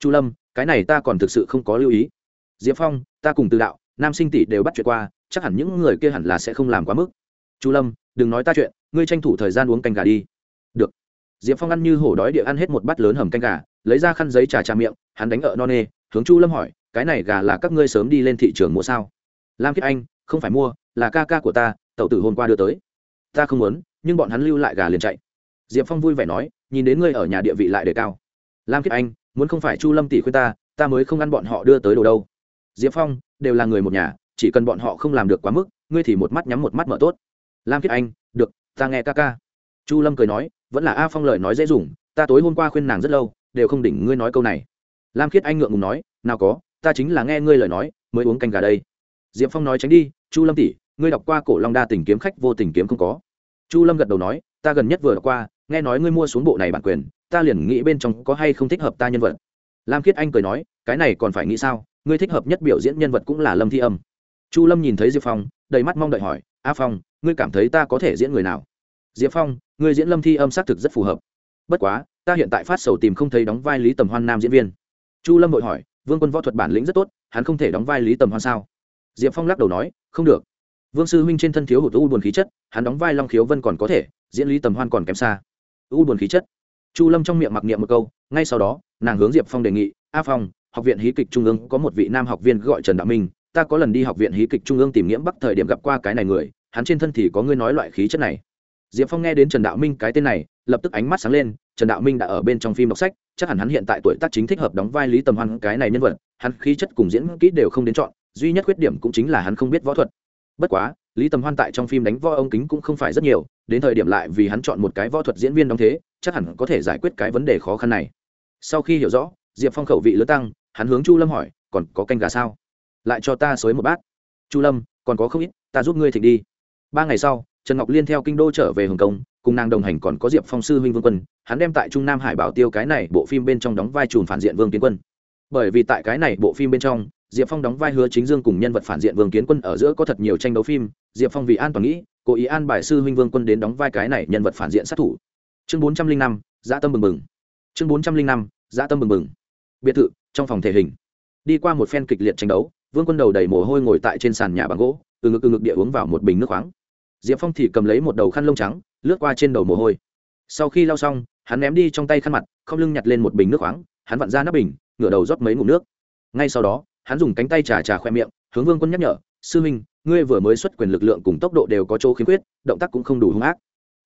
chu lâm, cái này ta còn thực sự không có lưu ý. Diệp phong, ta cùng từ đạo, nam sinh tỷ đều bắt chuyện qua, chắc hẳn những người kia hẳn là sẽ không làm quá mức. Chu lâm, đừng nói ta chuyện, ngươi tranh thủ thời gian uống canh gà đi. Được. Diệp phong ăn như hổ đói địa ăn hết một bát lớn hầm canh gà, lấy ra khăn giấy trà trà miệng, hắn đánh ở no nê, hướng chu lâm hỏi, cái này gà là các ngươi sớm đi lên thị trường mua sao? Lam kiết anh, không phải mua, là ca ca của ta, tẩu tử hôm qua đưa tới. Ta không muốn, nhưng bọn hắn lưu lại gà liền chạy. Diệp phong vui vẻ nói, nhìn đến ngươi ở nhà địa vị lại đề cao. Lam kiết anh muốn không phải chu lâm tỷ khuyên ta ta mới không ăn bọn họ đưa tới đồ đâu. Diệp phong, đều là người một nhà, chỉ cần bọn họ không làm được quá mức, ngươi thì một mắt nhắm một mắt mở tốt. Lam kiết anh, được, ta nghe ca ca. Chu lâm cười nói, vẫn là a phong lời nói dễ dùng, ta tối hôm qua khuyên nàng rất lâu, đều không đỉnh ngươi nói câu này. Lam khiết anh ngượng ngùng nói, nào có, ta chính là nghe ngươi lời nói, mới uống canh gà đây. Diệp phong nói tránh đi, chu lâm tỷ, ngươi đọc qua cổ long đa tình kiếm khách vô tình kiếm không có. Chu lâm gật đầu nói, ta gần nhất vừa đọc qua, nghe nói ngươi mua xuống bộ này bản quyền ta liền nghĩ bên trong có hay không thích hợp ta nhân vật. Lam khiết anh cười nói, cái này còn phải nghĩ sao, ngươi thích hợp nhất biểu diễn nhân vật cũng là lâm thi âm. Chu lâm nhìn thấy diệp phong, đầy mắt mong đợi hỏi, a phong, ngươi cảm thấy ta có thể diễn người nào? Diệp phong, ngươi diễn lâm thi âm xác thực rất phù hợp. Bất quá, ta hiện tại phát sầu tìm không thấy đóng vai lý tầm hoan nam diễn viên. Chu lâm vội hỏi, vương quân võ thuật bản lĩnh rất tốt, hắn không thể đóng vai lý tầm hoan sao? Diệp phong lắc đầu nói, không được. Vương sư huynh trên thân thiếu hụt u buồn khí chất, hắn đóng vai long khiếu vân còn có thể, diễn lý tầm hoan còn kém xa. U buồn khí chất? Chu lâm trong miệng mặc niệm một câu, ngay sau đó, nàng hướng diệp phong đề nghị, a phong, học viện hí kịch trung ương có một vị nam học viên gọi trần đạo minh, ta có lần đi học viện hí kịch trung ương tìm nghiễm bắc thời điểm gặp qua cái này người, hắn trên thân thì có ngươi nói loại khí chất này. Diệp phong nghe đến trần đạo minh cái tên này, lập tức ánh mắt sáng lên, trần đạo minh đã ở bên trong phim đọc sách, chắc hẳn hắn hiện tại tuổi tác chính thích hợp đóng vai lý tầm hoan, cái này nhân vật, hắn khí chất cùng diễn kỹ đều không đến chọn, duy nhất khuyết điểm cũng chính là hắn không biết võ thuật. Bất quá, lý tầm hoan tại trong phim đánh võ ông kính cũng không phải rất nhiều đến thời điểm lại vì hắn chọn một cái võ thuật diễn viên đóng thế, chắc hẳn có thể giải quyết cái vấn đề khó khăn này. Sau khi hiểu rõ, diệp phong khẩu vị lớn tăng, hắn hướng chu lâm hỏi, còn có canh gà sao? Lại cho ta xới một bát. Chu lâm, còn có không ít, ta giúp ngươi thịnh đi. Ba ngày sau, trần ngọc liên theo kinh đô trở về hồng kông, cùng nàng đồng hành còn có diệp phong sư huynh vương quân, hắn đem tại trung nam hải bảo tiêu cái này bộ phim bên trong đóng vai trùm phản diện vương kiến quân. Bởi vì tại cái này bộ phim bên trong, diệp phong đóng vai hứa chính dương cùng nhân vật phản diện vương kiến quân ở giữa có thật nhiều tranh đấu phim, diệp phong vì an toàn nghĩ cố ý an bài sư huynh vương quân đến đóng vai cái này nhân vật phản diện sát thủ. Chương bốn trăm linh năm, dã tâm mừng mừng chương bốn trăm linh năm, dã tâm mừng mừng biệt thự, trong phòng thể hình. Đi qua một phen kịch liệt tranh đấu, vương quân đầu đầy mồ hôi ngồi tại trên sàn nhà bằng gỗ, từ ngực từ ngực địa uống vào một bình nước khoáng. Diệp phong thì cầm lấy một đầu khăn lông trắng, lướt qua trên đầu mồ hôi. Sau khi lau xong, hắn ném đi trong tay khăn mặt, không lưng nhặt lên một bình nước khoáng, hắn vặn ra nắp bình, ngửa đầu rót mấy ngụm nước. Ngay sau đó, hắn dùng cánh tay trà trà khoe miệng, hướng vương quân nhắc nhở, sư huynh ngươi vừa mới xuất quyền lực lượng cùng tốc độ đều có chỗ khiếm khuyết, động tác cũng không đủ hung ác.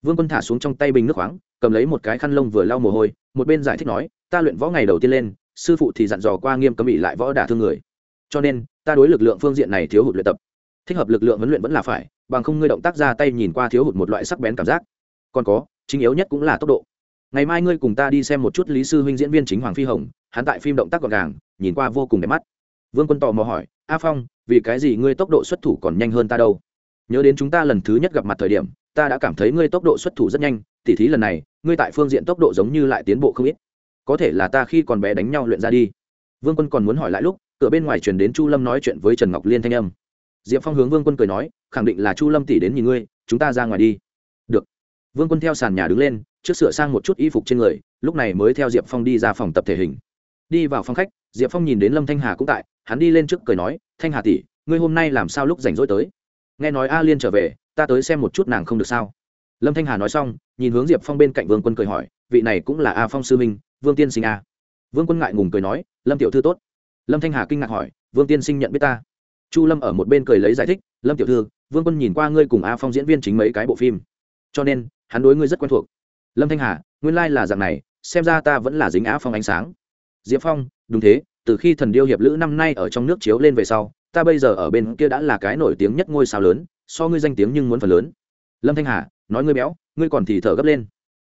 Vương quân thả xuống trong tay bình nước khoáng, cầm lấy một cái khăn lông vừa lau mồ hôi, một bên giải thích nói, ta luyện võ ngày đầu tiên lên, sư phụ thì dặn dò qua nghiêm cấm bị lại võ đả thương người. Cho nên, ta đối lực lượng phương diện này thiếu hụt luyện tập. Thích hợp lực lượng huấn luyện vẫn là phải, bằng không ngươi động tác ra tay nhìn qua thiếu hụt một loại sắc bén cảm giác. Còn có, chính yếu nhất cũng là tốc độ. Ngày mai ngươi cùng ta đi xem một chút lý sư huynh diễn viên chính hoàng phi hồng, hắn tại phim động tác gọn gàng, nhìn qua vô cùng đẹp mắt. Vương quân tò mò hỏi, a phong vì cái gì ngươi tốc độ xuất thủ còn nhanh hơn ta đâu? Nhớ đến chúng ta lần thứ nhất gặp mặt thời điểm, ta đã cảm thấy ngươi tốc độ xuất thủ rất nhanh, tỉ thí lần này, ngươi tại phương diện tốc độ giống như lại tiến bộ không ít. Có thể là ta khi còn bé đánh nhau luyện ra đi. Vương quân còn muốn hỏi lại lúc, cửa bên ngoài truyền đến chu lâm nói chuyện với trần ngọc liên thanh âm. Diệp phong hướng vương quân cười nói, khẳng định là chu lâm tỷ đến nhìn ngươi, chúng ta ra ngoài đi. Được. Vương quân theo sàn nhà đứng lên, trước sửa sang một chút y phục trên người, lúc này mới theo diệp phong đi ra phòng tập thể hình. Đi vào phòng khách, diệp phong nhìn đến lâm thanh hà cũng tại hắn đi lên trước cười nói, thanh hà tỷ, ngươi hôm nay làm sao lúc rảnh rỗi tới? Nghe nói a liên trở về, ta tới xem một chút nàng không được sao? Lâm thanh hà nói xong, nhìn hướng diệp phong bên cạnh vương quân cười hỏi, vị này cũng là a phong sư minh, vương tiên sinh a? Vương quân ngại ngùng cười nói, lâm tiểu thư tốt. Lâm thanh hà kinh ngạc hỏi, vương tiên sinh nhận biết ta? Chu lâm ở một bên cười lấy giải thích, lâm tiểu thư, vương quân nhìn qua ngươi cùng a phong diễn viên chính mấy cái bộ phim. Cho nên, hắn đối ngươi rất quen thuộc. Lâm thanh hà, nguyên lai、like、là dạng này, xem ra ta vẫn là dính a phong ánh sáng. Diệp phong, đúng thế từ khi thần điêu hiệp lữ năm nay ở trong nước chiếu lên về sau, ta bây giờ ở bên kia đã là cái nổi tiếng nhất ngôi sao lớn, so ngươi danh tiếng nhưng muốn phần lớn. Lâm thanh hà, nói ngươi béo, ngươi còn thì thở gấp lên.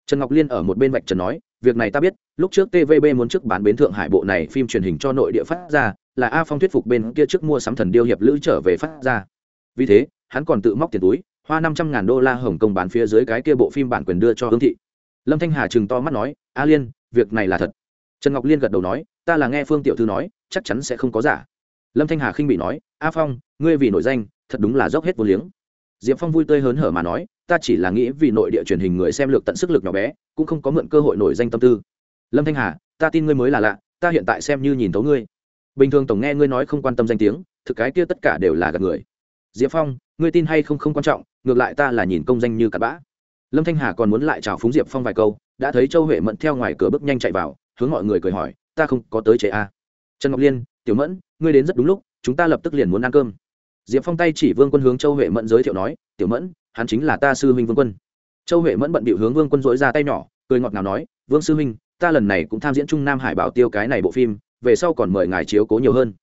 Trần ngọc liên ở một bên vạch trần nói, việc này ta biết, lúc trước tvb muốn trước bán bến thượng hải bộ này phim truyền hình cho nội địa phát ra, là a phong thuyết phục bên kia trước mua sắm thần điêu hiệp lữ trở về phát ra. Vì thế, hắn còn tự móc tiền túi, hoa năm trăm ngàn đô la hồng kông bán phía dưới cái kia bộ phim bản quyền đưa cho hương thị. Lâm thanh hà chừng to mắt nói, a liên, việc này là thật trần ngọc liên gật đầu nói, ta là nghe phương tiểu thư nói, chắc chắn sẽ không có giả. Lâm thanh hà khinh bị nói, a phong, ngươi vì nổi danh, thật đúng là dốc hết vô liếng. Diệp phong vui tươi hớn hở mà nói, ta chỉ là nghĩ vì nội địa truyền hình người xem lược tận sức lực nhỏ bé, cũng không có mượn cơ hội nổi danh tâm tư. Lâm thanh hà, ta tin ngươi mới là lạ, ta hiện tại xem như nhìn thấu ngươi. Bình thường tổng nghe ngươi nói không quan tâm danh tiếng, thực cái kia tất cả đều là gạt người. Diệp phong, ngươi tin hay không không quan trọng, ngược lại ta là nhìn công danh như cặp bã. Lâm thanh hà còn muốn lại chào phúng diệp phong vài câu, đã thấy châu huệ mẫn theo ngoài cửa bước nhanh chạy vào hướng mọi người cười hỏi, ta không có tới chế a. À. trần ngọc liên, tiểu mẫn, ngươi đến rất đúng lúc, chúng ta lập tức liền muốn ăn cơm. Diệp phong tay chỉ vương quân hướng châu huệ mẫn giới thiệu nói, tiểu mẫn, hắn chính là ta sư huynh vương quân. Châu huệ mẫn bận bịu hướng vương quân dỗi ra tay nhỏ, cười ngọt ngào nói, vương sư huynh, ta lần này cũng tham diễn trung nam hải bảo tiêu cái này bộ phim, về sau còn mời ngài chiếu cố nhiều hơn.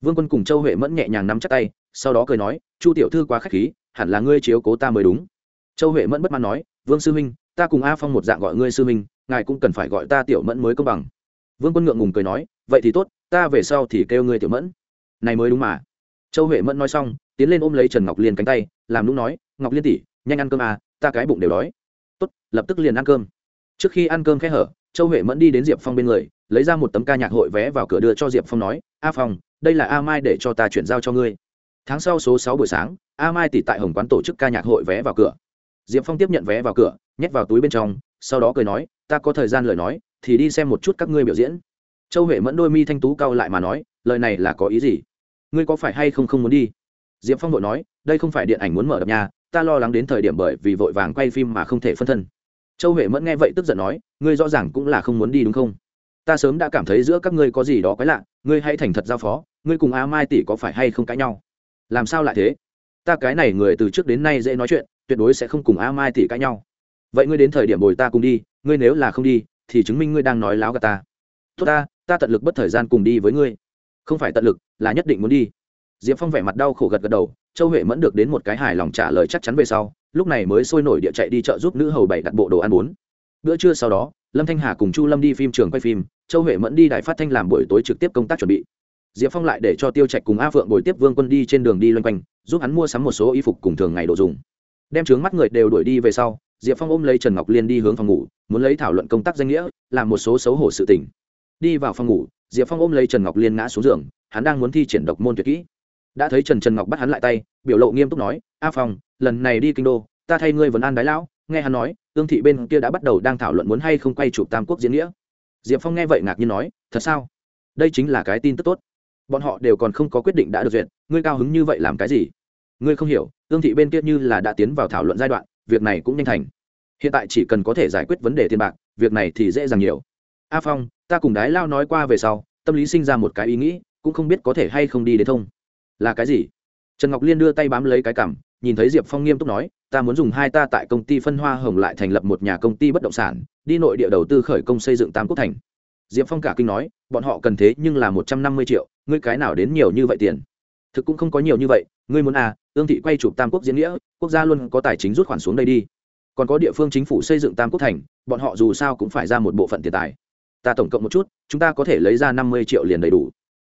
Vương quân cùng châu huệ mẫn nhẹ nhàng nắm chắc tay, sau đó cười nói, chu tiểu thư quá k h á c h khí, hẳn là ngươi chiếu cố ta mới đúng. Châu huệ mẫn bất mãn nói, vương sư huynh, ta cùng a phong một dạng gọi ngươi sư huynh ngài cũng cần phải gọi ta tiểu mẫn mới công bằng. Vương quân ngượng ngùng cười nói, vậy thì tốt, ta về sau thì kêu ngươi tiểu mẫn. Này mới đúng mà. Châu huệ mẫn nói xong, tiến lên ôm lấy trần ngọc liên cánh tay, làm lúc nói, ngọc liên tỉ nhanh ăn cơm à ta cái bụng đều đói. Tốt, lập tức liền ăn cơm. Trước khi ăn cơm khẽ hở, châu huệ mẫn đi đến diệp phong bên người, lấy ra một tấm ca nhạc hội vé vào cửa đưa cho diệp phong nói, a phong, đây là a mai để cho ta chuyển giao cho ngươi. Tháng sau số sáu buổi sáng, a mai tỷ tại hồng quán tổ chức ca nhạc hội vé vào cửa. Diệp phong tiếp nhận vé vào cửa, nhét vào túi bên trong, sau đó cười nói ta có thời gian lời nói, thì đi xem một chút các ngươi biểu diễn. Châu huệ mẫn đôi mi thanh tú cao lại mà nói, lời này là có ý gì? Ngươi có phải hay không không muốn đi? Diệp phong vội nói, đây không phải điện ảnh muốn mở đập nhà, ta lo lắng đến thời điểm bởi vì vội vàng quay phim mà không thể phân thân. Châu huệ mẫn nghe vậy tức giận nói, ngươi rõ ràng cũng là không muốn đi đúng không? Ta sớm đã cảm thấy giữa các ngươi có gì đó quái lạ, ngươi hãy thành thật giao phó, ngươi cùng a mai tỷ có phải hay không cãi nhau? Làm sao lại thế? Ta cái này người từ trước đến nay dễ nói chuyện, tuyệt đối sẽ không cùng a mai tỷ cãi nhau vậy ngươi đến thời điểm bồi ta cùng đi, ngươi nếu là không đi, thì chứng minh ngươi đang nói láo gà ta. Tốt ta ta tận lực bất thời gian cùng đi với ngươi. Không phải tận lực, là nhất định muốn đi. Diệp phong vẻ mặt đau khổ gật gật đầu, châu huệ mẫn được đến một cái hài lòng trả lời chắc chắn về sau, lúc này mới sôi nổi địa chạy đi chợ giúp nữ hầu bảy đặt bộ đồ ăn bốn bữa trưa sau đó, lâm thanh hà cùng chu lâm đi phim trường quay phim, châu huệ mẫn đi đài phát thanh làm buổi tối trực tiếp công tác chuẩn bị. Diệp phong lại để cho tiêu trạch cùng a phượng bồi tiếp vương quân đi trên đường đi loanh quanh, giúp hắn mua sắm một số y phục cùng thường ngày đồ dùng. Đem trướng mắt người đều đuổi đi về sau diệp phong ôm lấy trần ngọc liên đi hướng phòng ngủ, muốn lấy thảo luận công tác danh nghĩa, làm một số xấu hổ sự tình. Đi vào phòng ngủ, diệp phong ôm lấy trần ngọc liên ngã xuống giường, hắn đang muốn thi triển độc môn tuyệt kỹ. Đã thấy trần trần ngọc bắt hắn lại tay, biểu lộ nghiêm túc nói, a phong, lần này đi kinh đô, ta thay ngươi vấn an đái lão. Nghe hắn nói ương thị bên kia đã bắt đầu đang thảo luận muốn hay không quay chụp tam quốc diễn nghĩa. Diệp phong nghe vậy ngạc nhiên nói, thật sao? Đây chính là cái tin tức tốt. Bọn họ đều còn không có quyết định đã được duyệt, ngươi cao hứng như vậy làm cái gì? Ngươi không hiểu ương thị bên kia như là đã tiến vào thảo luận giai đoạn việc này cũng nhanh thành. Hiện tại chỉ cần có thể giải quyết vấn đề tiền bạc, việc này thì dễ dàng nhiều. A à phong, ta cùng đái lao nói qua về sau, tâm lý sinh ra một cái ý nghĩ, cũng không biết có thể hay không đi đến thông. Là cái gì? Trần ngọc liên đưa tay bám lấy cái cảm nhìn thấy diệp phong nghiêm túc nói, ta muốn dùng hai ta tại công ty phân hoa hồng lại thành lập một nhà công ty bất động sản, đi nội địa đầu tư khởi công xây dựng tam quốc thành. Diệp phong cả kinh nói, bọn họ cần thế nhưng là một trăm năm mươi triệu, ngươi cái nào đến nhiều như vậy tiền? Thực cũng không có nhiều như vậy, ngươi muốn à ương thị quay chụp tam quốc diễn nghĩa, quốc gia luôn có tài chính rút khoản xuống đây đi. Còn có địa phương chính phủ xây dựng tam quốc thành, bọn họ dù sao cũng phải ra một bộ phận tiền tài. Ta tổng cộng một chút, chúng ta có thể lấy ra năm mươi triệu liền đầy đủ.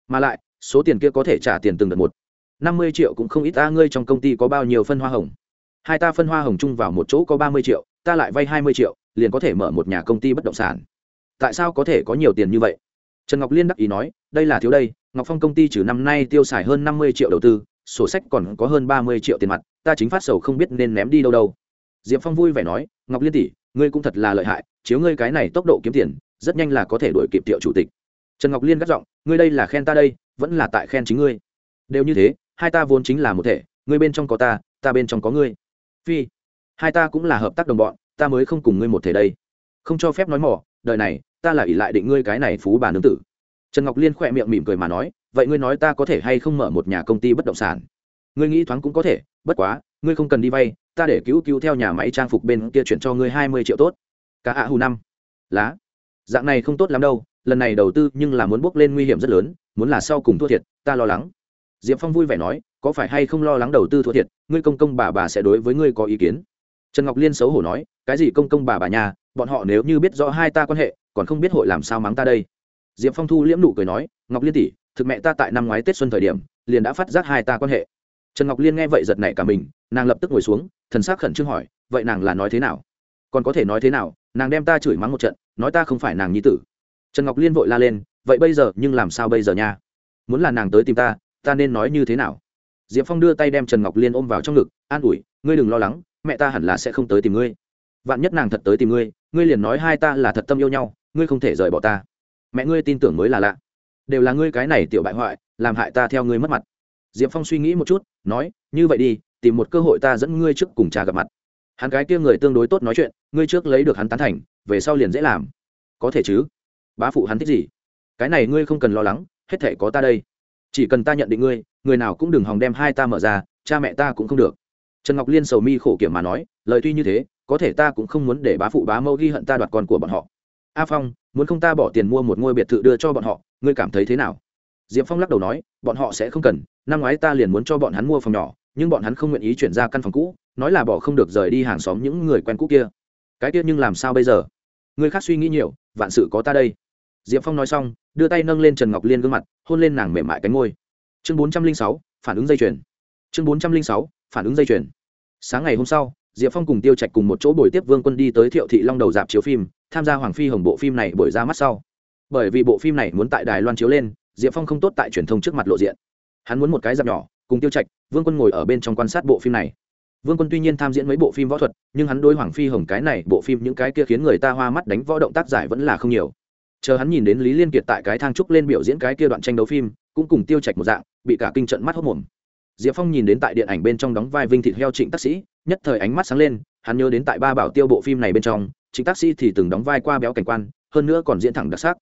Mà lại, số tiền kia có thể trả tiền từng đợt một. năm mươi triệu cũng không ít ta, ngươi trong công ty có bao nhiêu phân hoa hồng? Hai ta phân hoa hồng chung vào một chỗ có ba mươi triệu, ta lại vay hai mươi triệu, liền có thể mở một nhà công ty bất động sản. Tại sao có thể có nhiều tiền như vậy? Trần ngọc liên đắc ý nói, đây là thiếu đây, ngọc phong công ty trừ năm nay tiêu xài hơn năm mươi triệu đầu tư, sổ sách còn có hơn ba mươi triệu tiền mặt, ta chính phát sầu không biết nên ném đi đâu đâu. Diệp phong vui vẻ nói, ngọc liên tỷ, ngươi cũng thật là lợi hại, chiếu ngươi cái này tốc độ kiếm tiền, rất nhanh là có thể đổi kịp tiệu chủ tịch. Trần ngọc liên gắt giọng, ngươi đây là khen ta đây, vẫn là tại khen chính ngươi. Đều như thế, hai ta vốn chính là một thể, ngươi bên trong có ta ta bên trong có ngươi. Phi, hai ta cũng là hợp tác đồng bọn, ta mới không cùng ngươi một thể đây. Không cho phép nói mỏ, đời này ta là ỷ lại định ngươi cái này phú bà nương tử. Trần ngọc liên khỏe miệng mỉm cười mà nói, vậy ngươi nói ta có thể hay không mở một nhà công ty bất động sản? Ngươi nghĩ thoáng cũng có thể, bất quá, ngươi không cần đi vay, ta để cứu cứu theo nhà máy trang phục bên kia chuyển cho ngươi hai mươi triệu tốt. Cả ạ hù năm. Lá. Dạng này không tốt lắm đâu, lần này đầu tư nhưng là muốn bước lên nguy hiểm rất lớn, muốn là sau cùng thua thiệt, ta lo lắng. Diệp phong vui vẻ nói, có phải hay không lo lắng đầu tư thua thiệt, ngươi công công bà bà sẽ đối với ngươi có ý kiến? Trần ngọc liên xấu hổ nói, cái gì công công bà bà nhà, bọn họ nếu như biết rõ hai ta quan hệ còn không biết hội làm sao mắng ta đây. Diệp phong thu liễm nụ cười nói, ngọc liên tỷ, thực mẹ ta tại năm ngoái tết xuân thời điểm, liền đã phát giác hai ta quan hệ. Trần ngọc liên nghe vậy giật nảy cả mình, nàng lập tức ngồi xuống, thần s ắ c khẩn trương hỏi, vậy nàng là nói thế nào? Còn có thể nói thế nào, nàng đem ta chửi mắng một trận, nói ta không phải nàng nhi tử. Trần ngọc liên vội la lên, vậy bây giờ, nhưng làm sao bây giờ nha? Muốn là nàng tới tìm ta ta nên nói như thế nào? Diệp phong đưa tay đem trần ngọc liên ôm vào trong ngực, an ủi, ngươi đừng lo lắng, mẹ ta hẳn là sẽ không tới tìm ngươi. Vạn nhất nàng thật tới tìm ngươi ngươi liền nói hai ta là thật tâm yêu nhau ngươi không thể rời bỏ ta. Mẹ ngươi tin tưởng mới là lạ. Đều là ngươi cái này tiểu bại hoại, làm hại ta theo ngươi mất mặt. Diệp phong suy nghĩ một chút, nói, như vậy đi, tìm một cơ hội ta dẫn ngươi trước cùng cha gặp mặt. Hắn cái kia người tương đối tốt nói chuyện, ngươi trước lấy được hắn tán thành, về sau liền dễ làm. Có thể chứ? Bá phụ hắn thích gì? Cái này ngươi không cần lo lắng, hết thể có ta đây. Chỉ cần ta nhận định ngươi, người nào cũng đừng hòng đem hai ta mở ra, cha mẹ ta cũng không được. Trần ngọc liên sầu mi khổ kiểm mà nói, lời tuy như thế, có thể ta cũng không muốn để bá phụ bá mẫu ghi hận ta đoạt con của bọn họ a phong, muốn không ta bỏ tiền mua một ngôi biệt thự đưa cho bọn họ, ngươi cảm thấy thế nào? Diệp phong lắc đầu nói, bọn họ sẽ không cần, năm ngoái ta liền muốn cho bọn hắn mua phòng nhỏ, nhưng bọn hắn không nguyện ý chuyển ra căn phòng cũ, nói là bỏ không được rời đi hàng xóm những người quen cũ kia. Cái kia nhưng làm sao bây giờ? Người khác suy nghĩ nhiều, vạn sự có ta đây. Diệp phong nói xong, đưa tay nâng lên trần ngọc liên gương mặt, hôn lên nàng mềm mại cánh ngôi chương bốn trăm linh sáu, phản ứng dây chuyền. Chương bốn trăm linh sáu, phản ứng dây chuyền. Sáng ngày hôm sau, diệp phong cùng tiêu trạch cùng một chỗ buổi tiếp vương quân đi tới thiệu thị long đầu dạp chiếu phim tham gia hoàng phi hồng bộ phim này buổi ra mắt sau. Bởi vì bộ phim này muốn tại đài loan chiếu lên, diệp phong không tốt tại truyền thông trước mặt lộ diện. Hắn muốn một cái dạp nhỏ, cùng tiêu trạch, vương quân ngồi ở bên trong quan sát bộ phim này. Vương quân tuy nhiên tham diễn mấy bộ phim võ thuật, nhưng hắn đối hoàng phi hồng cái này bộ phim những cái kia khiến người ta hoa mắt đánh võ động tác giải vẫn là không nhiều. Chờ hắn nhìn đến lý liên kiệt tại cái thang trúc lên biểu diễn cái kia đoạn tranh đấu phim, cũng cùng tiêu trạch một dạng, bị cả kinh trận mắt hốc mồm. Diệp phong nhìn đến tại điện ảnh bên trong đóng vai vinh thịt heo trịnh tác sĩ, nhất thời ánh mắt sáng lên, hắn nhớ đến tại ba bảo tiêu bộ phim này bên trong chính tác sĩ thì từng đóng vai qua béo cảnh quan, hơn nữa còn diễn thẳng đặc sắc.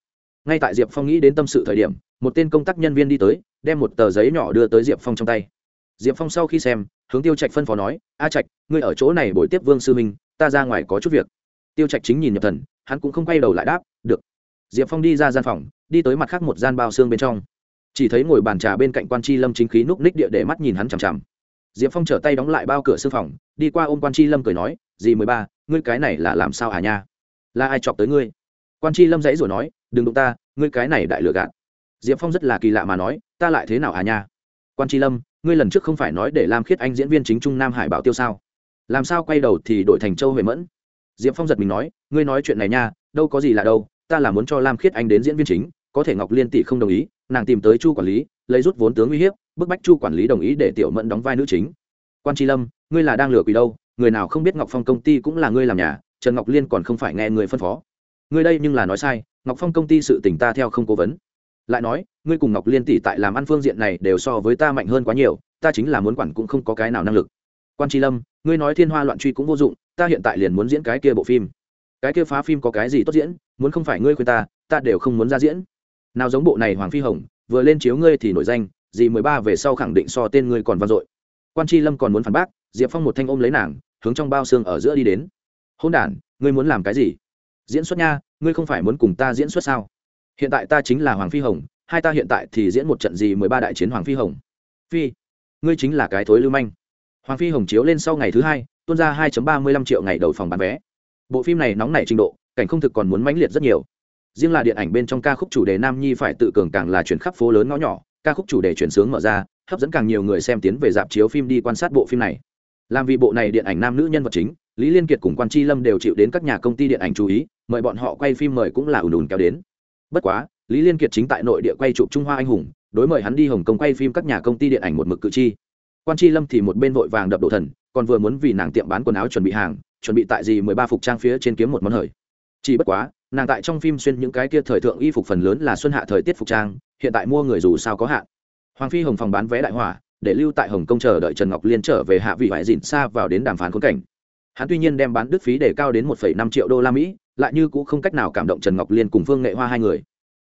Ngay tại diệp phong nghĩ đến tâm sự thời điểm, một tên công tác nhân viên đi tới, đem một tờ giấy nhỏ đưa tới diệp phong trong tay. Diệp phong sau khi xem, hướng tiêu trạch phân phó nói, a trạch, ngươi ở chỗ này buổi tiếp vương sư minh, ta ra ngoài có chút việc. Tiêu trạch chính nhìn nhập thần, hắn cũng không quay đầu lại đáp, được. Diệp phong đi ra gian phòng, đi tới mặt khác một gian bao xương bên trong. Chỉ thấy ngồi bàn trà bên cạnh quan tri lâm chính khí núp ních địa để mắt nhìn hắn chằm chằm. Diệp phong trở tay đóng lại bao cửa sư phòng, đi qua ôm quan tri lâm cười nói, dì mười ba ngươi cái này là làm sao à nha? Là ai chọc tới ngươi? Quan tri lâm dãy rồi nói, đừng đụng ta, ngươi cái này đại lừa gạt. Diệp phong rất là kỳ lạ mà nói, ta lại thế nào à nha? Quan tri lâm, ngươi lần trước không phải nói để lam khiết anh diễn viên chính trung nam hải bảo tiêu sao? Làm sao quay đầu thì đổi thành châu huệ mẫn? Diệp phong giật mình nói, ngươi nói chuyện này nha, đâu có gì là đâu, ta là muốn cho lam khiết anh đến diễn viên chính, có thể ngọc liên tỷ không đồng ý, nàng tìm tới chu quản lý, lấy rút vốn tướng uy hiếp, bức bách chu quản lý đồng ý để tiểu mẫn đóng vai nữ chính. Quan tri lâm, ngươi là đang lừa quỷ đâu? Người nào không biết ngọc phong công ty cũng là ngươi làm nhà, trần ngọc liên còn không phải nghe người phân phó. Ngươi đây nhưng là nói sai, ngọc phong công ty sự tỉnh ta theo không cố vấn. Lại nói, ngươi cùng ngọc liên tỷ tại làm ăn phương diện này đều so với ta mạnh hơn quá nhiều, ta chính là muốn quản cũng không có cái nào năng lực. Quan tri lâm, ngươi nói thiên hoa loạn truy cũng vô dụng, ta hiện tại liền muốn diễn cái kia bộ phim. Cái kia phá phim có cái gì tốt diễn, muốn không phải ngươi khuyên ta ta đều không muốn ra diễn. Nào giống bộ này hoàng phi hồng, vừa lên chiếu ngươi thì nổi danh dì mười ba về sau khẳng định so tên ngươi còn vang dội. Quan tri lâm còn muốn phản bác diệp phong một thanh ôm lấy nàng, hướng trong bao xương ở giữa đi đến. Hôn đ ngươi muốn làm cái gì? Diễn xuất nha, ngươi không phải muốn cùng ta diễn xuất sao? Hiện tại ta chính là hoàng phi hồng, hai ta hiện tại thì diễn một trận gì mười ba đại chiến hoàng phi hồng. Phi, ngươi chính là cái thối lưu manh. Hoàng phi hồng chiếu lên sau ngày thứ hai, tuôn ra hai ba mươi lăm triệu ngày đầu phòng bán vé. Bộ phim này nóng nảy trình độ, cảnh không thực còn muốn mãnh liệt rất nhiều. Riêng là điện ảnh bên trong ca khúc chủ đề nam nhi phải tự cường càng là chuyển khắp phố lớn ngõ nhỏ, ca khúc chủ đề chuyển sướng mở ra, hấp dẫn càng nhiều người xem tiến về dạp chiếu phim đi quan sát bộ phim này làm vì bộ này điện ảnh nam nữ nhân vật chính, lý liên kiệt cùng quan tri lâm đều chịu đến các nhà công ty điện ảnh chú ý, mời bọn họ quay phim mời cũng là ùn ùn kéo đến. Bất quá, lý liên kiệt chính tại nội địa quay chụp trung hoa anh hùng, đối mời hắn đi hồng kông quay phim các nhà công ty điện ảnh một mực cự chi quan tri lâm thì một bên vội vàng đập độ thần, còn vừa muốn vì nàng tiệm bán quần áo chuẩn bị hàng, chuẩn bị tại gì mười ba phục trang phía trên kiếm một món hời. Chỉ bất quá, nàng tại trong phim xuyên những cái kia thời thượng y phục phần lớn là xuân hạ thời tiết phục trang, hiện tại mua người dù sao có hạn. Hoàng phi hồng phòng bán vé đại hỏa để lưu tại hồng kông chờ đợi trần ngọc liên trở về hạ vị vải dịn xa vào đến đàm phán khốn cảnh. Hắn tuy nhiên đem bán đức phí để cao đến một năm triệu đô la mỹ, lại như cũng không cách nào cảm động trần ngọc liên cùng phương nghệ hoa hai người.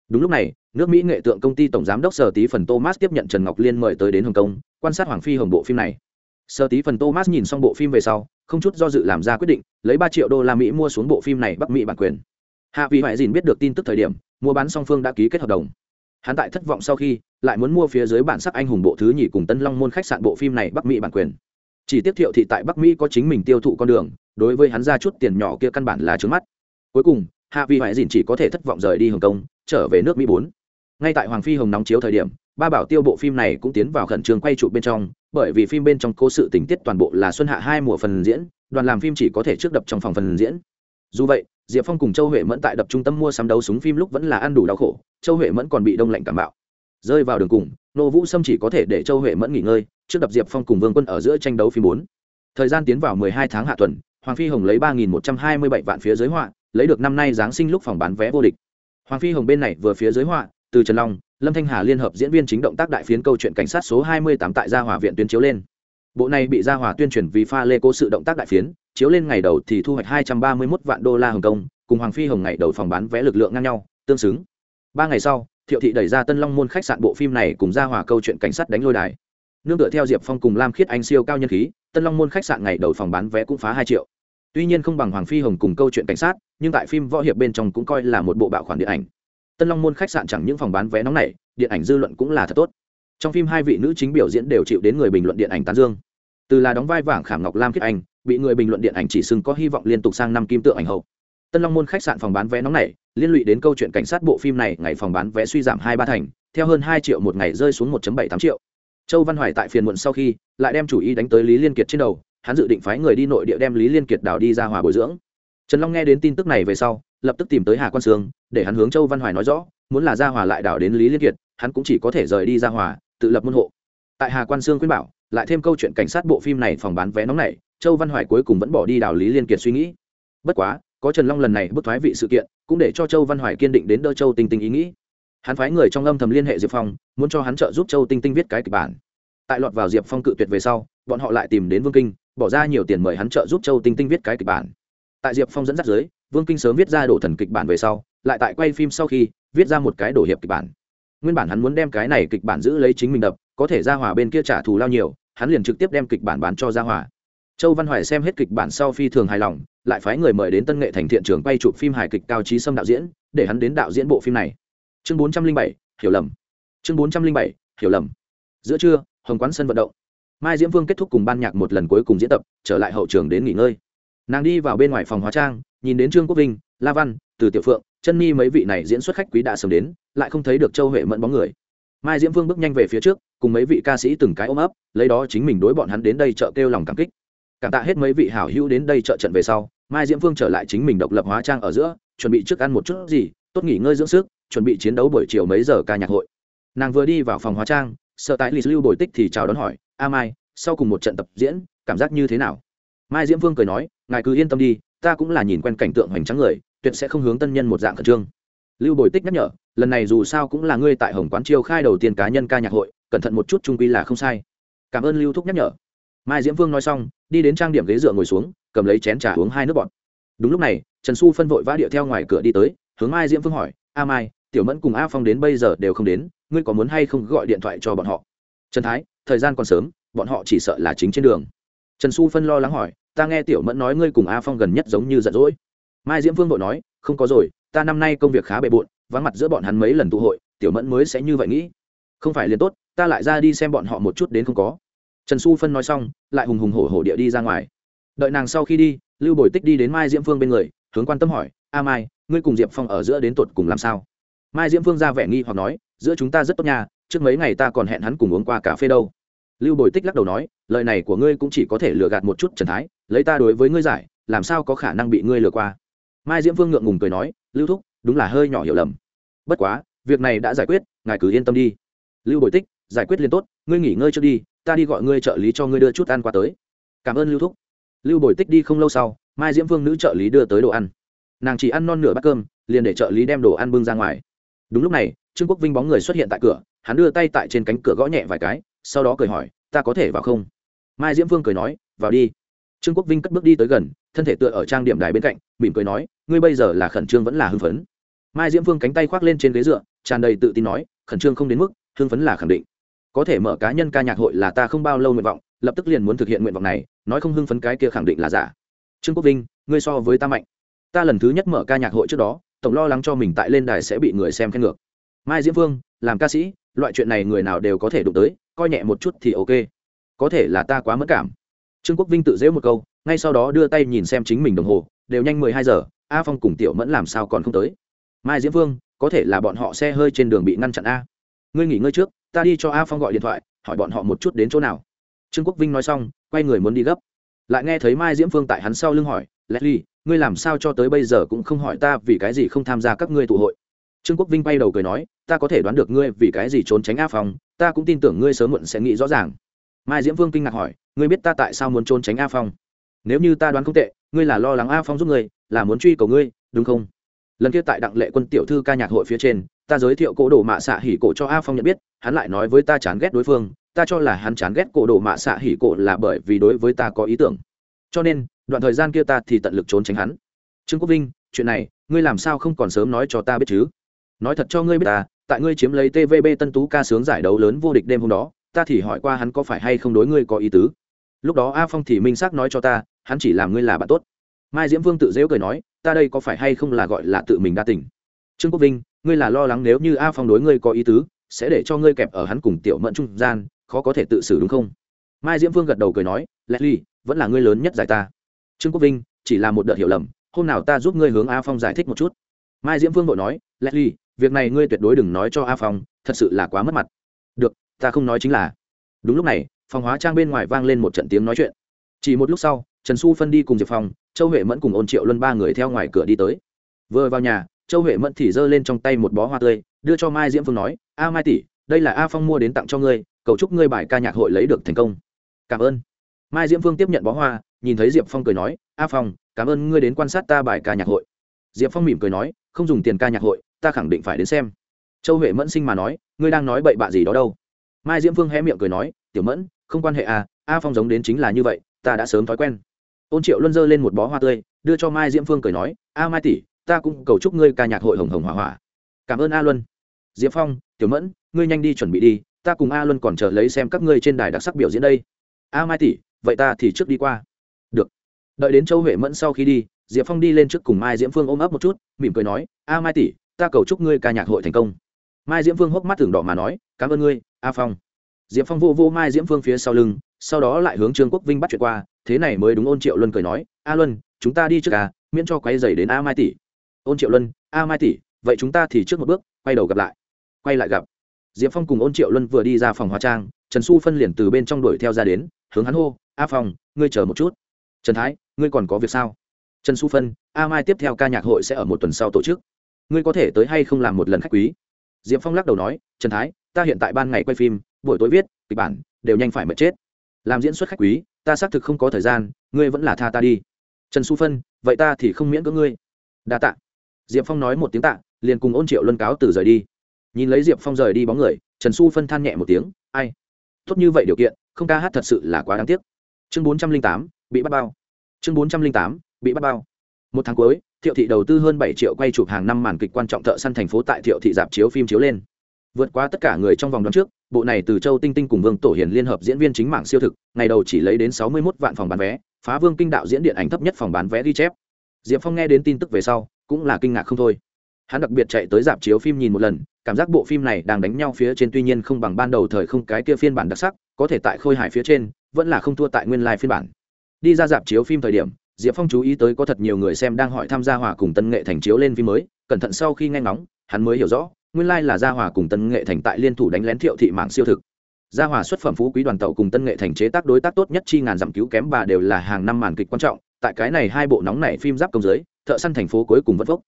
Đúng lúc này, nước mỹ nghệ tượng công ty tổng giám đốc sở tí phần thomas tiếp nhận trần ngọc liên mời tới đến hồng kông, quan sát hoàng phi hồng bộ phim này. Sở tí phần thomas nhìn xong bộ phim về sau, không chút do dự làm ra quyết định, lấy ba triệu đô la mỹ mua xuống bộ phim này bắc mỹ bản quyền. Hạ vị hoại dìn biết được tin tức thời điểm, mua bán song phương đã ký kết hợp đồng hắn tại thất vọng sau khi, lại muốn mua phía dưới bản sắc anh hùng bộ thứ nhì cùng tân long môn khách sạn bộ phim này bắc mỹ bản quyền. Chỉ tiếp thiệu thị tại bắc mỹ có chính mình tiêu thụ con đường, đối với hắn ra chút tiền nhỏ kia căn bản là trướng mắt. Cuối cùng, hạ Vi hoại dìn chỉ có thể thất vọng rời đi hồng kông, trở về nước mỹ bốn. Ngay tại hoàng phi hồng nóng chiếu thời điểm, ba bảo tiêu bộ phim này cũng tiến vào khẩn trương quay trụ bên trong, bởi vì phim bên trong cố sự tình tiết toàn bộ là xuân hạ hai mùa phần diễn, đoàn làm phim chỉ có thể trước đập trong phòng phần diễn. Dù vậy diệp phong cùng châu huệ mẫn tại đập trung tâm mua sắm đấu súng phim lúc vẫn là ăn đủ đau khổ, châu huệ mẫn còn bị đông lạnh cảm bạo. Rơi vào đường cùng, nô vũ sâm chỉ có thể để châu huệ mẫn nghỉ ngơi, trước đập diệp phong cùng vương quân ở giữa tranh đấu phim bốn. Thời gian tiến vào mười hai tháng hạ tuần, hoàng phi hồng lấy ba nghìn một trăm hai mươi bảy vạn phía dưới họa, lấy được năm nay giáng sinh lúc phòng bán vé vô địch. Hoàng phi hồng bên này vừa phía dưới họa, từ trần long, lâm thanh hà liên hợp diễn viên chính động tác đại phiến câu chuyện cảnh sát số 28 tại gia hòa viện tuyên chiếu lên. Bộ này bị gia hòa tuyên truyền vì pha lê cố sự động tác đại phiến chiếu lên ngày đầu thì thu hoạch 231 vạn đô la hồng kông, cùng hoàng phi hồng ngày đầu phòng bán vé lực lượng ngang nhau, tương xứng. Ba ngày sau, thiệu thị đẩy ra tân long môn khách sạn bộ phim này cùng ra hòa câu chuyện cảnh sát đánh lôi đài. Nương tựa theo diệp phong cùng lam khiết anh siêu cao nhân khí, tân long môn khách sạn ngày đầu phòng bán vé cũng phá hai triệu. Tuy nhiên không bằng hoàng phi hồng cùng câu chuyện cảnh sát, nhưng tại phim võ hiệp bên trong cũng coi là một bộ bạo khoản điện ảnh. Tân long môn khách sạn chẳng những phòng bán vé nóng này điện ảnh dư luận cũng là thật tốt. Trong phim hai vị nữ chính biểu diễn đều chịu đến người bình luận điện ảnh tán dương. Từ là đóng vai vàng khảm ngọc lam khiết anh bị người bình luận điện ảnh chỉ xưng có hy vọng liên tục sang năm kim tượng ảnh hậu. Tân long môn khách sạn phòng bán vé nóng này liên lụy đến câu chuyện cảnh sát bộ phim này ngày phòng bán vé suy giảm hai ba thành, theo hơn hai triệu một ngày rơi xuống 1 bảy tám triệu. Châu văn hoài tại phiền muộn sau khi lại đem chủ ý đánh tới lý liên kiệt trên đầu, hắn dự định phái người đi nội địa đem lý liên kiệt đào đi ra hòa bồi dưỡng. Trần long nghe đến tin tức này về sau, lập tức tìm tới hà quan sương, để hắn hướng châu văn hoài nói rõ, muốn là gia hòa lại đảo đến lý liên kiệt, hắn cũng chỉ có thể rời đi gia hòa, tự lập môn hộ. Tại hà quan sương khuyên bảo, lại thêm câu chuyện cảnh sát bộ phim này phòng bán vé nóng này châu văn hoài cuối cùng vẫn bỏ đi đạo lý liên kiệt suy nghĩ. Bất quá có trần long lần này bức thoái vị sự kiện cũng để cho châu văn hoài kiên định đến đỡ châu tinh tinh ý nghĩ. Hắn phái người trong âm thầm liên hệ diệp phong muốn cho hắn trợ giúp châu tinh tinh viết cái kịch bản. Tại lọt vào diệp phong cự tuyệt về sau bọn họ lại tìm đến vương kinh bỏ ra nhiều tiền mời hắn trợ giúp châu tinh tinh viết cái kịch bản. Tại diệp phong dẫn dắt giới, vương kinh sớm viết ra đổ thần kịch bản về sau lại tại quay phim sau khi viết ra một cái đổ hiệp kịch bản. Nguyên bản hắn muốn đem cái này kịch bản giữ lấy chính mình đập có thể ra hòa bên kia trả thù lao nhiều hắn liền trực tiếp đem kịch bản bán cho ra hòa châu văn hoài xem hết kịch bản sau phi thường hài lòng, lại phái người mời đến tân nghệ thành thiện trường quay chụp phim hài kịch cao trí sâm đạo diễn, để hắn đến đạo diễn bộ phim này. Chương bốn trăm linh bảy, hiểu lầm. Chương bốn trăm linh bảy, hiểu lầm. Giữa trưa, hồng quán sân vận động. Mai diễm vương kết thúc cùng ban nhạc một lần cuối cùng diễn tập, trở lại hậu trường đến nghỉ ngơi. Nàng đi vào bên ngoài phòng hóa trang, nhìn đến trương quốc vinh, la văn, từ tiểu phượng, chân Nhi mấy vị này diễn xuất khách quý đã sớm đến, lại không thấy được châu huệ mẫn bóng người. Mai diễm vương bước nhanh về phía trước, cùng mấy vị ca sĩ từng cái ôm ấp, lấy đó chính mình đối bọn hắn đến đây trợ kêu lòng cảm kích cảm tạ hết mấy vị hảo hữu đến đây trợ trận về sau, mai diễm vương trở lại chính mình độc lập hóa trang ở giữa, chuẩn bị trước ăn một chút gì, tốt nghỉ ngơi dưỡng sức, chuẩn bị chiến đấu buổi chiều mấy giờ ca nhạc hội. Nàng vừa đi vào phòng hóa trang, sợ tại lì lưu bồi tích thì chào đón hỏi, a mai, sau cùng một trận tập diễn, cảm giác như thế nào? Mai diễm vương cười nói, ngài cứ yên tâm đi, ta cũng là nhìn quen cảnh tượng hoành tráng người, tuyệt sẽ không hướng tân nhân một dạng khẩn trương. Lưu bồi tích nhắc nhở, lần này dù sao cũng là ngươi tại hồng quán chiêu khai đầu tiên cá nhân ca nhạc hội, cẩn thận một chút trung quy là không sai. Cảm ơn lưu thúc nhắc nhở mai diễm vương nói xong, đi đến trang điểm ghế dựa ngồi xuống, cầm lấy chén trà uống hai nước bọt. Đúng lúc này, trần xu phân vội vã điệu theo ngoài cửa đi tới, hướng mai diễm vương hỏi, a mai, tiểu mẫn cùng a phong đến bây giờ đều không đến, ngươi có muốn hay không gọi điện thoại cho bọn họ? Trần thái, thời gian còn sớm, bọn họ chỉ sợ là chính trên đường. Trần xu phân lo lắng hỏi, ta nghe tiểu mẫn nói ngươi cùng a phong gần nhất giống như giận dỗi. Mai diễm vương vội nói, không có rồi, ta năm nay công việc khá bề bộn, vắng mặt giữa bọn hắn mấy lần tụ hội, tiểu mẫn mới sẽ như vậy nghĩ. Không phải liền tốt, ta lại ra đi xem bọn họ một chút đến không có trần xu phân nói xong, lại hùng hùng hổ hổ địa đi ra ngoài. Đợi nàng sau khi đi, lưu bồi tích đi đến mai diễm phương bên người, hướng quan tâm hỏi, a mai, ngươi cùng diệp phong ở giữa đến tột cùng làm sao? Mai diễm phương ra vẻ nghi hoặc nói, giữa chúng ta rất tốt nha, trước mấy ngày ta còn hẹn hắn cùng uống qua cà phê đâu. Lưu bồi tích lắc đầu nói, lời này của ngươi cũng chỉ có thể lừa gạt một chút trần thái, lấy ta đối với ngươi giải, làm sao có khả năng bị ngươi lừa qua? Mai diễm phương ngượng ngùng cười nói, lưu thúc, đúng là hơi nhỏ hiểu lầm. Bất quá, việc này đã giải quyết, ngài cứ yên tâm đi. Lưu bồi tích, giải quyết liền tốt, ngươi nghỉ ngơi cho đi ta đi gọi ngươi trợ lý cho ngươi đưa chút ăn qua tới. Cảm ơn lưu thúc. Lưu bồi tích đi không lâu sau, mai diễm phương nữ trợ lý đưa tới đồ ăn. Nàng chỉ ăn non nửa bát cơm, liền để trợ lý đem đồ ăn bưng ra ngoài. Đúng lúc này, trương quốc vinh bóng người xuất hiện tại cửa, hắn đưa tay tại trên cánh cửa gõ nhẹ vài cái, sau đó cười hỏi, ta có thể vào không? Mai diễm phương cười nói, vào đi. Trương quốc vinh cất bước đi tới gần, thân thể tựa ở trang điểm đài bên cạnh, mỉm cười nói, ngươi bây giờ là khẩn trương vẫn là hưng phấn? Mai diễm phương cánh tay khoác lên trên ghế dựa, tràn đầy tự tin nói, khẩn trương không đến mức, hưng phấn là khẳng định có thể mở cá nhân ca nhạc hội là ta không bao lâu nguyện vọng, lập tức liền muốn thực hiện nguyện vọng này, nói không hưng phấn cái kia khẳng định là giả. Trương quốc vinh, ngươi so với ta mạnh. Ta lần thứ nhất mở ca nhạc hội trước đó, tổng lo lắng cho mình tại lên đài sẽ bị người xem khen ngược. Mai diễm phương làm ca sĩ, loại chuyện này người nào đều có thể đụng tới, coi nhẹ một chút thì ok. Có thể là ta quá mất cảm. Trương quốc vinh tự dễ một câu, ngay sau đó đưa tay nhìn xem chính mình đồng hồ, đều nhanh mười hai giờ, a phong cùng tiểu mẫn làm sao còn không tới. Mai diễm phương có thể là bọn họ xe hơi trên đường bị ngăn chặn a. Ngươi nghỉ ngơi trước ta đi cho a phong gọi điện thoại, hỏi bọn họ một chút đến chỗ nào. Trương quốc vinh nói xong, quay người muốn đi gấp. Lại nghe thấy mai diễm phương tại hắn sau lưng hỏi, leslie, ngươi làm sao cho tới bây giờ cũng không hỏi ta vì cái gì không tham gia các ngươi tụ hội? Trương quốc vinh bay đầu cười nói, ta có thể đoán được ngươi vì cái gì trốn tránh a phong, ta cũng tin tưởng ngươi sớm muộn sẽ nghĩ rõ ràng. Mai diễm vương kinh ngạc hỏi, ngươi biết ta tại sao muốn trốn tránh a phong? Nếu như ta đoán không tệ, ngươi là lo lắng a phong giúp ngươi, là muốn truy cầu ngươi, đúng không? Lần kia tại đặng lệ quân tiểu thư ca nhạc hội phía trên, ta giới thiệu cổ đồ mạ xạ hỉ cổ cho a phong nhận biết, hắn lại nói với ta chán ghét đối phương, ta cho là hắn chán ghét cổ đồ mạ xạ hỉ cổ là bởi vì đối với ta có ý tưởng. Cho nên, đoạn thời gian kia ta thì tận lực trốn tránh hắn. Trương quốc vinh, chuyện này, ngươi làm sao không còn sớm nói cho ta biết chứ? Nói thật cho ngươi biết ta, tại ngươi chiếm lấy tvb tân tú ca sướng giải đấu lớn vô địch đêm hôm đó, ta thì hỏi qua hắn có phải hay không đối ngươi có ý tứ. Lúc đó a phong thì minh xác nói cho ta, hắn chỉ làm ngươi là bạn tốt. Mai diễm vương tự dễu cười nói ta đây có phải hay không là gọi là tự mình đa tỉnh trương quốc vinh, ngươi là lo lắng nếu như a phong đối ngươi có ý tứ, sẽ để cho ngươi kẹp ở hắn cùng tiểu mẫn trung gian, khó có thể tự xử đúng không? Mai diễm vương gật đầu cười nói leslie vẫn là ngươi lớn nhất giải ta. Trương quốc vinh, chỉ là một đợt hiểu lầm, hôm nào ta giúp ngươi hướng a phong giải thích một chút. Mai diễm vương vội nói leslie việc này ngươi tuyệt đối đừng nói cho a phong, thật sự là quá mất mặt. Được, ta không nói chính là. Đúng lúc này, phòng hóa trang bên ngoài vang lên một trận tiếng nói chuyện. Chỉ một lúc sau, trần xu phân đi cùng diệp phong châu huệ mẫn cùng ôn triệu luân ba người theo ngoài cửa đi tới. Vừa vào nhà, châu huệ mẫn thì giơ lên trong tay một bó hoa tươi, đưa cho mai diễm phương nói, a mai tỷ, đây là a phong mua đến tặng cho ngươi, cầu chúc ngươi bài ca nhạc hội lấy được thành công. Cảm ơn. Mai diễm phương tiếp nhận bó hoa, nhìn thấy diệp phong cười nói, a phong, cảm ơn ngươi đến quan sát ta bài ca nhạc hội. Diệp phong mỉm cười nói, không dùng tiền ca nhạc hội, ta khẳng định phải đến xem. Châu huệ mẫn sinh mà nói, ngươi đang nói bậy bạ gì đó đâu? Mai diễm phương hé miệng cười nói, tiểu mẫn, không quan hệ à a phong giống đến chính là như vậy, ta đã sớm thói quen ôn triệu luân dơ lên một bó hoa tươi, đưa cho mai diễm phương cười nói, a mai tỷ, ta cũng cầu chúc ngươi ca nhạc hội hồng hồng hỏa hỏa. Cảm ơn a luân. Diễm phong, tiểu mẫn, ngươi nhanh đi chuẩn bị đi, ta cùng a luân còn chờ lấy xem các ngươi trên đài đặc sắc biểu diễn đây. A mai tỷ, vậy ta thì trước đi qua. Được. Đợi đến châu huệ mẫn sau khi đi, diệp phong đi lên trước cùng mai diễm phương ôm ấp một chút, mỉm cười nói, a mai tỷ, ta cầu chúc ngươi ca nhạc hội thành công. Mai diễm phương hốc mắt tưởng đỏ mà nói, cảm ơn ngươi, a phong. Diệp phong vô vô mai diễm phương phía sau lưng, sau đó lại hướng trương quốc vinh bắt chuyện qua thế này mới đúng ôn triệu luân cười nói, a luân, chúng ta đi trước à miễn cho quay dày đến a mai tỷ. Ôn triệu luân, a mai tỷ, vậy chúng ta thì trước một bước, quay đầu gặp lại. Quay lại gặp, diệp phong cùng ôn triệu luân vừa đi ra phòng hóa trang, trần xu phân liền từ bên trong đuổi theo ra đến, hướng hắn hô, a phong, ngươi chờ một chút. Trần thái, ngươi còn có việc sao? Trần xu phân, a mai tiếp theo ca nhạc hội sẽ ở một tuần sau tổ chức. Ngươi có thể tới hay không làm một lần khách quý? Diệp phong lắc đầu nói, trần thái, ta hiện tại ban ngày quay phim, buổi tối viết, kịch bản, đều nhanh phải mệt chết. Làm diễn xuất khách quý ta xác thực không có thời gian, ngươi vẫn là tha ta đi. Trần xu phân, vậy ta thì không miễn cưỡng ngươi. Đa tạ. Diệp phong nói một tiếng tạ, liền cùng ôn triệu luân cáo từ rời đi. Nhìn lấy diệp phong rời đi bóng người, trần xu phân than nhẹ một tiếng, ai? Tốt như vậy điều kiện, không ca hát thật sự là quá đáng tiếc. Chương bốn trăm linh tám, bị bắt bao. Chương bốn trăm linh tám, bị bắt bao. Một tháng cuối, thiệu thị đầu tư hơn bảy triệu quay chụp hàng năm màn kịch quan trọng thợ săn thành phố tại thiệu thị dạp chiếu phim chiếu lên. Vượt qua tất cả người trong vòng đón trước bộ này từ châu tinh tinh cùng vương tổ hiền liên hợp diễn viên chính mạng siêu thực, ngày đầu chỉ lấy đến sáu mươi một vạn phòng bán vé, phá vương kinh đạo diễn điện ảnh thấp nhất phòng bán vé ghi chép. Diệp phong nghe đến tin tức về sau, cũng là kinh ngạc không thôi. Hắn đặc biệt chạy tới dạp chiếu phim nhìn một lần, cảm giác bộ phim này đang đánh nhau phía trên tuy nhiên không bằng ban đầu thời không cái kia phiên bản đặc sắc, có thể tại khôi hài phía trên, vẫn là không thua tại nguyên lai phiên bản. Đi ra dạp chiếu phim thời điểm, diệp phong chú ý tới có thật nhiều người xem đang hỏi tham gia hòa cùng tân nghệ thành chiếu lên phim mới, cẩn thận sau khi nghe ngóng, hắn mới hiểu rõ nguyên lai là gia hòa cùng tân nghệ thành tại liên thủ đánh lén thiệu thị mạng siêu thực. Gia hòa xuất phẩm phú quý đoàn tàu cùng tân nghệ thành chế tác đối tác tốt nhất chi ngàn dặm cứu kém bà đều là hàng năm màn kịch quan trọng, tại cái này hai bộ nóng này phim giáp công giới, thợ săn thành phố cuối cùng vất vốc.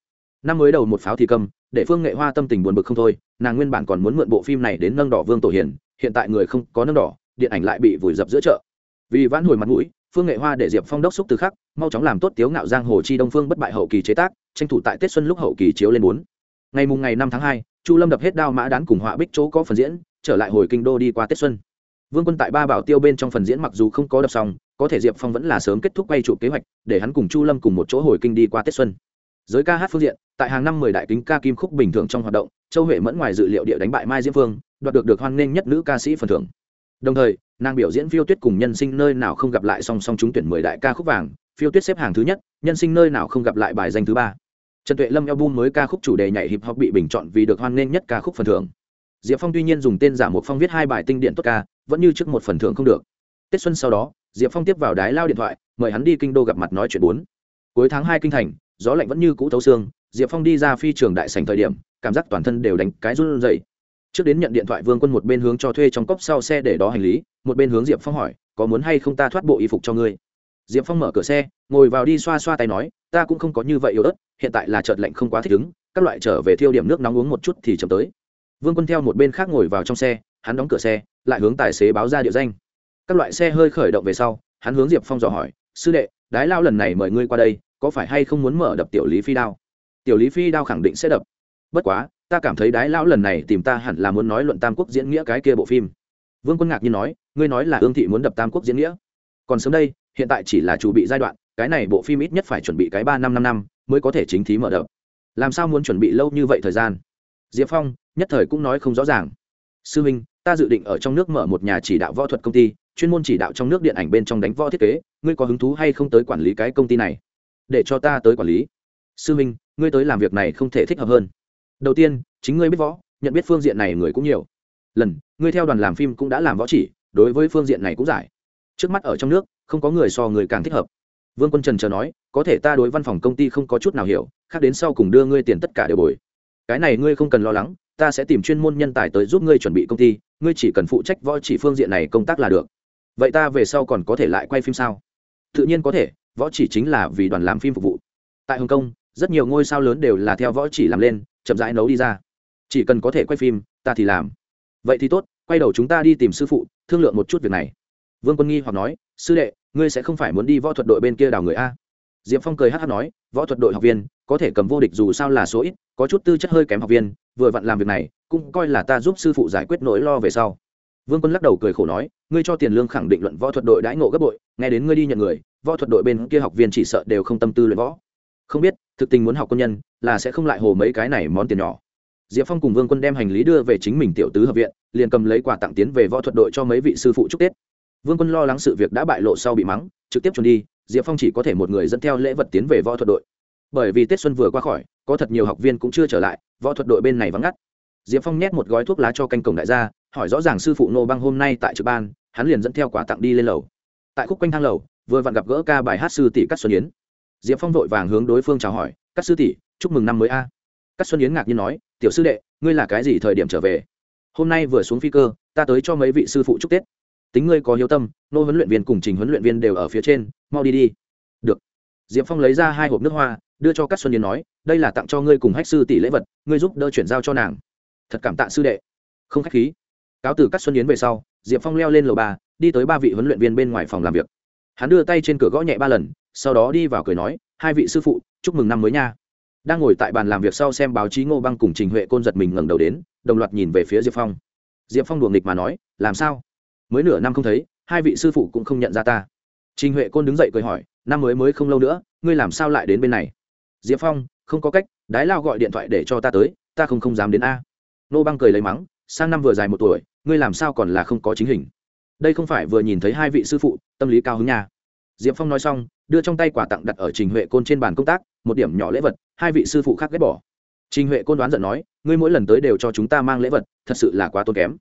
Năm mới đầu một pháo thì cầm, để phương nghệ hoa tâm tình buồn bực không thôi, nàng nguyên bản còn muốn mượn bộ phim này đến nâng đỏ vương tổ hiền, hiện tại người không có nâng đỏ, điện ảnh lại bị vùi dập giữa chợ. Vì vãn hồi mặt mũi, phương nghệ hoa để diệp phong đốc xúc từ khắc, mau chóng làm tốt tiếu ngạo giang hồ chi đông phương bất bại hậu kỳ chế tác, tranh thủ tại tết xuân lúc hậu kỳ chiếu lên bốn. Ngày mùng ngày năm tháng hai chu lâm đập hết đao mã đán cùng họa bích chỗ có phần diễn, trở lại hồi kinh đô đi qua tết xuân. Vương quân tại ba bảo tiêu bên trong phần diễn mặc dù không có đập xong, có thể diệp phong vẫn là sớm kết thúc quay trụ kế hoạch, để hắn cùng chu lâm cùng một chỗ hồi kinh đi qua tết xuân. Giới ca hát phương diện, tại hàng năm mười đại kính ca kim khúc bình thường trong hoạt động, châu huệ mẫn ngoài dự liệu địa đánh bại mai diễm phương, đoạt được được hoan nghênh nhất nữ ca sĩ phần thưởng. Đồng thời, nàng biểu diễn phiêu tuyết cùng nhân sinh nơi nào không gặp lại song song trúng tuyển mười đại ca khúc vàng, phiêu tuyết xếp hàng thứ nhất, nhân sinh nơi nào không gặp lại bài danh thứ ba trần tuệ lâm album mới ca khúc chủ đề nhảy hip hop bị bình chọn vì được hoan nghênh nhất ca khúc phần thưởng. Diệp phong tuy nhiên dùng tên giả một phong viết hai bài tinh điện tốt ca, vẫn như trước một phần thưởng không được. Tết xuân sau đó, diệp phong tiếp vào đái lao điện thoại, mời hắn đi kinh đô gặp mặt nói chuyện bốn. Cuối tháng hai kinh thành, gió lạnh vẫn như cũ thấu xương, diệp phong đi ra phi trường đại sành thời điểm, cảm giác toàn thân đều đánh cái run dậy trước đến nhận điện thoại vương quân một bên hướng cho thuê trong cốc sau xe để đó hành lý, một bên hướng diệp phong hỏi, có muốn hay không ta thoát bộ y phục cho ngươi? Diệp phong mở cửa xe, ngồi vào đi xoa xoa tay nói, ta cũng không có như vậy yếu ớt hiện tại là chợt lạnh không quá thích ứng, các loại trở về thiêu điểm nước nóng uống một chút thì chậm tới. Vương quân theo một bên khác ngồi vào trong xe, hắn đóng cửa xe, lại hướng tài xế báo ra địa danh. Các loại xe hơi khởi động về sau, hắn hướng diệp phong dò hỏi, sư đệ, đái lao lần này mời ngươi qua đây, có phải hay không muốn mở đập tiểu lý phi đao? Tiểu lý phi đao khẳng định sẽ đập. Bất quá, ta cảm thấy đái lão lần này tìm ta hẳn là muốn nói luận tam quốc diễn nghĩa cái kia bộ phim. Vương quân ngạc nhiên nói, ngươi nói là ương thị muốn đập tam quốc diễn nghĩa? Còn sớm đây, hiện tại chỉ là chủ bị giai đoạn, cái này bộ phim ít nhất phải chuẩn bị cái ba năm năm năm mới có thể chính thí mở đập làm sao muốn chuẩn bị lâu như vậy thời gian? Diệp phong nhất thời cũng nói không rõ ràng. Sư minh, ta dự định ở trong nước mở một nhà chỉ đạo võ thuật công ty, chuyên môn chỉ đạo trong nước điện ảnh bên trong đánh võ thiết kế. Ngươi có hứng thú hay không tới quản lý cái công ty này? Để cho ta tới quản lý. Sư minh, ngươi tới làm việc này không thể thích hợp hơn. Đầu tiên, chính ngươi biết võ, nhận biết phương diện này người cũng nhiều. Lần, ngươi theo đoàn làm phim cũng đã làm võ chỉ, đối với phương diện này cũng giải. Trước mắt ở trong nước, không có người so người càng thích hợp vương quân trần chờ nói, có thể ta đối văn phòng công ty không có chút nào hiểu, khác đến sau cùng đưa ngươi tiền tất cả đều bồi. Cái này ngươi không cần lo lắng, ta sẽ tìm chuyên môn nhân tài tới giúp ngươi chuẩn bị công ty, ngươi chỉ cần phụ trách võ chỉ phương diện này công tác là được. Vậy ta về sau còn có thể lại quay phim sao? Tự nhiên có thể, võ chỉ chính là vì đoàn làm phim phục vụ. Tại hồng kông, rất nhiều ngôi sao lớn đều là theo võ chỉ làm lên, chậm rãi nấu đi ra. Chỉ cần có thể quay phim, ta thì làm. Vậy thì tốt, quay đầu chúng ta đi tìm sư phụ, thương lượng một chút việc này. Vương quân nghi hoặc nói, sư đệ ngươi sẽ không phải muốn đi võ thuật đội bên kia đào người a? Diệp phong cười hát hát nói, võ thuật đội học viên, có thể cầm vô địch dù sao là số ít, có chút tư chất hơi kém học viên, vừa vặn làm việc này, cũng coi là ta giúp sư phụ giải quyết nỗi lo về sau. Vương quân lắc đầu cười khổ nói, ngươi cho tiền lương khẳng định luận võ thuật đội đãi ngộ gấp bội, nghe đến ngươi đi nhận người, võ thuật đội bên kia học viên chỉ sợ đều không tâm tư luyện võ. Không biết, thực tình muốn học quân nhân, là sẽ không lại hồ mấy cái này món tiền nhỏ. Diệp phong cùng vương quân đem hành lý đưa về chính mình tiểu tứ hợp viện, liền cầm lấy quà tặng tiến về võ thuật đội cho mấy vị sư phụ chúc tết vương quân lo lắng sự việc đã bại lộ sau bị mắng, trực tiếp trốn đi, diệp phong chỉ có thể một người dẫn theo lễ vật tiến về võ thuật đội. Bởi vì tết xuân vừa qua khỏi, có thật nhiều học viên cũng chưa trở lại, võ thuật đội bên này vắng ngắt. Diệp phong nhét một gói thuốc lá cho canh cổng đại gia, hỏi rõ ràng sư phụ nô băng hôm nay tại trực ban, hắn liền dẫn theo quà tặng đi lên lầu. Tại khúc quanh thang lầu, vừa vặn gặp gỡ ca bài hát sư tỷ cắt xuân yến. Diệp phong vội vàng hướng đối phương chào hỏi các sư tỷ, chúc mừng năm mới a. À. xuân yến ngạc nhiên nói, tiểu sư đệ, ngươi là cái gì thời điểm trở về? Hôm nay vừa xuống phi cơ, ta tới cho mấy vị sư phụ chúc tết tính ngươi có hiếu tâm, nô huấn luyện viên cùng trình huấn luyện viên đều ở phía trên, mau đi đi. Được. Diệp phong lấy ra hai hộp nước hoa, đưa cho các xuân yến nói, đây là tặng cho ngươi cùng hách sư tỷ lễ vật, ngươi giúp đỡ chuyển giao cho nàng. Thật cảm tạ sư đệ. Không k h á c h khí. Cáo từ các xuân yến về sau, diệp phong leo lên lầu ba, đi tới ba vị huấn luyện viên bên ngoài phòng làm việc. Hắn đưa tay trên cửa gõ nhẹ ba lần, sau đó đi vào cười nói, hai vị sư phụ, chúc mừng năm mới nha. Đang ngồi tại bàn làm việc sau xem báo chí ngô băng cùng trình huệ côn giật mình ngẩng đầu đến, đồng loạt nhìn về phía diệp phong. Diệp phong đùa nghịch mà nói, làm sao? Mới nửa năm không thấy, hai vị sư phụ cũng không nhận ra ta. Trình huệ côn đứng dậy cười hỏi, năm mới mới không lâu nữa, ngươi làm sao lại đến bên này? Diệp phong, không có cách, đái lao gọi điện thoại để cho ta tới, ta không không dám đến a. Nô băng cười lấy mắng, sang năm vừa dài một tuổi, ngươi làm sao còn là không có chính hình? Đây không phải vừa nhìn thấy hai vị sư phụ, tâm lý cao hứng nha. Diệp phong nói xong, đưa trong tay quà tặng đặt ở trình huệ côn trên bàn công tác, một điểm nhỏ lễ vật, hai vị sư phụ khác ghét bỏ. Trình huệ côn đoán giận nói, ngươi mỗi lần tới đều cho chúng ta mang lễ vật, thật sự là quá tốn kém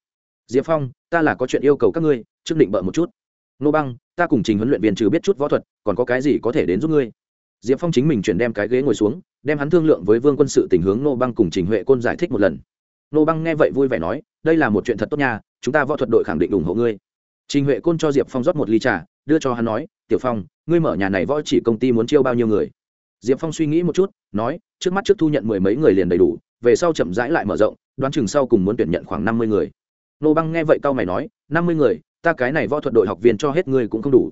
diệp phong, ta là có chuyện yêu cầu các ngươi, trước định bợ một chút. Nô băng, ta cùng trình huấn luyện viên trừ biết chút võ thuật, còn có cái gì có thể đến giúp ngươi? Diệp phong chính mình chuyển đem cái ghế ngồi xuống, đem hắn thương lượng với vương quân sự tình hướng nô băng cùng trình huệ côn giải thích một lần. Nô băng nghe vậy vui vẻ nói, đây là một chuyện thật tốt nha, chúng ta võ thuật đội khẳng định ủng hộ ngươi. Trình huệ côn cho diệp phong rót một ly trà, đưa cho hắn nói, tiểu phong, ngươi mở nhà này võ chỉ công ty muốn chiêu bao nhiêu người? Diệp phong suy nghĩ một chút, nói, trước mắt trước thu nhận mười mấy người liền đầy đủ, về sau chậm rãi lại mở rộng, đoán chừng sau cùng muốn tuyển nhận khoảng năm mươi người nô băng nghe vậy tao mày nói, năm mươi người, ta cái này võ thuật đội học viên cho hết người cũng không đủ.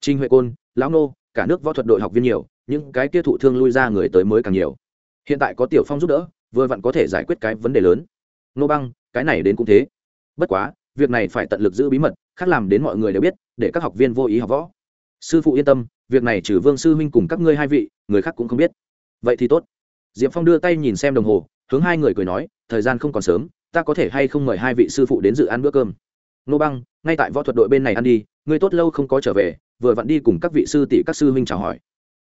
Trinh huệ côn, lão nô, cả nước võ thuật đội học viên nhiều, những cái kia thụ thương lui ra người tới mới càng nhiều. Hiện tại có tiểu phong giúp đỡ, vừa vặn có thể giải quyết cái vấn đề lớn. Nô băng, cái này đến cũng thế. Bất quá, việc này phải tận lực giữ bí mật, khác làm đến mọi người đều biết, để các học viên vô ý học võ. Sư phụ yên tâm, việc này trừ vương sư huynh cùng các ngươi hai vị, người khác cũng không biết. Vậy thì tốt. Diệp phong đưa tay nhìn xem đồng hồ, hướng hai người cười nói, thời gian không còn sớm ta có thể hay không mời hai vị sư phụ đến dự ăn bữa cơm? Nô băng, ngay tại võ thuật đội bên này ăn đi, ngươi tốt lâu không có trở về, vừa vặn đi cùng các vị sư tỷ, các sư huynh chào hỏi.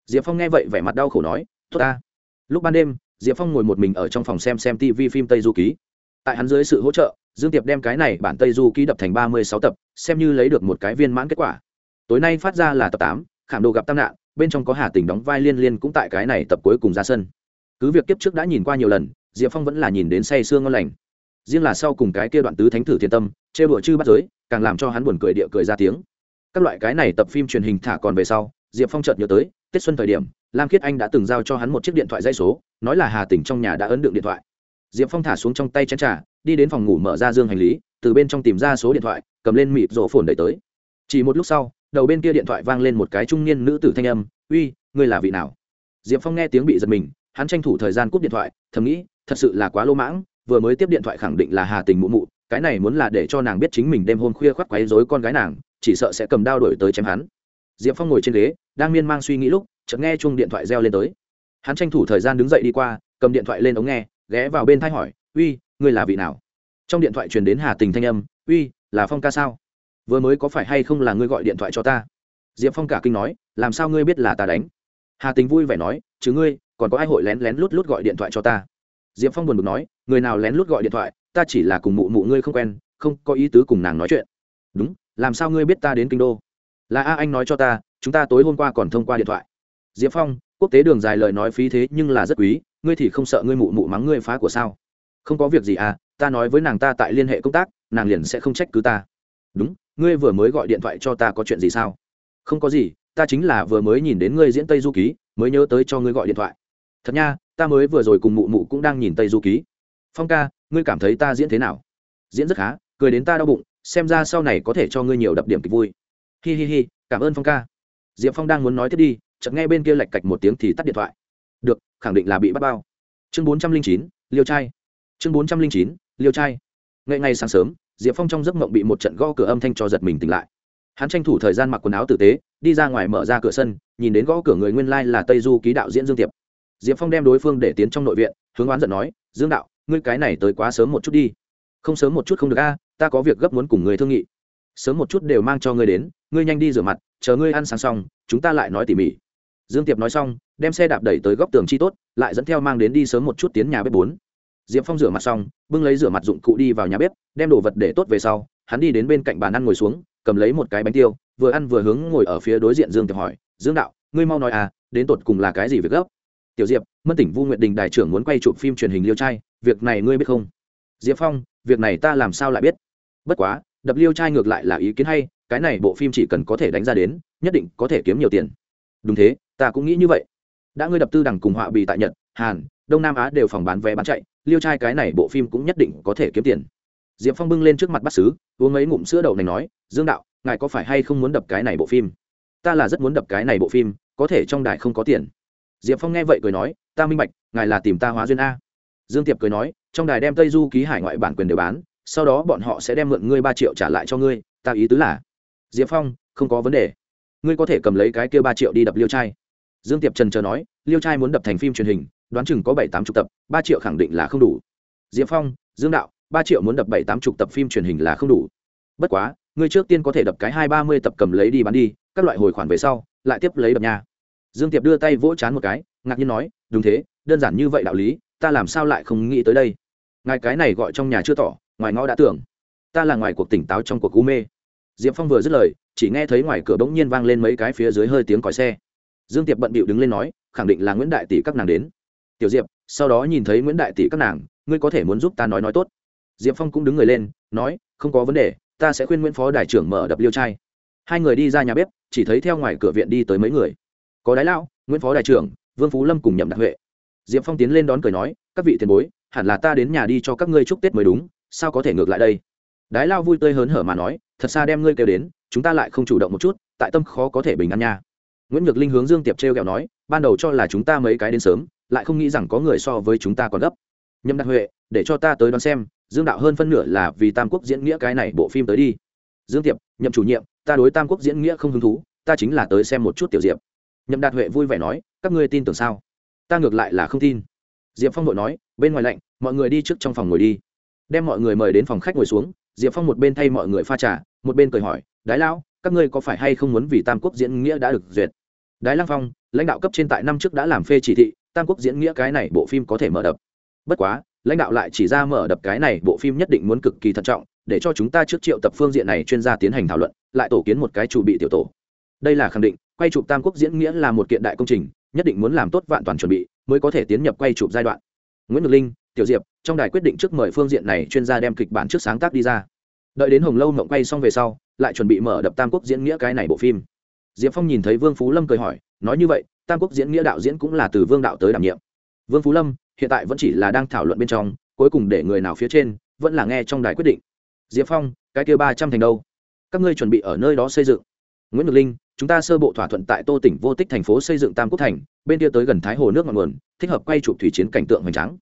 Diệp phong nghe vậy vẻ mặt đau khổ nói, tốt ta. Lúc ban đêm, diệp phong ngồi một mình ở trong phòng xem xem tv phim tây du ký. Tại hắn dưới sự hỗ trợ, dương tiệp đem cái này bản tây du ký đập thành ba mươi sáu tập, xem như lấy được một cái viên mãn kết quả. Tối nay phát ra là tập tám, khảm đồ gặp tam nạn, bên trong có hà tình đóng vai liên liên cũng tại cái này tập cuối cùng ra sân. Cứ việc kiếp trước đã nhìn qua nhiều lần, diệp phong vẫn là nhìn đến say sương ngon lành riêng là sau cùng cái kia đoạn tứ thánh thử thiên tâm chê đùa chư bắt giới, càng làm cho hắn buồn cười địa cười ra tiếng. Các loại cái này tập phim truyền hình thả còn về sau, diệp phong chợt nhớ tới, tết xuân thời điểm, lam khiết anh đã từng giao cho hắn một chiếc điện thoại dây số, nói là hà tỉnh trong nhà đã ấn đựng điện thoại. Diệp phong thả xuống trong tay chén trà, đi đến phòng ngủ mở ra dương hành lý, từ bên trong tìm ra số điện thoại, cầm lên mịp rổ phồn đẩy tới. Chỉ một lúc sau, đầu bên kia điện thoại vang lên một cái trung niên nữ tử thanh âm, uy, ngươi là vị nào? Diệp phong nghe tiếng bị giật mình, hắn tranh thủ thời gian cúp điện thoại, thầm nghĩ, thật sự là quá lô mãng vừa mới tiếp điện thoại khẳng định là hà tình mụ mụ, cái này muốn là để cho nàng biết chính mình đêm hôm khuya khoác quấy dối con gái nàng, chỉ sợ sẽ cầm đao đổi tới chém hắn. Diệp phong ngồi trên ghế, đang miên man suy nghĩ lúc, chợt nghe chuông điện thoại reo lên tới. Hắn tranh thủ thời gian đứng dậy đi qua, cầm điện thoại lên ống nghe, ghé vào bên thay hỏi, uy, ngươi là vị nào? Trong điện thoại truyền đến hà tình thanh âm, uy, là phong ca sao? Vừa mới có phải hay không là ngươi gọi điện thoại cho ta? Diệp phong cả kinh nói, làm sao ngươi biết là ta đánh? Hà tình vui vẻ nói, chứ ngươi, còn có ai hội lén lén lút lút gọi điện thoại cho ta? Diệp phong buồn bực nói, người nào lén lút gọi điện thoại, ta chỉ là cùng mụ mụ ngươi không quen, không có ý tứ cùng nàng nói chuyện. Đúng, làm sao ngươi biết ta đến kinh đô? Là a anh nói cho ta, chúng ta tối hôm qua còn thông qua điện thoại. Diệp phong, quốc tế đường dài lời nói phí thế nhưng là rất quý, ngươi thì không sợ ngươi mụ mụ mắng ngươi phá của sao? Không có việc gì à ta nói với nàng ta tại liên hệ công tác, nàng liền sẽ không trách cứ ta. Đúng, ngươi vừa mới gọi điện thoại cho ta có chuyện gì sao? Không có gì, ta chính là vừa mới nhìn đến ngươi diễn tây du ký, mới nhớ tới cho ngươi gọi điện thoại. Thật nha ta mới vừa rồi cùng mụ mụ cũng đang nhìn tây du ký. Phong ca, ngươi cảm thấy ta diễn thế nào? Diễn rất khá, cười đến ta đau bụng, xem ra sau này có thể cho ngươi nhiều đập điểm kịch vui. Hi hi hi, cảm ơn phong ca. Diệp phong đang muốn nói tiếp đi, chợt nghe bên kia lạch cạch một tiếng thì tắt điện thoại. Được, khẳng định là bị bắt bao. Chương bốn trăm linh chín, liêu trai. Chương bốn trăm linh chín, liêu trai. Ngay ngay sáng sớm, diệp phong trong giấc mộng bị một trận gõ cửa âm thanh cho giật mình tỉnh lại. Hắn tranh thủ thời gian mặc quần áo tử tế, đi ra ngoài mở ra cửa sân, nhìn đến gõ cửa người nguyên lai là tây du ký đạo diễn dương tiệp diệp phong đem đối phương để tiến trong nội viện, hướng oán giận nói, dương đạo, ngươi cái này tới quá sớm một chút đi. Không sớm một chút không được a, ta có việc gấp muốn cùng người thương nghị. Sớm một chút đều mang cho ngươi đến, ngươi nhanh đi rửa mặt, chờ ngươi ăn sáng xong, chúng ta lại nói tỉ mỉ. Dương tiệp nói xong, đem xe đạp đẩy tới góc tường chi tốt, lại dẫn theo mang đến đi sớm một chút tiến nhà bếp bốn. Diệp phong rửa mặt xong, bưng lấy rửa mặt dụng cụ đi vào nhà bếp, đem đồ vật để tốt về sau, hắn đi đến bên cạnh bàn ăn ngồi xuống, cầm lấy một cái bánh tiêu, vừa ăn vừa hướng ngồi ở phía đối diện dương tiệp hỏi, dương đạo, ngươi mau nói à đến tột cùng là cái gì việc gấp? Tiểu diệp, mân tỉnh vu nguyện đình đại trưởng muốn quay chụp phim truyền hình liêu trai, việc này ngươi biết không? Diệp phong, việc này ta làm sao lại biết? Bất quá, đập liêu trai ngược lại là ý kiến hay, cái này bộ phim chỉ cần có thể đánh ra đến, nhất định có thể kiếm nhiều tiền. Đúng thế, ta cũng nghĩ như vậy. Đã ngươi đập tư đằng cùng họa bì tại nhật, hàn, đông nam á đều phòng bán vé bán chạy, liêu trai cái này bộ phim cũng nhất định có thể kiếm tiền. Diệp phong bưng lên trước mặt bắt xứ uống ấy ngụm sữa đậu này nói, dương đạo, ngài có phải hay không muốn đập cái này bộ phim? Ta là rất muốn đập cái này bộ phim, có thể trong đài không có tiền diệp phong nghe vậy cười nói, ta minh bạch, ngài là tìm ta hóa duyên a. Dương tiệp cười nói, trong đài đem tây du ký hải ngoại bản quyền đều bán, sau đó bọn họ sẽ đem mượn ngươi ba triệu trả lại cho ngươi, ta ý tứ là diệp phong, không có vấn đề. Ngươi có thể cầm lấy cái kia ba triệu đi đập liêu trai. Dương tiệp trần chờ nói, liêu trai muốn đập thành phim truyền hình, đoán chừng có bảy tám chục tập, ba triệu khẳng định là không đủ. Diệp phong, dương đạo, ba triệu muốn đập bảy tám chục tập phim truyền hình là không đủ. Bất quá, ngươi trước tiên có thể đập cái hai ba mươi tập cầm lấy đi bán đi, các loại hồi khoản về sau, lại tiếp lấy đập nhà dương tiệp đưa tay vỗ chán một cái, ngạc nhiên nói, đúng thế, đơn giản như vậy đạo lý, ta làm sao lại không nghĩ tới đây? Ngài cái này gọi trong nhà chưa tỏ, ngoài ngõ đã tưởng. Ta là ngoài cuộc tỉnh táo trong cuộc cú mê. Diệp phong vừa dứt lời, chỉ nghe thấy ngoài cửa bỗng nhiên vang lên mấy cái phía dưới hơi tiếng còi xe. Dương tiệp bận bịu đứng lên nói, khẳng định là nguyễn đại tỷ các nàng đến. Tiểu diệp, sau đó nhìn thấy nguyễn đại tỷ các nàng, ngươi có thể muốn giúp ta nói nói tốt. Diệp phong cũng đứng người lên, nói, không có vấn đề, ta sẽ khuyên nguyễn phó đại trưởng mở đập liêu trai. Hai người đi ra nhà bếp, chỉ thấy theo ngoài cửa viện đi tới mấy người có đái lão, nguyễn phó đại trưởng, vương phú lâm cùng nhậm đặc huệ. Diệp phong tiến lên đón cười nói, các vị tiền bối, hẳn là ta đến nhà đi cho các ngươi chúc tết mới đúng, sao có thể ngược lại đây? Đái lao vui tươi hớn hở mà nói, thật xa đem ngươi kêu đến, chúng ta lại không chủ động một chút, tại tâm khó có thể bình an nha. Nguyễn nhược linh hướng dương tiệp t r e o g ẹ o nói, ban đầu cho là chúng ta mấy cái đến sớm, lại không nghĩ rằng có người so với chúng ta còn gấp. Nhâm đặc huệ, để cho ta tới đón xem, dương đạo hơn phân nửa là vì tam quốc diễn nghĩa cái này bộ phim tới đi. Dương tiệp, nhậm chủ nhiệm, ta đối tam quốc diễn nghĩa không hứng thú, ta chính là tới xem một chút tiểu diệp nhậm đạt huệ vui vẻ nói, các ngươi tin tưởng sao? Ta ngược lại là không tin. Diệp phong nội nói, bên ngoài lạnh, mọi người đi trước trong phòng ngồi đi. Đem mọi người mời đến phòng khách ngồi xuống, diệp phong một bên thay mọi người pha trà, một bên cười hỏi, đái lão, các ngươi có phải hay không muốn vì tam quốc diễn nghĩa đã được duyệt? Đái lăng phong, lãnh đạo cấp trên tại năm trước đã làm phê chỉ thị, tam quốc diễn nghĩa cái này bộ phim có thể mở đập. Bất quá, lãnh đạo lại chỉ ra mở đập cái này bộ phim nhất định muốn cực kỳ thận trọng, để cho chúng ta trước triệu tập phương diện này chuyên gia tiến hành thảo luận, lại tổ kiến một cái chủ bị tiểu tổ. Đây là khẳng định quay chụp tam quốc diễn nghĩa là một kiện đại công trình, nhất định muốn làm tốt vạn toàn chuẩn bị mới có thể tiến nhập quay chụp giai đoạn. Nguyễn ngọc linh, tiểu diệp, trong đài quyết định trước mời phương diện này chuyên gia đem kịch bản trước sáng tác đi ra. Đợi đến hồng lâu mộng quay xong về sau, lại chuẩn bị mở đập tam quốc diễn nghĩa cái này bộ phim. Diệp phong nhìn thấy vương phú lâm cười hỏi, nói như vậy, tam quốc diễn nghĩa đạo diễn cũng là từ vương đạo tới đảm nhiệm. Vương phú lâm, hiện tại vẫn chỉ là đang thảo luận bên trong, cuối cùng để người nào phía trên, vẫn là nghe trong đài quyết định. Diệp phong, cái kia ba trăm thành đâu? Các ngươi chuẩn bị ở nơi đó xây dựng. Nguyễn ngọc linh chúng ta sơ bộ thỏa thuận tại tô tỉnh vô tích thành phố xây dựng tam quốc thành, bên kia tới gần thái hồ nước ngọn nguồn, thích hợp quay chụp thủy chiến cảnh tượng hoành tráng.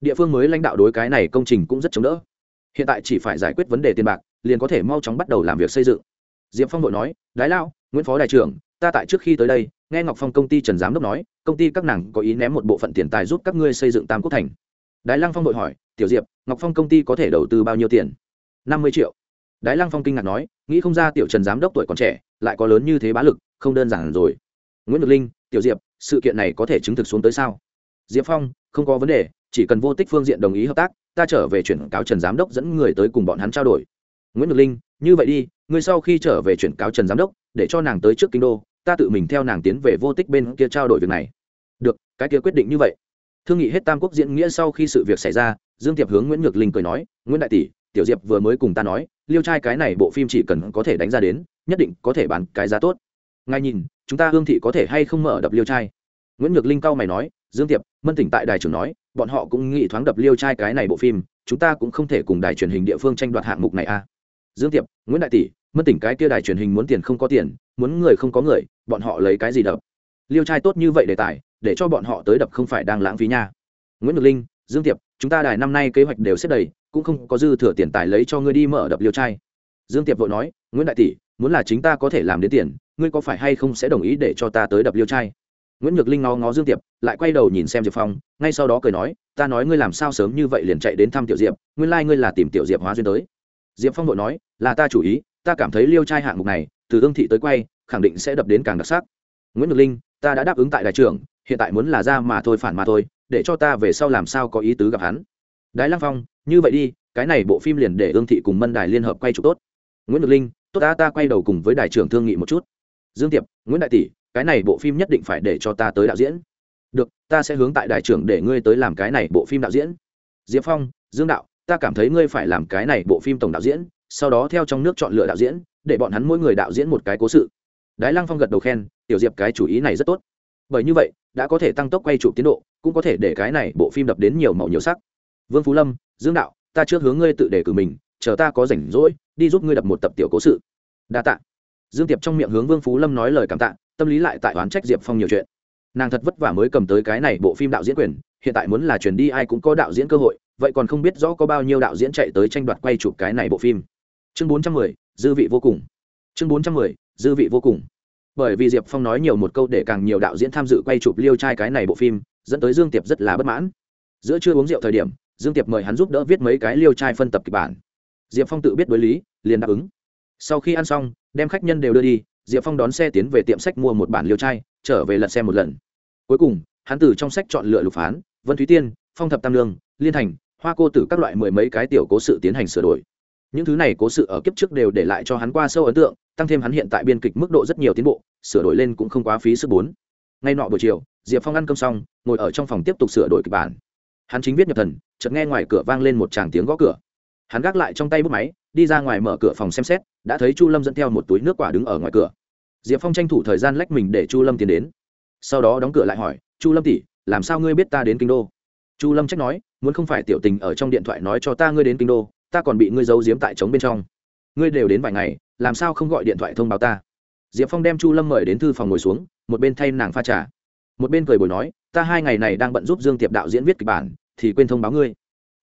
Địa phương mới lãnh đạo đối cái này công trình cũng rất chống đỡ. Hiện tại chỉ phải giải quyết vấn đề tiền bạc, liền có thể mau chóng bắt đầu làm việc xây dựng. Diệp phong đội nói, đái lao nguyễn phó đại trưởng, ta tại trước khi tới đây, nghe ngọc phong công ty trần giám đốc nói, công ty các nàng có ý ném một bộ phận tiền tài giúp các ngươi xây dựng tam quốc thành. Đái lăng phong đội hỏi, tiểu diệp, ngọc phong công ty có thể đầu tư bao nhiêu tiền? Năm mươi triệu. Đái lăng phong kinh ngạc nói, nghĩ không ra tiểu trần giám đốc tuổi còn trẻ lại có lớn như thế bá lực, không đơn giản rồi. Nguyễn Nhược linh, tiểu diệp, sự kiện này có thể chứng thực xuống tới sao? Diệp phong, không có vấn đề, chỉ cần vô tích phương diện đồng ý hợp tác, ta trở về chuyển cáo trần giám đốc dẫn người tới cùng bọn hắn trao đổi. Nguyễn Nhược linh, như vậy đi, ngươi sau khi trở về chuyển cáo trần giám đốc, để cho nàng tới trước kinh đô, ta tự mình theo nàng tiến về vô tích bên kia trao đổi việc này. Được, cái kia quyết định như vậy. Thương nghị hết tam quốc diễn nghĩa sau khi sự việc xảy ra, dương tiệp hướng nguyễn nhược linh cười nói, nguyễn đại tỷ, tiểu diệp vừa mới cùng ta nói, liêu trai cái này bộ phim chỉ cần có thể đánh ra đến nhất định có thể bán cái giá tốt. Ngay nhìn, chúng ta hương thị có thể hay không mở đập liêu trai? Nguyễn nhược linh cao mày nói, dương tiệp, mân tỉnh tại đài trưởng nói, bọn họ cũng nghĩ thoáng đập liêu trai cái này bộ phim, chúng ta cũng không thể cùng đài truyền hình địa phương tranh đoạt hạng mục này a à. dương tiệp, nguyễn đại tỷ, mân tỉnh cái kia đài truyền hình muốn tiền không có tiền, muốn người không có người, bọn họ lấy cái gì đập? Liêu trai tốt như vậy đề tài, để cho bọn họ tới đập không phải đang lãng phí nha. Nguyễn nhược linh, dương tiệp, chúng ta đài năm nay kế hoạch đều xếp đầy, cũng không có dư thừa tiền tài lấy cho ngươi đi mở đập liêu trai. Dương tiệp vội nói nguyễn đại tỷ, muốn là chính ta có thể làm đến tiền, ngươi có phải hay không sẽ đồng ý để cho ta tới đập liêu trai? Nguyễn nhược linh ngó ngó dương tiệp, lại quay đầu nhìn xem diệp phong, ngay sau đó cười nói, ta nói ngươi làm sao sớm như vậy liền chạy đến thăm tiểu diệp, nguyên lai、like、ngươi là tìm tiểu diệp hóa duyên tới. Diệp phong vội nói, là ta chủ ý, ta cảm thấy liêu trai hạng mục này, từ ương thị tới quay, khẳng định sẽ đập đến càng đặc sắc. Nguyễn nhược linh, ta đã đáp ứng tại đại trưởng, hiện tại muốn là ra mà thôi phản mà thôi, để cho ta về sau làm sao có ý tứ gặp hắn. Đái lăng phong, như vậy đi, cái này bộ phim liền để ương thị cùng mân đài liên hợp quay chụp tốt. Nguyễn nhược linh tốt ta ta quay đầu cùng với đại trưởng thương nghị một chút. Dương tiệp nguyễn đại tỷ, cái này bộ phim nhất định phải để cho ta tới đạo diễn. Được, ta sẽ hướng tại đại trưởng để ngươi tới làm cái này bộ phim đạo diễn. Diệp phong, dương đạo, ta cảm thấy ngươi phải làm cái này bộ phim tổng đạo diễn, sau đó theo trong nước chọn lựa đạo diễn, để bọn hắn mỗi người đạo diễn một cái cố sự. Đái lăng phong gật đầu khen, tiểu diệp, cái chủ ý này rất tốt. Bởi như vậy, đã có thể tăng tốc quay chụp tiến độ, cũng có thể để cái này bộ phim đập đến nhiều màu nhiều sắc. Vương phú lâm, dương đạo, ta trước hướng ngươi tự đề cử mình chờ ta có rảnh rỗi, đi giúp ngươi đập một tập tiểu cố sự. Đa tạ. Dương tiệp trong miệng hướng vương phú lâm nói lời cảm tạ, tâm lý lại tại oán trách diệp phong nhiều chuyện. Nàng thật vất vả mới cầm tới cái này bộ phim đạo diễn quyền, hiện tại muốn là chuyển đi ai cũng có đạo diễn cơ hội, vậy còn không biết rõ có bao nhiêu đạo diễn chạy tới tranh đoạt quay chụp cái này bộ phim. Chương bốn trăm mười, dư vị vô cùng. Chương bốn trăm mười, dư vị vô cùng. Bởi vì diệp phong nói nhiều một câu để càng nhiều đạo diễn tham dự quay chụp liêu trai cái này bộ phim, dẫn tới dương tiệp rất là bất mãn. Giữa chưa uống rượu thời điểm, dương tiệp mời hắn giúp đỡ viết mấy cái liêu trai phân tập kịch bản diệp phong tự biết đối lý, liền đáp ứng. Sau khi ăn xong, đem khách nhân đều đưa đi, diệp phong đón xe tiến về tiệm sách mua một bản liêu trai, trở về lật xem một lần. Cuối cùng, hắn từ trong sách chọn lựa lục phán, vân thúy tiên, phong thập tam lương, liên thành, hoa cô tử các loại mười mấy cái tiểu cố sự tiến hành sửa đổi. Những thứ này cố sự ở kiếp trước đều để lại cho hắn qua sâu ấn tượng, tăng thêm hắn hiện tại biên kịch mức độ rất nhiều tiến bộ, sửa đổi lên cũng không quá phí sức bốn. Ngay nọ buổi chiều, diệp phong ăn cơm xong, ngồi ở trong phòng tiếp tục sửa đổi kịch bản. Hắn chính viết nhập thần, chợt nghe ngoài cửa vang lên một tràng tiếng gõ cửa hắn gác lại trong tay bút máy, đi ra ngoài mở cửa phòng xem xét, đã thấy chu lâm dẫn theo một túi nước quả đứng ở ngoài cửa. Diệp phong tranh thủ thời gian lách mình để chu lâm tiến đến. Sau đó đóng cửa lại hỏi, chu lâm tỷ, làm sao ngươi biết ta đến kinh đô? Chu lâm trách nói, muốn không phải tiểu tình ở trong điện thoại nói cho ta ngươi đến kinh đô, ta còn bị ngươi giấu giếm tại trống bên trong. Ngươi đều đến vài ngày, làm sao không gọi điện thoại thông báo ta? Diệp phong đem chu lâm mời đến thư phòng ngồi xuống, một bên thay nàng pha trà. Một bên cười bồi nói, ta hai ngày này đang bận giúp dương tiệp đạo diễn viết kịch bản, thì quên thông báo ngươi.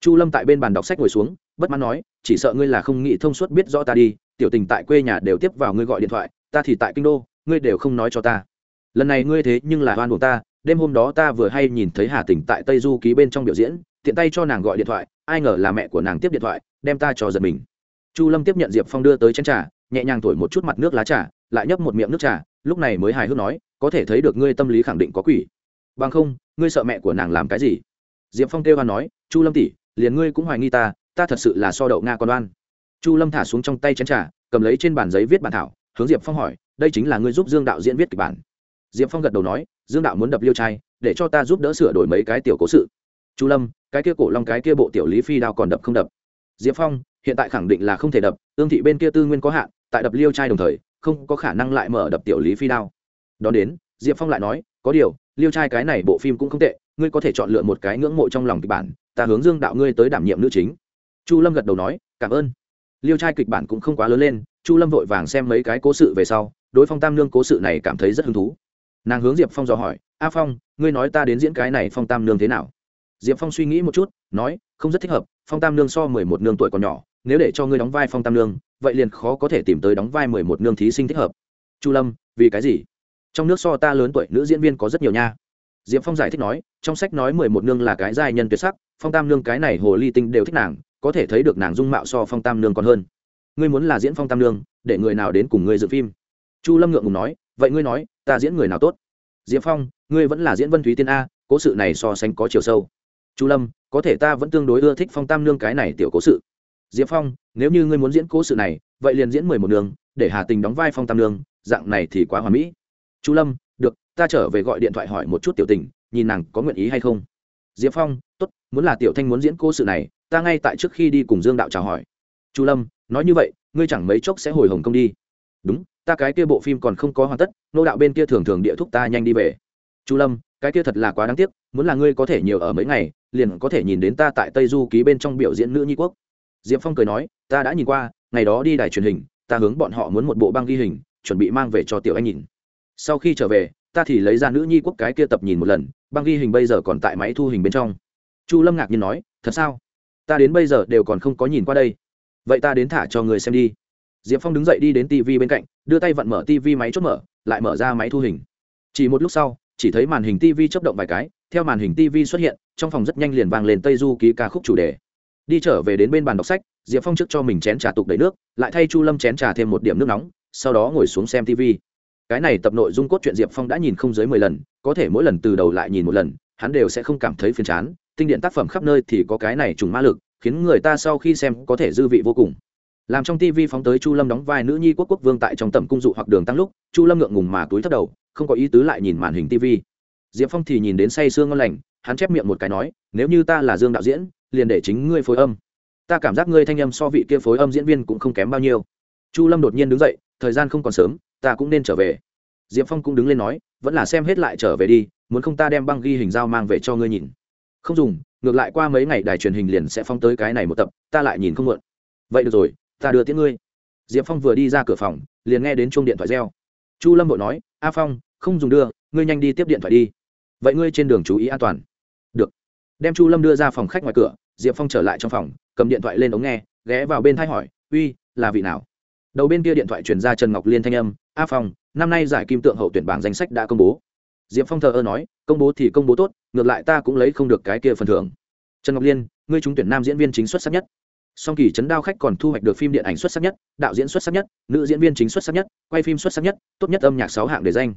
Chu lâm tại bên bàn đọc sách ngồi xuống bất mãn nói, chỉ sợ ngươi là không nghĩ thông suốt biết rõ ta đi, tiểu tình tại quê nhà đều tiếp vào ngươi gọi điện thoại, ta thì tại kinh đô, ngươi đều không nói cho ta. Lần này ngươi thế nhưng là oan buộc ta, đêm hôm đó ta vừa hay nhìn thấy hà tỉnh tại tây du ký bên trong biểu diễn, tiện tay cho nàng gọi điện thoại, ai ngờ là mẹ của nàng tiếp điện thoại, đem ta cho giật mình. Chu lâm tiếp nhận diệp phong đưa tới chén trà, nhẹ nhàng thổi một chút mặt nước lá trà, lại nhấp một miệng nước trà, lúc này mới hài hước nói, có thể thấy được ngươi tâm lý khẳng định có quỷ. Bằng không, ngươi sợ mẹ của nàng làm cái gì? Diệp phong kêu hoa nói, chu lâm tỷ, liền ngươi cũng hoài nghi ta ta thật sự là so đậu nga con đoan. chu lâm thả xuống trong tay chén trà, cầm lấy trên bàn giấy viết bản thảo, hướng diệp phong hỏi, đây chính là ngươi giúp dương đạo diễn viết kịch bản. Diệp phong gật đầu nói, dương đạo muốn đập liêu trai, để cho ta giúp đỡ sửa đổi mấy cái tiểu cố sự. Chu lâm, cái kia cổ long cái kia bộ tiểu lý phi đao còn đập không đập? Diệp phong, hiện tại khẳng định là không thể đập, ương thị bên kia tư nguyên có hạn, tại đập liêu trai đồng thời, không có khả năng lại mở đập tiểu lý phi đao. Đón đến, diệp phong lại nói, có điều, liêu trai cái này bộ phim cũng không tệ, ngươi có thể chọn lựa một cái ngưỡng mộ trong lòng kịch bản, ta hướng dương đạo ngươi tới đảm nhiệm nữ chính chu lâm gật đầu nói, cảm ơn. Liêu trai kịch bản cũng không quá lớn lên, chu lâm vội vàng xem mấy cái cố sự về sau, đối phong tam nương cố sự này cảm thấy rất hứng thú. Nàng hướng diệp phong dò hỏi, a phong, ngươi nói ta đến diễn cái này phong tam nương thế nào? Diệp phong suy nghĩ một chút, nói, không rất thích hợp, phong tam nương so mười một nương tuổi còn nhỏ, nếu để cho ngươi đóng vai phong tam nương, vậy liền khó có thể tìm tới đóng vai mười một nương thí sinh thích hợp. Chu lâm, vì cái gì? Trong nước so ta lớn tuổi, nữ diễn viên có rất nhiều nha. Diệp phong giải thích nói, trong sách nói mười một nương là cái giai nhân tuyệt sắc, phong tam nương cái này hồ ly tinh đều thích nàng có thể thấy được nàng dung mạo so phong tam nương còn hơn. Ngươi muốn là diễn phong tam nương, để người nào đến cùng ngươi dự phim? Chu lâm ngượng ngùng nói, vậy ngươi nói, ta diễn người nào tốt? Diệp phong, ngươi vẫn là diễn vân thúy tiên a, cố sự này so sánh có chiều sâu. Chu lâm, có thể ta vẫn tương đối ưa thích phong tam nương cái này tiểu cố sự. Diệp phong, nếu như ngươi muốn diễn cố sự này, vậy liền diễn mười một nương, để hà tình đóng vai phong tam nương, dạng này thì quá hoà mỹ. Chu lâm, được, ta trở về gọi điện thoại hỏi một chút tiểu tình, nhìn nàng có nguyện ý hay không. Diệp phong t ố t muốn là tiểu thanh muốn diễn cố sự này ta ngay tại trước khi đi cùng dương đạo chào hỏi. Chu lâm, nói như vậy, ngươi chẳng mấy chốc sẽ hồi hồng công đi. Đúng, ta cái kia bộ phim còn không có hoàn tất, nô đạo bên kia thường thường địa thúc ta nhanh đi về. Chu lâm, cái kia thật là quá đáng tiếc, muốn là ngươi có thể nhiều ở mấy ngày, liền có thể nhìn đến ta tại tây du ký bên trong biểu diễn nữ nhi quốc. Diệp phong cười nói, ta đã nhìn qua, ngày đó đi đài truyền hình, ta hướng bọn họ muốn một bộ băng ghi hình, chuẩn bị mang về cho tiểu anh nhìn. Sau khi trở về, ta thì lấy ra nữ nhi quốc cái kia tập nhìn một lần, băng ghi hình bây giờ còn tại máy thu hình bên trong. Chu lâm ngạc nhiên nói, thật sao? Ta đến bây giờ đều còn không có nhìn qua đây. Vậy ta đến thả cho người xem đi. Diệp phong đứng dậy đi đến tv bên cạnh, đưa tay vặn mở tv máy chốt mở, lại mở ra máy thu hình. Chỉ một lúc sau, chỉ thấy màn hình tv chấp động vài cái, theo màn hình tv xuất hiện, trong phòng rất nhanh liền vang lên tây du ký ca khúc chủ đề. Đi trở về đến bên bàn đọc sách, diệp phong trước cho mình chén trà tục đầy nước, lại thay chu lâm chén trà thêm một điểm nước nóng, sau đó ngồi xuống xem tv cái này tập nội dung cốt truyện diệp phong đã nhìn không dưới mười lần, có thể mỗi lần từ đầu lại nhìn một lần, hắn đều sẽ không cảm thấy phiền chán tinh điện tác phẩm khắp nơi thì có cái này trùng ma lực, khiến người ta sau khi xem có thể dư vị vô cùng. Làm trong tv phóng tới chu lâm đóng vai nữ nhi quốc quốc vương tại trong tầm cung dụ hoặc đường tăng lúc, chu lâm ngượng ngùng mà túi thấp đầu, không có ý tứ lại nhìn màn hình tv diệp phong thì nhìn đến say sương ngon lành, hắn chép miệng một cái nói, nếu như ta là dương đạo diễn, liền để chính ngươi phối âm. Ta cảm giác ngươi thanh âm so vị kia phối âm diễn viên cũng không kém bao nhiêu. Chu lâm đột nhiên đứng dậy, thời gian không còn sớm, ta cũng nên trở về. Diệp phong cũng đứng lên nói, vẫn là xem hết lại trở về đi, muốn không ta đem băng ghi hình dao mang về cho ngươi nhìn không dùng, ngược lại qua mấy ngày đài truyền hình liền sẽ phong tới cái này một tập, ta lại nhìn không muộn vậy được rồi, ta đưa tiễn ngươi. Diệp phong vừa đi ra cửa phòng, liền nghe đến chuông điện thoại reo. Chu lâm vội nói, a phong, không dùng đưa, ngươi nhanh đi tiếp điện thoại đi. Vậy ngươi trên đường chú ý an toàn. Được. Đem chu lâm đưa ra phòng khách ngoài cửa, diệp phong trở lại trong phòng, cầm điện thoại lên ống nghe, ghé vào bên thay hỏi, uy, là vị nào? Đầu bên kia điện thoại truyền ra trần ngọc liên thanh âm, a phong, năm nay giải kim tượng hậu tuyển bảng danh sách đã công bố diệp phong thờ ơ nói, công bố thì công bố tốt, ngược lại ta cũng lấy không được cái kia phần thưởng. Trần ngọc liên, ngươi trúng tuyển nam diễn viên chính xuất sắc nhất. Song kỳ Trấn đao khách còn thu hoạch được phim điện ảnh xuất sắc nhất, đạo diễn xuất sắc nhất, nữ diễn viên chính xuất sắc nhất, quay phim xuất sắc nhất, tốt nhất âm nhạc sáu hạng đề danh.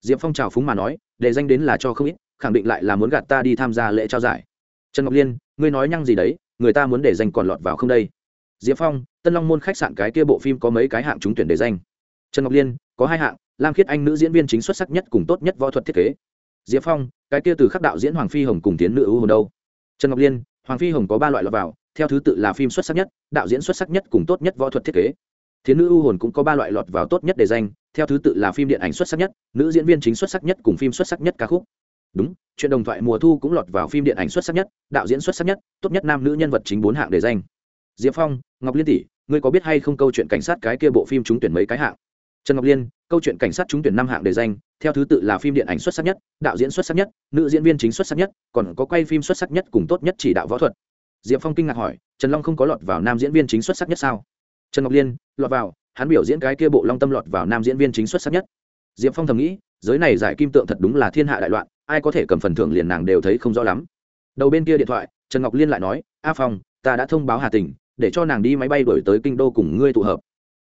Diệp phong trào phúng mà nói đề danh đến là cho không ít, khẳng định lại là muốn gạt ta đi tham gia lễ trao giải. Trần ngọc liên, ngươi nói nhăng gì đấy, người ta muốn để danh còn lọt vào không đây. Diệp phong, tân long môn khách sạn cái kia bộ phim có mấy cái hạng trúng tuyển đề danh. Trần ngọc liên, có hai hạng lam khiết anh nữ diễn viên chính xuất sắc nhất cùng tốt nhất võ thuật thiết kế. Diệp phong, cái kia từ khắc đạo diễn hoàng phi hồng cùng tiến nữ ưu hồn đâu. Trần ngọc liên, hoàng phi hồng có ba loại lọt vào, theo thứ tự là phim xuất sắc nhất, đạo diễn xuất sắc nhất cùng tốt nhất võ thuật thiết kế. Thiến nữ ưu hồn cũng có ba loại lọt vào tốt nhất đề danh, theo thứ tự là phim điện ảnh xuất sắc nhất, nữ diễn viên chính xuất sắc nhất cùng phim xuất sắc nhất ca khúc. Đúng, chuyện đồng thoại mùa thu cũng lọt vào phim điện ảnh xuất sắc nhất, đạo diễn xuất sắc nhất, tốt nhất nam nữ nhân vật chính bốn hạng đề danh. Diệp phong, ngọc liên tỷ, ngươi có biết hay không câu chuyện cảnh sát cái kia bộ phim trúng tuyển mấy cái hạng? Trần ngọc liên, câu chuyện cảnh sát trúng tuyển năm hạng đề danh, theo thứ tự là phim điện ảnh xuất sắc nhất, đạo diễn xuất sắc nhất, nữ diễn viên chính xuất sắc nhất, còn có quay phim xuất sắc nhất cùng tốt nhất chỉ đạo võ thuật. Diệp phong kinh ngạc hỏi, trần long không có lọt vào nam diễn viên chính xuất sắc nhất sao? Trần ngọc liên, lọt vào, hắn biểu diễn cái kia bộ long tâm lọt vào nam diễn viên chính xuất sắc nhất. Diệp phong thầm nghĩ, giới này giải kim tượng thật đúng là thiên hạ đại loạn, ai có thể cầm phần thưởng liền nàng đều thấy không rõ lắm. Đầu bên kia điện thoại, trần ngọc liên lại nói, a phong, ta đã thông báo hà tình để cho nàng đi máy bay đổi tới kinh đô cùng ngươi tụ hợp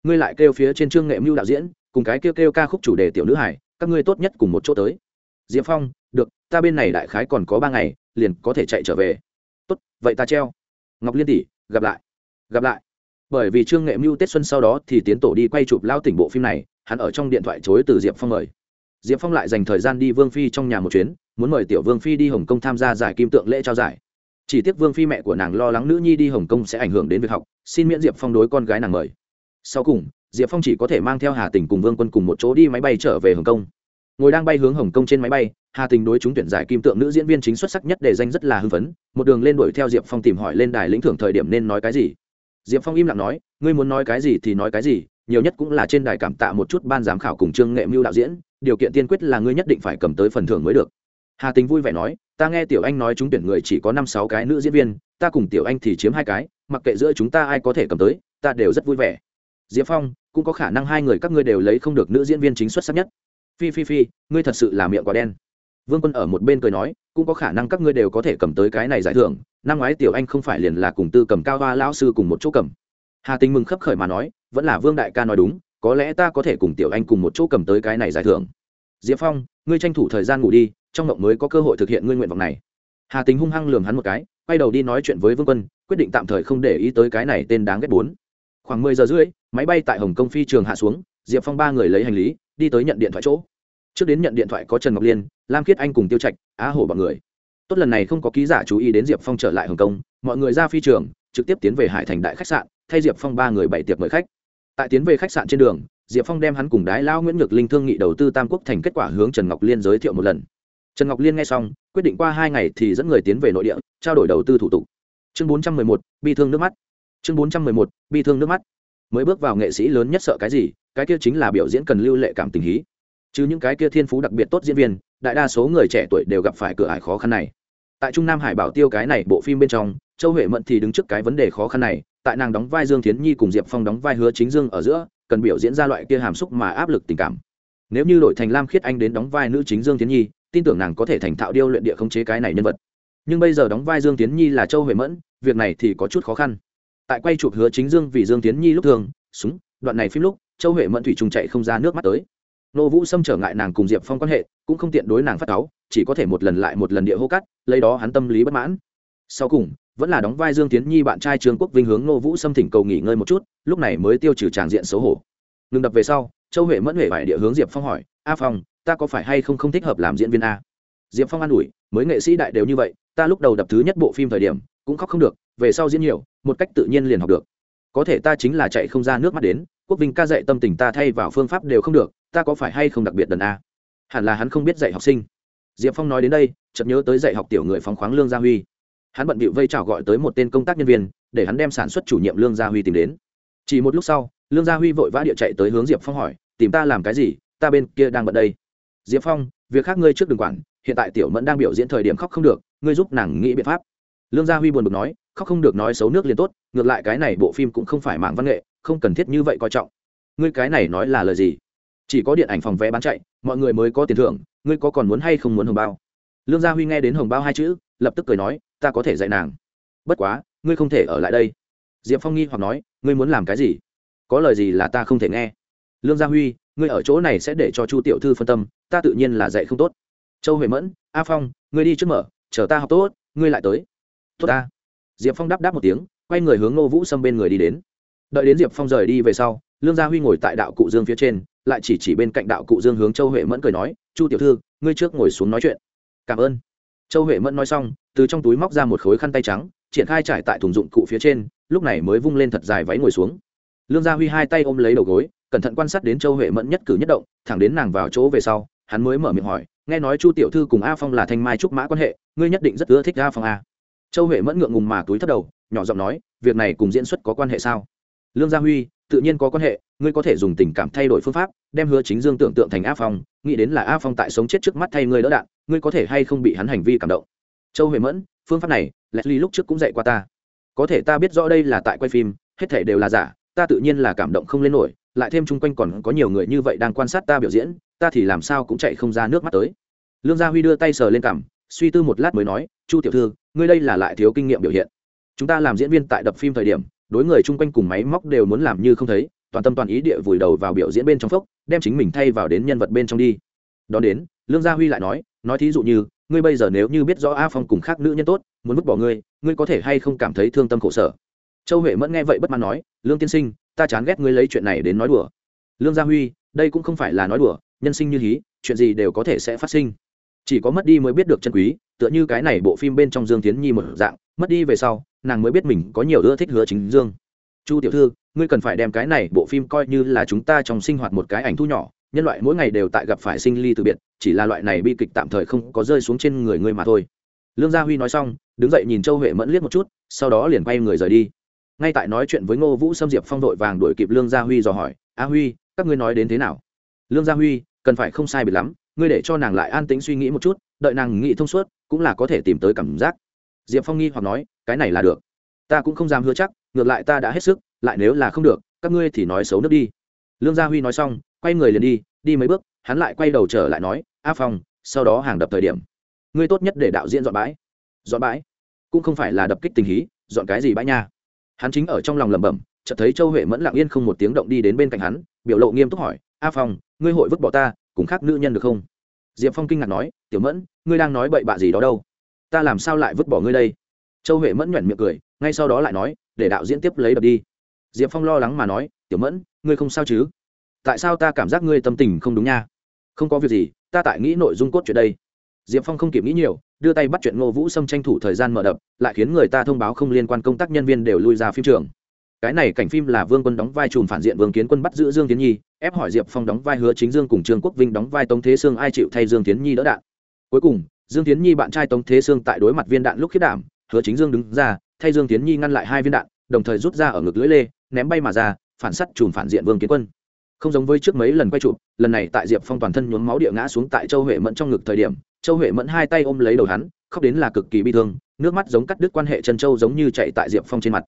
ngươi lại kêu phía trên trương nghệ mưu đạo diễn, cùng cái kêu kêu ca khúc chủ đề tiểu nữ hải các ngươi tốt nhất cùng một chỗ tới. Diệp phong, được, ta bên này đại khái còn có ba ngày, liền có thể chạy trở về. Tốt, vậy ta treo. Ngọc liên tỷ, gặp lại. Gặp lại. Bởi vì trương nghệ mưu tết xuân sau đó thì tiến tổ đi quay chụp lao tỉnh bộ phim này, hắn ở trong điện thoại chối từ diệp phong mời. Diệp phong lại dành thời gian đi vương phi trong nhà một chuyến, muốn mời tiểu vương phi đi hồng kông tham gia giải kim tượng lễ trao giải. Chỉ tiếc vương phi mẹ của nàng lo lắng nữ nhi đi hồng kông sẽ ảnh hưởng đến việc học, xin miễn diệp phong đối con gái nàng mời sau cùng, diệp phong chỉ có thể mang theo hà tình cùng vương quân cùng một chỗ đi máy bay trở về hồng kông. Ngồi đang bay hướng hồng kông trên máy bay, hà tình đối chúng tuyển giải kim tượng nữ diễn viên chính xuất sắc nhất để danh rất là hưng phấn, một đường lên đuổi theo diệp phong tìm hỏi lên đài lĩnh thưởng thời điểm nên nói cái gì. Diệp phong im lặng nói, ngươi muốn nói cái gì thì nói cái gì, nhiều nhất cũng là trên đài cảm tạ một chút ban giám khảo cùng trương nghệ mưu đạo diễn, điều kiện tiên quyết là ngươi nhất định phải cầm tới phần thưởng mới được. Hà tình vui vẻ nói, ta nghe tiểu anh nói chúng tuyển người chỉ có năm sáu cái nữ diễn viên, ta cùng tiểu anh thì chiếm hai cái, mặc kệ giữa chúng ta ai có thể cầm tới, ta đều rất vui vẻ diệp phong, cũng có khả năng hai người các ngươi đều lấy không được nữ diễn viên chính xuất sắc nhất. Phi phi phi, ngươi thật sự là miệng quá đen. Vương quân ở một bên cười nói, cũng có khả năng các ngươi đều có thể cầm tới cái này giải thưởng, năm ngoái tiểu anh không phải liền là cùng tư cầm cao hoa lão sư cùng một chỗ cầm. Hà tình mừng khấp khởi mà nói, vẫn là vương đại ca nói đúng, có lẽ ta có thể cùng tiểu anh cùng một chỗ cầm tới cái này giải thưởng. Diệp phong, ngươi tranh thủ thời gian ngủ đi, trong mộng mới có cơ hội thực hiện ngươi nguyện vọng này. Hà tính hung hăng lường hắn một cái, quay đầu đi nói chuyện với vương quân, quyết định tạm thời không để ý tới cái này tên đáng ghét bốn khoảng mười giờ rưỡi, máy bay tại hồng kông phi trường hạ xuống, diệp phong ba người lấy hành lý, đi tới nhận điện thoại chỗ. Trước đến nhận điện thoại có trần ngọc liên, lam khiết anh cùng tiêu trạch, á hổ bọn người. Tốt lần này không có ký giả chú ý đến diệp phong trở lại hồng kông, mọi người ra phi trường, trực tiếp tiến về hải thành đại khách sạn, thay diệp phong ba người bảy tiệc mời khách. Tại tiến về khách sạn trên đường, diệp phong đem hắn cùng đái lao nguyễn nhược linh thương nghị đầu tư tam quốc thành kết quả hướng trần ngọc liên giới thiệu một lần. Trần ngọc liên nghe xong, quyết định qua hai ngày thì dẫn người tiến về nội địa, trao đổi đầu tư thủ tục. Chương bốn trăm mười một, bi thương nước mắt chương bốn trăm mười một, bi thương nước mắt. Mới bước vào nghệ sĩ lớn nhất sợ cái gì, cái kia chính là biểu diễn cần lưu lệ cảm tình hí. Chứ những cái kia thiên phú đặc biệt tốt diễn viên, đại đa số người trẻ tuổi đều gặp phải cửa ải khó khăn này. Tại trung nam hải bảo tiêu cái này bộ phim bên trong, châu huệ mẫn thì đứng trước cái vấn đề khó khăn này, tại nàng đóng vai dương tiến nhi cùng diệp phong đóng vai hứa chính dương ở giữa, cần biểu diễn ra loại kia hàm xúc mà áp lực tình cảm. Nếu như đổi thành lam khiết anh đến đóng vai nữ chính dương tiến nhi, tin tưởng nàng có thể thành thạo điêu luyện địa khống chế cái này nhân vật. Nhưng bây giờ đóng vai dương tiến nhi là châu huệ mẫn, việc này thì có chút khó khăn tại quay chụp hứa chính dương vì dương tiến nhi lúc thường, súng, đoạn này phim lúc, châu huệ mẫn thủy trùng chạy không ra nước mắt tới. Nô vũ xâm trở ngại nàng cùng diệp phong quan hệ, cũng không tiện đối nàng phát cáu, chỉ có thể một lần lại một lần địa hô cắt, lấy đó hắn tâm lý bất mãn. Sau cùng, vẫn là đóng vai dương tiến nhi bạn trai trương quốc vinh hướng nô vũ xâm thỉnh cầu nghỉ ngơi một chút, lúc này mới tiêu trừ tràng diện xấu hổ. Ngừng đập về sau, châu huệ mẫn huệ vải địa hướng diệp phong hỏi, a phong, ta có phải hay không không thích hợp làm diễn viên a? Diệp phong an ủi, mới nghệ sĩ đại đều như vậy, ta lúc đầu đập thứ nhất bộ phim thời điểm, cũng khóc không được về sau diễn nhiều, một cách tự nhiên liền học được. Có thể ta chính là chạy không ra nước mắt đến, quốc vinh ca dạy tâm tình ta thay vào phương pháp đều không được, ta có phải hay không đặc biệt đần a? Hẳn là hắn không biết dạy học sinh. Diệp phong nói đến đây, chợt nhớ tới dạy học tiểu người phóng khoáng lương gia huy. Hắn bận bịu vây trào gọi tới một tên công tác nhân viên, để hắn đem sản xuất chủ nhiệm lương gia huy tìm đến. Chỉ một lúc sau, lương gia huy vội vã địa chạy tới hướng diệp phong hỏi, tìm ta làm cái gì? Ta bên kia đang bận đây. Diệp phong, việc khác ngươi trước đừng quản, hiện tại tiểu mẫn đang biểu diễn thời điểm khóc không được, ngươi giúp nàng nghĩ biện pháp. Lương gia huy buồn bực nói khóc không được nói xấu nước liền tốt, ngược lại cái này bộ phim cũng không phải mạng văn nghệ, không cần thiết như vậy coi trọng. Ngươi cái này nói là lời gì? Chỉ có điện ảnh phòng vé bán chạy, mọi người mới có tiền thưởng, ngươi có còn muốn hay không muốn hồng bao? Lương gia huy nghe đến hồng bao hai chữ, lập tức cười nói, ta có thể dạy nàng. Bất quá, ngươi không thể ở lại đây. Diệp phong nghi hoặc nói, ngươi muốn làm cái gì? Có lời gì là ta không thể nghe. Lương gia huy, ngươi ở chỗ này sẽ để cho chu tiểu thư phân tâm, ta tự nhiên là dạy không tốt. Châu huệ mẫn, a phong, ngươi đi trước mở, chờ ta học tốt, ngươi lại tới. Tốt ta diệp phong đáp đáp một tiếng, quay người hướng ngô vũ xâm bên người đi đến. Đợi đến diệp phong rời đi về sau, lương gia huy ngồi tại đạo cụ dương phía trên, lại chỉ chỉ bên cạnh đạo cụ dương hướng châu huệ mẫn cười nói, chu tiểu thư, ngươi trước ngồi xuống nói chuyện. Cảm ơn. Châu huệ mẫn nói xong, từ trong túi móc ra một khối khăn tay trắng, triển khai trải tại thùng dụng cụ phía trên, lúc này mới vung lên thật dài váy ngồi xuống. Lương gia huy hai tay ôm lấy đầu gối, cẩn thận quan sát đến châu huệ mẫn nhất cử nhất động, thẳng đến nàng vào chỗ về sau, hắn mới mở miệng hỏi, nghe nói chu tiểu thư cùng a phong là thanh mai trúc mã quan hệ, ngươi nhất định rất ưa thích a phong a châu huệ mẫn ngượng ngùng mà túi thất đầu, nhỏ giọng nói, việc này cùng diễn xuất có quan hệ sao? Lương gia huy, tự nhiên có quan hệ, ngươi có thể dùng tình cảm thay đổi phương pháp, đem hứa chính dương tưởng tượng thành a phong, nghĩ đến là a phong tại sống chết trước mắt thay ngươi đỡ đạn, ngươi có thể hay không bị hắn hành vi cảm động? Châu huệ mẫn, phương pháp này, leslie lúc trước cũng dạy qua ta. Có thể ta biết rõ đây là tại quay phim, hết thể đều là giả, ta tự nhiên là cảm động không lên nổi, lại thêm chung quanh còn có nhiều người như vậy đang quan sát ta biểu diễn, ta thì làm sao cũng chạy không ra nước mắt tới. Lương gia huy đưa tay sờ lên cằm, suy tư một lát mới nói, chu tiểu thư ngươi đây là lại thiếu kinh nghiệm biểu hiện. Chúng ta làm diễn viên tại đập phim thời điểm, đối người chung quanh cùng máy móc đều muốn làm như không thấy, toàn tâm toàn ý địa vùi đầu vào biểu diễn bên trong phốc, đem chính mình thay vào đến nhân vật bên trong đi. Đón đến, lương gia huy lại nói nói thí dụ như, ngươi bây giờ nếu như biết rõ a phong cùng khác nữ nhân tốt, muốn vứt bỏ ngươi ngươi có thể hay không cảm thấy thương tâm khổ sở? Châu huệ mẫn nghe vậy bất mãn nói, lương tiên sinh, ta chán ghét ngươi lấy chuyện này đến nói đùa. Lương gia huy, đây cũng không phải là nói đùa, nhân sinh như hí, chuyện gì đều có thể sẽ phát sinh. Chỉ có mất đi mới biết được chân quý tựa như cái này bộ phim bên trong dương tiến nhi một dạng, mất đi về sau, nàng mới biết mình có nhiều ưa thích hứa chính dương. Chu tiểu thư, ngươi cần phải đem cái này bộ phim coi như là chúng ta trong sinh hoạt một cái ảnh thu nhỏ, nhân loại mỗi ngày đều tại gặp phải sinh ly từ biệt, chỉ là loại này bi kịch tạm thời không có rơi xuống trên người ngươi mà thôi. Lương gia huy nói xong, đứng dậy nhìn châu huệ mẫn liếc một chút, sau đó liền quay người rời đi. Ngay tại nói chuyện với ngô vũ xâm diệp phong đội vàng đuổi kịp lương gia huy dò hỏi, a huy, các ngươi nói đến thế nào? Lương gia huy, cần phải không sai biệt lắm, ngươi để cho nàng lại an tĩnh suy nghĩ một chút đợi nàng nghĩ thông suốt, cũng là có thể tìm tới cảm giác. Diệp phong nghi hoặc nói, cái này là được. Ta cũng không dám hứa chắc, ngược lại ta đã hết sức, lại nếu là không được, các ngươi thì nói xấu nước đi. Lương gia huy nói xong, quay người liền đi đi mấy bước, hắn lại quay đầu trở lại nói, a phong, sau đó hàng đập thời điểm. Ngươi tốt nhất để đạo diễn dọn bãi. Dọn bãi? Cũng không phải là đập kích tình hí, dọn cái gì bãi nha? Hắn chính ở trong lòng lẩm bẩm, chợt thấy châu huệ mẫn lặng yên không một tiếng động đi đến bên cạnh hắn, biểu lộ nghiêm túc hỏi, a phong, ngươi hội vứt bỏ ta, cùng khác nữ nhân được không? Diệp phong kinh ngạc nói, tiểu mẫn, ngươi đang nói bậy bạ gì đó đâu? Ta làm sao lại vứt bỏ ngươi đây? Châu huệ mẫn nhoẻn miệng cười, ngay sau đó lại nói, để đạo diễn tiếp lấy đập đi. Diệp phong lo lắng mà nói, tiểu mẫn, ngươi không sao chứ? Tại sao ta cảm giác ngươi tâm tình không đúng nha? Không có việc gì, ta tại nghĩ nội dung cốt chuyện đây. Diệp phong không kịp nghĩ nhiều, đưa tay bắt chuyện ngô vũ xâm tranh thủ thời gian mở đập, lại khiến người ta thông báo không liên quan công tác nhân viên đều lui ra phim trường cái này cảnh phim là vương quân đóng vai trùm phản diện vương kiến quân bắt giữ dương tiến nhi, ép hỏi diệp phong đóng vai hứa chính dương cùng trương quốc vinh đóng vai tống thế sương ai chịu thay dương tiến nhi đỡ đạn. Cuối cùng, dương tiến nhi bạn trai tống thế sương tại đối mặt viên đạn lúc khiết đảm, hứa chính dương đứng ra, thay dương tiến nhi ngăn lại hai viên đạn, đồng thời rút ra ở ngực lưỡi lê, ném bay mà ra, phản sắt chùm phản diện vương kiến quân. Không giống với trước mấy lần quay chụp, lần này tại diệp phong toàn thân nhuốm máu địa ngã xuống tại châu huệ mẫn trong ngực thời điểm, châu huệ mẫn hai tay ôm lấy đầu hắn, khóc đến là cực kỳ bi thương, nước mắt giống cắt đứt quan hệ chân châu giống như chạy tại diệp phong trên mặt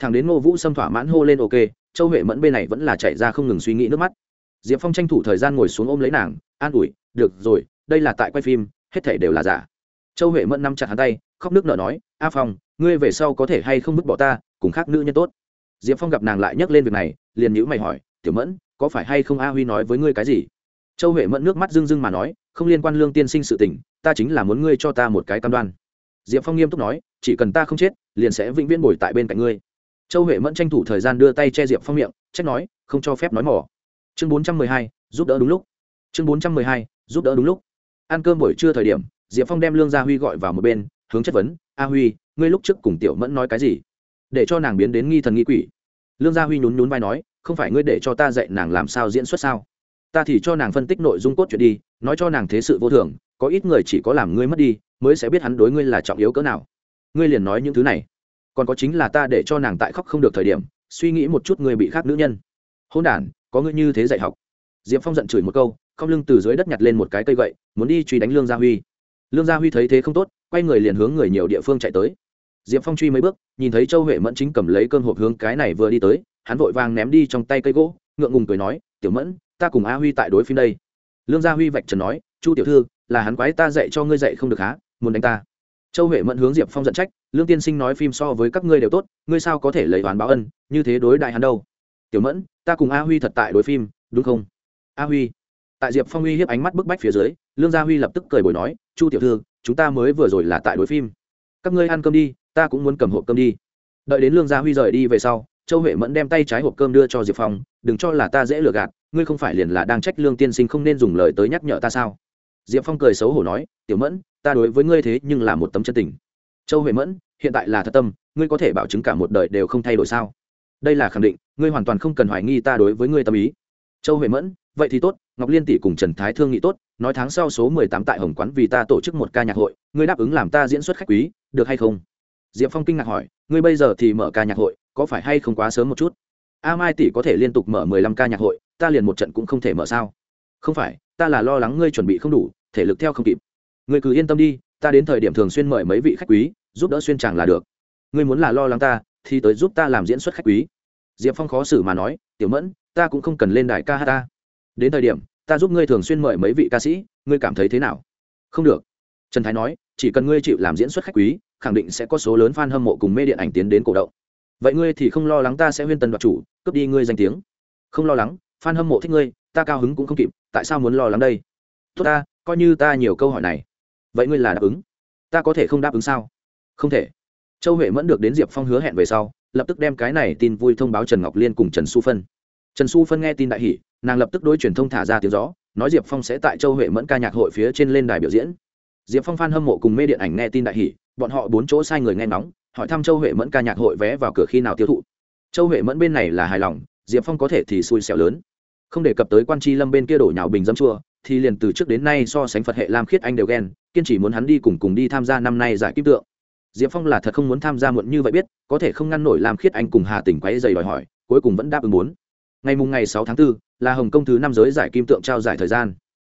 thằng đến ngô vũ xâm thỏa mãn hô lên, ok, châu huệ mẫn bên này vẫn là chạy ra không ngừng suy nghĩ nước mắt. Diệp phong tranh thủ thời gian ngồi xuống ôm lấy nàng, an ủi, được rồi, đây là tại quay phim, hết thể đều là giả. Châu huệ mẫn nắm chặt hắn tay, khóc nước nở nói, a phong, ngươi về sau có thể hay không vứt bỏ ta, cùng khác nữ nhân tốt? Diệp phong gặp nàng lại nhắc lên việc này, liền nhữ mày hỏi, tiểu mẫn, có phải hay không a huy nói với ngươi cái gì? Châu huệ mẫn nước mắt rưng rưng mà nói, không liên quan lương tiên sinh sự tình, ta chính là muốn ngươi cho ta một cái cam đoan. Diệp phong nghiêm túc nói, chỉ cần ta không chết, liền sẽ vĩnh viễn bồi tại bên cạnh ngươi châu huệ mẫn tranh thủ thời gian đưa tay che diệp phong miệng, trách nói, không cho phép nói mỏ. Chương bốn trăm mười hai, giúp đỡ đúng lúc. Chương bốn trăm mười hai, giúp đỡ đúng lúc. Ăn cơm buổi trưa thời điểm, diệp phong đem lương gia huy gọi vào một bên, hướng chất vấn, a huy, ngươi lúc trước cùng tiểu mẫn nói cái gì? Để cho nàng biến đến nghi thần nghi quỷ. Lương gia huy nhún nhún vai nói, không phải ngươi để cho ta dạy nàng làm sao diễn xuất sao? Ta thì cho nàng phân tích nội dung cốt chuyện đi, nói cho nàng thế sự vô thường, có ít người chỉ có làm ngươi mất đi, mới sẽ biết hắn đối ngươi là trọng yếu cỡ nào. Ngươi liền nói những thứ này còn có chính là ta để cho nàng tại khóc không được thời điểm, suy nghĩ một chút người bị khác nữ nhân. Hôn đản, có ngươi như thế dạy học. Diệp phong giận chửi một câu, không lưng từ dưới đất nhặt lên một cái cây gậy, muốn đi truy đánh lương gia huy. Lương gia huy thấy thế không tốt, quay người liền hướng người nhiều địa phương chạy tới. Diệp phong truy mấy bước, nhìn thấy châu huệ mẫn chính cầm lấy cơm hộp hướng cái này vừa đi tới, hắn vội vàng ném đi trong tay cây gỗ, ngượng ngùng cười nói, tiểu mẫn, ta cùng a huy tại đối phim đây. Lương gia huy vạch trần nói, chu tiểu thư, là hắn quái ta dạy cho ngươi dạy không được há muốn đánh ta? Châu huệ mẫn hướng diệp phong giận trách, lương tiên sinh nói phim so với các ngươi đều tốt, ngươi sao có thể lấy oán báo ân, như thế đối đại hắn đâu? Tiểu mẫn, ta cùng a huy thật tại đối phim, đúng không? A huy. Tại diệp phong uy hiếp ánh mắt bức bách phía dưới, lương gia huy lập tức cười bồi nói, chu tiểu thư, chúng ta mới vừa rồi là tại đối phim. Các ngươi ăn cơm đi, ta cũng muốn cầm hộp cơm đi. Đợi đến lương gia huy rời đi về sau, châu huệ mẫn đem tay trái hộp cơm đưa cho diệp phong, đừng cho là ta dễ lừa gạt, ngươi không phải liền là đang trách lương tiên sinh không nên dùng lời tới nhắc nhở ta sao? Diệp phong cười xấu hổ nói, tiểu mẫn, ta đối với ngươi thế nhưng là một tấm chân tình. Châu huệ mẫn, hiện tại là thật tâm, ngươi có thể bảo chứng cả một đời đều không thay đổi sao? Đây là khẳng định, ngươi hoàn toàn không cần hoài nghi ta đối với ngươi tâm ý. Châu huệ mẫn, vậy thì tốt, ngọc liên tỷ cùng trần thái thương nghị tốt, nói tháng sau số mười tám tại hồng quán vì ta tổ chức một ca nhạc hội, ngươi đáp ứng làm ta diễn xuất khách quý, được hay không? Diệp phong kinh ngạc hỏi, ngươi bây giờ thì mở ca nhạc hội, có phải hay không quá sớm một chút? A mai tỷ có thể liên tục mở mười lăm ca nhạc hội, ta liền một trận cũng không thể mở sao? Không phải ta là lo lắng ngươi chuẩn bị không đủ, thể lực theo không kịp. Ngươi cứ yên tâm đi, ta đến thời điểm thường xuyên mời mấy vị khách quý, giúp đỡ xuyên chàng là được. Ngươi muốn là lo lắng ta, thì tới giúp ta làm diễn xuất khách quý. Diệp phong khó xử mà nói, tiểu mẫn, ta cũng không cần lên đài ca hát ta. Đến thời điểm, ta giúp ngươi thường xuyên mời mấy vị ca sĩ, ngươi cảm thấy thế nào? Không được. Trần thái nói, chỉ cần ngươi chịu làm diễn xuất khách quý, khẳng định sẽ có số lớn f a n hâm mộ cùng mê điện ảnh tiến đến cổ động. Vậy ngươi thì không lo lắng ta sẽ huyên tần đoạt chủ, cướp đi ngươi danh tiếng. Không lo lắng f a n hâm mộ thích ngươi ta cao hứng cũng không kịp tại sao muốn lo lắng đây? Tốt ta coi như ta nhiều câu hỏi này. Vậy ngươi là đáp ứng? Ta có thể không đáp ứng sao? Không thể. Châu huệ mẫn được đến diệp phong hứa hẹn về sau lập tức đem cái này tin vui thông báo trần ngọc liên cùng trần su phân. Trần su phân nghe tin đại hỷ nàng lập tức đối truyền thông thả ra tiếng rõ, nói diệp phong sẽ tại châu huệ mẫn ca nhạc hội phía trên lên đài biểu diễn. Diệp phong phan hâm mộ cùng mê điện ảnh nghe tin đại hỷ bọn họ bốn chỗ sai người nghe ngóng hỏi thăm châu huệ mẫn ca nhạc hội vé vào cửa khi nào tiêu thụ. Châu huệ mẫn bên này là hài lòng diệp phong có thể thì xui xẻo lớn không đề cập tới quan tri lâm bên kia đổ nhào bình dâm chua thì liền từ trước đến nay so sánh phật hệ lam khiết anh đều ghen kiên chỉ muốn hắn đi cùng cùng đi tham gia năm nay giải kim tượng. Diệp phong là thật không muốn tham gia muộn như vậy biết có thể không ngăn nổi lam khiết anh cùng hà tỉnh quáy dày đòi hỏi cuối cùng vẫn đáp ứng muốn. Ngày mùng ngày sáu tháng 4, là hồng kông thứ năm giới giải kim tượng trao giải thời gian.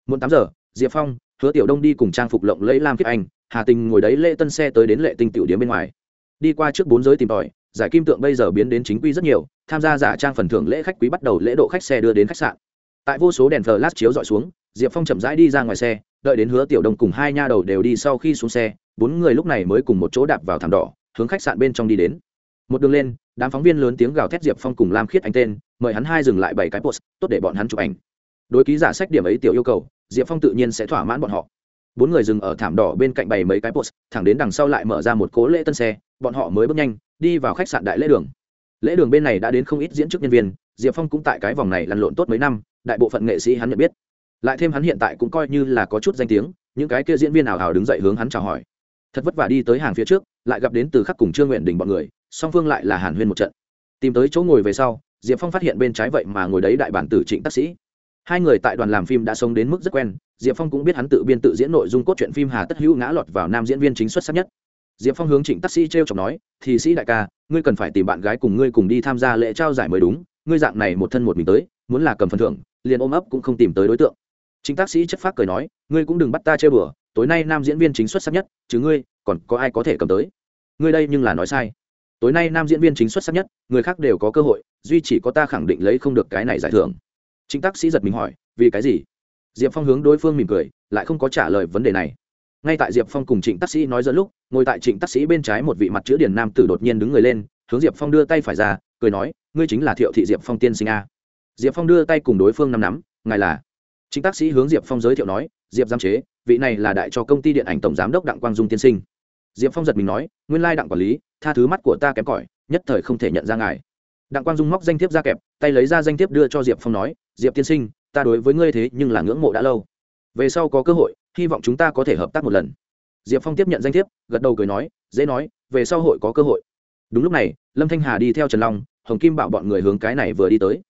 Muộn tám giờ diệp phong hứa tiểu đông đi cùng trang phục lộng lẫy lam khiết anh hà tình ngồi đấy lễ tân xe tới đến lệ tinh tiểu điếm bên ngoài. Đi qua trước bốn giới tìm tòi giải kim tượng bây giờ biến đến chính quy rất nhiều, tham gia giả trang phần thưởng lễ khách quý bắt đầu lễ độ khách xe đưa đến khách sạn. Tại vô số đèn lát chiếu dọi xuống, diệp phong chậm rãi đi ra ngoài xe, đợi đến hứa tiểu đông cùng hai nha đầu đều đi sau khi xuống xe, bốn người lúc này mới cùng một chỗ đạp vào thảm đỏ, hướng khách sạn bên trong đi đến. Một đường lên, đám phóng viên lớn tiếng gào thét diệp phong cùng lam khiết anh tên, mời hắn hai dừng lại bảy cái post, tốt để bọn hắn chụp ảnh. Đối ký giả sách điểm ấy tiểu yêu cầu, diệp phong tự nhiên sẽ thỏa mãn bọn họ. Bốn người dừng ở thảm đỏ bên cạnh bày mấy cái post, thẳng đến đằng sau lại mở ra một cố lễ tân xe, bọn họ mới bước nhanh đi vào khách sạn đại lễ đường. Lễ đường bên này đã đến không ít diễn chức nhân viên, diệp phong cũng tại cái vòng này lăn lộn tốt mấy năm, đại bộ phận nghệ sĩ hắn nhận biết. Lại thêm hắn hiện tại cũng coi như là có chút danh tiếng, những cái kia diễn viên ảo hào đứng dậy hướng hắn chào hỏi. Thật vất vả đi tới hàng phía trước, lại gặp đến từ khắc cùng trương nguyện đình bọn người, song phương lại là hàn huyên một trận. Tìm tới chỗ ngồi về sau, diệp phong phát hiện bên trái vậy mà ngồi đấy đại bản tử trịnh tác sĩ. Hai người tại đoàn làm phim đã sống đến mức rất quen, diệp phong cũng biết hắn tự biên tự diễn nội dung cốt truyện phim hà tất hữu ngã lọt vào nam diễn viên chính xuất sắc nhất diệp phong hướng trịnh tác sĩ t r e o chọc nói, thì sĩ đại ca, ngươi cần phải tìm bạn gái cùng ngươi cùng đi tham gia lễ trao giải mới đúng, ngươi dạng này một thân một mình tới, muốn là cầm phần thưởng, liền ôm ấp cũng không tìm tới đối tượng. Chính tác sĩ chất phác cười nói, ngươi cũng đừng bắt ta chơi bừa, tối nay nam diễn viên chính xuất sắc nhất, chứ ngươi, còn có ai có thể cầm tới? Ngươi đây nhưng là nói sai. Tối nay nam diễn viên chính xuất sắc nhất, người khác đều có cơ hội, duy chỉ có ta khẳng định lấy không được cái này giải thưởng. Chính tác sĩ giật mình hỏi, vì cái gì? Diệp phong hướng đối phương mỉm cười, lại không có trả lời vấn đề này ngay tại diệp phong cùng trịnh tác sĩ nói dẫn lúc, ngồi tại trịnh tác sĩ bên trái một vị mặt chữ điển nam tử đột nhiên đứng người lên, hướng diệp phong đưa tay phải ra, cười nói, ngươi chính là thiệu thị diệp phong tiên sinh a. Diệp phong đưa tay cùng đối phương nắm nắm, ngài là? Trịnh tác sĩ hướng diệp phong giới thiệu nói, diệp giám chế, vị này là đại cho công ty điện ảnh tổng giám đốc đặng quang dung tiên sinh. Diệp phong giật mình nói, nguyên lai đặng quản lý, tha thứ mắt của ta kém cỏi, nhất thời không thể nhận ra ngài. Đặng quang dung móc danh thiếp ra kẹp, tay lấy ra danh thiếp đưa cho diệp phong nói, diệp tiên sinh, ta đối với ngươi thế nhưng là ngưỡng mộ đã lâu. Về sau có cơ hội hy vọng chúng ta có thể hợp tác một lần. Diệp phong tiếp nhận danh thiếp, gật đầu cười nói, dễ nói, về sau hội có cơ hội. Đúng lúc này, lâm thanh hà đi theo trần long, hồng kim bảo bọn người hướng cái này vừa đi tới.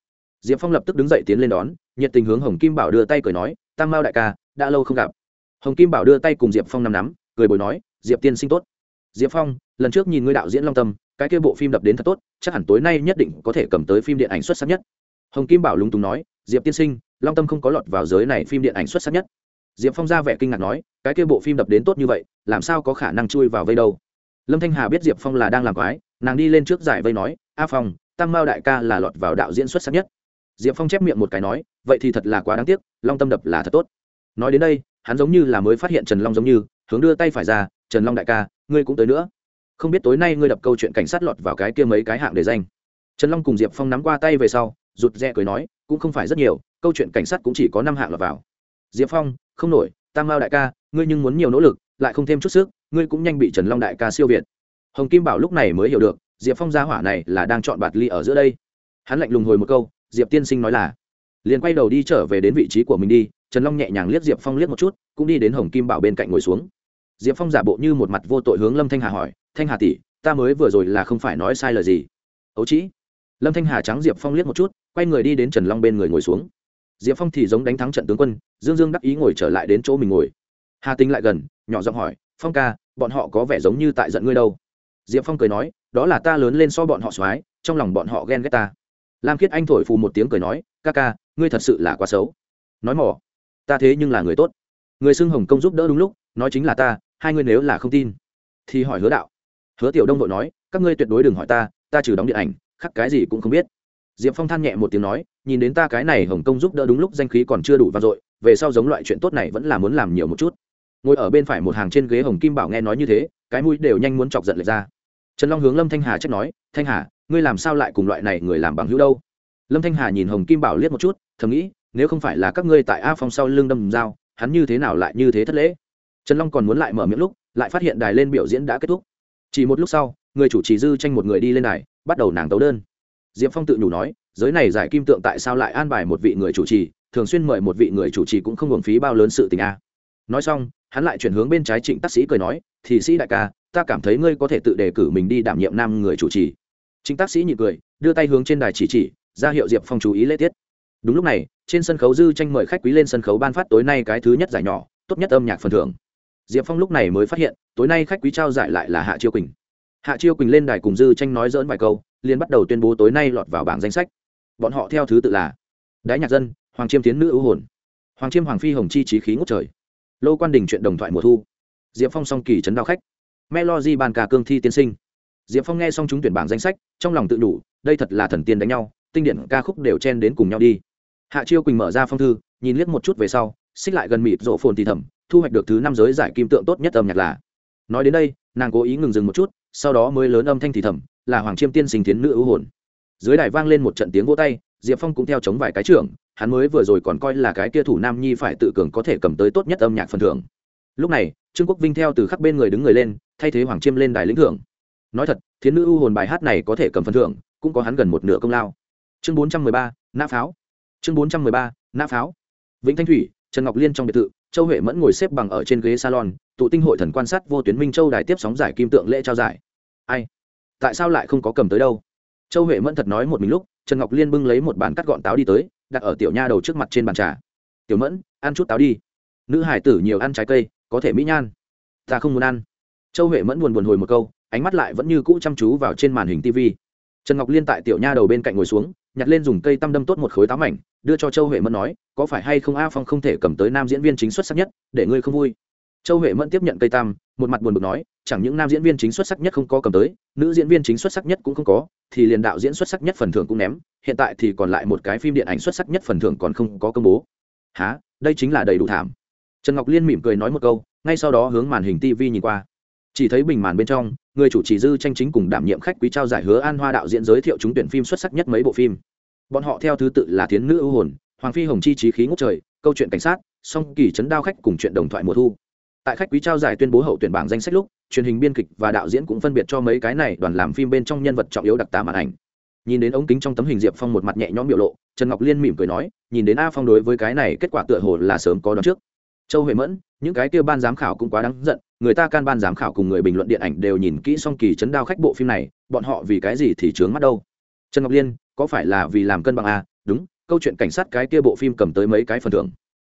Diệp phong lập tức đứng dậy tiến lên đón, nhiệt tình hướng hồng kim bảo đưa tay cười nói, tam mao đại ca, đã lâu không gặp. Hồng kim bảo đưa tay cùng diệp phong nằm nắm, cười bồi nói, diệp tiên sinh tốt. Diệp phong, lần trước nhìn ngươi đạo diễn long tâm, cái kia bộ phim đập đến thật tốt, chắc hẳn tối nay nhất định có thể cầm tới phim điện ảnh xuất sắc nhất. Hồng kim bảo lúng túng nói, diệp tiên sinh, long tâm không có lọt vào giới này phim điện ảnh xuất sắc nhất diệp phong ra vẻ kinh ngạc nói, cái kia bộ phim đập đến tốt như vậy, làm sao có khả năng chui vào vây đâu? Lâm thanh hà biết diệp phong là đang làm quái, nàng đi lên trước giải vây nói, a phong tăng mao đại ca là lọt vào đạo diễn xuất sắc nhất. Diệp phong chép miệng một cái nói, vậy thì thật là quá đáng tiếc, long tâm đập là thật tốt. Nói đến đây, hắn giống như là mới phát hiện trần long giống như, hướng đưa tay phải ra, trần long đại ca, ngươi cũng tới nữa. Không biết tối nay ngươi đập câu chuyện cảnh sát lọt vào cái kia mấy cái hạng để danh. Trần long cùng diệp phong nắm qua tay về sau, rụt rè cười nói, cũng không phải rất nhiều, câu chuyện cảnh sát cũng chỉ có năm hạng lọt vào. Diệp phong không nổi, tam mao đại ca, ngươi nhưng muốn nhiều nỗ lực, lại không thêm chút sức, ngươi cũng nhanh bị trần long đại ca siêu việt. Hồng kim bảo lúc này mới hiểu được, diệp phong gia hỏa này là đang chọn bạt ly ở giữa đây. Hắn lạnh lùng hồi một câu, diệp tiên sinh nói là, liền quay đầu đi trở về đến vị trí của mình đi, trần long nhẹ nhàng liếc diệp phong liếc một chút, cũng đi đến hồng kim bảo bên cạnh ngồi xuống. Diệp phong giả bộ như một mặt vô tội hướng lâm thanh hà hỏi, thanh hà tỷ, ta mới vừa rồi là không phải nói sai lời gì? Ấu trĩ. Lâm thanh hà trắng diệp phong liếc một chút, quay người đi đến trần long bên người ngồi xuống diệp phong thì giống đánh thắng trận tướng quân, dương dương đắc ý ngồi trở lại đến chỗ mình ngồi. Hà tinh lại gần, nhỏ giọng hỏi, phong ca, bọn họ có vẻ giống như tại giận ngươi đâu? Diệp phong cười nói, đó là ta lớn lên so bọn họ x trong lòng bọn họ ghen ghét ta. Lam khiết anh thổi phù một tiếng cười nói, ca ca, ngươi thật sự là quá xấu. Nói mỏ, ta thế nhưng là người tốt. Người xưng hồng công giúp đỡ đúng lúc, nói chính là ta, hai ngươi nếu là không tin. Thì hỏi hứa đạo. Hứa tiểu đông đội nói, các ngươi tuyệt đối đừng hỏi ta ta trừ đóng điện ảnh khắc cái gì cũng không biết. Diệp phong than nhẹ một tiếng nói nhìn đến ta cái này hồng công giúp đỡ đúng lúc danh khí còn chưa đủ vang dội, về sau giống loại chuyện tốt này vẫn là muốn làm nhiều một chút. Ngồi ở bên phải một hàng trên ghế hồng kim bảo nghe nói như thế, cái mũi đều nhanh muốn chọc giận lệch ra. Trần long hướng lâm thanh hà trách nói, thanh hà, ngươi làm sao lại cùng loại này người làm bằng hữu đâu? Lâm thanh hà nhìn hồng kim bảo liếc một chút, thầm nghĩ, nếu không phải là các ngươi tại a phong sau lưng đâm dao, hắn như thế nào lại như thế thất lễ? Trần long còn muốn lại mở miệng lúc, lại phát hiện đài lên biểu diễn đã kết thúc. Chỉ một lúc sau, người chủ trì dư tranh một người đi lên đài, bắt đầu nàng tấu đơn. Diệp phong tự nhủ nói giới này giải kim tượng tại sao lại an bài một vị người chủ trì, thường xuyên mời một vị người chủ trì cũng không hưởng phí bao lớn sự tình a. Nói xong, hắn lại chuyển hướng bên trái trịnh tác sĩ cười nói, thì sĩ đại ca, ta cảm thấy ngươi có thể tự đề cử mình đi đảm nhiệm nam người chủ trì. Trịnh tác sĩ nhị cười, đưa tay hướng trên đài chỉ chỉ, ra hiệu diệp phong chú ý lễ tiết. Đúng lúc này, trên sân khấu dư tranh mời khách quý lên sân khấu ban phát tối nay cái thứ nhất giải nhỏ, tốt nhất âm nhạc phần thưởng. Diệp phong lúc này mới phát hiện, tối nay khách quý trao giải lại là hạ chiêu quỳnh. Hạ chiêu quỳnh lên đài cùng dư tranh nói dỡn vài câu, liền bắt đầu tuyên bố tối nay lọt vào bảng danh sách bọn họ theo thứ tự là đái nhạc dân, hoàng chiêm tiến nữ ưu hồn, hoàng chiêm hoàng phi hồng chi trí khí ngút trời, lô quan đình chuyện đồng thoại mùa thu, diệp phong song kỳ trấn đao khách melody bàn ca cương thi tiên sinh, diệp phong nghe xong chúng tuyển bảng danh sách, trong lòng tự đủ, đây thật là thần tiên đánh nhau, tinh điện ca khúc đều chen đến cùng nhau đi. Hạ chiêu quỳnh mở ra phong thư, nhìn liếc một chút về sau, xích lại gần mịt rộ phồn thì thầm, thu hoạch được thứ năm giới giải kim tượng tốt nhất âm nhạc là. Nói đến đây, nàng cố ý ngừng dừng một chút, sau đó mới lớn âm thanh thì thầm, là hoàng chiêm tiên sinh tiến nữ ưu hồn dưới đài vang lên một trận tiếng vỗ tay, diệp phong cũng theo chống vài cái trưởng, hắn mới vừa rồi còn coi là cái kia thủ nam nhi phải tự cường có thể cầm tới tốt nhất âm nhạc phần thưởng. Lúc này, trương quốc vinh theo từ khắc bên người đứng người lên, thay thế hoàng chiêm lên đài lĩnh thưởng. Nói thật, thiến nữ u hồn bài hát này có thể cầm phần thưởng, cũng có hắn gần một nửa công lao. Chương bốn trăm mười ba, nã pháo. Chương bốn trăm mười ba, nã pháo. Vĩnh thanh thủy, trần ngọc liên trong biệt thự, châu huệ mẫn ngồi xếp bằng ở trên ghế salon, tụ tinh hội thần quan sát vô tuyến minh châu đài tiếp sóng giải kim tượng lễ trao giải. Ai? Tại sao lại không có cầm tới đâu? Châu huệ mẫn thật nói một mình lúc, trần ngọc liên bưng lấy một bàn cắt gọn táo đi tới, đặt ở tiểu nha đầu trước mặt trên bàn trà. Tiểu mẫn, ăn chút táo đi. Nữ hải tử nhiều ăn trái cây, có thể mỹ nhan. Ta không muốn ăn. Châu huệ mẫn buồn buồn hồi một câu, ánh mắt lại vẫn như cũ chăm chú vào trên màn hình tv trần ngọc liên tại tiểu nha đầu bên cạnh ngồi xuống, nhặt lên dùng cây tăm đâm tốt một khối táo mảnh, đưa cho châu huệ mẫn nói, có phải hay không a phong không thể cầm tới nam diễn viên chính xuất sắc nhất, để ngươi không vui? Châu huệ mẫn tiếp nhận cây tăm, một mặt buồn bực nói, chẳng những nam diễn viên chính xuất sắc nhất không có cầm tới, nữ diễn viên chính xuất sắc nhất cũng không có thì liền đạo diễn xuất sắc nhất phần thưởng cũng ném, hiện tại thì còn lại một cái phim điện ảnh xuất sắc nhất phần thưởng còn không có công bố. Há đây chính là đầy đủ thảm. Trần ngọc liên mỉm cười nói một câu, ngay sau đó hướng màn hình tv nhìn qua. Chỉ thấy bình màn bên trong, người chủ trì dư tranh chính cùng đảm nhiệm khách quý trao giải hứa an hoa đạo diễn giới thiệu chúng tuyển phim xuất sắc nhất mấy bộ phim. Bọn họ theo thứ tự là thiến nữ ưu hồn, hoàng phi hồng chi trí khí ngốc trời, câu chuyện cảnh sát, song kỳ chấn đao khách cùng chuyện đồng thoại mùa thu tại khách quý trao giải tuyên bố hậu tuyển bảng danh sách lúc, truyền hình biên kịch và đạo diễn cũng phân biệt cho mấy cái này đoàn làm phim bên trong nhân vật trọng yếu đặc tả màn ảnh. Nhìn đến ống kính trong tấm hình diệp phong một mặt nhẹ nhõm biểu lộ, trần ngọc liên mỉm cười nói, nhìn đến a phong đối với cái này kết quả tựa hồ là sớm có đón trước. Châu huệ mẫn, những cái kia ban giám khảo cũng quá đáng giận, người ta can ban giám khảo cùng người bình luận điện ảnh đều nhìn kỹ song kỳ chấn đao khách bộ phim này, bọn họ vì cái gì thì chướng mắt đâu? Trần ngọc liên, có phải là vì làm cân bằng a đúng, câu chuyện cảnh sát cái kia bộ phim cầm tới mấy cái phần thưởng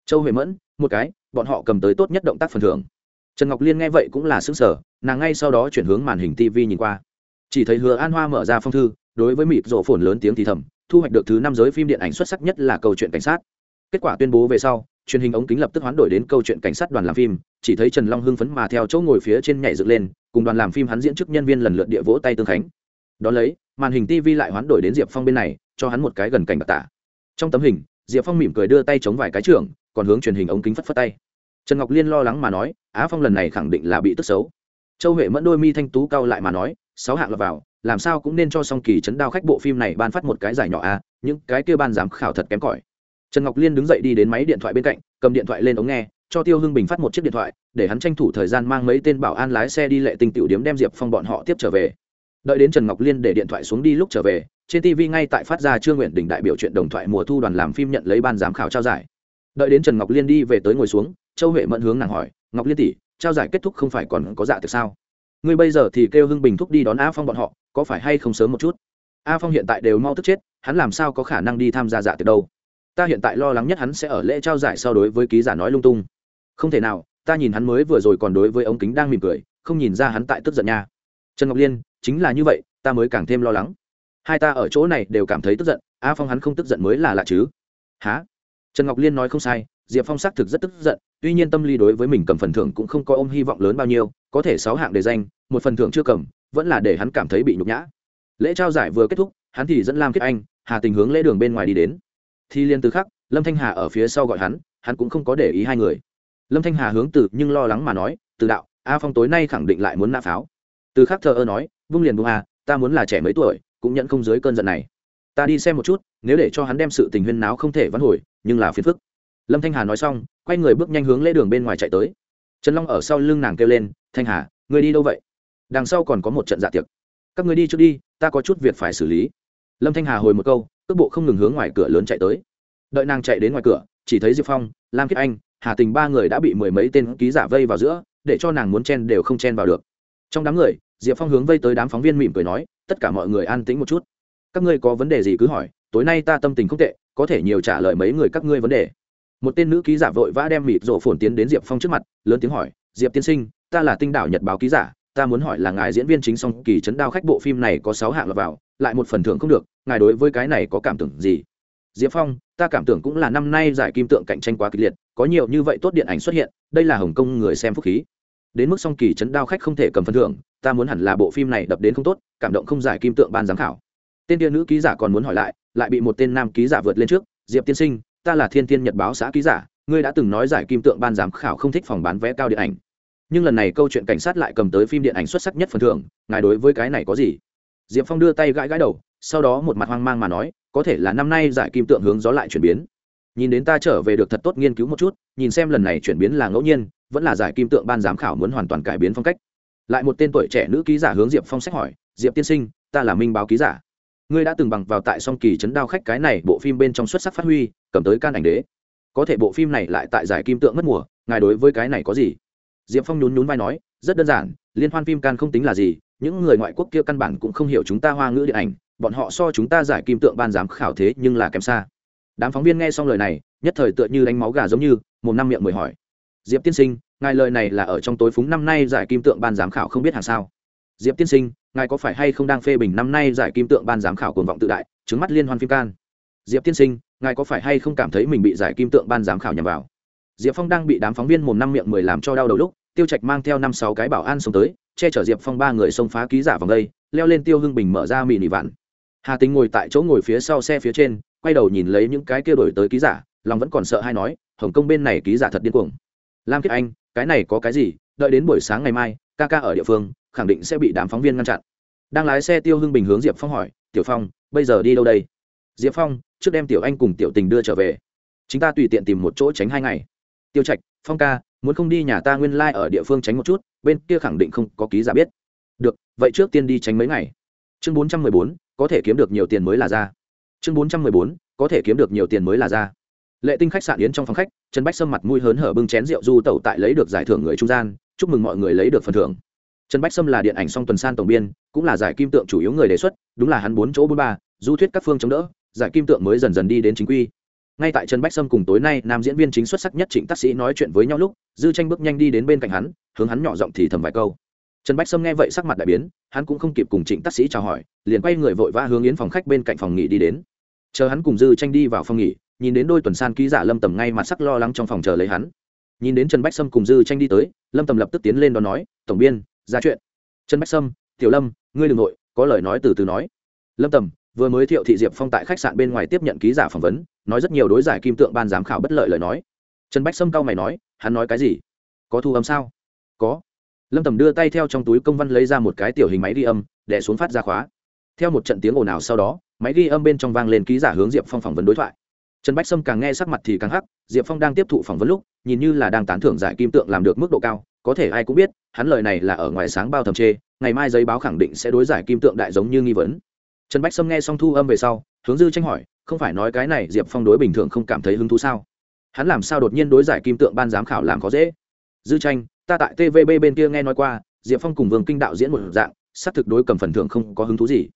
châu huệ mẫn, một cái, bọn họ cầm tới tốt nhất động tác phần thưởng. Trần ngọc liên nghe vậy cũng là xứng sở nàng ngay sau đó chuyển hướng màn hình tv nhìn qua. Chỉ thấy hứa an hoa mở ra phong thư, đối với mịp rổ phồn lớn tiếng thì thầm, thu hoạch được thứ năm giới phim điện ảnh xuất sắc nhất là câu chuyện cảnh sát. Kết quả tuyên bố về sau, truyền hình ống kính lập tức hoán đổi đến câu chuyện cảnh sát đoàn làm phim, chỉ thấy trần long hưng phấn mà theo chỗ ngồi phía trên nhảy dựng lên, cùng đoàn làm phim hắn diễn chức nhân viên lần lượt địa vỗ tay tương khánh. Đ ó lấy, màn hình tv lại hoán đổi đến diệp phong bên này, cho hắn một cái gần cảnh đặc tả. Trong tấm hình, diệp phong mỉm cười đưa tay chống vài cái trưởng còn hướng truyền hình ống kính phất phất tay. Trần ngọc liên lo lắng mà nói, á phong lần này khẳng định là bị tức xấu. Châu huệ mẫn đôi mi thanh tú cao lại mà nói, sáu hạng lọt vào, làm sao cũng nên cho song kỳ chấn đao khách bộ phim này ban phát một cái giải nhỏ a những cái kia ban giám khảo thật kém cỏi. Trần ngọc liên đứng dậy đi đến máy điện thoại bên cạnh, cầm điện thoại lên ống nghe, cho tiêu hưng bình phát một chiếc điện thoại, để hắn tranh thủ thời gian mang mấy tên bảo an lái xe đi lệ tình tiểu điếm đem diệp phong bọn họ tiếp trở về. Đợi đến trần ngọc liên để điện thoại xuống đi lúc trở về, trên tv ngay tại phát ra trương nguyện đình đại biểu chuyện đồng thoại mùa thu đoàn làm phim nhận lấy ban giám khảo trao giải đợi đến trần ngọc liên đi về tới ngồi xuống, châu huệ mẫn hướng nàng hỏi, ngọc liên tỷ, trao giải kết thúc không phải còn có dạ tiệc sao? Ngươi bây giờ thì kêu hưng bình thúc đi đón a phong bọn họ, có phải hay không sớm một chút? A phong hiện tại đều mau tức chết, hắn làm sao có khả năng đi tham gia dạ tiệc đâu? Ta hiện tại lo lắng nhất hắn sẽ ở lễ trao giải so đối với ký giả nói lung tung. Không thể nào, ta nhìn hắn mới vừa rồi còn đối với ống kính đang mỉm cười, không nhìn ra hắn tại tức giận nha. Trần ngọc liên, chính là như vậy, ta mới càng thêm lo lắng. Hai ta ở chỗ này đều cảm thấy tức giận, a phong hắn không tức giận mới là lạ chứ. Há trần ngọc liên nói không sai, diệp phong xác thực rất tức giận, tuy nhiên tâm lý đối với mình cầm phần thưởng cũng không có ôm hy vọng lớn bao nhiêu, có thể sáu hạng đề danh, một phần thưởng chưa cầm, vẫn là để hắn cảm thấy bị nhục nhã. Lễ trao giải vừa kết thúc, hắn thì dẫn lam kết anh, hà tình hướng lễ đường bên ngoài đi đến. Thì liên từ khắc, lâm thanh hà ở phía sau gọi hắn hắn cũng không có để ý hai người. Lâm thanh hà hướng từ nhưng lo lắng mà nói, từ đạo, a phong tối nay khẳng định lại muốn nã pháo. Từ khắc thờ ơ nói, vung liền vung à ta muốn là trẻ mấy tuổi, cũng nhận không dưới cơn giận này ta đi xem một chút, nếu để cho hắn đem sự tình huyên náo không thể vãn hồi, nhưng là phiền phức. Lâm thanh hà nói xong, quay người bước nhanh hướng lễ đường bên ngoài chạy tới. Trần long ở sau lưng nàng kêu lên, thanh hà người đi đâu vậy? Đằng sau còn có một trận dạ tiệc. Các người đi trước đi, ta có chút việc phải xử lý. Lâm thanh hà hồi một câu, cước bộ không ngừng hướng ngoài cửa lớn chạy tới. Đợi nàng chạy đến ngoài cửa, chỉ thấy diệp phong, lam kiết anh, hà tình ba người đã bị mười mấy tên ký giả vây vào giữa, để cho nàng muốn chen đều không chen vào được. Trong đám người, diệp phong hướng vây tới đám phóng viên mỉm cười nói, tất cả mọi người an tĩnh một chút các ngươi có vấn đề gì cứ hỏi, tối nay ta tâm tình không tệ, có thể nhiều trả lời mấy người các ngươi vấn đề. Một tên nữ ký giả vội vã đem mịt rổ phồn tiến đến diệp phong trước mặt, lớn tiếng hỏi, diệp tiên sinh, ta là tinh đảo nhật báo ký giả, ta muốn hỏi là ngài diễn viên chính song kỳ chấn đao khách bộ phim này có sáu hạng lọt vào, lại một phần thưởng không được, ngài đối với cái này có cảm tưởng gì? Diệp phong, ta cảm tưởng cũng là năm nay giải kim tượng cạnh tranh quá kịch liệt, có nhiều như vậy tốt điện ảnh xuất hiện, đây là hồng kông người xem phúc khí. Đến mức song kỳ chấn đao khách không thể cầm phần thưởng, ta muốn hẳn là bộ phim này đập đến không tốt, cảm động không giải kim tượng ban giám khảo tên tiên nữ ký giả còn muốn hỏi lại lại bị một tên nam ký giả vượt lên trước, diệp tiên sinh, ta là thiên Thiên nhật báo xã ký giả, ngươi đã từng nói giải kim tượng ban giám khảo không thích phòng bán vé cao điện ảnh. Nhưng lần này câu chuyện cảnh sát lại cầm tới phim điện ảnh xuất sắc nhất phần thưởng, ngài đối với cái này có gì? Diệp phong đưa tay gãi gãi đầu, sau đó một mặt hoang mang mà nói, có thể là năm nay giải kim tượng hướng gió lại chuyển biến. Nhìn đến ta trở về được thật tốt nghiên cứu một chút, nhìn xem lần này chuyển biến là ngẫu nhiên, vẫn là giải kim tượng ban giám khảo muốn hoàn toàn cải biến phong cách. Lại một tên tuổi trẻ nữ ký giả hướng diệp phong sách hỏi, diệp tiên sinh, ta là minh báo ký giả ngươi đã từng bằng vào tại song kỳ chấn đao khách cái này bộ phim bên trong xuất sắc phát huy, cầm tới can ảnh đế. Có thể bộ phim này lại tại giải kim tượng mất mùa, ngài đối với cái này có gì? Diệp phong nhún nhún vai nói, rất đơn giản, liên hoan phim can không tính là gì, những người ngoại quốc kia căn bản cũng không hiểu chúng ta hoa ngữ điện ảnh, bọn họ so chúng ta giải kim tượng ban giám khảo thế nhưng là kém xa. Đám phóng viên nghe xong lời này, nhất thời tựa như đánh máu gà giống như một năm miệng mười hỏi. Diệp tiên sinh, ngài lời này là ở trong tối phúng năm nay giải kim tượng ban giám khảo không biết hàng sao? Diệp tiên sinh ngài có phải hay không đang phê bình năm nay giải kim tượng ban giám khảo cuồng vọng tự đại trứng mắt liên hoan phim can? Diệp tiên sinh, ngài có phải hay không cảm thấy mình bị giải kim tượng ban giám khảo nhằm vào? Diệp phong đang bị đám phóng viên mồm năm miệng mười làm cho đau đầu lúc, tiêu trạch mang theo năm sáu cái bảo an xông tới, che chở diệp phong ba người xông phá ký giả vòng đây, leo lên tiêu hưng bình mở ra mì nỉ vạn. Hà tính ngồi tại chỗ ngồi phía sau xe phía trên, quay đầu nhìn lấy những cái kia đổi tới ký giả, lòng vẫn còn sợ hay nói, hồng kông bên này ký giả thật điên cuồng. Lam kiết anh, cái này có cái gì? Đợi đến buổi sáng ngày mai, ca ca ở địa phương khẳng định sẽ bị đám phóng viên ngăn chặn. Đang lái xe tiêu hưng bình hướng diệp phong hỏi, tiểu phong, bây giờ đi đâu đây? Diệp phong, trước đem tiểu anh cùng tiểu tình đưa trở về. Chúng ta tùy tiện tìm một chỗ tránh hai ngày. Tiêu trạch, phong ca, muốn không đi nhà ta nguyên lai、like、ở địa phương tránh một chút, bên kia khẳng định không có ký giả biết. Được, vậy trước tiên đi tránh mấy ngày. Chương bốn trăm mười bốn, có thể kiếm được nhiều tiền mới là ra. Chương bốn trăm mười bốn, có thể kiếm được nhiều tiền mới là ra. Lệ tinh khách sạn yến trong phòng khách, trần bách sâm mặt mũi hớn hở bưng chén rượu du tẩu tại lấy được giải thưởng người trung gian, chúc mừng mọi người lấy được phần thưởng trần bách sâm là điện ảnh song tuần san tổng biên, cũng là giải kim tượng chủ yếu người đề xuất, đúng là hắn bốn chỗ bốn ba, du thuyết các phương chống đỡ, giải kim tượng mới dần dần đi đến chính quy. Ngay tại trần bách sâm cùng tối nay nam diễn viên chính xuất sắc nhất trịnh tác sĩ nói chuyện với nhau lúc, dư tranh bước nhanh đi đến bên cạnh hắn, hướng hắn nhỏ giọng thì thầm vài câu. Trần bách sâm nghe vậy sắc mặt đại biến, hắn cũng không kịp cùng trịnh tác sĩ chào hỏi, liền quay người vội vã hướng yến phòng khách bên cạnh phòng nghỉ đi đến. Chờ hắn cùng dư tranh đi vào phòng nghỉ, nhìn đến đôi tuần san ký giả lâm tầm ngay mặt sắc lo lắng trong phòng chờ lấy hắn. Nhìn đến trần bách sâm cùng dư tranh đi tới, lâm tầm lập tức tiến lên đón nói, tổng biên ra chuyện. Trần bách sâm, tiểu lâm, ngươi đ ừ n g nội, có lời nói từ từ nói. Lâm tầm, vừa mới thiệu thị diệp phong tại khách sạn bên ngoài tiếp nhận ký giả phỏng vấn, nói rất nhiều đối giải kim tượng ban giám khảo bất lợi lời nói. Trần bách sâm cao mày nói, hắn nói cái gì? Có thu âm sao? Có. Lâm tầm đưa tay theo trong túi công văn lấy ra một cái tiểu hình máy ghi âm để xuống phát ra khóa. Theo một trận tiếng ồn ào sau đó, máy ghi âm bên trong vang lên ký giả hướng diệp phong phỏng vấn đối thoại. Trần bách sâm càng nghe sắc mặt thì càng hắc, diệp phong đang tiếp thụ phỏng vấn lúc, nhìn như là đang tán thưởng giải kim tượng làm được mức độ cao có thể ai cũng biết, hắn lời này là ở ngoài sáng bao thầm chê, ngày mai giấy báo khẳng định sẽ đối giải kim tượng đại giống như nghi vấn. Trần bách sâm nghe xong thu âm về sau, hướng dư tranh hỏi, không phải nói cái này diệp phong đối bình thường không cảm thấy hứng thú sao? Hắn làm sao đột nhiên đối giải kim tượng ban giám khảo làm khó dễ? Dư tranh, ta tại tvb bên kia nghe nói qua, diệp phong cùng vương kinh đạo diễn một dạng, xác thực đối cầm phần thưởng không có hứng thú gì.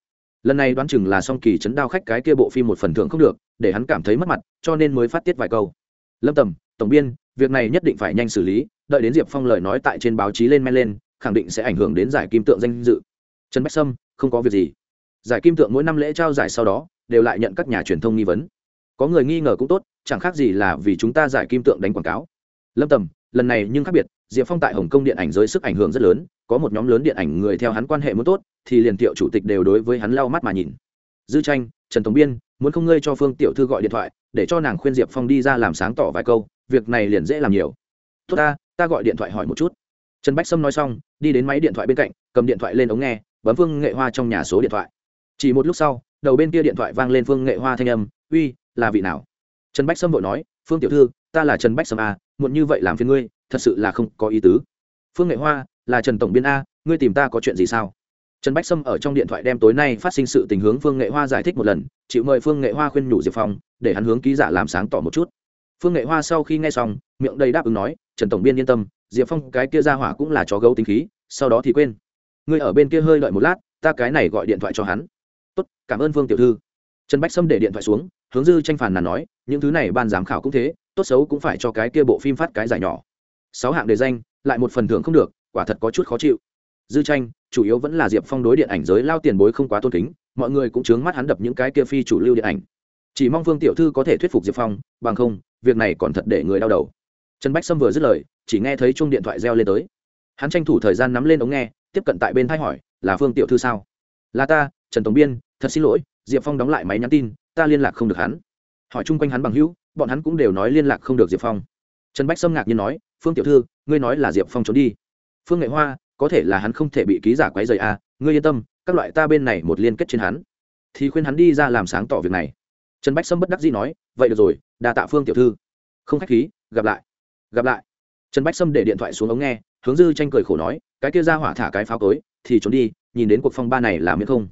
Lần này đoán chừng là song kỳ chấn đao khách cái kia bộ phim một phần thưởng không được, để hắn cảm thấy mất mặt, cho nên mới phát tiết vài câu. Lâm tầm, tổng biên việc này nhất định phải nhanh xử lý, đợi đến diệp phong lời nói tại trên báo chí lên men lên, khẳng định sẽ ảnh hưởng đến giải kim tượng danh dự. Trần bách sâm, không có việc gì. Giải kim tượng mỗi năm lễ trao giải sau đó, đều lại nhận các nhà truyền thông nghi vấn. Có người nghi ngờ cũng tốt, chẳng khác gì là vì chúng ta giải kim tượng đánh quảng cáo. Lâm tầm, lần này nhưng khác biệt, diệp phong tại hồng kông điện ảnh giới sức ảnh hưởng rất lớn, có một nhóm lớn điện ảnh người theo hắn quan hệ muốn tốt, thì liền tiệu chủ tịch đều đối với hắn lau mắt mà nhìn. Dư tranh, trần tống biên, muốn không ngươi cho phương tiểu thư gọi điện thoại, để cho nàng khuyên diệp phong đi ra làm sáng tỏ vài câu việc này liền dễ làm nhiều. Tốt ta ta gọi điện thoại hỏi một chút. Trần bách sâm nói xong, đi đến máy điện thoại bên cạnh, cầm điện thoại lên ống nghe, bấm phương nghệ hoa trong nhà số điện thoại. Chỉ một lúc sau, đầu bên kia điện thoại vang lên phương nghệ hoa thanh âm, uy, là vị nào? Trần bách sâm vội nói, phương tiểu thư, ta là trần bách sâm a muộn như vậy làm phiền ngươi, thật sự là không có ý tứ. Phương nghệ hoa, là trần tổng biên a, ngươi tìm ta có chuyện gì sao? Trần bách sâm ở trong điện thoại đem tối nay phát sinh sự tình hướng phương nghệ hoa giải thích một lần, chịu mời phương nghệ hoa khuyên nhủ diệp phong, để hắn hướng ký giả làm sáng tỏ một chút phương nghệ hoa sau khi nghe xong, miệng đầy đáp ứng nói, trần tổng biên yên tâm, diệp phong cái kia ra hỏa cũng là chó gấu tính khí, sau đó thì quên. Ngươi ở bên kia hơi đợi một lát, ta cái này gọi điện thoại cho hắn. Tốt, cảm ơn phương tiểu thư. Trần bách sâm để điện thoại xuống, hướng dư tranh phản là nói, những thứ này ban giám khảo cũng thế, tốt xấu cũng phải cho cái kia bộ phim phát cái giải nhỏ. Sáu hạng đề danh, lại một phần thưởng không được, quả thật có chút khó chịu. Dư tranh, chủ yếu vẫn là diệp phong đối điện ảnh giới lao tiền bối không quá tôn kính, mọi người cũng chướng mắt hắn đập những cái kia phi chủ lưu điện ảnh. Chỉ mong vương tiểu thư có thể thuyết phục diệp phong, bằng không việc này còn thật để người đau đầu. Trần bách sâm vừa dứt lời, chỉ nghe thấy chuông điện thoại reo lên tới. Hắn tranh thủ thời gian nắm lên ống nghe, tiếp cận tại bên thay hỏi, là phương tiểu thư sao? Là ta, trần tổng biên, thật xin lỗi, diệp phong đóng lại máy nhắn tin, ta liên lạc không được hắn. Hỏi chung quanh hắn bằng hữu, bọn hắn cũng đều nói liên lạc không được diệp phong. Trần bách sâm ngạc nhiên nói, phương tiểu thư, ngươi nói là diệp phong trốn đi. Phương nghệ hoa, có thể là hắn không thể bị ký giả quấy dày à ngươi yên tâm, các loại ta bên này một liên kết trên hắn. Thì khuyên hắn đi ra làm sáng tỏ việc này trần bách sâm bất đắc dĩ nói, vậy được rồi đà tạ phương tiểu thư. Không khách khí, gặp lại gặp lại. Trần bách sâm để điện thoại xuống ống nghe, hướng dư tranh cười khổ nói, cái kia ra hỏa thả cái pháo cối, thì trốn đi, nhìn đến cuộc phong ba này là miễn không.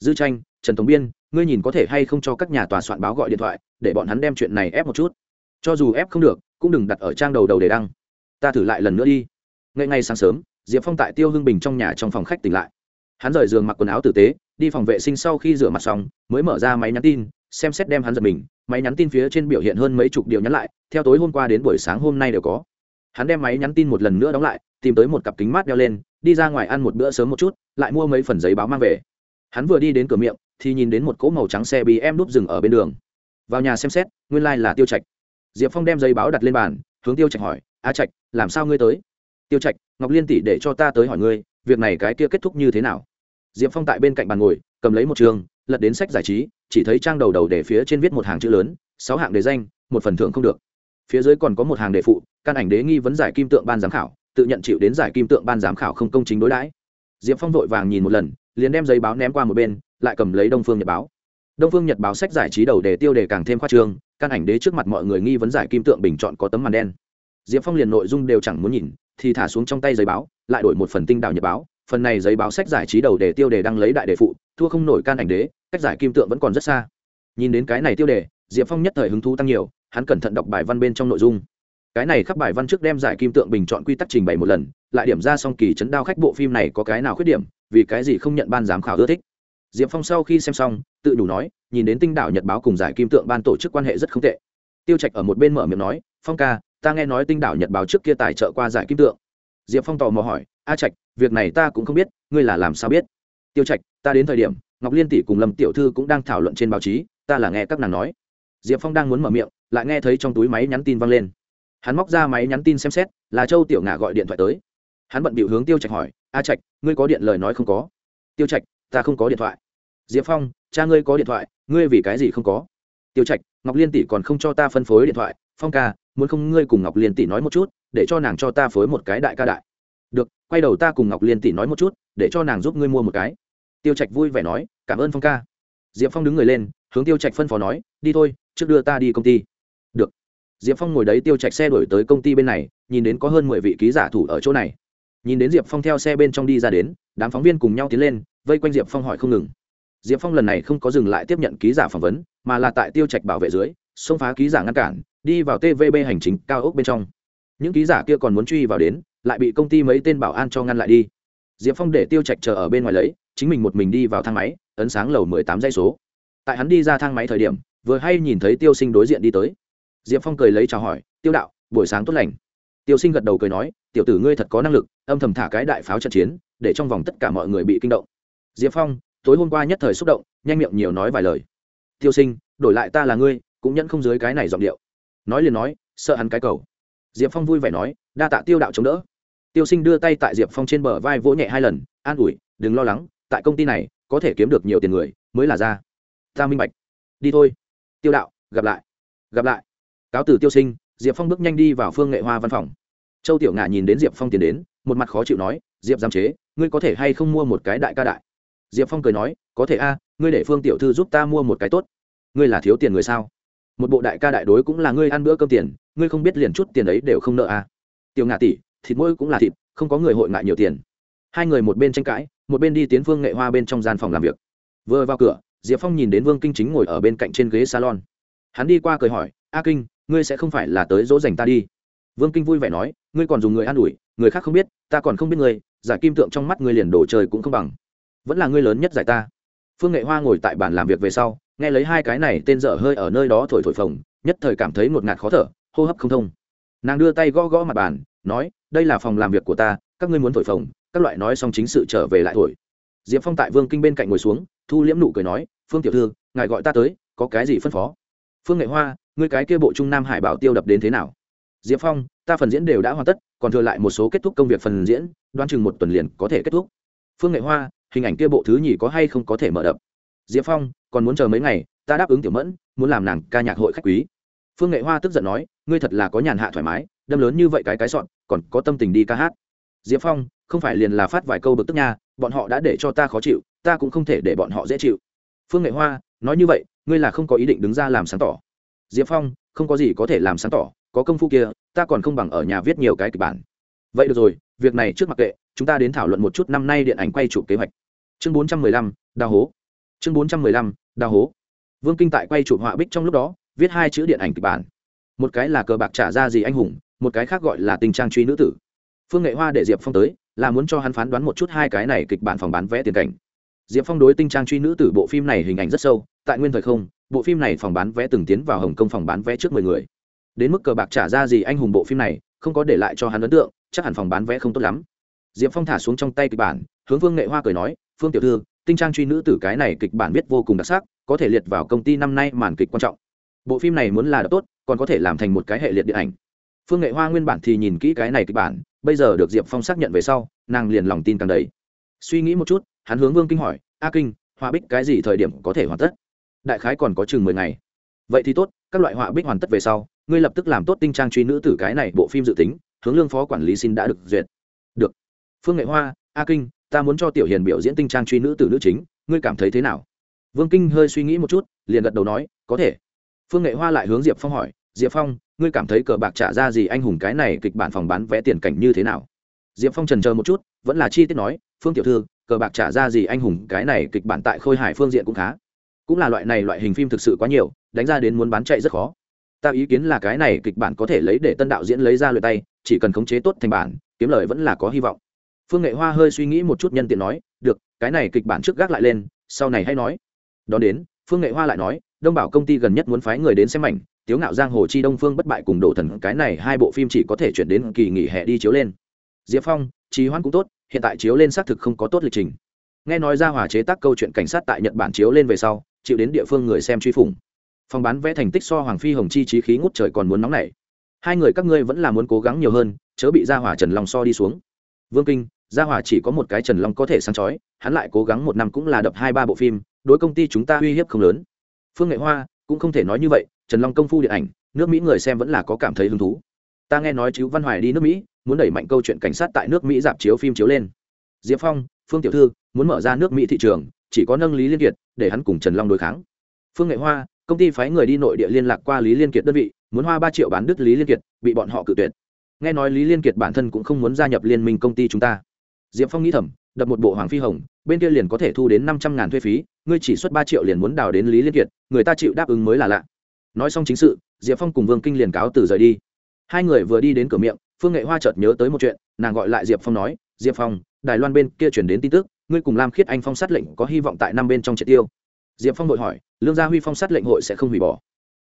Dư tranh, trần tổng biên, ngươi nhìn có thể hay không cho các nhà tòa soạn báo gọi điện thoại, để bọn hắn đem chuyện này ép một chút. Cho dù ép không được, cũng đừng đặt ở trang đầu đầu để đăng. Ta thử lại lần nữa đi. Ngay ngay sáng sớm, diệp phong tại tiêu hưng bình trong nhà trong phòng khách tỉnh lại. Hắn rời giường mặc quần áo tử tế, đi phòng vệ sinh sau khi rửa mặt xong, mới mở ra máy nhắn tin xem xét đem hắn giật mình, máy nhắn tin phía trên biểu hiện hơn mấy chục điều nhắn lại, theo tối hôm qua đến buổi sáng hôm nay đều có. Hắn đem máy nhắn tin một lần nữa đóng lại, tìm tới một cặp kính mát đeo lên, đi ra ngoài ăn một bữa sớm một chút, lại mua mấy phần giấy báo mang về. Hắn vừa đi đến cửa miệng, thì nhìn đến một cỗ màu trắng xe bị em đúp dừng ở bên đường. Vào nhà xem xét, nguyên lai、like、là tiêu trạch. Diệp phong đem giấy báo đặt lên bàn, hướng tiêu trạch hỏi, a trạch, làm sao ngươi tới? Tiêu trạch, ngọc liên tỷ để cho ta tới hỏi ngươi, việc này cái kia kết thúc như thế nào? Diệp phong tại bên cạnh bàn ngồi, cầm lấy một trường, lật đến sách giải trí chỉ thấy trang đầu đầu để phía trên viết một hàng chữ lớn, sáu hạng đề danh, một phần thưởng không được. Phía dưới còn có một hàng đề phụ, căn ảnh đế nghi vấn giải kim tượng ban giám khảo, tự nhận chịu đến giải kim tượng ban giám khảo không công chính đối đãi. Diệp phong vội vàng nhìn một lần, liền đem giấy báo ném qua một bên, lại cầm lấy đông phương nhật báo. Đông phương nhật báo sách giải trí đầu đề tiêu đề càng thêm khoa trương, căn ảnh đế trước mặt mọi người nghi vấn giải kim tượng bình chọn có tấm màn đen. Diệp phong liền nội dung đều chẳng muốn nhìn, thì thả xuống trong tay giấy báo, lại đổi một phần tinh đạo nhật báo phần này giấy báo sách giải trí đầu đề tiêu đề đăng lấy đại đề phụ, thua không nổi can ảnh đế, cách giải kim tượng vẫn còn rất xa. Nhìn đến cái này tiêu đề, diệp phong nhất thời hứng thú tăng nhiều, hắn cẩn thận đọc bài văn bên trong nội dung. Cái này khắp bài văn trước đem giải kim tượng bình chọn quy tắc trình bày một lần, lại điểm ra xong kỳ chấn đao khách bộ phim này có cái nào khuyết điểm, vì cái gì không nhận ban giám khảo ưa thích. Diệp phong sau khi xem xong, tự đủ nói, nhìn đến tinh đảo nhật báo cùng giải kim tượng ban tổ chức quan hệ rất không tệ. Tiêu trạch ở một bên mở miệng nói, phong ca, ta nghe nói tinh đảo nhật báo trước kia tài trợ qua giải kim tượng. Diệp phong tò mò hỏi a trạch, việc này ta cũng không biết, ngươi là làm sao biết? Tiêu trạch, ta đến thời điểm, ngọc liên tỷ cùng lâm tiểu thư cũng đang thảo luận trên báo chí, ta là nghe các nàng nói. Diệp phong đang muốn mở miệng, lại nghe thấy trong túi máy nhắn tin văng lên. Hắn móc ra máy nhắn tin xem xét, là châu tiểu ngà gọi điện thoại tới. Hắn bận bịu hướng tiêu trạch hỏi, a trạch, ngươi có điện lời nói không có? Tiêu trạch, ta không có điện thoại. Diệp phong, cha ngươi có điện thoại, ngươi vì cái gì không có? Tiêu trạch, ngọc liên tỷ còn không cho ta phân phối điện thoại. Phong ca, muốn không ngươi cùng ngọc liên tỷ nói một chút, để cho nàng cho ta phối một cái đại ca đại được, quay đầu ta cùng ngọc liên tỷ nói một chút, để cho nàng giúp ngươi mua một cái. Tiêu trạch vui vẻ nói, cảm ơn phong ca. Diệp phong đứng người lên, hướng tiêu trạch phân phó nói, đi thôi, trước đưa ta đi công ty. Được. Diệp phong ngồi đấy, tiêu trạch xe đổi tới công ty bên này, nhìn đến có hơn mười vị ký giả thủ ở chỗ này. Nhìn đến diệp phong theo xe bên trong đi ra đến, đám phóng viên cùng nhau tiến lên, vây quanh diệp phong hỏi không ngừng. Diệp phong lần này không có dừng lại tiếp nhận ký giả phỏng vấn, mà là tại tiêu trạch bảo vệ dưới, xông phá ký giả ngăn cản, đi vào tvb hành chính cao ốc bên trong những ký giả kia còn muốn truy vào đến, lại bị công ty mấy tên bảo an cho ngăn lại đi. Diệp phong để tiêu trạch chờ ở bên ngoài lấy, chính mình một mình đi vào thang máy, ấn sáng lầu mười tám dây số. Tại hắn đi ra thang máy thời điểm, vừa hay nhìn thấy tiêu sinh đối diện đi tới. Diệp phong cười lấy chào hỏi, tiêu đạo, buổi sáng tốt lành. Tiêu sinh gật đầu cười nói, tiểu tử ngươi thật có năng lực, âm thầm thả cái đại pháo trận chiến, để trong vòng tất cả mọi người bị kinh động. Diệp phong, tối hôm qua nhất thời xúc động, nhanh miệng nhiều nói vài lời. Tiêu sinh, đổi lại ta là ngươi, cũng nhận không dưới cái này giọng điệu. Nói liền nói, sợ hắn cái cầu diệp phong vui vẻ nói, đa tạ tiêu đạo chống đỡ. Tiêu sinh đưa tay tại diệp phong trên bờ vai vỗ nhẹ hai lần, an ủi, đừng lo lắng, tại công ty này, có thể kiếm được nhiều tiền người, mới là ra. Ta minh bạch. Đi thôi. Tiêu đạo, gặp lại. Gặp lại. Cáo từ tiêu sinh, diệp phong bước nhanh đi vào phương nghệ hoa văn phòng. Châu tiểu ngà nhìn đến diệp phong tiến đến, một mặt khó chịu nói, diệp giam chế, ngươi có thể hay không mua một cái đại ca đại? Diệp phong cười nói, có thể a, ngươi để phương tiểu thư giúp ta mua một cái tốt. Ngươi là thiếu tiền người sao? Một bộ đại ca đại đối cũng là ngươi ăn bữa cơm tiền ngươi không biết liền chút tiền ấy đều không nợ a tiểu ngạ tỷ, thịt mỗi cũng là thịt, không có người hội ngại nhiều tiền. Hai người một bên tranh cãi, một bên đi tiến phương nghệ hoa bên trong gian phòng làm việc. Vừa vào cửa, diệp phong nhìn đến vương kinh chính ngồi ở bên cạnh trên ghế salon. Hắn đi qua cười hỏi, a kinh, ngươi sẽ không phải là tới dỗ dành ta đi? Vương kinh vui vẻ nói, ngươi còn dùng người an ủi, người khác không biết, ta còn không biết ngươi, giải kim tượng trong mắt ngươi liền đổ trời cũng không bằng. Vẫn là ngươi lớn nhất giải ta. Phương nghệ hoa ngồi tại bàn làm việc về sau, nghe lấy hai cái này, tên dở hơi ở nơi đó thổi thổi phồng, nhất thời cảm thấy ngột ngạt khó thở hô hấp không thông. Nàng đưa tay gõ gõ mặt bàn, nói, đây là phòng làm việc của ta, các ngươi muốn thổi phồng, các loại nói xong chính sự trở về lại thổi. Diệp phong tại vương kinh bên cạnh ngồi xuống, thu liễm nụ cười nói, phương tiểu thư, ngài gọi ta tới, có cái gì phân phó? Phương nghệ hoa, ngươi cái kia bộ trung nam hải bảo tiêu đập đến thế nào? Diệp phong, ta phần diễn đều đã hoàn tất, còn thừa lại một số kết thúc công việc phần diễn, đoán chừng một tuần liền có thể kết thúc. Phương nghệ hoa, hình ảnh kia bộ thứ nhì có hay không có thể mở đập? Diệp phong, còn muốn chờ mấy ngày, ta đáp ứng tiểu mẫn, muốn làm nàng ca nhạc hội khách quý. Phương nghệ hoa tức giận nói ngươi thật là có nhàn hạ thoải mái, đâm lớn như vậy cái cái sọn, còn có tâm tình đi ca hát. Diệp phong, không phải liền là phát vài câu bực tức nha, bọn họ đã để cho ta khó chịu, ta cũng không thể để bọn họ dễ chịu. Phương nghệ hoa, nói như vậy, ngươi là không có ý định đứng ra làm sáng tỏ. Diệp phong, không có gì có thể làm sáng tỏ, có công phu kia, ta còn không bằng ở nhà viết nhiều cái kịch bản. Vậy được rồi, việc này trước mặc kệ, chúng ta đến thảo luận một chút năm nay điện ảnh quay chụp kế hoạch. Chương bốn trăm mười lăm đa hố. Chương bốn trăm mười lăm đa hố. Vương kinh tại quay chụp họa bích trong lúc đó, viết hai chữ điện ảnh kịch bản một cái là cờ bạc trả ra gì anh hùng, một cái khác gọi là tình trang truy nữ tử. Phương nghệ hoa để diệp phong tới, là muốn cho hắn phán đoán một chút hai cái này kịch bản phòng bán vé tiền cảnh. Diệp phong đối tinh trang truy nữ tử bộ phim này hình ảnh rất sâu, tại nguyên thời không, bộ phim này phòng bán vé từng tiến vào hồng kông phòng bán vé trước mười người. Đến mức cờ bạc trả ra gì anh hùng bộ phim này, không có để lại cho hắn ấn tượng, chắc hẳn phòng bán vé không tốt lắm. Diệp phong thả xuống trong tay kịch bản, hướng phương nghệ hoa cười nói, phương tiểu thư tinh trang truy nữ tử cái này kịch bản viết vô cùng đặc sắc, có thể liệt vào công ty năm nay màn kịch quan trọng bộ phim này muốn là đ tốt, còn có thể làm thành một cái hệ liệt điện ảnh. Phương nghệ hoa nguyên bản thì nhìn kỹ cái này kịch bản, bây giờ được diệp phong xác nhận về sau, nàng liền lòng tin càng đầy. Suy nghĩ một chút, hắn hướng vương kinh hỏi, a kinh, họa bích cái gì thời điểm có thể hoàn tất? Đại khái còn có chừng mười ngày. Vậy thì tốt, các loại họa bích hoàn tất về sau, ngươi lập tức làm tốt tinh trang truy nữ tử cái này bộ phim dự tính, hướng lương phó quản lý xin đã được duyệt. Được. Phương nghệ hoa, a kinh, ta muốn cho tiểu hiền biểu diễn tinh trang truy nữ tử nữ chính, ngươi cảm thấy thế nào? Vương kinh hơi suy nghĩ một chút, liền gật đầu nói, có thể phương nghệ hoa lại hướng diệp phong hỏi, diệp phong, ngươi cảm thấy cờ bạc trả ra gì anh hùng cái này kịch bản phòng bán vé tiền cảnh như thế nào? Diệp phong trần chờ một chút, vẫn là chi tiết nói, phương tiểu thư, cờ bạc trả ra gì anh hùng cái này kịch bản tại khôi hải phương diện cũng khá. Cũng là loại này loại hình phim thực sự quá nhiều, đánh ra đến muốn bán chạy rất khó. Ta ý kiến là cái này kịch bản có thể lấy để tân đạo diễn lấy ra lượt tay, chỉ cần khống chế tốt thành bản, kiếm lời vẫn là có hy vọng. Phương nghệ hoa hơi suy nghĩ một chút nhân tiện nói, được, cái này kịch bản trước gác lại lên, sau này hay nói. Đón đến, phương nghệ hoa lại nói đông bảo công ty gần nhất muốn phái người đến xem ảnh tiếu ngạo giang, hồ chi đông, phương bất bại cùng đổ thần, cái này hai bộ phim chỉ có thể chuyển đến kỳ nghỉ hè đi chiếu lên. Diệp phong trí hoãn cũng tốt, hiện tại chiếu lên xác thực không có tốt lịch trình. Nghe nói ra hòa chế tác câu chuyện cảnh sát tại nhật bản chiếu lên về sau, chịu đến địa phương người xem truy phủng. Phòng bán vẽ thành tích so hoàng phi hồng chi trí khí ngút trời còn muốn nóng nảy. Hai người các ngươi vẫn là muốn cố gắng nhiều hơn, chớ bị gia hỏa trần long so đi xuống. Vương kinh gia hỏa chỉ có một cái trần long có thể sáng chói, hắn lại cố gắng một năm cũng là đập hai ba bộ phim, đối công ty chúng ta uy hiếp không lớn phương nghệ hoa cũng không thể nói như vậy, trần long công phu điện ảnh, nước mỹ người xem vẫn là có cảm thấy hứng thú. Ta nghe nói chứ văn hoài đi nước mỹ, muốn đẩy mạnh câu chuyện cảnh sát tại nước mỹ dạp chiếu phim chiếu lên. Diệp phong, phương tiểu thư muốn mở ra nước mỹ thị trường, chỉ có nâng lý liên kiệt để hắn cùng trần long đối kháng. Phương nghệ hoa, công ty phái người đi nội địa liên lạc qua lý liên kiệt đơn vị, muốn hoa ba triệu bán đứt lý liên kiệt, bị bọn họ cự tuyệt. Nghe nói lý liên kiệt bản thân cũng không muốn gia nhập liên minh công ty chúng ta. Diệp phong nghĩ thầm, đập một bộ hoàng phi hồng, bên kia liền có thể thu đến năm trăm ngàn thuê phí ngươi chỉ xuất ba triệu liền muốn đào đến lý liên kiệt, người ta chịu đáp ứng mới là lạ. Nói xong chính sự, diệp phong cùng vương kinh liền cáo từ rời đi. Hai người vừa đi đến cửa miệng, phương nghệ hoa chợt nhớ tới một chuyện, nàng gọi lại diệp phong nói, diệp phong, đài loan bên kia chuyển đến tin tức, ngươi cùng lam khiết anh phong sát lệnh có hy vọng tại năm bên trong triệt tiêu. Diệp phong đội hỏi, lương gia huy phong sát lệnh hội sẽ không hủy bỏ?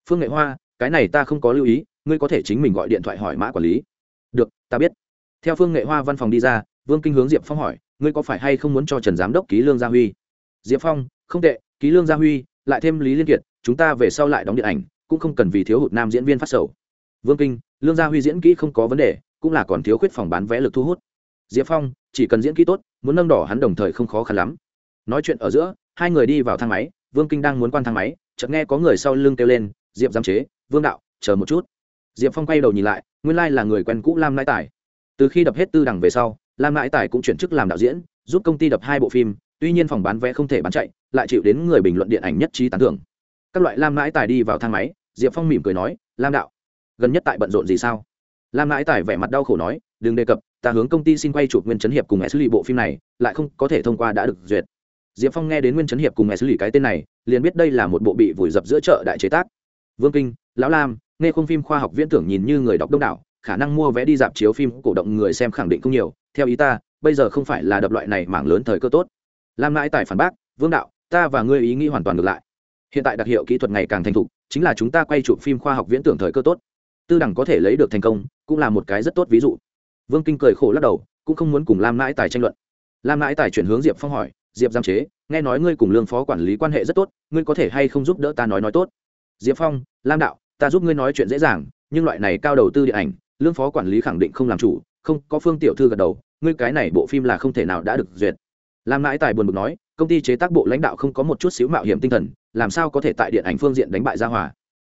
Phương nghệ hoa, cái này ta không có lưu ý, ngươi có thể chính mình gọi điện thoại hỏi mã quản lý. Được, ta biết. Theo phương nghệ hoa văn phòng đi ra, vương kinh hướng diệp phong hỏi, ngươi có phải hay không muốn cho trần giám đốc ký lương gia huy? Diệp phong không tệ, ký lương gia huy, lại thêm lý liên kiệt, chúng ta về sau lại đóng điện ảnh, cũng không cần vì thiếu hụt nam diễn viên phát sầu. Vương kinh, lương gia huy diễn kỹ không có vấn đề, cũng là còn thiếu khuyết phòng bán vẽ lực thu hút. Diệp phong, chỉ cần diễn kỹ tốt, muốn nâng đỏ hắn đồng thời không khó khăn lắm. Nói chuyện ở giữa, hai người đi vào thang máy, vương kinh đang muốn quan thang máy, chợt nghe có người sau lưng kêu lên, diệp giam chế, vương đạo, chờ một chút. Diệp phong quay đầu nhìn lại, nguyên lai là người quen cũ lam nãi tài. Từ khi đập hết tư đẳng về sau, lam nãi tài cũng chuyển chức làm đạo diễn, giúp công ty đập hai bộ phim, tuy nhiên phòng bán vé không thể bán chạy lại chịu đến người bình luận điện ảnh nhất trí tán thưởng. Các loại lam nãi tài đi vào thang máy, diệp phong mỉm cười nói, lam đạo, gần nhất tại bận rộn gì sao? Lam nãi tài vẻ mặt đau khổ nói, đừng đề cập, ta hướng công ty xin quay chụp nguyên chấn hiệp cùng mẹ xử lý bộ phim này, lại không có thể thông qua đã được duyệt. Diệp phong nghe đến nguyên chấn hiệp cùng mẹ xử lý cái tên này, liền biết đây là một bộ bị vùi dập giữa chợ đại chế tác. Vương kinh, lão lam, nghe khung phim khoa học viễn tưởng nhìn như người đọc đông đảo, khả năng mua vé đi dạp chiếu phim cổ động người xem khẳng định không nhiều, theo ý ta, bây giờ không phải là đập loại này mảng lớn thời cơ tốt. Lam mãi tài phản bác, vương đạo ta và ngươi ý nghĩ hoàn toàn ngược lại. Hiện tại đặc hiệu kỹ thuật ngày càng thành thục, chính là chúng ta quay chụp phim khoa học viễn tưởng thời cơ tốt. Tư đẳng có thể lấy được thành công, cũng là một cái rất tốt ví dụ. Vương kinh cười khổ lắc đầu, cũng không muốn cùng lam mãi tài tranh luận. Lam mãi tài chuyển hướng diệp phong hỏi, diệp giam chế, nghe nói ngươi cùng lương phó quản lý quan hệ rất tốt, ngươi có thể hay không giúp đỡ ta nói nói tốt? Diệp phong, lam đạo, ta giúp ngươi nói chuyện dễ dàng, nhưng loại này cao đầu tư điện ảnh, lương phó quản lý khẳng định không làm chủ, không, có phương tiểu thư gật đầu, ngươi cái này bộ phim là không thể nào đã được duyệt lam mãi tài buồn bực nói, công ty chế tác bộ lãnh đạo không có một chút xíu mạo hiểm tinh thần, làm sao có thể tại điện ảnh phương diện đánh bại gia hòa?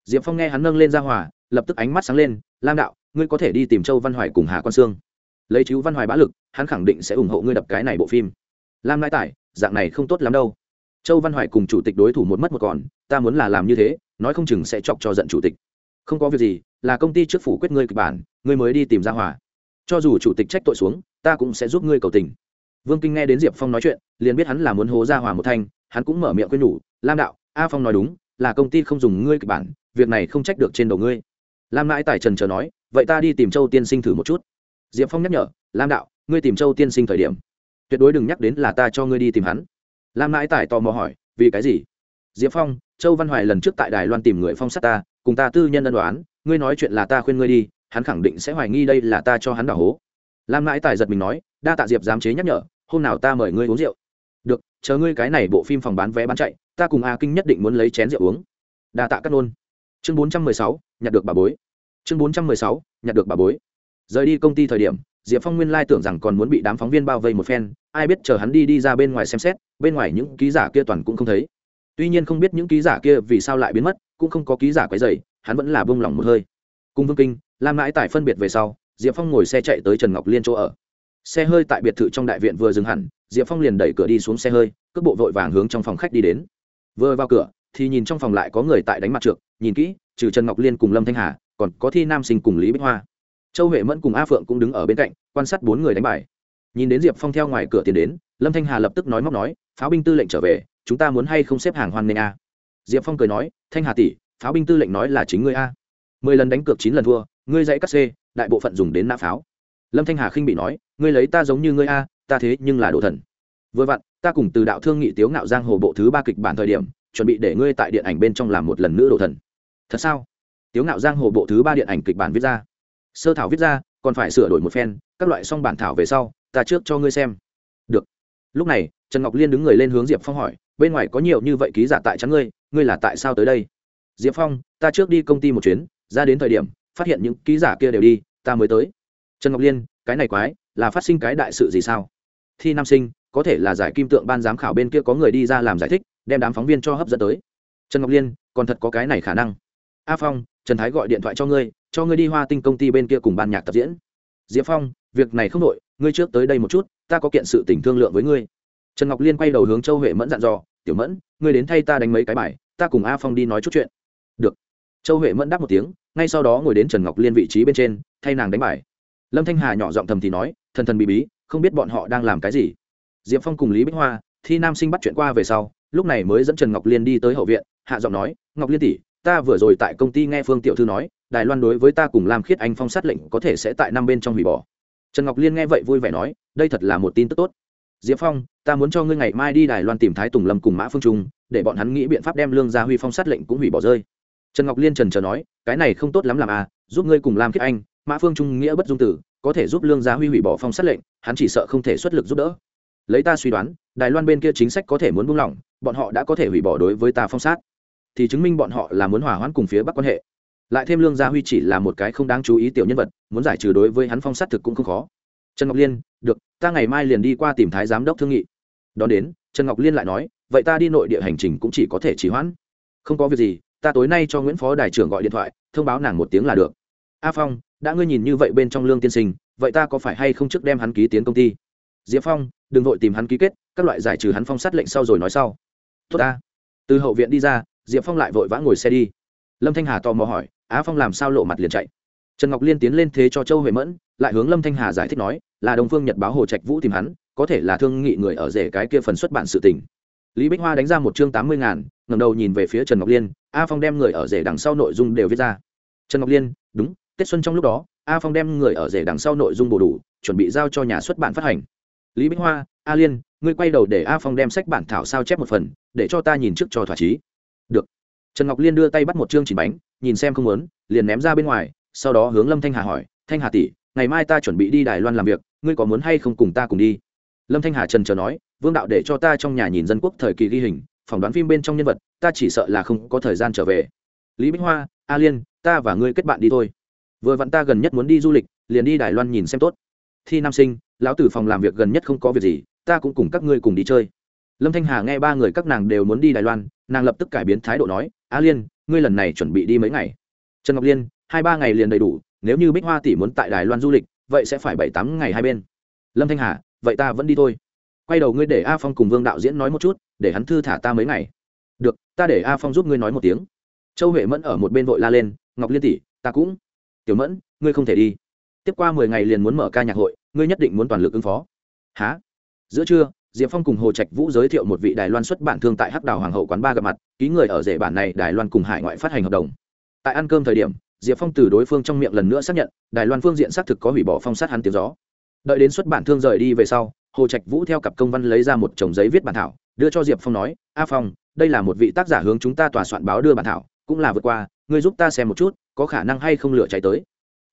Diệp phong nghe hắn nâng lên gia hòa, lập tức ánh mắt sáng lên, lam đạo, ngươi có thể đi tìm châu văn hoài cùng hà quan sương. Lấy chú văn hoài bá lực, hắn khẳng định sẽ ủng hộ ngươi đập cái này bộ phim. Lam nãi tài, dạng này không tốt lắm đâu. Châu văn hoài cùng chủ tịch đối thủ một mất một còn, ta muốn là làm như thế, nói không chừng sẽ chọc cho giận chủ tịch. Không có việc gì, là công ty trước phủ quyết ngươi kịch bản, ngươi mới đi tìm ra hòa. Cho dù chủ tịch trách tội xuống, ta cũng sẽ giúp ngươi cầu tình vương kinh nghe đến diệp phong nói chuyện, liền biết hắn là muốn hố ra hòa một thanh, hắn cũng mở miệng quên nhủ, lam đạo, a phong nói đúng, là công ty không dùng ngươi kịch bản, việc này không trách được trên đầu ngươi. Lam mãi tài trần chờ nói, vậy ta đi tìm châu tiên sinh thử một chút. Diệp phong nhắc nhở, lam đạo, ngươi tìm châu tiên sinh thời điểm, tuyệt đối đừng nhắc đến là ta cho ngươi đi tìm hắn. Lam mãi tài tò mò hỏi, vì cái gì? Diệp phong, châu văn hoài lần trước tại đài loan tìm người phong sát ta, cùng ta tư nhân ân đoán ngươi nói chuyện là ta khuyên ngươi đi, hắn khẳng định sẽ hoài nghi đây là ta cho hắn đảo hố. Lam mãi tài giật mình nói đa tạ diệp giám chế nhắc nhở, hôm nào ta mời ngươi uống rượu. Được, chờ ngươi cái này bộ phim phòng bán vé bán chạy, ta cùng a kinh nhất định muốn lấy chén rượu uống. Đa tạ cắt nôn. Chương bốn trăm mười sáu, nhặt được bà bối. Chương bốn trăm mười sáu, nhặt được bà bối. Rời đi công ty thời điểm, diệp phong nguyên lai tưởng rằng còn muốn bị đám phóng viên bao vây một phen, ai biết chờ hắn đi đi ra bên ngoài xem xét, bên ngoài những ký giả kia toàn cũng không thấy. Tuy nhiên không biết những ký giả kia vì sao lại biến mất, cũng không có ký giả quấy dày hắn vẫn là bông lỏng một hơi. Cung vương kinh, lam mãi tại phân biệt về sau, diệp phong ngồi xe chạy tới trần ngọc liên chỗ ở xe hơi tại biệt thự trong đại viện vừa dừng hẳn, diệp phong liền đẩy cửa đi xuống xe hơi, cước bộ vội vàng hướng trong phòng khách đi đến. Vừa vào cửa, thì nhìn trong phòng lại có người tại đánh mặt trượt nhìn kỹ, trừ trần ngọc liên cùng lâm thanh hà, còn có thi nam sinh cùng lý bích hoa. Châu huệ mẫn cùng a phượng cũng đứng ở bên cạnh, quan sát bốn người đánh bài. Nhìn đến diệp phong theo ngoài cửa tiến đến, lâm thanh hà lập tức nói móc nói, pháo binh tư lệnh trở về, chúng ta muốn hay không xếp hàng hoan nghênh a? Diệp phong cười nói, thanh hà tỷ, pháo binh tư lệnh nói là chính ngươi a. Mười lần đánh cược chín lần thua, ngươi dãy cắt xê đại bộ phận dùng đến nã pháo. Lâm thanh hà khinh bị nói ngươi lấy ta giống như ngươi a, ta thế nhưng là đồ thần. Vừa vặn, ta cùng từ đạo thương nghị tiếu ngạo giang hồ bộ thứ ba kịch bản thời điểm, chuẩn bị để ngươi tại điện ảnh bên trong làm một lần nữa đồ thần. Thật sao? Tiếu ngạo giang hồ bộ thứ ba điện ảnh kịch bản viết ra. Sơ thảo viết ra, còn phải sửa đổi một phen, các loại xong bản thảo về sau, ta trước cho ngươi xem. Được. Lúc này, trần ngọc liên đứng người lên hướng diệp phong hỏi, bên ngoài có nhiều như vậy ký giả tại chắn ngươi ngươi là tại sao tới đây? Diệp phong, ta trước đi công ty một chuyến, ra đến thời điểm, phát hiện những ký giả kia đều đi, ta mới tới. Trần ngọc liên, cái này quái là phát sinh cái đại sự gì sao? Thi nam sinh, có thể là giải kim tượng ban giám khảo bên kia có người đi ra làm giải thích, đem đám phóng viên cho hấp dẫn tới. Trần ngọc liên, còn thật có cái này khả năng. A phong, trần thái gọi điện thoại cho ngươi cho ngươi đi hoa tinh công ty bên kia cùng ban nhạc tập diễn. Diệp phong, việc này không đội ngươi trước tới đây một chút, ta có kiện sự tình thương lượng với ngươi. Trần ngọc liên quay đầu hướng châu huệ mẫn dặn dò, tiểu mẫn, ngươi đến thay ta đánh mấy cái bài, ta cùng a phong đi nói chút chuyện. Được. Châu huệ mẫn đáp một tiếng, ngay sau đó ngồi đến trần ngọc liên vị trí bên trên, thay nàng đánh bài lâm thanh hà nhỏ giọng thầm thì nói, thần thần bí bí, không biết bọn họ đang làm cái gì. Diệp phong cùng lý bích hoa, thi nam sinh bắt chuyện qua về sau, lúc này mới dẫn trần ngọc liên đi tới hậu viện, hạ giọng nói, ngọc liên tỷ, ta vừa rồi tại công ty nghe phương tiểu thư nói, đài loan đối với ta cùng lam khiết anh phong sát lệnh có thể sẽ tại năm bên trong hủy bỏ. Trần ngọc liên nghe vậy vui vẻ nói, đây thật là một tin tức tốt. Diệp phong, ta muốn cho ngươi ngày mai đi đài loan tìm thái tùng lâm cùng mã phương trung, để bọn hắn nghĩ biện pháp đem lương gia huy phong sát lệnh cũng hủy bỏ rơi. Trần ngọc liên trần trờ nói, cái này không tốt lắm làm à giúp ngươi cùng lam khiết anh mã phương trung nghĩa bất dung tử, có thể giúp lương gia huy hủy bỏ phong sát lệnh, hắn chỉ sợ không thể xuất lực giúp đỡ. Lấy ta suy đoán, đài loan bên kia chính sách có thể muốn buông lỏng, bọn họ đã có thể hủy bỏ đối với ta phong sát. Thì chứng minh bọn họ là muốn hòa hoãn cùng phía bắc quan hệ. Lại thêm lương gia huy chỉ là một cái không đáng chú ý tiểu nhân vật, muốn giải trừ đối với hắn phong sát thực cũng không khó. Trần ngọc liên, được, ta ngày mai liền đi qua tìm thái giám đốc thương nghị. Đón đến, trần ngọc liên lại nói, vậy ta đi nội địa hành trình cũng chỉ có thể trì hoãn. Không có việc gì, ta tối nay cho nguyễn phó đại trưởng gọi điện thoại, thông báo nàng một tiếng là được. A phong đã ngươi nhìn như vậy bên trong lương tiên sinh, vậy ta có phải hay không trước đem hắn ký tiến công ty? Diệp phong, đừng vội tìm hắn ký kết, các loại giải trừ hắn phong sát lệnh sau rồi nói sau. Tốt ta. Từ hậu viện đi ra, diệp phong lại vội vã ngồi xe đi. Lâm thanh hà tò mò hỏi, á phong làm sao lộ mặt liền chạy? Trần ngọc liên tiến lên thế cho châu huệ mẫn, lại hướng lâm thanh hà giải thích nói, là đồng phương nhật báo hồ trạch vũ tìm hắn, có thể là thương nghị người ở rể cái kia phần xuất bản sự tình. Lý bích hoa đánh ra một chương tám mươi ngàn ngầm đầu nhìn về phía trần ngọc liên, a phong đem người ở rể đằng sau nội dung đều viết ra. Trần ngọc liên, đúng tết xuân trong lúc đó, a phong đem người ở rể đằng sau nội dung bổ đủ, chuẩn bị giao cho nhà xuất bản phát hành. Lý bích hoa, a liên, ngươi quay đầu để a phong đem sách bản thảo sao chép một phần, để cho ta nhìn trước cho thỏa chí. Được. Trần ngọc liên đưa tay bắt một chương chỉ bánh, nhìn xem không muốn, liền ném ra bên ngoài, sau đó hướng lâm thanh hà hỏi, thanh hà tỷ, ngày mai ta chuẩn bị đi đài loan làm việc, ngươi có muốn hay không cùng ta cùng đi? Lâm thanh hà trần chờ nói, vương đạo để cho ta trong nhà nhìn dân quốc thời kỳ ghi hình, phỏng đoán phim bên trong nhân vật, ta chỉ sợ là không có thời gian trở về. Lý bích hoa, a liên, ta và ngươi kết bạn đi thôi vừa vặn ta gần nhất muốn đi du lịch, liền đi đài loan nhìn xem tốt. Thi nam sinh, lão tử phòng làm việc gần nhất không có việc gì, ta cũng cùng các ngươi cùng đi chơi. Lâm thanh hà nghe ba người các nàng đều muốn đi đài loan, nàng lập tức cải biến thái độ nói, a liên, ngươi lần này chuẩn bị đi mấy ngày? Trần ngọc liên, hai ba ngày liền đầy đủ, nếu như bích hoa tỷ muốn tại đài loan du lịch, vậy sẽ phải bảy tám ngày hai bên. Lâm thanh hà, vậy ta vẫn đi thôi. Quay đầu ngươi để a phong cùng vương đạo diễn nói một chút, để hắn thư thả ta mấy ngày. Được, ta để a phong giúp ngươi nói một tiếng. Châu huệ mẫn ở một bên vội la lên, ngọc liên tỷ, ta cũng tiểu mẫn, ngươi không thể đi. Tiếp qua mười ngày liền muốn mở ca nhạc hội, ngươi nhất định muốn toàn lực ứng phó. Há giữa trưa, diệp phong cùng hồ trạch vũ giới thiệu một vị đài loan xuất bản thương tại hắc đào hoàng hậu quán ba gặp mặt, ký người ở rể bản này đài loan cùng hải ngoại phát hành hợp đồng. Tại ăn cơm thời điểm, diệp phong từ đối phương trong miệng lần nữa xác nhận, đài loan phương diện xác thực có hủy bỏ phong sát hắn tiếng gió. Đợi đến xuất bản thương rời đi về sau, hồ trạch vũ theo cặp công văn lấy ra một chồng giấy viết bản thảo, đưa cho diệp phong nói, a phong, đây là một vị tác giả hướng chúng ta tòa soạn báo đưa bản thảo, cũng là vượt qua, ngươi giúp ta xem một chút có khả năng hay không lửa cháy tới?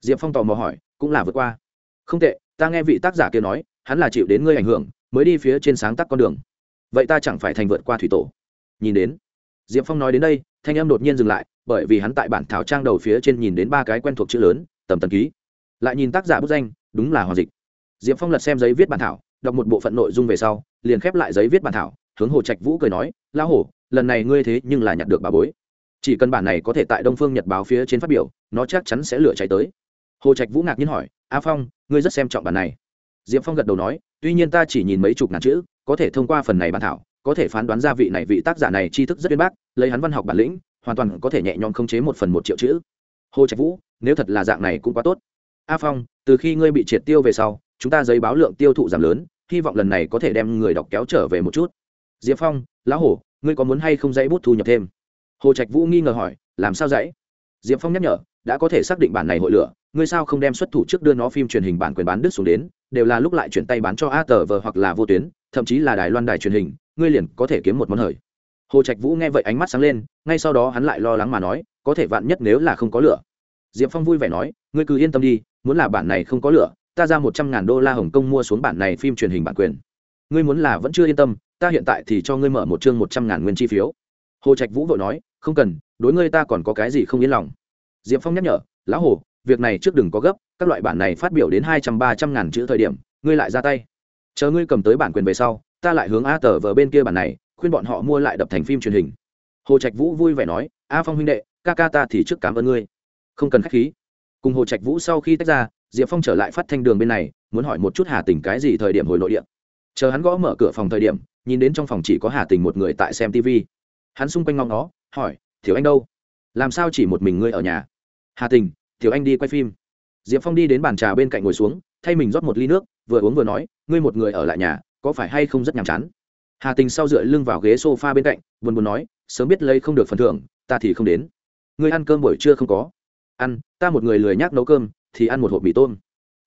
Diệp phong tò mò hỏi, cũng là vượt qua. Không tệ, ta nghe vị tác giả kia nói, hắn là chịu đến ngươi ảnh hưởng, mới đi phía trên sáng tác con đường. Vậy ta chẳng phải thành vượt qua thủy tổ. Nhìn đến, diệp phong nói đến đây, thanh em đột nhiên dừng lại, bởi vì hắn tại bản thảo trang đầu phía trên nhìn đến ba cái quen thuộc chữ lớn, tầm tần ký. Lại nhìn tác giả bức danh, đúng là hoàng dịch. Diệp phong lật xem giấy viết bản thảo, đọc một bộ phận nội dung về sau, liền khép lại giấy viết bản thảo, hướng hồ trạch vũ cười nói, lão hổ lần này ngươi thế nhưng là nhặt được bà bối chỉ cần bản này có thể tại đông phương nhật báo phía trên phát biểu, nó chắc chắn sẽ lửa cháy tới. Hồ trạch vũ ngạc nhiên hỏi, a phong, ngươi rất xem trọng bản này. Diệp phong gật đầu nói, tuy nhiên ta chỉ nhìn mấy chục ngàn chữ, có thể thông qua phần này bản thảo, có thể phán đoán ra vị này vị tác giả này tri thức rất uyên bác, lấy hắn văn học bản lĩnh, hoàn toàn có thể nhẹ nhõm khống chế một phần một triệu chữ. Hồ trạch vũ, nếu thật là dạng này cũng quá tốt. A phong, từ khi ngươi bị triệt tiêu về sau, chúng ta giấy báo lượng tiêu thụ giảm lớn, hy vọng lần này có thể đem người đọc kéo trở về một chút. Diệp phong, lão hổ, ngươi có muốn hay không dãy bút thu nhập thêm? Hồ trạch vũ nghi ngờ hỏi, làm sao dãy diệp phong nhắc nhở, đã có thể xác định bản này hội lửa, ngươi sao không đem xuất thủ trước đưa nó phim truyền hình bản quyền bán đứt xuống đến, đều là lúc lại chuyển tay bán cho a tờ vờ hoặc là vô tuyến, thậm chí là đài loan đài truyền hình, ngươi liền có thể kiếm một món hời. Hồ trạch vũ nghe vậy ánh mắt sáng lên, ngay sau đó hắn lại lo lắng mà nói, có thể vạn nhất nếu là không có lửa. Diệp phong vui vẻ nói, ngươi cứ yên tâm đi, muốn là bản này không có lửa, ta ra một trăm ngàn đô la hồng kông mua xuống bản này phim truyền hình bản quyền. Ngươi muốn là vẫn chưa yên tâm, ta hiện tại thì cho ngươi mở một chương một trăm ngàn nguyên chi phiếu. Hồ trạch vũ vội nói không cần, đối ngươi ta còn có cái gì không yên lòng. Diệp phong nhắc nhở, lão hồ, việc này trước đừng có gấp, các loại bản này phát biểu đến hai trăm, ba trăm ngàn chữ thời điểm, ngươi lại ra tay. Chờ ngươi cầm tới bản quyền về sau, ta lại hướng a tờ vờ bên kia bản này, khuyên bọn họ mua lại đập thành phim truyền hình. Hồ trạch vũ vui vẻ nói, a phong huynh đệ, ca ca ta thì trước cảm ơn ngươi. Không cần k h á c h khí. Cùng hồ trạch vũ sau khi tách ra, diệp phong trở lại phát thanh đường bên này, muốn hỏi một chút hà tình cái gì thời điểm hồi nội địa. Chờ hắn gõ mở cửa phòng thời điểm, nhìn đến trong phòng chỉ có hà tình một người tại xem tv hắn xung quanh ngóng nó hỏi thiếu anh đâu? Làm sao chỉ một mình ngươi ở nhà? Hà tình thiếu anh đi quay phim. Diệp phong đi đến bàn trà bên cạnh ngồi xuống, thay mình rót một ly nước, vừa uống vừa nói, ngươi một người ở lại nhà, có phải hay không rất nhàm chán? Hà tình sau dựa lưng vào ghế s o f a bên cạnh, buồn buồn nói, sớm biết lấy không được phần thưởng, ta thì không đến. Ngươi ăn cơm buổi trưa không có? Ăn, ta một người lười nhác nấu cơm, thì ăn một hộp mì tôm.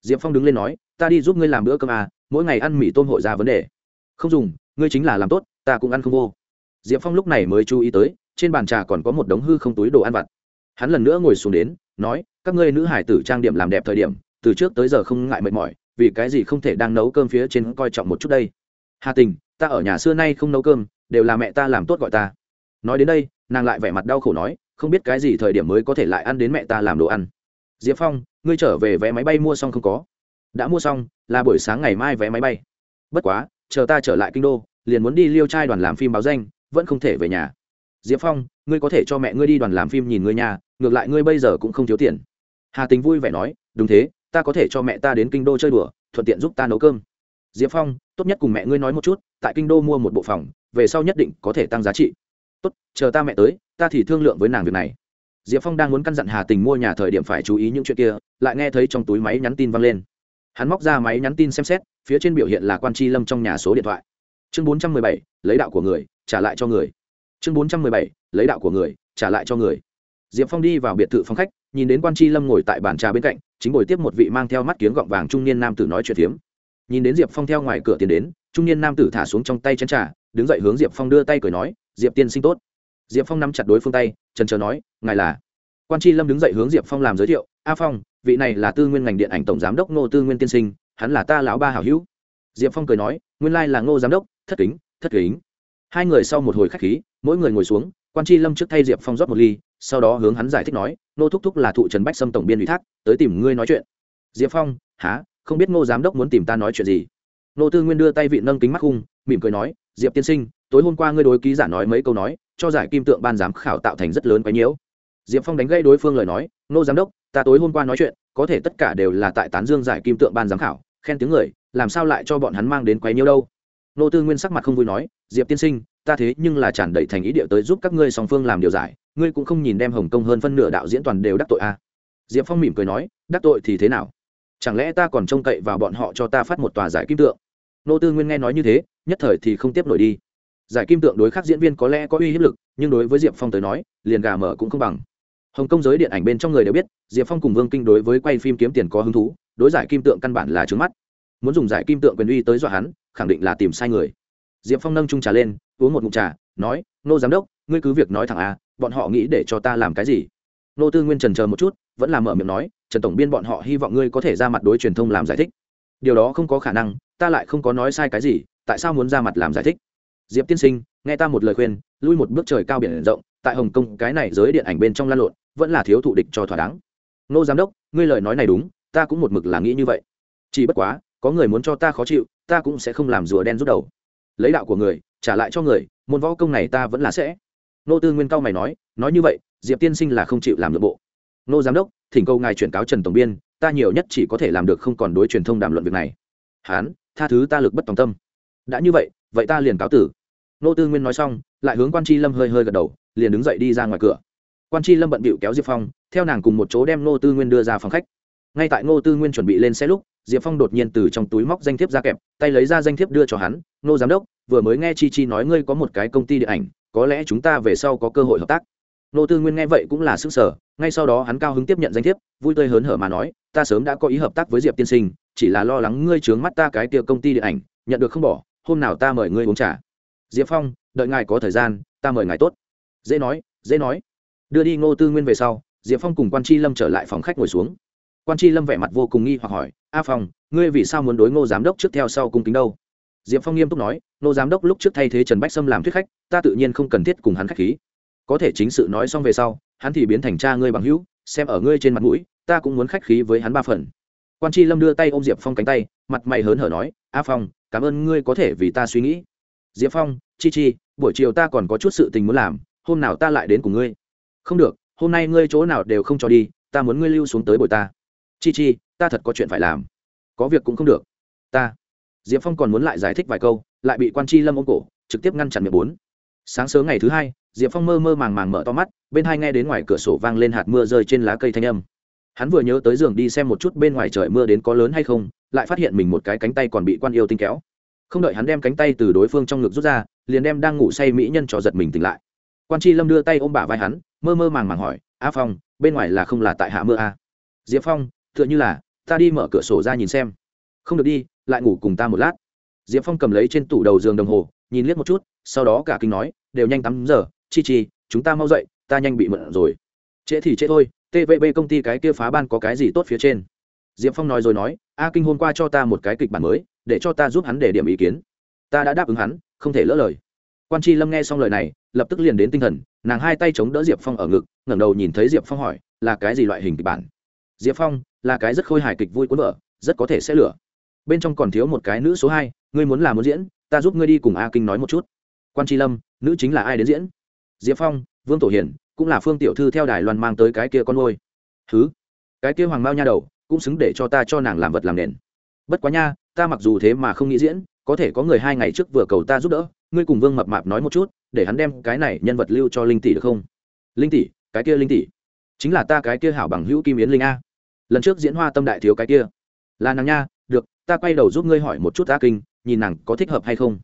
Diệp phong đứng lên nói, ta đi giúp ngươi làm bữa cơm à mỗi ngày ăn mì tôm hội ra vấn đề. Không dùng, ngươi chính là làm tốt, ta cũng ăn không vô. Diệp phong lúc này mới chú ý tới trên bàn trà còn có một đống hư không túi đồ ăn vặt. Hắn lần nữa ngồi xuống đến, nói, các ngươi nữ hải tử trang điểm làm đẹp thời điểm, từ trước tới giờ không ngại mệt mỏi, vì cái gì không thể đang nấu cơm phía trên coi trọng một chút đây? Hà tình, ta ở nhà xưa nay không nấu cơm, đều là mẹ ta làm tốt gọi ta. Nói đến đây, nàng lại vẻ mặt đau khổ nói, không biết cái gì thời điểm mới có thể lại ăn đến mẹ ta làm đồ ăn? Diệp phong, ngươi trở về vé máy bay mua xong không có? Đã mua xong, là buổi sáng ngày mai vé máy bay. Bất quá, chờ ta trở lại kinh đô, liền muốn đi liêu trai đoàn làm phim báo danh, vẫn không thể về nhà diệp phong, ngươi có thể cho mẹ ngươi đi đoàn làm phim nhìn ngươi nhà, ngược lại ngươi bây giờ cũng không thiếu tiền. Hà tính vui vẻ nói, đúng thế, ta có thể cho mẹ ta đến kinh đô chơi đùa, thuận tiện giúp ta nấu cơm. Diệp phong, tốt nhất cùng mẹ ngươi nói một chút, tại kinh đô mua một bộ phòng, về sau nhất định có thể tăng giá trị. Tốt, chờ ta mẹ tới, ta thì thương lượng với nàng việc này. Diệp phong đang muốn căn dặn hà tình mua nhà thời điểm phải chú ý những chuyện kia, lại nghe thấy trong túi máy nhắn tin văng lên. Hắn móc ra máy nhắn tin xem xét, phía trên biểu hiện là quan tri lâm trong nhà số điện thoại. Chương bốn trăm mười bảy, lấy đạo của người, trả lại cho người chương bốn trăm mười bảy, lấy đạo của người, trả lại cho người. Diệp phong đi vào biệt thự phong khách, nhìn đến quan tri lâm ngồi tại bàn trà bên cạnh, chính ngồi tiếp một vị mang theo mắt kiếng gọng vàng trung niên nam tử nói chuyện phiếm. Nhìn đến diệp phong theo ngoài cửa tiến đến, trung niên nam tử thả xuống trong tay chén trà, đứng dậy hướng diệp phong đưa tay cười nói, diệp tiên sinh tốt. Diệp phong nắm chặt đối phương tay, trần trờ nói, ngài là? Quan tri lâm đứng dậy hướng diệp phong làm giới thiệu, a phong, vị này là tư nguyên ngành điện ảnh tổng giám đốc ngô tư nguyên tiên sinh, hắn là ta lão ba hảo hữu. Diệp phong cười nói, nguyên lai là ngô giám đốc, thất kính thất kính. Hai người sau một hồi k h á c h khí mỗi người ngồi xuống, quan tri lâm trước thay diệp phong rót một ly, sau đó hướng hắn giải thích nói, nô thúc thúc là thụ trần bách sâm tổng biên ủy thác, tới tìm ngươi nói chuyện. Diệp phong há không biết ngô giám đốc muốn tìm ta nói chuyện gì? Nô tư nguyên đưa tay vị nâng kính mắt khung mỉm cười nói, diệp tiên sinh, tối hôm qua ngươi đối ký giả nói mấy câu nói, cho giải kim tượng ban giám khảo tạo thành rất lớn quái nhiễu. Diệp phong đánh gây đối phương lời nói nô giám đốc, ta tối hôm qua nói chuyện, có thể tất cả đều là tại tán dương giải kim tượng ban giám khảo, khen tiếng người, làm sao lại cho bọn hắn mang đến quái nhiễu đâu? Nô tư nguyên sắc mặt không vui nói, diệp tiên sinh ta thế nhưng là tràn đầy thành ý địa tới giúp các ngươi song phương làm điều giải, ngươi cũng không nhìn đem hồng kông hơn phân nửa đạo diễn toàn đều đắc tội a à. diệp phong mỉm cười nói, đắc tội thì thế nào? Chẳng lẽ ta còn trông cậy vào bọn họ cho ta phát một tòa giải kim tượng? Nô tư nguyên nghe nói như thế, nhất thời thì không tiếp nổi đi. Giải kim tượng đối khắc diễn viên có lẽ có uy hiếp lực, nhưng đối với diệp phong tới nói, liền gà mở cũng không bằng. Hồng kông giới điện ảnh bên trong người đều biết, diệp phong cùng vương kinh đối với quay phim kiếm tiền có hứng thú, đối giải kim tượng căn bản là trướng mắt. Muốn dùng giải kim tượng quyền uy tới dọa hắn, khẳng định là tìm sai người. Diệp phong nâng trung trà lên uống một ngụm trà, nói, nô giám đốc, ngươi cứ việc nói thẳng à bọn họ nghĩ để cho ta làm cái gì? Nô tư nguyên trần chờ một chút, vẫn là mở miệng nói, trần tổng biên bọn họ hy vọng ngươi có thể ra mặt đối truyền thông làm giải thích. Điều đó không có khả năng, ta lại không có nói sai cái gì, tại sao muốn ra mặt làm giải thích? Diệp tiên sinh, nghe ta một lời khuyên, lui một bước trời cao biển rộng, tại hồng kông, cái này giới điện ảnh bên trong lan lộn, vẫn là thiếu thụ địch cho thỏa đáng. Nô giám đốc, ngươi lời nói này đúng, ta cũng một mực là nghĩ như vậy. Chỉ bất quá, có người muốn cho ta khó chịu, ta cũng sẽ không làm rùa đen rút đầu. Lấy đạo của người trả lại cho người, môn võ công này ta vẫn là sẽ. Nô tư nguyên cao mày nói nói như vậy, diệp tiên sinh là không chịu làm nội bộ. Nô giám đốc, thỉnh cầu ngài chuyển cáo trần tổng biên, ta nhiều nhất chỉ có thể làm được không còn đối truyền thông đàm luận việc này. Hán, tha thứ ta lực bất tòng tâm. Đã như vậy vậy ta liền cáo tử. Nô tư nguyên nói xong, lại hướng quan tri lâm hơi hơi gật đầu, liền đứng dậy đi ra ngoài cửa. Quan tri lâm bận bịu kéo diệp phong, theo nàng cùng một chỗ đem nô tư nguyên đưa ra phòng khách. Ngay tại nô tư nguyên chuẩn bị lên xe lúc, diệp phong đột nhiên từ trong túi móc danh thiếp ra kẹp, tay lấy ra danh thiếp đưa cho hắn, nô giám đốc vừa mới nghe chi chi nói ngươi có một cái công ty điện ảnh, có lẽ chúng ta về sau có cơ hội hợp tác. Nô tư nguyên nghe vậy cũng là sức sở ngay sau đó hắn cao hứng tiếp nhận danh thiếp, vui tươi hớn hở mà nói, ta sớm đã có ý hợp tác với diệp tiên sinh, chỉ là lo lắng ngươi trướng mắt ta cái tiệc công ty điện ảnh, nhận được không bỏ, hôm nào ta mời ngươi uống trà. Diệp phong, đợi ngài có thời gian, ta mời ngài tốt. Dễ nói dễ nói. Đưa đi ngô tư nguyên về sau, diệp phong cùng quan c h i lâm trở lại phòng khách ngồi xuống. Quan c h i lâm vẻ mặt vô cùng nghi hoặc hỏi, a phong, ngươi vì sao muốn đối ngô giám đốc trước theo sau cung kính đâu? Diệp phong nghiêm túc nói, nô giám đốc lúc trước thay thế trần bách sâm làm thuyết khách, ta tự nhiên không cần thiết cùng hắn k h á c h khí. Có thể chính sự nói xong về sau, hắn thì biến thành cha ngươi bằng hữu, xem ở ngươi trên mặt mũi, ta cũng muốn khách khí với hắn ba phần. Quan c lâm đưa tay ôm diệp phong cánh tay, mặt mày hớn hở nói, a phong, cảm ơn ngươi có thể vì ta suy nghĩ. Diệp phong, chi chi, buổi chiều ta còn có chút sự tình muốn làm, hôm nào ta lại đến cùng ngươi. Không được, hôm nay ngươi chỗ nào đều không cho đi, ta muốn ngươi lưu xuống tới bồi ta. Chi chi, ta thật có chuyện phải làm. Có việc cũng không được. Ta diệp phong còn muốn lại giải thích vài câu, lại bị quan c lâm ôm cổ, trực tiếp ngăn chặn miệng bốn. Sáng sớm ngày thứ hai, diệp phong mơ mơ màng màng mở to mắt, bên hai nghe đến ngoài cửa sổ vang lên hạt mưa rơi trên lá cây thanh âm. Hắn vừa nhớ tới giường đi xem một chút bên ngoài trời mưa đến có lớn hay không, lại phát hiện mình một cái cánh tay còn bị quan yêu tinh kéo. Không đợi hắn đem cánh tay từ đối phương trong ngực rút ra, liền đem đang ngủ say mỹ nhân cho giật mình tỉnh lại. Quan c lâm đưa tay ôm bả vai hắn, mơ mơ màng màng hỏi, a phong, bên ngoài là không là tại hạ mưa a à? diệp phong, tựa như là, ta đi mở cửa sổ ra nhìn xem không được đi, lại ngủ cùng ta một lát. Diệp phong cầm lấy trên tủ đầu giường đồng hồ, nhìn liếc một chút, sau đó cả kinh nói, đều nhanh tắm giờ, chi chi, chúng ta mau dậy, ta nhanh bị mượn rồi. Trễ thì trễ thôi tvb công ty cái kia phá ban có cái gì tốt phía trên? Diệp phong nói rồi nói, a kinh hôm qua cho ta một cái kịch bản mới, để cho ta giúp hắn để điểm ý kiến. Ta đã đáp ứng hắn, không thể lỡ lời. Quan c lâm nghe xong lời này, lập tức liền đến tinh thần, nàng hai tay chống đỡ diệp phong ở ngực, ngẩng đầu nhìn thấy diệp phong hỏi, là cái gì loại hình kịch bản? Diệp phong, là cái rất khôi hài kịch vui cuốn vợ, rất có thể sẽ lửa bên trong còn thiếu một cái nữ số hai, ngươi muốn làm muốn diễn, ta giúp ngươi đi cùng a kinh nói một chút. Quan tri lâm, nữ chính là ai đến diễn? Diệp phong, vương tổ hiển, cũng là phương tiểu thư theo đài loan mang tới cái kia con ngôi thứ cái kia hoàng mao nha đầu, cũng xứng để cho ta cho nàng làm vật làm nền. Bất quá nha, ta mặc dù thế mà không nghĩ diễn, có thể có người hai ngày trước vừa cầu ta giúp đỡ, ngươi cùng vương mập mạp nói một chút, để hắn đem cái này nhân vật lưu cho linh tỷ được không? Linh tỷ, cái kia linh tỷ. Chính là ta cái kia hảo bằng hữu kim yến linh a. Lần trước diễn hoa tâm đại thiếu cái kia. Là nàng nha ta quay đầu giúp ngươi hỏi một chút a kinh, nhìn nàng có thích hợp hay không?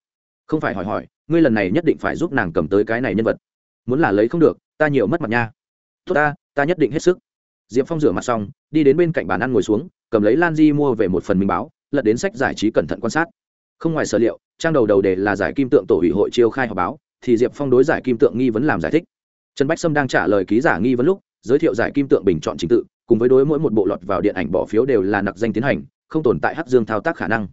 Không phải hỏi hỏi, ngươi lần này nhất định phải giúp nàng cầm tới cái này nhân vật. Muốn là lấy không được, ta nhiều mất mặt nha. Tốt ta ta nhất định hết sức. Diệp phong rửa mặt xong, đi đến bên cạnh bàn ăn ngồi xuống, cầm lấy lan di mua về một phần minh báo, lật đến sách giải trí cẩn thận quan sát. Không ngoài sở liệu, trang đầu đầu đề là giải kim tượng tổ ủy hội chiêu khai họp báo, thì diệp phong đối giải kim tượng nghi vấn làm giải thích. Trần bách sâm đang trả lời ký giả nghi vấn lúc, giới thiệu giải kim tượng bình chọn trình tự, cùng với đối mỗi một bộ lọt vào điện ảnh bỏ phiếu đều là nặc danh tiến hành không tồn tại hắc dương thao tác khả năng.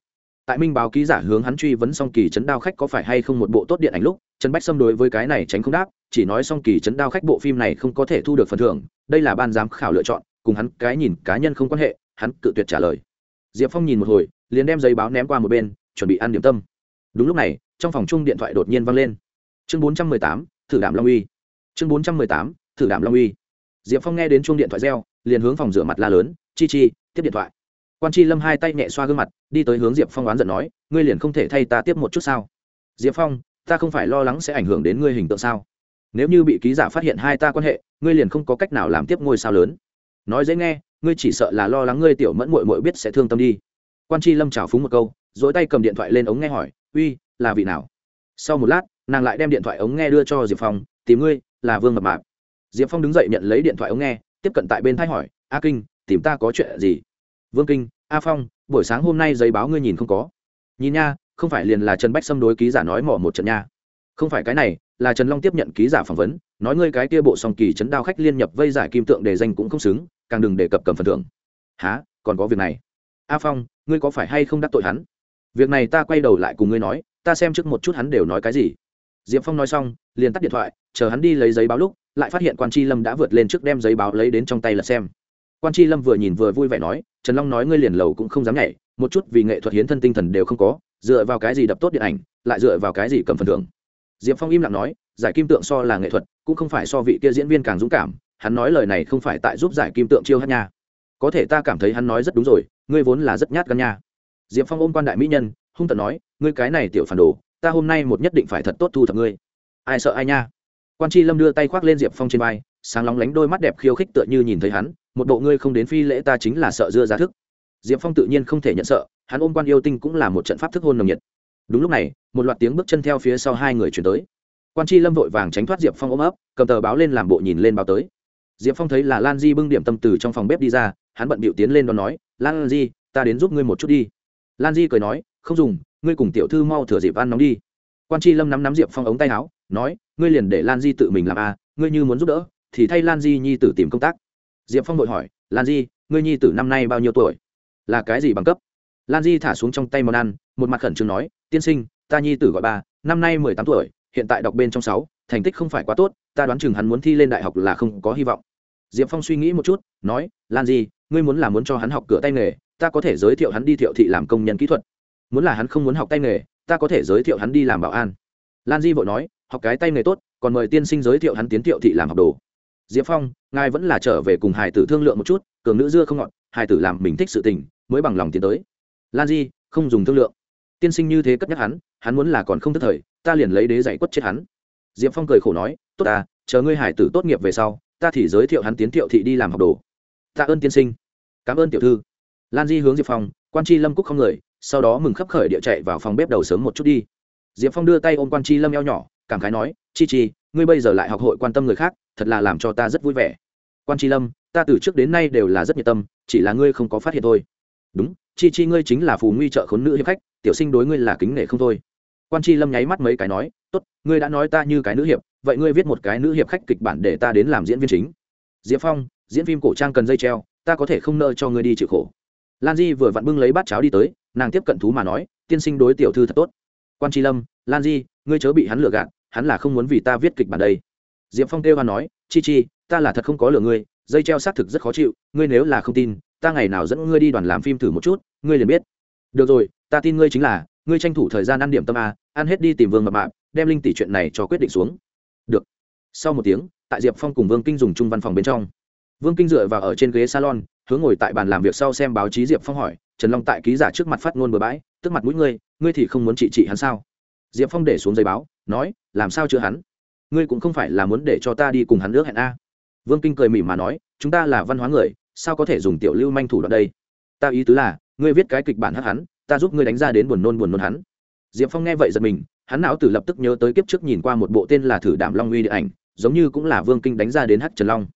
Tại minh báo ký giả hướng hắn truy vấn song kỳ chấn đao khách có phải hay không một bộ tốt điện ảnh lúc, trần bách xâm đối với cái này tránh không đáp, chỉ nói song kỳ chấn đao khách bộ phim này không có thể thu được phần thưởng, đây là ban giám khảo lựa chọn, cùng hắn cái nhìn cá nhân không quan hệ, hắn cự tuyệt trả lời. Diệp phong nhìn một hồi, liền đem giấy báo ném qua một bên, chuẩn bị ăn điểm tâm. Đúng lúc này, trong phòng chung điện thoại đột nhiên văng lên. Chương bốn trăm mười tám, thử đảm long uy. Chương bốn trăm mười tám, thử đảm long uy. Diệp phong nghe đến chuông điện thoại reo, liền hướng phòng rửa mặt la lớn, chi chi, tiếp điện thoại quan c lâm hai tay nhẹ xoa gương mặt, đi tới hướng diệp phong oán giận nói, ngươi liền không thể thay ta tiếp một chút sao? Diệp phong, ta không phải lo lắng sẽ ảnh hưởng đến ngươi hình tượng sao? Nếu như bị ký giả phát hiện hai ta quan hệ, ngươi liền không có cách nào làm tiếp ngôi sao lớn. Nói dễ nghe, ngươi chỉ sợ là lo lắng ngươi tiểu mẫn mội mội biết sẽ thương tâm đi. Quan c lâm trào phúng một câu, dỗi tay cầm điện thoại lên ống nghe hỏi, uy, là vị nào? Sau một lát, nàng lại đem điện thoại ống nghe đưa cho diệp phong, tìm ngươi, là vương mập mạp. Diệp phong đứng dậy nhận lấy điện thoại ống nghe, tiếp cận tại bên thái hỏi, a kinh, tìm ta có chuyện gì? Vương kinh, a phong, buổi sáng hôm nay giấy báo ngươi nhìn không có. Nhìn nha, không phải liền là trần bách xâm đối ký giả nói mỏ một trận nha. Không phải cái này, là trần long tiếp nhận ký giả phỏng vấn, nói ngươi cái kia bộ song kỳ chấn đao khách liên nhập vây giải kim tượng đề danh cũng không xứng, càng đừng đề cập cầm phần thưởng. Há còn có việc này. A phong, ngươi có phải hay không đắc tội hắn? Việc này ta quay đầu lại cùng ngươi nói, ta xem trước một chút hắn đều nói cái gì. Diệp phong nói xong, liền tắt điện thoại, chờ hắn đi lấy giấy báo lúc, lại phát hiện quan tri lâm đã vượt lên trước đem giấy báo lấy đến trong tay là xem quan tri lâm vừa nhìn vừa vui vẻ nói, trần long nói ngươi liền lầu cũng không dám nhảy, một chút vì nghệ thuật hiến thân tinh thần đều không có, dựa vào cái gì đập tốt điện ảnh, lại dựa vào cái gì cầm phần thưởng? Diệp phong im lặng nói, giải kim tượng so là nghệ thuật, cũng không phải so vị kia diễn viên càng dũng cảm, hắn nói lời này không phải tại giúp giải kim tượng chiêu hát nha. Có thể ta cảm thấy hắn nói rất đúng rồi, ngươi vốn là rất nhát gan nha. Diệp phong ôm quan đại mỹ nhân, hung tận nói, ngươi cái này tiểu phản đồ, ta hôm nay một nhất định phải thật tốt thu thập ngươi. Ai sợ ai nha? Quan c lâm đưa tay khoác lên diệp phong trên vai sáng lóng lánh đôi mắt đẹp khiêu khích tựa như nhìn thấy hắn, một bộ ngươi không đến phi lễ ta chính là sợ dưa ra thức. Diệp phong tự nhiên không thể nhận sợ, hắn ôm quan yêu tinh cũng là một trận pháp thức hôn nồng nhiệt. Đúng lúc này, một loạt tiếng bước chân theo phía sau hai người chuyển tới. Quan c lâm vội vàng tránh thoát diệp phong ôm ấp, cầm tờ báo lên làm bộ nhìn lên báo tới. Diệp phong thấy là lan di bưng điểm tâm từ trong phòng bếp đi ra, hắn bận bịu tiến lên đón nói, lan di, ta đến giúp ngươi một chút đi. Lan di cười nói, không dùng, ngươi cùng tiểu thư mau thừa dịp ăn nóng đi. Quan c lâm nắm nắm diệp phong ống tay áo, nói, ngươi liền để lan di tự mình làm à ngươi như muốn giúp đỡ thì thay lan di nhi tử tìm công tác. Diệp phong vội hỏi, lan di, ngươi nhi tử năm nay bao nhiêu tuổi? Là cái gì bằng cấp? Lan di thả xuống trong tay món ăn, một mặt khẩn trương nói, tiên sinh, ta nhi tử gọi ba, năm nay mười tám tuổi, hiện tại đọc bên trong sáu, thành tích không phải quá tốt, ta đoán chừng hắn muốn thi lên đại học là không có hy vọng. Diệp phong suy nghĩ một chút, nói, lan di, ngươi muốn là muốn cho hắn học cửa tay nghề, ta có thể giới thiệu hắn đi thiệu thị làm công nhân kỹ thuật. Muốn là hắn không muốn học tay nghề, ta có thể giới thiệu hắn đi làm bảo an. Lan di vội nói, học cái tay nghề tốt, còn mời tiên sinh giới thiệu hắn tiến thiệu thị làm học đồ diệp phong, ngài vẫn là trở về cùng hải tử thương lượng một chút, cường nữ dưa không ngọt hải tử làm mình thích sự tình, mới bằng lòng tiến tới. Lan di, không dùng thương lượng. Tiên sinh như thế cất nhắc hắn hắn muốn là còn không tức thời, ta liền lấy đế dạy quất chết hắn. Diệp phong cười khổ nói, tốt à chờ ngươi hải tử tốt nghiệp về sau, ta thì giới thiệu hắn tiến thiệu thị đi làm học đồ. Tạ ơn tiên sinh. Cảm ơn tiểu thư. Lan di hướng diệp phong, quan tri lâm cúc không người, sau đó mừng khấp khởi địa chạy vào phòng bếp đầu sớm một chút đi. Diệp phong đưa tay ôm quan tri lâm eo nhỏ cảm khái nói, chi chi, ngươi bây giờ lại học hội quan tâm người khác, thật là làm cho ta rất vui vẻ. Quan tri lâm, ta từ trước đến nay đều là rất nhiệt tâm, chỉ là ngươi không có phát hiện thôi. Đúng, chi chi ngươi chính là phù nguy trợ khốn nữ hiệp khách, tiểu sinh đối ngươi là kính nể không thôi. Quan tri lâm nháy mắt mấy cái nói, tốt, ngươi đã nói ta như cái nữ hiệp, vậy ngươi viết một cái nữ hiệp khách kịch bản để ta đến làm diễn viên chính. Diệp phong, diễn phim cổ trang cần dây treo, ta có thể không nợ cho ngươi đi chịu khổ. Lan di vừa vặn bưng lấy bát cháo đi tới, nàng tiếp cận thú mà nói, tiên sinh đối tiểu thư thật tốt. Quan tri lâm, lan di ngươi chớ bị hắn lừa gạt, hắn là không muốn vì ta viết kịch bản đây. Diệp phong kêu hắn nói, chi chi, ta là thật không có lừa ngươi, dây treo xác thực rất khó chịu, ngươi nếu là không tin, ta ngày nào dẫn ngươi đi đoàn làm phim thử một chút, ngươi liền biết. Được rồi, ta tin ngươi chính là, ngươi tranh thủ thời gian ăn điểm tâm a ăn hết đi tìm vương mập mạp, đem linh tỷ chuyện này cho quyết định xuống. Được. Sau một tiếng, tại diệp phong cùng vương kinh dùng chung văn phòng bên trong, vương kinh dựa vào ở trên ghế salon, hướng ngồi tại bàn làm việc sau xem báo chí diệp phong hỏi, trần long tại ký giả trước mặt phát ngôn bừa bãi, tức mặt mũi ngươi ngươi thì không muốn trị trị hắn sao? Diệp phong để xuống giấy báo, nói, làm sao chữa hắn? Ngươi cũng không phải là muốn để cho ta đi cùng hắn ước hẹn a. Vương kinh cười mỉm mà nói, chúng ta là văn hóa người, sao có thể dùng tiểu lưu manh thủ đoạn đây? Ta ý tứ là, ngươi viết cái kịch bản hát hắn, ta giúp ngươi đánh ra đến buồn nôn buồn nôn hắn. Diệp phong nghe vậy giật mình, hắn não tử lập tức nhớ tới kiếp trước nhìn qua một bộ tên là thử đảm long uy điện ảnh, giống như cũng là vương kinh đánh ra đến hát trần long.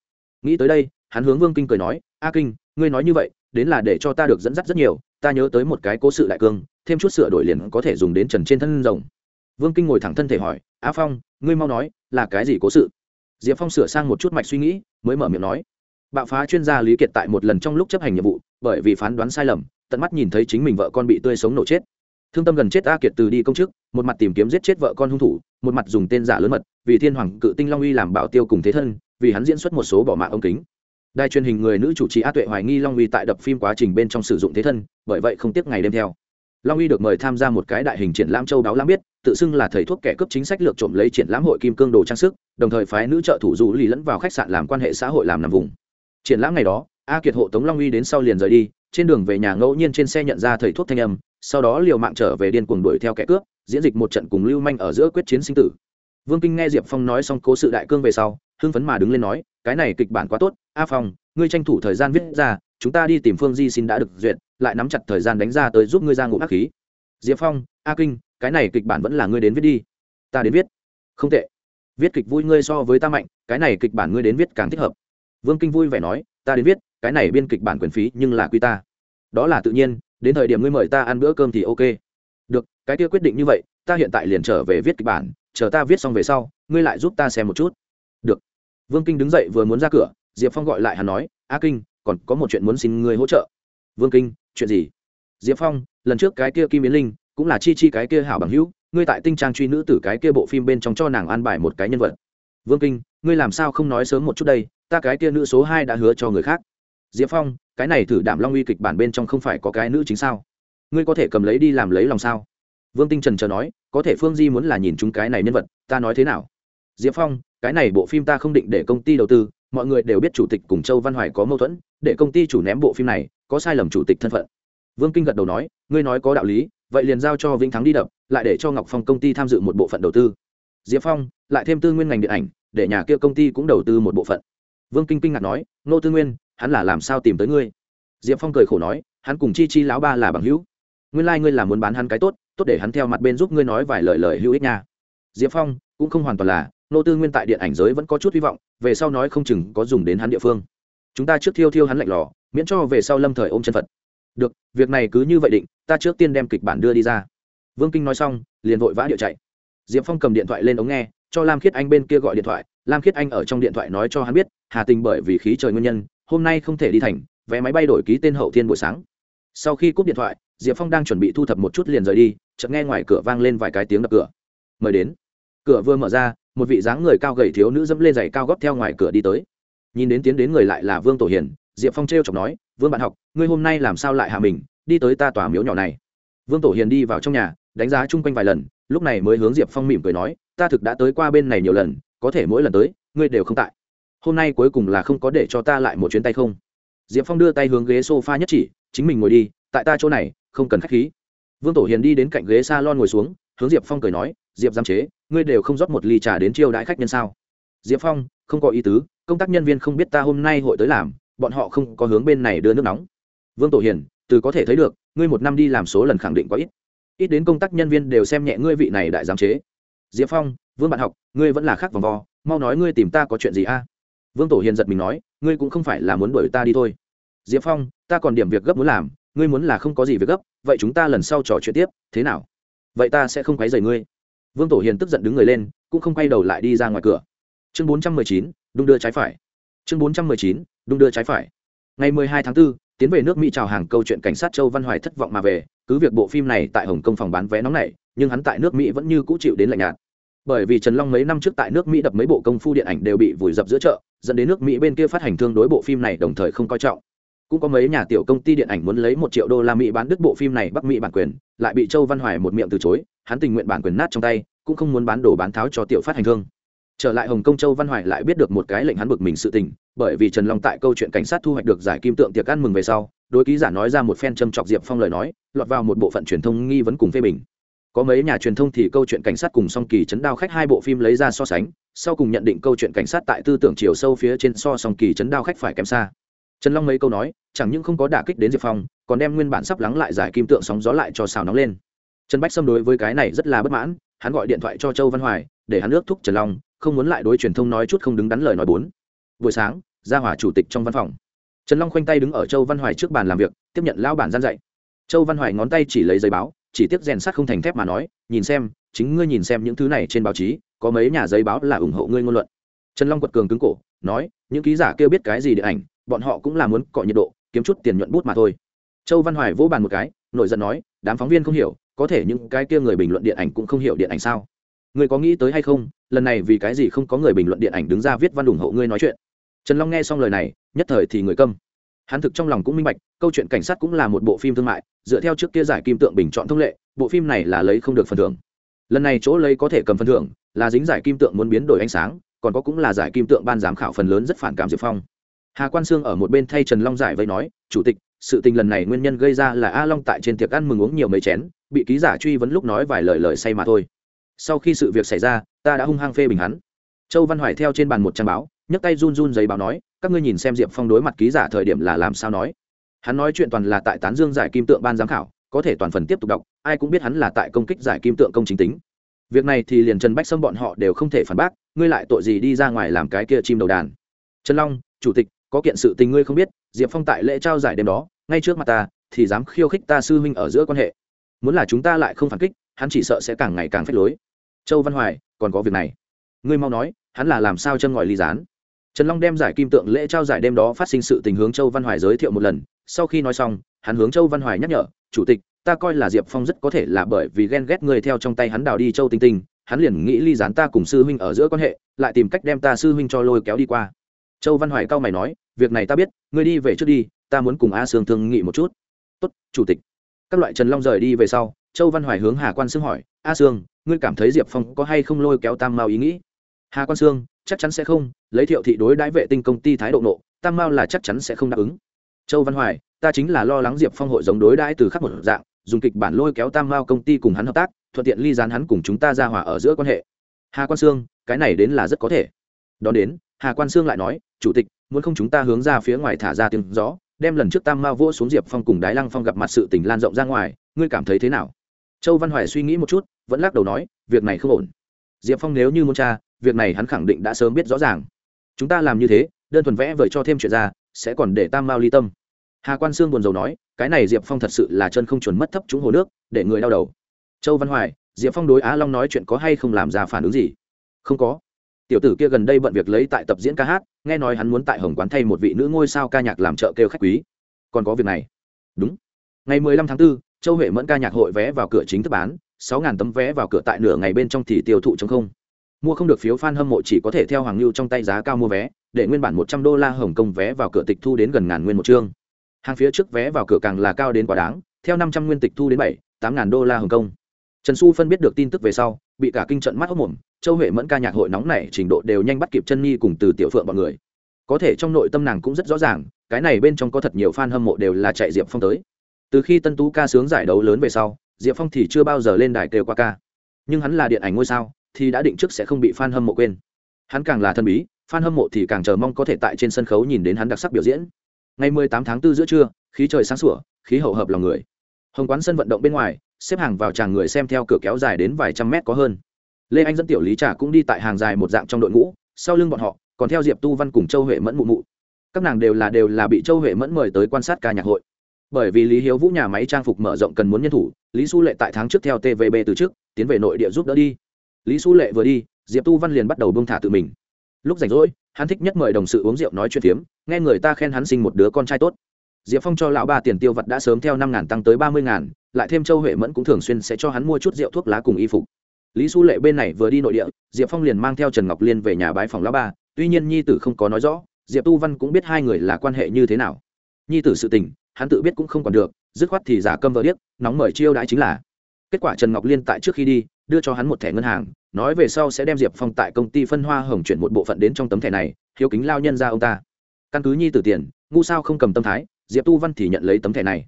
Nghĩ tới đây, hắn hướng vương kinh cười nói, a kinh, ngươi nói như vậy, đến là để cho ta được dẫn dắt rất nhiều, ta nhớ tới một cái cố sự đại cương, thêm chút sửa đổi liền có thể dùng đến trần trên thân rồng vương kinh ngồi thẳng thân thể hỏi á phong, ngươi mau nói, là cái gì cố sự? Diệp phong sửa sang một chút mạch suy nghĩ, mới mở miệng nói, bạo phá chuyên gia lý kiệt tại một lần trong lúc chấp hành nhiệm vụ, bởi vì phán đoán sai lầm, tận mắt nhìn thấy chính mình vợ con bị tươi sống nổ chết. Thương tâm gần chết a kiệt từ đi công chức, một mặt tìm kiếm giết chết vợ con hung thủ, một mặt dùng tên giả lớn mật, vì thiên hoàng cự tinh long uy làm bảo tiêu cùng thế thân, vì hắn diễn xuất một số bỏ mạng ông kính. Đài truyền hình người nữ chủ trì a tuệ hoài nghi long uy tại đập phim quá trình bên trong sử dụng thế thân, bởi vậy không tiếc ngày đêm theo long uy được mời tham gia một cái đại hình triển lãm châu đáo lãm biết, tự xưng là thầy thuốc kẻ cướp chính sách lược trộm lấy triển lãm hội kim cương đồ trang sức, đồng thời phái nữ trợ thủ du lì lẫn vào khách sạn làm quan hệ xã hội làm nằm vùng. Triển lãm ngày đó, a kiệt hộ tống long uy đến sau liền rời đi, trên đường về nhà ngẫu nhiên trên xe nhận ra thầy thuốc thanh âm, sau đó liều mạng trở về điên cuồng đuổi theo kẻ cướp, diễn dịch một trận cùng lưu manh ở giữa quyết chiến sinh tử. Vương kinh nghe diệp phong nói xong cố sự đại cương về sau, hưng phấn mà đứng lên nói, cái này kịch bản quá tốt, a phong, ngươi tranh thủ thời gian viết ra, chúng ta đi tìm phương di xin đã được duyệt lại nắm chặt thời gian đánh ra tới giúp ngươi ra ngụ ác khí. Diệp phong, a kinh, cái này kịch bản vẫn là ngươi đến viết đi. Ta đến viết. Không tệ. Viết kịch vui ngươi so với ta mạnh, cái này kịch bản ngươi đến viết càng thích hợp. Vương kinh vui vẻ nói, ta đến viết, cái này biên kịch bản quyền phí nhưng là quy ta. Đó là tự nhiên, đến thời điểm ngươi mời ta ăn bữa cơm thì ok. Được, cái kia quyết định như vậy, ta hiện tại liền trở về viết kịch bản, chờ ta viết xong về sau, ngươi lại giúp ta xem một chút. Được. Vương kinh đứng dậy vừa muốn ra cửa, diệp phong gọi lại hắn nói, a kinh, còn có một chuyện muốn xin ngươi hỗ trợ. Vương kinh chuyện gì? Diệp phong, lần trước cái kia kim yến linh, cũng là chi chi cái kia hảo bằng hữu, ngươi tại tinh trang truy nữ tử cái kia bộ phim bên trong cho nàng an bài một cái nhân vật. Vương kinh, ngươi làm sao không nói sớm một chút đây, ta cái kia nữ số hai đã hứa cho người khác. Diệp phong, cái này thử đảm long uy kịch bản bên trong không phải có cái nữ chính sao? Ngươi có thể cầm lấy đi làm lấy lòng sao? Vương tinh trần chờ nói, có thể phương di muốn là nhìn chúng cái này nhân vật, ta nói thế nào? Diệp phong, cái này bộ phim ta không định để công ty đầu tư, mọi người đều biết chủ tịch cùng châu văn hoài có mâu thuẫn, để công ty chủ ném bộ phim này có sai lầm chủ tịch thân phận. Vương kinh gật đầu nói, ngươi nói có đạo lý, vậy liền giao cho vĩnh thắng đi đập, lại để cho ngọc phong công ty tham dự một bộ phận đầu tư. Diệp phong, lại thêm tư nguyên ngành điện ảnh, để nhà kia công ty cũng đầu tư một bộ phận. Vương kinh kinh ngạc nói, nô tư nguyên, hắn là làm sao tìm tới ngươi? Diệp phong cười khổ nói, hắn cùng chi chi lão ba là bằng hữu. Nguyên lai、like、ngươi là muốn bán hắn cái tốt tốt để hắn theo mặt bên giúp ngươi nói vài lời lời hữu ích nha. Diệp phong, cũng không hoàn toàn là, nô tư nguyên tại điện ảnh giới vẫn có chút hy vọng, về sau nói không chừng có dùng đến hắn địa phương. Chúng ta trước thiêu thiêu hắn lạnh lò miễn cho về sau lâm thời ôm chân phật. Được, việc này cứ như vậy định, ta trước tiên đem kịch bản đưa đi ra. Vương kinh nói xong, liền vội vã điệu chạy. Diệp phong cầm điện thoại lên ống nghe, cho lam khiết anh bên kia gọi điện thoại. Lam khiết anh ở trong điện thoại nói cho hắn biết, hà tình bởi vì khí trời nguyên nhân, hôm nay không thể đi thành, vé máy bay đổi ký tên hậu thiên buổi sáng. Sau khi cúp điện thoại, diệp phong đang chuẩn bị thu thập một chút liền rời đi, chợt nghe ngoài cửa vang lên vài cái tiếng đập cửa. Mời đến. Cửa vừa mở ra, một vị dáng người cao gầy thiếu nữ dẫm lên giày cao góp theo ngoài cửa đi tới. Nhìn đến tiến đến người lại là vương tổ hiền diệp phong t r e o chọc nói, vương bạn học, ngươi hôm nay làm sao lại hạ mình, đi tới ta tòa miếu nhỏ này. Vương tổ hiền đi vào trong nhà, đánh giá chung quanh vài lần, lúc này mới hướng diệp phong mỉm cười nói, ta thực đã tới qua bên này nhiều lần, có thể mỗi lần tới, ngươi đều không tại. Hôm nay cuối cùng là không có để cho ta lại một chuyến tay không? Diệp phong đưa tay hướng ghế s o f a nhất chỉ, chính mình ngồi đi, tại ta chỗ này, không cần k h á c h khí. Vương tổ hiền đi đến cạnh ghế s a lon ngồi xuống, hướng diệp phong cười nói, diệp giam chế, ngươi đều không rót một ly trà đến chiêu đãi khách nhân sao? Diệp phong, không có ý tứ, công tác nhân viên không biết ta hôm nay hội tới làm bọn họ không có hướng bên này đưa nước nóng. Vương tổ hiền, từ có thể thấy được, ngươi một năm đi làm số lần khẳng định có ít. Ít đến công tác nhân viên đều xem nhẹ ngươi vị này đại giám chế. Diệp phong, vương bạn học, ngươi vẫn là khác vòng vo, mau nói ngươi tìm ta có chuyện gì a? Vương tổ hiền giật mình nói, ngươi cũng không phải là muốn đuổi ta đi thôi. Diệp phong, ta còn điểm việc gấp muốn làm, ngươi muốn là không có gì việc gấp, vậy chúng ta lần sau trò chuyện tiếp, thế nào? Vậy ta sẽ không quấy rầy ngươi. Vương tổ hiền tức giận đứng người lên, cũng không quay đầu lại đi ra ngoài cửa. Chương bốn trăm mười chín, đung đưa trái phải. Chương bốn trăm mười chín đung đưa trái phải. Ngày mười hai tháng 4, tiến về nước mỹ chào hàng câu chuyện cảnh sát châu văn hoài thất vọng mà về cứ việc bộ phim này tại hồng kông phòng bán vé nóng này nhưng hắn tại nước mỹ vẫn như cũ chịu đến lạnh nhạt. Bởi vì trần long mấy năm trước tại nước mỹ đập mấy bộ công phu điện ảnh đều bị vùi dập giữa chợ dẫn đến nước mỹ bên kia phát hành thương đối bộ phim này đồng thời không coi trọng. Cũng có mấy nhà tiểu công ty điện ảnh muốn lấy một triệu đô la mỹ bán đứt bộ phim này bắc mỹ bản quyền lại bị châu văn hoài một miệng từ chối hắn tình nguyện bản quyền nát trong tay cũng không muốn bán đồ bán tháo cho tiểu phát hành thương trở lại hồng kông châu văn hoài lại biết được một cái lệnh hắn bực mình sự tình, bởi vì trần long tại câu chuyện cảnh sát thu hoạch được giải kim tượng tiệc ăn mừng về sau, đối ký giả nói ra một phen châm chọc diệp phong lời nói, lọt vào một bộ phận truyền thông nghi vấn cùng phê bình. Có mấy nhà truyền thông thì câu chuyện cảnh sát cùng song kỳ chấn đao khách hai bộ phim lấy ra so sánh, sau cùng nhận định câu chuyện cảnh sát tại tư tưởng chiều sâu phía trên so song kỳ chấn đao khách phải kém xa. Trần long mấy câu nói, chẳng những không có đả kích đến diệp phong, còn đem nguyên bản sắp lắng lại giải kim tượng sóng gió lại cho xào nóng lên. Trần bách xâm đối với cái này rất là bất mãn, hắn gọi điện thoại cho châu văn hoài, để hắn ước thúc trần long không muốn lại đối truyền thông nói chút không đứng đắn lời nói bốn. Buổi sáng ra hỏa chủ tịch trong văn phòng. Trần long khoanh tay đứng ở châu văn hoài trước bàn làm việc, tiếp nhận lão bản gian dạy. Châu văn hoài ngón tay chỉ lấy giấy báo, chỉ tiếp rèn sắt không thành thép mà nói, nhìn xem, chính ngươi nhìn xem những thứ này trên báo chí, có mấy nhà giấy báo là ủng hộ ngươi ngôn luận. Trần long quật cường cứng cổ, nói, những ký giả kêu biết cái gì điện ảnh, bọn họ cũng là muốn cọ nhiệt độ, kiếm chút tiền nhuận bút mà thôi. Châu văn hoài vỗ bàn một cái nội giận nói, đám phóng viên không hiểu, có thể những cái kia người bình luận điện ảnh cũng không hiểu điện ảnh sao? Ngươi có nghĩ tới hay không? Lần này vì cái gì không có người bình luận điện ảnh đứng ra viết văn ủng hộ ngươi nói chuyện? Trần long nghe xong lời này, nhất thời thì người câm. Hắn thực trong lòng cũng minh bạch, câu chuyện cảnh sát cũng là một bộ phim thương mại, dựa theo trước kia giải kim tượng bình chọn thông lệ, bộ phim này là lấy không được phần thưởng. Lần này chỗ lấy có thể cầm phần thưởng, là dính giải kim tượng muốn biến đổi ánh sáng, còn có cũng là giải kim tượng ban giám khảo phần lớn rất phản cảm diệp phong. Hà quan sương ở một bên thay trần long giải vây nói, chủ tịch, sự tình lần này nguyên nhân gây ra là a long tại trên tiệc ăn mừng uống nhiều mấy chén, bị ký giả truy vấn lúc nói vài lời lời say mà thôi sau khi sự việc xảy ra, ta đã hung hăng phê bình hắn. Châu văn hoài theo trên bàn một trang báo, nhấc tay run run giấy báo nói, các ngươi nhìn xem diệp phong đối mặt ký giả thời điểm là làm sao nói. Hắn nói chuyện toàn là tại tán dương giải kim tượng ban giám khảo, có thể toàn phần tiếp tục đọc, ai cũng biết hắn là tại công kích giải kim tượng công chính tính. Việc này thì liền trần bách sâm bọn họ đều không thể phản bác, ngươi lại tội gì đi ra ngoài làm cái kia chim đầu đàn? Trần long, chủ tịch, có kiện sự tình ngươi không biết, diệp phong tại lễ trao giải đêm đó, ngay trước mặt ta, thì dám khiêu khích ta sư huynh ở giữa quan hệ. Muốn là chúng ta lại không phản kích, hắn chỉ sợ sẽ càng ngày càng phách lối châu văn hoài, còn có việc này. Ngươi mau nói, hắn là làm sao châm ngòi ly gián? Trần long đem giải kim tượng lễ trao giải đêm đó phát sinh sự tình hướng châu văn hoài giới thiệu một lần. Sau khi nói xong, hắn hướng châu văn hoài nhắc nhở, chủ tịch, ta coi là diệp phong rất có thể là bởi vì ghen ghét người theo trong tay hắn đào đi châu tinh tinh, hắn liền nghĩ ly gián ta cùng sư huynh ở giữa quan hệ, lại tìm cách đem ta sư huynh cho lôi kéo đi qua. Châu văn hoài cao mày nói, việc này ta biết, ngươi đi về trước đi, ta muốn cùng a sương thương nghị một chút. Tốt, chủ tịch. Các loại trần long rời đi về sau, châu văn hoài hướng hà quan sương hỏi, a sương ngươi cảm thấy diệp phong có hay không lôi kéo tam mao ý nghĩ? Hà quan sương, chắc chắn sẽ không, lấy thiệu thị đối đãi vệ tinh công ty thái độ nộ, tam mao là chắc chắn sẽ không đáp ứng. Châu văn hoài, ta chính là lo lắng diệp phong hội giống đối đãi từ khắc một dạng, dùng kịch bản lôi kéo tam mao công ty cùng hắn hợp tác, thuận tiện ly dán hắn cùng chúng ta ra hòa ở giữa quan hệ. Hà quan sương, cái này đến là rất có thể. Đón đến, hà quan sương lại nói, chủ tịch, muốn không chúng ta hướng ra phía ngoài thả ra tiếng gió, đem lần trước tam mao vỗ xuống diệp phong cùng đái lăng phong gặp mặt sự tình lan rộng ra ngoài, ngươi cảm thấy thế nào? Châu văn hoài suy nghĩ một chút vẫn lắc đầu nói việc này không ổn. Diệp phong nếu như muốn cha việc này hắn khẳng định đã sớm biết rõ ràng. Chúng ta làm như thế đơn thuần vẽ vời cho thêm chuyện ra sẽ còn để tam mao ly tâm. Hà quan sương buồn rầu nói cái này diệp phong thật sự là chân không chuẩn mất thấp chúng hồ nước để người đau đầu. Châu văn hoài diệp phong đối á long nói chuyện có hay không làm ra phản ứng gì? Không có. Tiểu tử kia gần đây bận việc lấy tại tập diễn ca hát nghe nói hắn muốn tại hồng quán thay một vị nữ ngôi sao ca nhạc làm trợ kêu khách quý. Còn có việc này. Đúng. Ngày mười lăm tháng 4, châu huệ mẫn ca nhạc hội vé vào cửa chính thức bán, sáu ngàn tấm vé vào cửa tại nửa ngày bên trong thì tiêu thụ chống không. Mua không được phiếu fan hâm mộ chỉ có thể theo hoàng lưu trong tay giá cao mua vé, để nguyên bản một trăm đô la hồng kông vé vào cửa tịch thu đến gần ngàn nguyên một chương. Hàng phía trước vé vào cửa càng là cao đến quá đáng, theo năm trăm nguyên tịch thu đến bảy, tám ngàn đô la hồng kông. Trần xu phân biết được tin tức về sau, bị cả kinh trận mắt hốc mồm, châu huệ mẫn ca nhạc hội nóng này trình độ đều nhanh bắt kịp chân nhi cùng từ tiểu phượng bọn người. Có thể trong nội tâm nàng cũng rất rõ ràng, cái này bên trong có thật nhiều fan hâm mộ đều là chạy diệp phong tới từ khi tân tú ca sướng giải đấu lớn về sau, diệp phong thì chưa bao giờ lên đài kêu qua ca. Nhưng hắn là điện ảnh ngôi sao, thì đã định trước sẽ không bị fan hâm mộ quên. Hắn càng là thân bí, fan hâm mộ thì càng chờ mong có thể tại trên sân khấu nhìn đến hắn đặc sắc biểu diễn. Ngày 18 tháng 4 giữa trưa, khí trời sáng sủa, khí hậu hợp lòng người. Hồng quán sân vận động bên ngoài, xếp hàng vào tràng người xem theo cửa kéo dài đến vài trăm mét có hơn. Lê anh dẫn tiểu lý trà cũng đi tại hàng dài một dạng trong đội ngũ, sau lưng bọn họ, còn theo diệp tu văn cùng châu huệ mẫn mụ mụ. Các nàng đều là đều là bị châu huệ mẫn mời tới quan sát ca nhạc hội bởi vì lý hiếu vũ nhà máy trang phục mở rộng cần muốn nhân thủ, lý su lệ tại tháng trước theo tvb từ trước, tiến về nội địa giúp đỡ đi. Lý su lệ vừa đi, diệp tu văn liền bắt đầu bông thả tự mình. Lúc rảnh rỗi, hắn thích nhất mời đồng sự uống rượu nói chuyện phiếm, nghe người ta khen hắn sinh một đứa con trai tốt. Diệp phong cho lão ba tiền tiêu vặt đã sớm theo năm ngàn tăng tới ba mươi ngàn, lại thêm châu huệ mẫn cũng thường xuyên sẽ cho hắn mua chút rượu thuốc lá cùng y phục. Lý su lệ bên này vừa đi nội địa, diệp phong liền mang theo trần ngọc liên về nhà bái phòng lão ba tuy nhiên nhi tử không có nói rõ, diệp tu văn cũng biết hai người là quan hệ như thế nào. Nhi tử sự tình hắn tự biết cũng không còn được, dứt khoát thì giả câm vợ điếc, nóng mời chiêu đãi chính là. Kết quả trần ngọc liên tại trước khi đi, đưa cho hắn một thẻ ngân hàng, nói về sau sẽ đem diệp phong tại công ty phân hoa hồng chuyển một bộ phận đến trong tấm thẻ này, hiếu kính lao nhân ra ông ta. Căn cứ nhi tử tiền, ngu sao không cầm tâm thái, diệp tu văn thì nhận lấy tấm thẻ này.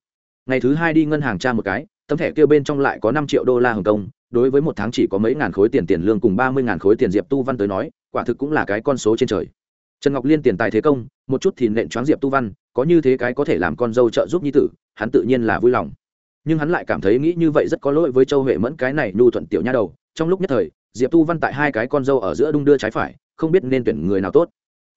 Ngày thứ hai đi ngân hàng tra một cái, tấm thẻ kêu bên trong lại có năm triệu đô la hồng kông, đối với một tháng chỉ có mấy ngàn khối tiền tiền lương cùng ba mươi ngàn khối tiền diệp tu văn tới nói, quả thực cũng là cái con số trên trời trần ngọc liên tiền tài thế công, một chút thì nện choáng diệp tu văn, có như thế cái có thể làm con dâu trợ giúp nhi tử, hắn tự nhiên là vui lòng. Nhưng hắn lại cảm thấy nghĩ như vậy rất có lỗi với châu huệ mẫn cái này nhu thuận tiểu nha đầu, trong lúc nhất thời, diệp tu văn tại hai cái con dâu ở giữa đung đưa trái phải, không biết nên tuyển người nào tốt.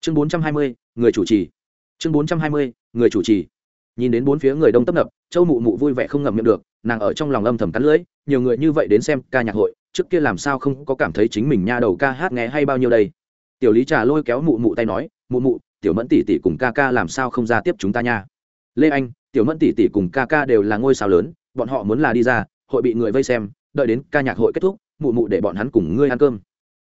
Chương bốn trăm hai mươi, người chủ trì. Chương bốn trăm hai mươi, người chủ trì. Nhìn đến bốn phía người đông tấp nập, châu mụ mụ vui vẻ không ngậm miệng được, nàng ở trong lòng âm thầm cắn lưỡi, nhiều người như vậy đến xem ca nhạc hội, trước kia làm sao không có cảm thấy chính mình nha đầu ca hát nghe hay bao nhiêu đây? Tiểu lý trà lôi kéo mụ mụ tay nói, mụ mụ, tiểu mẫn tỷ tỷ cùng ca ca làm sao không ra tiếp chúng ta nha? Lê anh, tiểu mẫn tỷ tỷ cùng ca ca đều là ngôi sao lớn, bọn họ muốn là đi ra, hội bị người vây xem, đợi đến ca nhạc hội kết thúc, mụ mụ để bọn hắn cùng ngươi ăn cơm.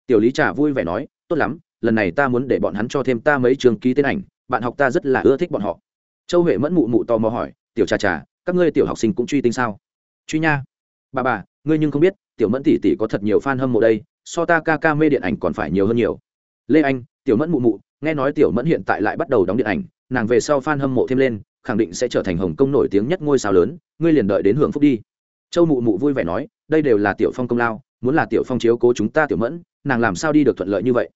Tiểu lý trà vui vẻ nói, tốt lắm, lần này ta muốn để bọn hắn cho thêm ta mấy trường ký tên ảnh, bạn học ta rất là ưa thích bọn họ. Châu huệ mẫn mụ mụ tò mò hỏi, tiểu trà trà, các ngươi tiểu học sinh cũng truy tinh sao? Truy nha. Bà bà, ngươi nhưng không biết, tiểu mẫn tỷ tỷ có thật nhiều fan hâm mộ đây, so ta ca ca mê điện ảnh còn phải nhiều hơn nhiều lê anh, tiểu mẫn mụ mụ, nghe nói tiểu mẫn hiện tại lại bắt đầu đóng điện ảnh, nàng về sau fan hâm mộ thêm lên, khẳng định sẽ trở thành hồng kông nổi tiếng nhất ngôi sao lớn, ngươi liền đợi đến hưởng phúc đi. Châu mụ mụ vui vẻ nói, đây đều là tiểu phong công lao, muốn là tiểu phong chiếu cố chúng ta tiểu mẫn, nàng làm sao đi được thuận lợi như vậy?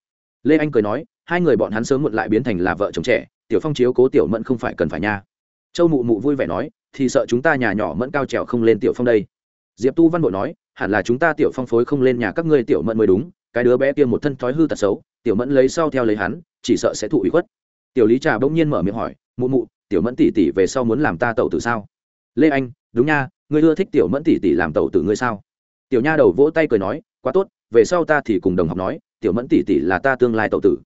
Lê anh cười nói, hai người bọn hắn sớm muộn lại biến thành là vợ chồng trẻ, tiểu phong chiếu cố tiểu mẫn không phải cần phải nha. Châu mụ mụ vui vẻ nói, thì sợ chúng ta nhà nhỏ mẫn cao trèo không lên tiểu phong đây. Diệp tu văn bội nói, hẳn là chúng ta tiểu phong phối không lên nhà các ngươi tiểu mẫn mới đúng, cái đứa bé kia một thân thói hư tật xấu tiểu mẫn lấy sau theo lấy hắn, chỉ sợ sẽ thụ ủy khuất. Tiểu lý trà bỗng nhiên mở miệng hỏi, mụ mụ, tiểu mẫn tỷ tỷ về sau muốn làm ta tẩu tử sao? Lê anh, đúng nha, ngươi ưa thích tiểu mẫn tỷ tỷ làm tẩu tử ngươi sao? Tiểu nha đầu vỗ tay cười nói, quá tốt, về sau ta thì cùng đồng học nói, tiểu mẫn tỷ tỷ là ta tương lai tẩu tử.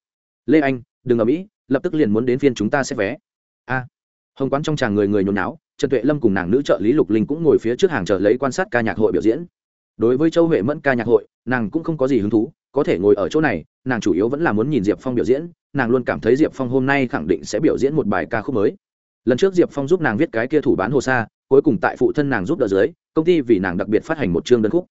Lê anh, đừng ở mỹ lập tức liền muốn đến phiên chúng ta xét vé. A. Hồng quán trong tràng người người nhốn náo trần tuệ lâm cùng nàng nữ trợ lý lục linh cũng ngồi phía trước hàng chờ lấy quan sát ca nhạc hội biểu diễn. Đối với châu huệ mẫn ca nhạc hội, nàng cũng không có gì hứng thú, có thể ngồi ở chỗ này nàng chủ yếu vẫn là muốn nhìn diệp phong biểu diễn, nàng luôn cảm thấy diệp phong hôm nay khẳng định sẽ biểu diễn một bài ca khúc mới. Lần trước diệp phong giúp nàng viết cái kia thủ bán hồ sa, cuối cùng tại phụ thân nàng giúp đỡ dưới, công ty vì nàng đặc biệt phát hành một chương đơn khúc.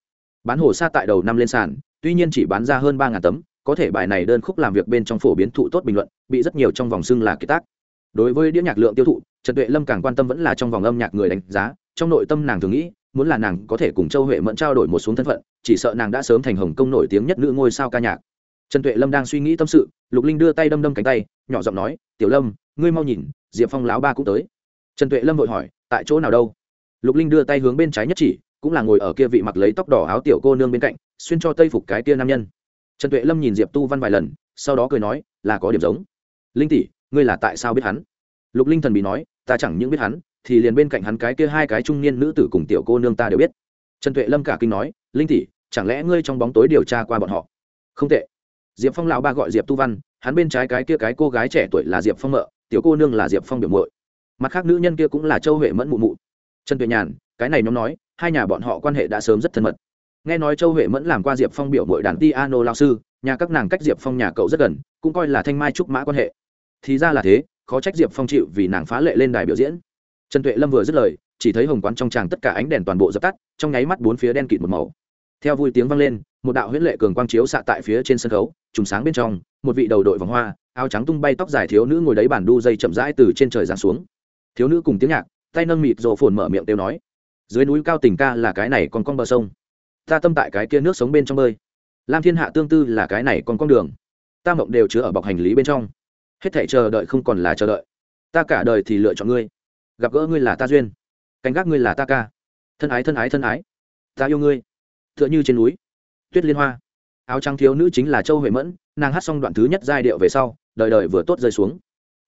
Bán hồ sa tại đầu năm lên sàn, tuy nhiên chỉ bán ra hơn ba tấm, có thể bài này đơn khúc làm việc bên trong phổ biến thụ tốt bình luận, bị rất nhiều trong vòng xưng là kiệt tác. Đối với đĩa nhạc lượng tiêu thụ, trần tuệ lâm càng quan tâm vẫn là trong vòng âm nhạc người đánh giá, trong nội tâm nàng thường nghĩ, muốn là nàng có thể cùng châu huệ mẫn trao đổi một xuống thân phận, chỉ sợ nàng đã sớm thành hồng công nổi tiếng nhất nữ ngôi sao ca nhạc trần tuệ lâm đang suy nghĩ tâm sự, lục linh đưa tay đâm đâm cánh tay, nhỏ giọng nói, tiểu lâm, ngươi mau nhìn, diệp phong lão ba cũng tới. Trần tuệ lâm vội hỏi, tại chỗ nào đâu? Lục linh đưa tay hướng bên trái nhất chỉ, cũng là ngồi ở kia vị mặc lấy tóc đỏ áo tiểu cô nương bên cạnh, xuyên cho tây phục cái kia nam nhân. Trần tuệ lâm nhìn diệp tu văn vài lần, sau đó cười nói, là có điểm giống. Linh tỷ, ngươi là tại sao biết hắn? Lục linh thần bị nói, ta chẳng những biết hắn, thì liền bên cạnh hắn cái kia hai cái trung niên nữ tử cùng tiểu cô nương ta đều biết. Trần tuệ lâm cả kinh nói, linh tỷ, chẳng lẽ ngươi trong bóng tối điều tra qua bọn họ? Không tệ diệp phong lão ba gọi diệp tu văn, hắn bên trái cái kia cái cô gái trẻ tuổi là diệp phong mợ, tiểu cô nương là diệp phong biểu mội mặt khác nữ nhân kia cũng là châu huệ mẫn mụ mụ. Trần tuệ nhàn, cái này nhóm nói, hai nhà bọn họ quan hệ đã sớm rất thân mật. Nghe nói châu huệ mẫn làm qua diệp phong biểu mội đàn ti ano lao sư, nhà các nàng cách diệp phong nhà cậu rất gần, cũng coi là thanh mai trúc mã quan hệ. Thì ra là thế, khó trách diệp phong chịu vì nàng phá lệ lên đài biểu diễn. Trần tuệ lâm vừa dứt lời, chỉ thấy hồng quán trong tràng tất cả ánh đèn toàn bộ dập tắt, trong nháy mắt bốn phía đen kịt một màu. Theo vui tiếng vang lên một đạo huyễn lệ cường quang chiếu xạ tại phía trên sân khấu, trùng sáng bên trong, một vị đầu đội vòng hoa, áo trắng tung bay tóc dài thiếu nữ ngồi đấy bản đu dây chậm rãi từ trên trời giáng xuống. Thiếu nữ cùng tiếng nhạc, tay nâng mịt rộ phồn mở miệng kêu nói, dưới núi cao tình ca là cái này còn con bờ sông. Ta tâm tại cái kia nước sống bên trong bơi. Lam thiên hạ tương tư là cái này còn con đường. Ta mộng đều chứa ở bọc hành lý bên trong. Hết thể chờ đợi không còn là chờ đợi. Ta cả đời thì lựa chọn ngươi. Gặp gỡ ngươi là ta duyên. Canh gác ngươi là ta ca. Thân ái thân ái thân ái. Ta yêu ngươi. T h ư ợ n h ư trên núi tuyết liên hoa. Áo trắng thiếu nữ chính là châu huệ mẫn, nàng hát xong đoạn thứ nhất giai điệu về sau, đời đời vừa tốt rơi xuống.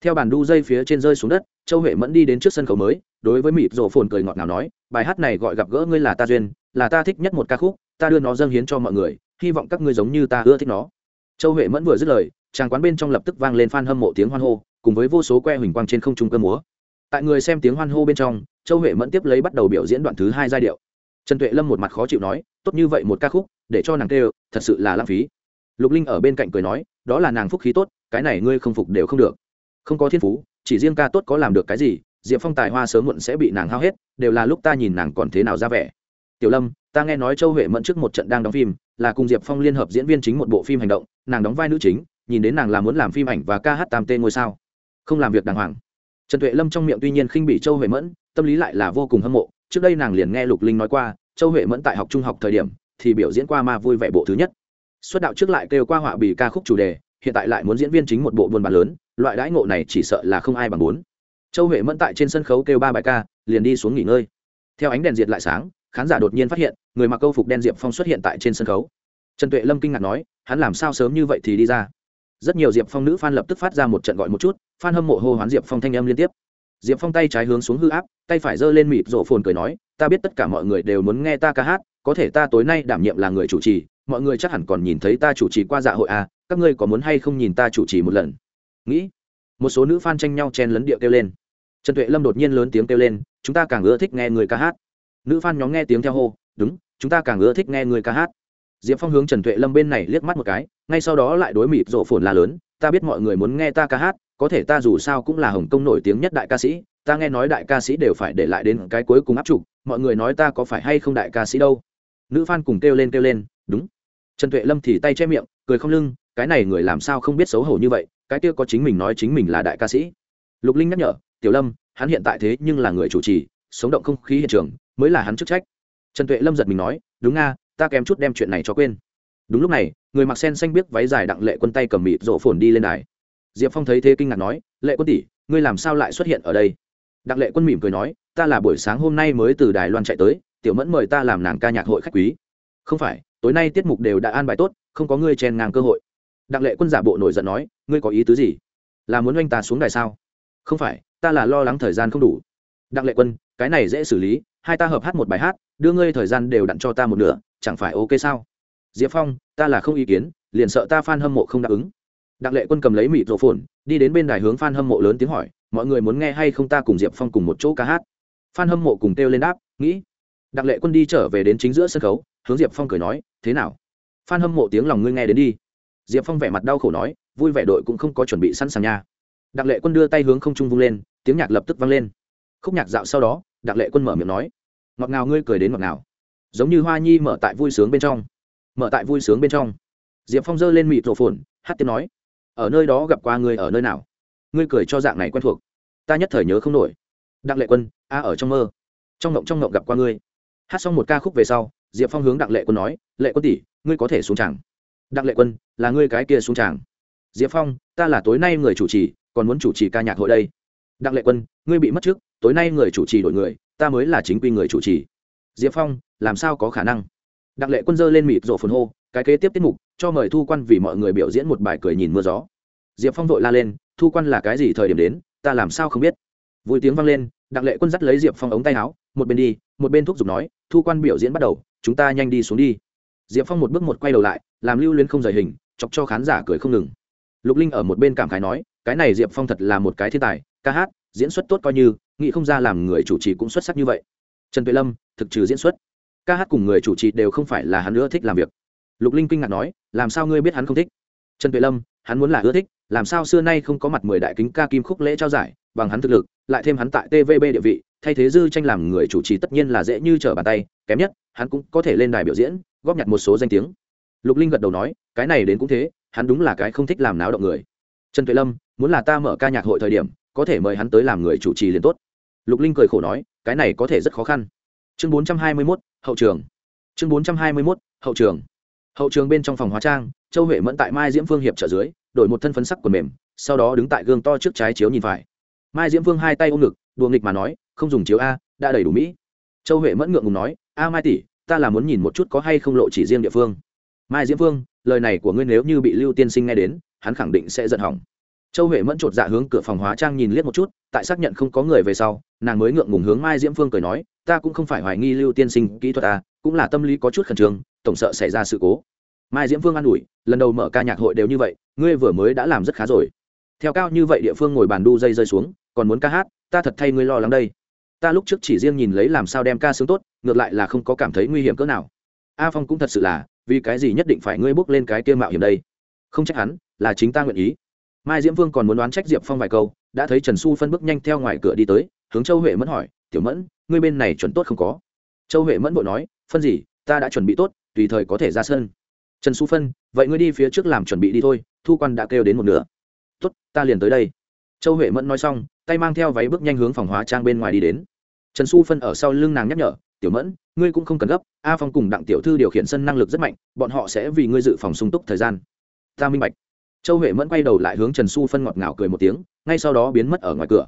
Theo bản đu dây phía trên rơi xuống đất, châu huệ mẫn đi đến trước sân khấu mới, đối với mịp rổ phồn cười ngọt nào nói, bài hát này gọi gặp gỡ ngươi là ta duyên, là ta thích nhất một ca khúc, ta đưa nó dâng hiến cho mọi người, hy vọng các ngươi giống như ta ưa thích nó. Châu huệ mẫn vừa dứt lời, tràng quán bên trong lập tức vang lên f hâm mộ tiếng hoan hô, cùng với vô số que huỳnh quang trên không trung cơ múa. Tại người xem tiếng hoan hô bên trong, châu huệ mẫn tiếp lấy bắt đầu biểu diễn đoạn thứ hai giai điệu. Trần tuệ lâm một mặt khó chịu nói tốt như vậy một ca khúc, để cho nàng kêu, thật sự là lãng phí. Lục linh ở bên cạnh cười nói, đó là nàng phúc khí tốt, cái này ngươi không phục đều không được. Không có thiên phú, chỉ riêng ca tốt có làm được cái gì, diệp phong tài hoa sớm muộn sẽ bị nàng hao hết, đều là lúc ta nhìn nàng còn thế nào ra vẻ. Tiểu lâm, ta nghe nói châu huệ mẫn trước một trận đang đóng phim, là cùng diệp phong liên hợp diễn viên chính một bộ phim hành động, nàng đóng vai nữ chính, nhìn đến nàng là muốn làm phim ảnh và ca hát tam tên ngôi sao. Không làm việc đàng hoàng. Trần tuệ lâm trong miệng tuy nhiên khinh bị châu huệ mẫn, tâm lý lại là vô cùng hâm mộ, trước đây nàng liền nghe lục linh nói qua châu huệ mẫn tại học trung học thời điểm thì biểu diễn qua ma vui vẻ bộ thứ nhất. Xuất đạo trước lại kêu qua họa bì ca khúc chủ đề, hiện tại lại muốn diễn viên chính một bộ buôn bán lớn, loại đãi ngộ này chỉ sợ là không ai bằng muốn. Châu huệ mẫn tại trên sân khấu kêu ba bài ca, liền đi xuống nghỉ ngơi. Theo ánh đèn diệt lại sáng, khán giả đột nhiên phát hiện, người mặc câu phục đen diệp phong xuất hiện tại trên sân khấu. Trần tuệ lâm kinh ngạc nói, hắn làm sao sớm như vậy thì đi ra? Rất nhiều diệp phong nữ f a n lập tức phát ra một trận gọi một chút f a n hâm mộ hô hoán diệp phong thanh âm liên tiếp. Diệp phong tay trái hướng xuống hư áp, tay phải giơ lên mịt rổ phồn cười nói ta biết tất cả mọi người đều muốn nghe ta ca hát, có thể ta tối nay đảm nhiệm là người chủ trì, mọi người chắc hẳn còn nhìn thấy ta chủ trì qua dạ hội à các ngươi có muốn hay không nhìn ta chủ trì một lần? Nghĩ, một số nữ f a n tranh nhau chen lấn điệu kêu lên. Trần tuệ lâm đột nhiên lớn tiếng kêu lên, chúng ta càng ưa thích nghe người ca hát. Nữ f nhóm nghe tiếng theo hô, đúng, chúng ta càng ưa thích nghe người ca hát. Diệp phong hướng trần tuệ lâm bên này liếc mắt một cái, ngay sau đó lại đối mịt rộ phồn la lớn, ta biết mọi người muốn nghe ta ca hát, có thể ta dù sao cũng là hồng kông nổi tiếng nhất đại ca sĩ, ta nghe nói đại ca sĩ đều phải để lại đến cái cuối cùng áp trục mọi người nói ta có phải hay không đại ca sĩ đâu? Nữ f cùng kêu lên kêu lên, đúng. Trần tuệ lâm thì tay che miệng, cười không lưng, cái này người làm sao không biết xấu hổ như vậy, cái kia có chính mình nói chính mình là đại ca sĩ. Lục linh nhắc nhở, tiểu lâm, hắn hiện tại thế nhưng là người chủ trì, sống động không khí hiện trường, mới là hắn chức trách. Trần tuệ lâm giật mình nói, đúng nga, ta kém chút đem chuyện này cho quên. Đúng lúc này, người mặc sen xanh biết váy dài đặng lệ quân tay cầm mịt rộ phồn đi lên đài. Diệp phong thấy thế kinh ngạc nói, lệ quân tỷ, ngươi làm sao lại xuất hiện ở đây? Đặng lệ quân mỉm cười nói ta là buổi sáng hôm nay mới từ đài loan chạy tới, tiểu mẫn mời ta làm nàng ca nhạc hội khách quý. Không phải, tối nay tiết mục đều đã an bài tốt, không có ngươi chen ngang cơ hội. Đặng lệ quân giả bộ nổi giận nói, ngươi có ý tứ gì? Là muốn oanh ta xuống đài sao? Không phải, ta là lo lắng thời gian không đủ. Đặng lệ quân, cái này dễ xử lý, hai ta hợp hát một bài hát, đưa ngươi thời gian đều đặn cho ta một nửa, chẳng phải ok sao? Diệp phong, ta là không ý kiến, liền sợ ta f a n hâm mộ không đáp ứng. Đặng lệ quân cầm lấy mịt rổ phồn đi đến bên đài hướng f a n hâm mộ lớn tiếng hỏi, mọi người muốn nghe hay không ta cùng diệp phong cùng một chỗ ca hát? Phan hâm mộ cùng kêu lên đáp, nghĩ. Đặng lệ quân đi trở về đến chính giữa sân khấu, hướng diệp phong cười nói, thế nào? Phan hâm mộ tiếng lòng ngươi nghe đến đi. Diệp phong vẻ mặt đau khổ nói, vui vẻ đội cũng không có chuẩn bị sẵn sàng nha. Đặng lệ quân đưa tay hướng không trung vung lên, tiếng nhạc lập tức vang lên. Khúc nhạc dạo sau đó, đặng lệ quân mở miệng nói, ngọt ngào ngươi cười đến ngọt ngào. Giống như hoa nhi mở tại vui sướng bên trong. Mở tại vui sướng bên trong. Diệp phong giơ lên mịt rổ phồn, hát tiếng nói, ở nơi đó gặp qua ngươi ở nơi nào? Ngươi cười cho dạng này quen thuộc. Ta nhất thời nhớ không nổi. Đặng lệ quân a ở trong mơ. Trong ngộng trong ngộng gặp qua ngươi. Hát xong một ca khúc về sau, diệp phong hướng đặng lệ quân nói, lệ quân tỷ, ngươi có thể xuống tràng. Đặng lệ quân, là ngươi cái kia xuống tràng. Diệp phong, ta là tối nay người chủ trì, còn muốn chủ trì ca nhạc hội đây. Đặng lệ quân, ngươi bị mất trước, tối nay người chủ trì đổi người, ta mới là chính quy người chủ trì. Diệp phong, làm sao có khả năng? Đặng lệ quân dơ lên mịt rổ phồn hô, cái kế tiếp tiết mục, cho mời thu quan vì mọi người biểu diễn một bài cười nhìn mưa gió. Diệp phong vội la lên, thu quan là cái gì thời điểm đến, ta làm sao không biết? Vui tiếng vang lên đặng lệ quân dắt lấy diệp phong ống tay áo, một bên đi, một bên thúc giục nói, thu quan biểu diễn bắt đầu, chúng ta nhanh đi xuống đi. Diệp phong một bước một quay đầu lại, làm lưu luyến không rời hình, chọc cho khán giả cười không ngừng. Lục linh ở một bên cảm khái nói, cái này diệp phong thật là một cái thiên tài, ca hát, diễn xuất tốt coi như, nghĩ không ra làm người chủ trì cũng xuất sắc như vậy. Trần tuệ lâm, thực trừ diễn xuất. Ca hát cùng người chủ trì đều không phải là hắn nữa thích làm việc. Lục linh kinh ngạc nói, làm sao ngươi biết hắn không thích? Trần tuệ lâm, hắn muốn là ưa thích, làm sao xưa nay không có mặt mười đại kính ca kim khúc lễ trao giải bằng hắn thực lực, lại thêm hắn tại tvb địa vị, thay thế dư tranh làm người chủ trì tất nhiên là dễ như trở bàn tay, kém nhất, hắn cũng có thể lên đài biểu diễn, góp nhặt một số danh tiếng. Lục linh gật đầu nói, cái này đến cũng thế, hắn đúng là cái không thích làm náo động người. Trần tuệ lâm, muốn là ta mở ca nhạc hội thời điểm, có thể mời hắn tới làm người chủ trì liền tốt. Lục linh cười khổ nói, cái này có thể rất khó khăn. Chương bốn trăm hai mươi mốt, hậu trường. Chương bốn trăm hai mươi mốt, hậu trường. Hậu trường bên trong phòng hóa trang, châu huệ mẫn tại mai diễm phương hiệp trở dưới, đổi một thân phấn sắc quần mềm, sau đó đứng tại gương to trước trái chiếu nhìn phải mai diễm Vương hai tay ôm ngực đùa nghịch mà nói không dùng chiếu a đã đầy đủ mỹ. Châu huệ mẫn ngượng ngùng nói a mai tỷ ta là muốn nhìn một chút có hay không lộ chỉ riêng địa phương. Mai diễm Vương, lời này của ngươi nếu như bị lưu tiên sinh nghe đến hắn khẳng định sẽ giận hỏng. Châu huệ mẫn chột dạ hướng cửa phòng hóa trang nhìn liếc một chút tại xác nhận không có người về sau nàng mới ngượng ngùng hướng mai diễm phương cười nói ta cũng không phải hoài nghi lưu tiên sinh kỹ thuật à cũng là tâm lý có chút khẩn trương tổng sợ xảy ra sự cố. Mai diễm phương an ủi lần đầu mở ca nhạc hội đều như vậy ngươi vừa mới đã làm rất khá rồi theo cao như vậy địa phương ngồi bàn đu dây rơi xuống, còn muốn ca hát, ta thật thay ngươi lo lắng đây. Ta lúc trước chỉ riêng nhìn lấy làm sao đem ca sướng tốt, ngược lại là không có cảm thấy nguy hiểm cỡ nào. A phong cũng thật sự là, vì cái gì nhất định phải ngươi bước lên cái kia mạo hiểm đây? Không trách hắn, là chính ta nguyện ý. Mai diễm vương còn muốn đoán trách diệp phong vài câu, đã thấy trần xu phân bước nhanh theo ngoài cửa đi tới, hướng châu huệ mẫn hỏi, tiểu mẫn, ngươi bên này chuẩn tốt không có? Châu huệ mẫn vội nói, phân gì, ta đã chuẩn bị tốt, tùy thời có thể ra sân. Trần xu phân, vậy ngươi đi phía trước làm chuẩn bị đi thôi, thu quan đã kêu đến một nửa tốt, ta liền tới đây. Châu huệ mẫn nói xong, tay mang theo váy bước nhanh hướng phòng hóa trang bên ngoài đi đến. Trần xu phân ở sau lưng nàng nhắc nhở, tiểu mẫn, ngươi cũng không cần gấp, a phong cùng đặng tiểu thư điều khiển sân năng lực rất mạnh, bọn họ sẽ vì ngươi dự phòng sung túc thời gian. Ta minh bạch. Châu huệ mẫn quay đầu lại hướng trần xu phân ngọt ngào cười một tiếng, ngay sau đó biến mất ở ngoài cửa.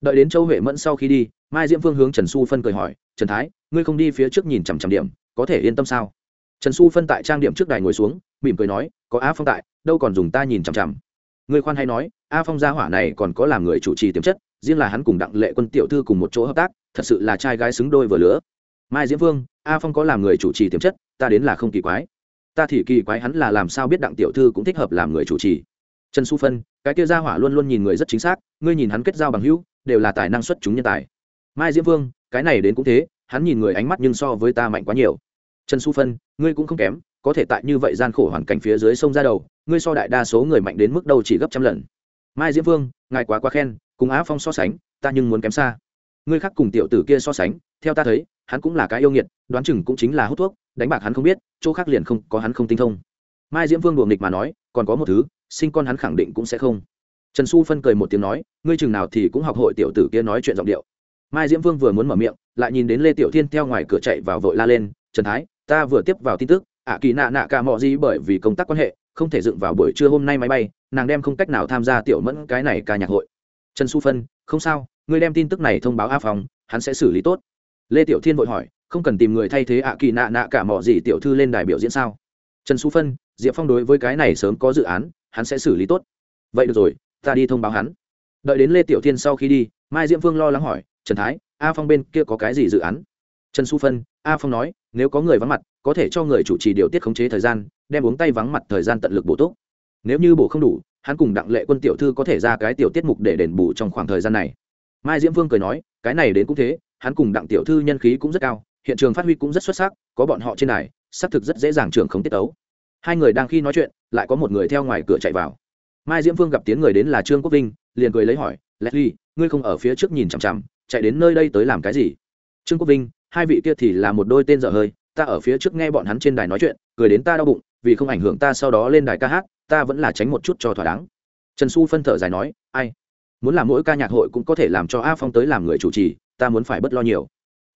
Đợi đến châu huệ mẫn sau khi đi, mai diễm phương hướng trần xu phân cười hỏi, trần thái, ngươi không đi phía trước nhìn chằm chằm điểm, có thể yên tâm sao? Trần xu phân tại trang điểm trước đài ngồi xuống, mỉm cười nói, có a phong tại, đâu còn dùng ta nhìn chằm chằm ngươi khoan hay nói, a phong gia hỏa này còn có làm người chủ trì tiềm chất, riêng là hắn cùng đặng lệ quân tiểu thư cùng một chỗ hợp tác, thật sự là trai gái xứng đôi vừa lứa. Mai diễm vương, a phong có làm người chủ trì tiềm chất, ta đến là không kỳ quái. Ta thì kỳ quái hắn là làm sao biết đặng tiểu thư cũng thích hợp làm người chủ trì. Trần su phân, cái kia gia hỏa luôn luôn nhìn người rất chính xác, ngươi nhìn hắn kết giao bằng hữu, đều là tài năng xuất chúng nhân tài. Mai diễm vương, cái này đến cũng thế, hắn nhìn người ánh mắt nhưng so với ta mạnh quá nhiều. Trần su phân, ngươi cũng không kém có thể tại như vậy gian khổ hoàn cảnh phía dưới sông ra đầu, ngươi so đại đa số người mạnh đến mức đâu chỉ gấp trăm lần. Mai diễm vương, ngài quá quá khen, cùng á phong so sánh, ta nhưng muốn kém xa. Ngươi khác cùng tiểu tử kia so sánh, theo ta thấy, hắn cũng là cái yêu nghiệt, đoán chừng cũng chính là hút thuốc, đánh bạc hắn không biết, chỗ khác liền không có hắn không tinh thông. Mai diễm vương đùa nghịch mà nói, còn có một thứ, sinh con hắn khẳng định cũng sẽ không. Trần xu phân cười một tiếng nói, ngươi chừng nào thì cũng học hội tiểu tử kia nói chuyện giọng điệu. Mai diễm vương vừa muốn mở miệng, lại nhìn đến lê tiểu thiên theo ngoài cửa chạy vào vội la lên, trần thái, ta vừa tiếp vào tin tức ạ kỳ nạ nạ cả mọi gì bởi vì công tác quan hệ, không thể dựng vào buổi trưa hôm nay máy bay, nàng đem không cách nào tham gia tiểu mẫn cái này ca nhạc hội. Trần xu phân, không sao, ngươi đem tin tức này thông báo a phòng hắn sẽ xử lý tốt. Lê tiểu thiên vội hỏi, không cần tìm người thay thế ạ kỳ nạ nạ cả mọi gì tiểu thư lên đài biểu diễn sao? Trần xu phân, diệp phong đối với cái này sớm có dự án, hắn sẽ xử lý tốt. Vậy được rồi, ta đi thông báo hắn. Đợi đến lê tiểu thiên sau khi đi, mai diễm phương lo lắng hỏi, trần thái, a phong bên kia có cái gì dự án? Trần su phân, a phong nói, nếu có người vắng mặt có thể cho người chủ trì điều tiết khống chế thời gian, đem uống tay vắng mặt thời gian tận lực bổ túc. Nếu như bổ không đủ, hắn cùng đặng lệ quân tiểu thư có thể ra cái tiểu tiết mục để đền bù trong khoảng thời gian này. Mai diễm vương cười nói, cái này đến cũng thế, hắn cùng đặng tiểu thư nhân khí cũng rất cao, hiện trường phát huy cũng rất xuất sắc, có bọn họ trên này, xác thực rất dễ dàng trường không tiết ấu hai người đang khi nói chuyện, lại có một người theo ngoài cửa chạy vào. Mai diễm vương gặp tiếng người đến là trương quốc vinh, liền cười lấy hỏi, leslie, ngươi không ở phía trước nhìn chằm chằm, chạy đến nơi đây tới làm cái gì? Trương quốc vinh, hai vị kia thì là một đôi tên dở hơi ta ở phía trước nghe bọn hắn trên đài nói chuyện, cười đến ta đau bụng, vì không ảnh hưởng ta sau đó lên đài ca hát, ta vẫn là tránh một chút cho thỏa đáng. Trần xu phân thở dài nói, ai? Muốn làm mỗi ca nhạc hội cũng có thể làm cho a phong tới làm người chủ trì, ta muốn phải bất lo nhiều.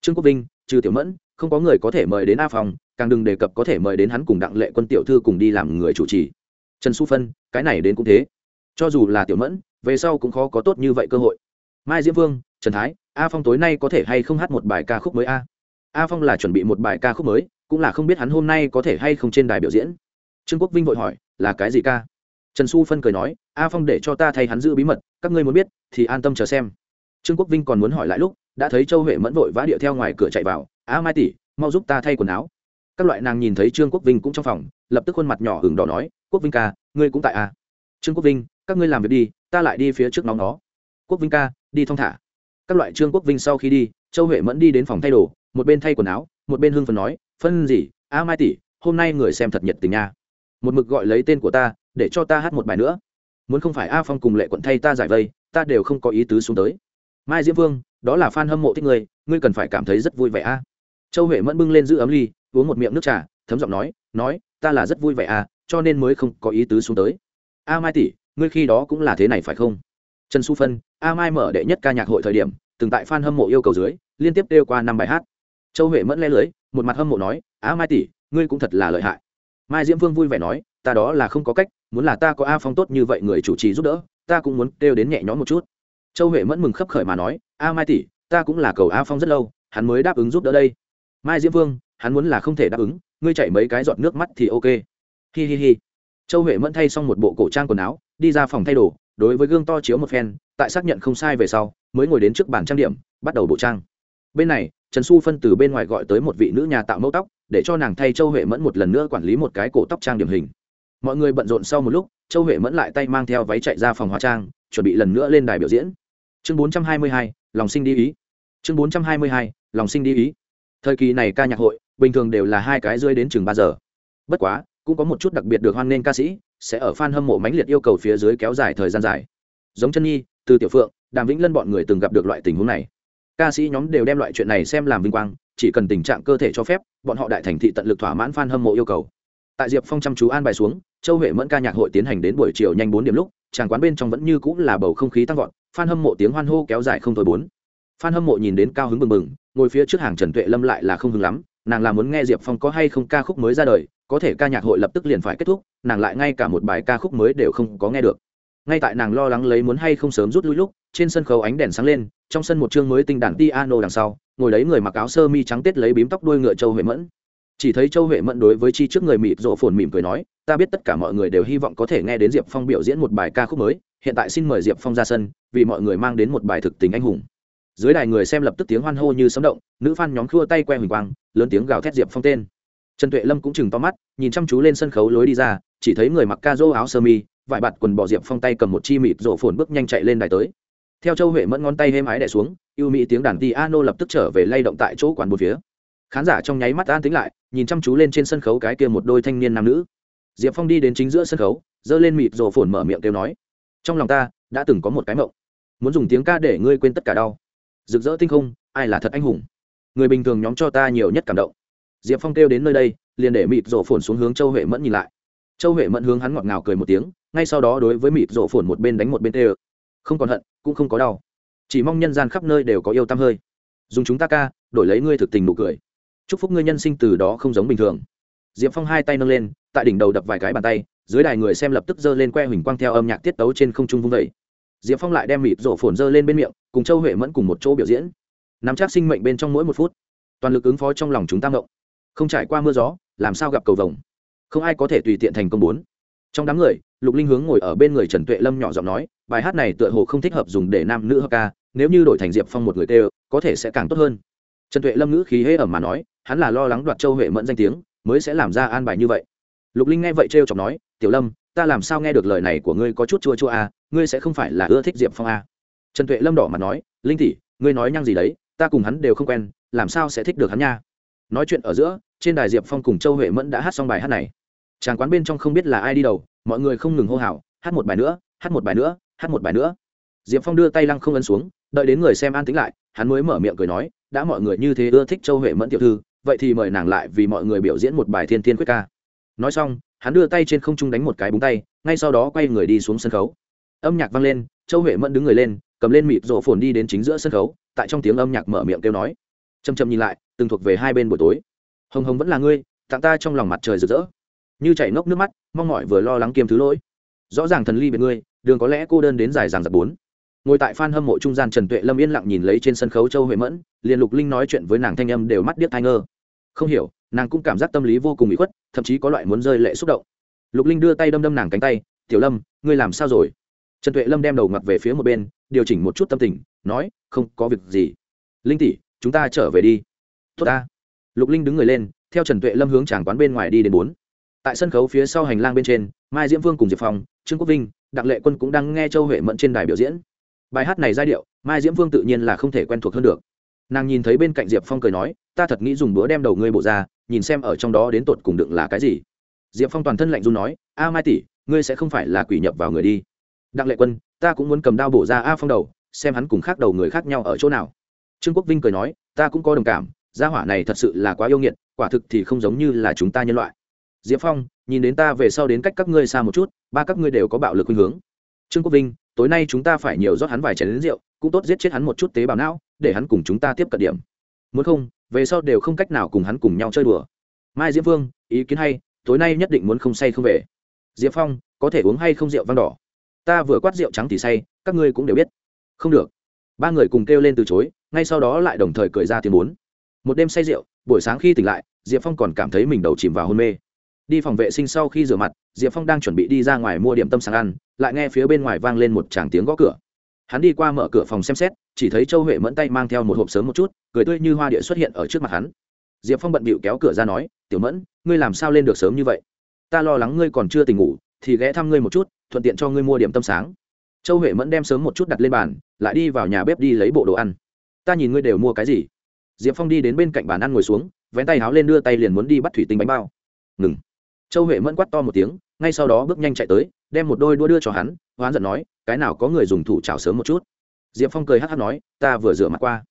Trương quốc vinh, trừ tiểu mẫn, không có người có thể mời đến a phong, càng đừng đề cập có thể mời đến hắn cùng đặng lệ quân tiểu thư cùng đi làm người chủ trì. Trần xu phân, cái này đến cũng thế. Cho dù là tiểu mẫn, về sau cũng khó có tốt như vậy cơ hội. Mai diễm vương, trần thái, a phong tối nay có thể hay không hát một bài ca khúc mới a? A phong là chuẩn bị một bài ca khúc mới, cũng là không biết hắn hôm nay có thể hay không trên đài biểu diễn. Trương quốc vinh vội hỏi, là cái gì ca? Trần xu phân cười nói, a phong để cho ta thay hắn giữ bí mật, các ngươi muốn biết, thì an tâm chờ xem. Trương quốc vinh còn muốn hỏi lại lúc, đã thấy châu huệ mẫn vội vã điệu theo ngoài cửa chạy vào, a mai tỷ, mau giúp ta thay quần áo. Các loại nàng nhìn thấy trương quốc vinh cũng trong phòng, lập tức khuôn mặt nhỏ hừng đỏ nói, quốc vinh ca, ngươi cũng tại a trương quốc vinh, các ngươi làm việc đi, ta lại đi phía trước nóng nó. Quốc vinh ca, đi thong thả. Các loại trương quốc vinh sau khi đi, châu huệ mẫn đi đến phòng thay đồ một bên thay quần áo, một bên hưng phần nói, phân gì? A mai tỷ, hôm nay người xem thật nhiệt tình nha. Một mực gọi lấy tên của ta, để cho ta hát một bài nữa. Muốn không phải a phong cùng lệ quận thay ta giải vây, ta đều không có ý tứ xuống tới. Mai diễm vương, đó là f a n hâm mộ thích ngươi ngươi cần phải cảm thấy rất vui vẻ a. Châu huệ mẫn bưng lên giữ ấm ly, uống một miệng nước trà, thấm giọng nói nói, ta là rất vui vẻ a, cho nên mới không có ý tứ xuống tới. A mai tỷ, ngươi khi đó cũng là thế này phải không? Trần su phân, a mai mở đệ nhất ca nhạc hội thời điểm, từng tại f a n hâm mộ yêu cầu dưới, liên tiếp đeo qua năm bài hát châu huệ mẫn le lưới, một mặt hâm mộ nói a mai tỷ, ngươi cũng thật là lợi hại. Mai diễm vương vui vẻ nói, ta đó là không có cách, muốn là ta có a phong tốt như vậy người chủ trì giúp đỡ, ta cũng muốn kêu đến nhẹ nhõm một chút. Châu huệ mẫn mừng khấp khởi mà nói, a mai tỷ, ta cũng là cầu a phong rất lâu, hắn mới đáp ứng giúp đỡ đây. Mai diễm vương, hắn muốn là không thể đáp ứng, ngươi chạy mấy cái giọt nước mắt thì ok. Hi hi hi. Châu huệ mẫn thay xong một bộ cổ trang quần áo, đi ra phòng thay đồ, đối với gương to chiếu một phen, tại xác nhận không sai về sau, mới ngồi đến trước bàn trang điểm, bắt đầu bộ trang bên này, trần xu phân từ bên ngoài gọi tới một vị nữ nhà tạo mẫu tóc, để cho nàng thay châu huệ mẫn một lần nữa quản lý một cái cổ tóc trang điểm hình. Mọi người bận rộn sau một lúc, châu huệ mẫn lại tay mang theo váy chạy ra phòng hóa trang, chuẩn bị lần nữa lên đài biểu diễn. Chương bốn trăm hai mươi hai, lòng sinh đi ý. Chương bốn trăm hai mươi hai, lòng sinh đi ý. Thời kỳ này ca nhạc hội, bình thường đều là hai cái rơi đến chừng ba giờ. Bất quá, cũng có một chút đặc biệt được hoan nghênh ca sĩ, sẽ ở f a n hâm mộ mãnh liệt yêu cầu phía dưới kéo dài thời gian dài. Giống chân nhi, từ tiểu phượng, đàm vĩnh lân bọn người từng gặp được loại tình huống này ca sĩ nhóm đều đem loại chuyện này xem làm vinh quang, chỉ cần tình trạng cơ thể cho phép, bọn họ đại thành thị tận lực thỏa mãn f a n hâm mộ yêu cầu. Tại diệp phong chăm chú an bài xuống, châu huệ mẫn ca nhạc hội tiến hành đến buổi chiều nhanh bốn điểm lúc tràng quán bên trong vẫn như cũng là bầu không khí tăng vọt f a n hâm mộ tiếng hoan hô kéo dài không thôi bốn. F a n hâm mộ nhìn đến cao hứng bừng mừng ngồi phía trước hàng trần tuệ lâm lại là không hứng lắm, nàng là muốn nghe diệp phong có hay không ca khúc mới ra đời, có thể ca nhạc hội lập tức liền phải kết thúc, nàng lại ngay cả một bài ca khúc mới đều không có nghe được ngay tại nàng lo lắng lấy muốn hay không sớm rút lui lúc, trên sân khấu ánh đèn sáng lên, trong sân một chương mới tinh đàn piano đằng sau, ngồi lấy người mặc áo sơ mi trắng tết lấy bím tóc đuôi ngựa châu huệ mẫn. Chỉ thấy châu huệ mẫn đối với chi trước người mịt rộ phồn mỉm cười nói, ta biết tất cả mọi người đều hy vọng có thể nghe đến diệp phong biểu diễn một bài ca khúc mới, hiện tại xin mời diệp phong ra sân, vì mọi người mang đến một bài thực tình anh hùng. Dưới đài người xem lập tức tiếng hoan hô như sấm động, nữ f a n nhóm khua tay que huỳnh quang, lớn tiếng gào thét diệp phong tên. Trần tuệ lâm cũng chừng to mắt, nhìn chăm chú lên sân khấu lối đi ra, chỉ thấy người mặc ca dô áo sơ mi vải bạt quần bò diệp phong tay cầm một chi mịt rổ phồn bước nhanh chạy lên đài tới. Theo châu huệ mẫn ngón tay êm ái đẻ xuống yêu mỹ tiếng đàn piano lập tức trở về lay động tại chỗ quán một phía. Khán giả trong nháy mắt an tính lại, nhìn chăm chú lên trên sân khấu cái kia một đôi thanh niên nam nữ. Diệp phong đi đến chính giữa sân khấu, giơ lên mịt rổ phồn mở miệng kêu nói, trong lòng ta, đã từng có một cái mộng. Muốn dùng tiếng ca để ngươi quên tất cả đau. Rực rỡ tinh không, ai là thật anh hùng? Người bình thường nhóm cho ta nhiều nhất cảm động. Diệp phong kêu đến nơi đây, liền để mịt rổ phồn xuống hướng châu huệ mẫn nhìn lại châu huệ mẫn hướng hắn ngọt ngào cười một tiếng, ngay sau đó đối với mịt rổ phồn một bên đánh một bên tê ơ không còn hận, cũng không có đau. Chỉ mong nhân gian khắp nơi đều có yêu tăm hơi. Dùng chúng ta ca, đổi lấy ngươi thực tình nụ cười. Chúc phúc ngươi nhân sinh từ đó không giống bình thường. Diệp phong hai tay nâng lên, tại đỉnh đầu đập vài cái bàn tay, dưới đài người xem lập tức giơ lên que huỳnh quang theo âm nhạc tiết tấu trên không trung vung vẩy diệp phong lại đem mịt rổ phồn giơ lên bên miệng, cùng châu huệ mẫn cùng một chỗ biểu diễn. Nắm chắc sinh mệnh bên trong mỗi một phút. Toàn lực ứng phó trong lòng chúng ta ngộng. Không trải qua mưa gió, làm sao gặp cầu vồng? Không ai có thể tùy tiện thành công bốn. Trong đám người lục linh hướng ngồi ở bên người trần tuệ lâm nhỏ giọng nói bài hát này tựa hồ không thích hợp dùng để nam nữ hợp ca nếu như đổi thành diệp phong một người tê có thể sẽ càng tốt hơn. Trần tuệ lâm ngữ khí hễ ẩm mà nói hắn là lo lắng đoạt châu huệ mẫn danh tiếng mới sẽ làm ra an bài như vậy. Lục linh nghe vậy trêu chọc nói tiểu lâm ta làm sao nghe được lời này của ngươi có chút chua chua à, ngươi sẽ không phải là ưa thích diệp phong à. trần tuệ lâm đỏ mặt nói linh tỷ ngươi nói nhăng gì đấy ta cùng hắn đều không quen làm sao sẽ thích được hắn nha? Nói chuyện ở giữa trên đài diệp phong cùng châu huệ mẫn đã hát xong bài hát này tràng quán bên trong không biết là ai đi đầu, mọi người không ngừng hô hào, hát một bài nữa, hát một bài nữa, hát một bài nữa. Diệp phong đưa tay lăng không ấn xuống, đợi đến người xem an tính lại, hắn mới mở miệng cười nói, đã mọi người như thế ưa thích châu huệ mẫn tiểu thư, vậy thì mời nàng lại vì mọi người biểu diễn một bài thiên thiên quyết ca. Nói xong, hắn đưa tay trên không trung đánh một cái búng tay, ngay sau đó quay người đi xuống sân khấu. Âm nhạc vang lên, châu huệ mẫn đứng người lên, cầm lên mịt rộ phồn đi đến chính giữa sân khấu, tại trong tiếng âm nhạc mở miệng kêu nói. Chầm chầm nhìn lại, từng thuộc về hai bên buổi tối. Hồng hồng vẫn là ngươi, tặng ta trong lòng mặt trời rực rỡ như chảy ngốc nước mắt, mong mỏi vừa lo lắng kiêm thứ lỗi. Rõ ràng thần ly về ngươi, đường có lẽ cô đơn đến dài dàng giặc bốn. Ngồi tại phan hâm mộ trung gian trần tuệ lâm yên lặng nhìn lấy trên sân khấu châu huệ mẫn, liền lục linh nói chuyện với nàng thanh âm đều mắt điếc thai ngơ. Không hiểu, nàng cũng cảm giác tâm lý vô cùng bị khuất, thậm chí có loại muốn rơi lệ xúc động. Lục linh đưa tay đâm đâm nàng cánh tay, tiểu lâm, ngươi làm sao rồi? Trần tuệ lâm đem đầu ngặt về phía một bên, điều chỉnh một chút tâm tình, nói, không có việc gì. Linh tỷ, chúng ta trở về đi. Tốt ta. Lục linh đứng người lên, theo trần tuệ lâm hướng tràng quán bên ngoài đi đến bốn tại sân khấu phía sau hành lang bên trên, mai diễm vương cùng diệp phong, trương quốc vinh, đặng lệ quân cũng đang nghe châu huệ mẫn trên đài biểu diễn. Bài hát này giai điệu, mai diễm vương tự nhiên là không thể quen thuộc hơn được. Nàng nhìn thấy bên cạnh diệp phong cười nói, ta thật nghĩ dùng búa đem đầu ngươi bộ ra, nhìn xem ở trong đó đến tột cùng đựng là cái gì. Diệp phong toàn thân lạnh dung nói, a mai tỷ, ngươi sẽ không phải là quỷ nhập vào người đi. Đặng lệ quân, ta cũng muốn cầm đao bổ ra a phong đầu, xem hắn cùng khác đầu người khác nhau ở chỗ nào. Trương quốc vinh cười nói, ta cũng có đồng cảm, gia hỏa này thật sự là quá yêu nghiệt, quả thực thì không giống như là chúng ta nhân loại diệp phong, nhìn đến ta về sau đến cách các ngươi xa một chút, ba các ngươi đều có bạo lực khuynh hướng. Trương quốc vinh, tối nay chúng ta phải nhiều rót hắn vài chén đến rượu, cũng tốt giết chết hắn một chút tế bào não, để hắn cùng chúng ta tiếp cận điểm. Muốn không, về sau đều không cách nào cùng hắn cùng nhau chơi đùa. Mai diễm vương, ý kiến hay, tối nay nhất định muốn không say không về. Diệp phong, có thể uống hay không rượu vang đỏ? Ta vừa quát rượu trắng thì say, các ngươi cũng đều biết. Không được. Ba người cùng kêu lên từ chối, ngay sau đó lại đồng thời cười ra tiếng bốn. Một đêm say rượu, buổi sáng khi tỉnh lại, diệp phong còn cảm thấy mình đầu chìm vào hôn mê đi phòng vệ sinh sau khi rửa mặt, diệp phong đang chuẩn bị đi ra ngoài mua điểm tâm sáng ăn, lại nghe phía bên ngoài vang lên một tràng tiếng gõ cửa. Hắn đi qua mở cửa phòng xem xét, chỉ thấy châu huệ mẫn tay mang theo một hộp sớm một chút, cười tươi như hoa địa xuất hiện ở trước mặt hắn. Diệp phong bận bịu kéo cửa ra nói, tiểu mẫn, ngươi làm sao lên được sớm như vậy? Ta lo lắng ngươi còn chưa tỉnh ngủ, thì ghé thăm ngươi một chút, thuận tiện cho ngươi mua điểm tâm sáng. Châu huệ mẫn đem sớm một chút đặt lên bàn, lại đi vào nhà bếp đi lấy bộ đồ ăn. Ta nhìn ngươi đều mua cái gì? Diệp phong đi đến bên cạnh bàn ăn ngồi xuống, vén tay háo lên đưa tay liền muốn đi bắt thủy tinh bánh bao. Ngừng châu huệ mẫn quắt to một tiếng, ngay sau đó bước nhanh chạy tới, đem một đôi đua đưa cho hắn, hoán giận nói, cái nào có người dùng thủ chảo sớm một chút? Diệp phong cười hát hát nói, ta vừa rửa mặt qua.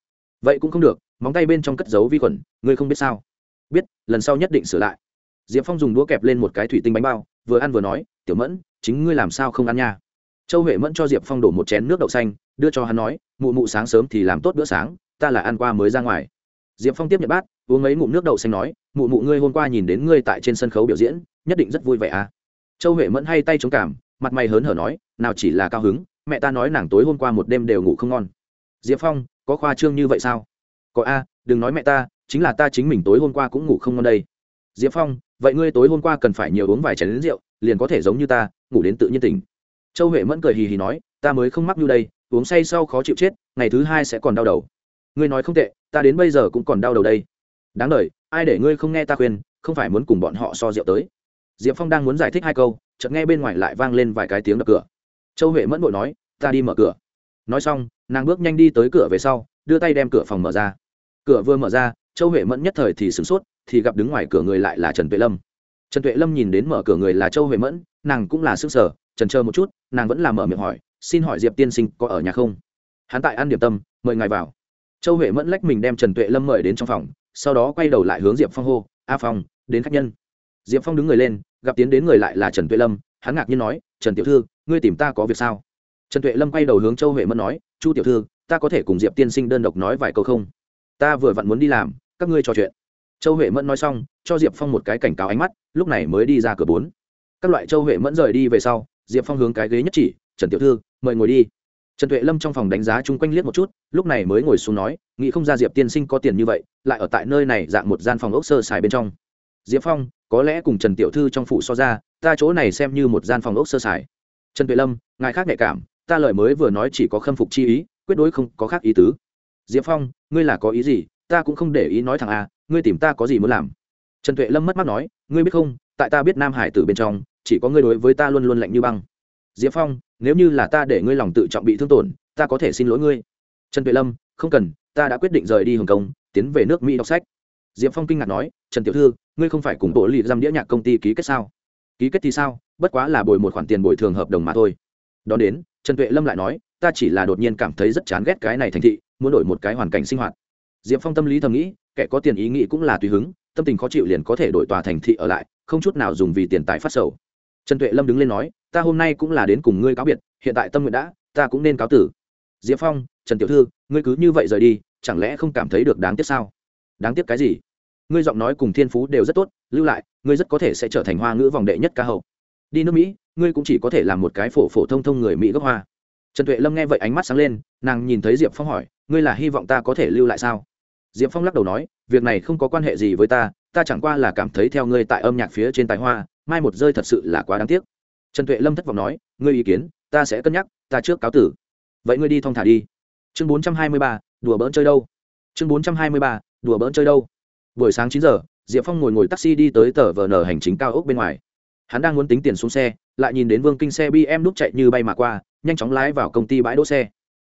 Vậy cũng không được, móng tay bên trong cất dấu vi khuẩn, ngươi không biết sao? Biết, lần sau nhất định sửa lại. Diệp phong dùng đũa kẹp lên một cái thủy tinh bánh bao, vừa ăn vừa nói, tiểu mẫn, chính ngươi làm sao không ăn nha? Châu huệ mẫn cho diệp phong đổ một chén nước đậu xanh, đưa cho hắn nói, mụ mụ sáng sớm thì làm tốt bữa sáng, ta là ăn qua mới ra ngoài diệp phong tiếp nhận bát, uống mấy ngụm nước đậu xanh nói, mụ mụ ngươi hôm qua nhìn đến ngươi tại trên sân khấu biểu diễn, nhất định rất vui vẻ à. Châu huệ mẫn hay tay chống cảm mặt mày hớn hở nói, nào chỉ là cao hứng, mẹ ta nói nàng tối hôm qua một đêm đều ngủ không ngon. Diệp phong, có khoa trương như vậy sao? Có a, đừng nói mẹ ta, chính là ta chính mình tối hôm qua cũng ngủ không ngon đây. Diệp phong, vậy ngươi tối hôm qua cần phải nhiều uống vài chén rượu, liền có thể giống như ta, ngủ đến tự nhiên tỉnh. Châu huệ mẫn cười hì hì nói, ta mới không mắc như đây, uống say sau khó chịu chết, ngày thứ hai sẽ còn đau đầu ngươi nói không tệ, ta đến bây giờ cũng còn đau đầu đây. Đáng đ ai để ngươi không nghe ta khuyên, không phải muốn cùng bọn họ so rượu tới. Diệp phong đang muốn giải thích hai câu, chợt nghe bên ngoài lại vang lên vài cái tiếng đập cửa. Châu huệ mẫn vội nói, ta đi mở cửa. Nói xong, nàng bước nhanh đi tới cửa về sau, đưa tay đem cửa phòng mở ra. Cửa vừa mở ra, châu huệ mẫn nhất thời thì sửng sốt, thì gặp đứng ngoài cửa người lại là trần tuệ lâm. Trần tuệ lâm nhìn đến mở cửa người là châu huệ mẫn, nàng cũng là s ư ơ n g sở trần chờ một chút, nàng vẫn là mở miệng hỏi, xin hỏi diệp tiên sinh có ở nhà không? Hắn tại ăn điểm tâm, mời ngài vào châu huệ mẫn lách mình đem trần tuệ lâm mời đến trong phòng, sau đó quay đầu lại hướng diệp phong hô, a phong, đến khách nhân. Diệp phong đứng người lên, gặp tiến đến người lại là trần tuệ lâm, hắn ngạc nhiên nói, trần tiểu thư, ngươi tìm ta có việc sao? Trần tuệ lâm quay đầu hướng châu huệ mẫn nói, chu tiểu thư, ta có thể cùng diệp tiên sinh đơn độc nói vài câu không? Ta vừa vặn muốn đi làm, các ngươi trò chuyện. Châu huệ mẫn nói xong, cho diệp phong một cái cảnh cáo ánh mắt, lúc này mới đi ra cửa bốn. Các loại châu huệ mẫn rời đi về sau, diệp phong hướng cái ghế nhất chỉ, trần tiểu thư, mời ngồi đi trần tuệ lâm trong phòng đánh giá chung quanh liếc một chút, lúc này mới ngồi xuống nói, nghĩ không ra diệp tiên sinh có tiền như vậy, lại ở tại nơi này dạng một gian phòng ốc sơ xài bên trong. Diệp phong, có lẽ cùng trần tiểu thư trong phủ so ra, ta chỗ này xem như một gian phòng ốc sơ xài trần tuệ lâm, ngài khác nhạy cảm, ta lời mới vừa nói chỉ có khâm phục chi ý, quyết đối không có khác ý tứ. Diệp phong, ngươi là có ý gì? Ta cũng không để ý nói thằng a à, ngươi tìm ta có gì muốn làm? Trần tuệ lâm mất mắt nói, ngươi biết không, tại ta biết nam hải tử bên trong, chỉ có ngươi đối với ta luôn luôn lạnh như băng. Diệp phong nếu như là ta để ngươi lòng tự trọng bị thương tổn, ta có thể xin lỗi ngươi. Trần tuệ lâm, không cần, ta đã quyết định rời đi hồng kông, tiến về nước mỹ đọc sách. Diệp phong kinh ngạc nói, trần tiểu thư, ngươi không phải cùng bộ lì giam đĩa nhạc công ty ký kết sao? Ký kết thì sao? Bất quá là bồi một khoản tiền bồi thường hợp đồng mà thôi. Đón đến, trần tuệ lâm lại nói, ta chỉ là đột nhiên cảm thấy rất chán ghét cái này thành thị, muốn đổi một cái hoàn cảnh sinh hoạt. Diệp phong tâm lý thầm nghĩ, kẻ có tiền ý nghĩ cũng là tùy hứng, tâm tình khó chịu liền có thể đổi tòa thành thị ở lại, không chút nào dùng vì tiền tài phát sầu trần tuệ lâm đứng lên nói, ta hôm nay cũng là đến cùng ngươi cáo biệt, hiện tại tâm nguyện đã, ta cũng nên cáo tử. Diệp phong, trần tiểu thư, ngươi cứ như vậy rời đi, chẳng lẽ không cảm thấy được đáng tiếc sao? Đáng tiếc cái gì? Ngươi giọng nói cùng thiên phú đều rất tốt, lưu lại, ngươi rất có thể sẽ trở thành hoa ngữ vòng đệ nhất ca hậu. Đi nước mỹ, ngươi cũng chỉ có thể làm một cái phổ phổ thông thông người mỹ gốc hoa. Trần tuệ lâm nghe vậy ánh mắt sáng lên, nàng nhìn thấy diệp phong hỏi, ngươi là hy vọng ta có thể lưu lại sao? Diệp phong lắc đầu nói, việc này không có quan hệ gì với ta ta chẳng qua là cảm thấy theo ngươi tại âm nhạc phía trên tài hoa, mai một rơi thật sự là quá đáng tiếc. Trần tuệ lâm thất vọng nói, ngươi ý kiến, ta sẽ cân nhắc, ta trước cáo tử. Vậy ngươi đi thong thả đi. Chương bốn trăm hai mươi ba, đùa bỡn chơi đâu? Chương bốn trăm hai mươi ba, đùa bỡn chơi đâu? Buổi sáng chín giờ, diệp phong ngồi ngồi taxi đi tới tờ vn hành chính cao ốc bên ngoài. Hắn đang muốn tính tiền xuống xe, lại nhìn đến vương kinh xe bm núp chạy như bay mà qua, nhanh chóng lái vào công ty bãi đỗ xe.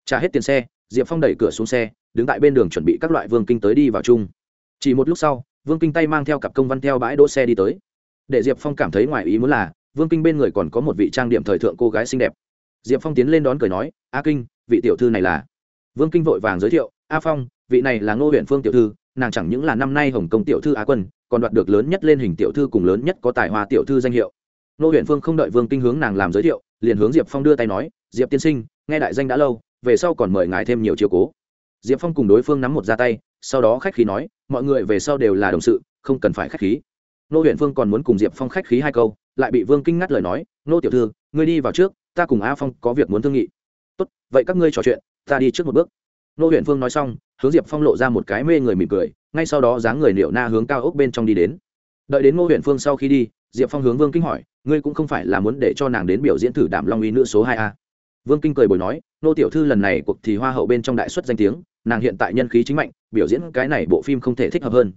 Trả hết tiền xe, diệp phong đẩy cửa xuống xe, đứng tại bên đường chuẩn bị các loại vương kinh tới đi vào chung. Chỉ một lúc sau vương kinh tay mang theo cặp công văn theo bãi đỗ xe đi tới. Để diệp phong cảm thấy ngoài ý muốn là, vương kinh bên người còn có một vị trang điểm thời thượng cô gái xinh đẹp. Diệp phong tiến lên đón cười nói, a kinh, vị tiểu thư này là? Vương kinh vội vàng giới thiệu, a phong, vị này là ngô huyện phương tiểu thư, nàng chẳng những là năm nay hồng kông tiểu thư á quân, còn đoạt được lớn nhất lên hình tiểu thư cùng lớn nhất có tài hoa tiểu thư danh hiệu. Ngô huyện phương không đợi vương kinh hướng nàng làm giới thiệu, liền hướng diệp phong đưa tay nói, diệp tiên sinh, nghe đại danh đã lâu, về sau còn mời ngài thêm nhiều chiều cố. Diệp phong cùng đối phương nắm một ra tay, sau đó khách khí nói mọi người về sau đều là đồng sự, không cần phải khách khí. Nô huyện phương còn muốn cùng diệp phong khách khí hai câu, lại bị vương kinh ngắt lời nói, nô tiểu thư, ngươi đi vào trước, ta cùng a phong có việc muốn thương nghị. Tốt, vậy các ngươi trò chuyện, ta đi trước một bước. Nô huyện phương nói xong, hướng diệp phong lộ ra một cái mê người mỉm cười, ngay sau đó dáng người liệu na hướng cao ốc bên trong đi đến. Đợi đến ngô huyện phương sau khi đi, diệp phong hướng vương kinh hỏi, ngươi cũng không phải là muốn để cho nàng đến biểu diễn thử đảm long uy nữ số hai a? Vương kinh cười bồi nói, nô tiểu thư lần này cuộc thì hoa hậu bên trong đại xuất danh tiếng, nàng hiện tại nhân khí chính mạnh, biểu diễn cái này bộ phim không thể thích hợp hơn.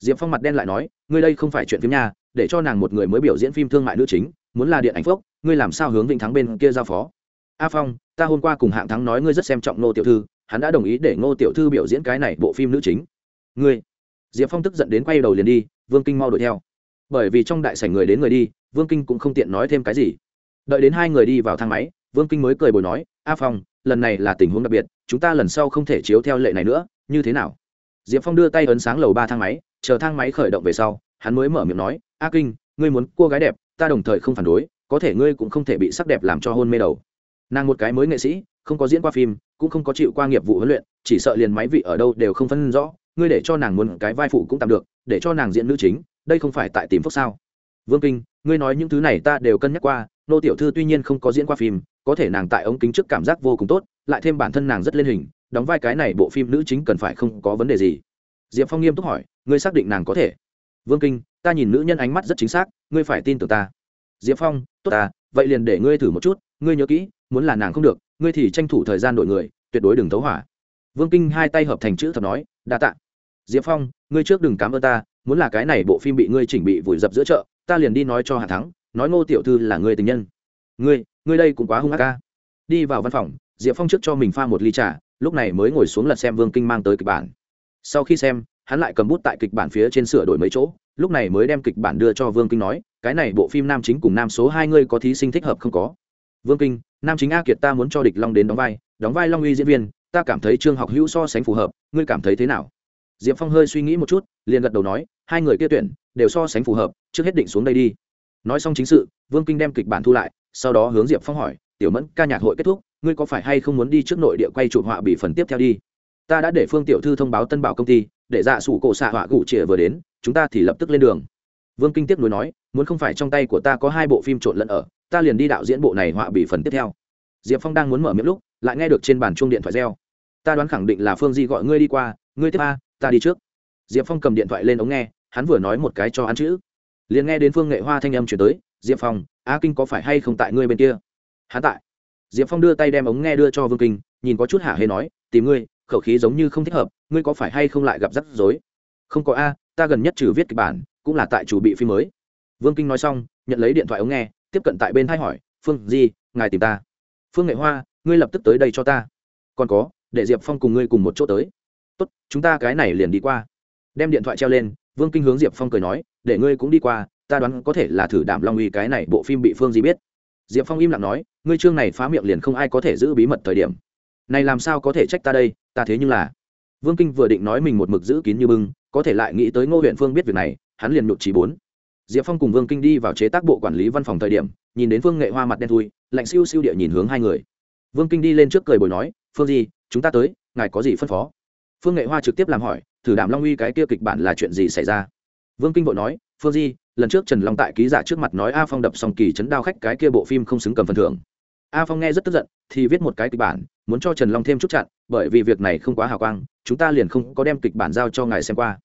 Diệp phong mặt đen lại nói, ngươi đây không phải chuyện phim nha, để cho nàng một người mới biểu diễn phim thương mại nữ chính, muốn là điện ảnh phúc ngươi làm sao hướng vĩnh thắng bên kia giao phó? A phong, ta hôm qua cùng hạng thắng nói ngươi rất xem trọng nô tiểu thư, hắn đã đồng ý để ngô tiểu thư biểu diễn cái này bộ phim nữ chính. Ngươi? Diệp phong tức giận đến quay đầu liền đi, vương kinh mau đuổi theo. Bởi vì trong đại sảnh người đến người đi, vương kinh cũng không tiện nói thêm cái gì. Đợi đến hai người đi vào thang máy vương kinh mới cười bồi nói, a phong, lần này là tình huống đặc biệt, chúng ta lần sau không thể chiếu theo lệ này nữa, như thế nào? Diệp phong đưa tay ấn sáng lầu ba thang máy, chờ thang máy khởi động về sau, hắn mới mở miệng nói, a kinh, ngươi muốn cô gái đẹp, ta đồng thời không phản đối, có thể ngươi cũng không thể bị sắc đẹp làm cho hôn mê đầu. Nàng một cái mới nghệ sĩ, không có diễn qua phim, cũng không có chịu qua nghiệp vụ huấn luyện, chỉ sợ liền máy vị ở đâu đều không phân rõ, ngươi để cho nàng muốn cái vai phụ cũng tạm được, để cho nàng diễn nữ chính, đây không phải tại tìm phúc sao? Vương kinh, ngươi nói những thứ này ta đều cân nhắc qua, nô tiểu thư tuy nhiên không có diễn qua phim có thể nàng tại ống kính trước cảm giác vô cùng tốt, lại thêm bản thân nàng rất lên hình, đóng vai cái này bộ phim nữ chính cần phải không có vấn đề gì. Diệp phong nghiêm túc hỏi, ngươi xác định nàng có thể? Vương kinh, ta nhìn nữ nhân ánh mắt rất chính xác, ngươi phải tin tưởng ta. Diệp phong, tốt ta, vậy liền để ngươi thử một chút, ngươi nhớ kỹ, muốn là nàng không được, ngươi thì tranh thủ thời gian đổi người, tuyệt đối đừng thấu hỏa. Vương kinh hai tay hợp thành chữ thật nói, đa tạ. Diệp phong, ngươi trước đừng cám ơn ta, muốn là cái này bộ phim bị ngươi chỉnh bị vùi dập giữa chợ, ta liền đi nói cho hà thắng, nói ngô tiểu thư là ngươi tình nhân. Ngươi ngươi đây cũng quá hung ác ca. Đi vào văn phòng, diệp phong trước cho mình pha một ly trà, lúc này mới ngồi xuống lật xem vương kinh mang tới kịch bản. Sau khi xem, hắn lại cầm bút tại kịch bản phía trên sửa đổi mấy chỗ, lúc này mới đem kịch bản đưa cho vương kinh nói, cái này bộ phim nam chính cùng nam số hai ngươi có thí sinh thích hợp không có. Vương kinh, nam chính a kiệt ta muốn cho địch long đến đóng vai đóng vai long uy diễn viên, ta cảm thấy trương học hữu so sánh phù hợp, ngươi cảm thấy thế nào? Diệp phong hơi suy nghĩ một chút, liền gật đầu nói, hai người kia tuyển, đều so sánh phù hợp, trước hết định xuống đây đi. Nói xong chính sự, vương kinh đem kịch bản thu lại sau đó hướng diệp phong hỏi, tiểu mẫn, ca nhạc hội kết thúc, ngươi có phải hay không muốn đi trước nội địa quay chụp họa bị phần tiếp theo đi? Ta đã để phương tiểu thư thông báo tân bảo công ty, để dạ sủ cổ xạ họa gụ chĩa vừa đến, chúng ta thì lập tức lên đường. Vương kinh tiếp nối nói, muốn không phải trong tay của ta có hai bộ phim trộn lẫn ở, ta liền đi đạo diễn bộ này họa bị phần tiếp theo. Diệp phong đang muốn mở miệng lúc, lại nghe được trên bàn chuông điện thoại reo. Ta đoán khẳng định là phương di gọi ngươi đi qua, ngươi tiếp a, ta đi trước. Diệp phong cầm điện thoại lên ống nghe, hắn vừa nói một cái cho hắn chữ. Liền nghe đến phương nghệ hoa thanh âm chuyển tới diệp phong, a kinh có phải hay không tại ngươi bên kia? Hắn tại. Diệp phong đưa tay đem ống nghe đưa cho vương kinh, nhìn có chút hả hê nói, tìm ngươi, khẩu khí giống như không thích hợp, ngươi có phải hay không lại gặp rắc rối? Không có a, ta gần nhất trừ viết kịch bản, cũng là tại chủ bị phim mới. Vương kinh nói xong, nhận lấy điện thoại ống nghe, tiếp cận tại bên thay hỏi, phương di, ngài tìm ta? Phương nghệ hoa, ngươi lập tức tới đây cho ta. Còn có, để diệp phong cùng ngươi cùng một chỗ tới. Tốt, chúng ta cái này liền đi qua. Đem điện thoại treo lên, vương kinh hướng diệp phong cười nói, để ngươi cũng đi qua ta đoán có thể là thử đảm long uy cái này bộ phim bị phương di biết. Diệp phong im lặng nói, ngươi chương này phá miệng liền không ai có thể giữ bí mật thời điểm. Này làm sao có thể trách ta đây, ta thế nhưng là. Vương kinh vừa định nói mình một mực giữ kín như bưng, có thể lại nghĩ tới ngô huyện phương biết việc này, hắn liền nhụt trí bốn. Diệp phong cùng vương kinh đi vào chế tác bộ quản lý văn phòng thời điểm, nhìn đến phương nghệ hoa mặt đen thui, lạnh siêu siêu địa nhìn hướng hai người. Vương kinh đi lên trước cười bồi nói, phương gì chúng ta tới, ngài có gì phân phó? Phương nghệ hoa trực tiếp làm hỏi, thử đảm long uy cái kia kịch bản là chuyện gì xảy ra? Vương kinh vội nói phương di, lần trước trần long tại ký giả trước mặt nói a phong đập xong kỳ chấn đao khách cái kia bộ phim không xứng cầm phần thưởng. A phong nghe rất tức giận, thì viết một cái kịch bản, muốn cho trần long thêm chút chặn, bởi vì việc này không quá hào quang, chúng ta liền không có đem kịch bản giao cho ngài xem qua.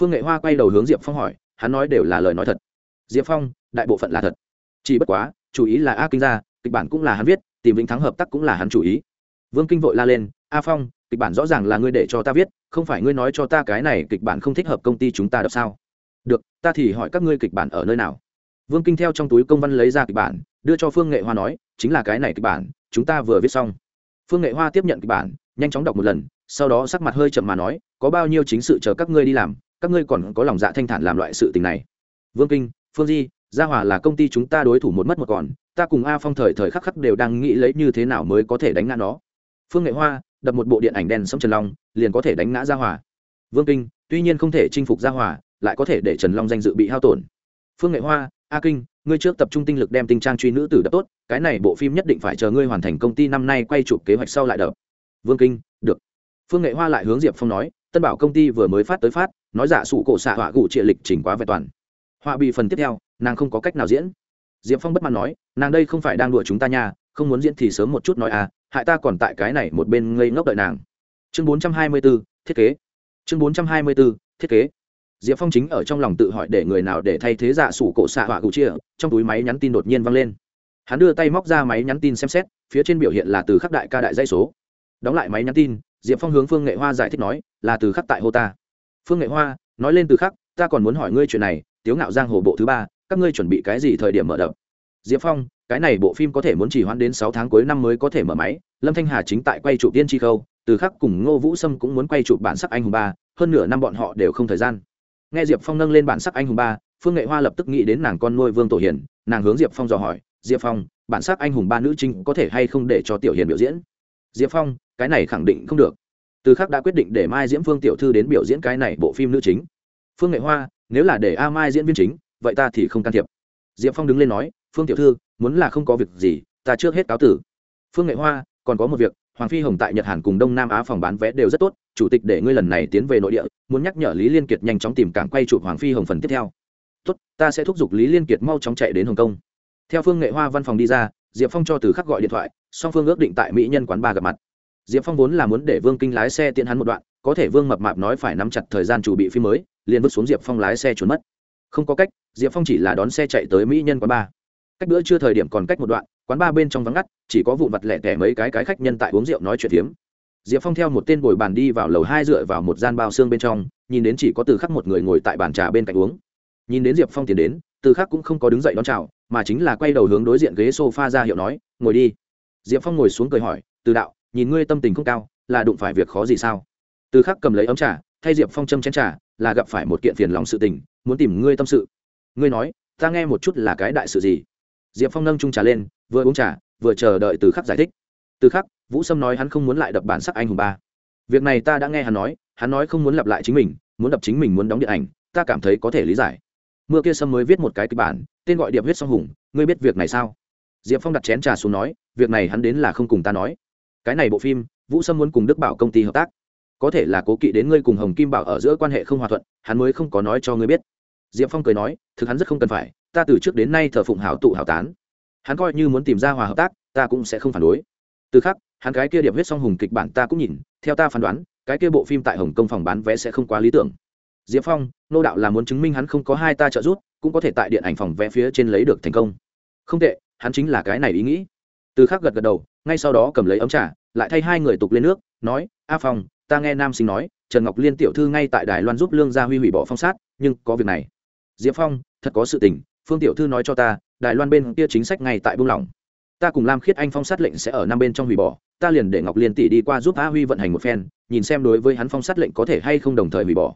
Phương nghệ hoa quay đầu hướng diệp phong hỏi, hắn nói đều là lời nói thật. Diệp phong, đại bộ phận là thật. Chỉ bất quá, chủ ý là a kinh ra kịch bản cũng là hắn viết, tìm vĩnh thắng hợp tác cũng là hắn chủ ý. Vương kinh vội la lên, a phong, kịch bản rõ ràng là ngươi để cho ta viết, không phải ngươi nói cho ta cái này kịch bản không thích hợp công ty chúng ta đọc sao? Được, ta thì hỏi các ngươi kịch bản ở nơi nào? Vương kinh theo trong túi công văn lấy ra kịch bản, đưa cho phương nghệ hoa nói, chính là cái này kịch bản, chúng ta vừa viết xong. Phương nghệ hoa tiếp nhận kịch bản, nhanh chóng đọc một lần, sau đó sắc mặt hơi chậm mà nói, có bao nhiêu chính sự chờ các ngươi đi làm, các ngươi còn có lòng dạ thanh thản làm loại sự tình này. Vương kinh, phương di, gia hòa là công ty chúng ta đối thủ một mất một còn, ta cùng a phong thời thời khắc khắc đều đang nghĩ lấy như thế nào mới có thể đánh ngã nó. Phương nghệ hoa, đập một bộ điện ảnh đen sống trần long, liền có thể đánh ngã gia hòa. Vương kinh, tuy nhiên không thể chinh phục gia hòa lại có thể để trần long danh dự bị hao tổn. Phương nghệ hoa, a kinh, ngươi trước tập trung tinh lực đem tinh trang truy nữ tử đập tốt, cái này bộ phim nhất định phải chờ ngươi hoàn thành công ty năm nay quay chụp kế hoạch sau lại đập. Vương kinh, được. Phương nghệ hoa lại hướng diệp phong nói, tân bảo công ty vừa mới phát tới phát, nói giả sụ cổ xạ họa gụ trịa lịch trình quá vẹn toàn. Họa bị phần tiếp theo, nàng không có cách nào diễn. Diệp phong bất mãn nói, nàng đây không phải đang đùa chúng ta nha, không muốn diễn thì sớm một chút nói à hại ta còn tại cái này một bên ngây ngốc đợi nàng. Chương bốn trăm hai mươi b ố thiết kế. Chương bốn trăm hai mươi b ố thiết kế diệp phong chính ở trong lòng tự hỏi để người nào để thay thế dạ sủ cổ xạ họa cụ chia, trong túi máy nhắn tin đột nhiên văng lên. Hắn đưa tay móc ra máy nhắn tin xem xét, phía trên biểu hiện là từ khắc đại ca đại dây số. Đóng lại máy nhắn tin, diệp phong hướng phương nghệ hoa giải thích nói, là từ khắc tại hô ta. Phương nghệ hoa, nói lên từ khắc, ta còn muốn hỏi ngươi chuyện này, tiếu ngạo giang hồ bộ thứ ba, các ngươi chuẩn bị cái gì thời điểm mở đ diệp phong, cái này bộ phim có thể muốn chỉ hoãn đến sáu tháng cuối năm mới có thể mở máy, lâm thanh hà chính tại quay chụp tiên tri khâu, từ khắc cùng ngô vũ sâm cũng muốn quay chụp bản sắc anh hùng ba, hơn nửa năm bọn họ đều không thời gian nghe diệp phong nâng lên bản sắc anh hùng ba, phương nghệ hoa lập tức nghĩ đến nàng con nuôi vương tổ hiền, nàng hướng diệp phong dò hỏi, diệp phong, bản sắc anh hùng ba nữ chính có thể hay không để cho tiểu hiền biểu diễn? Diệp phong, cái này khẳng định không được. Từ khắc đã quyết định để mai diễm phương tiểu thư đến biểu diễn cái này bộ phim nữ chính. Phương nghệ hoa, nếu là để a mai diễn viên chính, vậy ta thì không can thiệp. Diệp phong đứng lên nói, phương tiểu thư, muốn là không có việc gì, ta trước hết cáo tử. Phương nghệ hoa, còn có một việc hoàng phi hồng tại nhật hàn cùng đông nam á phòng bán vé đều rất tốt, chủ tịch để ngươi lần này tiến về nội địa, muốn nhắc nhở lý liên kiệt nhanh chóng tìm cảng quay chụp hoàng phi hồng phần tiếp theo. Tốt, ta sẽ thúc giục lý liên kiệt mau chóng chạy đến hồng kông. Theo phương nghệ hoa văn phòng đi ra, diệp phong cho từ khắc gọi điện thoại, song phương ước định tại mỹ nhân quán ba gặp mặt. Diệp phong vốn là muốn để vương kinh lái xe tiện hắn một đoạn, có thể vương mập mạp nói phải nắm chặt thời gian chủ bị phim mới, liền vứt xuống diệp phong lái xe trốn mất. Không có cách, diệp phong chỉ là đón xe chạy tới mỹ nhân quán ba. Cách bữa chưa thời điểm còn cách một đoạn quán ba bên trong vắng ngắt, chỉ có vụn vặt lẻ tẻ mấy cái cái khách nhân tại uống rượu nói chuyện phiếm. Diệp phong theo một tên bồi bàn đi vào lầu hai dựa vào một gian bao xương bên trong, nhìn đến chỉ có từ khắc một người ngồi tại bàn trà bên cạnh uống. Nhìn đến diệp phong tiến đến, từ khắc cũng không có đứng dậy đón chào, mà chính là quay đầu hướng đối diện ghế s o f a ra hiệu nói, ngồi đi. Diệp phong ngồi xuống cười hỏi, từ đạo, nhìn ngươi tâm tình không cao, là đụng phải việc khó gì sao? Từ khắc cầm lấy ấm trà, thay diệp phong châm chén trà, là gặp phải một kiện phiền lòng sự tình, muốn tìm ngươi tâm sự. Ngươi nói, ta nghe một chút là cái đại sự gì? Diệp phong nâng trung trà lên, vừa uống trà, vừa chờ đợi từ khắc giải thích. Từ khắc, vũ sâm nói hắn không muốn lại đập bản sắc anh hùng ba. Việc này ta đã nghe hắn nói hắn nói không muốn lặp lại chính mình, muốn đập chính mình muốn đóng điện ảnh, ta cảm thấy có thể lý giải. Mưa kia sâm mới viết một cái kịch bản, tên gọi điệp huyết song hùng, ngươi biết việc này sao? Diệp phong đặt chén trà xuống nói, việc này hắn đến là không cùng ta nói. Cái này bộ phim, vũ sâm muốn cùng đức bảo công ty hợp tác. Có thể là cố kỵ đến ngươi cùng hồng kim bảo ở giữa quan hệ không hòa thuận, hắn mới không có nói cho ngươi biết. Diệp phong cười nói, thực hắn rất không cần phải ta từ trước đến nay thờ phụng hảo tụ hảo tán. Hắn coi như muốn tìm ra hòa hợp tác, ta cũng sẽ không phản đối. Từ khắc hắn cái kia điệp huyết song hùng kịch bản ta cũng nhìn, theo ta phán đoán, cái kia bộ phim tại hồng kông phòng bán vé sẽ không quá lý tưởng. Diệp phong, nô đạo là muốn chứng minh hắn không có hai ta trợ giúp, cũng có thể tại điện ảnh phòng vé phía trên lấy được thành công. Không tệ, hắn chính là cái này ý nghĩ. Từ khắc gật gật đầu, ngay sau đó cầm lấy ấm trà, lại thay hai người tục lên nước, nói, a phong, ta nghe nam sinh nói, trần ngọc liên tiểu thư ngay tại đài loan giúp lương gia huy hủy bỏ phong sát, nhưng có việc này. Diệp phong, thật có sự tình phương tiểu thư nói cho ta, đài loan bên kia chính sách ngay tại buông lỏng. Ta cùng lam khiết anh phong sát lệnh sẽ ở năm bên trong hủy bỏ, ta liền để ngọc liên tỷ đi qua giúp a huy vận hành một phen, nhìn xem đối với hắn phong sát lệnh có thể hay không đồng thời hủy bỏ.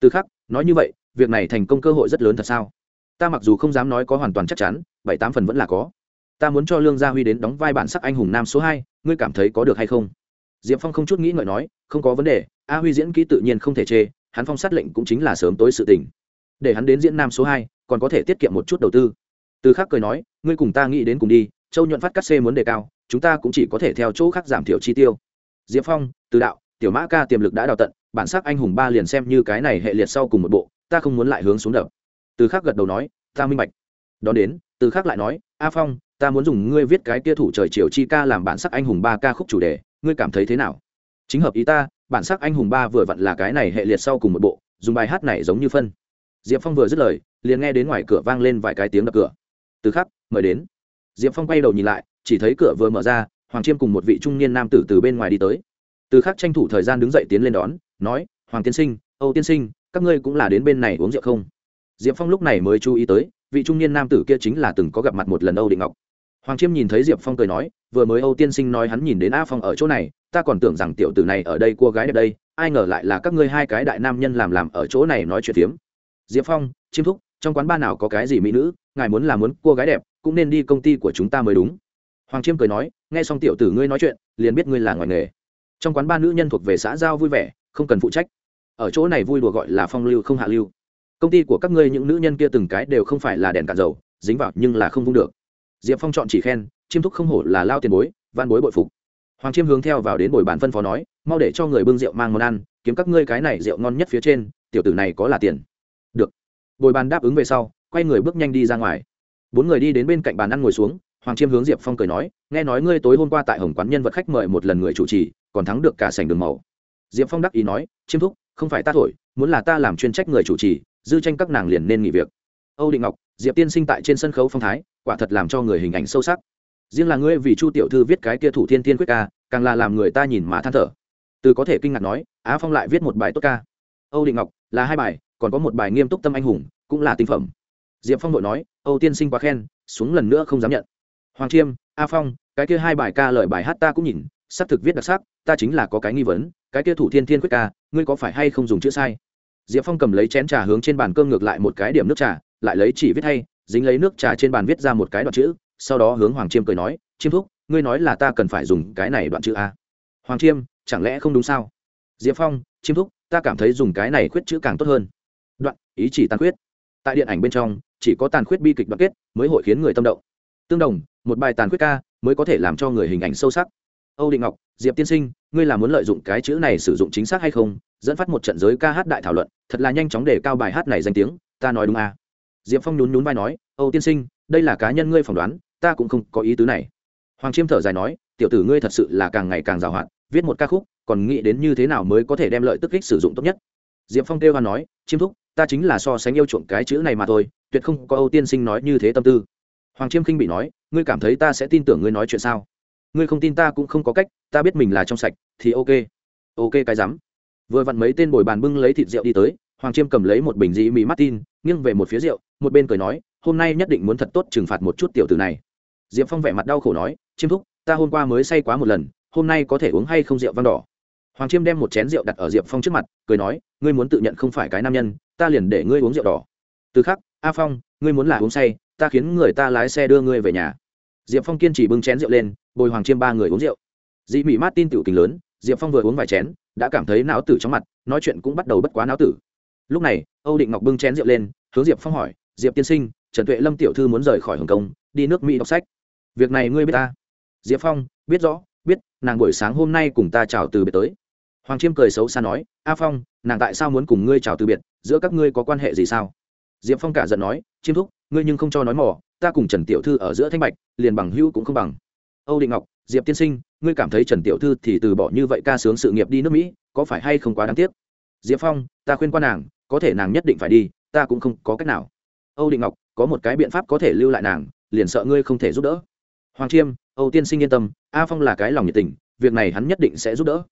Từ khắc, nói như vậy, việc này thành công cơ hội rất lớn thật sao? Ta mặc dù không dám nói có hoàn toàn chắc chắn, bảy tám phần vẫn là có. Ta muốn cho lương gia huy đến đóng vai bản sắc anh hùng nam số hai, ngươi cảm thấy có được hay không? Diệp phong không chút nghĩ ngợi nói, không có vấn đề, a huy diễn kỹ tự nhiên không thể chê, hắn phong sát lệnh cũng chính là sớm tối sự tình. Để hắn đến diễn nam số hai còn có thể tiết kiệm một chút đầu tư. Từ khác cười nói, ngươi cùng ta nghĩ đến cùng đi, châu nhuận phát cắt xê muốn đề cao, chúng ta cũng chỉ có thể theo chỗ khác giảm thiểu chi tiêu. Diệp phong, từ đạo, tiểu mã ca tiềm lực đã đào tận, bản sắc anh hùng ba liền xem như cái này hệ liệt sau cùng một bộ, ta không muốn lại hướng xuống đập. Từ khác gật đầu nói, ta minh bạch. Đón đến, từ khác lại nói, a phong, ta muốn dùng ngươi viết cái kia thủ trời chiều chi ca làm bản sắc anh hùng ba ca khúc chủ đề, ngươi cảm thấy thế nào? Chính hợp ý ta, bản sắc anh hùng ba vừa vặn là cái này hệ liệt sau cùng một bộ, dùng bài hát này giống như phân. Diệp phong vừa dứt lời liền nghe đến ngoài cửa vang lên vài cái tiếng đập cửa. Từ khắc, mời đến. Diệp phong quay đầu nhìn lại, chỉ thấy cửa vừa mở ra, hoàng chiêm cùng một vị trung niên nam tử từ bên ngoài đi tới. Từ khắc tranh thủ thời gian đứng dậy tiến lên đón, nói, hoàng tiên sinh, âu tiên sinh, các ngươi cũng là đến bên này uống rượu không? Diệp phong lúc này mới chú ý tới, vị trung niên nam tử kia chính là từng có gặp mặt một lần âu định ngọc. Hoàng chiêm nhìn thấy diệp phong cười nói, vừa mới âu tiên sinh nói hắn nhìn đến a phong ở chỗ này, ta còn tưởng rằng tiểu tử này ở đây cua gái đẹp đây, ai ngờ lại là các ngươi hai cái đại nam nhân làm làm ở chỗ này nói chuyện phiếm. Diệp phong, chiêm thúc trong quán ba nào có cái gì mỹ nữ, ngài muốn là muốn cô gái đẹp, cũng nên đi công ty của chúng ta mới đúng. Hoàng chiêm cười nói, nghe xong tiểu tử ngươi nói chuyện, liền biết ngươi là ngoài nghề. Trong quán ba nữ nhân thuộc về xã giao vui vẻ, không cần phụ trách. Ở chỗ này vui đùa gọi là phong lưu không hạ lưu. Công ty của các ngươi những nữ nhân kia từng cái đều không phải là đèn cạn dầu, dính vào nhưng là không vung được. Diệp phong chọn chỉ khen, chiêm thúc không hổ là lao tiền bối van bối bội phục. Hoàng chiêm hướng theo vào đến bồi bàn phân phó nói, mau để cho người bưng rượu mang món ăn, kiếm các ngươi cái này rượu ngon nhất phía trên, tiểu tử này có là tiền bồi bàn đáp ứng về sau, quay người bước nhanh đi ra ngoài. Bốn người đi đến bên cạnh bàn ăn ngồi xuống, hoàng chiêm hướng diệp phong cười nói, nghe nói ngươi tối hôm qua tại hồng quán nhân vật khách mời một lần người chủ trì, còn thắng được cả sành đường màu. Diệp phong đắc ý nói, chiêm thúc, không phải ta thổi, muốn là ta làm chuyên trách người chủ trì, dư tranh các nàng liền nên nghỉ việc. Âu định ngọc, diệp tiên sinh tại trên sân khấu phong thái, quả thật làm cho người hình ảnh sâu sắc. Riêng là ngươi vì chu tiểu thư viết cái kia thủ thiên thiên quyết ca, càng là làm người ta nhìn mà than thở. Từ có thể kinh ngạc nói, á phong lại viết một bài tốt ca. Âu định ngọc, là hai bài còn có một bài nghiêm túc tâm anh hùng, cũng là tinh phẩm. Diệp phong đội nói, âu tiên sinh quá khen, xuống lần nữa không dám nhận. Hoàng chiêm, a phong, cái kia hai bài ca lời bài hát ta cũng nhìn, xác thực viết đặc sắc, ta chính là có cái nghi vấn, cái kia thủ thiên thiên quyết ca, ngươi có phải hay không dùng chữ sai? Diệp phong cầm lấy chén trà hướng trên bàn cơm ngược lại một cái điểm nước trà, lại lấy chỉ viết hay, dính lấy nước trà trên bàn viết ra một cái đoạn chữ, sau đó hướng hoàng chiêm cười nói, chiêm thúc, ngươi nói là ta cần phải dùng cái này đoạn chữ a. Hoàng chiêm, chẳng lẽ không đúng sao? Diệp phong, chiêm thúc, ta cảm thấy dùng cái này khuyết chữ càng tốt hơn đoạn, ý chỉ tàn khuyết. Tại điện ảnh bên trong, chỉ có tàn khuyết bi kịch đoạn kết mới hội khiến người tâm động. Tương đồng, một bài tàn khuyết ca mới có thể làm cho người hình ảnh sâu sắc. Âu định ngọc, diệp tiên sinh, ngươi là muốn lợi dụng cái chữ này sử dụng chính xác hay không? Dẫn phát một trận giới ca hát đại thảo luận, thật là nhanh chóng để cao bài hát này danh tiếng, ta nói đúng à. diệp phong nhún nhún vai nói, âu tiên sinh, đây là cá nhân ngươi phỏng đoán, ta cũng không có ý tứ này. Hoàng chiêm thở dài nói, tiểu tử ngươi thật sự là càng ngày càng giàu hạn, viết một ca khúc, còn nghĩ đến như thế nào mới có thể đem lợi tức ích sử dụng tốt nhất? Diệp phong kêu hoa nói, chiêm thúc, ta chính là so sánh yêu chuộng cái chữ này mà thôi, tuyệt không có âu tiên sinh nói như thế tâm tư. Hoàng chiêm khinh bị nói, ngươi cảm thấy ta sẽ tin tưởng ngươi nói chuyện sao? Ngươi không tin ta cũng không có cách, ta biết mình là trong sạch, thì ok. Ok cái rắm. Vừa vặn mấy tên bồi bàn bưng lấy thịt rượu đi tới, hoàng chiêm cầm lấy một bình dị mì martin, nghiêng về một phía rượu, một bên cười nói, hôm nay nhất định muốn thật tốt trừng phạt một chút tiểu tử này. Diệp phong vẻ mặt đau khổ nói, chiêm thúc, ta hôm qua mới say quá một lần, hôm nay có thể uống hay không rượu vang đỏ? Hoàng chiêm đem một chén rượu đặt ở diệp phong trước mặt, cười nói, ngươi muốn tự nhận không phải cái nam nhân, ta liền để ngươi uống rượu đỏ. Từ khắc, a phong, ngươi muốn là uống say, ta khiến người ta lái xe đưa ngươi về nhà. Diệp phong kiên trì bưng chén rượu lên, bồi hoàng chiêm ba người uống rượu. Dị mỹ mát tin tiểu tình lớn, diệp phong vừa uống vài chén, đã cảm thấy não tử trong mặt, nói chuyện cũng bắt đầu bất quá não tử. Lúc này, âu định ngọc bưng chén rượu lên, hướng diệp phong hỏi, diệp tiên sinh, trần tuệ lâm tiểu thư muốn rời khỏi hồng kông, đi nước mỹ đọc sách. Việc này ngươi biết ta? Diệp phong, biết rõ, biết, nàng buổi sáng hôm nay cùng ta chào từ biệt tới hoàng chiêm cười xấu xa nói, a phong, nàng tại sao muốn cùng ngươi chào từ biệt? Giữa các ngươi có quan hệ gì sao? Diệp phong cả giận nói, chiêm thúc, ngươi nhưng không cho nói mỏ ta cùng trần tiểu thư ở giữa thanh bạch, liền bằng hữu cũng không bằng. Âu định ngọc, diệp tiên sinh, ngươi cảm thấy trần tiểu thư thì từ bỏ như vậy ca sướng sự nghiệp đi nước mỹ, có phải hay không quá đáng tiếc? Diệp phong, ta khuyên qua nàng, có thể nàng nhất định phải đi, ta cũng không có cách nào. Âu định ngọc, có một cái biện pháp có thể lưu lại nàng, liền sợ ngươi không thể giúp đỡ. Hoàng chiêm, âu tiên sinh yên tâm, a phong là cái lòng nhiệt tình, việc này hắn nhất định sẽ giúp đỡ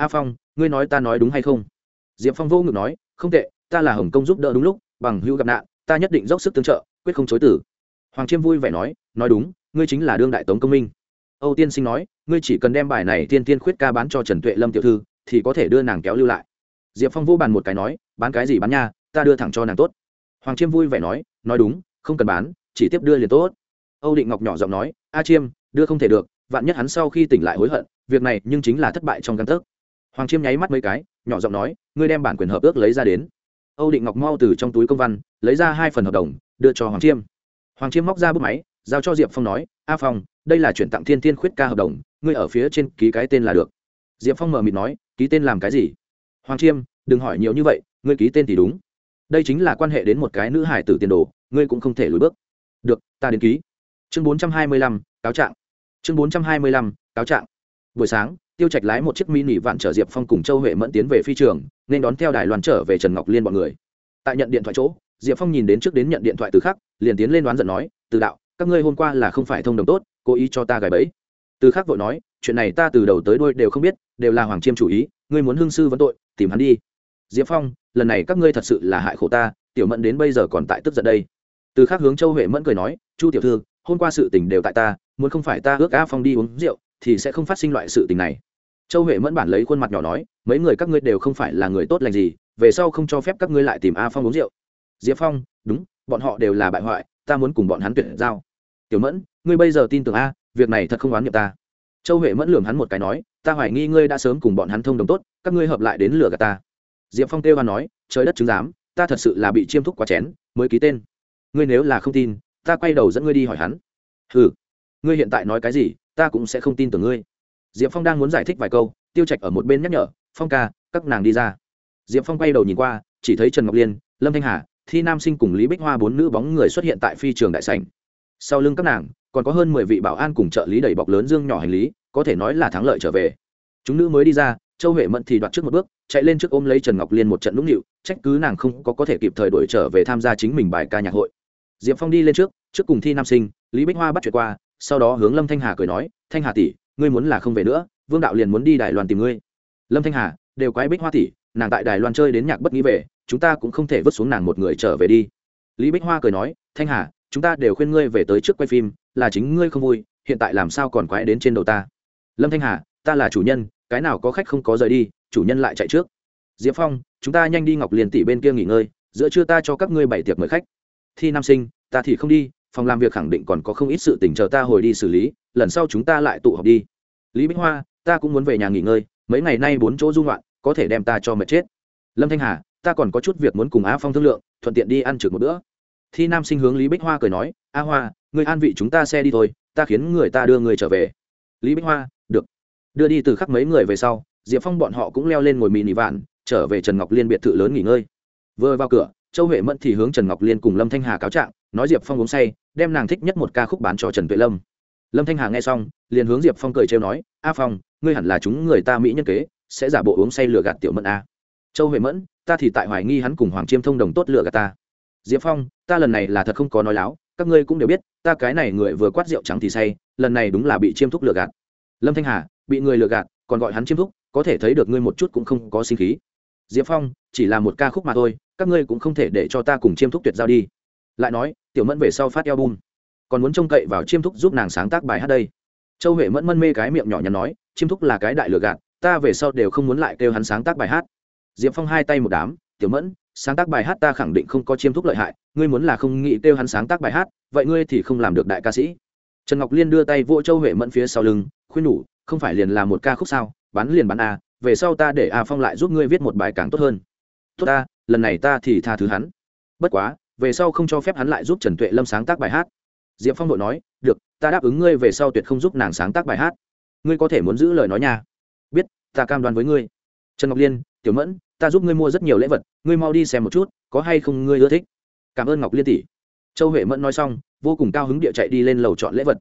a phong, ngươi nói ta nói đúng hay không? Diệp phong vô ngực nói, không tệ, ta là hồng kông giúp đỡ đúng lúc, bằng hữu gặp nạn, ta nhất định dốc sức tương trợ, quyết không chối tử hoàng chiêm vui vẻ nói nói đúng, ngươi chính là đương đại tống công minh. Âu tiên sinh nói, ngươi chỉ cần đem bài này tiên tiên khuyết ca bán cho trần tuệ lâm tiểu thư, thì có thể đưa nàng kéo lưu lại. Diệp phong vô bàn một cái nói, bán cái gì bán nha, ta đưa thẳng cho nàng tốt. Hoàng chiêm vui vẻ nói nói đúng, không cần bán, chỉ tiếp đưa liền tốt. Âu định ngọc nhỏ giọng nói, a chiêm, đưa không thể được, vạn nhất hắn sau khi tỉnh lại hối hận, việc này nhưng chính là thất bại trong căn tấc hoàng chiêm nháy mắt mấy cái, nhỏ giọng nói, ngươi đem bản quyền hợp ước lấy ra đến. Âu định ngọc mau từ trong túi công văn, lấy ra hai phần hợp đồng, đưa cho hoàng chiêm. Hoàng chiêm móc ra bút máy, giao cho diệp phong nói, a phong, đây là chuyển tặng thiên thiên khuyết ca hợp đồng, ngươi ở phía trên ký cái tên là được. Diệp phong mờ mịt nói, ký tên làm cái gì? Hoàng chiêm, đừng hỏi nhiều như vậy, ngươi ký tên thì đúng. Đây chính là quan hệ đến một cái nữ hải tử tiền đồ, ngươi cũng không thể lùi bước. Được, ta đến ký. Chương bốn trăm hai mươi lăm, cáo trạng. Chương bốn trăm hai mươi lăm, cáo trạng. Buổi sáng tiêu trạch lái một chiếc mini vạn trở diệp phong cùng châu huệ mẫn tiến về phi trường, nên đón theo đài loan trở về trần ngọc liên b ọ n người. Tại nhận điện thoại chỗ, diệp phong nhìn đến trước đến nhận điện thoại từ khắc, liền tiến lên đoán giận nói, từ đạo, các ngươi hôm qua là không phải thông đồng tốt, cố ý cho ta gài bẫy. Từ khắc vội nói, chuyện này ta từ đầu tới đôi đều không biết, đều là hoàng chiêm chủ ý, ngươi muốn hương sư vấn tội, tìm hắn đi. Diệp phong, lần này các ngươi thật sự là hại khổ ta, tiểu mẫn đến bây giờ còn tại tức giận đây. Từ khắc hướng châu huệ mẫn cười nói, chu tiểu thư, hôm qua sự tình đều tại ta, muốn không phải ta ước a phong đi uống rượu, thì sẽ không phát sinh loại sự tình này châu huệ mẫn bản lấy khuôn mặt nhỏ nói, mấy người các ngươi đều không phải là người tốt lành gì, về sau không cho phép các ngươi lại tìm a phong uống rượu. Diệp phong, đúng, bọn họ đều là bại hoại, ta muốn cùng bọn hắn tuyển giao. Tiểu mẫn, ngươi bây giờ tin tưởng a, việc này thật không oán nghiệp ta. Châu huệ mẫn lường hắn một cái nói, ta hoài nghi ngươi đã sớm cùng bọn hắn thông đồng tốt, các ngươi hợp lại đến lừa gạt ta. Diệp phong kêu và nói, trời đất chứng giám, ta thật sự là bị chiêm thúc quá chén, mới ký tên. Ngươi nếu là không tin, ta quay đầu dẫn ngươi đi hỏi hắn. Ừ ngươi hiện tại nói cái gì, ta cũng sẽ không tin tưởng ngươi diệp phong đang muốn giải thích vài câu, tiêu trạch ở một bên nhắc nhở, phong ca, các nàng đi ra. Diệp phong quay đầu nhìn qua, chỉ thấy trần ngọc liên, lâm thanh hà, thi nam sinh cùng lý bích hoa bốn nữ bóng người xuất hiện tại phi trường đại sảnh. Sau lưng các nàng, còn có hơn mười vị bảo an cùng trợ lý đẩy bọc lớn dương nhỏ hành lý, có thể nói là thắng lợi trở về. Chúng nữ mới đi ra, châu huệ mẫn thì đoạt trước một bước, chạy lên trước ôm lấy trần ngọc liên một trận nũng nịu, trách cứ nàng không có có thể kịp thời đổi trở về tham gia chính mình bài ca nhạc hội. Diệp phong đi lên trước trước cùng thi nam sinh, lý bích hoa bắt chuyện qua, sau đó hướng lâm thanh hà cười nói, thanh hà tỷ ngươi muốn là không về nữa, vương đạo liền muốn đi đài loan tìm ngươi. Lâm thanh hà, đều quái bích hoa tỷ, nàng tại đài loan chơi đến nhạc bất nghĩ về, chúng ta cũng không thể vứt xuống nàng một người trở về đi. Lý bích hoa cười nói, thanh hà, chúng ta đều khuyên ngươi về tới trước quay phim, là chính ngươi không vui, hiện tại làm sao còn quái đến trên đầu ta? Lâm thanh hà, ta là chủ nhân, cái nào có khách không có rời đi, chủ nhân lại chạy trước. Diệp phong, chúng ta nhanh đi ngọc liền tỷ bên kia nghỉ ngơi, giữa trưa ta cho các ngươi bảy tiệc mời khách. Thi nam sinh, ta thì không đi phòng làm việc khẳng định còn có không ít sự tình chờ ta hồi đi xử lý, lần sau chúng ta lại tụ họp đi. Lý bích hoa, ta cũng muốn về nhà nghỉ ngơi, mấy ngày nay bốn chỗ dung loạn có thể đem ta cho mệt chết. Lâm thanh hà, ta còn có chút việc muốn cùng á phong thương lượng, thuận tiện đi ăn trực một bữa. Thi nam sinh hướng lý bích hoa cười nói, a hoa, người an vị chúng ta xe đi thôi, ta khiến người ta đưa người trở về. Lý bích hoa, được. Đưa đi từ khắc mấy người về sau, diệp phong bọn họ cũng leo lên ngồi mì nỉ vạn, trở về trần ngọc liên biệt thự lớn nghỉ ngơi. Vừa vào cửa châu huệ mẫn thì hướng trần ngọc liên cùng lâm thanh hà cáo trạng, nói diệp phong uống say, đem nàng thích nhất một ca khúc bán cho trần tuệ lâm. Lâm thanh hà nghe xong, liền hướng diệp phong cười trêu nói, a phong, ngươi hẳn là chúng người ta mỹ nhân kế, sẽ giả bộ uống say lừa gạt tiểu mẫn a. Châu huệ mẫn, ta thì tại hoài nghi hắn cùng hoàng chiêm thông đồng tốt lừa gạt ta. Diệp phong, ta lần này là thật không có nói láo, các ngươi cũng đều biết, ta cái này người vừa quát rượu trắng thì say, lần này đúng là bị chiêm thúc lừa gạt. Lâm thanh hà, bị người lừa gạt, còn gọi hắn chiêm thúc, có thể thấy được ngươi một chút cũng không có sinh khí. Diệp phong, chỉ là một ca khúc mà thôi các ngươi cũng không thể để cho ta cùng chiêm thúc tuyệt giao đi. Lại nói, tiểu mẫn về sau phát eo bum còn muốn trông cậy vào chiêm thúc giúp nàng sáng tác bài hát đây. Châu huệ mẫn mân mê cái miệng nhỏ nhắn nói, chiêm thúc là cái đại lừa gạt, ta về sau đều không muốn lại kêu hắn sáng tác bài hát. Diệp phong hai tay một đám, tiểu mẫn, sáng tác bài hát ta khẳng định không có chiêm thúc lợi hại, ngươi muốn là không nghĩ kêu hắn sáng tác bài hát, vậy ngươi thì không làm được đại ca sĩ. Trần ngọc liên đưa tay vỗ châu huệ mẫn phía sau lưng, khuyên nhủ, không phải liền là một ca khúc sao, bán liền bán a, về sau ta để a phong lại giúp ngươi viết một bài càng tốt hơn tốt ta, lần này ta thì tha thứ hắn. Bất quá, về sau không cho phép hắn lại giúp trần tuệ lâm sáng tác bài hát. Diệp phong đội nói, được, ta đáp ứng ngươi về sau tuyệt không giúp nàng sáng tác bài hát. Ngươi có thể muốn giữ lời nói nha. Biết, ta cam đoan với ngươi. Trần ngọc liên, tiểu mẫn, ta giúp ngươi mua rất nhiều lễ vật, ngươi mau đi xem một chút, có hay không ngươi ưa thích. Cảm ơn ngọc liên tỷ. Châu huệ mẫn nói xong, vô cùng cao hứng địa chạy đi lên lầu chọn lễ vật.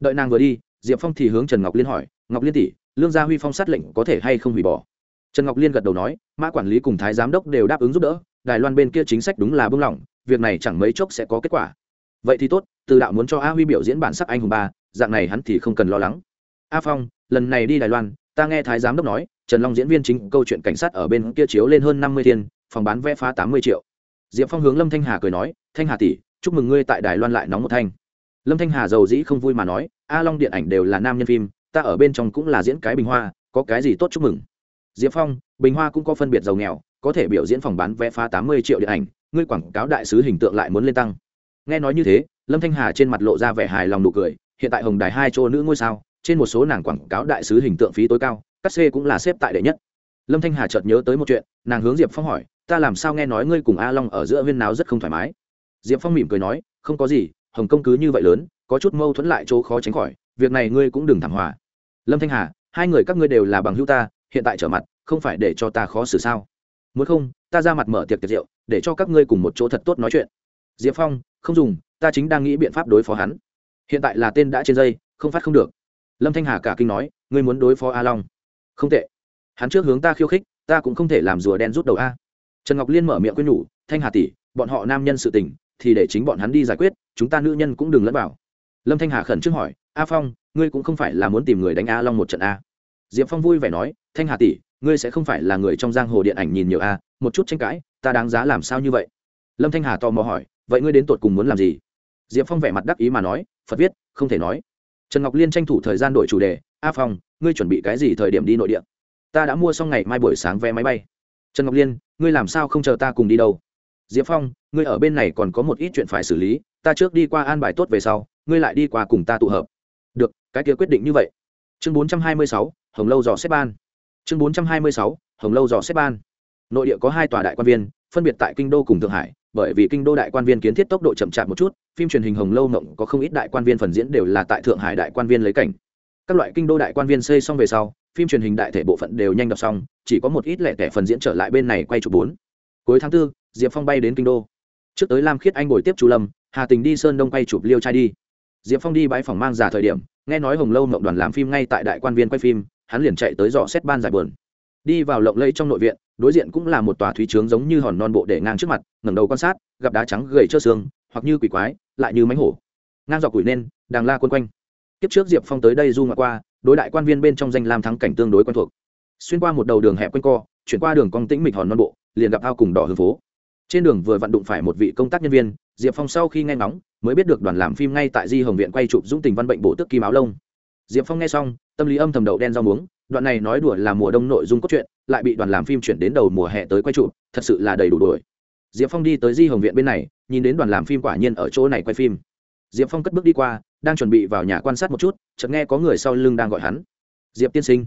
Đợi nàng vừa đi, diệp phong thì hướng trần ngọc liên hỏi, ngọc liên tỷ, lương gia huy phong sát lệnh có thể hay không hủy bỏ? Trần ngọc liên gật đầu nói, mã quản lý cùng thái giám đốc đều đáp ứng giúp đỡ, đài loan bên kia chính sách đúng là bưng lỏng, việc này chẳng mấy chốc sẽ có kết quả. Vậy thì tốt, từ đạo muốn cho a huy biểu diễn bản sắc anh hùng ba, dạng này hắn thì không cần lo lắng. A phong, lần này đi đài loan, ta nghe thái giám đốc nói, trần long diễn viên chính câu chuyện cảnh sát ở bên kia chiếu lên hơn năm mươi thiên, phòng bán vé phá tám mươi triệu. Diệp phong hướng lâm thanh hà cười nói, thanh hà tỷ, chúc mừng ngươi tại đài loan lại nóng một thanh. Lâm thanh hà giàu dĩ không vui mà nói, a long điện ảnh đều là nam nhân phim, ta ở bên trong cũng là diễn cái bình hoa, có cái gì tốt chúc mừng? Diệp phong, bình hoa cũng có phân biệt giàu nghèo, có thể biểu diễn phòng bán vé phá tám mươi triệu điện ảnh, ngươi quảng cáo đại sứ hình tượng lại muốn lên tăng. Nghe nói như thế, lâm thanh hà trên mặt lộ ra vẻ hài lòng nụ cười, hiện tại hồng đài hai chỗ nữ ngôi sao, trên một số nàng quảng cáo đại sứ hình tượng phí tối cao cắt xê cũng là xếp tại đệ nhất. Lâm thanh hà chợt nhớ tới một chuyện, nàng hướng diệp phong hỏi, ta làm sao nghe nói ngươi cùng a long ở giữa viên náo rất không thoải mái? Diệp phong mỉm cười nói, không có gì, hồng công cứ như vậy lớn, có chút mâu thuẫn lại chỗ khó tránh khỏi, việc này ngươi cũng đừng thẳng hòa lâm thanh hà, hai người các ngươi đều là bằng hữu ta hiện tại trở mặt, không phải để cho ta khó xử sao? Muốn không, ta ra mặt mở tiệc tiệc rượu, để cho các ngươi cùng một chỗ thật tốt nói chuyện. Diệp phong, không dùng, ta chính đang nghĩ biện pháp đối phó hắn. Hiện tại là tên đã trên dây, không phát không được. Lâm thanh hà cả kinh nói, ngươi muốn đối phó a long. Không tệ. Hắn trước hướng ta khiêu khích, ta cũng không thể làm rùa đen rút đầu a. Trần ngọc liên mở miệng quyết nhủ, thanh hà tỷ, bọn họ nam nhân sự tình, thì để chính bọn hắn đi giải quyết, chúng ta nữ nhân cũng đừng lẫn vào. Lâm thanh hà khẩn trương hỏi, a phong, ngươi cũng không phải là muốn tìm người đánh a long một trận a diệp phong vui vẻ nói, thanh hà tỷ, ngươi sẽ không phải là người trong giang hồ điện ảnh nhìn nhiều a một chút tranh cãi, ta đáng giá làm sao như vậy? Lâm thanh hà tò mò hỏi, vậy ngươi đến tột cùng muốn làm gì? Diệp phong vẻ mặt đắc ý mà nói, phật viết, không thể nói. Trần ngọc liên tranh thủ thời gian đổi chủ đề, a phong, ngươi chuẩn bị cái gì thời điểm đi nội địa? Ta đã mua xong ngày mai buổi sáng vé máy bay. Trần ngọc liên, ngươi làm sao không chờ ta cùng đi đâu? Diệp phong, ngươi ở bên này còn có một ít chuyện phải xử lý, ta trước đi qua an bài tốt về sau, ngươi lại đi qua cùng ta tụ hợp. Được, cái kia quyết định như vậy. Chương bốn trăm hai mươi sáu hồng lâu dò xếp ban. Chương bốn trăm hai mươi sáu hồng lâu dò xếp ban. Nội địa có hai tòa đại quan viên phân biệt tại kinh đô cùng thượng hải bởi vì kinh đô đại quan viên kiến thiết tốc độ chậm chạp một chút phim truyền hình hồng lâu mộng có không ít đại quan viên phần diễn đều là tại thượng hải đại quan viên lấy cảnh. Các loại kinh đô đại quan viên xây xong về sau phim truyền hình đại thể bộ phận đều nhanh đọc xong chỉ có một ít lẻ tẻ phần diễn trở lại bên này quay chụp bốn. Cuối tháng 4, diệp phong bay đến kinh đô. Trước tới lam khiết anh ngồi tiếp chu lâm hà tình đi sơn đông quay chụp liêu trai đi. Diệp phong đi bãi phòng mang giả thời điểm nghe nói hồng lâu mộng đoàn làm phim ngay tại đại quan viên quay phim hắn liền chạy tới dò xét ban giải bờn đi vào lộng lẫy trong nội viện, đối diện cũng là một tòa thúy trướng giống như hòn non bộ để ngang trước mặt, ngẩng đầu quan sát, gặp đá trắng gầy trơ xương, hoặc như quỷ quái, lại như mánh hổ. Ngang dọc củi nên đang la quân quanh. Kiếp trước diệp phong tới đây du ngoại qua, đối đại quan viên bên trong danh lam thắng cảnh tương đối quen thuộc. Xuyên qua một đầu đường hẹp quanh co, chuyển qua đường cong tĩnh mịch hòn non bộ, liền gặp ao cùng đỏ hương phố. Trên đường vừa vặn đụng phải một vị công tác nhân viên, diệp phong sau khi nghe ngóng, mới biết được đoàn làm phim ngay tại di hồng viện quay chụp dũng tình văn bệnh bổ tức kim áo lông diệp phong nghe xong, tâm lý âm thầm đậu đen rau muống, đoạn này nói đùa là mùa đông nội dung cốt truyện, lại bị đoàn làm phim chuyển đến đầu mùa hè tới quay chụp, thật sự là đầy đủ đuổi. Diệp phong đi tới di hồng viện bên này, nhìn đến đoàn làm phim quả nhiên ở chỗ này quay phim. Diệp phong cất bước đi qua, đang chuẩn bị vào nhà quan sát một chút, chợt nghe có người sau lưng đang gọi hắn. Diệp tiên sinh.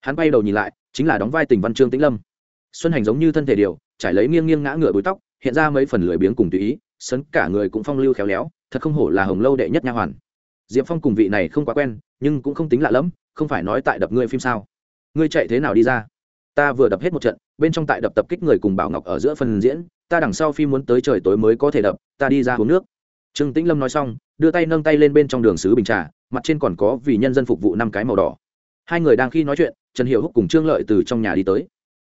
Hắn bay đầu nhìn lại, chính là đóng vai tình văn trương tĩnh lâm. Xuân hành giống như thân thể điều, trải lấy nghiêng nghiêng ngã ngựa búi tóc, hiện ra mấy phần lười biếng cùng tùy ý, sấn cả người cũng phong lưu khéo léo, thật không hổ là hồng lâu đệ nhất nha hoàn diệp phong cùng vị này không quá quen, nhưng cũng không tính lạ lẫm, không phải nói tại đập ngươi phim sao? Ngươi chạy thế nào đi ra? Ta vừa đập hết một trận, bên trong tại đập tập kích người cùng bảo ngọc ở giữa phần diễn, ta đằng sau phim muốn tới trời tối mới có thể đập, ta đi ra uống nước. Trương tĩnh lâm nói xong, đưa tay nâng tay lên bên trong đường xứ bình trà, mặt trên còn có vì nhân dân phục vụ năm cái màu đỏ. Hai người đang khi nói chuyện, trần hiệu húc cùng trương lợi từ trong nhà đi tới.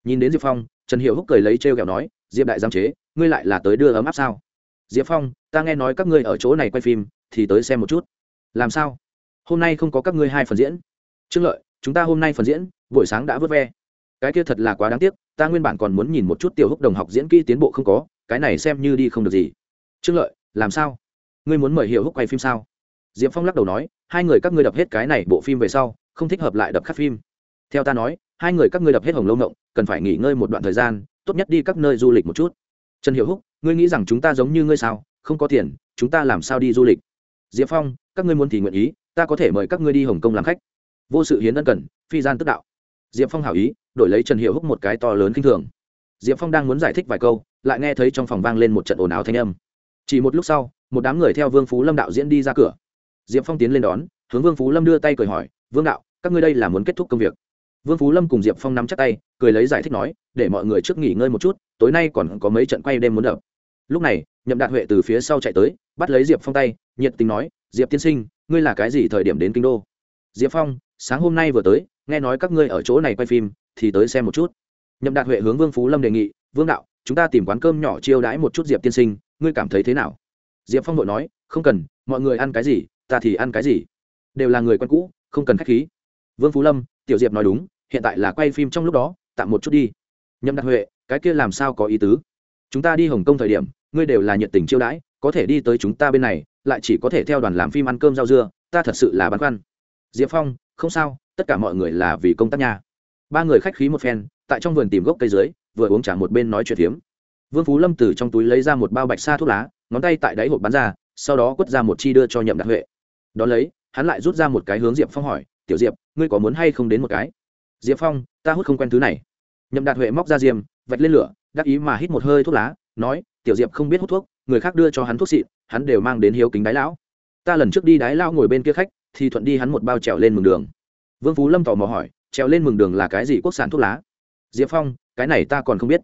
Nhìn đến diệp phong, trần hiệu húc cười lấy trêu kẹo nói, diệp đại giam chế, ngươi lại là tới đưa ấm áp sao? Diệp phong, ta nghe nói các ngươi ở chỗ này quay phim, thì tới xem một chút làm sao? Hôm nay không có các ngươi hai phần diễn. Trương lợi, chúng ta hôm nay phần diễn, buổi sáng đã vớt ve. Cái kia thật là quá đáng tiếc, ta nguyên bản còn muốn nhìn một chút tiểu húc đồng học diễn kỹ tiến bộ không có, cái này xem như đi không được gì. Trương lợi, làm sao? Ngươi muốn mời hiệu húc quay phim sao? Diệp phong lắc đầu nói, hai người các ngươi đập hết cái này bộ phim về sau, không thích hợp lại đập khắc phim. Theo ta nói, hai người các ngươi đập hết hồng lâu ngộng, cần phải nghỉ ngơi một đoạn thời gian, tốt nhất đi các nơi du lịch một chút. Trần hiệu húc, ngươi nghĩ rằng chúng ta giống như ngươi sao? Không có tiền, chúng ta làm sao đi du lịch? Diệp phong các ngươi muốn thì nguyện ý, ta có thể mời các ngươi đi hồng kông làm khách. Vô sự hiến ân cần, phi gian tức đạo. Diệp phong hảo ý, đổi lấy trần hiệu húc một cái to lớn k i n h thường. Diệp phong đang muốn giải thích vài câu, lại nghe thấy trong phòng vang lên một trận ồn ào thanh âm. Chỉ một lúc sau, một đám người theo vương phú lâm đạo diễn đi ra cửa. Diệp phong tiến lên đón, hướng vương phú lâm đưa tay cười hỏi, vương đạo, các ngươi đây là muốn kết thúc công việc? Vương phú lâm cùng diệp phong nắm chắc tay, cười lấy giải thích nói, để mọi người trước nghỉ ngơi một chút, tối nay còn có mấy trận quay đêm muốn đập. Lúc này, nhậm đạt huệ từ phía sau chạy tới, bắt lấy diệp phong tay, nhiệt tình nói diệp tiên sinh, ngươi là cái gì thời điểm đến kinh đô? Diệp phong, sáng hôm nay vừa tới, nghe nói các ngươi ở chỗ này quay phim, thì tới xem một chút. Nhậm đạt huệ hướng vương phú lâm đề nghị, vương đạo, chúng ta tìm quán cơm nhỏ chiêu đãi một chút diệp tiên sinh, ngươi cảm thấy thế nào? Diệp phong vội nói, không cần, mọi người ăn cái gì, ta thì ăn cái gì. Đều là người quen cũ, không cần k h á c h khí. Vương phú lâm, tiểu diệp nói đúng, hiện tại là quay phim trong lúc đó, tạm một chút đi. Nhậm đạt huệ, cái kia làm sao có ý tứ? Chúng ta đi hồng kông thời điểm, ngươi đều là nhiệt tình chiêu đãi, có thể đi tới chúng ta bên này lại chỉ có thể theo đoàn làm phim ăn cơm rau dưa, ta thật sự là băn khoăn. Diệp phong, không sao, tất cả mọi người là vì công tác nhà ba người khách khí một phen, tại trong vườn tìm gốc cây dưới, vừa uống trả một bên nói chuyện phiếm. Vương phú lâm từ trong túi lấy ra một bao bạch sa thuốc lá, ngón tay tại đáy hộp bán ra, sau đó quất ra một chi đưa cho nhậm đạt huệ. Đón lấy, hắn lại rút ra một cái hướng diệp phong hỏi, tiểu diệp, ngươi có muốn hay không đến một cái? Diệp phong, ta hút không quen thứ này. Nhậm đạt huệ móc ra diêm, vạch lên lửa, đắc ý mà hít một hơi thuốc lá, nói, tiểu diệp không biết hút thuốc người khác đưa cho hắn thuốc xịn hắn đều mang đến hiếu kính đái lão. Ta lần trước đi đái lão ngồi bên kia khách, thì thuận đi hắn một bao trèo lên mừng đường. Vương phú lâm tò mò hỏi, trèo lên mừng đường là cái gì quốc sản thuốc lá? Diệp phong, cái này ta còn không biết.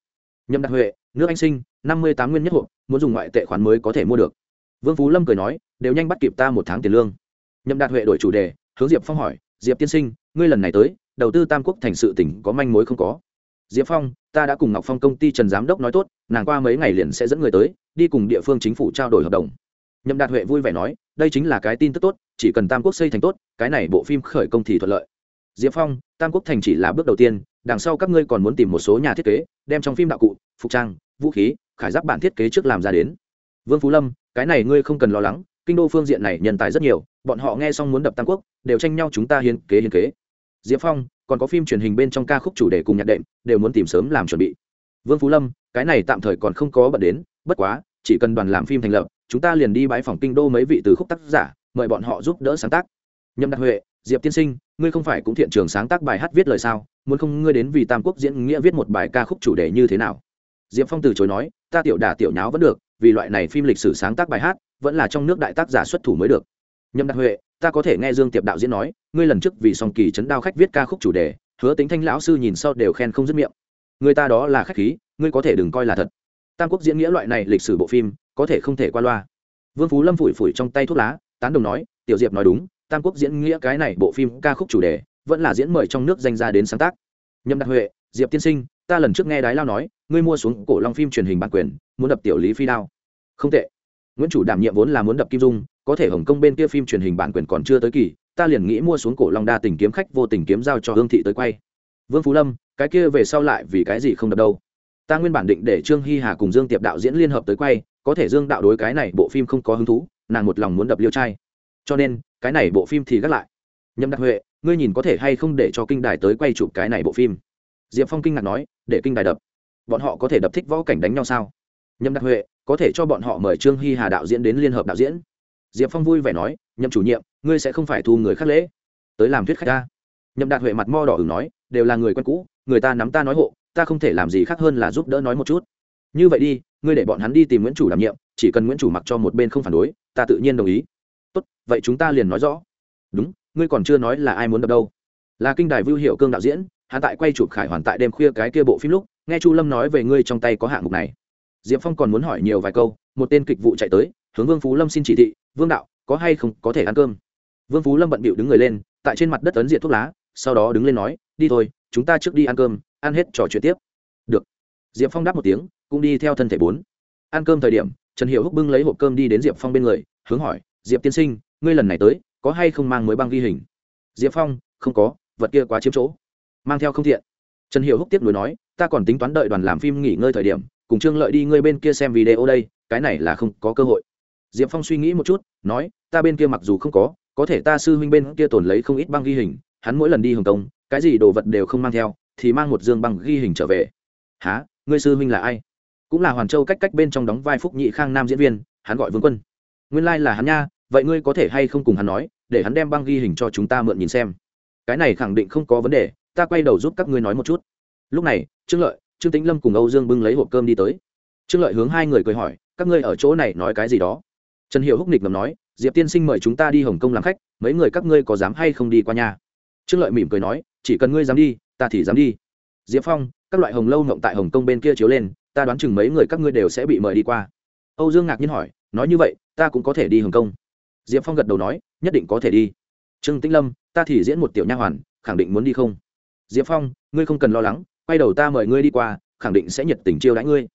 Nhậm đạt huệ, nước anh sinh, năm mươi tám nguyên nhất hộ muốn dùng ngoại tệ khoán mới có thể mua được. Vương phú lâm cười nói, đều nhanh bắt kịp ta một tháng tiền lương. Nhậm đạt huệ đổi chủ đề, hướng diệp phong hỏi, diệp tiên sinh, ngươi lần này tới, đầu tư tam quốc thành sự tỉnh có manh mối không có? Diệp phong, ta đã cùng ngọc phong công ty trần giám đốc nói tốt, nàng qua mấy ngày liền sẽ dẫn người tới, đi cùng địa phương chính phủ trao đổi hợp đồng. Nhậm đạt huệ vui vẻ nói, đây chính là cái tin tức tốt, chỉ cần tam quốc xây thành tốt, cái này bộ phim khởi công thì thuận lợi. Diệp phong, tam quốc thành chỉ là bước đầu tiên, đằng sau các ngươi còn muốn tìm một số nhà thiết kế, đem trong phim đạo cụ, phục trang, vũ khí, khải giáp bản thiết kế trước làm ra đến. Vương phú lâm, cái này ngươi không cần lo lắng, kinh đô phương diện này nhân tài rất nhiều, bọn họ nghe xong muốn đập tam quốc, đều tranh nhau chúng ta hiến kế hiến kế. Diệp phong còn có phim truyền hình bên trong ca khúc chủ đề cùng nhạc đệm, đều muốn tìm sớm làm chuẩn bị. Vương phú lâm, cái này tạm thời còn không có bận đến, bất quá, chỉ cần đoàn làm phim thành lập, chúng ta liền đi bãi phòng kinh đô mấy vị từ khúc tác giả, mời bọn họ giúp đỡ sáng tác. Nhậm đặc huệ, diệp tiên sinh, ngươi không phải cũng thiện trường sáng tác bài hát viết lời sao? Muốn không ngươi đến vì tam quốc diễn nghĩa viết một bài ca khúc chủ đề như thế nào? Diệp phong từ chối nói, ta tiểu đà tiểu nháo vẫn được, vì loại này phim lịch sử sáng tác bài hát, vẫn là trong nước đại tác giả xuất thủ mới được. Nhậm đặc huệ, ta có thể nghe dương tiệp đạo diễn nói ngươi lần trước vì song kỳ chấn đao khách viết ca khúc chủ đề, hứa tính thanh lão sư nhìn sau đều khen không dứt miệng. Người ta đó là khách khí, ngươi có thể đừng coi là thật. Tam quốc diễn nghĩa loại này lịch sử bộ phim, có thể không thể qua loa. Vương phú lâm phủi phủi trong tay thuốc lá, tán đồng nói, tiểu diệp nói đúng, tam quốc diễn nghĩa cái này bộ phim ca khúc chủ đề, vẫn là diễn mời trong nước danh ra đến sáng tác. Nhâm đặc huệ, diệp tiên sinh, ta lần trước nghe đái lao nói, ngươi mua xuống cổ long phim truyền hình bản quyền, muốn đập tiểu lý phi đao. Không tệ. Nguyễn chủ đảm nhiệm vốn là muốn đập kim dung, có thể hồng kông bên kia phim truyền hình bản quyền còn chưa tới kỳ ta liền nghĩ mua xuống cổ long đa tình kiếm khách vô tình kiếm giao cho hương thị tới quay. Vương phú lâm, cái kia về sau lại vì cái gì không đập đâu? Ta nguyên bản định để trương hy hà cùng dương tiệp đạo diễn liên hợp tới quay, có thể dương đạo đối cái này bộ phim không có hứng thú, nàng một lòng muốn đập liêu trai. Cho nên, cái này bộ phim thì gác lại. Nhâm đặc huệ, ngươi nhìn có thể hay không để cho kinh đài tới quay chụp cái này bộ phim? Diệp phong kinh ngạc nói, để kinh đài đập. Bọn họ có thể đập thích võ cảnh đánh nhau sao? Nhâm đặc huệ, có thể cho bọn họ mời trương hy hà đạo diễn đến liên hợp đạo diễn. Diệp phong vui vẻ nói nhâm chủ nhiệm ngươi sẽ không phải thu người khác lễ. Tới làm thuyết khách ta. Nhậm đạt huệ mặt mo đỏ ửng nói, đều là người quen cũ, người ta nắm ta nói hộ, ta không thể làm gì khác hơn là giúp đỡ nói một chút. Như vậy đi, ngươi để bọn hắn đi tìm nguyễn chủ đảm nhiệm, chỉ cần nguyễn chủ mặc cho một bên không phản đối, ta tự nhiên đồng ý. Tốt, vậy chúng ta liền nói rõ. Đúng, ngươi còn chưa nói là ai muốn đập đâu. Là kinh đài vưu hiệu cương đạo diễn, hắn tại quay chụp khải hoàn tại đêm khuya cái kia bộ phim lúc, nghe chu lâm nói về ngươi trong tay có hạng mục này. Diệp phong còn muốn hỏi nhiều vài câu, một tên kịch vụ chạy tới, hướng vương phú lâm xin chỉ thị, vương đạo, có hay không có thể ăn cơm? Vương phú lâm bận bịu đứng người lên, tại trên mặt đất ấn diện thuốc lá, sau đó đứng lên nói, đi thôi, chúng ta trước đi ăn cơm, ăn hết trò chuyện tiếp. Được. Diệp phong đáp một tiếng, cũng đi theo thân thể bốn. Ăn cơm thời điểm, trần hiệu húc bưng lấy hộp cơm đi đến diệp phong bên người, hướng hỏi, diệp tiên sinh, ngươi lần này tới, có hay không mang mới băng ghi hình? Diệp phong, không có, vật kia quá chiếm chỗ. Mang theo không thiện trần hiệu húc tiếp nối nói, ta còn tính toán đợi đoàn làm phim nghỉ ngơi thời điểm, cùng trương lợi đi ngươi bên kia xem video đây, cái này là không có cơ hội. Diệp phong suy nghĩ một chút, nói, ta bên kia mặc dù không có có thể ta sư huynh bên kia tồn lấy không ít băng ghi hình, hắn mỗi lần đi hồng kông, cái gì đồ vật đều không mang theo, thì mang một dương băng ghi hình trở về. Há ngươi sư huynh là ai? Cũng là hoàn châu cách cách bên trong đóng vai phúc nhị khang nam diễn viên, hắn gọi vương quân. Nguyên lai、like、là hắn nha, vậy ngươi có thể hay không cùng hắn nói, để hắn đem băng ghi hình cho chúng ta mượn nhìn xem. Cái này khẳng định không có vấn đề, ta quay đầu giúp các ngươi nói một chút. Lúc này, trương lợi, trương tĩnh lâm cùng âu dương bưng lấy hộp cơm đi tới. Trương lợi hướng hai người cười hỏi, các ngươi ở chỗ này nói cái gì đó? Trần hiệu húc nịch ngầm nói, diệp tiên sinh mời chúng ta đi hồng kông làm khách, mấy người các ngươi có dám hay không đi qua nhà? Trương lợi mỉm cười nói, chỉ cần ngươi dám đi, ta thì dám đi. Diệp phong, các loại hồng lâu ngộng tại hồng kông bên kia chiếu lên, ta đoán chừng mấy người các ngươi đều sẽ bị mời đi qua. Âu dương ngạc nhiên hỏi, nói như vậy, ta cũng có thể đi hồng kông? Diệp phong gật đầu nói, nhất định có thể đi. Trương tĩnh lâm, ta thì diễn một tiểu nha hoàn, khẳng định muốn đi không? Diệp phong, ngươi không cần lo lắng, quay đầu ta mời ngươi đi qua, khẳng định sẽ nhiệt tình chiêu đãi ngươi.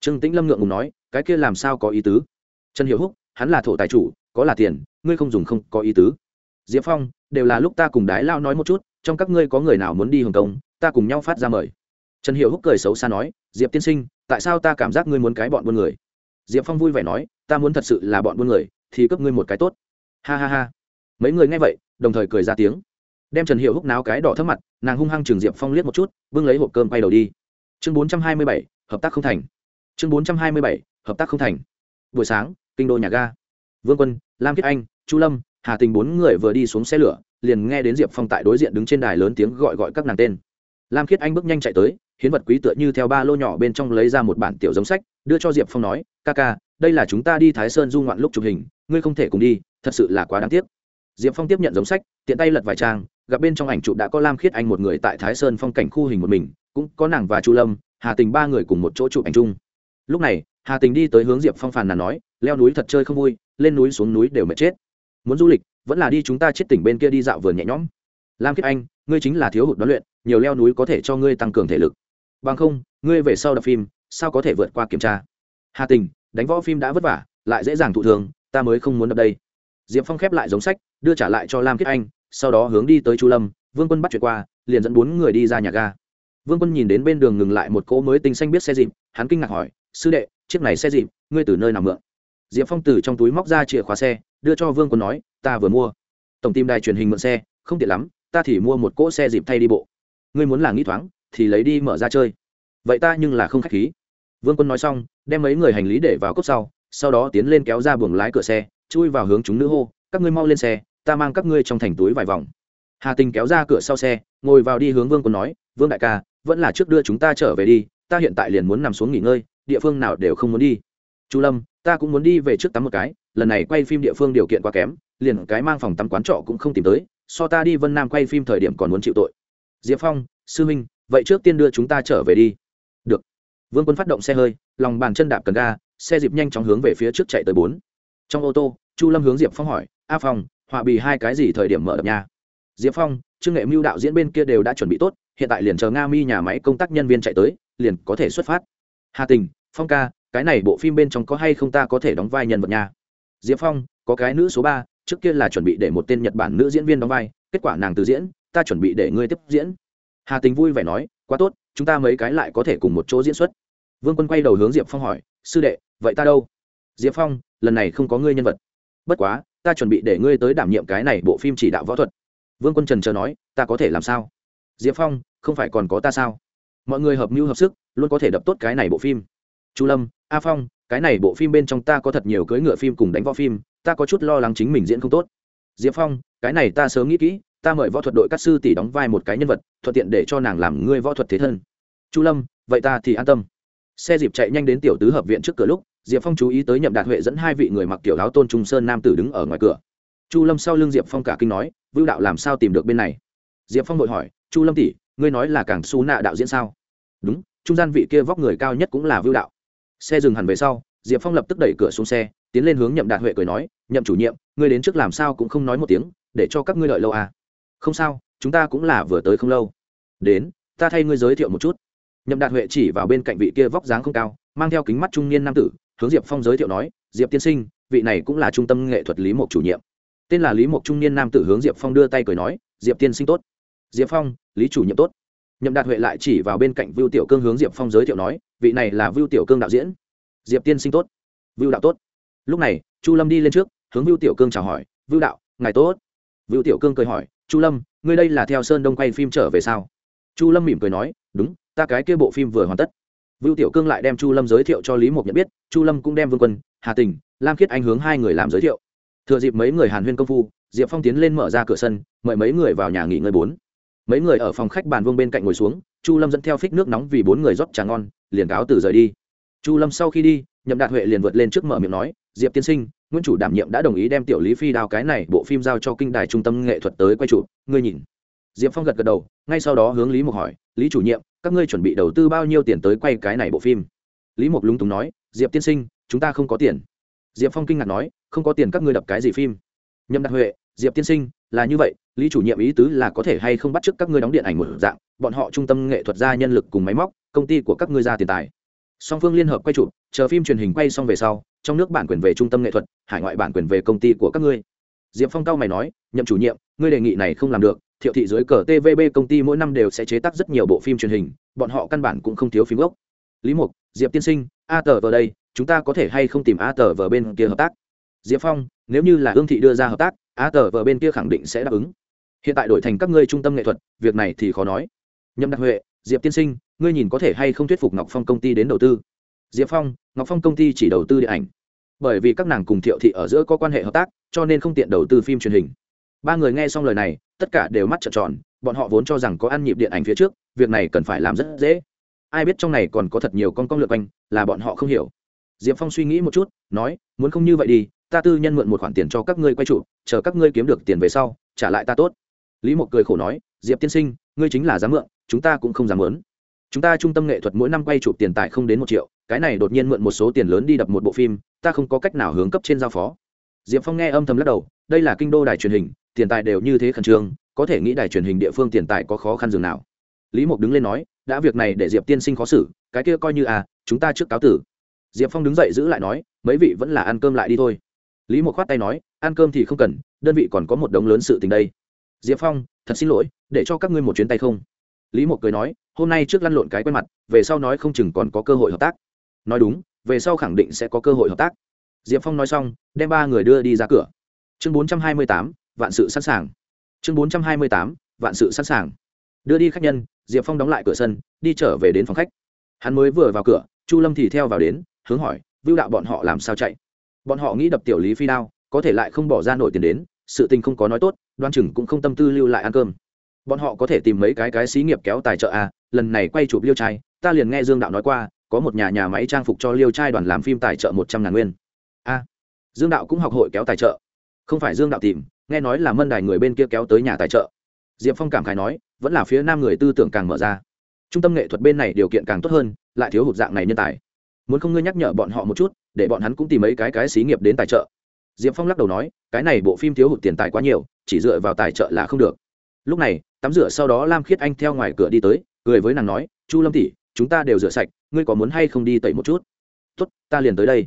Trương tĩnh lâm ngượng ngùng nói, cái kia làm sao có ý tứ? Trần hiểu húc hắn là thổ tài chủ, có là tiền, ngươi không dùng không có ý tứ. Diệp phong, đều là lúc ta cùng đái lao nói một chút, trong các ngươi có người nào muốn đi hồng kông, ta cùng nhau phát ra mời. Trần hiệu húc cười xấu xa nói, diệp tiên sinh, tại sao ta cảm giác ngươi muốn cái bọn buôn người? Diệp phong vui vẻ nói, ta muốn thật sự là bọn buôn người, thì cấp ngươi một cái tốt. Ha ha ha. Mấy người nghe vậy, đồng thời cười ra tiếng. Đem trần hiệu húc náo cái đỏ thấp mặt, nàng hung hăng trường diệp phong liếc một chút vương lấy hộp cơm quay đầu đi. Chương bốn trăm hai mươi bảy, hợp tác không thành. Chương bốn trăm hai mươi bảy, hợp tác không thành. Buổi sáng kinh đô nhà ga. Vương quân, lam kiết anh, chu lâm, hà tình bốn người vừa đi xuống xe lửa, liền nghe đến diệp phong tại đối diện đứng trên đài lớn tiếng gọi gọi các nàng tên. Lam khiết anh bước nhanh chạy tới, hiến vật quý tựa như theo ba lô nhỏ bên trong lấy ra một bản tiểu giống sách, đưa cho diệp phong nói, ca ca, đây là chúng ta đi thái sơn du ngoạn lúc chụp hình, ngươi không thể cùng đi, thật sự là quá đáng tiếc. Diệp phong tiếp nhận giống sách, tiện tay lật vài trang, gặp bên trong ảnh chụp đã có lam khiết anh một người tại thái sơn phong cảnh khu hình một mình, cũng có nàng và chu lâm, hà tình ba người cùng một chỗ chụp ảnh chung. Lúc này, hà tình đi tới hướng diệp phong phàn nàn nói leo núi thật chơi không vui, lên núi xuống núi đều mệt chết. Muốn du lịch, vẫn là đi chúng ta chết tỉnh bên kia đi dạo vườn nhẹ nhõm. Lam kiếp anh, ngươi chính là thiếu hụt đoán luyện, nhiều leo núi có thể cho ngươi tăng cường thể lực. Bằng không, ngươi về sau đập phim, sao có thể vượt qua kiểm tra? Hà tình, đánh võ phim đã vất vả, lại dễ dàng thụ thường, ta mới không muốn đập đây. Diệp phong khép lại giống sách, đưa trả lại cho lam kiếp anh, sau đó hướng đi tới chu lâm, vương quân bắt chuyện qua, liền dẫn bốn người đi ra nhà ga. Vương quân nhìn đến bên đường ngừng lại một cỗ mới tinh xanh biết xe dịp, hắn kinh ngạc hỏi, sư đệ, chiếc này xe dịp, ngươi từ nơi nào mượn? Diệp phong từ trong túi móc ra chìa khóa xe, đưa cho vương quân nói, ta vừa mua. Tổng tim đài truyền hình mượn xe, không tiện lắm, ta thì mua một cỗ xe dịp thay đi bộ. Ngươi muốn là nghĩ thoáng, thì lấy đi mở ra chơi. Vậy ta nhưng là không k h á c h khí. Vương quân nói xong, đem mấy người hành lý để vào cốc sau sau đó tiến lên kéo ra buồng lái cửa xe, chui vào hướng chúng nữ hô, các ngươi mau lên xe, ta mang các ngươi trong thành túi vài vòng. Hà tình kéo ra cửa sau xe, ngồi vào đi hướng vương quân nói, vương đại ca, vẫn là trước đưa chúng ta trở về đi, ta hiện tại liền muốn nằm xuống nghỉ ngơi, địa phương nào đều không muốn đi chu lâm, ta cũng muốn đi về trước tắm một cái, lần này quay phim địa phương điều kiện quá kém, liền cái mang phòng tắm quán trọ cũng không tìm tới, so ta đi vân nam quay phim thời điểm còn muốn chịu tội. Diệp phong, sư minh vậy trước tiên đưa chúng ta trở về đi. Được. Vương quân phát động xe hơi, lòng bàn chân đạp cần ga, xe dịp nhanh chóng hướng về phía trước chạy tới bốn. Trong ô tô, chu lâm hướng diệp phong hỏi, a phong, họa bì hai cái gì thời điểm mở đập nhà? diệp phong, trương nghệ mưu đạo diễn bên kia đều đã chuẩn bị tốt, hiện tại liền chờ nga mi nhà máy công tác nhân viên chạy tới, liền có thể xuất phát. Hà tình, phong ca cái này bộ phim bên trong có hay không ta có thể đóng vai nhân vật nha? Diệp phong, có cái nữ số ba, trước kia là chuẩn bị để một tên nhật bản nữ diễn viên đóng vai, kết quả nàng từ diễn, ta chuẩn bị để ngươi tiếp diễn. Hà tình vui vẻ nói, quá tốt, chúng ta mấy cái lại có thể cùng một chỗ diễn xuất. Vương quân quay đầu hướng diệp phong hỏi, sư đệ, vậy ta đâu? Diệp phong, lần này không có ngươi nhân vật. Bất quá, ta chuẩn bị để ngươi tới đảm nhiệm cái này bộ phim chỉ đạo võ thuật. Vương quân trần chờ nói, ta có thể làm sao? Diệp phong, không phải còn có ta sao? Mọi người hợp mưu hợp sức, luôn có thể đập tốt cái này bộ phim chu lâm, a phong, cái này bộ phim bên trong ta có thật nhiều cưỡi ngựa phim cùng đánh võ phim, ta có chút lo lắng chính mình diễn không tốt. Diệp phong, cái này ta sớm nghĩ kỹ, ta mời võ thuật đội các sư tỷ đóng vai một cái nhân vật, thuận tiện để cho nàng làm ngươi võ thuật thế thân. Chu lâm, vậy ta thì an tâm. Xe dịp chạy nhanh đến tiểu tứ hợp viện trước cửa lúc, diệp phong chú ý tới nhậm đạt huệ dẫn hai vị người mặc kiểu áo tôn trung sơn nam tử đứng ở ngoài cửa. Chu lâm sau l ư n g diệp phong cả kinh nói, vưu đạo làm sao tìm được bên này? Diệp phong vội hỏi, chu lâm tỷ, ngươi nói là càng su nạ đạo diễn sao? Đúng, trung gian vị kia vóc người cao nhất cũng là vưu đạo xe dừng hẳn về sau, diệp phong lập tức đẩy cửa xuống xe, tiến lên hướng nhậm đạt huệ cười nói, nhậm chủ nhiệm, ngươi đến trước làm sao cũng không nói một tiếng, để cho các ngươi đợi lâu à? Không sao, chúng ta cũng là vừa tới không lâu. Đến, ta thay ngươi giới thiệu một chút. Nhậm đạt huệ chỉ vào bên cạnh vị kia vóc dáng không cao, mang theo kính mắt trung niên nam tử, hướng diệp phong giới thiệu nói, diệp tiên sinh, vị này cũng là trung tâm nghệ thuật lý mộc chủ nhiệm. Tên là lý mộc trung niên nam tử hướng diệp phong đưa tay cười nói, diệp tiên sinh tốt. Diệp phong, lý chủ nhiệm tốt nhậm đạt huệ lại chỉ vào bên cạnh vưu tiểu cương hướng diệp phong giới thiệu nói, vị này là vưu tiểu cương đạo diễn. Diệp tiên sinh tốt. Vưu đạo tốt. Lúc này, chu lâm đi lên trước, hướng vưu tiểu cương chào hỏi, vưu đạo, ngài tốt. Vưu tiểu cương cười hỏi, chu lâm, ngươi đây là theo sơn đông quay phim trở về sao? Chu lâm mỉm cười nói, đúng, ta cái kia bộ phim vừa hoàn tất. Vưu tiểu cương lại đem chu lâm giới thiệu cho lý mộc nhận biết, chu lâm cũng đem vương quân, hà tình, lam khiết anh hướng hai người làm giới thiệu. Thừa dịp mấy người hàn huyên công phu, diệp phong tiến lên mở ra cửa sân, mời mấy người vào nhà nghỉ ngơi bốn mấy người ở phòng khách bàn vương bên cạnh ngồi xuống, chu lâm dẫn theo phích nước nóng vì bốn người rót trà ngon, liền cáo từ rời đi. Chu lâm sau khi đi, nhậm đạt huệ liền vượt lên trước mở miệng nói, diệp tiên sinh, nguyên chủ đảm nhiệm đã đồng ý đem tiểu lý phi đao cái này bộ phim giao cho kinh đài trung tâm nghệ thuật tới quay trụ, ngươi nhìn. Diệp phong gật gật đầu, ngay sau đó hướng lý mục hỏi, lý chủ nhiệm, các ngươi chuẩn bị đầu tư bao nhiêu tiền tới quay cái này bộ phim? Lý mục lúng túng nói, diệp tiên sinh, chúng ta không có tiền. Diệp phong kinh ngạc nói, không có tiền các ngươi đập cái gì phim? Nhậm đạt huệ diệp tiên sinh, là như vậy, lý chủ nhiệm ý tứ là có thể hay không bắt chước các ngươi đóng điện ảnh một dạng, bọn họ trung tâm nghệ thuật ra nhân lực cùng máy móc, công ty của các ngươi ra tiền tài. Song phương liên hợp quay chụp, chờ phim truyền hình quay xong về sau, trong nước bản quyền về trung tâm nghệ thuật, hải ngoại bản quyền về công ty của các ngươi. Diệp phong cao mày nói, nhậm chủ nhiệm, ngươi đề nghị này không làm được, thiệu thị dưới cờ tvb công ty mỗi năm đều sẽ chế tác rất nhiều bộ phim truyền hình, bọn họ căn bản cũng không thiếu phim gốc. Lý mục, diệp tiên sinh, a tờ vờ đây, chúng ta có thể hay không tìm a tờ vờ bên kia hợp tác? Diệp phong nếu như là ương thị đưa ra hợp tác a tờ vào bên kia khẳng định sẽ đáp ứng. Hiện tại đổi thành các ngươi trung tâm nghệ thuật, việc này thì khó nói. Nhậm đặc huệ, diệp tiên sinh, ngươi nhìn có thể hay không thuyết phục ngọc phong công ty đến đầu tư? Diệp phong, ngọc phong công ty chỉ đầu tư điện ảnh. Bởi vì các nàng cùng thiệu thị ở giữa có quan hệ hợp tác, cho nên không tiện đầu tư phim truyền hình. Ba người nghe xong lời này, tất cả đều mắt trợn tròn, bọn họ vốn cho rằng có ăn nhịp điện ảnh phía trước, việc này cần phải làm rất dễ. Ai biết trong này còn có thật nhiều con con lượt quanh, là bọn họ không hiểu. Diệp phong suy nghĩ một chút, nói, muốn không như vậy đi ta tư nhân mượn một khoản tiền cho các ngươi quay trụ, chờ các ngươi kiếm được tiền về sau, trả lại ta tốt. Lý mộc cười khổ nói, diệp tiên sinh, ngươi chính là dám mượn, chúng ta cũng không dám mớn. Chúng ta trung tâm nghệ thuật mỗi năm quay chụp tiền tài không đến một triệu, cái này đột nhiên mượn một số tiền lớn đi đập một bộ phim, ta không có cách nào hướng cấp trên giao phó. Diệp phong nghe âm thầm lắc đầu, đây là kinh đô đài truyền hình, tiền tài đều như thế khẩn trương, có thể nghĩ đài truyền hình địa phương tiền tài có khó khăn dường nào. Lý mộc đứng lên nói, đã việc này để diệp tiên sinh khó xử, cái kia coi như à chúng ta trước cáo tử. Diệp phong đứng dậy giữ lại nói, mấy vị vẫn là ăn cơm lại đi thôi lý mộc khoát tay nói, ăn cơm thì không cần, đơn vị còn có một đống lớn sự tình đây. Diệp phong, thật xin lỗi, để cho các ngươi một chuyến tay không? Lý mộc cười nói, hôm nay trước lăn lộn cái quen mặt, về sau nói không chừng còn có cơ hội hợp tác. Nói đúng, về sau khẳng định sẽ có cơ hội hợp tác. Diệp phong nói xong, đem ba người đưa đi ra cửa. Chương bốn trăm hai mươi tám, vạn sự sẵn sàng. Chương bốn trăm hai mươi tám, vạn sự sẵn sàng. Đưa đi khách nhân, diệp phong đóng lại cửa sân, đi trở về đến phòng khách. Hắn mới vừa vào cửa, chu lâm thì theo vào đến, hướng hỏi, vưu đạo bọn họ làm sao chạy? Bọn họ nghĩ đập tiểu lý phi đao có thể lại không bỏ ra nổi tiền đến sự tình không có nói tốt đoan chừng cũng không tâm tư lưu lại ăn cơm. Bọn họ có thể tìm mấy cái cái xí nghiệp kéo tài trợ à lần này quay chụp liêu trai ta liền nghe dương đạo nói qua có một nhà nhà máy trang phục cho liêu trai đoàn làm phim tài trợ một trăm ngàn nguyên. A à, dương đạo cũng học hội kéo tài trợ. Không phải dương đạo tìm nghe nói là mân đài người bên kia kéo tới nhà tài trợ. Diệp phong cảm khai nói vẫn là phía nam người tư tưởng càng mở ra. Trung tâm nghệ thuật bên này điều kiện càng tốt hơn lại thiếu hụt dạng này nhân tài muốn không ngươi nhắc nhở bọn họ một chút, để bọn hắn cũng tìm mấy cái cái xí nghiệp đến tài trợ. Diệp phong lắc đầu nói, cái này bộ phim thiếu hụt tiền tài quá nhiều, chỉ dựa vào tài trợ là không được. Lúc này, tắm rửa sau đó lam khiết anh theo ngoài cửa đi tới, cười với nàng nói, chu lâm tỷ, chúng ta đều rửa sạch, ngươi có muốn hay không đi tẩy một chút? Tốt, ta liền tới đây.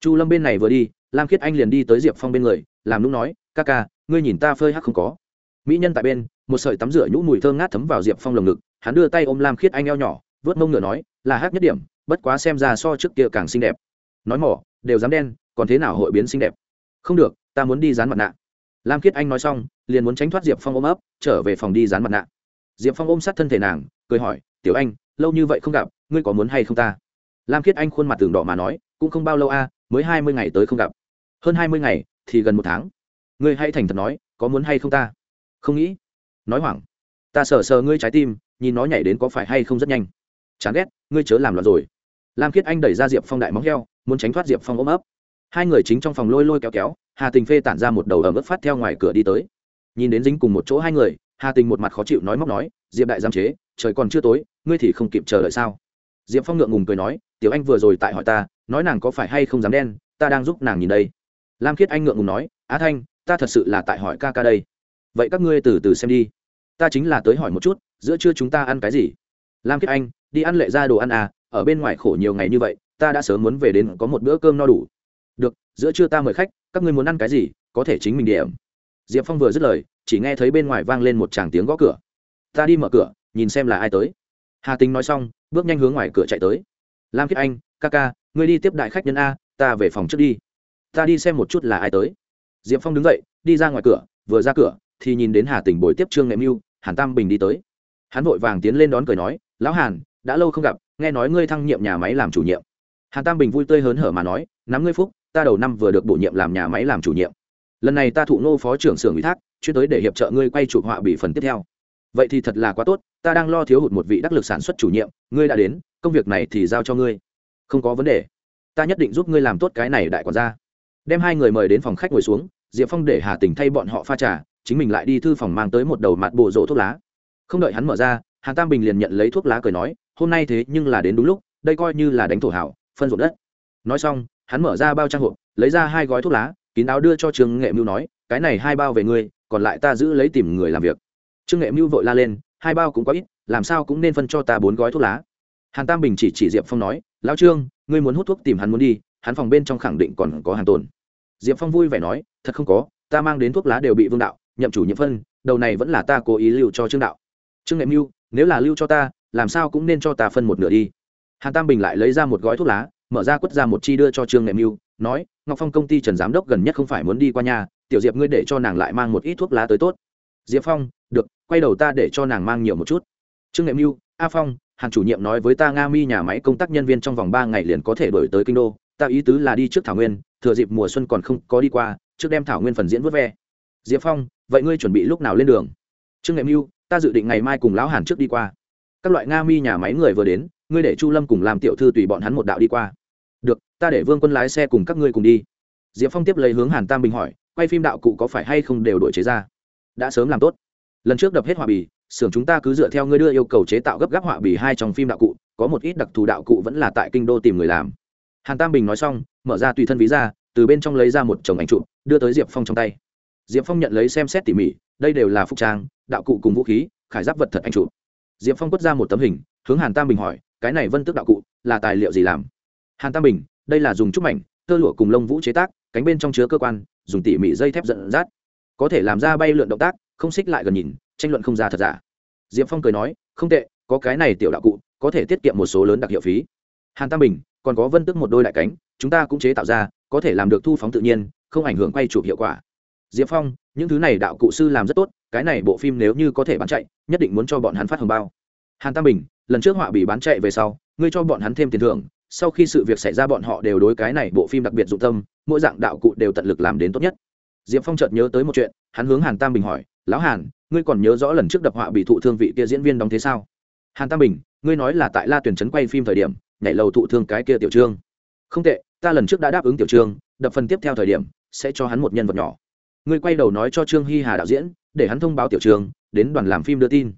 Chu lâm bên này vừa đi, lam khiết anh liền đi tới diệp phong bên người, làm lúc nói, ca ca, ngươi nhìn ta phơi hắc không có. Mỹ nhân tại bên, một sợi tắm rửa nhũ mùi thơm ngát thấm vào diệp phong lồng ngực, hắn đưa tay ôm lam khiết anh eo nhỏ, vớt mông ngựa nói, là hắc nhất điểm bất quá xem ra so trước kia càng xinh đẹp. Nói mỏ, đều dám đen, còn thế nào hội biến xinh đẹp? Không được, ta muốn đi dán mặt nạ. Lam khiết anh nói xong, liền muốn tránh thoát diệp phong ôm ấp, trở về phòng đi dán mặt nạ. Diệp phong ôm sát thân thể nàng, cười hỏi, tiểu anh, lâu như vậy không gặp, ngươi có muốn hay không ta? Lam khiết anh khuôn mặt tường đỏ mà nói, cũng không bao lâu a, mới hai mươi ngày tới không gặp. Hơn hai mươi ngày thì gần một tháng. Ngươi hay thành thật nói, có muốn hay không ta? Không nghĩ. Nói hoảng. Ta sờ sờ ngươi trái tim, nhìn nó nhảy đến có phải hay không rất nhanh. Chán ghét, ngươi chớ làm loạn rồi lam khiết anh đẩy ra diệp phong đại móng heo, muốn tránh thoát diệp phong ôm ấp. Hai người chính trong phòng lôi lôi kéo kéo, hà tình phê tản ra một đầu ở mức phát theo ngoài cửa đi tới. Nhìn đến dính cùng một chỗ hai người, hà tình một mặt khó chịu nói móc nói, diệp đại giam chế, trời còn chưa tối, ngươi thì không kịp chờ đợi sao? Diệp phong ngượng ngùng cười nói, tiểu anh vừa rồi tại hỏi ta, nói nàng có phải hay không dám đen, ta đang giúp nàng nhìn đây. Lam khiết anh ngượng ngùng nói, á thanh, ta thật sự là tại hỏi ca ca đây. Vậy các ngươi từ từ xem đi. Ta chính là tới hỏi một chút, giữa trưa chúng ta ăn cái gì? Lam khiết anh, đi ăn lệ ra đồ ăn à ở bên ngoài khổ nhiều ngày như vậy, ta đã sớm muốn về đến có một bữa cơm no đủ. Được, giữa trưa ta mời khách, các ngươi muốn ăn cái gì, có thể chính mình điểm. Diệp phong vừa dứt lời, chỉ nghe thấy bên ngoài vang lên một tràng tiếng gõ cửa. Ta đi mở cửa, nhìn xem là ai tới. Hà tính nói xong, bước nhanh hướng ngoài cửa chạy tới. Lam kiết anh, ca ca, ngươi đi tiếp đại khách nhân a, ta về phòng trước đi. Ta đi xem một chút là ai tới. Diệp phong đứng dậy, đi ra ngoài cửa, vừa ra cửa, thì nhìn đến hà tỉnh bồi tiếp trương nghệ mưu, hàn tam bình đi tới. Hắn vội vàng tiến lên đón cười nói, lão hàn, đã lâu không gặp nghe nói ngươi thăng nhiệm nhà máy làm chủ nhiệm. Hàn tam bình vui tươi hớn hở mà nói, nắm ngươi phúc, ta đầu năm vừa được bổ nhiệm làm nhà máy làm chủ nhiệm. Lần này ta thụ nô phó trưởng xưởng ủy thác, chuyên tới để hiệp trợ ngươi quay chụp họa bị phần tiếp theo. Vậy thì thật là quá tốt, ta đang lo thiếu hụt một vị đắc lực sản xuất chủ nhiệm, ngươi đã đến, công việc này thì giao cho ngươi. Không có vấn đề. Ta nhất định giúp ngươi làm tốt cái này đại quản gia. Đem hai người mời đến phòng khách ngồi xuống, diệp phong để hà tình thay bọn họ pha trà, chính mình lại đi thư phòng mang tới một đầu mặt bộ rộ thuốc lá. Không đợi hắn mở ra hà tam bình liền nhận lấy thuốc lá cười nói hôm nay thế nhưng là đến đúng lúc, đây coi như là đánh thổ hảo, phân ruộng đất. Nói xong, hắn mở ra bao trang hộp, lấy ra hai gói thuốc lá, kín đáo đưa cho trương nghệ mưu nói, cái này hai bao về ngươi, còn lại ta giữ lấy tìm người làm việc. Trương nghệ mưu vội la lên, hai bao cũng có ít, làm sao cũng nên phân cho ta bốn gói thuốc lá. Hàn tam bình chỉ chỉ diệp phong nói, lão trương, ngươi muốn hút thuốc tìm hắn muốn đi, hắn phòng bên trong khẳng định còn có hàng tồn. Diệp phong vui vẻ nói, thật không có, ta mang đến thuốc lá đều bị vương đạo, nhậm chủ nhiệm phân, đầu này vẫn là ta cố ý lưu cho trương đạo. Trương nghệ mưu, nếu là lưu cho ta làm sao cũng nên cho ta phân một nửa đi. Hàn tam bình lại lấy ra một gói thuốc lá, mở ra quất ra một chi đưa cho trương nghệ mưu, nói, ngọc phong công ty trần giám đốc gần nhất không phải muốn đi qua nhà, tiểu diệp ngươi để cho nàng lại mang một ít thuốc lá tới tốt. Diệp phong, được, quay đầu ta để cho nàng mang nhiều một chút. Trương nghệ mưu, a phong, hàn chủ nhiệm nói với ta nga mi nhà máy công tác nhân viên trong vòng ba ngày liền có thể đổi tới kinh đô, ta ý tứ là đi trước thảo nguyên, thừa dịp mùa xuân còn không có đi qua, trước đem thảo nguyên phần diễn vớt ve. Diệp phong, vậy ngươi chuẩn bị lúc nào lên đường? Trương nghệ mưu, ta dự định ngày mai cùng lão hàn trước đi qua các loại nga mi nhà máy người vừa đến, ngươi để chu lâm cùng làm tiểu thư tùy bọn hắn một đạo đi qua. Được, ta để vương quân lái xe cùng các ngươi cùng đi. Diệp phong tiếp lấy hướng hàn tam bình hỏi, quay phim đạo cụ có phải hay không đều đổi chế ra? Đã sớm làm tốt. Lần trước đập hết họa bì, xưởng chúng ta cứ dựa theo ngươi đưa yêu cầu chế tạo gấp gáp họa bì hai trong phim đạo cụ, có một ít đặc thù đạo cụ vẫn là tại kinh đô tìm người làm. Hàn tam bình nói xong, mở ra tùy thân ví ra, từ bên trong lấy ra một chồng ảnh trụ đưa tới diệp phong trong tay. Diệp phong nhận lấy xem xét tỉ mỉ, đây đều là phục trang, đạo cụ cùng vũ khí, khải giáp vật thật ảnh trụ diệp phong quất ra một tấm hình, hướng hàn tam bình hỏi, cái này vân Tước đạo cụ là tài liệu gì làm? Hàn tam bình, đây là dùng trúc mảnh, tơ lụa cùng lông vũ chế tác, cánh bên trong chứa cơ quan, dùng tỉ mỉ dây thép dẫn dắt. Có thể làm ra bay lượn động tác, không xích lại gần nhìn, tranh luận không ra thật giả. Diệp phong cười nói, không tệ, có cái này tiểu đạo cụ, có thể tiết kiệm một số lớn đặc hiệu phí. Hàn tam bình, còn có vân tức một đôi đại cánh, chúng ta cũng chế tạo ra, có thể làm được thu phóng tự nhiên, không ảnh hưởng quay chụp hiệu quả. Diệp phong, những thứ này đạo cụ sư làm rất tốt cái này bộ phim nếu như có thể bán chạy, nhất định muốn cho bọn hắn phát hồng bao. Hàn tam bình, lần trước họa bị bán chạy về sau, ngươi cho bọn hắn thêm tiền thưởng, sau khi sự việc xảy ra bọn họ đều đối cái này bộ phim đặc biệt dụng tâm, mỗi dạng đạo cụ đều tận lực làm đến tốt nhất. Diệp phong chợt nhớ tới một chuyện, hắn hướng hàn tam bình hỏi, lão hàn, ngươi còn nhớ rõ lần trước đập họa bị thụ thương vị kia diễn viên đóng thế sao? Hàn tam bình, ngươi nói là tại la tuyển trấn quay phim thời điểm, nhảy lầu thụ thương cái kia tiểu trương. Không tệ, ta lần trước đã đáp ứng tiểu trương, đập phần tiếp theo thời điểm, sẽ cho hắn một nhân vật nhỏ. Ngươi quay đầu nói cho trương hy hà đạo diễn để hắn thông báo tiểu trường, đến đoàn làm phim đưa tin.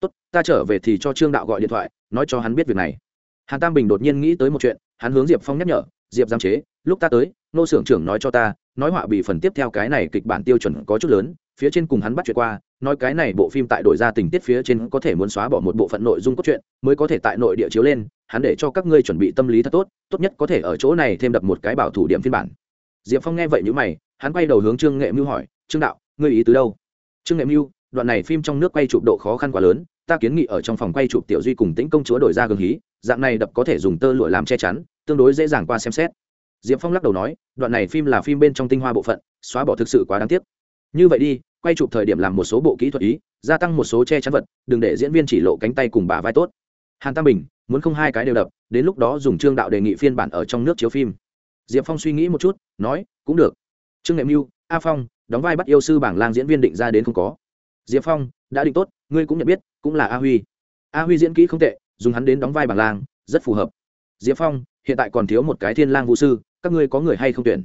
Tốt, ta trở về thì cho trương đạo gọi điện thoại, nói cho hắn biết việc này. Hàn tam bình đột nhiên nghĩ tới một chuyện, hắn hướng diệp phong nhắc nhở, diệp giam chế, lúc ta tới, nô xưởng trưởng nói cho ta, nói họa bị phần tiếp theo cái này kịch bản tiêu chuẩn có chút lớn, phía trên cùng hắn bắt chuyện qua, nói cái này bộ phim tại đổi ra tình tiết phía trên có thể muốn xóa bỏ một bộ phận nội dung cốt truyện, mới có thể tại nội địa chiếu lên, hắn để cho các ngươi chuẩn bị tâm lý thật tốt tốt nhất có thể ở chỗ này thêm đập một cái bảo thủ điểm phiên bản. Diệp phong nghe vậy như mày, hắn quay đầu hướng trương nghệ mưu hỏi, trương đạo, ngươi ý từ đâu? Trương nghệ mưu đoạn này phim trong nước quay chụp độ khó khăn quá lớn, ta kiến nghị ở trong phòng quay chụp tiểu duy cùng tĩnh công chúa đổi ra gương hí, dạng này đập có thể dùng tơ lụa làm che chắn, tương đối dễ dàng qua xem xét. Diệp phong lắc đầu nói, đoạn này phim là phim bên trong tinh hoa bộ phận, xóa bỏ thực sự quá đáng tiếc. Như vậy đi, quay chụp thời điểm làm một số bộ kỹ thuật ý, gia tăng một số che chắn vật, đừng để diễn viên chỉ lộ cánh tay cùng bà vai tốt. Hàn tam bình, muốn không hai cái đều đập, đến lúc đó dùng trương đạo đề nghị phiên bản ở trong nước chiếu phim. Diệp phong suy nghĩ một chút, nói, cũng được. Trương nghệ mưu a phong đóng vai bắt yêu sư bảng lang diễn viên định ra đến không có. Diệp phong, đã định tốt, ngươi cũng nhận biết, cũng là a huy. A huy diễn kỹ không tệ, dùng hắn đến đóng vai bảng lang, rất phù hợp. Diệp phong, hiện tại còn thiếu một cái thiên lang vũ sư, các ngươi có người hay không tuyển?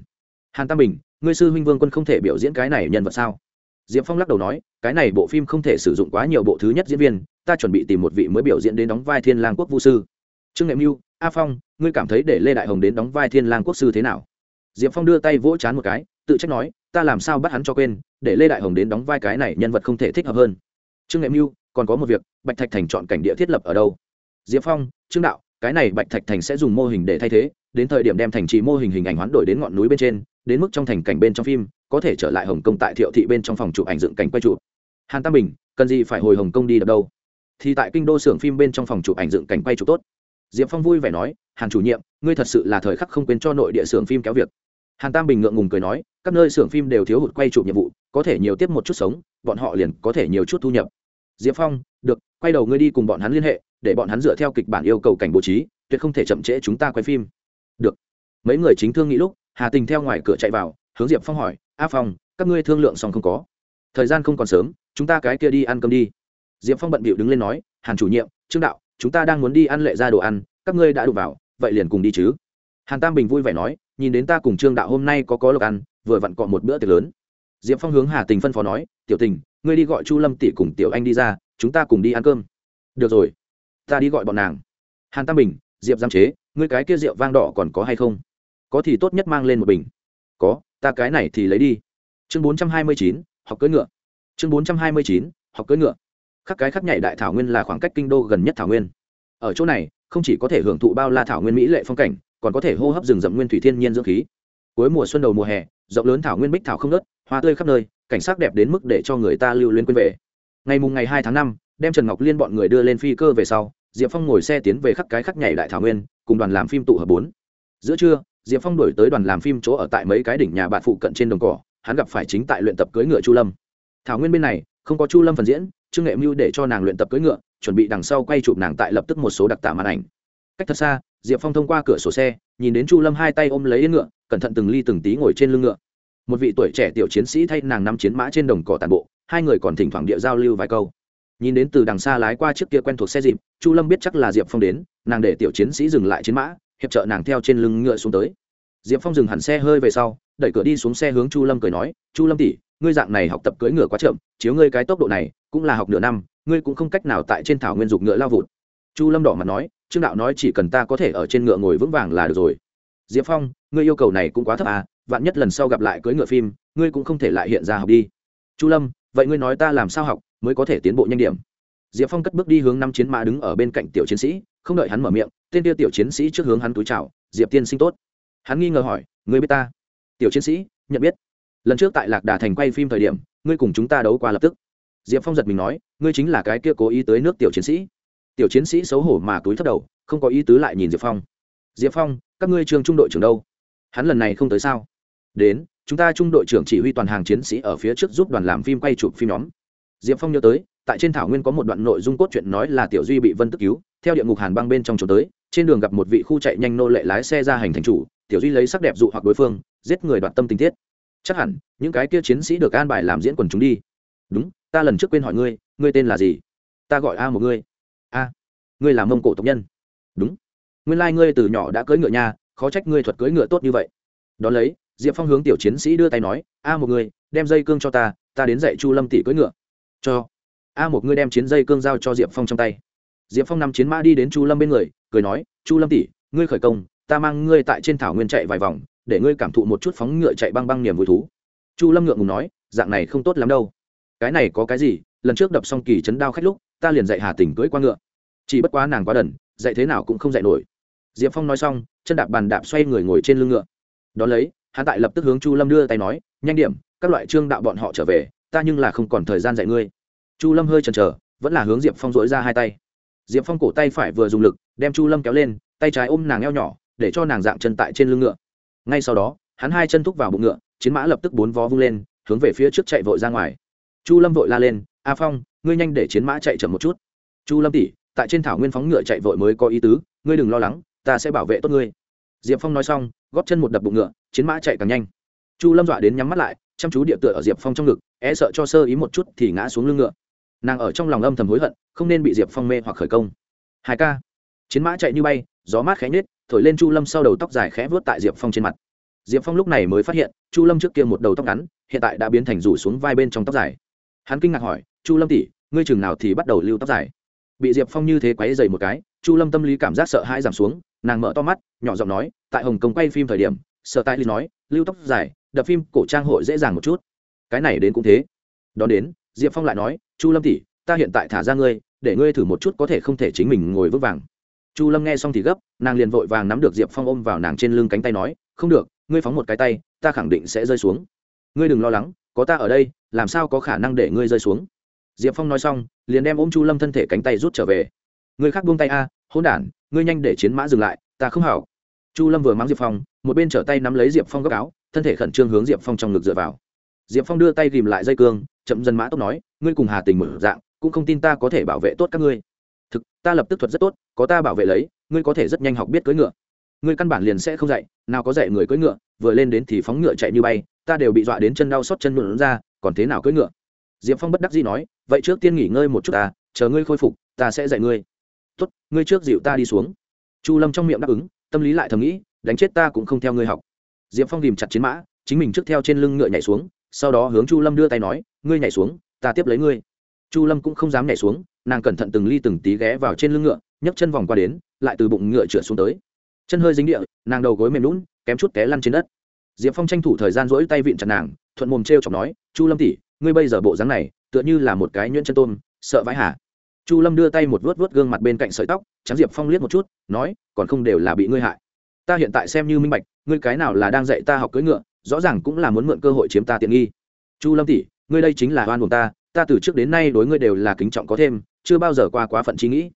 Hàn tam bình, ngươi sư huynh vương quân không thể biểu diễn cái này nhân vật sao? Diệp phong lắc đầu nói, cái này bộ phim không thể sử dụng quá nhiều bộ thứ nhất diễn viên, ta chuẩn bị tìm một vị mới biểu diễn đến đóng vai thiên lang quốc vũ sư. Trương nghệ mưu, a phong, ngươi cảm thấy để lê đại hồng đến đóng vai thiên lang quốc sư thế nào? Diệp phong đưa tay vỗ chán một cái tự trách nói, ta làm sao bắt hắn cho quên, để lê đại hồng đến đóng vai cái này nhân vật không thể thích hợp hơn. Trương nghệ mưu, còn có một việc, bạch thạch thành chọn cảnh địa thiết lập ở đâu? Diệp phong, trương đạo, cái này bạch thạch thành sẽ dùng mô hình để thay thế, đến thời điểm đem thành trì mô hình hình ảnh hoán đổi đến ngọn núi bên trên, đến mức trong thành cảnh bên trong phim, có thể trở lại hồng kông tại thiệu thị bên trong phòng chụp ảnh dựng cảnh quay chụp. Hàn tam bình, cần gì phải hồi hồng kông đi đập đâu? Thì tại kinh đô xưởng phim bên trong phòng chụp ảnh dựng cảnh quay chụp tốt. Diệp phong vui vẻ nói, hàn chủ nhiệm, ngươi thật sự là thời khắc không quên cho nội địa xưởng phim kéo việc hàn tam bình ngượng ngùng cười nói, các nơi xưởng phim đều thiếu hụt quay chụp nhiệm vụ, có thể nhiều tiếp một chút sống, bọn họ liền có thể nhiều chút thu nhập. Diệp phong, được, quay đầu ngươi đi cùng bọn hắn liên hệ, để bọn hắn dựa theo kịch bản yêu cầu cảnh bố trí, tuyệt không thể chậm trễ chúng ta quay phim. Được. Mấy người chính thương nghĩ lúc, hà tình theo ngoài cửa chạy vào, hướng diệp phong hỏi, a phong, các ngươi thương lượng xong không có? Thời gian không còn sớm, chúng ta cái kia đi ăn cơm đi. Diệp phong bận bịu đứng lên nói, hàn chủ nhiệm, trương đạo, chúng ta đang muốn đi ăn lệ ra đồ ăn, các ngươi đã đụng vào, vậy liền cùng đi chứ. Hàn tam bình vui vẻ nói nhìn đến ta cùng trương đạo hôm nay có có lộc ăn, vừa vặn cọ một bữa tiệc lớn. Diệp phong hướng hà tình phân phó nói, tiểu tình, ngươi đi gọi chu lâm tỷ cùng tiểu anh đi ra, chúng ta cùng đi ăn cơm. Được rồi, ta đi gọi bọn nàng. Hàn tam bình, diệp giam chế, ngươi cái kia rượu vang đỏ còn có hay không? Có thì tốt nhất mang lên một bình. Có, ta cái này thì lấy đi. Chương bốn trăm hai mươi chín, học cưỡi ngựa. Chương bốn trăm hai mươi chín, học cưỡi ngựa. Khắc cái khắc nhảy đại thảo nguyên là khoảng cách kinh đô gần nhất thảo nguyên. Ở chỗ này, không chỉ có thể hưởng thụ bao la thảo nguyên mỹ lệ phong cảnh còn có thể hô hấp rừng rậm nguyên thủy thiên nhiên dưỡng khí. Cuối mùa xuân đầu mùa hè, rộng lớn thảo nguyên bích thảo không nớt hoa tươi khắp nơi, cảnh sắc đẹp đến mức để cho người ta lưu luyến quên về. Ngày mùng ngày hai tháng năm, đem trần ngọc liên bọn người đưa lên phi cơ về sau, diệp phong ngồi xe tiến về khắc cái khắc nhảy đại thảo nguyên, cùng đoàn làm phim tụ hợp bốn. Giữa trưa, diệp phong đổi tới đoàn làm phim chỗ ở tại mấy cái đỉnh nhà bạn phụ cận trên đồng cỏ, hắn gặp phải chính tại luyện tập cưỡi ngựa chu lâm. Thảo nguyên bên này, không có chu lâm phần diễn, trương nghệ mưu để cho nàng luyện tập cưỡi ngựa, chuẩn bị đằng sau quay chụp nàng tại lập tức một số đặc tả màn ảnh. Cách thật xa diệp phong thông qua cửa sổ xe, nhìn đến chu lâm hai tay ôm lấy yên ngựa, cẩn thận từng ly từng tí ngồi trên lưng ngựa. Một vị tuổi trẻ tiểu chiến sĩ thay nàng năm chiến mã trên đồng cỏ tàn bộ, hai người còn thỉnh thoảng địa giao lưu vài câu. Nhìn đến từ đằng xa lái qua trước kia quen thuộc xe dịp, chu lâm biết chắc là diệp phong đến, nàng để tiểu chiến sĩ dừng lại chiến mã, hiệp trợ nàng theo trên lưng ngựa xuống tới. Diệp phong dừng hẳn xe hơi về sau, đẩy cửa đi xuống xe hướng chu lâm cười nói, chu lâm tỉ ngươi dạng này học tập cưỡi ngựa quá chậm, chiếu ngươi cái tốc độ này, cũng là học nửa năm, ngươi cũng không cách nào tại trên thảo nguyên dục ngựa lao vụt. Chu lâm đỏ mặt nói trương đạo nói chỉ cần ta có thể ở trên ngựa ngồi vững vàng là được rồi. Diệp phong, ngươi yêu cầu này cũng quá thấp à vạn nhất lần sau gặp lại cưỡi ngựa phim, ngươi cũng không thể lại hiện ra học đi. Chu lâm, vậy ngươi nói ta làm sao học, mới có thể tiến bộ nhanh điểm? Diệp phong cất bước đi hướng năm chiến mã đứng ở bên cạnh tiểu chiến sĩ, không đợi hắn mở miệng, tên tiêu tiểu chiến sĩ trước hướng hắn túi chào, diệp tiên sinh tốt. Hắn nghi ngờ hỏi, ngươi biết ta? Tiểu chiến sĩ, nhận biết. Lần trước tại lạc đà thành quay phim thời điểm, ngươi cùng chúng ta đấu qua lập tức. Diệp phong giật mình nói, ngươi chính là cái kia cố ý tới nước tiểu chiến sĩ tiểu chiến sĩ xấu hổ mà túi thấp đầu, không có ý tứ lại nhìn diệp phong. Diệp phong, các ngươi trường trung đội trưởng đâu? Hắn lần này không tới sao? Đến, chúng ta trung đội trưởng chỉ huy toàn hàng chiến sĩ ở phía trước giúp đoàn làm phim quay chụp phim nhóm. Diệp phong nhớ tới, tại trên thảo nguyên có một đoạn nội dung cốt truyện nói là tiểu duy bị vân tức cứu, theo địa ngục hàn băng bên trong trốn tới, trên đường gặp một vị khu chạy nhanh nô lệ lái xe ra hành thành chủ, tiểu duy lấy sắc đẹp dụ hoặc đối phương, giết người đoạt tâm tình tiết. Chắc hẳn, những cái kia chiến sĩ được an bài làm diễn quần chúng đi. Đúng, ta lần trước quên hỏi ngươi ngươi tên là gì? Ta gọi a một ngươi ngươi là mông cổ tộc nhân. Đúng. Nguyên lai、like、ngươi từ nhỏ đã cưỡi ngựa nhà, khó trách ngươi thuật cưỡi ngựa tốt như vậy. Đón lấy diệp phong hướng tiểu chiến sĩ đưa tay nói a một người đem dây cương cho ta ta đến dạy chu lâm tỷ cưỡi ngựa. Cho. A một người đem chiến dây cương giao cho diệp phong trong tay. Diệp phong nằm chiến mã đi đến chu lâm bên người cười nói chu lâm tỷ ngươi khởi công ta mang ngươi tại trên thảo nguyên chạy vài vòng để ngươi cảm thụ một chút phóng ngựa chạy băng băng niềm vui thú. Chu lâm ngượng ngùng nói dạng này không tốt lắm đâu. Cái này có cái gì lần trước đập xong kỳ chấn đao khách lúc ta liền dạy hà tình cưỡi qua ngựa chỉ bất quá nàng quá đần, dạy thế nào cũng không dạy nổi. Diệp phong nói xong, chân đạp bàn đạp xoay người ngồi trên lưng ngựa. Đón lấy, hắn tại lập tức hướng chu lâm đưa tay nói, nhanh điểm, các loại trương đạo bọn họ trở về, ta nhưng là không còn thời gian dạy ngươi. Chu lâm hơi chần chờ, vẫn là hướng diệp phong dối ra hai tay. Diệp phong cổ tay phải vừa dùng lực, đem chu lâm kéo lên, tay trái ôm nàng eo nhỏ, để cho nàng dạng chân tại trên lưng ngựa. Ngay sau đó, hắn hai chân thúc vào bụng ngựa, chiến mã lập tức bốn vó vung lên, hướng về phía trước chạy vội ra ngoài. Chu lâm vội la lên, a phong, ngươi nhanh để chiến mã chạy chậm một chút. Chu lâm tỉ tại trên thảo nguyên phóng ngựa chạy vội mới có ý tứ, ngươi đừng lo lắng, ta sẽ bảo vệ tốt ngươi. Diệp phong nói xong, góp chân một đập bụng ngựa, chiến mã chạy càng nhanh. Chu lâm dọa đến nhắm mắt lại, chăm chú địa tựa ở diệp phong trong ngực e sợ cho sơ ý một chút thì ngã xuống lưng ngựa. Nàng ở trong lòng âm thầm hối hận, không nên bị diệp phong mê hoặc khởi công. Hai ca. Chiến mã chạy như bay, gió mát khẽ nhết thổi lên chu lâm sau đầu tóc dài khẽ vớt tại diệp phong trên mặt. Diệp phong lúc này mới phát hiện, chu lâm trước kia một đầu tóc ngắn, hiện tại đã biến thành rủ xuống vai bên trong tóc dài. Hắn kinh ngạc hỏi, chu lâm tỉ ngươi chừng nào thì bắt đầu lưu tóc dài? Bị diệp phong như thế quáy dày một cái, chu lâm tâm lý cảm giác sợ hãi giảm xuống, nàng mở to mắt, nhỏ giọng nói, tại hồng kông quay phim thời điểm sợ tai lý nói, lưu tóc dài, đập phim, cổ trang hội dễ dàng một chút. Cái này đến cũng thế. Đón đến, diệp phong lại nói, chu lâm tỷ, ta hiện tại thả ra ngươi, để ngươi thử một chút có thể không thể chính mình ngồi vững vàng. Chu lâm nghe xong thì gấp, nàng liền vội vàng nắm được diệp phong ôm vào nàng trên lưng cánh tay nói, không được, ngươi phóng một cái tay, ta khẳng định sẽ rơi xuống. Ngươi đừng lo lắng, có ta ở đây, làm sao có khả năng để ngươi rơi xuống? Diệp phong nói xong, liền đem ôm chu lâm thân thể cánh tay rút trở về. Người khác buông tay a hôn đản, ngươi nhanh để chiến mã dừng lại, ta không hảo. Chu lâm vừa mắng diệp phong, một bên trở tay nắm lấy diệp phong gấp áo, thân thể khẩn trương hướng diệp phong trong ngực dựa vào. Diệp phong đưa tay ghìm lại dây cương, chậm dần mã tốc nói, ngươi cùng hà tình mở dạng, cũng không tin ta có thể bảo vệ tốt các ngươi. Thực, ta lập tức thuật rất tốt, có ta bảo vệ lấy, ngươi có thể rất nhanh học biết cưỡi ngựa. Ngươi căn bản liền sẽ không dạy, nào có dạy người cưỡi ngựa, vừa lên đến thì phóng ngựa chạy như bay, ta đều bị dọa đến chân đau xót chân nhuộn ra, còn thế nào cưỡi ngựa? Diệp phong bất đắc dĩ nói vậy trước tiên nghỉ ngơi một chút ta, chờ ngươi khôi phục, ta sẽ dạy ngươi. Tốt, ngươi trước dịu ta đi xuống. Chu lâm trong miệng đáp ứng, tâm lý lại thầm nghĩ, đánh chết ta cũng không theo ngươi học. Diệp phong tìm chặt chiến mã, chính mình trước theo trên lưng ngựa nhảy xuống, sau đó hướng chu lâm đưa tay nói, ngươi nhảy xuống, ta tiếp lấy ngươi. Chu lâm cũng không dám nhảy xuống, nàng cẩn thận từng ly từng tí ghé vào trên lưng ngựa, nhấc chân vòng qua đến, lại từ bụng ngựa trượt xuống tới. Chân hơi dính địa, nàng đầu gối mềm lún kém chút té lăn trên đất. Diệp phong tranh thủ thời gian rỗi tay vịn chặt nàng, thuận mồm t r e o chọc nói, chu lâm tỉ ngươi bây giờ bộ dáng này tựa như là một cái nhuyễn chân tôm, sợ vãi hả chu lâm đưa tay một vớt vớt gương mặt bên cạnh sợi tóc trắng diệp phong liếc một chút, nói, còn không đều là bị ngươi hại. Ta hiện tại xem như minh bạch, ngươi cái nào là đang dạy ta học cưỡi ngựa, rõ ràng cũng là muốn mượn cơ hội chiếm ta tiện nghi. Chu lâm tỷ, ngươi đây chính là oan buồn ta ta từ trước đến nay đối ngươi đều là kính trọng có thêm, chưa bao giờ qua quá phận trí nghĩ.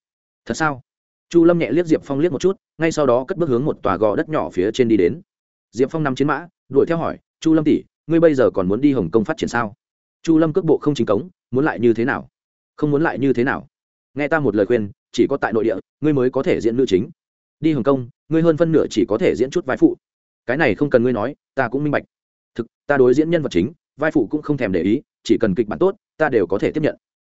Thật sao? Chu lâm nhẹ liếc diệp phong liếc một chút, ngay sau đó cất bước hướng một tòa gò đất nhỏ phía trên đi đến. Diệp phong nằm chiến mã, đuổi theo hỏi, chu lâm tỷ, ngươi bây giờ còn muốn đi hồng kông phát triển sao? Chu lâm cước bộ không chính cống, muốn lại như thế nào? Không muốn lại như thế nào? Nghe ta một lời khuyên, chỉ có tại nội địa, ngươi mới có thể diễn nữ chính. Đi hồng kông, ngươi hơn phân nửa chỉ có thể diễn chút vai phụ. Cái này không cần ngươi nói, ta cũng minh bạch. Thực, ta đối diễn nhân vật chính, vai phụ cũng không thèm để ý, chỉ cần kịch bản tốt, ta đều có thể tiếp nhận.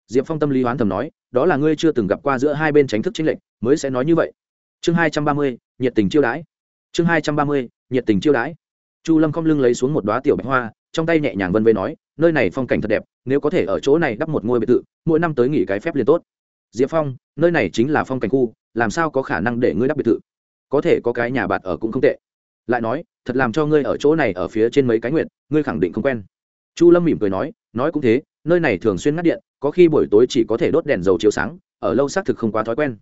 Diệp phong tâm lý hoán thầm nói, đó là ngươi chưa từng gặp qua giữa hai bên tránh thức chính lệnh mới sẽ nói như vậy. Chương hai trăm ba mươi, nhiệt tình chiêu đãi. Chương hai trăm ba mươi, nhiệt tình chiêu đãi. Chu lâm không lưng lấy xuống một đoá tiểu bạch hoa trong tay nhẹ nhàng vân vây nói, nơi này phong cảnh thật đẹp, nếu có thể ở chỗ này đắp một ngôi biệt thự, mỗi năm tới nghỉ cái phép liền tốt. Diệp phong, nơi này chính là phong cảnh khu, làm sao có khả năng để ngươi đắp biệt thự? Có thể có cái nhà bạt ở cũng không tệ. Lại nói, thật làm cho ngươi ở chỗ này ở phía trên mấy cái nguyện ngươi khẳng định không quen. Chu lâm mỉm cười nói nói cũng thế, nơi này thường xuyên ngắt điện, có khi buổi tối chỉ có thể đốt đèn dầu chiếu sáng, ở lâu xác thực không quá thói quen.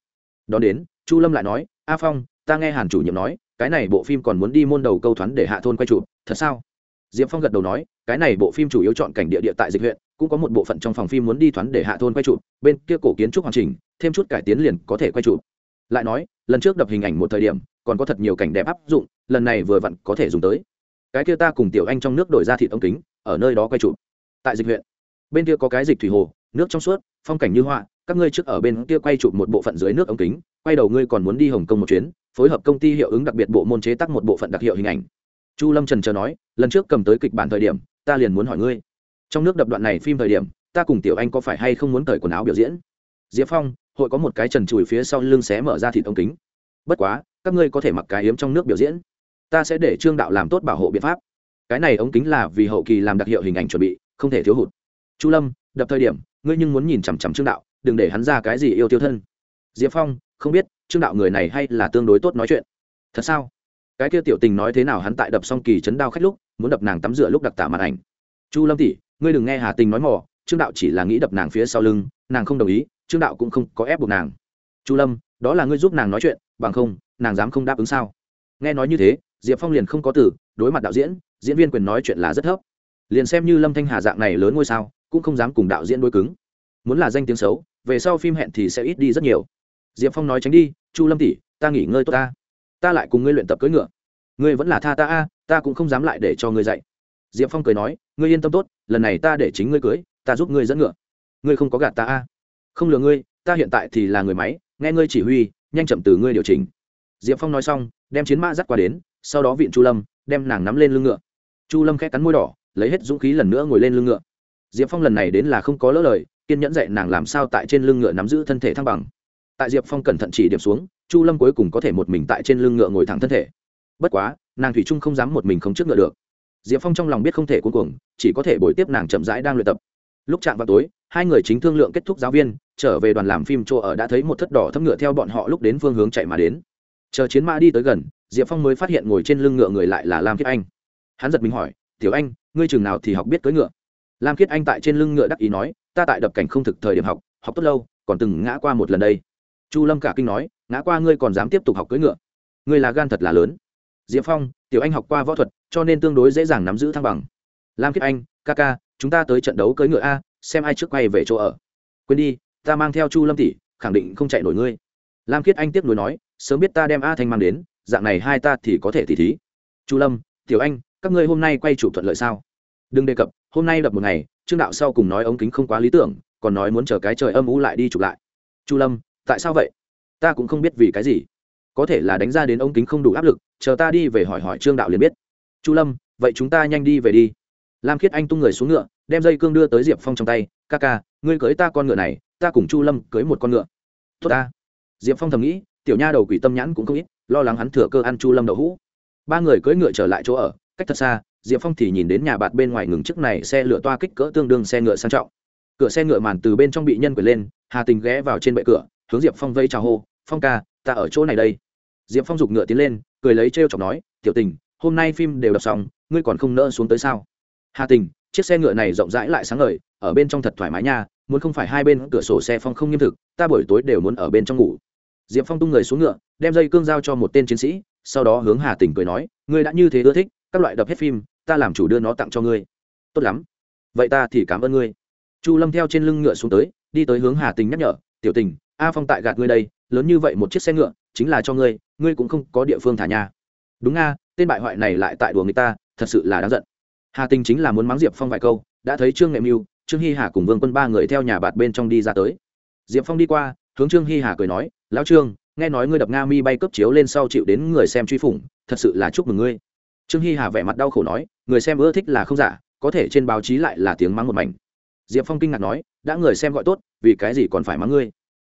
Đón đến, chu lâm lại nói, a phong, ta nghe hàn chủ nhiệm nói, cái này bộ phim còn muốn đi môn đầu câu thoắn để hạ thôn quay chụp, thật sao? Diệp phong gật đầu nói, cái này bộ phim chủ yếu chọn cảnh địa địa tại dịch huyện, cũng có một bộ phận trong phòng phim muốn đi thoán để hạ thôn quay chụp, bên kia cổ kiến trúc hoàn chỉnh, thêm chút cải tiến liền có thể quay chụp. Lại nói, lần trước đập hình ảnh một thời điểm, còn có thật nhiều cảnh đẹp áp dụng, lần này vừa vặn có thể dùng tới. Cái kia ta cùng tiểu anh trong nước đổi ra thị ống kính, ở nơi đó quay chụp. Tại dịch huyện, bên kia có cái dịch thủy hồ, nước trong suốt, phong cảnh như họa các ngươi trước ở bên kia quay chụp một bộ phận dưới nước ống kính, quay đầu ngươi còn muốn đi hồng kông một chuyến, phối hợp công ty hiệu ứng đặc biệt bộ môn chế tác một bộ phận đặc hiệu hình ảnh chu lâm trần chờ nói, lần trước cầm tới kịch bản thời điểm, ta liền muốn hỏi ngươi. Trong nước đập đoạn này phim thời điểm, ta cùng tiểu anh có phải hay không muốn cởi quần áo biểu diễn? Diệp phong, hội có một cái trần chùi phía sau lưng xé mở ra thịt ống kính. Bất quá, các ngươi có thể mặc cái hiếm trong nước biểu diễn. Ta sẽ để trương đạo làm tốt bảo hộ biện pháp. Cái này ống kính là vì hậu kỳ làm đặc hiệu hình ảnh chuẩn bị, không thể thiếu hụt. Chu lâm, đập thời điểm, ngươi nhưng muốn nhìn chằm chằm trương đạo, đừng để hắn ra cái gì yêu tiêu thân. Diệp phong, không biết, trương đạo người này hay là tương đối tốt nói chuyện. Thật sao? Cái kia tiểu tình nói thế nào hắn tại đập xong kỳ chấn đao khách lúc, muốn đập nàng tắm rửa lúc đặc tả màn ảnh. Chu lâm tỷ, ngươi đừng nghe hà tình nói mỏ trương đạo chỉ là nghĩ đập nàng phía sau lưng, nàng không đồng ý, trương đạo cũng không có ép buộc nàng. Chu lâm, đó là ngươi giúp nàng nói chuyện, bằng không, nàng dám không đáp ứng sao? Nghe nói như thế, diệp phong liền không có từ, đối mặt đạo diễn diễn viên quyền nói chuyện là rất thấp. Liền xem như lâm thanh hà dạng này lớn ngôi sao, cũng không dám cùng đạo diễn đối cứng. Muốn là danh tiếng xấu, về sau phim hẹn thì sẽ ít đi rất nhiều. Diệp phong nói tránh đi, chu lâm tỷ, ta nghỉ ngơi tốt ta ta lại cùng ngươi luyện tập cưỡi ngựa. Ngươi vẫn là tha ta a, ta cũng không dám lại để cho ngươi dạy. Diệp phong cười nói, ngươi yên tâm tốt, lần này ta để chính ngươi cưới, ta giúp ngươi dẫn ngựa. Ngươi không có gạt ta a. Không lừa ngươi, ta hiện tại thì là người máy, nghe ngươi chỉ huy, nhanh chậm từ ngươi điều chỉnh. Diệp phong nói xong, đem chiến mã dắt qua đến, sau đó viện chu lâm, đem nàng nắm lên lưng ngựa. Chu lâm khẽ cắn môi đỏ, lấy hết dũng khí lần nữa ngồi lên lưng ngựa. Diệp phong lần này đến là không có lỡ lời, kiên nhẫn dạy nàng làm sao tại trên lưng ngựa nắm giữ thân thể thăng bằng. Tại diệp phong cẩn thận chỉ điểm xuống chu lâm cuối cùng có thể một mình tại trên lưng ngựa ngồi thẳng thân thể. Bất quá, nàng thủy trung không dám một mình không trước ngựa được. Diệp phong trong lòng biết không thể cuối cùng chỉ có thể bồi tiếp nàng chậm rãi đang luyện tập. Lúc chạm vào tối, hai người chính thương lượng kết thúc giáo viên, trở về đoàn làm phim chỗ ở đã thấy một thất đỏ thấm ngựa theo bọn họ lúc đến phương hướng chạy mà đến. Chờ chiến mã đi tới gần, diệp phong mới phát hiện ngồi trên lưng ngựa người lại là lam kiết anh. Hắn giật mình hỏi, tiểu anh, ngươi chừng nào thì học biết cưỡi ngựa? Lam kiết anh tại trên lưng ngựa đắc ý nói, ta tại đập cảnh không thực thời điểm học học tốt lâu, còn từng ngã qua một lần đây. Chu lâm cả kinh nói ngã qua ngươi còn dám tiếp tục học cưỡi ngựa. Ngươi là gan thật là lớn. Diệp phong, tiểu anh học qua võ thuật, cho nên tương đối dễ dàng nắm giữ thăng bằng. Lam kiết anh, ca ca, chúng ta tới trận đấu cưỡi ngựa a, xem ai trước quay về chỗ ở. Quên đi, ta mang theo chu lâm tỷ, khẳng định không chạy nổi ngươi. Lam kiết anh tiếp nối nói, sớm biết ta đem a thanh mang đến, dạng này hai ta thì có thể tỉ thí. Chu lâm, tiểu anh, các ngươi hôm nay quay chủ thuận lợi sao? Đừng đề cập, hôm nay đập một ngày, trương đạo sau cùng nói ống kính không quá lý tưởng, còn nói muốn chờ cái trời âm ú lại đi chụp lại. Chu lâm, tại sao vậy? Ta cũng không biết vì cái gì. Có thể là đánh ra đến ống kính không đủ áp lực, chờ ta đi về hỏi hỏi trương đạo liền biết. Chu lâm, vậy chúng ta nhanh đi về đi. Lam khiết anh tung người xuống ngựa, đem dây cương đưa tới diệp phong trong tay. Ca ca, ngươi cưới ta con ngựa này, ta cùng chu lâm cưới một con ngựa. Tốt ta. Diệp phong thầm nghĩ, tiểu nha đầu quỷ tâm nhãn cũng không ít, lo lắng hắn thừa cơ ăn chu lâm đậu hũ. Ba người cưỡi ngựa trở lại chỗ ở, cách thật xa, diệp phong thì nhìn đến nhà bạt bên ngoài ngừng chiếc này xe lửa toa kích cỡ tương đương xe ngựa sang trọng. Cửa xe ngựa màn từ bên trong bị nhân quyền lên, hà tình ghé vào trên bệ cửa, hướng diệp phong vây chào hô phong ca, ta ở chỗ này đây. Diệp phong giục ngựa tiến lên, cười lấy t r e o chọc nói, tiểu tình, hôm nay phim đều đọc xong, ngươi còn không nỡ xuống tới sao? Hà tình, chiếc xe ngựa này rộng rãi lại sáng ngời, ở bên trong thật thoải mái nha, muốn không phải hai bên cửa sổ xe phong không nghiêm thực, ta buổi tối đều muốn ở bên trong ngủ. Diệp phong tung người xuống ngựa, đem dây cương giao cho một tên chiến sĩ, sau đó hướng hà tình cười nói, ngươi đã như thế ưa thích, các loại đập hết phim, ta làm chủ đưa nó tặng cho ngươi. Tốt lắm, vậy ta thì cảm ơn ngươi. Chu lâm theo trên lưng ngựa xuống tới, đi tới hướng hà tình nhắc nhở, tiểu tình, a phong tại gạt ngươi đây lớn như vậy một chiếc xe ngựa, chính là cho ngươi ngươi cũng không có địa phương thả nhà. Đúng nga, tên bại hoại này lại tại đùa người ta, thật sự là đáng giận. Hà tình chính là muốn mắng diệp phong vài câu, đã thấy trương nghệ mưu, trương hy hà cùng vương quân ba người theo nhà bạt bên trong đi ra tới. Diệp phong đi qua, hướng trương hy hà cười nói, lão trương, nghe nói ngươi đập nga mi bay cấp chiếu lên sau chịu đến người xem truy phủng, thật sự là chúc mừng ngươi. Trương hy hà vẻ mặt đau khổ nói, người xem ưa thích là không giả, có thể trên báo chí lại là tiếng mắng một mảnh. Diệp phong kinh ngạc nói, đã người xem gọi tốt, vì cái gì còn phải mắng ngươi?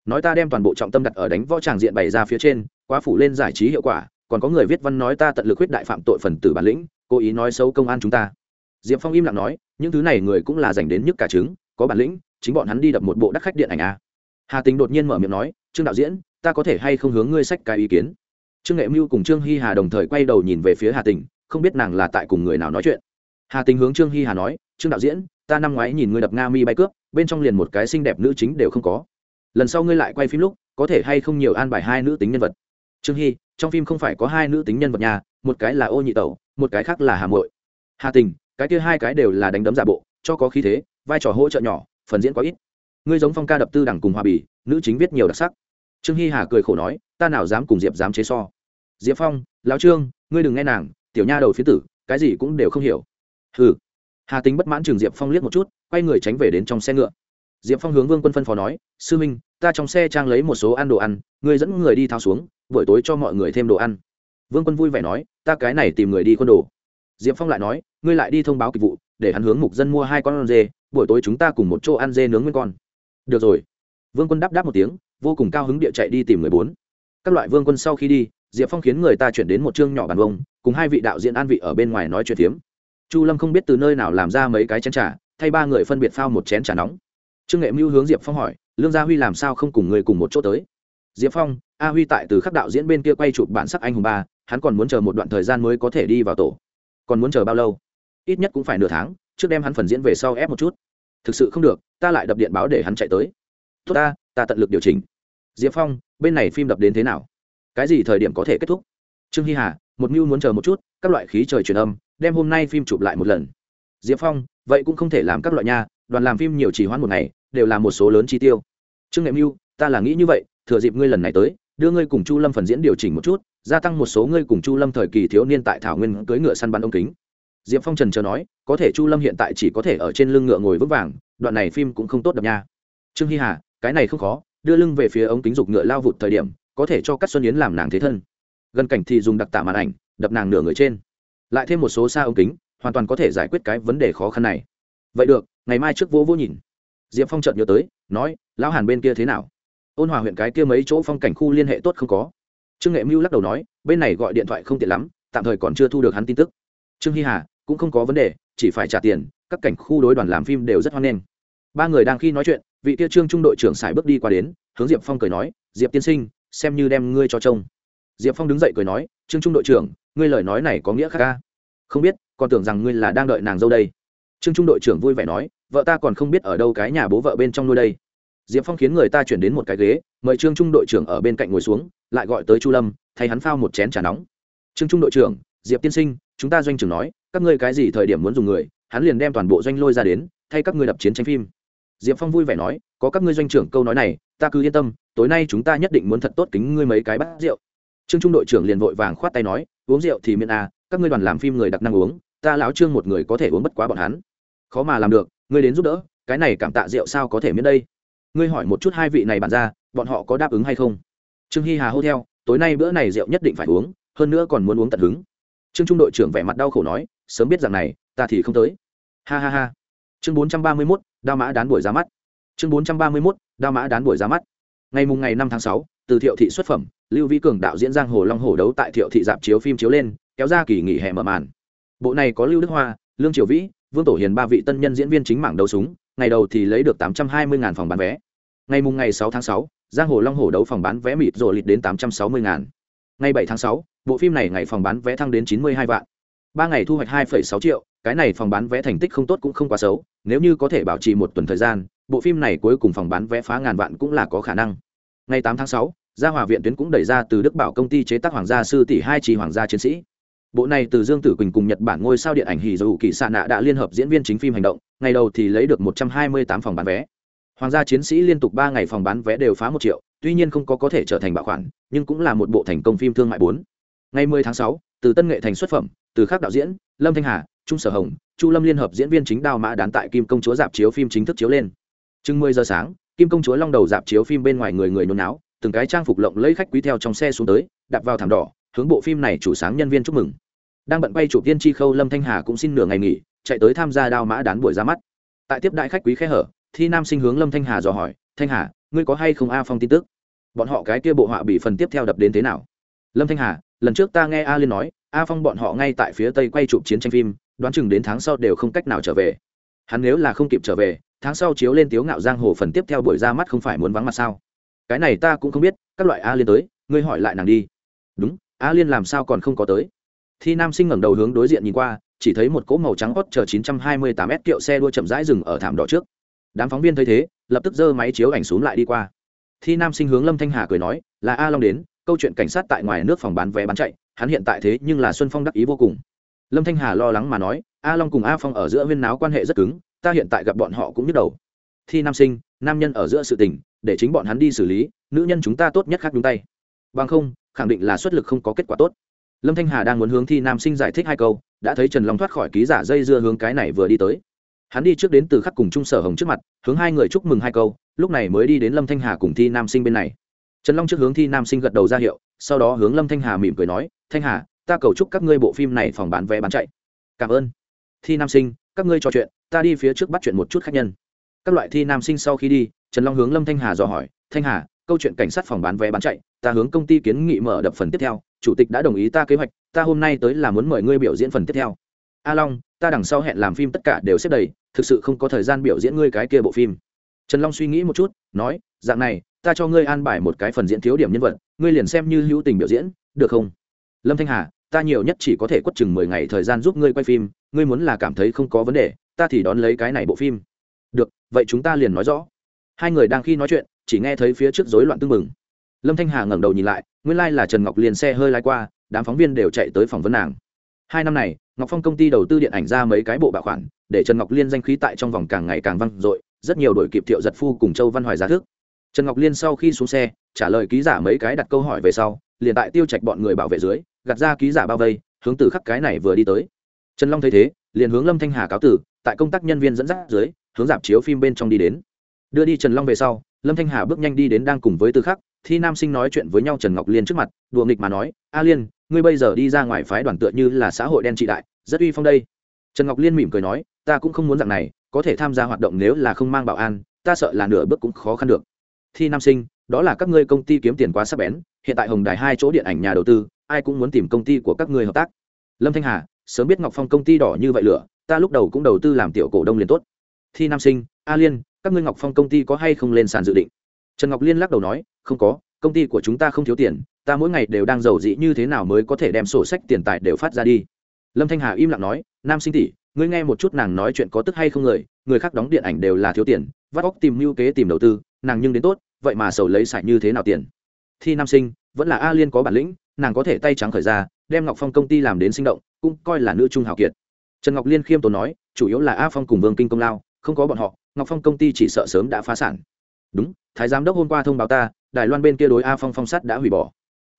Nói ta đem toàn bộ trọng tâm đặt ở đánh võ tràng diện bày ra phía trên, quá phủ lên giải trí hiệu quả, còn có người viết văn nói ta tận lực huyết đại phạm tội phần tử bản lĩnh, cố ý nói xấu công an chúng ta. Diệp phong im lặng nói, những thứ này người cũng là dành đến nhức cả trứng, có bản lĩnh, chính bọn hắn đi đập một bộ đắc khách điện ảnh a hà tình đột nhiên mở miệng nói, trương đạo diễn, ta có thể hay không hướng ngươi sách cái ý kiến? Trương nghệ mưu cùng trương hy hà đồng thời quay đầu nhìn về phía hà tình không biết nàng là tại cùng người nào nói chuyện. Hà tình hướng trương hy hà nói, trương đạo diễn, ta năm ngoái nhìn ngươi đập nga mi bay cướp, bên trong liền một cái xinh đẹp nữ chính đều không có lần sau ngươi lại quay phim lúc có thể hay không nhiều an bài hai nữ tính nhân vật? Trương hy trong phim không phải có hai nữ tính nhân vật nhà một cái là ô nhị tẩu một cái khác là hà muội. Hà tình cái kia hai cái đều là đánh đấm giả bộ cho có khí thế vai trò hỗ trợ nhỏ phần diễn quá ít. Ngươi giống phong ca đập tư đẳng cùng hòa bì nữ chính viết nhiều đặc sắc. Trương hy hà cười khổ nói ta nào dám cùng diệp dám chế so. Diệp phong lão trương ngươi đừng nghe nàng tiểu nha đầu phía tử cái gì cũng đều không hiểu. Hừ, hà tính bất mãn trường diệp phong liếc một chút quay người tránh về đến trong xe ngựa diệp phong hướng vương quân phân phó nói, sư minh ta trong xe trang lấy một số ăn đồ ăn, ngươi dẫn người đi tháo xuống, buổi tối cho mọi người thêm đồ ăn. Vương quân vui vẻ nói, ta cái này tìm người đi quân đồ. Diệp phong lại nói, ngươi lại đi thông báo kịch vụ, để hắn hướng mục dân mua hai con dê, buổi tối chúng ta cùng một chỗ ăn dê nướng nguyên con. Được rồi. Vương quân đáp đáp một tiếng, vô cùng cao hứng địa chạy đi tìm người bốn. Các loại vương quân sau khi đi, diệp phong khiến người ta chuyển đến một chương nhỏ bàn bông cùng hai vị đạo diễn an vị ở bên ngoài nói chuyện phiếm. Chu lâm không biết từ nơi nào làm ra mấy cái chén t r à thay ba người phân biệt phao một chén t r à nóng trương nghệ mưu hướng diệp phong hỏi, lương gia huy làm sao không cùng người cùng một chỗ tới? Diệp phong, a huy tại từ khắc đạo diễn bên kia quay chụp bản sắc anh hùng ba, hắn còn muốn chờ một đoạn thời gian mới có thể đi vào tổ. Còn muốn chờ bao lâu? Ít nhất cũng phải nửa tháng, trước đem hắn phần diễn về sau ép một chút. Thực sự không được, ta lại đập điện báo để hắn chạy tới. Tốt ta ta tận lực điều chỉnh. Diệp phong, bên này phim đập đến thế nào? Cái gì thời điểm có thể kết thúc? Trương hy hà, một mưu muốn chờ một chút, các loại khí trời truyền âm, đem hôm nay phim chụp lại một lần. Diệp phong, vậy cũng không thể làm các loại nha, đoàn làm phim nhiều chỉ hoãn một ngày đều là một số lớn chi tiêu. Trương nghệ mưu, ta là nghĩ như vậy, thừa dịp ngươi lần này tới, đưa ngươi cùng chu lâm phần diễn điều chỉnh một chút, gia tăng một số ngươi cùng chu lâm thời kỳ thiếu niên tại thảo nguyên cưới ngựa săn bắn ống kính. Diệp phong trần chờ nói, có thể chu lâm hiện tại chỉ có thể ở trên lưng ngựa ngồi vững vàng, đoạn này phim cũng không tốt đập nha. Trương hy hà, cái này không khó, đưa lưng về phía ống kính dục ngựa lao vụt thời điểm, có thể cho các xuân yến làm nàng thế thân. Gần cảnh thì dùng đặc tả màn ảnh, đập nàng nửa người trên. Lại thêm một số xa ống kính, hoàn toàn có thể giải quyết cái vấn đề khó khăn này. Vậy được, ngày mai trước vỗ vỗ nhìn diệp phong chợt nhớ tới, nói, lão hàn bên kia thế nào? Ôn hòa huyện cái kia mấy chỗ phong cảnh khu liên hệ tốt không có? Trương nghệ mưu lắc đầu nói, bên này gọi điện thoại không tiện lắm, tạm thời còn chưa thu được hắn tin tức. Trương hy hà, cũng không có vấn đề, chỉ phải trả tiền, các cảnh khu đối đoàn làm phim đều rất hoan nghênh. Ba người đang khi nói chuyện, vị kia trương trung đội trưởng sải bước đi qua đến, hướng diệp phong cười nói, diệp tiên sinh, xem như đem ngươi cho trông. Diệp phong đứng dậy cười nói, trương trung đội trưởng, ngươi lời nói này có nghĩa khác ca? Không biết, còn tưởng rằng ngươi là đang đợi nàng dâu đây. Trương trung đội trưởng vui vẻ nói vợ ta còn không biết ở đâu cái nhà bố vợ bên trong nuôi đây. Diệp phong khiến người ta chuyển đến một cái ghế, mời trương trung đội trưởng ở bên cạnh ngồi xuống, lại gọi tới chu lâm, thay hắn phao một chén trà nóng. Trương trung đội trưởng, diệp tiên sinh, chúng ta doanh trưởng nói, các ngươi cái gì thời điểm muốn dùng người, hắn liền đem toàn bộ doanh lôi ra đến, thay các ngươi đập chiến tranh phim. Diệp phong vui vẻ nói, có các ngươi doanh trưởng câu nói này, ta cứ yên tâm, tối nay chúng ta nhất định muốn thật tốt kính ngươi mấy cái bát rượu. Trương trung đội trưởng liền vội vàng khoát tay nói, uống rượu thì miễn à các ngươi đoàn làm phim người đặc năng uống, ta lão trương một người có thể uống bất quá bọn hắn. Khó mà làm được ngươi đến giúp đỡ, cái này cảm tạ rượu sao có thể miễn đây? Ngươi hỏi một chút hai vị này bàn ra, bọn họ có đáp ứng hay không? Trương hy hà hô theo, tối nay bữa này rượu nhất định phải uống, hơn nữa còn muốn uống tận hứng. Trương trung đội trưởng vẻ mặt đau khổ nói, sớm biết rằng này, ta thì không tới. Ha ha ha. Chương bốn trăm ba mươi mốt, đao mã đán buổi ra mắt. Chương bốn trăm ba mươi mốt, đao mã đán buổi ra mắt. Ngày mùng ngày năm tháng sáu, từ thiệu thị xuất phẩm, lưu vĩ cường đạo diễn giang hồ long hồ đấu tại thiệu thị dạp chiếu phim chiếu lên, kéo ra kỳ nghỉ hè mở màn. Bộ này có lưu đức hoa, lương triều vĩ vương tổ hiền ba vị tân nhân diễn viên chính mảng đấu súng, ngày đầu thì lấy được tám trăm hai mươi phòng bán vé. Ngày mùng ngày sáu tháng sáu, giang hồ long hồ đấu phòng bán vé mịt rồi lịt đến tám trăm sáu mươi ngày bảy tháng sáu, bộ phim này ngày phòng bán vé thăng đến chín mươi hai vạn. Ba ngày thu hoạch hai sáu triệu, cái này phòng bán vé thành tích không tốt cũng không quá xấu, nếu như có thể bảo trì một tuần thời gian, bộ phim này cuối cùng phòng bán vé phá ngàn vạn cũng là có khả năng. Ngày tám tháng sáu, gia hòa viện tuyến cũng đẩy ra từ đức bảo công ty chế tác hoàng gia sư tỷ hai trì hoàng gia chiến sĩ bộ này từ dương tử quỳnh cùng nhật bản ngôi sao điện ảnh hì dù kỳ xạ nạ đã liên hợp diễn viên chính phim hành động, ngày đầu thì lấy được một trăm hai mươi tám phòng bán vé. Hoàng gia chiến sĩ liên tục ba ngày phòng bán vé đều phá một triệu, tuy nhiên không có có thể trở thành bảo khoản nhưng cũng là một bộ thành công phim thương mại bốn. Ngày mười tháng sáu, từ tân nghệ thành xuất phẩm, từ khác đạo diễn, lâm thanh hà, trung sở hồng, chu lâm liên hợp diễn viên chính Đào mã đán tại kim công chúa dạp chiếu phim chính thức chiếu lên. Chừng mười giờ sáng, kim công chúa long đầu dạp chiếu phim bên ngoài người người nôn náo, từng cái trang phục lộng lấy khách quý theo trong xe xuống tới đạp vào thảm đỏ, hướng bộ phim này chủ sáng nhân viên chúc mừng đang bận quay chủ tiên chi khâu lâm thanh hà cũng xin nửa ngày nghỉ, chạy tới tham gia đao mã đán buổi ra mắt. Tại tiếp đại khách quý khe hở, thi nam sinh hướng lâm thanh hà dò hỏi, thanh hà, ngươi có hay không a phong tin tức? Bọn họ cái kia bộ họa bị phần tiếp theo đập đến thế nào? Lâm thanh hà, lần trước ta nghe a liên nói, a phong bọn họ ngay tại phía tây quay chụp chiến tranh phim, đoán chừng đến tháng sau đều không cách nào trở về. Hắn nếu là không kịp trở về, tháng sau chiếu lên tiếu ngạo giang hồ phần tiếp theo buổi ra mắt không phải muốn vắng mặt sao? Cái này ta cũng không biết, các loại a liên tới, ngươi hỏi lại nàng đi. Đúng, a liên làm sao còn không có tới? Thi nam sinh ngẩng đầu hướng đối diện nhìn qua, chỉ thấy một cỗ màu trắng hot chờ 928 s kiệu xe đua chậm rãi dừng ở thảm đỏ trước. Đám phóng viên thấy thế, lập tức giơ máy chiếu ảnh xuống lại đi qua. Thi nam sinh hướng lâm thanh hà cười nói, là a long đến, câu chuyện cảnh sát tại ngoài nước phòng bán vé bán chạy, hắn hiện tại thế nhưng là xuân phong đắc ý vô cùng. Lâm thanh hà lo lắng mà nói, a long cùng a phong ở giữa viên náo quan hệ rất cứng, ta hiện tại gặp bọn họ cũng nhức đầu. Thi nam sinh, nam nhân ở giữa sự tình, để chính bọn hắn đi xử lý, nữ nhân chúng ta tốt nhất khác đúng tay. Bằng không, khẳng định là xuất lực không có kết quả tốt lâm thanh hà đang muốn hướng thi nam sinh giải thích hai câu, đã thấy trần long thoát khỏi ký giả dây dưa hướng cái này vừa đi tới. Hắn đi trước đến từ khắc cùng trung sở hồng trước mặt, hướng hai người chúc mừng hai câu, lúc này mới đi đến lâm thanh hà cùng thi nam sinh bên này. Trần long trước hướng thi nam sinh gật đầu ra hiệu, sau đó hướng lâm thanh hà mỉm cười nói, thanh hà, ta cầu chúc các ngươi bộ phim này phòng bán vé bán chạy. Cảm ơn. Thi nam sinh, các ngươi trò chuyện, ta đi phía trước bắt chuyện một chút khách nhân. Các loại thi nam sinh sau khi đi, trần long hướng lâm thanh hà dò hỏi, thanh hà, câu chuyện cảnh sát phòng bán vé bán chạy, ta hướng công ty kiến nghị mở đập phần tiếp theo chủ tịch đã đồng ý ta kế hoạch, ta hôm nay tới là muốn mời ngươi biểu diễn phần tiếp theo. A long, ta đằng sau hẹn làm phim tất cả đều xếp đầy, thực sự không có thời gian biểu diễn ngươi cái kia bộ phim. Trần long suy nghĩ một chút, nói, dạng này, ta cho ngươi an bài một cái phần diễn thiếu điểm nhân vật, ngươi liền xem như hữu tình biểu diễn, được không? Lâm thanh hà, ta nhiều nhất chỉ có thể quất chừng mười ngày thời gian giúp ngươi quay phim, ngươi muốn là cảm thấy không có vấn đề, ta thì đón lấy cái này bộ phim. Được, vậy chúng ta liền nói rõ. Hai người đang khi nói chuyện, chỉ nghe thấy phía trước rối loạn tưng mừng lâm thanh hà ngẩng đầu nhìn lại, nguyên lai là trần ngọc liền xe hơi lái qua, đám phóng viên đều chạy tới phỏng vấn nàng. Hai năm này, ngọc phong công ty đầu tư điện ảnh ra mấy cái bộ bạo khoản, để trần ngọc liên danh khí tại trong vòng càng ngày càng văng dội, rất nhiều đội kịp thiệu giật phu cùng châu văn hoài giá thức. Trần ngọc liên sau khi xuống xe, trả lời ký giả mấy cái đặt câu hỏi về sau, liền tại tiêu trạch bọn người bảo vệ dưới, gạt ra ký giả bao vây, hướng từ khắc cái này vừa đi tới. Trần long thấy thế, liền hướng lâm thanh hà cáo tử, tại công tác nhân viên dẫn dắt dưới, hướng dạp chiếu phim bên trong đi đến. Đưa đi trần long về sau lâm thanh hà bước nhanh đi đến đang cùng với tư khắc, thi nam sinh nói chuyện với nhau trần ngọc liên trước mặt, đùa nghịch mà nói, a liên, ngươi bây giờ đi ra ngoài phái đoàn tựa như là xã hội đen trị đại, rất uy phong đây. Trần ngọc liên mỉm cười nói, ta cũng không muốn dạng này, có thể tham gia hoạt động nếu là không mang bảo an, ta sợ là nửa bước cũng khó khăn được. Thi nam sinh, đó là các ngươi công ty kiếm tiền quá sắc bén, hiện tại hồng đài hai chỗ điện ảnh nhà đầu tư, ai cũng muốn tìm công ty của các ngươi hợp tác. Lâm thanh hà, sớm biết ngọc phong công ty đỏ như vậy lửa, ta lúc đầu cũng đầu tư làm tiểu cổ đông liền tốt thi nam sinh, a liên, các ngươi ngọc phong công ty có hay không lên sàn dự định? Trần ngọc liên lắc đầu nói, không có, công ty của chúng ta không thiếu tiền, ta mỗi ngày đều đang giàu dĩ như thế nào mới có thể đem sổ sách tiền tài đều phát ra đi? Lâm thanh hà im lặng nói, nam sinh tỷ, ngươi nghe một chút nàng nói chuyện có tức hay không người người khác đóng điện ảnh đều là thiếu tiền, vắt óc tìm mưu kế tìm đầu tư, nàng nhưng đến tốt, vậy mà sầu lấy sạch như thế nào tiền? Thi nam sinh, vẫn là a liên có bản lĩnh, nàng có thể tay trắng khởi ra, đem ngọc phong công ty làm đến sinh động, cũng coi là nữ trung hào kiệt. Trần ngọc liên khiêm tốn nói, chủ yếu là a phong cùng vương kinh công lao không có bọn họ, ngọc phong công ty chỉ sợ sớm đã phá sản. Đúng, thái giám đốc hôm qua thông báo ta, đài loan bên kia đối a phong phong sắt đã hủy bỏ.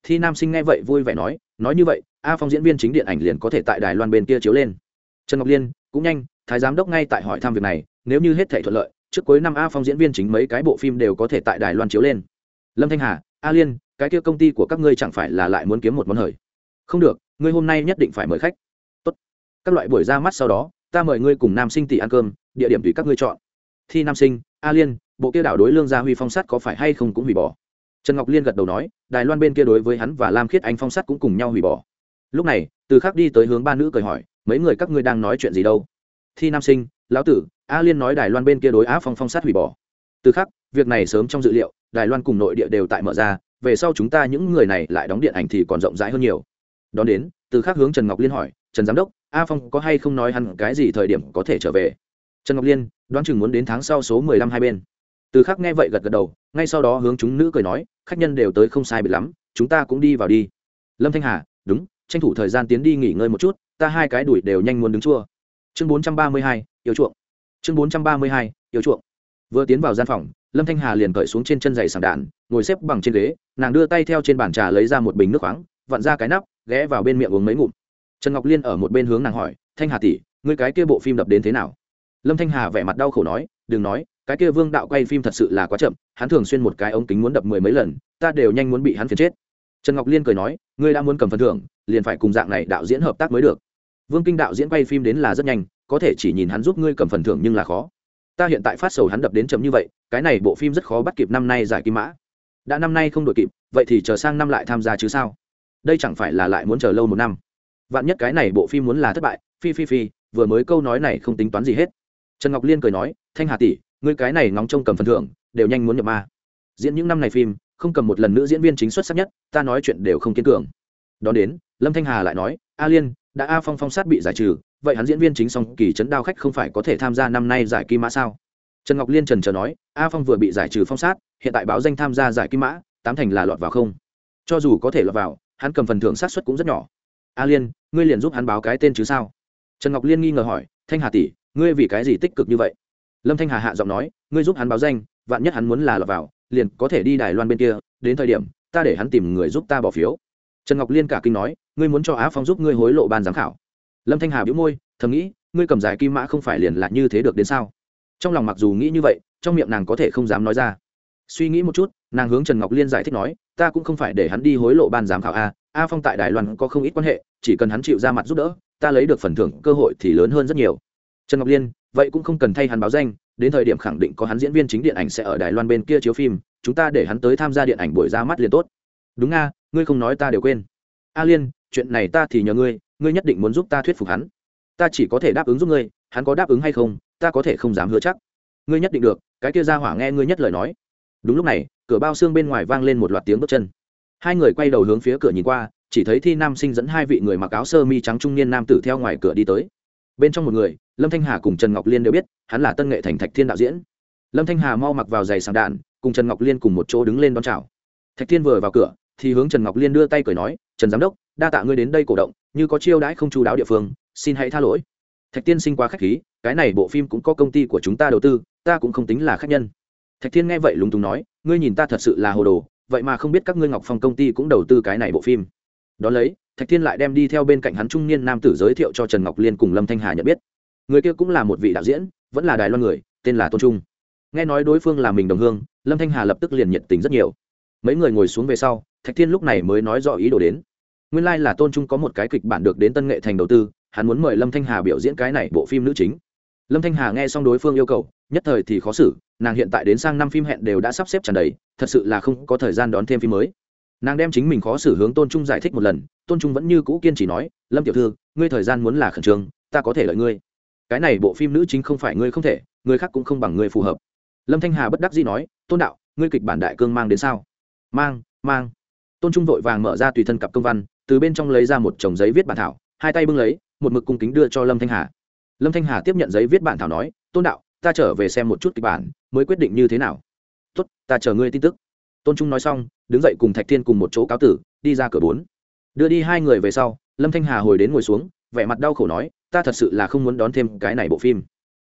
Thi nam sinh nghe vậy vui vẻ nói nói như vậy, a phong diễn viên chính điện ảnh liền có thể tại đài loan bên kia chiếu lên. Trần ngọc liên, cũng nhanh, thái giám đốc ngay tại hỏi thăm việc này, nếu như hết thể thuận lợi, trước cuối năm a phong diễn viên chính mấy cái bộ phim đều có thể tại đài loan chiếu lên. Lâm thanh hà, a liên, cái kia công ty của các ngươi chẳng phải là lại muốn kiếm một món hời? Không được, ngươi hôm nay nhất định phải mời khách. Tốt. các loại buổi ra mắt sau đó, ta mời ngươi cùng nam sinh tỷ ăn cơm địa điểm tùy các ngươi chọn. Thi nam sinh, a liên, bộ kia đảo đối lương gia huy phong sát có phải hay không cũng hủy bỏ. Trần ngọc liên gật đầu nói, đài loan bên kia đối với hắn và lam khiết anh phong sát cũng cùng nhau hủy bỏ. Lúc này, từ khắc đi tới hướng ba nữ cười hỏi, mấy người các ngươi đang nói chuyện gì đâu? Thi nam sinh, lão tử, a liên nói đài loan bên kia đối á phong phong sát hủy bỏ. Từ khắc, việc này sớm trong dự liệu, đài loan cùng nội địa đều tại mở ra, về sau chúng ta những người này lại đóng điện ảnh thì còn rộng rãi hơn nhiều. Đón đến, từ khắc hướng trần ngọc liên hỏi, trần giám đốc, a phong có hay không nói hẳn cái gì thời điểm có thể trở về? Trần ngọc liên đoán chừng muốn đến tháng sau số mười lăm hai bên. Từ khắc nghe vậy gật gật đầu, ngay sau đó hướng chúng nữ cười nói, khách nhân đều tới không sai biệt lắm, chúng ta cũng đi vào đi. Lâm thanh hà, đúng, tranh thủ thời gian tiến đi nghỉ ngơi một chút, ta hai cái đuổi đều nhanh muốn đứng chua. Chương bốn trăm ba mươi hai, yêu chuộng. Chương bốn trăm ba mươi hai, yêu chuộng. Vừa tiến vào gian phòng, lâm thanh hà liền cởi xuống trên chân giày sàng đạn, ngồi xếp bằng trên ghế, nàng đưa tay theo trên bàn trà lấy ra một bình nước khoáng, vặn ra cái nắp, ghé vào bên miệng uống mấy ngụm. Trần ngọc liên ở một bên hướng nàng hỏi, thanh hà tỷ, ngươi cái kia bộ phim đập đến thế nào? Lâm thanh hà vẻ mặt đau khổ nói, đừng nói, cái kia vương đạo quay phim thật sự là quá chậm, hắn thường xuyên một cái ống kính muốn đập mười mấy lần, ta đều nhanh muốn bị hắn phiền chết. Trần ngọc liên cười nói, ngươi đã muốn cầm phần thưởng, liền phải cùng dạng này đạo diễn hợp tác mới được. Vương kinh đạo diễn quay phim đến là rất nhanh, có thể chỉ nhìn hắn giúp ngươi cầm phần thưởng nhưng là khó. Ta hiện tại phát sầu hắn đập đến chậm như vậy, cái này bộ phim rất khó bắt kịp năm nay giải kim mã. Đã năm nay không đội kịp, vậy thì chờ sang năm lại tham gia chứ sao? Đây chẳng phải là lại muốn chờ lâu một năm. Vạn nhất cái này bộ phim muốn là thất bại, phi phi phi, vừa mới câu nói này không tính toán gì hết trần ngọc liên cười nói, thanh hà tỷ, ngươi cái này ngóng trông cầm phần thưởng, đều nhanh muốn nhập ma. Diễn những năm này phim, không cầm một lần nữ diễn viên chính xuất sắc nhất, ta nói chuyện đều không kiên cường. Đón đến, lâm thanh hà lại nói, a liên, đã a phong phong sát bị giải trừ, vậy hắn diễn viên chính song kỳ trấn đao khách không phải có thể tham gia năm nay giải kim mã sao? Trần ngọc liên trần trờ nói, a phong vừa bị giải trừ phong sát, hiện tại báo danh tham gia giải kim mã, tám thành là lọt vào không. Cho dù có thể lọt vào, hắn cầm phần thưởng sát xuất cũng rất nhỏ. A liên, ngươi liền giúp hắn báo cái tên chứ sao? Trần ngọc liên nghi ngờ hỏi, thanh hà tỷ ngươi vì cái gì tích cực như vậy? Lâm thanh hà hạ giọng nói, ngươi giúp hắn báo danh, vạn nhất hắn muốn là lọt vào, liền có thể đi đài loan bên kia, đến thời điểm, ta để hắn tìm người giúp ta bỏ phiếu. Trần ngọc liên cả kinh nói, ngươi muốn cho á phong giúp ngươi hối lộ ban giám khảo. Lâm thanh hà biếu môi, thầm nghĩ, ngươi cầm giải kim mã không phải liền là như thế được đến sao? Trong lòng mặc dù nghĩ như vậy, trong miệng nàng có thể không dám nói ra. Suy nghĩ một chút, nàng hướng trần ngọc liên giải thích nói, ta cũng không phải để hắn đi hối lộ ban giám khảo a a phong tại đài loan có không ít quan hệ, chỉ cần hắn chịu ra mặt giúp đỡ, ta lấy được phần thưởng, cơ hội thì lớn hơn rất nhiều trần ngọc liên, vậy cũng không cần thay hắn báo danh, đến thời điểm khẳng định có hắn diễn viên chính điện ảnh sẽ ở đài loan bên kia chiếu phim, chúng ta để hắn tới tham gia điện ảnh buổi ra mắt liền tốt. Đúng nga, ngươi không nói ta đều quên. A liên, chuyện này ta thì nhờ ngươi ngươi nhất định muốn giúp ta thuyết phục hắn. Ta chỉ có thể đáp ứng giúp ngươi, hắn có đáp ứng hay không, ta có thể không dám hứa chắc. Ngươi nhất định được, cái kia ra hỏa nghe ngươi nhất lời nói. Đúng lúc này, cửa bao xương bên ngoài vang lên một loạt tiếng bước chân. Hai người quay đầu hướng phía cửa nhìn qua, chỉ thấy thi nam sinh dẫn hai vị người mặc áo sơ mi trắng trung niên nam tử theo ngoài cửa đi tới. Bên trong một người lâm thanh hà cùng trần ngọc liên đều biết, hắn là tân nghệ thành thạch thiên đạo diễn. Lâm thanh hà mau mặc vào giày sàng đạn, cùng trần ngọc liên cùng một chỗ đứng lên đón chào. Thạch thiên vừa vào cửa, thì hướng trần ngọc liên đưa tay cười nói, trần giám đốc, đa tạ ngươi đến đây cổ động, như có chiêu đãi không chú đáo địa phương, xin hãy tha lỗi. Thạch tiên sinh quá k h á c h khí, cái này bộ phim cũng có công ty của chúng ta đầu tư, ta cũng không tính là khách nhân. Thạch thiên nghe vậy lúng túng nói, ngươi nhìn ta thật sự là hồ đồ, vậy mà không biết các ngươi ngọc phong công ty cũng đầu tư cái này bộ phim. Đón lấy, thạch thiên lại đem đi theo bên cạnh hắn trung niên nam tử giới thiệu cho trần ngọc liên cùng lâm thanh hà nhận biết người kia cũng là một vị đạo diễn, vẫn là đài loan người, tên là tôn trung. Nghe nói đối phương là mình đồng hương, lâm thanh hà lập tức liền nhiệt tình rất nhiều. Mấy người ngồi xuống về sau, thạch thiên lúc này mới nói rõ ý đồ đến. Nguyên lai、like、là tôn trung có một cái kịch bản được đến tân nghệ thành đầu tư, hắn muốn mời lâm thanh hà biểu diễn cái này bộ phim nữ chính. Lâm thanh hà nghe xong đối phương yêu cầu, nhất thời thì khó xử, nàng hiện tại đến sang năm phim hẹn đều đã sắp xếp tràn đầy, thật sự là không có thời gian đón thêm phim mới. Nàng đem chính mình khó xử hướng tôn trung giải thích một lần, tôn trung vẫn như cũ kiên trì nói, lâm tiểu thư, ngươi thời gian muốn là khẩn trương, ta có thể lợi ngươi cái này bộ phim nữ chính không phải ngươi không thể, người khác cũng không bằng ngươi phù hợp. Lâm thanh hà bất đắc dĩ nói, tôn đạo, ngươi kịch bản đại cương mang đến sao? Mang mang. Tôn trung vội vàng mở ra tùy thân cặp công văn, từ bên trong lấy ra một chồng giấy viết bản thảo, hai tay bưng lấy, một mực cung kính đưa cho lâm thanh hà. Lâm thanh hà tiếp nhận giấy viết bản thảo nói, tôn đạo, ta trở về xem một chút kịch bản, mới quyết định như thế nào? Tốt, ta chờ ngươi tin tức. Tôn trung nói xong, đứng dậy cùng thạch thiên cùng một chỗ cáo tử, đi ra cửa bốn. Đưa đi hai người về sau, lâm thanh hà hồi đến ngồi xuống, vẻ mặt đau khổ nói ta thật sự là không muốn đón thêm cái này bộ phim.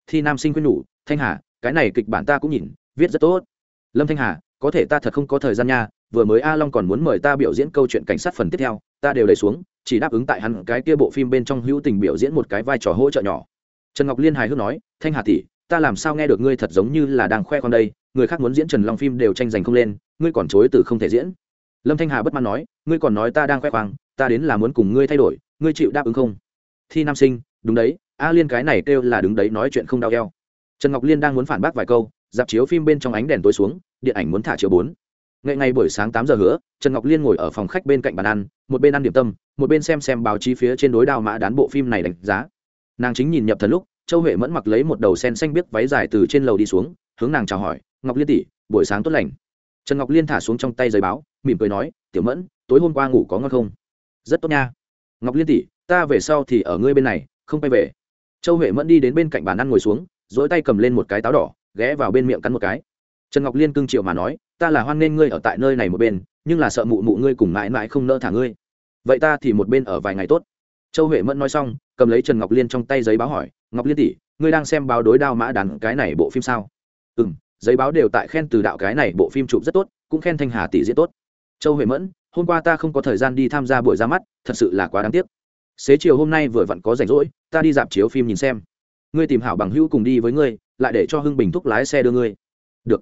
Thi nam sinh quyết nhủ, thanh hà, cái này kịch bản ta cũng nhìn, viết rất tốt. Lâm thanh hà, có thể ta thật không có thời gian nha, vừa mới a long còn muốn mời ta biểu diễn câu chuyện cảnh sát phần tiếp theo, ta đều lấy xuống, chỉ đáp ứng tại hắn cái kia bộ phim bên trong hữu tình biểu diễn một cái vai trò hỗ trợ nhỏ. Trần ngọc liên hài hước nói, thanh hà tỷ, ta làm sao nghe được ngươi thật giống như là đang khoe con đây, người khác muốn diễn trần long phim đều tranh giành không lên, ngươi còn chối từ không thể diễn. Lâm thanh hà bất mãn nói, ngươi còn nói ta đang khoe khoang, ta đến là muốn cùng ngươi thay đổi, ngươi chịu đáp ứng không? Thi nam sinh đúng đấy, a liên cái này kêu là đứng đấy nói chuyện không đau keo trần ngọc liên đang muốn phản bác vài câu, dạp chiếu phim bên trong ánh đèn tối xuống, điện ảnh muốn thả chiếu bốn. Ngày ngày buổi sáng tám giờ hứa, trần ngọc liên ngồi ở phòng khách bên cạnh bàn ăn, một bên ăn điểm tâm, một bên xem xem báo chí phía trên đối đao mã đán bộ phim này đánh giá. Nàng chính nhìn nhập thần lúc, châu huệ mẫn mặc lấy một đầu sen xanh biết váy dài từ trên lầu đi xuống, hướng nàng chào hỏi, ngọc liên tỷ, buổi sáng tốt lành. Trần ngọc liên thả xuống trong tay giấy báo, mỉm cười nói, tiểu mẫn, tối hôm qua ngủ có ngon không? Rất tốt nha. Ngọc liên tỷ, ta về sau thì ở ngươi bên này không quay về. Châu huệ mẫn đi đến bên cạnh bàn ăn ngồi xuống dỗi tay cầm lên một cái táo đỏ, ghé vào bên miệng cắn một cái. Trần ngọc liên cưng triệu mà nói, ta là hoan nghênh ngươi ở tại nơi này một bên, nhưng là sợ mụ mụ ngươi cùng mãi mãi không nỡ thả ngươi. Vậy ta thì một bên ở vài ngày tốt. Châu huệ mẫn nói xong, cầm lấy trần ngọc liên trong tay giấy báo hỏi, ngọc liên tỷ, ngươi đang xem báo đối đao mã đàn cái này bộ phim sao? Ừ m giấy báo đều tại khen từ đạo cái này bộ phim chụp rất tốt, cũng khen thanh hà tỷ diễn tốt. Châu huệ mẫn, hôm qua ta không có thời gian đi tham gia buổi ra mắt, thật sự là quá đáng tiếc xế chiều hôm nay vừa vặn có rảnh rỗi, ta đi dạp chiếu phim nhìn xem. Ngươi tìm hảo bằng hữu cùng đi với ngươi, lại để cho hưng bình thúc lái xe đưa ngươi. Được.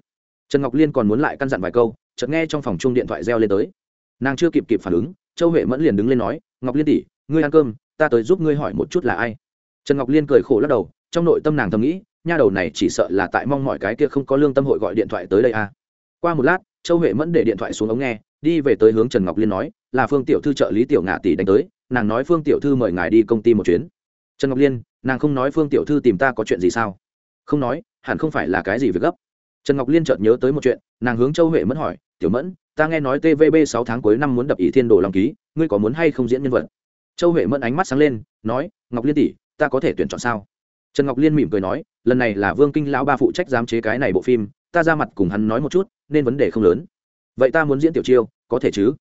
Trần ngọc liên còn muốn lại căn dặn vài câu, chợt nghe trong phòng chung điện thoại reo lên tới. Nàng chưa kịp kịp phản ứng, châu huệ mẫn liền đứng lên nói, ngọc liên tỷ, ngươi ăn cơm, ta tới giúp ngươi hỏi một chút là ai? Trần ngọc liên cười khổ lắc đầu, trong nội tâm nàng thầm nghĩ, nha đầu này chỉ sợ là tại mong mọi cái kia không có lương tâm hội gọi điện thoại tới đây à. qua một lát, châu huệ mẫn để điện thoại xuống ống nghe, đi về tới hướng trần ngọc liên nói, là phương tiểu thư trợ lý tiểu ngạ tỷ đánh tới nàng nói phương tiểu thư mời ngài đi công ty một chuyến. Trần ngọc liên, nàng không nói phương tiểu thư tìm ta có chuyện gì sao? Không nói, hẳn không phải là cái gì việc gấp. Trần ngọc liên chợt nhớ tới một chuyện, nàng hướng châu huệ mẫn hỏi, tiểu mẫn, ta nghe nói tvb sáu tháng cuối năm muốn đập ý thiên đồ lòng ký, ngươi có muốn hay không diễn nhân vật? Châu huệ mẫn ánh mắt sáng lên, nói, ngọc liên tỷ, ta có thể tuyển chọn sao? Trần ngọc liên mỉm cười nói, lần này là vương kinh lão ba phụ trách giám chế cái này bộ phim, ta ra mặt cùng hắn nói một chút, nên vấn đề không lớn. Vậy ta muốn diễn tiểu chiêu, có thể chứ?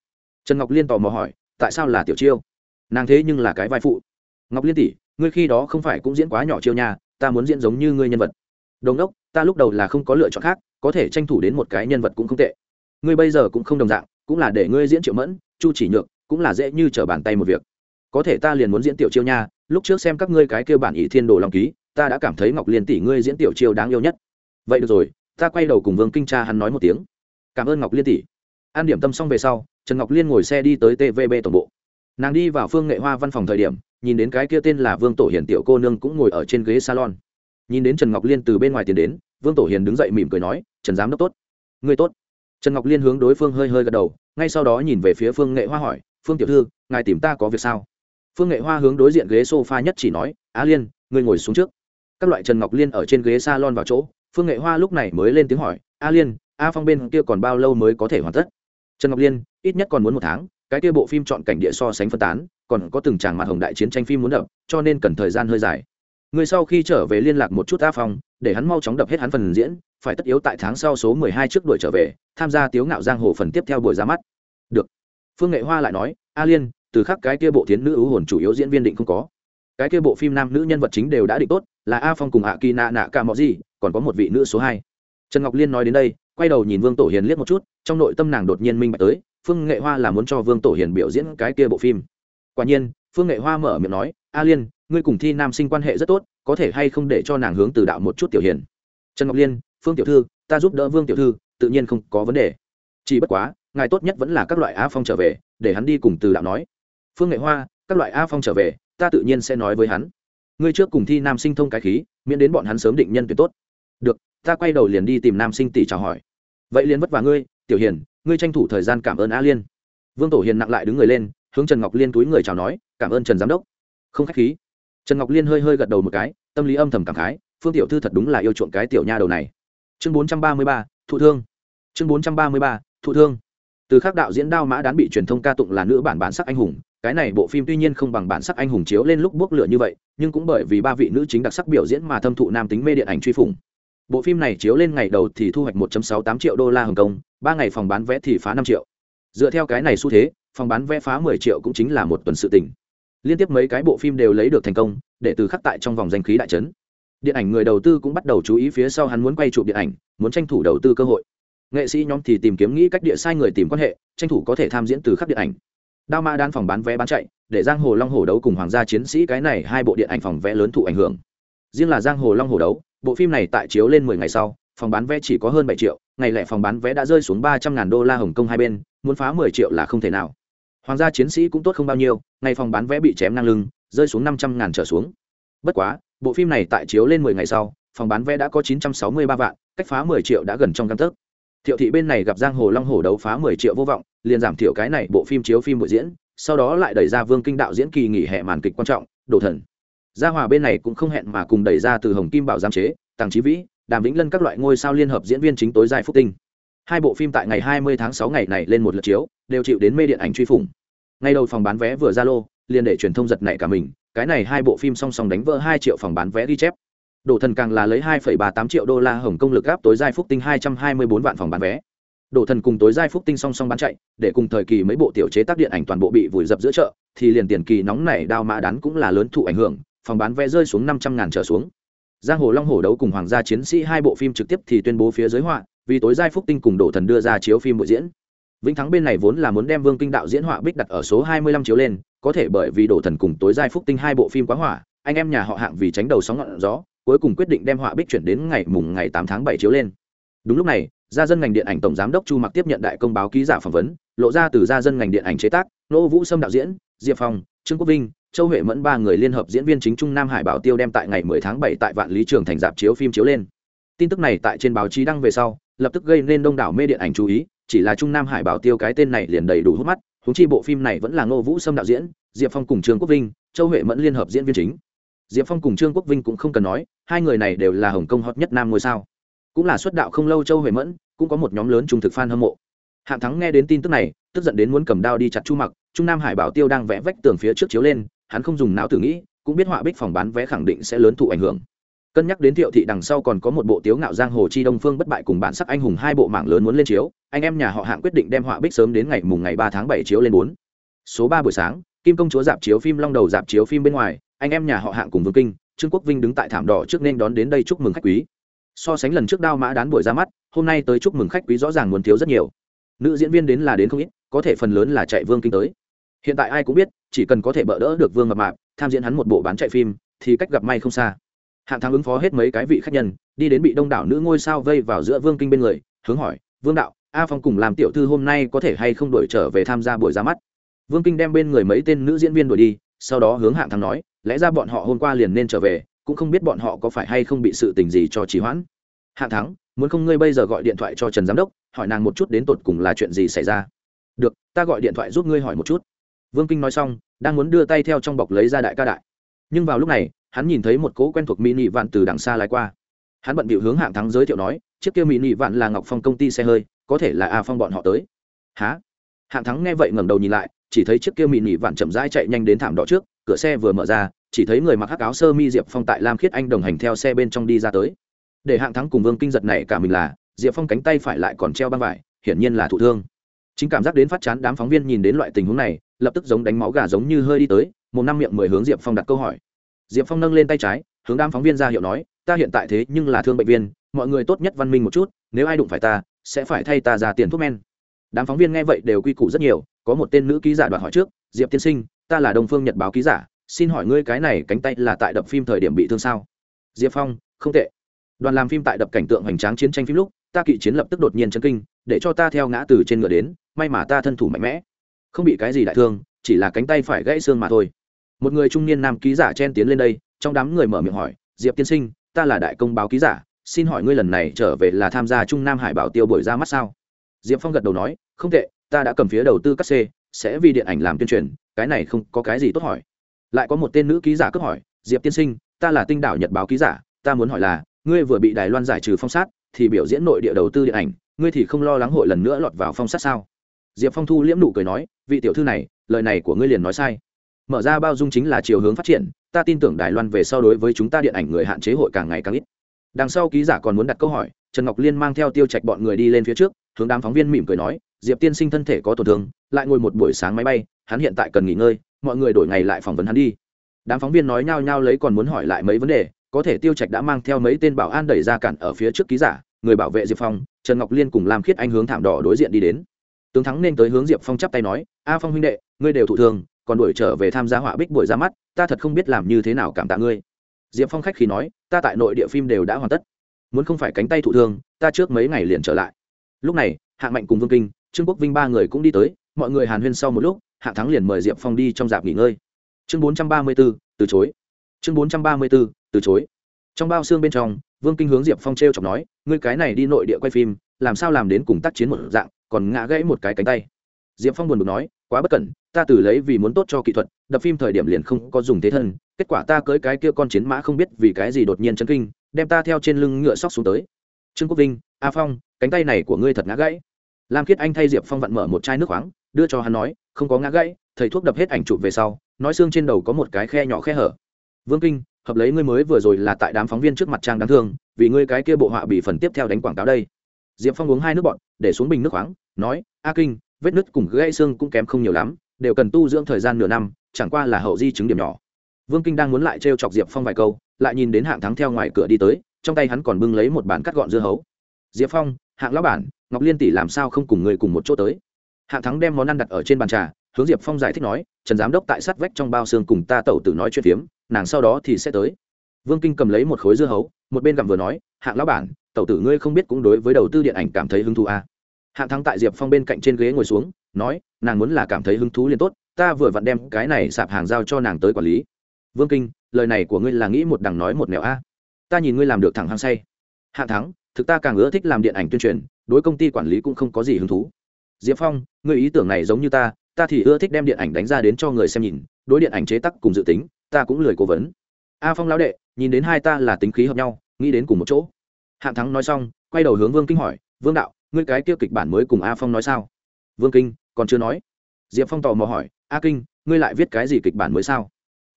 Trần ngọc liên tò mò hỏi, tại sao là tiểu chiêu? Nàng thế nhưng là cái vai phụ. Ngọc liên tỷ, ngươi khi đó không phải cũng diễn quá nhỏ chiêu nha, ta muốn diễn giống như ngươi nhân vật. Đồng đốc, ta lúc đầu là không có lựa chọn khác, có thể tranh thủ đến một cái nhân vật cũng không tệ. Ngươi bây giờ cũng không đồng dạng, cũng là để ngươi diễn triệu mẫn, chu chỉ nhược, cũng là dễ như trở bàn tay một việc. Có thể ta liền muốn diễn tiểu chiêu nha, lúc trước xem các ngươi cái kêu bản ý thiên đồ lòng ký, ta đã cảm thấy ngọc liên tỷ ngươi diễn tiểu chiêu đáng yêu nhất. Vậy được rồi, ta quay đầu cùng vương kinh cha hắn nói một tiếng. Cảm ơn ngọc liên tỷ. An điểm tâm xong về sau, trần ngọc liên ngồi xe đi tới tvb tổng bộ nàng đi vào phương nghệ hoa văn phòng thời điểm, nhìn đến cái kia tên là vương tổ hiền tiểu cô nương cũng ngồi ở trên ghế salon. Nhìn đến trần ngọc liên từ bên ngoài tiến đến, vương tổ hiền đứng dậy mỉm cười nói, trần giám đốc tốt. Người tốt. Trần ngọc liên hướng đối phương hơi hơi gật đầu, ngay sau đó nhìn về phía phương nghệ hoa hỏi, phương tiểu thư, ngài tìm ta có việc sao? Phương nghệ hoa hướng đối diện ghế s o f a nhất chỉ nói, á liên, ngươi ngồi xuống trước. Các loại trần ngọc liên ở trên ghế s a lon vào chỗ, phương nghệ hoa lúc này mới lên tiếng hỏi a liên, a phong bên kia còn bao lâu mới có thể hoàn tất? Trần ngọc liên, ít nhất còn muốn một tháng cái kia bộ phim chọn cảnh địa so sánh phân tán, còn có từng tràng mặt hồng đại chiến tranh phim muốn đập, cho nên cần thời gian hơi dài. Người sau khi trở về liên lạc một chút a phong, để hắn mau chóng đập hết hắn phần diễn, phải tất yếu tại tháng sau số mười hai trước đuổi trở về, tham gia tiếu ngạo giang hồ phần tiếp theo buổi ra mắt. Được. Phương nghệ hoa lại nói, a liên, từ khắc cái kia bộ tiến nữ ưu hồn chủ yếu diễn viên định không có. Cái kia bộ phim nam nữ nhân vật chính đều đã định tốt, là a phong cùng Hạ kỳ nạ nạ cả mọi gì còn có một vị nữ số hai. Trần ngọc liên nói đến đây quay đầu nhìn vương tổ hiền liếc một chút, trong nội tâm nàng đột nhiên minh bạch tới, phương nghệ hoa là muốn cho vương tổ hiền biểu diễn cái kia bộ phim. Quả nhiên, phương nghệ hoa mở miệng nói, a liên, ngươi cùng thi nam sinh quan hệ rất tốt, có thể hay không để cho nàng hướng từ đạo một chút tiểu hiền? Trần ngọc liên, phương tiểu thư, ta giúp đỡ vương tiểu thư, tự nhiên không có vấn đề. Chỉ bất quá, ngài tốt nhất vẫn là các loại a phong trở về, để hắn đi cùng từ đạo nói. Phương nghệ hoa, các loại a phong trở về, ta tự nhiên sẽ nói với hắn. Ngươi trước cùng thi nam sinh thông cái khí, miễn đến bọn hắn sớm định nhân tuyệt tốt. Được, ta quay đầu liền đi tìm nam sinh tỷ chào hỏi vậy liền vất vả ngươi, tiểu hiền, ngươi tranh thủ thời gian cảm ơn a liên. Vương tổ hiền nặng lại đứng người lên, hướng trần ngọc liên túi người chào nói, cảm ơn trần giám đốc. Không k h á c h khí. Trần ngọc liên hơi hơi gật đầu một cái, tâm lý âm thầm cảm khái, phương tiểu thư thật đúng là yêu chuộng cái tiểu nha đầu này. Chương bốn trăm ba mươi ba, thụ thương. Chương bốn trăm ba mươi ba, thụ thương. Từ khác đạo diễn đao mã đán bị truyền thông ca tụng là nữ bản bản sắc anh hùng, cái này bộ phim tuy nhiên không bằng bản sắc anh hùng chiếu lên lúc bước lửa như vậy, nhưng cũng bởi vì ba vị nữ chính đặc sắc biểu diễn mà thâm thụ nam tính mê điện ảnh truy phủng bộ phim này chiếu lên ngày đầu thì thu hoạch 1.68 triệu đô la hồng kông, ba ngày phòng bán vé thì phá năm triệu. Dựa theo cái này xu thế, phòng bán vé phá 10 triệu cũng chính là một tuần sự tình. Liên tiếp mấy cái bộ phim đều lấy được thành công, để từ khắc tại trong vòng danh khí đại trấn. Điện ảnh người đầu tư cũng bắt đầu chú ý phía sau hắn muốn quay chụp điện ảnh, muốn tranh thủ đầu tư cơ hội. Nghệ sĩ nhóm thì tìm kiếm nghĩ cách địa sai người tìm quan hệ, tranh thủ có thể tham diễn từ khắc điện ảnh. Đao Ma đan phòng bán vé bán chạy, để giang hồ long hồ đấu cùng hoàng gia chiến sĩ cái này hai bộ điện ảnh phòng vé lớn thụ ảnh hưởng. Riêng là giang hồ long hồ đấu bộ phim này tại chiếu lên mười ngày sau, phòng bán vé chỉ có hơn 7 triệu, ngày lẻ phòng bán vé đã rơi xuống ba trăm ngàn đô la hồng kông hai bên, muốn phá mười triệu là không thể nào. Hoàng gia chiến sĩ cũng tốt không bao nhiêu, ngày phòng bán vé bị chém ngang lưng, rơi xuống năm trăm ngàn trở xuống. Bất quá, bộ phim này tại chiếu lên mười ngày sau, phòng bán vé đã có chín trăm sáu mươi ba vạn, cách phá mười triệu đã gần trong căn tấc. Thiệu thị bên này gặp giang hồ long hồ đấu phá mười triệu vô vọng, liền giảm thiểu cái này bộ phim chiếu phim buổi diễn, sau đó lại đẩy ra vương kinh đạo diễn kỳ nghỉ hè màn kịch quan trọng đồ thần gia hòa bên này cũng không hẹn mà cùng đẩy ra từ hồng kim bảo giám chế tàng trí vĩ đàm vĩnh lân các loại ngôi sao liên hợp diễn viên chính tối dài phúc tinh. Hai bộ phim tại ngày 20 tháng 6 ngày này lên một lượt chiếu đều chịu đến mê điện ảnh truy phủng. Ngay đầu phòng bán vé vừa ra lô liền để truyền thông giật nảy cả mình cái này hai bộ phim song song đánh vỡ 2 triệu phòng bán vé ghi chép. Đổ thần càng là lấy 2,38 triệu đô la Hồng công lực áp tối giai phúc tinh 224 vạn phòng bán vé. đổ thần cùng tối giai phúc tinh song song bán chạy, để cùng thời kỳ mấy bộ tiểu chế tác điện ảnh toàn bộ bị vùi dập giữa chợ, thì liền tiền kỳ nóng này đao mã đán cũng là lớn thụ ảnh hưởng, phòng bán vé rơi xuống 500 ngàn trở xuống. Giang hồ Long hổ đấu cùng Hoàng gia chiến sĩ hai bộ phim trực tiếp thì tuyên bố phía dưới họa, vì tối giai phúc tinh cùng Đổ thần đưa ra chiếu phim buổi diễn. Vĩnh Thắng bên này vốn là muốn đem Vương Kinh đạo diễn họa bích đặt ở số 25 chiếu lên, có thể bởi vì Đổ thần cùng tối giai phúc tinh hai bộ phim quá hỏa, anh em nhà họ hạng vì tránh đầu sóng ngọn gió, cuối cùng quyết định đem họa bích chuyển đến ngày mùng ngày tám tháng bảy chiếu lên đúng lúc này gia dân ngành điện ảnh tổng giám đốc chu mặc tiếp nhận đại công báo ký giả phỏng vấn lộ ra từ gia dân ngành điện ảnh chế tác nô vũ sâm đạo diễn diệp phong trương quốc vinh châu huệ mẫn ba người liên hợp diễn viên chính trung nam hải bảo tiêu đem tại ngày 10 tháng 7 tại vạn lý trường thành dạp chiếu phim chiếu lên. Tin tức này tại trên báo chí đăng về sau, lập tức gây nên đông đảo mê điện ảnh chú ý, chỉ là trung nam hải bảo tiêu cái tên này liền đầy đủ hút mắt húng chi bộ phim này vẫn là ngô vũ sâm đạo diễn, diệp phong cùng trương quốc vinh, châu huệ mẫn liên hợp diễn viên chính. Diệp phong cùng trương quốc vinh cũng không cần nói, hai người này đều là hồng kông hot nhất nam ngôi sao. Cũng là xuất đạo không lâu châu huệ mẫn, cũng có một nhóm lớn trung thực f a n hâm mộ. Hạng thắng nghe đến tin tức này, tức giận đến muốn cầm đao đi chặt chu mặc, trung nam hải bảo tiêu đang vẽ vách tường phía trước chiếu lên hắn không dùng não tử nghĩ, cũng biết họa bích phòng bán vé khẳng định sẽ lớn thụ ảnh hưởng. Cân nhắc đến thiệu thị đằng sau còn có một bộ tiếu ngạo giang hồ chi đông phương bất bại cùng bản sắc anh hùng hai bộ mạng lớn muốn lên chiếu, anh em nhà họ hạng quyết định đem họa bích sớm đến ngày mùng ngày ba tháng bảy chiếu lên bốn. Số ba buổi sáng, kim công chúa dạp chiếu phim long đầu dạp chiếu phim bên ngoài, anh em nhà họ hạng cùng vương kinh, trương quốc vinh đứng tại thảm đỏ trước nên đón đến đây chúc mừng khách quý. So sánh lần trước đao mã đán buổi ra mắt, hôm nay tới chúc mừng khách quý rõ ràng muốn thiếu rất nhiều. Nữ diễn viên đến là đến không ít, có thể phần lớn là chạy vương kinh tới hiện tại ai cũng biết, chỉ cần có thể bỡ đỡ được vương mập mạp, tham diễn hắn một bộ bán chạy phim, thì cách gặp may không xa. Hạng thắng ứng phó hết mấy cái vị khách nhân, đi đến bị đông đảo nữ ngôi sao vây vào giữa vương kinh bên người, hướng hỏi, vương đạo, a phong cùng làm tiểu thư hôm nay có thể hay không đổi trở về tham gia buổi ra mắt? Vương kinh đem bên người mấy tên nữ diễn viên đuổi đi, sau đó hướng hạng thắng nói, lẽ ra bọn họ hôm qua liền nên trở về, cũng không biết bọn họ có phải hay không bị sự tình gì cho trì hoãn. Hạng thắng, muốn không ngươi bây giờ gọi điện thoại cho trần giám đốc, hỏi nàng một chút đến tột cùng là chuyện gì xảy ra? Được, ta gọi điện thoại giúp ngươi hỏi một chút vương kinh nói xong, đang muốn đưa tay theo trong bọc lấy ra đại ca đại. Nhưng vào lúc này, hắn nhìn thấy một cỗ quen thuộc mini vạn từ đằng xa lái qua. Hắn bận bịu hướng hạng thắng giới thiệu nói, chiếc kia mini vạn là ngọc phong công ty xe hơi, có thể là a phong bọn họ tới. Há hạng thắng nghe vậy ngẩng đầu nhìn lại, chỉ thấy chiếc kia mini vạn chậm rãi chạy nhanh đến thảm đỏ trước, cửa xe vừa mở ra, chỉ thấy người mặc hắc áo sơ mi diệp phong tại lam khiết anh đồng hành theo xe bên trong đi ra tới. Để hạng thắng cùng vương kinh giật này cả mình là, diệp phong cánh tay phải lại còn treo băng vải, hiển nhiên là thụ thương. Chính cảm giác đến phát chán đám phóng viên nhìn đến loại tình huống này lập tức giống đánh máu gà giống như hơi đi tới, một năm miệng mười hướng diệp phong đặt câu hỏi. Diệp phong nâng lên tay trái, hướng đám phóng viên ra hiệu nói, ta hiện tại thế nhưng là thương bệnh viên, mọi người tốt nhất văn minh một chút, nếu ai đụng phải ta, sẽ phải thay ta ra tiền thuốc men. Đám phóng viên nghe vậy đều quy củ rất nhiều, có một tên nữ ký giả đoạt hỏi trước, diệp tiên sinh, ta là đồng phương nhật báo ký giả, xin hỏi ngươi cái này cánh tay là tại đập phim thời điểm bị thương sao? Diệp phong, không tệ. Đoàn làm phim tại đập cảnh tượng hoành tráng chiến tranh phim lúc, ta kỵ chiến lập tức đột nhiên chân kinh, để cho ta theo ngã từ trên ngựa đến, may mà ta thân thủ mạnh mẽ không bị cái gì đại thương, chỉ là cánh tay phải gãy xương mà thôi. Một người trung niên nam ký giả chen tiến lên đây, trong đám người mở miệng hỏi, diệp tiên sinh, ta là đại công báo ký giả, xin hỏi ngươi lần này trở về là tham gia trung nam hải bảo tiêu buổi ra mắt sao? Diệp phong gật đầu nói, không tệ, ta đã cầm phía đầu tư cắt xê, sẽ vì điện ảnh làm tuyên truyền, cái này không có cái gì tốt hỏi. Lại có một tên nữ ký giả cướp hỏi, diệp tiên sinh, ta là tinh đảo nhật báo ký giả, ta muốn hỏi là, ngươi vừa bị đài loan giải trừ phong sát, thì biểu diễn nội địa đầu tư điện ảnh, ngươi thì không lo lắng hội lần nữa lọt vào phong sát sao? Diệp phong thu liễm nụ cười nói, vị tiểu thư này, lời này của ngươi liền nói sai. Mở ra bao dung chính là chiều hướng phát triển, ta tin tưởng đài loan về sau đối với chúng ta điện ảnh người hạn chế hội càng ngày càng ít. Đằng sau ký giả còn muốn đặt câu hỏi, trần ngọc liên mang theo tiêu trạch bọn người đi lên phía trước, hướng đám phóng viên mỉm cười nói, diệp tiên sinh thân thể có tổn thương, lại ngồi một buổi sáng máy bay, hắn hiện tại cần nghỉ ngơi, mọi người đổi ngày lại phỏng vấn hắn đi. Đám phóng viên nói nhao nhao lấy còn muốn hỏi lại mấy vấn đề, có thể tiêu trạch đã mang theo mấy tên bảo an đẩy ra cản ở phía trước ký giả, người bảo vệ diệp phong, trần ngọc liên cùng làm khiết anh hướng thảm đỏ đối diện đi đến tướng thắng nên tới hướng diệp phong chắp tay nói, a phong huynh đệ, ngươi đều thụ thường, còn đuổi trở về tham gia họa bích buổi ra mắt, ta thật không biết làm như thế nào cảm tạ ngươi. Diệp phong khách khi nói, ta tại nội địa phim đều đã hoàn tất. Muốn không phải cánh tay thụ thương ta trước mấy ngày liền trở lại. Lúc này, hạng mạnh cùng vương kinh, trương quốc vinh ba người cũng đi tới, mọi người hàn huyên sau một lúc, hạng thắng liền mời diệp phong đi trong dạp nghỉ ngơi. Chương bốn trăm ba mươi b ố từ chối. Chương bốn trăm ba mươi b ố từ chối. Trong bao xương bên trong, vương kinh hướng diệp phong t r e o chọc nói, ngươi cái này đi nội địa quay phim, làm sao làm đến cùng tác chiến một dạng còn ngã gãy một cái cánh tay. Diệp phong buồn bực nói, quá bất cẩn, ta từ lấy vì muốn tốt cho kỹ thuật, đập phim thời điểm liền không có dùng thế thân, kết quả ta cưới cái kia con chiến mã không biết vì cái gì đột nhiên chấn kinh, đem ta theo trên lưng ngựa sóc xuống tới. Trương quốc vinh, a phong, cánh tay này của ngươi thật ngã gãy. Lam khiết anh thay diệp phong vặn mở một chai nước khoáng, đưa cho hắn nói, không có ngã gãy, thầy thuốc đập hết ảnh chụp về sau, nói xương trên đầu có một cái khe nhỏ khe hở. Vương kinh, hợp lấy ngươi mới vừa rồi là tại đám phóng viên trước mặt trang đáng thương, vì ngươi cái kia bộ họa bị phần tiếp theo đánh quảng cáo đây diệp phong uống hai nước bọn để xuống bình nước khoáng, nói, a kinh, vết nứt cùng gãy xương cũng kém không nhiều lắm, đều cần tu dưỡng thời gian nửa năm, chẳng qua là hậu di chứng điểm nhỏ. Vương kinh đang muốn lại trêu chọc diệp phong vài câu, lại nhìn đến hạng thắng theo ngoài cửa đi tới, trong tay hắn còn bưng lấy một bản cắt gọn dưa hấu. Diệp phong, hạng lão bản, ngọc liên tỷ làm sao không cùng người cùng một chỗ tới? Hạng thắng đem món ăn đặt ở trên bàn trà, hướng diệp phong giải thích nói, trần giám đốc tại sát vách trong bao xương cùng ta tẩu tử nói chuyện phiếm, nàng sau đó thì sẽ tới. Vương kinh cầm lấy một khối dưa hấu, một bên gặm vừa nói, hạng lão bản tẩu tử ngươi không biết cũng đối với đầu tư điện ảnh cảm thấy hứng thú à. hạng thắng tại diệp phong bên cạnh trên ghế ngồi xuống, nói, nàng muốn là cảm thấy hứng thú liền tốt, ta vừa vặn đem cái này sạp hàng giao cho nàng tới quản lý. Vương kinh, lời này của ngươi là nghĩ một đằng nói một nẻo a. Ta nhìn ngươi làm được thẳng hăng say. Hạng thắng, thực ta càng ưa thích làm điện ảnh tuyên truyền, đối công ty quản lý cũng không có gì hứng thú. Diệp phong người ý tưởng này giống như ta ta thì ưa thích đem điện ảnh đánh ra đến cho người xem nhìn, đối điện ảnh chế tắc cùng dự tính, ta cũng lười cố vấn. A phong lão đệ, nhìn đến hai ta là tính khí hợp nhau, nghĩ đến cùng một chỗ hạng thắng nói xong, quay đầu hướng vương kinh hỏi, vương đạo, ngươi cái kia kịch bản mới cùng a phong nói sao? Vương kinh, còn chưa nói. Diệp phong tò mò hỏi, a kinh, ngươi lại viết cái gì kịch bản mới sao?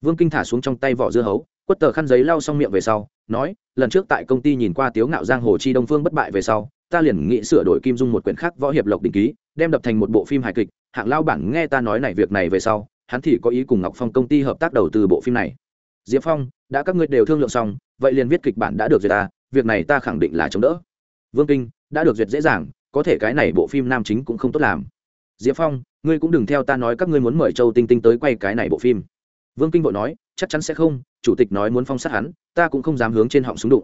Vương kinh thả xuống trong tay vỏ dưa hấu, quất tờ khăn giấy lau xong miệng về sau, nói, lần trước tại công ty nhìn qua tiếu ngạo giang hồ chi đông phương bất bại về sau, ta liền nghĩ sửa đổi kim dung một quyển khác võ hiệp lộc đình ký, đem đập thành một bộ phim hài kịch. Hạng lao bản nghe ta nói này việc này về sau, hắn thì có ý cùng ngọc phong công ty hợp tác đầu tư bộ phim này. Diệp phong, đã các ngươi đều thương lượng xong, vậy liền viết kịch bản đã được duyệt ta việc này ta khẳng định là chống đỡ. Vương kinh, đã được duyệt dễ dàng, có thể cái này bộ phim nam chính cũng không tốt làm. Diệp phong, ngươi cũng đừng theo ta nói các ngươi muốn mời châu tinh tinh tới quay cái này bộ phim. Vương kinh vội nói, chắc chắn sẽ không, chủ tịch nói muốn phong sát hắn, ta cũng không dám hướng trên họng súng đụng.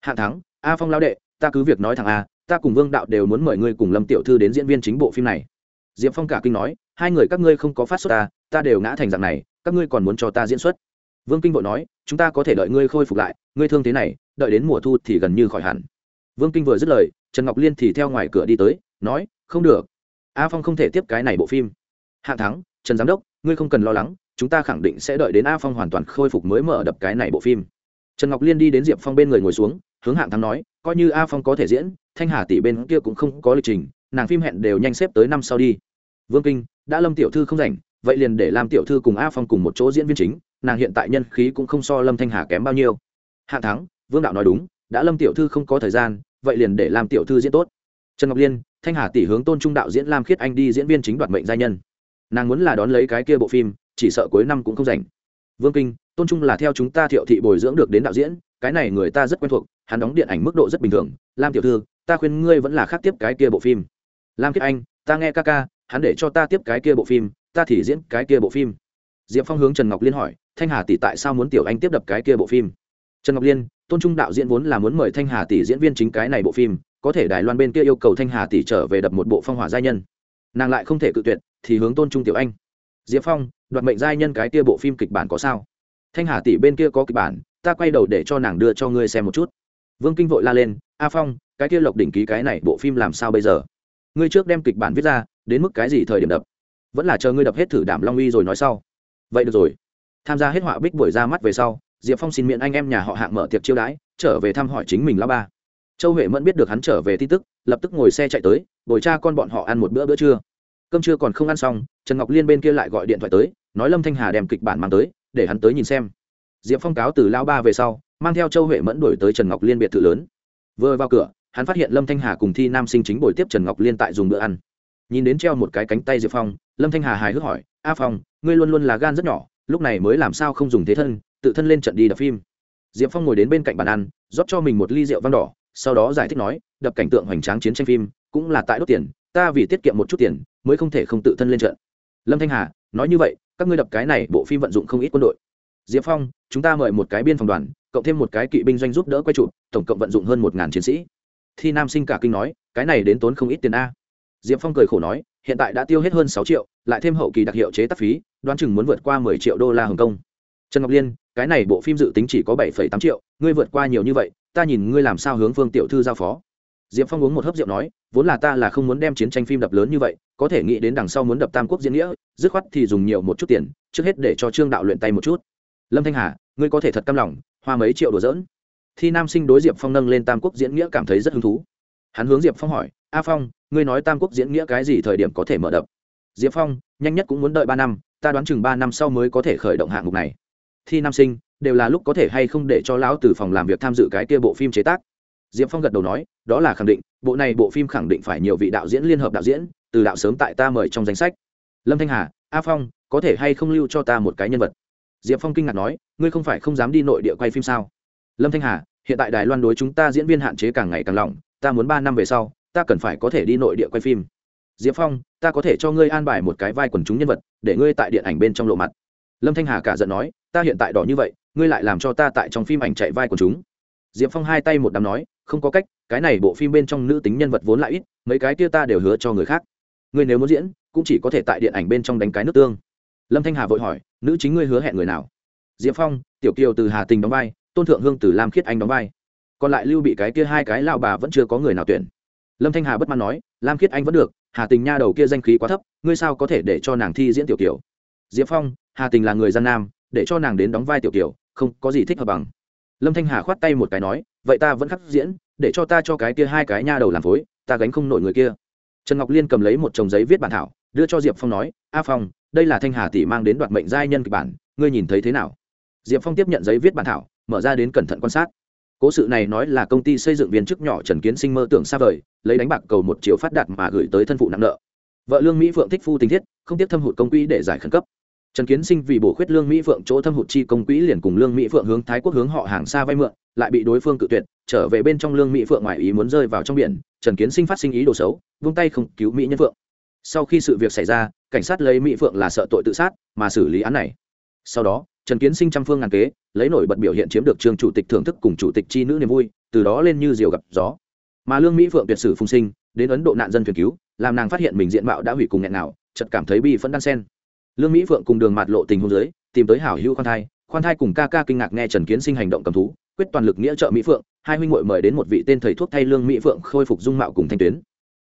Hạng thắng, a phong lao đệ, ta cứ việc nói thằng a, ta cùng vương đạo đều muốn mời ngươi cùng lâm tiểu thư đến diễn viên chính bộ phim này. Diệp phong cả kinh nói, hai người các ngươi không có phát xuất ta ta đều ngã thành dạng này, các ngươi còn muốn cho ta diễn xuất. Vương kinh vội nói, chúng ta có thể đợi ngươi khôi phục lại, ngươi thương thế này đợi đến mùa thu thì gần như khỏi hẳn. Vương kinh vừa dứt lời, trần ngọc liên thì theo ngoài cửa đi tới, nói, không được. A phong không thể tiếp cái này bộ phim. Hạ thắng, trần giám đốc, ngươi không cần lo lắng, chúng ta khẳng định sẽ đợi đến a phong hoàn toàn khôi phục mới mở đập cái này bộ phim. Trần ngọc liên đi đến diệp phong bên người ngồi xuống, hướng hạng thắng nói, coi như a phong có thể diễn, thanh hà tỷ bên kia cũng không có lịch trình, nàng phim hẹn đều nhanh xếp tới năm sau đi. Vương kinh, đã lâm tiểu thư không rảnh, vậy liền để làm tiểu thư cùng a phong cùng một chỗ diễn viên chính, nàng hiện tại nhân khí cũng không so lâm thanh hà kém bao nhiêu. Hạng thắng vương đạo nói đúng, đã lâm tiểu thư không có thời gian, vậy liền để làm tiểu thư diễn tốt. Trần ngọc liên, thanh hà tỷ hướng tôn trung đạo diễn lam khiết anh đi diễn viên chính đoạt mệnh gia nhân. Nàng muốn là đón lấy cái kia bộ phim, chỉ sợ cuối năm cũng không rảnh. Vương kinh, tôn trung là theo chúng ta thiệu thị bồi dưỡng được đến đạo diễn, cái này người ta rất quen thuộc, hắn đóng điện ảnh mức độ rất bình thường. Lam tiểu thư, ta khuyên ngươi vẫn là khác tiếp cái kia bộ phim. Lam khiết anh, ta nghe ca ca, hắn để cho ta tiếp cái kia bộ phim, ta thì diễn cái kia bộ phim. Diệp phong hướng trần ngọc liên hỏi, thanh hà tỷ tại sao muốn tiểu anh tiếp đập cái kia bộ phim? Trần ngọc liên tôn trung đạo diễn vốn là muốn mời thanh hà tỷ diễn viên chính cái này bộ phim, có thể đài loan bên kia yêu cầu thanh hà tỷ trở về đập một bộ phong hỏa giai nhân. Nàng lại không thể cự tuyệt, thì hướng tôn trung tiểu anh. Diệp phong, đoạt mệnh giai nhân cái kia bộ phim kịch bản có sao? Thanh hà tỷ bên kia có kịch bản, ta quay đầu để cho nàng đưa cho ngươi xem một chút. Vương kinh vội la lên, a phong, cái kia lộc đỉnh ký cái này bộ phim làm sao bây giờ? Ngươi trước đem kịch bản viết ra, đến mức cái gì thời điểm đập? Vẫn là chờ ngươi đập hết thử đảm long uy rồi nói sau. Vậy được rồi. Tham gia hết họa bích buổi ra mắt về sau diệp phong xin miệng anh em nhà họ hạng mở tiệc chiêu đãi, trở về thăm hỏi chính mình lao ba. Châu huệ mẫn biết được hắn trở về tin tức, lập tức ngồi xe chạy tới, bồi cha con bọn họ ăn một bữa bữa trưa. Cơm trưa còn không ăn xong, trần ngọc liên bên kia lại gọi điện thoại tới, nói lâm thanh hà đem kịch bản mang tới, để hắn tới nhìn xem. Diệp phong cáo từ lao ba về sau, mang theo châu huệ mẫn đổi tới trần ngọc liên biệt thự lớn. Vừa vào cửa, hắn phát hiện lâm thanh hà cùng thi nam sinh chính buổi tiếp trần ngọc liên tại dùng bữa ăn. Nhìn đến treo một cái cánh tay diệp phong, lâm thanh hà hài hước hỏi, a phong, ngươi luôn luôn là gan rất nhỏ, lúc này mới làm sao không dùng thế thân tự thân lên trận đi đập phim. Diệp phong ngồi đến bên cạnh bàn ăn rót cho mình một ly rượu vang đỏ sau đó giải thích nói đập cảnh tượng hoành tráng chiến tranh phim cũng là tại đốt tiền ta vì tiết kiệm một chút tiền mới không thể không tự thân lên trận. Lâm thanh hà nói như vậy các ngươi đập cái này bộ phim vận dụng không ít quân đội. Diệp phong chúng ta mời một cái biên phòng đoàn cộng thêm một cái kỵ binh doanh giúp đỡ quay chụp, tổng cộng vận dụng hơn một ngàn chiến sĩ. Thi nam sinh cả kinh nói cái này đến tốn không ít tiền a. Diệp phong cười khổ nói hiện tại đã tiêu hết hơn sáu triệu lại thêm hậu kỳ đặc hiệu chế tác phí đoán chừng muốn vượt qua mười triệu đô la hồng kông trần ngọc liên, cái này bộ phim dự tính chỉ có bảy phẩy tám triệu, ngươi vượt qua nhiều như vậy, ta nhìn ngươi làm sao hướng phương tiểu thư giao phó. Diệp phong uống một hớp rượu nói, vốn là ta là không muốn đem chiến tranh phim đập lớn như vậy, có thể nghĩ đến đằng sau muốn đập tam quốc diễn nghĩa, dứt khoát thì dùng nhiều một chút tiền, trước hết để cho trương đạo luyện tay một chút. Lâm thanh hà, ngươi có thể thật căm lòng, hoa mấy triệu đồ dỡn thi nam sinh đối diệp phong nâng lên tam quốc diễn nghĩa cảm thấy rất hứng thú. Hắn hướng diệp phong hỏi, a phong, ngươi nói tam quốc diễn nghĩa cái gì thời điểm có thể mở đập? Diệp phong, nhanh nhất cũng muốn đợi ba năm, ta đoán chừng ba năm sau mới có thể khởi động hạng mục này thi nam sinh, đều là lúc có thể hay không để cho lão từ phòng làm việc tham dự cái kia bộ phim chế tác. Diệp phong gật đầu nói, đó là khẳng định, bộ này bộ phim khẳng định phải nhiều vị đạo diễn liên hợp đạo diễn, từ đạo sớm tại ta mời trong danh sách. Lâm thanh hà, a phong, có thể hay không lưu cho ta một cái nhân vật? Diệp phong kinh ngạc nói, ngươi không phải không dám đi nội địa quay phim sao? Lâm thanh hà, hiện tại đài loan đối chúng ta diễn viên hạn chế càng ngày càng lỏng, ta muốn ba năm về sau, ta cần phải có thể đi nội địa quay phim. Diệp phong, ta có thể cho ngươi an bài một cái vai quần chúng nhân vật, để ngươi tại điện ảnh bên trong lộ mặt. Lâm thanh hà cả giận nói ta hiện tại đỏ như vậy, ngươi lại làm cho ta tại trong phim ảnh chạy vai của chúng. Diệp phong hai tay một đám nói, không có cách, cái này bộ phim bên trong nữ tính nhân vật vốn lại ít, mấy cái kia ta đều hứa cho người khác. Ngươi nếu muốn diễn, cũng chỉ có thể tại điện ảnh bên trong đánh cái nước tương. Lâm thanh hà vội hỏi, nữ chính ngươi hứa hẹn người nào? Diệp phong, tiểu kiều từ hà tình đóng vai, tôn thượng hương từ lam khiết anh đóng vai. Còn lại lưu bị cái kia hai cái lao bà vẫn chưa có người nào tuyển. Lâm thanh hà bất mãn nói, lam khiết anh vẫn được, hà tình nha đầu kia danh khí quá thấp, ngươi sao có thể để cho nàng thi diễn tiểu kiều? Diệp phong, hà tình là người gian nam để cho nàng đến đóng vai tiểu kiều, không có gì thích hợp bằng. Lâm thanh hà khoát tay một cái nói, vậy ta vẫn khắc diễn, để cho ta cho cái kia hai cái nha đầu làm phối, ta gánh không nổi người kia. Trần ngọc liên cầm lấy một chồng giấy viết bản thảo, đưa cho diệp phong nói, a phong, đây là thanh hà tỷ mang đến đoạt mệnh giai nhân kịch bản, ngươi nhìn thấy thế nào? Diệp phong tiếp nhận giấy viết bản thảo, mở ra đến cẩn thận quan sát. Cố sự này nói là công ty xây dựng viên chức nhỏ trần kiến sinh mơ tưởng xa vời, lấy đánh bạc cầu một chiều phát đạt mà gửi tới thân phụ nặng nợ. Vợ lương mỹ phượng thích phu tình thiết, không tiếp thâm hụt công quỹ để giải khẩn cấp trần kiến sinh vì bổ khuyết lương mỹ phượng chỗ thâm hụt chi công quỹ liền cùng lương mỹ phượng hướng thái quốc hướng họ hàng xa vay mượn, lại bị đối phương cự tuyệt, trở về bên trong lương mỹ phượng ngoài ý muốn rơi vào trong biển, trần kiến sinh phát sinh ý đồ xấu, vung tay không cứu mỹ nhân phượng. Sau khi sự việc xảy ra, cảnh sát lấy mỹ phượng là sợ tội tự sát, mà xử lý án này. Sau đó, trần kiến sinh trăm phương ngàn kế, lấy nổi bật biểu hiện chiếm được trường chủ tịch thưởng thức cùng chủ tịch chi nữ niềm vui, từ đó lên như diều gặp gió. Mà lương mỹ phượng tuyệt sử phung sinh, đến ấn độ nạn dân thuyền cứu, làm nàng phát hiện mình diện mạo đã hủy cùng nghẹn nào chợt cảm thấy bi phẫn đan sen lương mỹ phượng cùng đường mạt lộ tình hôn giới tìm tới hảo hữu khoan thai. Khoan thai cùng ca ca kinh ngạc nghe trần kiến sinh hành động cầm thú, quyết toàn lực nghĩa trợ mỹ phượng, hai huynh muội mời đến một vị tên thầy thuốc thay lương mỹ phượng khôi phục dung mạo cùng thanh tuyến.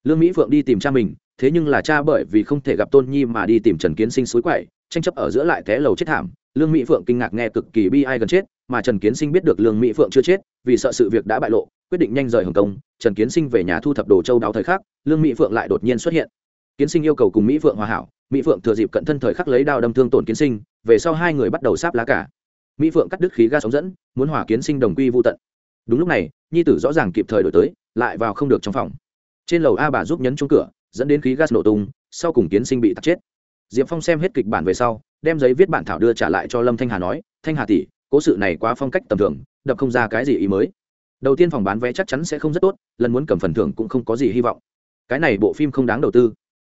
Lương mỹ phượng đi tìm cha mình, thế nhưng là cha bởi vì không thể gặp tôn nhi mà đi tìm trần kiến sinh suối quậy, tranh chấp ở giữa lại té lầu chết thảm. Lương mỹ phượng kinh ngạc nghe cực kỳ bi ai gần chết, mà trần kiến sinh biết được lương mỹ phượng chưa chết, vì sợ sự việc đã bại lộ, quyết định nhanh rời hồng kông. Trần kiến sinh về nhà thu thập đồ châu đáo thời khắc, lương mỹ phượng lại đột nhiên xuất hiện. Kiến sinh yêu cầu cùng mỹ phượng hòa hảo mỹ phượng thừa dịp cận thân thời khắc lấy đao đâm thương tổn kiến sinh, về sau hai người bắt đầu sáp lá cả. Mỹ phượng cắt đứt khí ga sóng dẫn, muốn hỏa kiến sinh đồng quy vô tận. Đúng lúc này, nhi tử rõ ràng kịp thời đổi tới, lại vào không được trong phòng. Trên lầu a bà giúp nhấn chung cửa, dẫn đến khí gas nổ tung, sau cùng kiến sinh bị tắt chết. Diệp phong xem hết kịch bản về sau, đem giấy viết bản thảo đưa trả lại cho lâm thanh hà nói, thanh hà tỷ, cố sự này quá phong cách tầm thường, đập không ra cái gì ý mới. Đầu tiên phòng bán vé chắc chắn sẽ không rất tốt, lần muốn cầm phần thưởng cũng không có gì hy vọng. Cái này bộ phim không đáng đầu tư.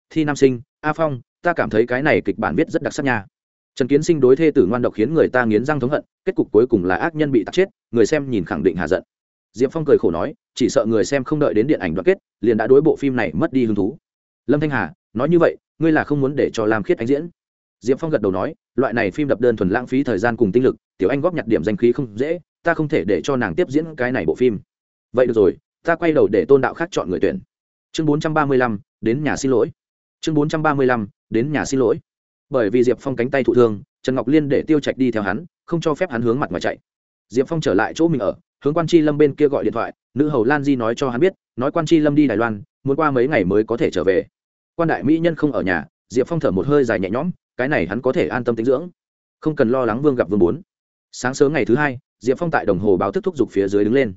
Thi nam sinh a phong, ta cảm thấy cái này kịch bản viết rất đặc sắc nha. Trần kiến sinh đối thê tử ngoan độc khiến người ta nghiến răng thống hận, kết cục cuối cùng là ác nhân bị tắt chết, người xem nhìn khẳng định hạ giận. Diệp phong cười khổ nói, chỉ sợ người xem không đợi đến điện ảnh đoạn kết, liền đã đối bộ phim này mất đi hứng thú. Lâm thanh hà, nói như vậy, ngươi là không muốn để cho lam khiết anh diễn. Diệp phong gật đầu nói, loại này phim đập đơn thuần lãng phí thời gian cùng tinh lực, tiểu anh góp nhặt điểm danh khí không dễ, ta không thể để cho nàng tiếp diễn cái này bộ phim. Vậy được rồi, ta quay đầu để tôn đạo khác chọn người tuyển. Chương bốn trăm ba mươi lăm, đến nhà xin lỗi chương bốn trăm ba mươi lăm, đến nhà xin lỗi. Bởi vì diệp phong cánh tay thụ thương, trần ngọc liên để tiêu trạch đi theo hắn, không cho phép hắn hướng mặt ngoài chạy. Diệp phong trở lại chỗ mình ở, hướng quan chi lâm bên kia gọi điện thoại, nữ hầu lan di nói cho hắn biết, nói quan chi lâm đi đài loan, muốn qua mấy ngày mới có thể trở về. Quan đại mỹ nhân không ở nhà, diệp phong thở một hơi dài nhẹ nhõm, cái này hắn có thể an tâm tính dưỡng. Không cần lo lắng vương gặp vương bốn sáng sớm ngày thứ hai, diệp phong tại đồng hồ báo thức thúc giục phía dưới đứng lên.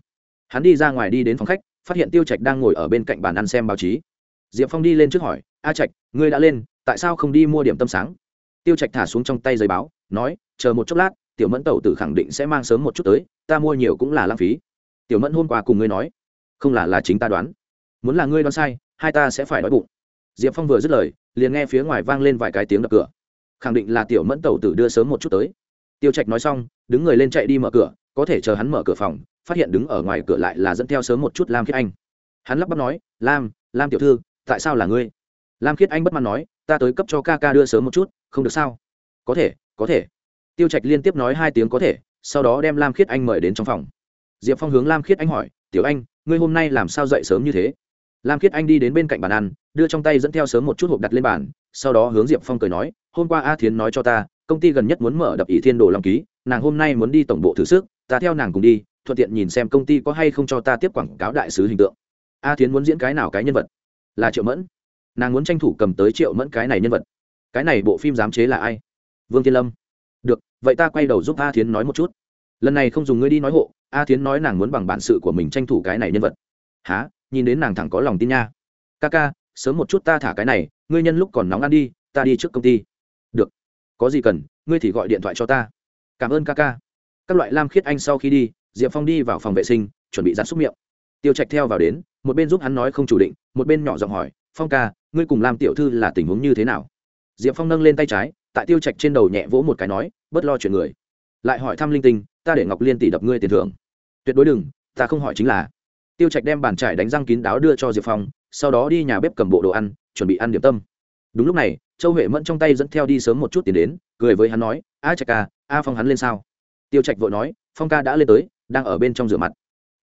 Hắn đi ra ngoài đi đến phòng khách, phát hiện tiêu trạch đang ngồi ở bên cạnh bàn ăn xem báo chí. Diệp phong đi lên trước hỏi a trạch, ngươi đã lên, tại sao không đi mua điểm tâm sáng? Tiêu trạch thả xuống trong tay giấy báo, nói, chờ một chốc lát, tiểu mẫn tẩu tử khẳng định sẽ mang sớm một chút tới, ta mua nhiều cũng là lãng phí. Tiểu mẫn hôm qua cùng ngươi nói, không là là chính ta đoán. Muốn là ngươi đoán sai, hai ta sẽ phải đói bụng. Diệp phong vừa dứt lời, liền nghe phía ngoài vang lên vài cái tiếng đập cửa. Khẳng định là tiểu mẫn tẩu tử đưa sớm một chút tới. Tiêu trạch nói xong, đứng người lên chạy đi mở cửa, có thể chờ hắn mở cửa phòng, phát hiện đứng ở ngoài cửa lại là dẫn theo sớm một chút lam khiết anh. Hắn lắp bắp nói, lam lam tiểu thư, tại sao là ngươi? Lam khiết anh bất mãn nói, ta tới cấp cho ca ca đưa sớm một chút, không được sao? Có thể có thể. Tiêu trạch liên tiếp nói hai tiếng có thể sau đó đem lam khiết anh mời đến trong phòng. Diệp phong hướng lam khiết anh hỏi, tiểu anh, ngươi hôm nay làm sao dậy sớm như thế? Lam khiết anh đi đến bên cạnh bàn ăn, đưa trong tay dẫn theo sớm một chút hộp đặt lên bàn, sau đó hướng diệp phong cười nói, hôm qua a thiến nói cho ta, công ty gần nhất muốn mở đập ỷ thiên đồ long ký, nàng hôm nay muốn đi tổng bộ thử sức, ta theo nàng cùng đi, thuận tiện nhìn xem công ty có hay không cho ta tiếp quảng cáo đại sứ hình tượng. A thiến muốn diễn cái nào cái nhân vật? Là triệu mẫn nàng muốn tranh thủ cầm tới triệu mẫn cái này nhân vật. Cái này bộ phim giám chế là ai? Vương thiên lâm. Được, vậy ta quay đầu giúp a thiến nói một chút. Lần này không dùng ngươi đi nói hộ, a thiến nói nàng muốn bằng bản sự của mình tranh thủ cái này nhân vật. Há nhìn đến nàng thẳng có lòng tin nha. Ca ca, sớm một chút ta thả cái này, ngươi nhân lúc còn nóng ăn đi, ta đi trước công ty. Được. Có gì cần, ngươi thì gọi điện thoại cho ta. Cảm ơn ca ca. Các loại lam khiết anh sau khi đi, diệp phong đi vào phòng vệ sinh, chuẩn bị giặt xúc miệng. Tiêu trạch theo vào đến, một bên giúp hắn nói không chủ định, một bên nhỏ giọng hỏi, phong ca ngươi cùng lam tiểu thư là tình huống như thế nào? Diệp phong nâng lên tay trái, tại tiêu trạch trên đầu nhẹ vỗ một cái nói, bớt lo chuyện người. Lại hỏi thăm linh tinh, ta để ngọc liên tỷ đập ngươi tiền thưởng. Tuyệt đối đừng, ta không hỏi chính là. Tiêu trạch đem bàn trải đánh răng kín đáo đưa cho diệp phong, sau đó đi nhà bếp cầm bộ đồ ăn, chuẩn bị ăn điểm tâm. Đúng lúc này, châu huệ mẫn trong tay dẫn theo đi sớm một chút tiền đến, cười với hắn nói, a trạch ca, a phong hắn lên sao? Tiêu trạch vội nói, phong ca đã lên tới, đang ở bên trong rửa mặt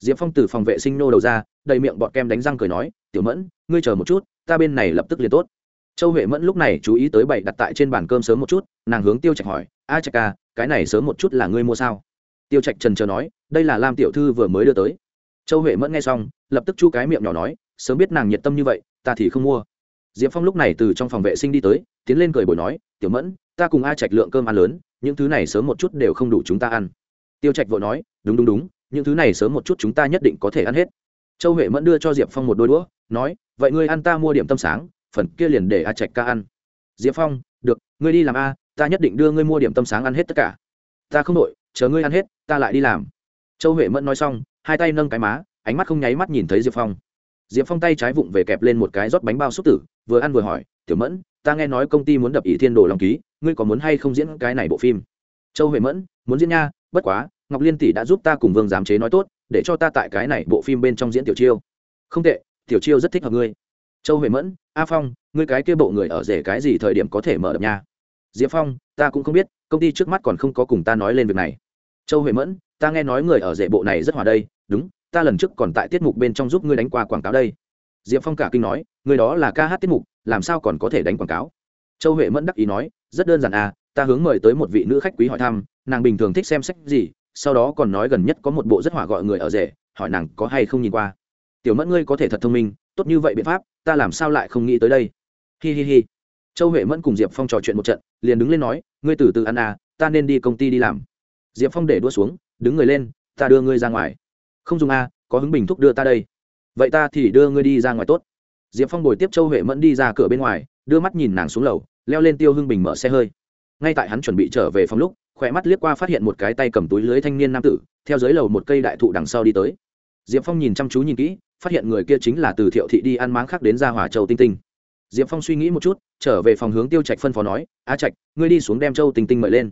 diệp phong từ phòng vệ sinh nô đầu ra, đầy miệng bọt kem đánh răng cười nói, tiểu mẫn, ngươi chờ một chút, ta bên này lập tức liền tốt. Châu huệ mẫn lúc này chú ý tới bậy đặt tại trên bàn cơm sớm một chút, nàng hướng tiêu trạch hỏi, a trạch ca, cái này sớm một chút là ngươi mua sao? Tiêu trạch trần chờ nói, đây là lam tiểu thư vừa mới đưa tới. Châu huệ mẫn nghe xong, lập tức chu cái miệng nhỏ nói, sớm biết nàng nhiệt tâm như vậy, ta thì không mua. Diệp phong lúc này từ trong phòng vệ sinh đi tới, tiến lên cười bồi nói, tiểu mẫn, ta cùng a trạch lượng cơm ăn lớn, những thứ này sớm một chút đều không đủ chúng ta ăn. Tiêu trạch vội nói, đúng đúng đúng những thứ này sớm một chút chúng ta nhất định có thể ăn hết. Châu huệ mẫn đưa cho diệp phong một đôi đũa, nói, vậy ngươi ăn ta mua điểm tâm sáng, phần kia liền để a trạch ca ăn. Diệp phong, được, ngươi đi làm a, ta nhất định đưa ngươi mua điểm tâm sáng ăn hết tất cả. Ta không đội chờ ngươi ăn hết, ta lại đi làm. Châu huệ mẫn nói xong, hai tay nâng cái má, ánh mắt không nháy mắt nhìn thấy diệp phong. Diệp phong tay trái vụng về kẹp lên một cái rót bánh bao xúc tử, vừa ăn vừa hỏi, tiểu mẫn, ta nghe nói công ty muốn đập ỷ thiên đồ lòng ký, ngươi có muốn hay không diễn cái này bộ phim? Châu huệ mẫn, muốn diễn nha, bất quá ngọc liên tỷ đã giúp ta cùng vương giám chế nói tốt, để cho ta tại cái này bộ phim bên trong diễn tiểu chiêu. Không tệ, tiểu chiêu rất thích hợp ngươi. Châu huệ mẫn, a phong, ngươi cái kia bộ người ở rể cái gì thời điểm có thể mở đập nha? Diệp phong, ta cũng không biết, công ty trước mắt còn không có cùng ta nói lên việc này. Châu huệ mẫn, ta nghe nói người ở rể bộ này rất hòa đây, đúng, ta lần trước còn tại tiết mục bên trong giúp ngươi đánh qua quảng cáo đây. Diệp phong cả kinh nói, người đó là ca hát tiết mục, làm sao còn có thể đánh quảng cáo? Châu huệ mẫn đắc ý nói, rất đơn giản à ta hướng mời tới một vị nữ khách quý hỏi thăm, nàng bình thường thích xem sách gì sau đó còn nói gần nhất có một bộ rất hỏa gọi người ở rể, hỏi nàng có hay không nhìn qua. Tiểu mẫn ngươi có thể thật thông minh, tốt như vậy biện pháp, ta làm sao lại không nghĩ tới đây? Hi hi hi. Châu huệ mẫn cùng diệp phong trò chuyện một trận, liền đứng lên nói, ngươi từ từ ăn à ta nên đi công ty đi làm. Diệp phong để đua xuống, đứng người lên, ta đưa ngươi ra ngoài. Không dùng à có hứng bình thúc đưa ta đây. Vậy ta thì đưa ngươi đi ra ngoài tốt. Diệp phong bồi tiếp châu huệ mẫn đi ra cửa bên ngoài, đưa mắt nhìn nàng xuống lầu, leo lên tiêu hưng bình mở xe hơi. Ngay tại hắn chuẩn bị trở về phòng lúc khỏe mắt liếc qua phát hiện một cái tay cầm túi lưới thanh niên nam tử, theo dưới lầu một cây đại thụ đằng sau đi tới. Diệp phong nhìn chăm chú nhìn kỹ, phát hiện người kia chính là từ thiệu thị đi ăn máng khác đến ra hòa châu tinh tinh. Diệp phong suy nghĩ một chút, trở về phòng hướng tiêu trạch phân phó nói, a trạch, ngươi đi xuống đem châu tinh tinh mời lên.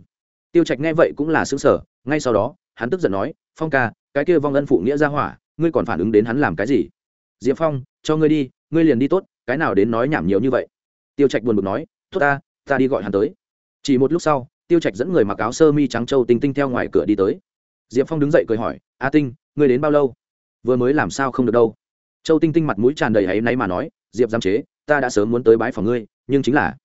Tiêu trạch nghe vậy cũng là xứng sở ngay sau đó, hắn tức giận nói, phong ca, cái kia vong ân phụ nghĩa ra hỏa, ngươi còn phản ứng đến hắn làm cái gì? Diệp phong, cho ngươi đi, ngươi liền đi tốt, cái nào đến nói nhảm nhiều như vậy? Tiêu trạch buồn bực nói, tốt ta ta đi gọi hắn tới. Chỉ một lúc sau tiêu trạch dẫn người mặc áo sơ mi trắng châu tinh tinh theo ngoài cửa đi tới. Diệp phong đứng dậy cười hỏi, a tinh, ngươi đến bao lâu? Vừa mới làm sao không được đâu? Châu tinh tinh mặt mũi tràn đầy áy náy mà nói, diệp giam chế, ta đã sớm muốn tới bái phòng ngươi, nhưng chính là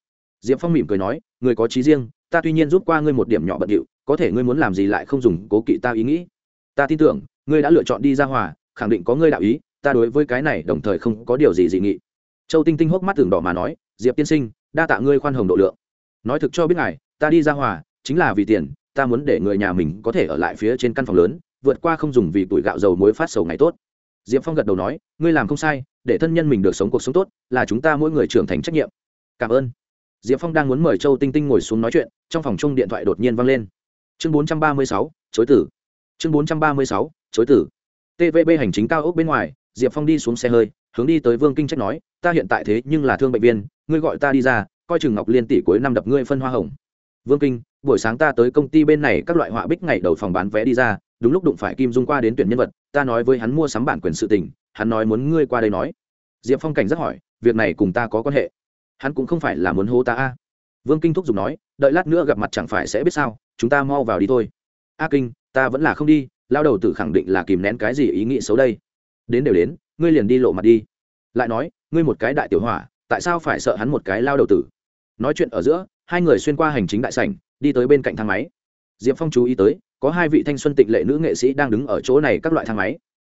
diệp phong mỉm cười nói, người có trí riêng, ta tuy nhiên giúp qua ngươi một điểm nhỏ bận điệu, có thể ngươi muốn làm gì lại không dùng cố kỵ ta ý nghĩ. Ta tin tưởng, ngươi đã lựa chọn đi ra hòa, khẳng định có ngươi đạo ý, ta đối với cái này đồng thời không có điều gì dị nghị. Châu tinh tinh hốc mắt tường đỏ mà nói, diệp tiên sinh, đa tạ ngươi khoan hồng độ lượng. Nói thực cho biết ngài ta đi ra hòa, chính là vì tiền, ta muốn để người nhà mình có thể ở lại phía trên căn phòng lớn, vượt qua không dùng vì tuổi gạo dầu muối phát sầu ngày tốt. Diệp phong gật đầu nói, ngươi làm không sai, để thân nhân mình được sống cuộc sống tốt, là chúng ta mỗi người trưởng thành trách nhiệm. Cảm ơn. Diệp phong đang muốn mời châu tinh tinh ngồi xuống nói chuyện, trong phòng chung điện thoại đột nhiên vang lên. Chương bốn trăm ba mươi sáu, chối tử. Chương bốn trăm ba mươi sáu, chối tử. Tvb hành chính cao ốc bên ngoài, diệp phong đi xuống xe hơi, hướng đi tới vương kinh trách nói ta ta hiện tại thế nhưng là thương bệnh viên, ngươi gọi ta đi ra, coi chừng ngọc liên tỷ cuối năm đập ngươi phân hoa hồng vương kinh, buổi sáng ta tới công ty bên này các loại họa bích ngày đầu phòng bán vé đi ra, đúng lúc đụng phải kim dung qua đến tuyển nhân vật, ta nói với hắn mua sắm bản quyền sự tình, hắn nói muốn ngươi qua đây nói. Diệp phong cảnh rất hỏi, việc này cùng ta có quan hệ? Hắn cũng không phải là muốn hô ta a. Vương kinh thúc giục nói, đợi lát nữa gặp mặt chẳng phải sẽ biết sao, chúng ta mau vào đi thôi. A kinh, ta vẫn là không đi, lao đầu tử khẳng định là kìm nén cái gì ý nghĩ xấu đây. Đến đều đến, ngươi liền đi lộ mặt đi. Lại nói, ngươi một cái đại tiểu hỏa, tại sao phải sợ hắn một cái lao đầu tử? Nói chuyện ở giữa hai người xuyên qua hành chính đại sảnh, đi tới bên cạnh thang máy. Diệp phong chú ý tới, có hai vị thanh xuân tịnh lệ nữ nghệ sĩ đang đứng ở chỗ này các loại thang máy.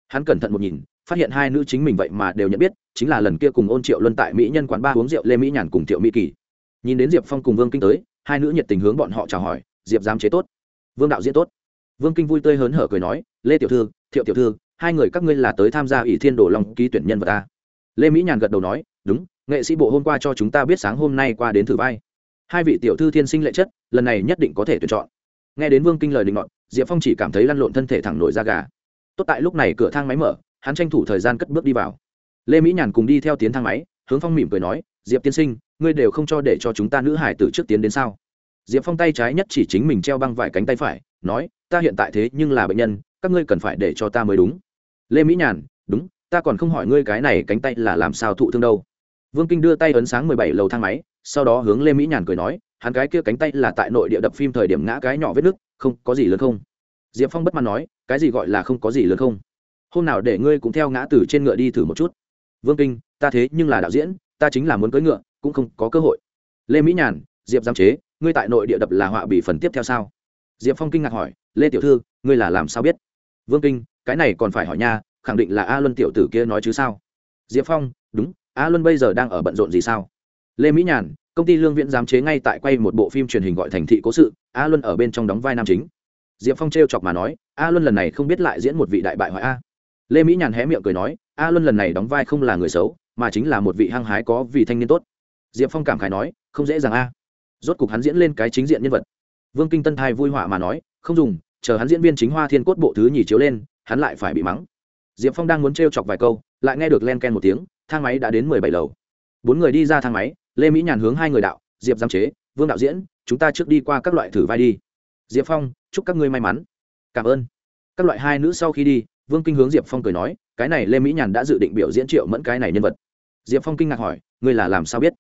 Hắn cẩn thận một nhìn, phát hiện hai nữ chính mình vậy mà đều nhận biết, chính là lần kia cùng ôn triệu luân tại mỹ nhân quán ba uống rượu lê mỹ nhàn cùng thiệu mỹ kỳ. Nhìn đến diệp phong cùng vương kinh tới, hai nữ nhiệt tình hướng bọn họ chào hỏi, diệp giám chế tốt, vương đạo diễn tốt. Vương kinh vui tươi hớn hở cười nói, lê tiểu thư, thiệu tiểu thư, hai người các ngươi là tới tham gia ỷ thiên đồ long ký tuyển nhân vật ta. Lê mỹ nhàn gật đầu nói, đúng, nghệ sĩ bộ hôm qua cho chúng ta biết sáng hôm nay qua đến thử vai hai vị tiểu thư thiên sinh lệ chất, lần này nhất định có thể tuyển chọn. Nghe đến vương kinh lời định ngọn diệp phong chỉ cảm thấy lăn lộn thân thể thẳng nổi ra gà. Tốt tại lúc này cửa thang máy mở, hắn tranh thủ thời gian cất bước đi vào. Lê mỹ nhàn cùng đi theo tiến thang máy, hướng phong mỉm cười nói, diệp tiên sinh, ngươi đều không cho để cho chúng ta nữ hải từ trước tiến đến sao? Diệp phong tay trái nhất chỉ chính mình treo băng vải cánh tay phải, nói, ta hiện tại thế nhưng là bệnh nhân, các ngươi cần phải để cho ta mới đúng. Lê mỹ nhàn, đúng, ta còn không hỏi ngươi cái này cánh tay là làm sao thụ thương đâu vương kinh đưa tay ấn sáng mười bảy lầu thang máy, sau đó hướng lê mỹ nhàn cười nói, hắn cái kia cánh tay là tại nội địa đập phim thời điểm ngã cái nhỏ vết nứt, không, có gì lớn không? Diệp phong bất mãn nói, cái gì gọi là không có gì lớn không? Hôm nào để ngươi cũng theo ngã từ trên ngựa đi thử một chút. Vương kinh, ta thế nhưng là đạo diễn, ta chính là muốn cưỡi ngựa, cũng không có cơ hội. Lê mỹ nhàn, diệp giam chế, ngươi tại nội địa đập là họa bị phần tiếp theo sao? Diệp phong kinh ngạc hỏi, lê tiểu thư, ngươi là làm sao biết? Vương kinh, cái này còn phải hỏi nha, khẳng định là a luân tiểu tử kia nói chứ sao? Diệp phong, đúng a luân bây giờ đang ở bận rộn gì sao? Lê mỹ nhàn, công ty lương viễn giám chế ngay tại quay một bộ phim truyền hình gọi thành thị cố sự, a luân ở bên trong đóng vai nam chính. Diệp phong t r e o chọc mà nói, a luân lần này không biết lại diễn một vị đại bại hoại a. Lê mỹ nhàn hé miệng cười nói, a luân lần này đóng vai không là người xấu, mà chính là một vị hăng hái có vì thanh niên tốt. Diệp phong cảm khải nói, không dễ dàng a. Rốt cục hắn diễn lên cái chính diện nhân vật. Vương kinh tân thai vui họa mà nói, không dùng, chờ hắn diễn viên chính hoa thiên cốt bộ thứ nhì chiếu lên, hắn lại phải bị mắng. Diệp phong đang muốn t r e o chọc vài câu, lại nghe được len ken một tiếng thang máy đã đến mười bảy lầu. Bốn người đi ra thang máy, lê mỹ nhàn hướng hai người đạo, diệp giam chế, vương đạo diễn, chúng ta trước đi qua các loại thử vai đi. Diệp phong, chúc các ngươi may mắn. Cảm ơn. Các loại hai nữ sau khi đi, vương kinh hướng diệp phong cười nói, cái này lê mỹ nhàn đã dự định biểu diễn triệu mẫn cái này nhân vật. Diệp phong kinh ngạc hỏi, ngươi là làm sao biết?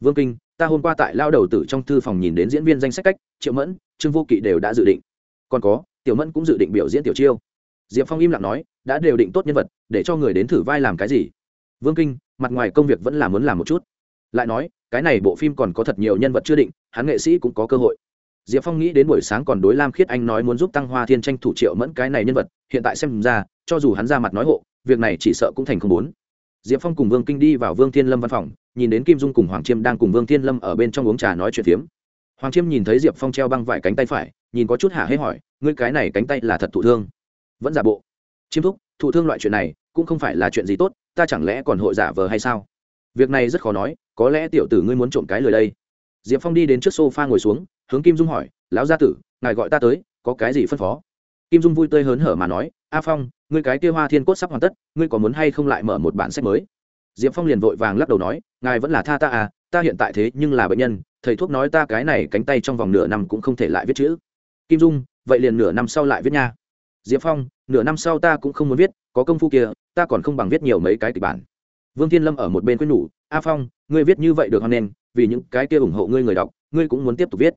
Vương kinh, ta hôm qua tại lao đầu tử trong thư phòng nhìn đến diễn viên danh sách cách, triệu mẫn, trương vô kỵ đều đã dự định. Còn có, tiểu mẫn cũng dự định biểu diễn tiểu chiêu. Diệp phong im lặng nói, đã đều định tốt nhân vật, để cho người đến thử vai làm cái gì? Vương kinh, mặt ngoài công việc vẫn là muốn làm một chút. Lại nói, cái này bộ phim còn có thật nhiều nhân vật chưa định, hắn nghệ sĩ cũng có cơ hội. Diệp phong nghĩ đến buổi sáng còn đối lam khiết anh nói muốn giúp tăng hoa thiên tranh thủ triệu mẫn cái này nhân vật, hiện tại xem ra, cho dù hắn ra mặt nói hộ, việc này chỉ sợ cũng thành không bốn diệp phong cùng vương kinh đi vào vương thiên lâm văn phòng, nhìn đến kim dung cùng hoàng chiêm đang cùng vương thiên lâm ở bên trong uống trà nói chuyện phiếm. Hoàng chiêm nhìn thấy diệp phong treo băng vải cánh tay phải, nhìn có chút hả hê hỏi, ngươi cái này cánh tay là thật thụ thương? Vẫn giả bộ. Chiêm thúc, thụ thương loại chuyện này cũng không phải là chuyện gì tốt, ta chẳng lẽ còn hội giả vờ hay sao? Việc này rất khó nói, có lẽ tiểu tử ngươi muốn trộm cái lời đây. Diệp phong đi đến trước s o f a ngồi xuống, hướng kim dung hỏi, lão gia tử, ngài gọi ta tới, có cái gì phân phó? Kim dung vui tươi hớn hở mà nói, a phong, ngươi cái kia hoa thiên cốt sắp hoàn tất, ngươi có muốn hay không lại mở một bản sách mới? Diệp phong liền vội vàng lắc đầu nói, ngài vẫn là tha ta à ta hiện tại thế nhưng là bệnh nhân, thầy thuốc nói ta cái này cánh tay trong vòng nửa năm cũng không thể lại viết chữ. Kim dung, vậy liền nửa năm sau lại viết nha. Diệp phong, nửa năm sau ta cũng không muốn viết có công phu kia, ta còn không bằng viết nhiều mấy cái kịch bản. Vương thiên lâm ở một bên quyết nhủ, a phong, ngươi viết như vậy được hoan nghênh, vì những cái kia ủng hộ ngươi người đọc, ngươi cũng muốn tiếp tục viết.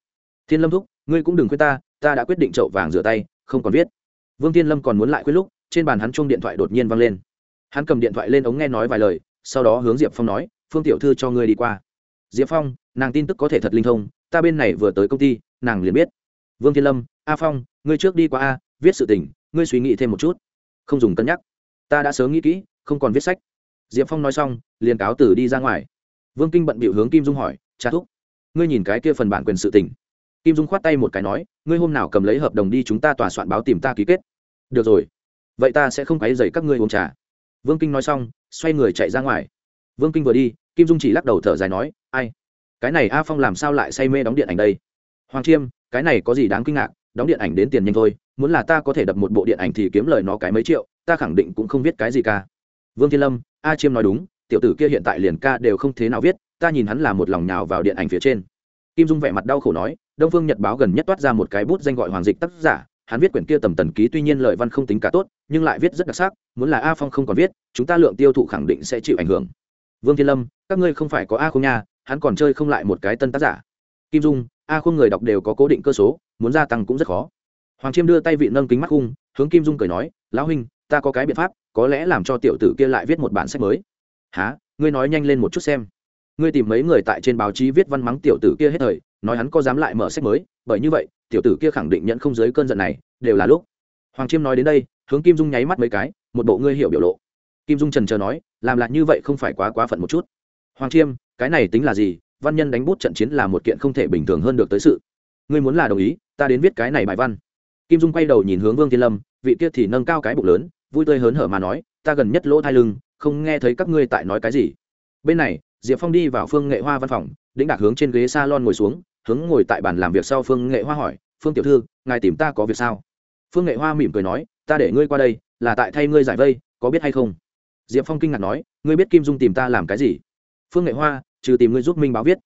Thiên lâm thúc, ngươi cũng đừng khuyên ta ta đã quyết định chậu vàng rửa tay, không còn viết. Vương thiên lâm còn muốn lại quyết lúc, trên bàn hắn chung điện thoại đột nhiên văng lên. Hắn cầm điện thoại lên ống nghe nói vài lời, sau đó hướng diệp phong nói, phương tiểu thư cho ngươi đi qua. Diệp phong, nàng tin tức có thể thật linh thông, ta bên này vừa tới công ty, nàng liền biết. Vương thiên lâm, a phong, ngươi trước đi qua a, viết sự tình, ngươi suy nghĩ thêm một chút. Không dùng cân nhắc ta đã sớm nghĩ kỹ, không còn viết sách. Diệp phong nói xong, liền cáo từ đi ra ngoài. Vương kinh bận bịu hướng kim dung hỏi, cha thúc, ngươi nhìn cái kia phần bản quyền sự tình. Kim dung khoát tay một cái nói, ngươi hôm nào cầm lấy hợp đồng đi chúng ta tòa soạn báo tìm ta ký kết. Được rồi, vậy ta sẽ không quấy dày các ngươi uống trà. Vương kinh nói xong, xoay người chạy ra ngoài. Vương kinh vừa đi, kim dung chỉ lắc đầu thở dài nói, ai, cái này a phong làm sao lại say mê đóng điện ảnh đây? Hoàng chiêm, cái này có gì đáng kinh ngạc, đóng điện ảnh đến tiền nhanh thôi, muốn là ta có thể đập một bộ điện ảnh thì kiếm lời nó cái mấy triệu ta khẳng định cũng không biết cái gì cả vương thiên lâm, a chiêm nói đúng, tiểu tử kia hiện tại liền ca đều không thế nào viết, ta nhìn hắn là một lòng nhào vào điện ảnh phía trên. Kim dung vẻ mặt đau khổ nói, đông phương nhật báo gần nhất toát ra một cái bút danh gọi hoàng dịch tác giả, hắn viết quyển kia tầm tần ký tuy nhiên lợi văn không tính cả tốt, nhưng lại viết rất đặc sắc, muốn là a phong không còn viết, chúng ta lượng tiêu thụ khẳng định sẽ chịu ảnh hưởng. Vương thiên lâm, các ngươi không phải có a không nha, hắn còn chơi không lại một cái tân tác giả. Kim dung, a không người đọc đều có cố định cơ số, muốn gia tăng cũng rất khó. Hoàng chiêm đưa tay vị nâng kính mắt khung hướng kim dung cười nói, lão huynh ta có cái biện pháp, có lẽ làm cho tiểu tử kia lại viết một bản sách mới. Há ngươi nói nhanh lên một chút xem. Ngươi tìm mấy người tại trên báo chí viết văn mắng tiểu tử kia hết thời, nói hắn có dám lại mở sách mới, bởi như vậy, tiểu tử kia khẳng định nhận không dưới cơn giận này, đều là lúc. Hoàng chiêm nói đến đây, hướng kim dung nháy mắt mấy cái, một bộ ngươi hiểu biểu lộ. Kim dung trần chờ nói, làm lại như vậy không phải quá quá phận một chút. Hoàng chiêm, cái này tính là gì? Văn nhân đánh bút trận chiến là một kiện không thể bình thường hơn được tới sự. Ngươi muốn là đồng ý, ta đến viết cái này bài văn. Kim dung quay đầu nhìn hướng vương thiên lâm, vị kia thì nâng cao cái bụng lớn vui tươi hớn hở mà nói, ta gần nhất lỗ thai lưng, không nghe thấy các ngươi tại nói cái gì. Bên này, diệp phong đi vào phương nghệ hoa văn phòng, đĩnh đạc hướng trên ghế s a lon ngồi xuống, hướng ngồi tại bàn làm việc sau phương nghệ hoa hỏi, phương tiểu thư, ngài tìm ta có việc sao? Phương nghệ hoa mỉm cười nói, ta để ngươi qua đây, là tại thay ngươi giải vây, có biết hay không? Diệp phong kinh ngạc nói, ngươi biết kim dung tìm ta làm cái gì? Phương nghệ hoa, trừ tìm ngươi giúp minh báo viết.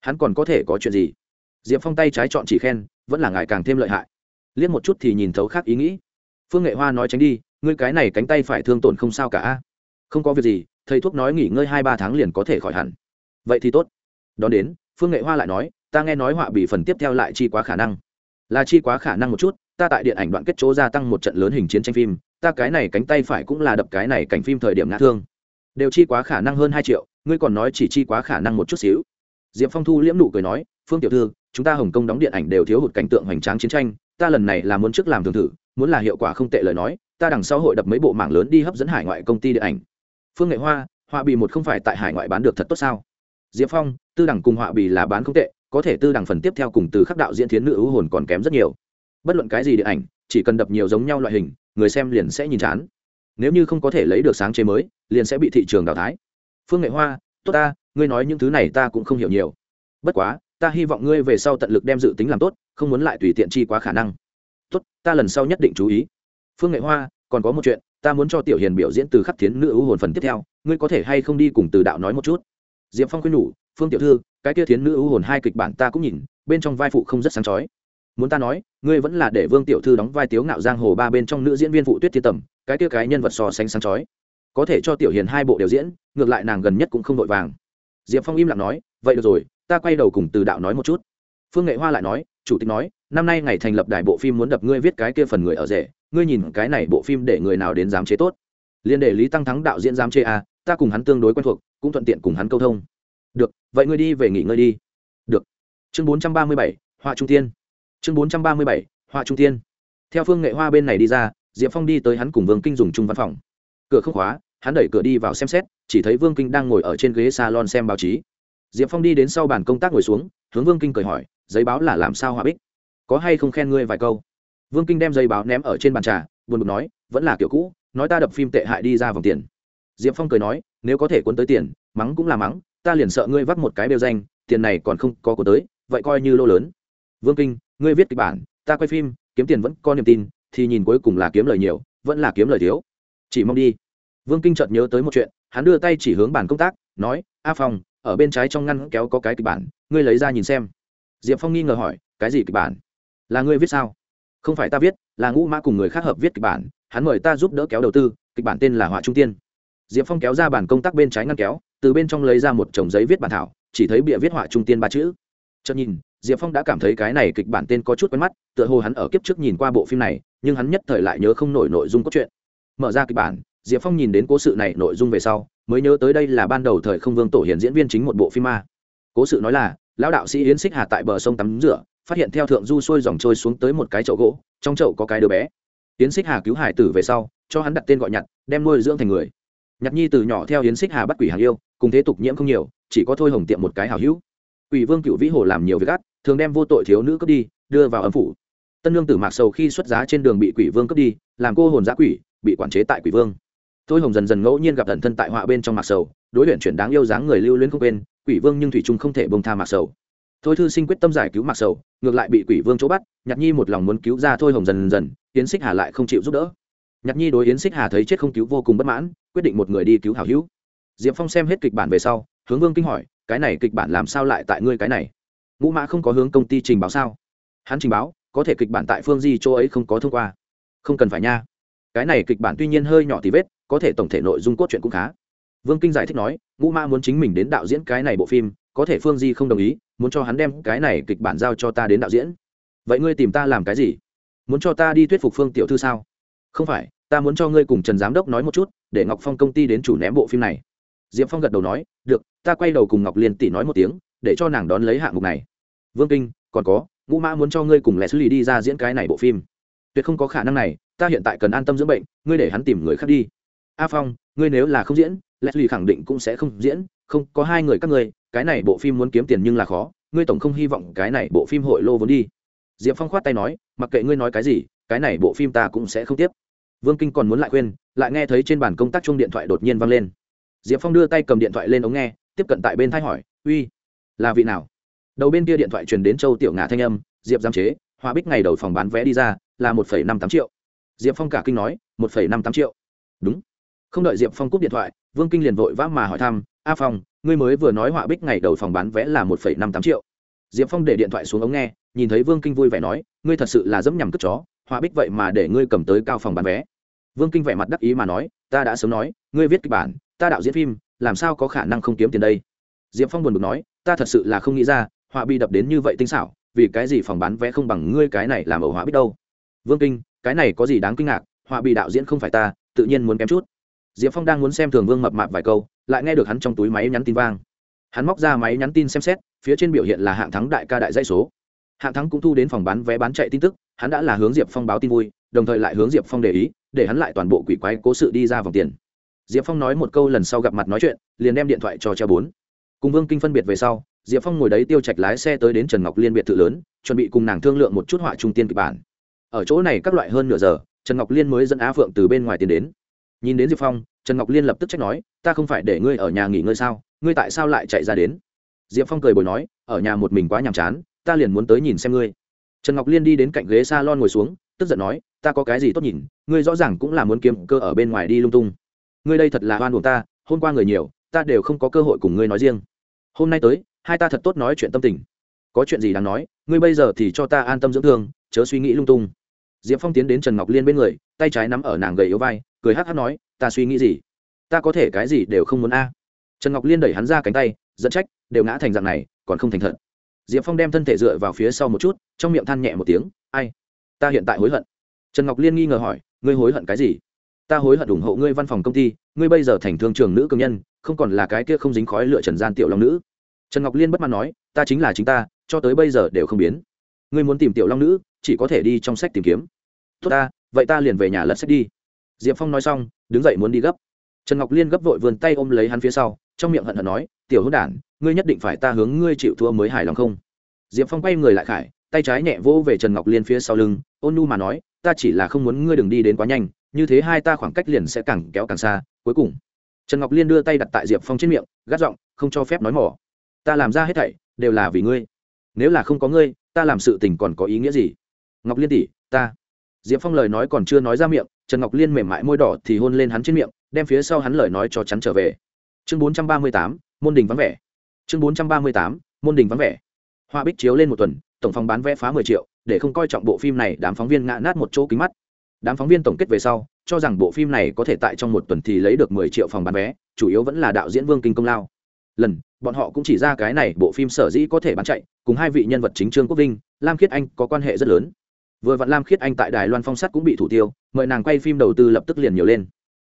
Hắn còn có thể có chuyện gì? Diệp phong tay trái chọn chỉ khen, vẫn là ngài càng thêm lợi hại. Liếc một chút thì nhìn thấu khác ý nghĩ. Phương nghệ hoa nói tránh đi ngươi cái này cánh tay phải thương tổn không sao cả không có việc gì, thầy thuốc nói nghỉ ngơi hai ba tháng liền có thể khỏi hẳn. Vậy thì tốt. Đón đến, phương nghệ hoa lại nói, ta nghe nói họa bị phần tiếp theo lại chi quá khả năng. Là chi quá khả năng một chút, ta tại điện ảnh đoạn kết chỗ gia tăng một trận lớn hình chiến tranh phim, ta cái này cánh tay phải cũng là đập cái này cảnh phim thời điểm ngã thương. Đều chi quá khả năng hơn hai triệu, ngươi còn nói chỉ chi quá khả năng một chút xíu. Diệp phong thu liễm nụ cười nói, phương tiểu thư, chúng ta hồng kông đóng điện ảnh đều thiếu hụt cảnh tượng hoành tráng chiến tranh, ta lần này là muốn trước làm thường thử, muốn là hiệu quả không tệ lời nói ta đằng sau hội đập mấy bộ mảng lớn đi hấp dẫn hải ngoại công ty điện ảnh. Phương nghệ hoa họa bì một không phải tại hải ngoại bán được thật tốt sao? Diệp phong, tư đẳng cùng họa bì là bán không tệ, có thể tư đẳng phần tiếp theo cùng từ khắc đạo diễn thiến nữ ưu hồn còn kém rất nhiều. Bất luận cái gì điện ảnh, chỉ cần đập nhiều giống nhau loại hình, người xem liền sẽ nhìn chán. Nếu như không có thể lấy được sáng chế mới, liền sẽ bị thị trường đào thái phương nghệ hoa, tốt ta, ngươi nói những thứ này ta cũng không hiểu nhiều. Bất quá, ta hy vọng ngươi về sau tận lực đem dự tính làm tốt, không muốn lại tùy tiện chi quá khả năng. Tốt, ta lần sau nhất định chú ý phương nghệ hoa, còn có một chuyện, ta muốn cho tiểu hiền biểu diễn từ khắc thiến nữ ưu hồn phần tiếp theo, ngươi có thể hay không đi cùng từ đạo nói một chút? D i ệ p phong khuyên nhủ, phương tiểu thư, cái kia thiến nữ ưu hồn hai kịch bản ta cũng nhìn, bên trong vai phụ không rất sáng chói. Muốn ta nói, ngươi vẫn là để vương tiểu thư đóng vai tiếu ngạo giang hồ ba bên trong nữ diễn viên phụ tuyết thiên tầm, cái kia cái nhân vật so sánh sáng chói. Có thể cho tiểu hiền hai bộ đều diễn, ngược lại nàng gần nhất cũng không vội vàng. Diệp phong im lặng nói, vậy được rồi, ta quay đầu cùng từ đạo nói một chút. Phương nghệ hoa lại nói, chủ tịch nói, năm nay ngày thành lập đài bộ phim muốn đập ngươi viết cái kia phần người ở rể ngươi nhìn cái này bộ phim để người nào đến dám chế tốt. Liên để lý tăng thắng đạo diễn dám chế a à, ta cùng hắn tương đối quen thuộc cũng thuận tiện cùng hắn câu thông. Được vậy ngươi đi về nghỉ ngơi đi. Được. Chương bốn trăm ba mươi bảy họa trung tiên chương bốn trăm ba mươi bảy họa trung tiên theo phương nghệ hoa bên này đi ra diệp phong đi tới hắn cùng vương kinh dùng chung văn phòng. Cửa không khóa hắn đẩy cửa đi vào xem xét chỉ thấy vương kinh đang ngồi ở trên ghế salon xem báo chí. Diệp phong đi đến sau bàn công tác ngồi xuống hướng vương kinh cười hỏi giấy báo là làm sao hòa bích? Có hay không khen ngươi vài câu? Vương kinh đem giấy báo ném ở trên bàn trà, buồn bực nói, vẫn là kiểu cũ, nói ta đập phim tệ hại đi ra vòng tiền. Diệp phong cười nói, nếu có thể cuốn tới tiền, mắng cũng là mắng, ta liền sợ ngươi vắt một cái bêu danh, tiền này còn không có cuốn tới, vậy coi như lô lớn. Vương kinh, ngươi viết kịch bản, ta quay phim, kiếm tiền vẫn có niềm tin, thì nhìn cuối cùng là kiếm lời nhiều, vẫn là kiếm lời thiếu. Chỉ mong đi. Vương kinh chợt nhớ tới một chuyện, hắn đưa tay chỉ hướng bàn công tác, nói, a phong, ở bên trái trong ngăn kéo có cái kịch bản, ngươi lấy ra nhìn xem. Diệp phong nghi ngờ hỏi, cái gì kịch bản? Là ngươi viết sao? Không phải ta viết, là ngũ mã cùng người khác hợp viết kịch bản, hắn mời ta giúp đỡ kéo đầu tư, kịch bản tên là họa trung tiên. Diệp phong kéo ra bản công tác bên trái ngăn kéo, từ bên trong lấy ra một chồng giấy viết bản thảo, chỉ thấy bịa viết họa trung tiên ba chữ. Chợt nhìn, diệp phong đã cảm thấy cái này kịch bản tên có chút quen mắt, tựa hồ hắn ở kiếp trước nhìn qua bộ phim này, nhưng hắn nhất thời lại nhớ không nổi nội dung cốt truyện. Mở ra kịch bản, diệp phong nhìn đến cố sự này nội dung về sau, mới nhớ tới đây là ban đầu thời không vương tổ hiền diễn viên chính một bộ phim ma. Cố sự nói là, lão đạo sĩ yến xích hà tại bờ sông tắm rửa phát hiện theo thượng du xuôi dòng trôi xuống tới một cái chậu gỗ, trong chậu có cái đứa bé. Yến xích hà cứu hải tử về sau, cho hắn đặt tên gọi nhặt, đem nuôi dưỡng thành người. Nhặt nhi từ nhỏ theo yến xích hà bắt quỷ hàng yêu, cùng thế tục nhiễm không nhiều, chỉ có thôi hồng tiệm một cái hào hữu. Quỷ vương cựu vĩ hồ làm nhiều việc ác, thường đem vô tội thiếu nữ cướp đi, đưa vào âm phủ. Tân lương tử mạc sầu khi xuất giá trên đường bị quỷ vương cướp đi, làm cô hồn giã quỷ, bị quản chế tại quỷ vương. Thôi hồng dần dần ngẫu nhiên gặp thần thân tại họa bên trong mạc sầu, đối luyện chuyển đáng yêu dáng người lưu luyến không quên, quỷ vương nhưng thủy trung không thể bông tha mạc sầu thôi thư sinh quyết tâm giải cứu mạc sầu, ngược lại bị quỷ vương chỗ bắt, nhạc nhi một lòng muốn cứu ra thôi hồng dần dần, yến xích hà lại không chịu giúp đỡ. Nhạc nhi đối yến xích hà thấy chết không cứu vô cùng bất mãn, quyết định một người đi cứu hảo hữu. Diệp phong xem hết kịch bản về sau, hướng vương kinh hỏi, cái này kịch bản làm sao lại tại ngươi cái này? Ngũ mã không có hướng công ty trình báo sao? Hắn trình báo, có thể kịch bản tại phương di chỗ ấy không có thông qua. Không cần phải nha. Cái này kịch bản tuy nhiên hơi nhỏ tí vết, có thể tổng thể nội dung cốt truyện cũng khá. Vương kinh giải thích nói, ngũ mã muốn chính mình đến đạo diễn cái này bộ phim có thể phương di không đồng ý, muốn cho hắn đem cái này kịch bản giao cho ta đến đạo diễn. Vậy ngươi tìm ta làm cái gì? Muốn cho ta đi thuyết phục phương tiểu thư sao? Không phải, ta muốn cho ngươi cùng trần giám đốc nói một chút, để ngọc phong công ty đến chủ ném bộ phim này. Diệp phong gật đầu nói, được, ta quay đầu cùng ngọc liên tỷ nói một tiếng, để cho nàng đón lấy hạng mục này. Vương kinh, còn có, ngũ mã muốn cho ngươi cùng lẽ xử lý đi ra diễn cái này bộ phim. Tuyệt không có khả năng này, ta hiện tại cần an tâm dưỡng bệnh, ngươi để hắn tìm người khác đi. A phong, ngươi nếu là không diễn lẽ xử lý khẳng định cũng sẽ không diễn, không, có hai người các ngươi cái này bộ phim muốn kiếm tiền nhưng là khó, ngươi tổng không hy vọng cái này bộ phim hội lô vốn đi. Diệp phong khoát tay nói, mặc kệ ngươi nói cái gì, cái này bộ phim ta cũng sẽ không tiếp. Vương kinh còn muốn lại khuyên, lại nghe thấy trên bàn công tác chung điện thoại đột nhiên vang lên. Diệp phong đưa tay cầm điện thoại lên ống nghe, tiếp cận tại bên thay hỏi, uy, là vị nào? Đầu bên kia điện thoại truyền đến châu tiểu ngà thanh âm, diệp giam chế hòa bích ngày đầu phòng bán vé đi ra, là một phẩy năm tám triệu. Diệp phong cả kinh nói, một phẩy năm tám triệu. Đúng. Không đợi diệp phong cúp điện thoại, vương kinh liền vội vã mà hỏi thăm a phong, ngươi mới vừa nói họa bích ngày đầu phòng bán vé là một năm tám triệu. Diệp phong để điện thoại xuống ống nghe, nhìn thấy vương kinh vui vẻ nói, ngươi thật sự là dẫm nhằm cất chó, họa bích vậy mà để ngươi cầm tới cao phòng bán vé. Vương kinh vẻ mặt đắc ý mà nói, ta đã sớm nói, ngươi viết kịch bản, ta đạo diễn phim, làm sao có khả năng không kiếm tiền đây? Diệp phong buồn bực nói, ta thật sự là không nghĩ ra, họa bi đập đến như vậy tinh xảo, vì cái gì phòng bán vé không bằng ngươi cái này làm ở họa biết đâu? Vương kinh, cái này có gì đáng kinh ngạc, họa bị đạo diễn không phải ta, tự nhiên muốn kém chút. Diệp phong đang muốn xem thường vương mập mạp vài câu lại nghe được hắn trong túi máy nhắn tin vang. Hắn móc ra máy nhắn tin xem xét, phía trên biểu hiện là hạng thắng đại ca đại dãy số. Hạng thắng cũng thu đến phòng bán vé bán chạy tin tức, hắn đã là hướng diệp phong báo tin vui, đồng thời lại hướng diệp phong để ý, để hắn lại toàn bộ quỷ quái cố sự đi ra vòng tiền. Diệp phong nói một câu lần sau gặp mặt nói chuyện, liền đem điện thoại cho treo bốn. Cùng vương kinh phân biệt về sau, diệp phong ngồi đấy tiêu trạch lái xe tới đến trần ngọc liên biệt thự lớn, chuẩn bị cùng nàng thương lượng một chút họa trung tiên kịch bản. Ở chỗ này các loại hơn nửa giờ, trần ngọc liên mới dẫn á phượng từ bên ngoài tiến đến. Nhìn đến diệp phong trần ngọc liên lập tức trách nói, ta không phải để ngươi ở nhà nghỉ ngơi sao? Ngươi tại sao lại chạy ra đến? Diệp phong cười bồi nói, ở nhà một mình quá nhàm chán, ta liền muốn tới nhìn xem ngươi. Trần ngọc liên đi đến cạnh ghế s a lon ngồi xuống, tức giận nói, ta có cái gì tốt nhìn? Ngươi rõ ràng cũng là muốn kiếm cơ ở bên ngoài đi lung tung. Ngươi đây thật là oan buồn ta, hôm qua người nhiều, ta đều không có cơ hội cùng ngươi nói riêng. Hôm nay tới, hai ta thật tốt nói chuyện tâm tình. Có chuyện gì đáng nói, ngươi bây giờ thì cho ta an tâm dưỡng thương, chớ suy nghĩ lung tung. Diệp phong tiến đến trần ngọc liên bên người, tay trái nắm ở nàng gầy yếu vai, cười hát hát nói ta suy nghĩ gì? Ta có thể cái gì đều không muốn a. Trần ngọc liên đẩy hắn ra cánh tay dẫn trách, đều ngã thành dạng này, còn không thành thật. Diệp phong đem thân thể dựa vào phía sau một chút, trong miệng than nhẹ một tiếng, ai? Ta hiện tại hối hận. Trần ngọc liên nghi ngờ hỏi, ngươi hối hận cái gì? Ta hối hận ủng hộ ngươi văn phòng công ty, ngươi bây giờ thành thương trường nữ công nhân, không còn là cái kia không dính khói lựa trần gian tiểu long nữ. Trần ngọc liên bất mãn nói, ta chính là chính ta, cho tới bây giờ đều không biến. Ngươi muốn tìm tiểu long nữ, chỉ có thể đi trong sách tìm kiếm. Tốt ta, vậy ta liền về nhà lật sách đi. Diệp phong nói xong đứng dậy muốn đi gấp. Trần ngọc liên gấp vội vươn tay ôm lấy hắn phía sau, trong miệng hận hận nói, tiểu hữu đản, ngươi nhất định phải ta hướng ngươi chịu thua mới hài lòng không? Diệp phong quay người lại khải, tay trái nhẹ vỗ về trần ngọc liên phía sau lưng, ôn nu mà nói, ta chỉ là không muốn ngươi đừng đi đến quá nhanh, như thế hai ta khoảng cách liền sẽ càng kéo càng xa. Cuối cùng, trần ngọc liên đưa tay đặt tại diệp phong trên miệng, gắt giọng, không cho phép nói mỏ. Ta làm ra hết thảy, đều là vì ngươi. Nếu là không có ngươi, ta làm sự tình còn có ý nghĩa gì? Ngọc liên tỷ, ta. Diệp phong lời nói còn chưa nói ra miệng trần ngọc liên mềm mại môi đỏ thì hôn lên hắn trên miệng, đem phía sau hắn lời nói cho chắn trở về. Chương bốn trăm ba mươi tám, môn đình vắng vẻ. Chương bốn trăm ba mươi tám, môn đình vắng vẻ. Hoa bích chiếu lên một tuần, tổng phòng bán vé phá mười triệu, để không coi trọng bộ phim này, đám phóng viên ngã nát một chỗ kính mắt. Đám phóng viên tổng kết về sau, cho rằng bộ phim này có thể tại trong một tuần thì lấy được mười triệu phòng bán vé, chủ yếu vẫn là đạo diễn vương kinh công lao. Lần, bọn họ cũng chỉ ra cái này bộ phim sở dĩ có thể bán chạy, cùng hai vị nhân vật chính trương quốc vinh, lam khiết anh có quan hệ rất lớn vừa vặn lam khiết anh tại đài loan phong sắt cũng bị thủ tiêu, mời nàng quay phim đầu tư lập tức liền nhiều lên.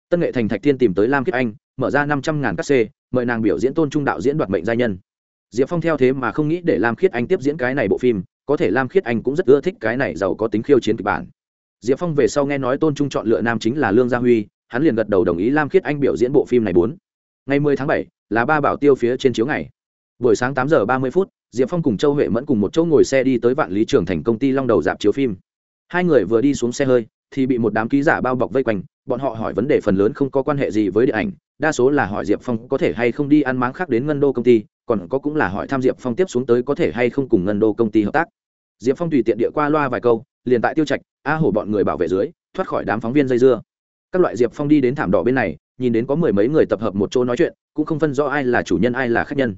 Tân nghệ thành thạch thiên tìm tới lam khiết anh, mở ra năm trăm ngàn các c, mời nàng biểu diễn tôn trung đạo diễn đoạt mệnh gia nhân. Diệp phong theo thế mà không nghĩ để lam khiết anh tiếp diễn cái này bộ phim, có thể lam khiết anh cũng rất ưa thích cái này giàu có tính khiêu chiến kịch bản. Diệp phong về sau nghe nói tôn trung chọn lựa nam chính là lương gia huy, hắn liền gật đầu đồng ý lam khiết anh biểu diễn bộ phim này bốn. Ngày mười tháng bảy, là ba bảo tiêu phía trên chiếu ngày. Buổi sáng tám giờ ba mươi phút diệp phong cùng châu huệ mẫn cùng một chỗ ngồi xe đi tới vạn lý trường thành công ty long đầu dạp chiếu phim. Hai người vừa đi xuống xe hơi, thì bị một đám ký giả bao bọc vây quanh, bọn họ hỏi vấn đề phần lớn không có quan hệ gì với điện ảnh, đa số là hỏi diệp phong có thể hay không đi ăn máng khác đến ngân đô công ty, còn có cũng là hỏi tham diệp phong tiếp xuống tới có thể hay không cùng ngân đô công ty hợp tác. Diệp phong tùy tiện địa qua loa vài câu, liền tại tiêu trạch, a hổ bọn người bảo vệ dưới, thoát khỏi đám phóng viên dây dưa. Các loại diệp phong đi đến thảm đỏ bên này, nhìn đến có mười mấy người tập hợp một chỗ nói chuyện, cũng không phân rõ ai là chủ nhân ai là khách nhân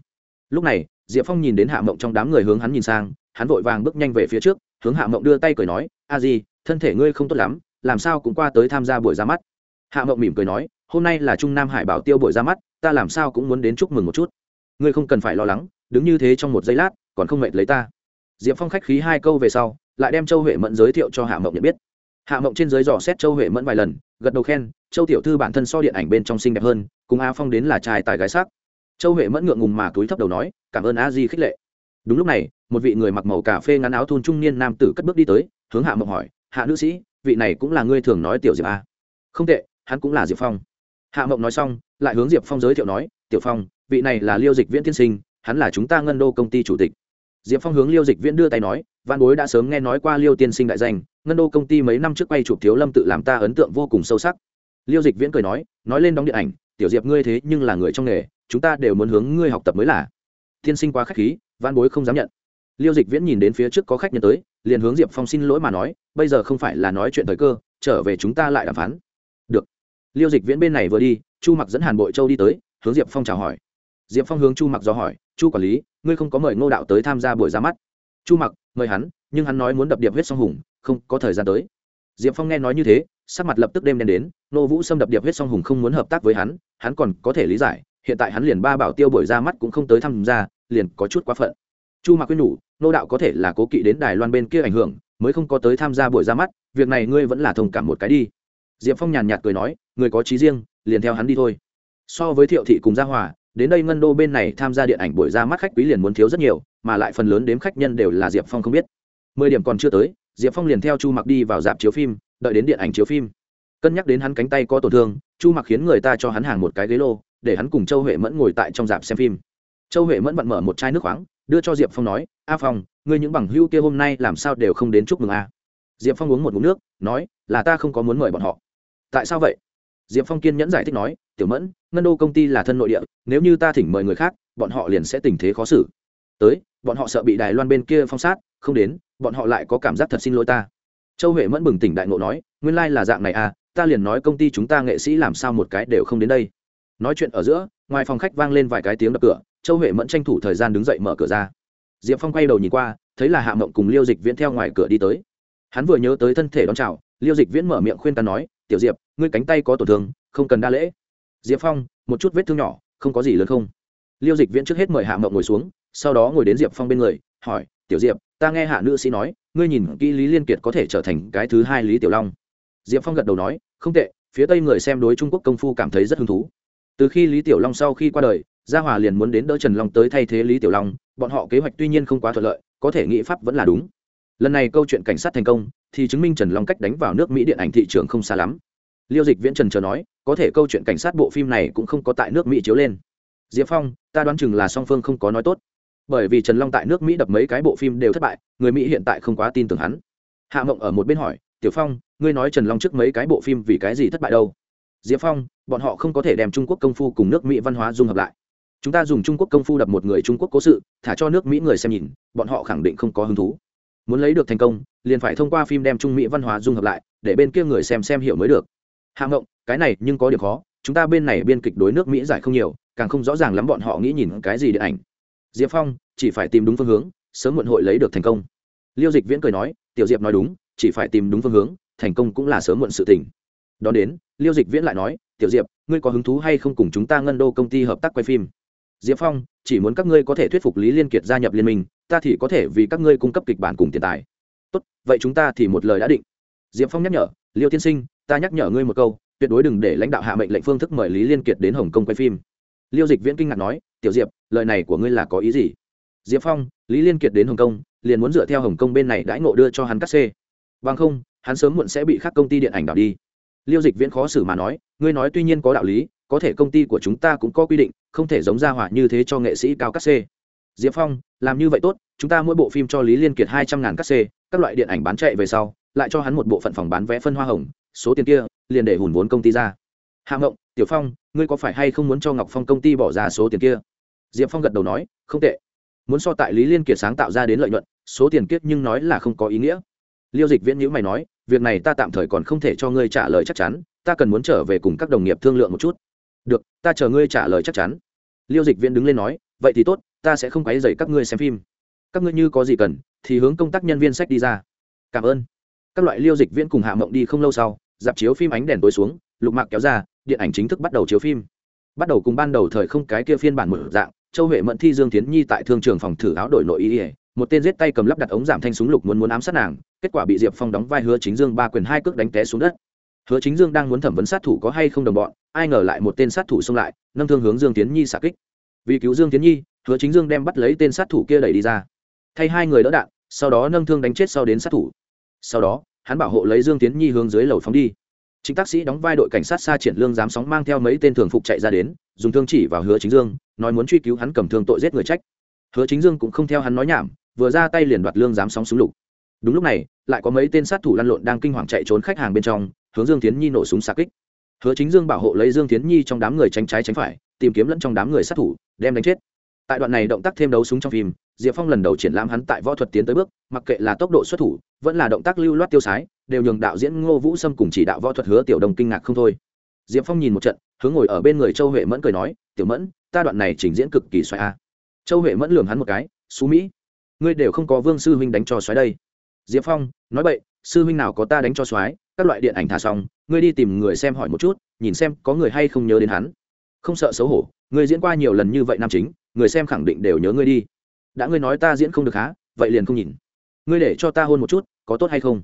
lúc này, diệp phong nhìn đến hạ mộng trong đám người hướng hắn nhìn sang, hắn vội vàng bước nhanh về phía trước, hướng hạ mộng đưa tay cười nói, a di, thân thể ngươi không tốt lắm, làm sao cũng qua tới tham gia buổi ra mắt. Hạ mộng mỉm cười nói, hôm nay là trung nam hải bảo tiêu buổi ra mắt, ta làm sao cũng muốn đến chúc mừng một chút. Ngươi không cần phải lo lắng, đứng như thế trong một giây lát, còn không mệt lấy ta. Diệp phong khách khí hai câu về sau, lại đem châu huệ mẫn giới thiệu cho hạ mộng nhận biết. Hạ mộng trên giới dò xét châu huệ mẫn vài lần, gật đầu khen, châu tiểu thư bản thân so điện ảnh bên trong xinh đẹp hơn, cùng a phong đến là trai tài gái sắc châu huệ mẫn ngượng ngùng mà túi thấp đầu nói, cảm ơn a di khích lệ. Đúng lúc này, một vị người mặc màu cà phê ngắn áo thun trung niên nam tử cất bước đi tới, hướng hạ mộng hỏi, hạ nữ sĩ, vị này cũng là ngươi thường nói tiểu diệp a? Không tệ, hắn cũng là diệp phong. Hạ mộng nói xong, lại hướng diệp phong giới thiệu nói, tiểu phong, vị này là liêu dịch viễn tiên sinh, hắn là chúng ta ngân đô công ty chủ tịch. Diệp phong hướng liêu dịch viễn đưa tay nói văn bối đã sớm nghe nói qua liêu tiên sinh đại danh, ngân đô công ty mấy năm trước quay chụp thiếu lâm tự làm ta ấn tượng vô cùng sâu sắc. Liêu dịch viễn cười nói nói lên đóng điện ảnh tiểu diệp ngươi thế nhưng là người trong nghề, chúng ta đều muốn hướng ngươi học tập mới là. Tiên sinh quá k h á c h khí văn bối không dám nhận. Liêu dịch viễn nhìn đến phía trước có khách nhận tới, liền hướng diệp phong xin lỗi mà nói, bây giờ không phải là nói chuyện thời cơ, trở về chúng ta lại đàm phán. Được. Liêu dịch viễn bên này vừa đi, chu mặc dẫn hàn bội châu đi tới, hướng diệp phong chào hỏi. Diệp phong hướng chu mặc do hỏi, chu quản lý, ngươi không có mời ngô đạo tới tham gia buổi ra mắt? Chu mặc, mời hắn, nhưng hắn nói muốn đập điệp huyết song hùng, không có thời gian tới. Diệp phong nghe nói như thế sắc mặt lập tức đêm đen đến, nô vũ xâm đập điệp huyết song hùng không muốn hợp tác với hắn hắn còn có thể lý giải, hiện tại hắn liền ba bảo tiêu buổi ra mắt cũng không tới tham gia, liền có chút quá phận. Chu mặc quyên nhủ, nô đạo có thể là cố kỵ đến đài loan bên kia ảnh hưởng, mới không có tới tham gia buổi ra mắt, việc này ngươi vẫn là thông cảm một cái đi. Diệp phong nhàn nhạt cười nói, người có trí riêng, liền theo hắn đi thôi. So với thiệu thị cùng gia hòa, đến đây ngân đô bên này tham gia điện ảnh buổi ra mắt khách quý liền muốn thiếu rất nhiều, mà lại phần lớn đếm khách nhân đều là diệp phong không biết. Mười điểm còn chưa tới, diệp phong liền theo chu mặc đi vào dạp chiếu phim đợi đến điện ảnh chiếu phim. Cân nhắc đến hắn cánh tay có tổn thương, chu mặc khiến người ta cho hắn hàng một cái ghế lô, để hắn cùng châu huệ mẫn ngồi tại trong dạp xem phim. Châu huệ mẫn bận mở một chai nước khoáng, đưa cho diệp phong nói, a phong, ngươi những bằng hữu kia hôm nay làm sao đều không đến chúc mừng a? Diệp phong uống một ngụm nước, nói, là ta không có muốn mời bọn họ. Tại sao vậy? Diệp phong kiên nhẫn giải thích nói, tiểu mẫn, ngân đô công ty là thân nội địa, nếu như ta thỉnh mời người khác, bọn họ liền sẽ tình thế khó xử. Tới, bọn họ sợ bị đài loan bên kia phong sát, không đến, bọn họ lại có cảm giác thật xin lỗi ta châu huệ mẫn bừng tỉnh đại ngộ nói, nguyên lai、like、là dạng này à ta liền nói công ty chúng ta nghệ sĩ làm sao một cái đều không đến đây. Nói chuyện ở giữa, ngoài phòng khách vang lên vài cái tiếng đập cửa, châu huệ mẫn tranh thủ thời gian đứng dậy mở cửa ra. Diệp phong quay đầu nhìn qua, thấy là hạ mộng cùng liêu dịch viễn theo ngoài cửa đi tới. Hắn vừa nhớ tới thân thể đón chào, liêu dịch viễn mở miệng khuyên ta nói, tiểu diệp, ngươi cánh tay có tổn thương, không cần đa lễ. Diệp phong, một chút vết thương nhỏ, không có gì lớn không? Liêu dịch viễn trước hết mời hạ mộng ngồi xuống, sau đó ngồi đến diệp phong bên người, hỏi, tiểu diệp, ta nghe hạ nữ sĩ nói ngươi nhìn kỹ lý liên kiệt có thể trở thành cái thứ hai lý tiểu long. Diệp phong gật đầu nói, không tệ, phía tây người xem đối trung quốc công phu cảm thấy rất hứng thú. Từ khi lý tiểu long sau khi qua đời, gia hòa liền muốn đến đỡ trần long tới thay thế lý tiểu long, bọn họ kế hoạch tuy nhiên không quá thuận lợi, có thể nghĩ pháp vẫn là đúng. Lần này câu chuyện cảnh sát thành công, thì chứng minh trần long cách đánh vào nước mỹ điện ảnh thị trường không xa lắm. Liêu dịch viễn trần chờ nói, có thể câu chuyện cảnh sát bộ phim này cũng không có tại nước mỹ chiếu lên. Diệp phong, ta đoán chừng là song phương không có nói tốt bởi vì trần long tại nước mỹ đập mấy cái bộ phim đều thất bại người mỹ hiện tại không quá tin tưởng hắn. Hạ mộng ở một bên hỏi tiểu phong ngươi nói trần long trước mấy cái bộ phim vì cái gì thất bại đâu? Diệp phong bọn họ không có thể đem trung quốc công phu cùng nước mỹ văn hóa dung hợp lại. Chúng ta dùng trung quốc công phu đập một người trung quốc cố sự thả cho nước mỹ người xem nhìn bọn họ khẳng định không có hứng thú. Muốn lấy được thành công liền phải thông qua phim đem trung mỹ văn hóa dung hợp lại để bên kia người xem xem hiểu mới được. Hạ Mộng, cái này nhưng có điểm khó chúng ta bên này biên kịch đối nước mỹ giải không nhiều càng không rõ ràng lắm bọn họ nghĩ nhìn cái gì điện ảnh diệp phong chỉ phải tìm đúng phương hướng, sớm muộn hội lấy được thành công. Liêu dịch viễn cười nói, tiểu diệp nói đúng, chỉ phải tìm đúng phương hướng, thành công cũng là sớm muộn sự tỉnh. đón đến, liêu dịch viễn lại nói, tiểu diệp, ngươi có hứng thú hay không cùng chúng ta ngân đô công ty hợp tác quay phim? Diệp phong, chỉ muốn các ngươi có thể thuyết phục lý liên kiệt gia nhập liên minh, ta thì có thể vì các ngươi cung cấp kịch bản cùng tiền tài. Tốt, vậy chúng ta thì một lời đã định. Diệp phong nhắc nhở, liêu tiên sinh, ta nhắc nhở ngươi một câu, tuyệt đối đừng để lãnh đạo hạ mệnh lệnh phương thức mời lý liên kiệt đến hồng kông quay phim. Liêu dịch viễn kinh ngạc nói tiểu diệp, lời này của ngươi là có ý gì? Diệp phong, lý liên kiệt đến hồng kông, liền muốn dựa theo hồng kông bên này đãi ngộ đưa cho hắn cắt xê bằng không, hắn sớm muộn sẽ bị các công ty điện ảnh đảo đi. Liêu dịch viễn khó xử mà nói, ngươi nói tuy nhiên có đạo lý, có thể công ty của chúng ta cũng có quy định, không thể giống ra hỏa như thế cho nghệ sĩ cao cắt xê diệp phong, làm như vậy tốt, chúng ta mỗi bộ phim cho lý liên kiệt hai trăm ngàn cắt xê các loại điện ảnh bán chạy về sau, lại cho hắn một bộ phận phòng bán vé phân hoa hồng, số tiền kia, liền để hùn vốn công ty ra. Hạng ngộng, tiểu phong, ngươi có phải hay không muốn cho ngọc phong công ty bỏ ra số tiền kia? Diệp phong gật đầu nói, không tệ. Muốn so tại lý liên kiệt sáng tạo ra đến lợi nhuận, số tiền kiết nhưng nói là không có ý nghĩa. Liêu dịch viễn nhữ mày nói, việc này ta tạm thời còn không thể cho ngươi trả lời chắc chắn, ta cần muốn trở về cùng các đồng nghiệp thương lượng một chút. Được, ta chờ ngươi trả lời chắc chắn. Liêu dịch viễn đứng lên nói, vậy thì tốt, ta sẽ không quấy dày các ngươi xem phim. Các ngươi như có gì cần, thì hướng công tác nhân viên sách đi ra. Cảm ơn. Các loại liêu dịch viễn cùng hạ mộng đi không lâu sau, dạp chiếu phim ánh đèn tối xuống, lục mạc kéo ra, điện ảnh chính thức bắt đầu chiếu phim. Bắt đầu cùng ban đầu thời không cái kia phiên bản mở dạng châu huệ mẫn thi dương tiến nhi tại thương trường phòng thử áo đổi nội y một tên giết tay cầm lắp đặt ống giảm thanh súng lục muốn muốn ám sát nàng, kết quả bị diệp phong đóng vai hứa chính dương ba quyền hai cước đánh té xuống đất. Hứa chính dương đang muốn thẩm vấn sát thủ có hay không đồng bọn, ai ngờ lại một tên sát thủ xông lại, nâng thương hướng dương tiến nhi xả kích. Vì cứu dương tiến nhi, hứa chính dương đem bắt lấy tên sát thủ kia đẩy đi ra. Thay hai người đỡ đạn, sau đó nâng thương đánh chết sau đến sát thủ. Sau đó, hắn bảo hộ lấy dương tiến nhi hướng dưới lầu phóng đi chính tác sĩ đóng vai đội cảnh sát xa triển lương dám sóng mang theo mấy tên thường phục chạy ra đến, dùng thương chỉ vào hứa chính dương, nói muốn truy cứu hắn cầm thương tội giết người trách. Hứa chính dương cũng không theo hắn nói nhảm, vừa ra tay liền đoạt lương dám sóng súng lục. Đúng lúc này, lại có mấy tên sát thủ lăn lộn đang kinh hoàng chạy trốn khách hàng bên trong, hướng dương tiến nhi nổ súng xa kích. Hứa chính dương bảo hộ lấy dương tiến nhi trong đám người tránh trái tránh phải, tìm kiếm lẫn trong đám người sát thủ, đem đánh chết. Tại đoạn này động tác thêm đấu súng trong phim, diệp phong lần đầu triển lãm hắn tại võ thuật tiến tới bước, mặc kệ là tốc độ xuất thủ, vẫn là động tác lưu loát tiêu sái đều nhường đạo diễn ngô vũ sâm cùng chỉ đạo võ thuật hứa tiểu đồng kinh ngạc không thôi. Diệp phong nhìn một trận, hướng ngồi ở bên người châu huệ mẫn cười nói, tiểu mẫn, ta đoạn này trình diễn cực kỳ xoài a. Châu huệ mẫn lường hắn một cái xú mỹ, ngươi đều không có vương sư huynh đánh cho xoáy đây. Diệp phong, nói vậy sư huynh nào có ta đánh cho xoáy các loại điện ảnh thả xong, ngươi đi tìm người xem hỏi một chút, nhìn xem có người hay không nhớ đến hắn. Không sợ xấu hổ, ngươi diễn qua nhiều lần như vậy nam chính, người xem khẳng định đều nhớ ngươi đi. Đã ngươi nói ta diễn không được há, vậy liền không nhìn. Ngươi để cho ta hôn một chút, có tốt hay không?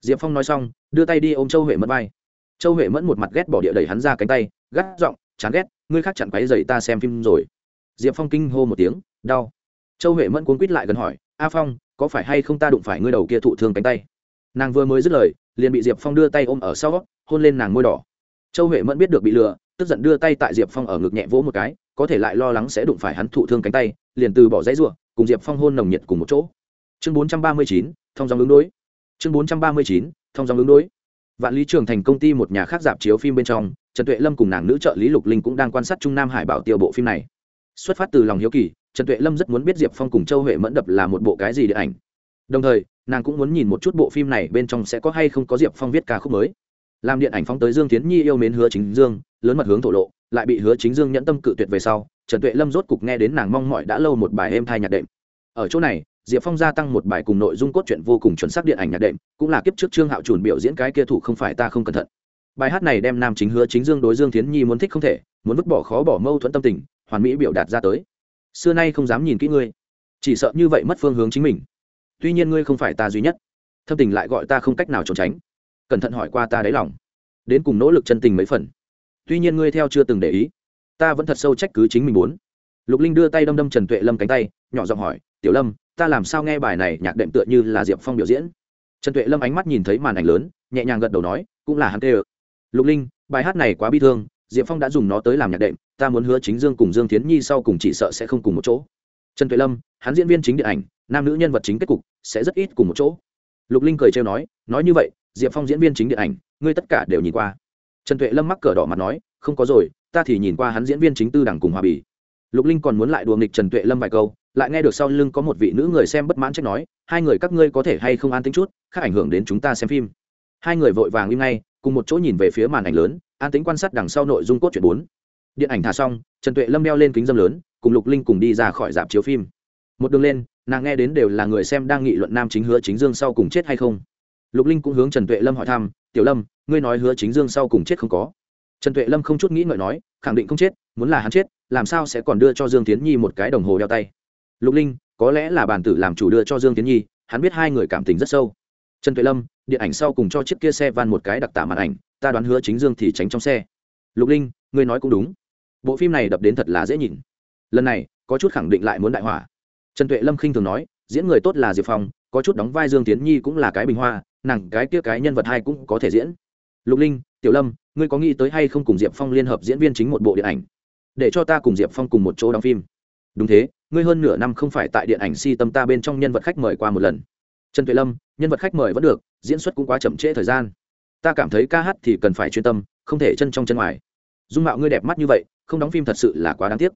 Diệp phong nói xong, đưa tay đi ôm châu huệ mẫn vai. Châu huệ mẫn một mặt ghét bỏ địa đẩy hắn ra cánh tay, gắt giọng, chán ghét, ngươi khác chặn quáy dậy ta xem phim rồi. Diệp phong kinh hô một tiếng, đau. Châu huệ mẫn cuốn quýt lại gần hỏi, a phong, có phải hay không ta đụng phải ngươi đầu kia thụ thương cánh tay? Nàng vừa mới dứt lời, liền bị diệp phong đưa tay ôm ở sau hôn lên nàng môi đỏ. Châu huệ mẫn biết được bị lừa, tức giận đưa tay tại diệp phong ở ngực nhẹ vỗ một cái, có thể lại lo lắng sẽ đụng phải hắn thụ thương cánh tay, liền từ bỏ dãy ruộng cùng diệp phong hôn nồng nhiệt cùng một chỗ. Chương bốn trăm ba mươi chín, thông dòng ứng đối chương bốn trăm ba mươi chín, thông dòng ứng đối. Vạn lý trường thành công ty một nhà khác dạp chiếu phim bên trong, trần tuệ lâm cùng nàng nữ trợ lý lục linh cũng đang quan sát trung nam hải bảo tiêu bộ phim này. Xuất phát từ lòng hiếu kỳ, trần tuệ lâm rất muốn biết diệp phong cùng châu huệ mẫn đập là một bộ cái gì điện ảnh. Đồng thời, nàng cũng muốn nhìn một chút bộ phim này bên trong sẽ có hay không có diệp phong viết ca khúc mới. Làm điện ảnh phóng tới dương tiến nhi yêu mến hứa chính dương, lớn mật hướng thổ lộ, lại bị hứa chính dương nhẫn tâm cự tuyệt về sau, trần tuệ lâm rốt cục nghe đến nàng mong mỏi đã lâu một bài êm thai nhạc đệm. Ở chỗ này diệp phong gia tăng một bài cùng nội dung cốt truyện vô cùng chuẩn xác điện ảnh nhạc đệm, cũng là kiếp trước trương hạo trùn biểu diễn cái kia thủ không phải ta không cẩn thận. Bài hát này đem nam chính hứa chính dương đối dương Thiến nhi muốn thích không thể, muốn vứt bỏ khó bỏ mâu thuẫn tâm tình, hoàn mỹ biểu đạt ra tới. Xưa nay không dám nhìn kỹ ngươi, chỉ sợ như vậy mất phương hướng chính mình. Tuy nhiên ngươi không phải ta duy nhất, thâm tình lại gọi ta không cách nào trốn tránh. Cẩn thận hỏi qua ta đáy lòng, đến cùng nỗ lực chân tình mấy phần. Tuy nhiên ngươi theo chưa từng để ý, ta vẫn thật sâu trách cứ chính mình muốn lục linh đưa tay đâm đâm trần tuệ lâm cánh tay, nhỏ giọng hỏi, tiểu lâm, ta làm sao nghe bài này nhạc đệm tựa như là diệp phong biểu diễn? Trần tuệ lâm ánh mắt nhìn thấy màn ảnh lớn, nhẹ nhàng gật đầu nói, cũng là hắn tê ơ. Lục linh, bài hát này quá bi thương, diệp phong đã dùng nó tới làm nhạc đệm, ta muốn hứa chính dương cùng dương tiến nhi sau cùng chỉ sợ sẽ không cùng một chỗ. Trần tuệ lâm, hắn diễn viên chính điện ảnh, nam nữ nhân vật chính kết cục sẽ rất ít cùng một chỗ. Lục linh cười trêu nói nói như vậy, diệp phong diễn viên chính điện ảnh, ngươi tất cả đều nhìn qua. Trần tuệ lâm mắc cờ đỏ mặt nói, không có rồi, ta thì nhìn qua hắn diễn viên chính tư đẳng cùng hòa bì lục linh còn muốn lại đùa nghịch trần tuệ lâm vài câu, lại nghe được sau lưng có một vị nữ người xem bất mãn trách nói, hai người các ngươi có thể hay không an tính chút, khác ảnh hưởng đến chúng ta xem phim. Hai người vội vàng im ngay, cùng một chỗ nhìn về phía màn ảnh lớn, an tính quan sát đằng sau nội dung cốt truyện bốn. Điện ảnh thả xong, trần tuệ lâm đeo lên kính dâm lớn, cùng lục linh cùng đi ra khỏi dạp chiếu phim. Một đường lên, nàng nghe đến đều là người xem đang nghị luận nam chính hứa chính dương sau cùng chết hay không. Lục linh cũng hướng trần tuệ lâm hỏi thăm, tiểu lâm, ngươi nói hứa chính dương sau cùng chết không có? Trần tuệ lâm không chút nghĩ ngợi nói, khẳng định không chết muốn là hắn chết, làm sao sẽ còn đưa cho dương tiến nhi một cái đồng hồ đeo tay? Lục linh, có lẽ là bản tử làm chủ đưa cho dương tiến nhi, hắn biết hai người cảm tình rất sâu. Trần tuệ lâm, điện ảnh sau cùng cho chiếc kia xe van một cái đặc tả màn ảnh, ta đoán hứa chính dương thì tránh trong xe. Lục linh, ngươi nói cũng đúng. Bộ phim này đập đến thật là dễ nhìn. Lần này, có chút khẳng định lại muốn đại hỏa trần tuệ lâm khinh thường nói, diễn người tốt là diệp phong, có chút đóng vai dương tiến nhi cũng là cái bình hoa, nàng cái kia cái nhân vật hai cũng có thể diễn. Lục linh, tiểu lâm, ngươi có nghĩ tới hay không cùng diệp phong liên hợp diễn viên chính một bộ điện ảnh? Để cho ta cùng diệp phong cùng một chỗ đóng phim. Đúng thế, ngươi hơn nửa năm không phải tại điện ảnh si tâm ta bên trong nhân vật khách mời qua một lần. Trần tuệ lâm, nhân vật khách mời vẫn được, diễn xuất cũng quá chậm trễ thời gian. Ta cảm thấy ca hát thì cần phải chuyên tâm, không thể chân trong chân ngoài. Dung mạo ngươi đẹp mắt như vậy, không đóng phim thật sự là quá đáng tiếc.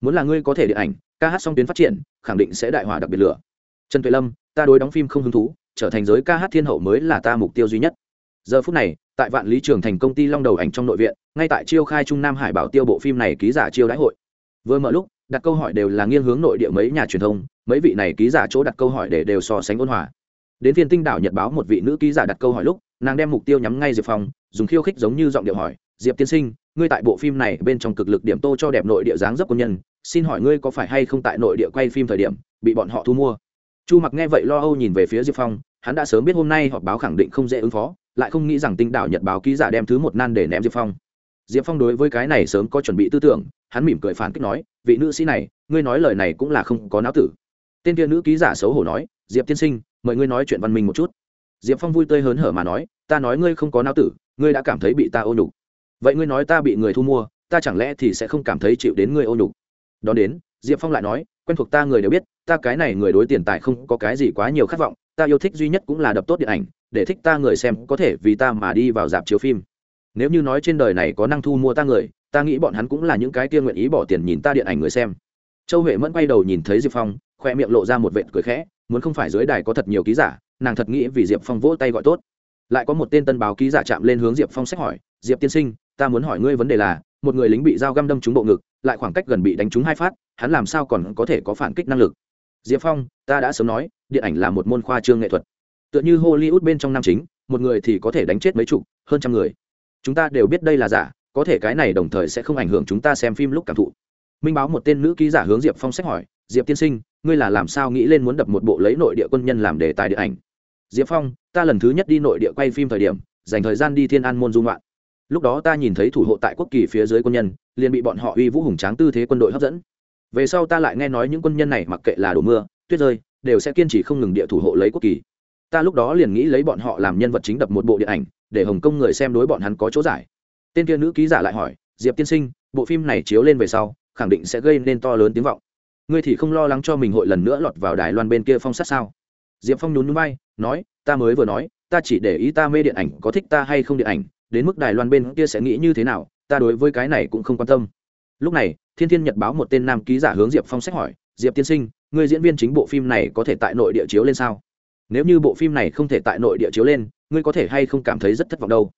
Muốn là ngươi có thể điện ảnh, ca hát xong tuyến phát triển, khẳng định sẽ đại hỏa đặc biệt lửa. Trần tuệ lâm, ta đối đóng phim không hứng thú, trở thành giới ca hát thiên hậu mới là ta mục tiêu duy nhất giờ phút này, tại vạn lý trường thành công ty long đầu ảnh trong nội viện, ngay tại chiêu khai trung nam hải bảo tiêu bộ phim này ký giả chiêu đãi hội. Vừa mở lúc, đặt câu hỏi đều là nghiêng hướng nội địa mấy nhà truyền thông, mấy vị này ký giả chỗ đặt câu hỏi để đều so sánh ôn hòa. Đến phiên tinh đảo nhật báo một vị nữ ký giả đặt câu hỏi lúc, nàng đem mục tiêu nhắm ngay diệp phong, dùng khiêu khích giống như giọng điệu hỏi, diệp tiên sinh, ngươi tại bộ phim này bên trong cực lực điểm tô cho đẹp nội địa dáng dấp quân nhân, xin hỏi ngươi có phải hay không tại nội địa quay phim thời điểm, bị bọn họ thu mua? Chu mặc nghe vậy lo âu nhìn về phía diệp phong, hắn đã sớm biết hôm nay họp báo khẳng định không dễ ứng phó lại không nghĩ rằng tinh đảo nhật báo ký giả đem thứ một nan để ném diệp phong. Diệp phong đối với cái này sớm có chuẩn bị tư tưởng, hắn mỉm cười phản kích nói, vị nữ sĩ này, ngươi nói lời này cũng là không có não tử. Tên kia nữ ký giả xấu hổ nói, diệp tiên sinh, mời ngươi nói chuyện văn minh một chút. Diệp phong vui tươi hớn hở mà nói, ta nói ngươi không có não tử, ngươi đã cảm thấy bị ta ô nhục. Vậy ngươi nói ta bị người thu mua, ta chẳng lẽ thì sẽ không cảm thấy chịu đến ngươi ô nhục? Đón đến, diệp phong lại nói, quen thuộc ta người đều biết, ta cái này người đối tiền tài không có cái gì quá nhiều khát vọng, ta yêu thích duy nhất cũng là đập tốt điện ảnh để thích ta người xem có thể vì ta mà đi vào dạp chiếu phim. Nếu như nói trên đời này có năng thu mua ta người, ta nghĩ bọn hắn cũng là những cái kia nguyện ý bỏ tiền nhìn ta điện ảnh người xem. Châu huệ mẫn quay đầu nhìn thấy diệp phong, khoe miệng lộ ra một vệt cười khẽ, muốn không phải dưới đài có thật nhiều ký giả, nàng thật nghĩ vì diệp phong vỗ tay gọi tốt. Lại có một tên tân báo ký giả chạm lên hướng diệp phong xét hỏi, diệp tiên sinh, ta muốn hỏi ngươi vấn đề là, một người lính bị dao găm đâm trúng bộ ngực, lại khoảng cách gần bị đánh trúng hai phát, hắn làm sao còn có thể có phản kích năng lực? Diệp phong, ta đã sớm nói, điện ảnh là một môn khoa trương nghệ thuật tựa như hollywood bên trong nam chính, một người thì có thể đánh chết mấy chục, hơn trăm người. Chúng ta đều biết đây là giả, có thể cái này đồng thời sẽ không ảnh hưởng chúng ta xem phim lúc cảm thụ. Minh báo một tên nữ ký giả hướng diệp phong sách hỏi, diệp tiên sinh, ngươi là làm sao nghĩ lên muốn đập một bộ lấy nội địa quân nhân làm đề tài điện ảnh? Diệp phong, ta lần thứ nhất đi nội địa quay phim thời điểm, dành thời gian đi thiên an môn dung loạn lúc đó ta nhìn thấy thủ hộ tại quốc kỳ phía dưới quân nhân, liền bị bọn họ uy vũ hùng tráng tư thế quân đội hấp dẫn. Về sau ta lại nghe nói những quân nhân này mặc kệ là đổ mưa, tuyết rơi, đều sẽ kiên trì không ngừng địa thủ hộ lấy quốc kỳ ta lúc đó liền nghĩ lấy bọn họ làm nhân vật chính đập một bộ điện ảnh, để hồng kông người xem đối bọn hắn có chỗ giải. Tên kia nữ ký giả lại hỏi, diệp tiên sinh, bộ phim này chiếu lên về sau, khẳng định sẽ gây nên to lớn tiếng vọng. Ngươi thì không lo lắng cho mình hội lần nữa lọt vào đài loan bên kia phong sát sao? Diệp phong nhún núi bay nói, ta mới vừa nói, ta chỉ để ý ta mê điện ảnh có thích ta hay không điện ảnh, đến mức đài loan bên kia sẽ nghĩ như thế nào, ta đối với cái này cũng không quan tâm. Lúc này, thiên thiên nhật báo một tên nam ký giả hướng diệp phong sách hỏi, diệp tiên sinh người diễn viên chính bộ phim này có thể tại nội địa chiếu lên sao? Nếu như bộ phim này không thể tại nội địa chiếu lên, ngươi có thể hay không cảm thấy rất thất vọng đâu?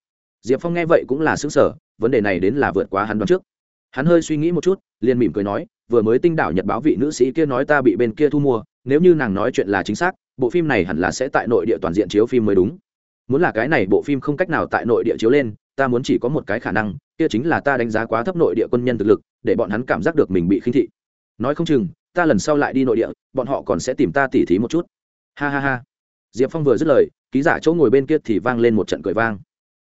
Diệp phong nghe vậy cũng là xứng sở vấn đề này đến là vượt quá hắn đoán trước. Hắn hơi suy nghĩ một chút, liền mỉm cười nói, vừa mới tinh đảo nhật báo vị nữ sĩ kia nói ta bị bên kia thu mua, nếu như nàng nói chuyện là chính xác, bộ phim này hẳn là sẽ tại nội địa toàn diện chiếu phim mới đúng. Muốn là cái này bộ phim không cách nào tại nội địa chiếu lên, ta muốn chỉ có một cái khả năng, kia chính là ta đánh giá quá thấp nội địa quân nhân thực lực, để bọn hắn cảm giác được mình bị khinh thị. Nói không chừng, ta lần sau lại đi nội địa, bọn họ còn sẽ tìm ta tỉ thí một chút. Ha ha ha diệp phong vừa dứt lời, ký giả chỗ ngồi bên kia thì vang lên một trận cười vang.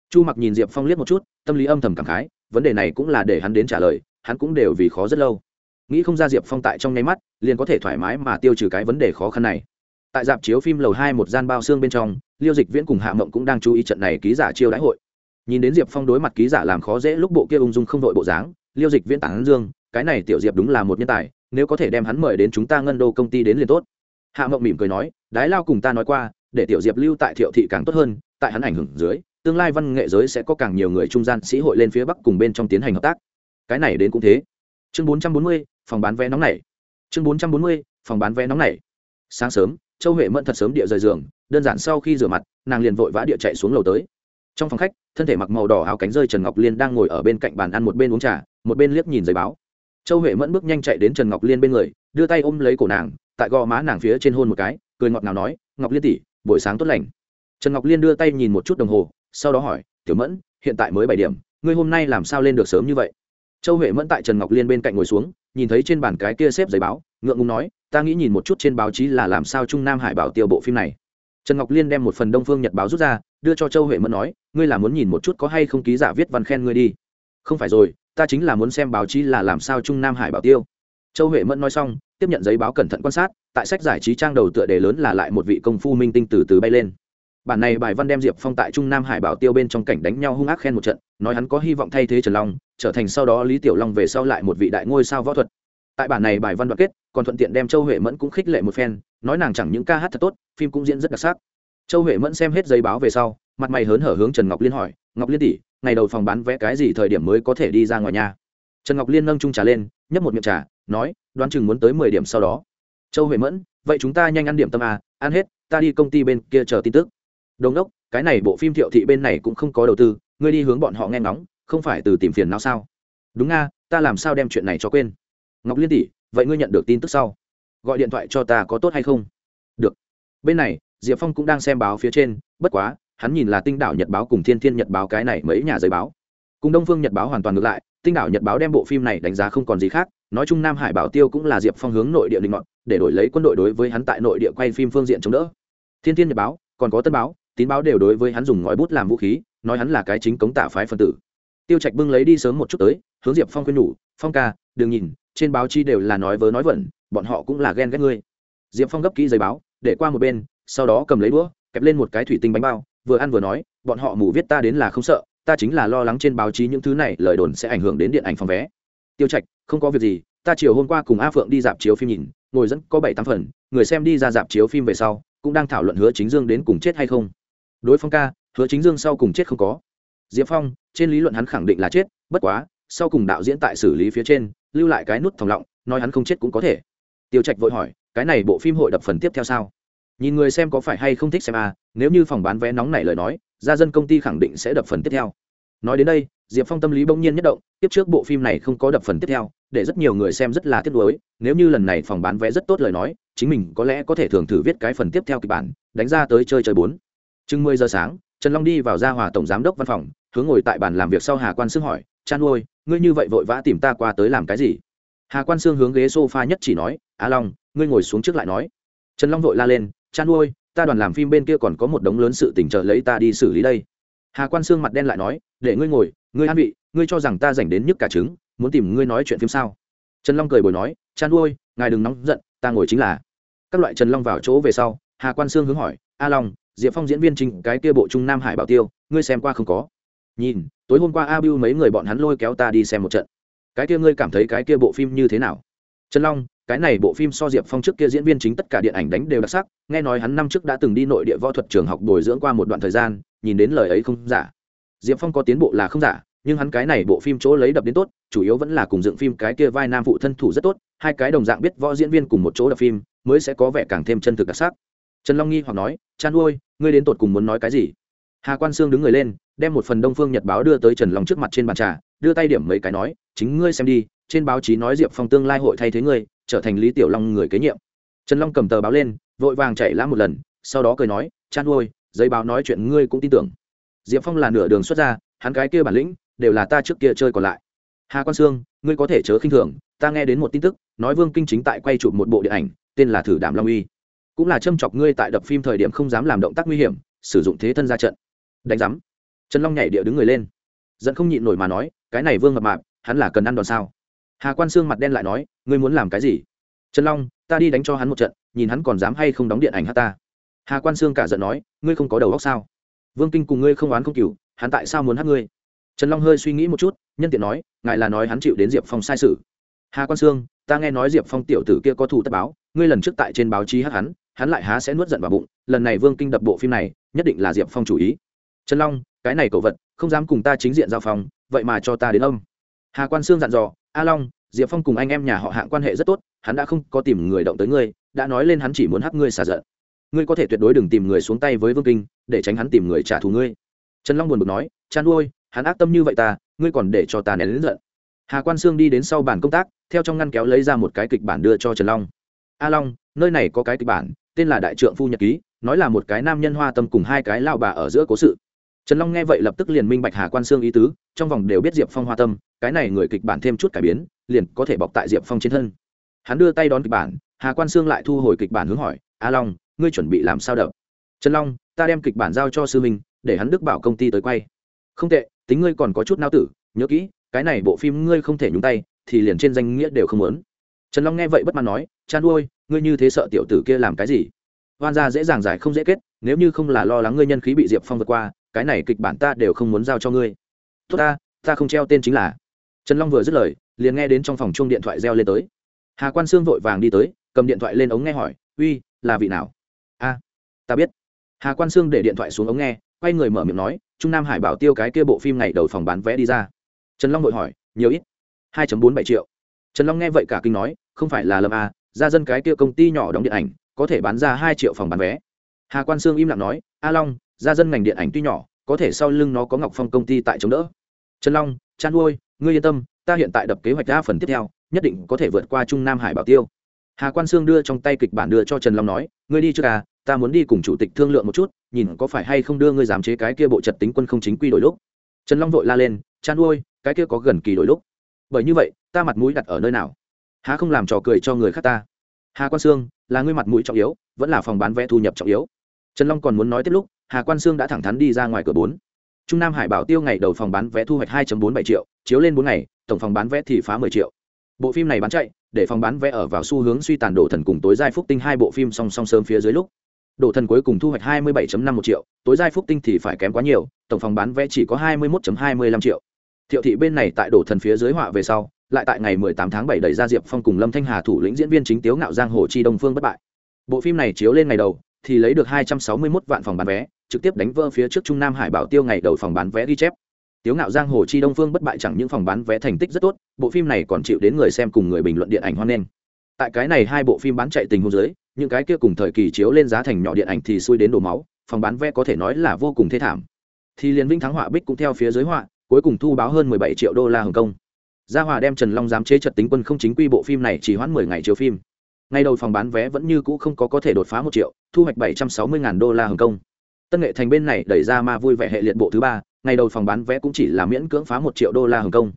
Chu mặc nhìn diệp phong liếc một chút, tâm lý âm thầm cảm khái, vấn đề này cũng là để hắn đến trả lời, hắn cũng đều vì khó rất lâu. Nghĩ không ra diệp phong tại trong nháy mắt, liền có thể thoải mái mà tiêu trừ cái vấn đề khó khăn này. Tại dạp chiếu phim lầu hai một gian bao xương bên trong, liêu dịch viễn cùng hạ mộng cũng đang chú ý trận này ký giả chiêu đãi hội. Nhìn đến diệp phong đối mặt ký giả làm khó dễ lúc bộ kia ung dung không đội bộ dáng, liêu dịch viễn tản dương, cái này tiểu diệp đúng là một nhân tài, nếu có thể đem hắn mời đến chúng ta ngân đô công ty đến liền tốt. Hạ mộng mỉm cười nói, đái lao cùng ta nói qua để tiểu diệp lưu tại thiệu thị càng tốt hơn, tại hắn ảnh hưởng dưới, tương lai văn nghệ giới sẽ có càng nhiều người trung gian sĩ hội lên phía bắc cùng bên trong tiến hành hợp tác. Cái này đến cũng thế. Chương bốn trăm bốn mươi, phòng bán vé nóng này. Chương bốn trăm bốn mươi, phòng bán vé nóng này. Sáng sớm, châu huệ mẫn thật sớm địa rời giường, đơn giản sau khi rửa mặt, nàng liền vội vã địa chạy xuống lầu tới. Trong phòng khách, thân thể mặc màu đỏ áo cánh rơi trần ngọc liên đang ngồi ở bên cạnh bàn ăn một bên uống trà, một bên liếc nhìn giấy báo. Châu huệ mẫn bước nhanh chạy đến trần ngọc liên bên người, đưa tay ôm lấy cổ nàng, tại gò má nàng phía trên hôn một cái, cười ngọt ngào nói, ngọc liên tỷ buổi sáng tốt lành. Trần ngọc liên đưa tay nhìn một chút đồng hồ, sau đó hỏi, tiểu mẫn, hiện tại mới bảy điểm, ngươi hôm nay làm sao lên được sớm như vậy? Châu huệ mẫn tại trần ngọc liên bên cạnh ngồi xuống, nhìn thấy trên bàn cái kia xếp giấy báo, ngượng ngùng nói, ta nghĩ nhìn một chút trên báo chí là làm sao trung nam hải bảo tiêu bộ phim này. Trần ngọc liên đem một phần đông phương nhật báo rút ra, đưa cho châu huệ mẫn nói, ngươi là muốn nhìn một chút có hay không ký giả viết văn khen ngươi đi. Không phải rồi, ta chính là muốn xem báo chí là làm sao trung nam hải bảo tiêu. Châu huệ mẫn nói xong tiếp nhận giấy báo cẩn thận quan sát, tại sách giải trí trang đầu tựa đề lớn là lại một vị công phu minh tinh từ từ bay lên. Bản này bài văn đem diệp phong tại trung nam hải bảo tiêu bên trong cảnh đánh nhau hung ác khen một trận, nói hắn có hy vọng thay thế trần long, trở thành sau đó lý tiểu long về sau lại một vị đại ngôi sao võ thuật. Tại bản này bài văn đoạn kết, còn thuận tiện đem châu huệ mẫn cũng khích lệ một phen, nói nàng chẳng những ca hát thật tốt, phim cũng diễn rất đặc sắc. Châu huệ mẫn xem hết giấy báo về sau, mặt mày hớn hở hướng trần ngọc liên hỏi, ngọc liên tỷ, ngày đầu phòng bán vé cái gì thời điểm mới có thể đi ra ngoài nhà? Trần ngọc liên nâng trung trà lên, nhấp một miệng trà nói, đoán chừng muốn tới mười điểm sau đó. Châu huệ mẫn, vậy chúng ta nhanh ăn điểm tâm à ăn hết, ta đi công ty bên kia chờ tin tức. Đồn đốc, cái này bộ phim thiệu thị bên này cũng không có đầu tư, ngươi đi hướng bọn họ nghe ngóng, không phải từ tìm phiền nào sao? Đúng nga ta làm sao đem chuyện này cho quên? Ngọc liên tỷ, vậy ngươi nhận được tin tức sau. Gọi điện thoại cho ta có tốt hay không? Được. Bên này, diệp phong cũng đang xem báo phía trên, bất quá, hắn nhìn là tinh đảo nhật báo cùng thiên thiên nhật báo cái này mấy nhà giấy báo. Cùng đông phương nhật báo hoàn toàn ngược lại, tinh đảo nhật báo đem bộ phim này đánh giá không còn gì khác nói chung nam hải bảo tiêu cũng là diệp phong hướng nội địa định mọn để đổi lấy quân đội đối với hắn tại nội địa quay phim phương diện chống đỡ. Thiên thiên nhật báo, còn có tân báo, tín báo đều đối với hắn dùng ngòi bút làm vũ khí, nói hắn là cái chính cống tả phái phân tử. Tiêu trạch bưng lấy đi sớm một chút tới, hướng diệp phong khuyên nhủ, phong ca, đừng nhìn, trên báo chi đều là nói vớ nói vẩn, bọn họ cũng là ghen ghét ngươi. Diệp phong gấp kỹ giấy báo, để qua một bên, sau đó cầm lấy đũa, kẹp lên một cái thủy tinh bánh bao, vừa ăn vừa nói, bọn họ mù viết ta đến là không sợ, ta chính là lo lắng trên báo chí những thứ này lời đồn sẽ ảnh hưởng đến điện ảnh phòng vé tiêu trạch, không có việc gì, ta chiều hôm qua cùng a phượng đi dạp chiếu phim nhìn, ngồi dẫn có bảy tám phần, người xem đi ra dạp chiếu phim về sau, cũng đang thảo luận hứa chính dương đến cùng chết hay không. Đối phong ca, hứa chính dương sau cùng chết không có. Diệp phong, trên lý luận hắn khẳng định là chết, bất quá, sau cùng đạo diễn tại xử lý phía trên, lưu lại cái nút thòng lọng, nói hắn không chết cũng có thể. Tiêu trạch vội hỏi, cái này bộ phim hội đập phần tiếp theo sao? Nhìn người xem có phải hay không thích xem à nếu như phòng bán vé nóng này lời nói, gia dân công ty khẳng định sẽ đập phần tiếp theo. Nói đến đây diệp phong tâm lý bỗng nhiên nhất động, tiếp trước bộ phim này không có đập phần tiếp theo, để rất nhiều người xem rất là tiếc nuối, nếu như lần này phòng bán vé rất tốt lời nói, chính mình có lẽ có thể thường thử viết cái phần tiếp theo kịch bản, đánh ra tới chơi chơi bốn. Chừng mười giờ sáng, trần long đi vào gia hòa tổng giám đốc văn phòng, hướng ngồi tại bàn làm việc sau hà quan sương hỏi, chan ôi ngươi như vậy vội vã tìm ta qua tới làm cái gì? Hà quan sương hướng ghế s o f a nhất chỉ nói, a long, ngươi ngồi xuống trước lại nói. Trần long vội la lên, chan ôi ta đoàn làm phim bên kia còn có một đống lớn sự tỉnh trợ lấy ta đi xử lý đây. Hà quan sương mặt đen lại nói để ngươi ngồi, ngươi an vị, ngươi cho rằng ta dành đến nhức cả trứng, muốn tìm ngươi nói chuyện phim sao? Trần long cười bồi nói, chan ôi, ngài đừng nóng giận, ta ngồi chính là. Các loại trần long vào chỗ về sau, hà quan sương hướng hỏi, a long, diệp phong diễn viên trình cái kia bộ trung nam hải bảo tiêu, ngươi xem qua không có? Nhìn, tối hôm qua a bưu mấy người bọn hắn lôi kéo ta đi xem một trận. Cái kia ngươi cảm thấy cái kia bộ phim như thế nào? Trần long, cái này bộ phim so diệp phong trước kia diễn viên chính tất cả điện ảnh đánh đều đặc sắc, nghe nói hắn năm trước đã từng đi nội địa võ thuật trường học bồi dưỡng qua một đoạn thời gian, nhìn đến lời ấy không giả diệp phong có tiến bộ là không giả, nhưng hắn cái này bộ phim chỗ lấy đập đến tốt, chủ yếu vẫn là cùng dựng phim cái kia vai nam phụ thân thủ rất tốt, hai cái đồng dạng biết võ diễn viên cùng một chỗ đập phim, mới sẽ có vẻ càng thêm chân thực đặc sắc. Trần long nghi hoặc nói, chan ôi ngươi đến tột cùng muốn nói cái gì? Hà quan sương đứng người lên, đem một phần đông phương nhật báo đưa tới trần long trước mặt trên bàn trà, đưa tay điểm mấy cái nói, chính ngươi xem đi, trên báo chí nói diệp phong tương lai hội thay thế ngươi, trở thành lý tiểu long người kế nhiệm. Trần long cầm tờ báo lên, vội vàng chạy lá một lần, sau đó cười nói, chan ôi giấy báo nói chuyện ngươi cũng tin tưởng diệp phong là nửa đường xuất ra, hắn cái kia bản lĩnh đều là ta trước kia chơi còn lại. Hà quan sương, ngươi có thể chớ khinh thường, ta nghe đến một tin tức, nói vương kinh chính tại quay chụp một bộ điện ảnh, tên là thử đảm long uy. Cũng là châm chọc ngươi tại đập phim thời điểm không dám làm động tác nguy hiểm, sử dụng thế thân ra trận. Đánh giám. Trần long nhảy địa đứng người lên. Dẫn không nhịn nổi mà nói, cái này vương mập mạp, hắn là cần ăn đòn sao? Hà quan sương mặt đen lại nói, ngươi muốn làm cái gì? Trần long, ta đi đánh cho hắn một trận, nhìn hắn còn dám hay không đóng điện ảnh hát ta. Hà quan sương cả giận nói, ngươi không có đầu óc sao? Vương kinh cùng ngươi không oán không cừu hắn tại sao muốn hát ngươi? Trần long hơi suy nghĩ một chút, nhân tiện nói, ngài là nói hắn chịu đến diệp phong sai sự. Hà quan sương, ta nghe nói diệp phong tiểu tử kia có thủ tất báo, ngươi lần trước tại trên báo chí hát hắn hắn lại há sẽ nuốt giận vào bụng, lần này vương kinh đập bộ phim này, nhất định là diệp phong chủ ý. Trần long, cái này cậu vật, không dám cùng ta chính diện giao phòng vậy mà cho ta đến ông hà quan sương dặn dò, a long, diệp phong cùng anh em nhà họ hạng quan hệ rất tốt, hắn đã không có tìm người động tới ngươi, đã nói lên hắn chỉ muốn hắc ngươi xả giận ngươi có thể tuyệt đối đừng tìm người xuống tay với vương kinh, để tránh hắn tìm người trả thù ngươi. Trần long buồn bực nói chăn nuôi hắn ác tâm như vậy ta, ngươi còn để cho ta nén đến giận. Hà quan sương đi đến sau bàn công tác, theo trong ngăn kéo lấy ra một cái kịch bản đưa cho trần long. A long, nơi này có cái kịch bản, tên là đại trượng phu nhật ký, nói là một cái nam nhân hoa tâm cùng hai cái lao bà ở giữa cố sự. Trần long nghe vậy lập tức liền minh bạch hà quan sương ý tứ, trong vòng đều biết diệp phong hoa tâm, cái này người kịch bản thêm chút cải biến, liền có thể bọc tại diệp phong trên thân. Hắn đưa tay đón kịch bản, hà quan sương lại thu hồi kịch bản hướng hỏi, a long ngươi chuẩn bị làm sao đập? Trần long, ta đem kịch bản giao cho sư minh để hắn đức bảo công ty tới quay. Không tệ, tính ngươi còn có chút nao tử, nhớ kỹ, cái này bộ phim ngươi không thể nhúng tay, thì liền trên danh nghĩa đều không muốn. Trần long nghe vậy bất mãn nói, chan ôi ngươi như thế sợ tiểu tử kia làm cái gì? Hoan gia dễ dàng giải không dễ kết, nếu như không là lo lắng ngươi nhân khí bị diệp phong vượt qua, cái này kịch bản ta đều không muốn giao cho ngươi. Tốt ta ta không treo tên chính là. Trần long vừa dứt lời, liền nghe đến trong phòng chuông điện thoại reo lên tới. Hà quan sương vội vàng đi tới, cầm điện thoại lên ống nghe hỏi, uy, là vị nào? Ta biết. Hà quan sương để điện thoại xuống ống nghe, quay người mở miệng nói, trung nam hải bảo tiêu cái kia bộ phim ngày đầu phòng bán vé đi ra. Trần long vội hỏi, nhiều ít? hai bốn bảy triệu. Trần long nghe vậy cả kinh nói, không phải là lâm a à, ra dân cái kia công ty nhỏ đóng điện ảnh, có thể bán ra hai triệu phòng bán vé. Hà quan sương im lặng nói, a long gia dân ngành điện ảnh tuy nhỏ, có thể sau lưng nó có ngọc phong công ty tại chống đỡ. Trần long chăn nuôi ngươi yên tâm, ta hiện tại đập kế hoạch ra phần tiếp theo, nhất định có thể vượt qua trung nam hải bảo tiêu. Hà quan sương đưa trong tay kịch bản đưa cho trần long nói, ngươi đi chưa à ta muốn đi cùng chủ tịch thương lượng một chút, nhìn có phải hay không đưa ngươi giám chế cái kia bộ trật tính quân không chính quy đổi lúc. Trần long vội la lên, chan nuôi cái kia có gần kỳ đổi lúc. Bởi như vậy, ta mặt mũi đặt ở nơi nào? Há không làm trò cười cho người khác ta? Hà quan sương, là ngươi mặt mũi trọng yếu, vẫn là phòng bán vé thu nhập trọng yếu. Trần long còn muốn nói tiếp lúc, hà quan sương đã thẳng thắn đi ra ngoài cửa bốn. Trung nam hải bảo tiêu ngày đầu phòng bán vé thu hoạch 2.47 triệu, chiếu lên bốn ngày, tổng phòng bán vé thì phá 10 triệu. Bộ phim này bán chạy, để phòng bán vé ở vào xu hướng suy tàn đổ thần cùng tối giai phúc tinh hai bộ phim song song sớm phía dưới lúc đổ thần cuối cùng thu hoạch 27.5 một triệu, tối giai phúc tinh thì phải kém quá nhiều, tổng phòng bán vé chỉ có 21.25 triệu. Thiệu thị bên này tại đổ thần phía dưới họa về sau, lại tại ngày 18 tháng 7 đẩy ra diệp phong cùng lâm thanh hà thủ lĩnh diễn viên chính tiếu ngạo giang hồ chi đông phương bất bại. Bộ phim này chiếu lên ngày đầu, thì lấy được 261 vạn phòng bán vé, trực tiếp đánh vỡ phía trước trung nam hải bảo tiêu ngày đầu phòng bán vé ghi chép. Tiếu ngạo giang hồ chi đông phương bất bại chẳng những phòng bán vé thành tích rất tốt, bộ phim này còn chịu đến người xem cùng người bình luận điện ảnh hoan nghênh. Tại cái này hai bộ phim bán chạy tình hôn giới những cái kia cùng thời kỳ chiếu lên giá thành nhỏ điện ảnh thì xui đến đổ máu, phòng bán vé có thể nói là vô cùng thê thảm. Thì liền vinh thắng họa bích cũng theo phía dưới họa, cuối cùng thu báo hơn 17 triệu đô la hồng kông. Gia hòa đem trần long giám chế trật tính quân không chính quy bộ phim này chỉ hoãn 10 ngày chiếu phim. Ngày đầu phòng bán vé vẫn như cũ không có có thể đột phá một triệu, thu hoạch 760 ngàn đô la hồng kông. Tân nghệ thành bên này đẩy ra ma vui vẻ hệ liệt bộ thứ ba ngày đầu phòng bán vé cũng chỉ là miễn cưỡng phá một triệu đô la hồng kông.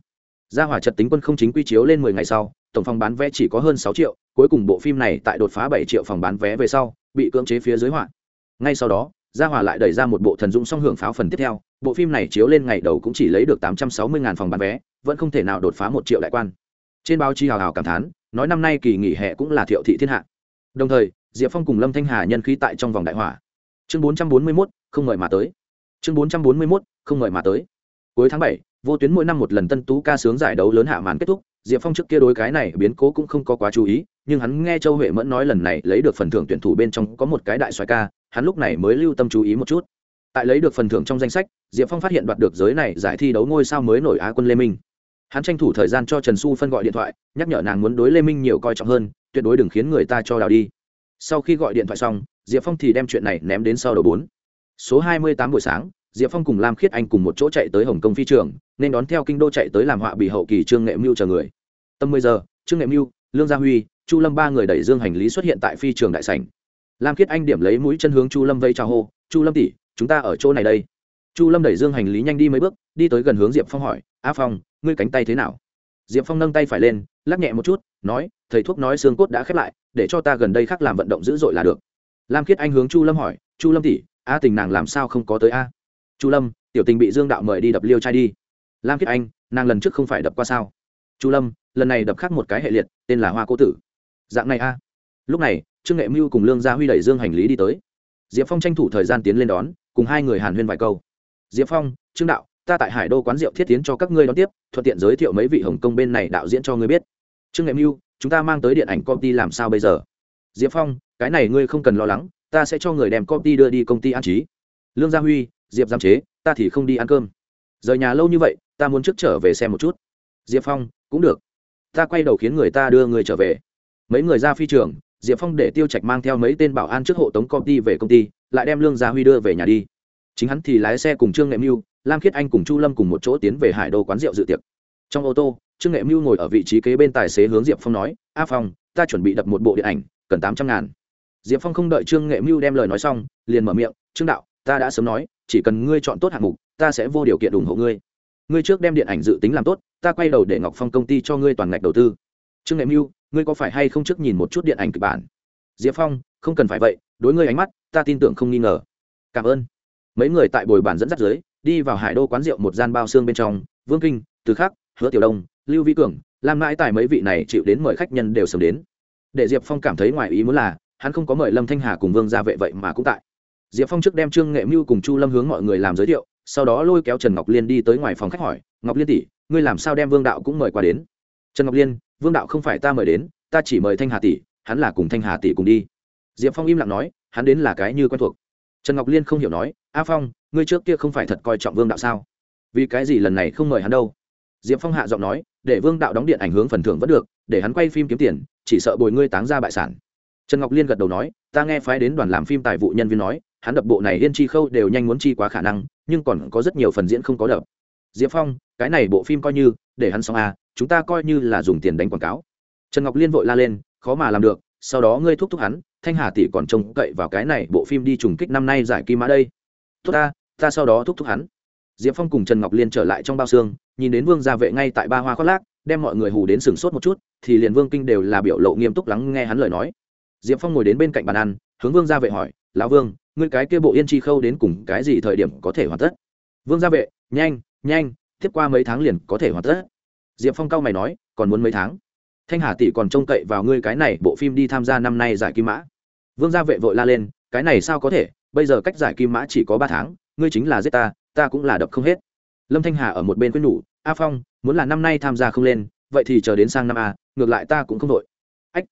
Gia hỏa trật tính quân không chính quy chiếu lên mười ngày sau, tổng phòng bán vé chỉ có hơn sáu triệu cuối cùng bộ phim này tại đột phá bảy triệu phòng bán vé về sau, bị cưỡng chế phía dưới họa. Ngay sau đó, gia Hòa lại đẩy ra một bộ thần dung song hưởng pháo phần tiếp theo, bộ phim này chiếu lên ngày đầu cũng chỉ lấy được tám trăm sáu mươi ngàn phòng bán vé, vẫn không thể nào đột phá một triệu đại quan. Trên báo chí hào hào cảm thán, nói năm nay kỳ nghỉ hè cũng là thiệu thị thiên hạ. Đồng thời, diệp phong cùng lâm thanh hà nhân khí tại trong vòng đại hỏa chương bốn trăm bốn mươi mốt, không ngợi mà tới. Chương bốn trăm bốn mươi mốt, không ngợi mà tới. Cuối tháng bảy, vô tuyến mỗi năm một lần tân tú ca sướng giải đấu lớn hạ màn kết thúc, diệp phong trước kia đối cái này biến cố cũng không có quá chú ý nhưng hắn nghe châu huệ mẫn nói lần này lấy được phần thưởng tuyển thủ bên trong có một cái đại xoài ca, hắn lúc này mới lưu tâm chú ý một chút. Tại lấy được phần thưởng trong danh sách, diệp phong phát hiện đoạt được giới này giải thi đấu ngôi sao mới nổi á quân lê minh. Hắn tranh thủ thời gian cho trần xu phân gọi điện thoại, nhắc nhở nàng muốn đối lê minh nhiều coi trọng hơn, tuyệt đối đừng khiến người ta cho đào đi. Sau khi gọi điện thoại xong, diệp phong thì đem chuyện này ném đến sau đầu bốn. Số hai mươi tám buổi sáng, diệp phong cùng lam khiết anh cùng một chỗ chạy tới hồng kông phi trường, nên đón theo kinh đô chạy tới làm họa bị hậu kỳ trương nghệ mưu chờ người. Tầm mười giờ, trương nghệ mưu, lương gia huy chu lâm ba người đẩy dương hành lý xuất hiện tại phi trường đại sảnh. Lam khiết anh điểm lấy mũi chân hướng chu lâm vây chào hô, chu lâm tỷ, chúng ta ở chỗ này đây. Chu lâm đẩy dương hành lý nhanh đi mấy bước, đi tới gần hướng diệp phong hỏi, a phong, ngươi cánh tay thế nào? Diệp phong nâng tay phải lên, lắc nhẹ một chút, nói, thầy thuốc nói xương cốt đã khép lại, để cho ta gần đây khác làm vận động dữ dội là được. Lam khiết anh hướng chu lâm hỏi, chu lâm tỷ, a tình nàng làm sao không có tới a? Chu lâm, tiểu tình bị dương đạo mời đi đập liêu trai đi. Lam khiết anh, nàng lần trước không phải đập qua sao? Chu lâm, lần này đập khác một cái hệ liệt, tên là hoa cô tử dạng này a. Lúc này, trương nghệ mưu cùng lương gia huy đẩy dương hành lý đi tới. Diệp phong tranh thủ thời gian tiến lên đón, cùng hai người hàn huyên vài câu. Diệp phong, trương đạo, ta tại hải đô quán rượu thiết tiến cho các ngươi đón tiếp, thuận tiện giới thiệu mấy vị hồng kông bên này đạo diễn cho ngươi biết. Trương nghệ mưu, chúng ta mang tới điện ảnh công ty làm sao bây giờ? Diệp phong, cái này ngươi không cần lo lắng, ta sẽ cho người đem công ty đưa đi công ty an trí. Lương gia huy, diệp giam chế, ta thì không đi ăn cơm. Rời nhà lâu như vậy, ta muốn trước trở về xem một chút. Diệp phong, cũng được. Ta quay đầu khiến người ta đưa người trở về mấy người ra phi trường, diệp phong để tiêu trạch mang theo mấy tên bảo an trước hộ tống công ty về công ty, lại đem lương gia huy đưa về nhà đi. Chính hắn thì lái xe cùng trương nghệ mưu, lam khiết anh cùng chu lâm cùng một chỗ tiến về hải đô quán rượu dự tiệc. Trong ô tô, trương nghệ mưu ngồi ở vị trí kế bên tài xế hướng diệp phong nói, a phong, ta chuẩn bị đập một bộ điện ảnh, cần tám trăm ngàn. Diệp phong không đợi trương nghệ mưu đem lời nói xong, liền mở miệng, trương đạo, ta đã sớm nói, chỉ cần ngươi chọn tốt hạng mục, ta sẽ vô điều kiện ủng hộ ngươi. Ngươi trước đem điện ảnh dự tính làm tốt, ta quay đầu để ngọc phong công ty cho ngươi toàn ngạch đầu tư. Trương nghệ mưu ngươi có phải hay không trước nhìn một chút điện ảnh kịch bản? Diệp phong, không cần phải vậy, đối ngươi ánh mắt, ta tin tưởng không nghi ngờ. Cảm ơn. Mấy người tại bồi bàn dẫn dắt dưới, đi vào hải đô quán rượu một gian bao xương bên trong, vương kinh, từ khắc, hứa tiểu đông, lưu vi cường làm mãi tại mấy vị này chịu đến mời khách nhân đều sớm đến. Để diệp phong cảm thấy ngoài ý muốn là, hắn không có mời lâm thanh hà cùng vương ra vệ vậy mà cũng tại. Diệp phong trước đem trương nghệ mưu cùng chu lâm hướng mọi người làm giới thiệu, sau đó lôi kéo trần ngọc liên đi tới ngoài phòng khách hỏi, ngọc liên tỷ, ngươi làm sao đem vương đạo cũng mời qua đến? Trần ngọc liên vương đạo không phải ta mời đến, ta chỉ mời thanh hà tỷ, hắn là cùng thanh hà tỷ cùng đi. Diệp phong im lặng nói, hắn đến là cái như quen thuộc. Trần ngọc liên không hiểu nói, a phong, ngươi trước kia không phải thật coi trọng vương đạo sao? Vì cái gì lần này không mời hắn đâu? Diệp phong hạ giọng nói, để vương đạo đóng điện ảnh hướng phần thưởng vẫn được, để hắn quay phim kiếm tiền, chỉ sợ bồi ngươi táng ra bại sản. Trần ngọc liên gật đầu nói, ta nghe phái đến đoàn làm phim tài vụ nhân viên nói, hắn đập bộ này liên chi khâu đều nhanh muốn chi quá khả năng, nhưng còn có rất nhiều phần diễn không có đập. Diệp phong, cái này bộ phim coi như, để hắn xong à chúng ta coi như là dùng tiền đánh quảng cáo. Trần ngọc liên vội la lên, khó mà làm được, sau đó ngươi thúc thúc hắn, thanh hà tỷ còn trông cậy vào cái này bộ phim đi trùng kích năm nay giải kim mã đây. Thúc ta ta sau đó thúc thúc hắn. Diệp phong cùng trần ngọc liên trở lại trong bao xương, nhìn đến vương gia vệ ngay tại ba hoa khoác lác, đem mọi người hù đến sừng sốt một chút, thì liền vương kinh đều là biểu lộ nghiêm túc lắng nghe hắn lời nói. Diệp phong ngồi đến bên cạnh bàn ăn, hướng vương gia vệ hỏi, lão vương, ngươi cái kia bộ yên chi khâu đến cùng cái gì thời điểm có thể hoàn tất? Vương gia vệ, nhanh nhanh, tiếp qua mấy tháng liền có thể hoàn tất diệp phong cao mày nói, còn muốn mấy tháng? Thanh hà tỷ còn trông cậy vào ngươi cái này bộ phim đi tham gia năm nay giải kim mã. Vương gia vệ vội la lên, cái này sao có thể? Bây giờ cách giải kim mã chỉ có ba tháng, ngươi chính là giết ta ta cũng là đập không hết. Lâm thanh hà ở một bên quyết nhủ, a phong, muốn là năm nay tham gia không lên, vậy thì chờ đến sang năm a, ngược lại ta cũng không đội ách.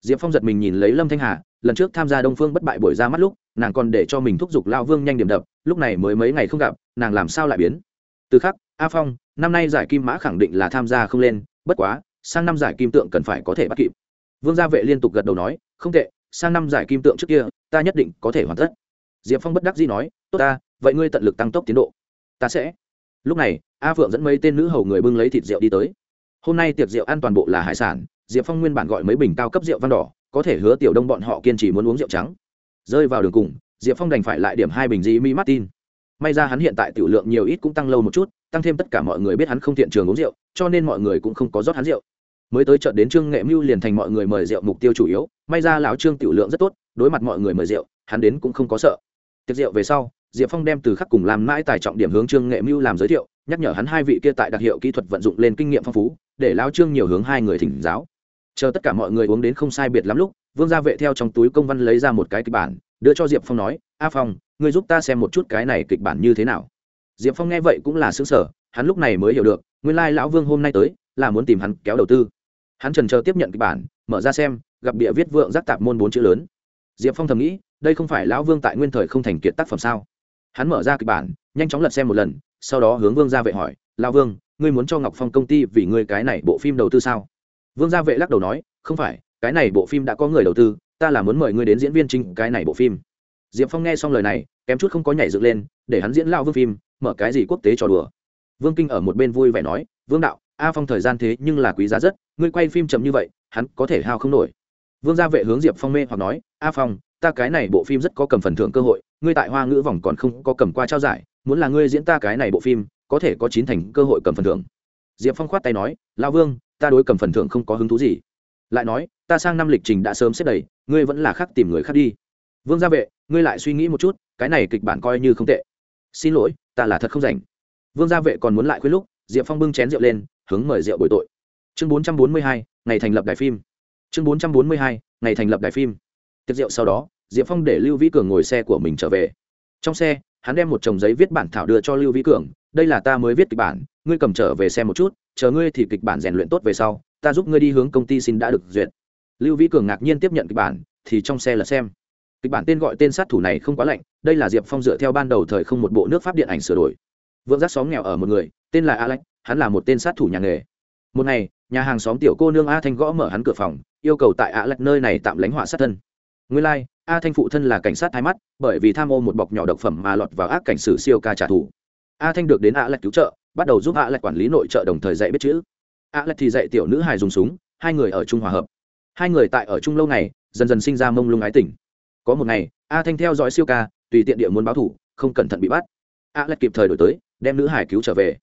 Diệp phong giật mình nhìn lấy lâm thanh hà, lần trước tham gia đông phương bất bại buổi ra mắt lúc, nàng còn để cho mình thúc giục lao vương nhanh điểm đập, lúc này mới mấy ngày không gặp, nàng làm sao lại biến? Từ khắc, a phong năm nay giải kim mã khẳng định là tham gia không lên, bất quá, sang năm giải kim tượng cần phải có thể bắt kịp. Vương gia vệ liên tục gật đầu nói, không tệ, sang năm giải kim tượng trước kia, ta nhất định có thể hoàn tất. Diệp phong bất đắc dĩ nói, tốt ta, vậy ngươi tận lực tăng tốc tiến độ. Ta sẽ. Lúc này, a phượng dẫn mấy tên nữ hầu người bưng lấy thịt rượu đi tới. Hôm nay tiệc rượu ăn toàn bộ là hải sản, diệp phong nguyên bản gọi mấy bình cao cấp rượu văn đỏ, có thể hứa tiểu đông bọn họ kiên trì muốn uống rượu trắng. Rơi vào đường cùng, diệp phong đành phải lại điểm hai bình dĩ mi martin. May ra hắn hiện tại tiểu lượng nhiều ít cũng tăng lâu một chút tăng thêm tất cả mọi người biết hắn không thiện trường uống rượu, cho nên mọi người cũng không có rót hắn rượu. Mới tới trận đến trương nghệ mưu liền thành mọi người mời rượu mục tiêu chủ yếu, may ra lão trương tiểu lượng rất tốt, đối mặt mọi người mời rượu, hắn đến cũng không có sợ. Tiệc rượu về sau, diệp phong đem từ khắc cùng làm mãi tài trọng điểm hướng trương nghệ mưu làm giới thiệu, nhắc nhở hắn hai vị kia tại đặc hiệu kỹ thuật vận dụng lên kinh nghiệm phong phú, để lão trương nhiều hướng hai người thỉnh giáo. Chờ tất cả mọi người uống đến không sai biệt lắm lúc, vương gia vệ theo trong túi công văn lấy ra một cái kịch bản, đưa cho diệp phong nói, a phong, ngươi giúp ta xem một chút cái này kịch bản như thế nào diệp phong nghe vậy cũng là xứng sở hắn lúc này mới hiểu được, nguyên lai lão vương hôm nay tới, là muốn tìm hắn kéo đầu tư. Hắn trần chờ tiếp nhận kịch bản, mở ra xem, gặp địa viết vượng giác tạp môn bốn chữ lớn. Diệp phong thầm nghĩ, đây không phải lão vương tại nguyên thời không thành kiệt tác phẩm sao? Hắn mở ra kịch bản, nhanh chóng lật xem một lần, sau đó hướng vương gia vệ hỏi, lão vương, ngươi muốn cho ngọc phong công ty vì ngươi cái này bộ phim đầu tư sao? Vương gia vệ lắc đầu nói, không phải, cái này bộ phim đã có người đầu tư, ta là muốn mời ngươi đến diễn viên chính cái này bộ phim. Diệp phong nghe xong lời này, kém chút không có nhảy dựng lên, để hắn diễn lao vương phim mở cái gì quốc tế trò đùa? Vương kinh ở một bên vui vẻ nói, vương đạo, a phong thời gian thế nhưng là quý giá rất, ngươi quay phim chậm như vậy, hắn có thể hao không nổi. Vương gia vệ hướng diệp phong mê hoặc nói, a phong, ta cái này bộ phim rất có cầm phần thưởng cơ hội, ngươi tại hoa ngữ vòng còn không có cầm qua trao giải, muốn là ngươi diễn ta cái này bộ phim, có thể có chín thành cơ hội cầm phần thưởng. Diệp phong khoát tay nói lao vương, ta đối cầm phần thưởng không có hứng thú gì. Lại nói, ta sang năm lịch trình đã sớm xếp đầy, ngươi vẫn là khác tìm người khác đi. Vương gia vệ, ngươi lại suy nghĩ một chút, cái này kịch bản coi như không tệ xin lỗi, ta là thật không rảnh. Vương gia vệ còn muốn lại khuyết lúc, diệp phong bưng chén rượu lên, hướng mời rượu bồi tội. Chương bốn trăm bốn mươi hai, ngày thành lập đài phim. Chương bốn trăm bốn mươi hai, ngày thành lập đài phim. Tiệc rượu sau đó, diệp phong để lưu vĩ cường ngồi xe của mình trở về. Trong xe, hắn đem một chồng giấy viết bản thảo đưa cho lưu vĩ cường, đây là ta mới viết kịch bản, ngươi cầm trở về xem một chút, chờ ngươi thì kịch bản rèn luyện tốt về sau, ta giúp ngươi đi hướng công ty xin đã được duyệt. Lưu vĩ cường ngạc nhiên tiếp nhận kịch bản, thì trong xe là xem kịch bản tên gọi tên sát thủ này không quá lạnh đây là diệp phong dựa theo ban đầu thời không một bộ nước pháp điện ảnh sửa đổi. Vượng giác xóm nghèo ở một người tên là alex hắn là một tên sát thủ nhà nghề. Một ngày nhà hàng xóm tiểu cô nương a thanh gõ mở hắn cửa phòng yêu cầu tại alex nơi này tạm lánh họa sát thân. Nguyên lai、like, a thanh phụ thân là cảnh sát thái mắt bởi vì tham ô một bọc nhỏ độc phẩm mà lọt vào ác cảnh sử siêu ca trả thù. A thanh được đến a cứu trợ bắt đầu giúp a quản lý nội trợ đồng thời dạy biết chữ. A thì dạy tiểu nữ hài dùng súng hai người ở chung hòa hợp. Hai người tại ở chung lâu ngày dần dần sinh ra mông lung ái tỉnh có một ngày, a thanh theo dõi siêu ca, tùy tiện địa muốn báo thủ, không cẩn thận bị bắt. A lại kịp thời đổi tới, đem nữ hải cứu trở về.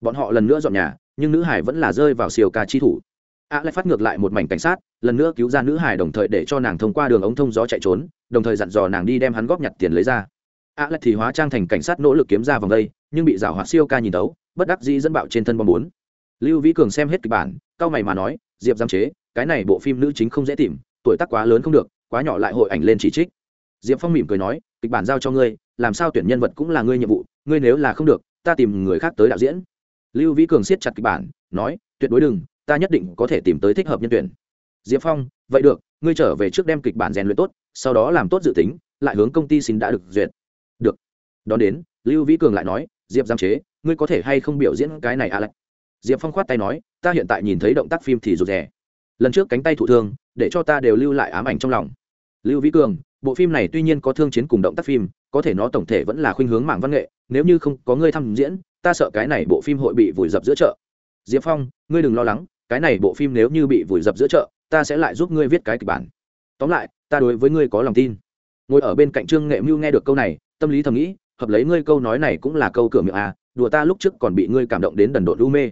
Bọn họ lần nữa dọn nhà, nhưng nữ hải vẫn là rơi vào siêu ca chi thủ. A lại phát ngược lại một mảnh cảnh sát, lần nữa cứu ra nữ hải đồng thời để cho nàng thông qua đường ống thông gió chạy trốn, đồng thời dặn dò nàng đi đem hắn góp nhặt tiền lấy ra. A lại thì hóa trang thành cảnh sát nỗ lực kiếm ra vòng đây, nhưng bị rào hoạt siêu ca nhìn tấu, bất đắc dĩ dẫn bạo trên thân bom bốn. Lưu vĩ cường xem hết kịch bản cao mày mà nói, diệp giam chế, cái này bộ phim nữ chính không dễ tìm, tuổi tác quá lớn không được quá nhỏ lại hội ảnh lên chỉ trích. Diệp phong mỉm cười nói, kịch bản giao cho ngươi, làm sao tuyển nhân vật cũng là ngươi nhiệm vụ, ngươi nếu là không được, ta tìm người khác tới đạo diễn. Lưu vĩ cường siết chặt kịch bản, nói, tuyệt đối đừng, ta nhất định có thể tìm tới thích hợp nhân tuyển. Diệp phong, vậy được, ngươi trở về trước đem kịch bản rèn luyện tốt, sau đó làm tốt dự tính, lại hướng công ty xin đã được duyệt. Được. Đón đến, lưu vĩ cường lại nói, diệp giam chế, ngươi có thể hay không biểu diễn cái này à lạnh diệp phong khoát tay nói, ta hiện tại nhìn thấy động tác phim thì rụt rè. Lần trước cánh tay thụ thương, để cho ta đều lưu lại ám ảnh trong lòng lưu vĩ cường, bộ phim này tuy nhiên có thương chiến cùng động tác phim, có thể nó tổng thể vẫn là khuynh hướng mạng văn nghệ, nếu như không có ngươi tham diễn, ta sợ cái này bộ phim hội bị vùi dập giữa chợ. Diệp phong, ngươi đừng lo lắng, cái này bộ phim nếu như bị vùi dập giữa chợ, ta sẽ lại giúp ngươi viết cái kịch bản. Tóm lại, ta đối với ngươi có lòng tin. Ngồi ở bên cạnh trương nghệ mưu nghe được câu này, tâm lý thầm nghĩ, hợp lấy ngươi câu nói này cũng là câu cửa miệng à đùa ta lúc trước còn bị ngươi cảm động đến đần độn u mê.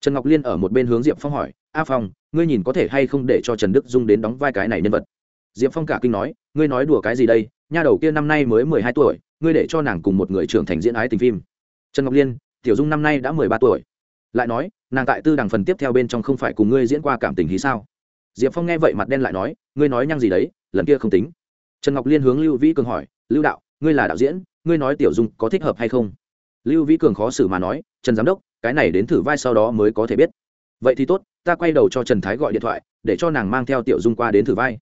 Trần ngọc liên ở một bên hướng diệp phong hỏi, a phong, ngươi nhìn có thể hay không để cho trần đức dung đến đóng vai cái này nhân vật? Diệp phong cả kinh nói, ngươi nói đùa cái gì đây? Nha đầu kia năm nay mới mười hai tuổi, ngươi để cho nàng cùng một người trưởng thành diễn ái tình phim. Trần ngọc liên, tiểu dung năm nay đã mười ba tuổi. Lại nói, nàng tại tư đằng phần tiếp theo bên trong không phải cùng ngươi diễn qua cảm tình hí sao? Diệp phong nghe vậy mặt đen lại nói, ngươi nói nhăng gì đấy, lần kia không tính. Trần ngọc liên hướng lưu vĩ cường hỏi, lưu đạo, ngươi là đạo diễn, ngươi nói tiểu dung có thích hợp hay không? Lưu vĩ cường khó xử mà nói, trần giám đốc, cái này đến thử vai sau đó mới có thể biết. Vậy thì tốt, ta quay đầu cho trần thái gọi điện thoại, để cho nàng mang theo tiểu dung qua đến thử vai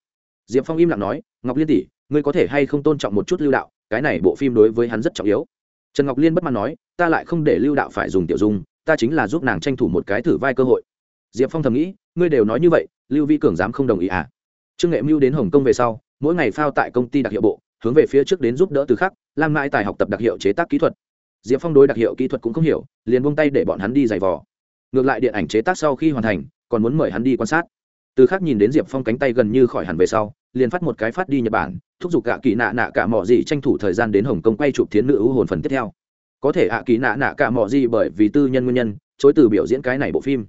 diệp phong im lặng nói, ngọc liên tỷ, ngươi có thể hay không tôn trọng một chút lưu đạo, cái này bộ phim đối với hắn rất trọng yếu. Trần ngọc liên bất mãn nói, ta lại không để lưu đạo phải dùng tiểu dung, ta chính là giúp nàng tranh thủ một cái thử vai cơ hội. Diệp phong thầm nghĩ, ngươi đều nói như vậy, lưu vi cường dám không đồng ý à? Trương nghệ mưu đến hồng kông về sau, mỗi ngày phao tại công ty đặc hiệu bộ, hướng về phía trước đến giúp đỡ từ khắc, làm mãi tài học tập đặc hiệu chế tác kỹ thuật. Diệp phong đối đặc hiệu kỹ thuật cũng không hiểu, liền buông tay để bọn hắn đi giày vò. Ngược lại điện ảnh chế tác sau khi hoàn thành, còn muốn mời hắn đi quan sát. Từ khắc nhìn đến diệp phong cánh tay gần như khỏi hẳn về sau liền phát một cái phát đi nhật bản, thúc giục cả kỳ nạ nạ cả mỏ gì tranh thủ thời gian đến hồng kông quay chụp thiến nữ ưu hồn phần tiếp theo. Có thể ạ kỳ nạ nạ cả mỏ gì bởi vì tư nhân nguyên nhân, chối từ biểu diễn cái này bộ phim.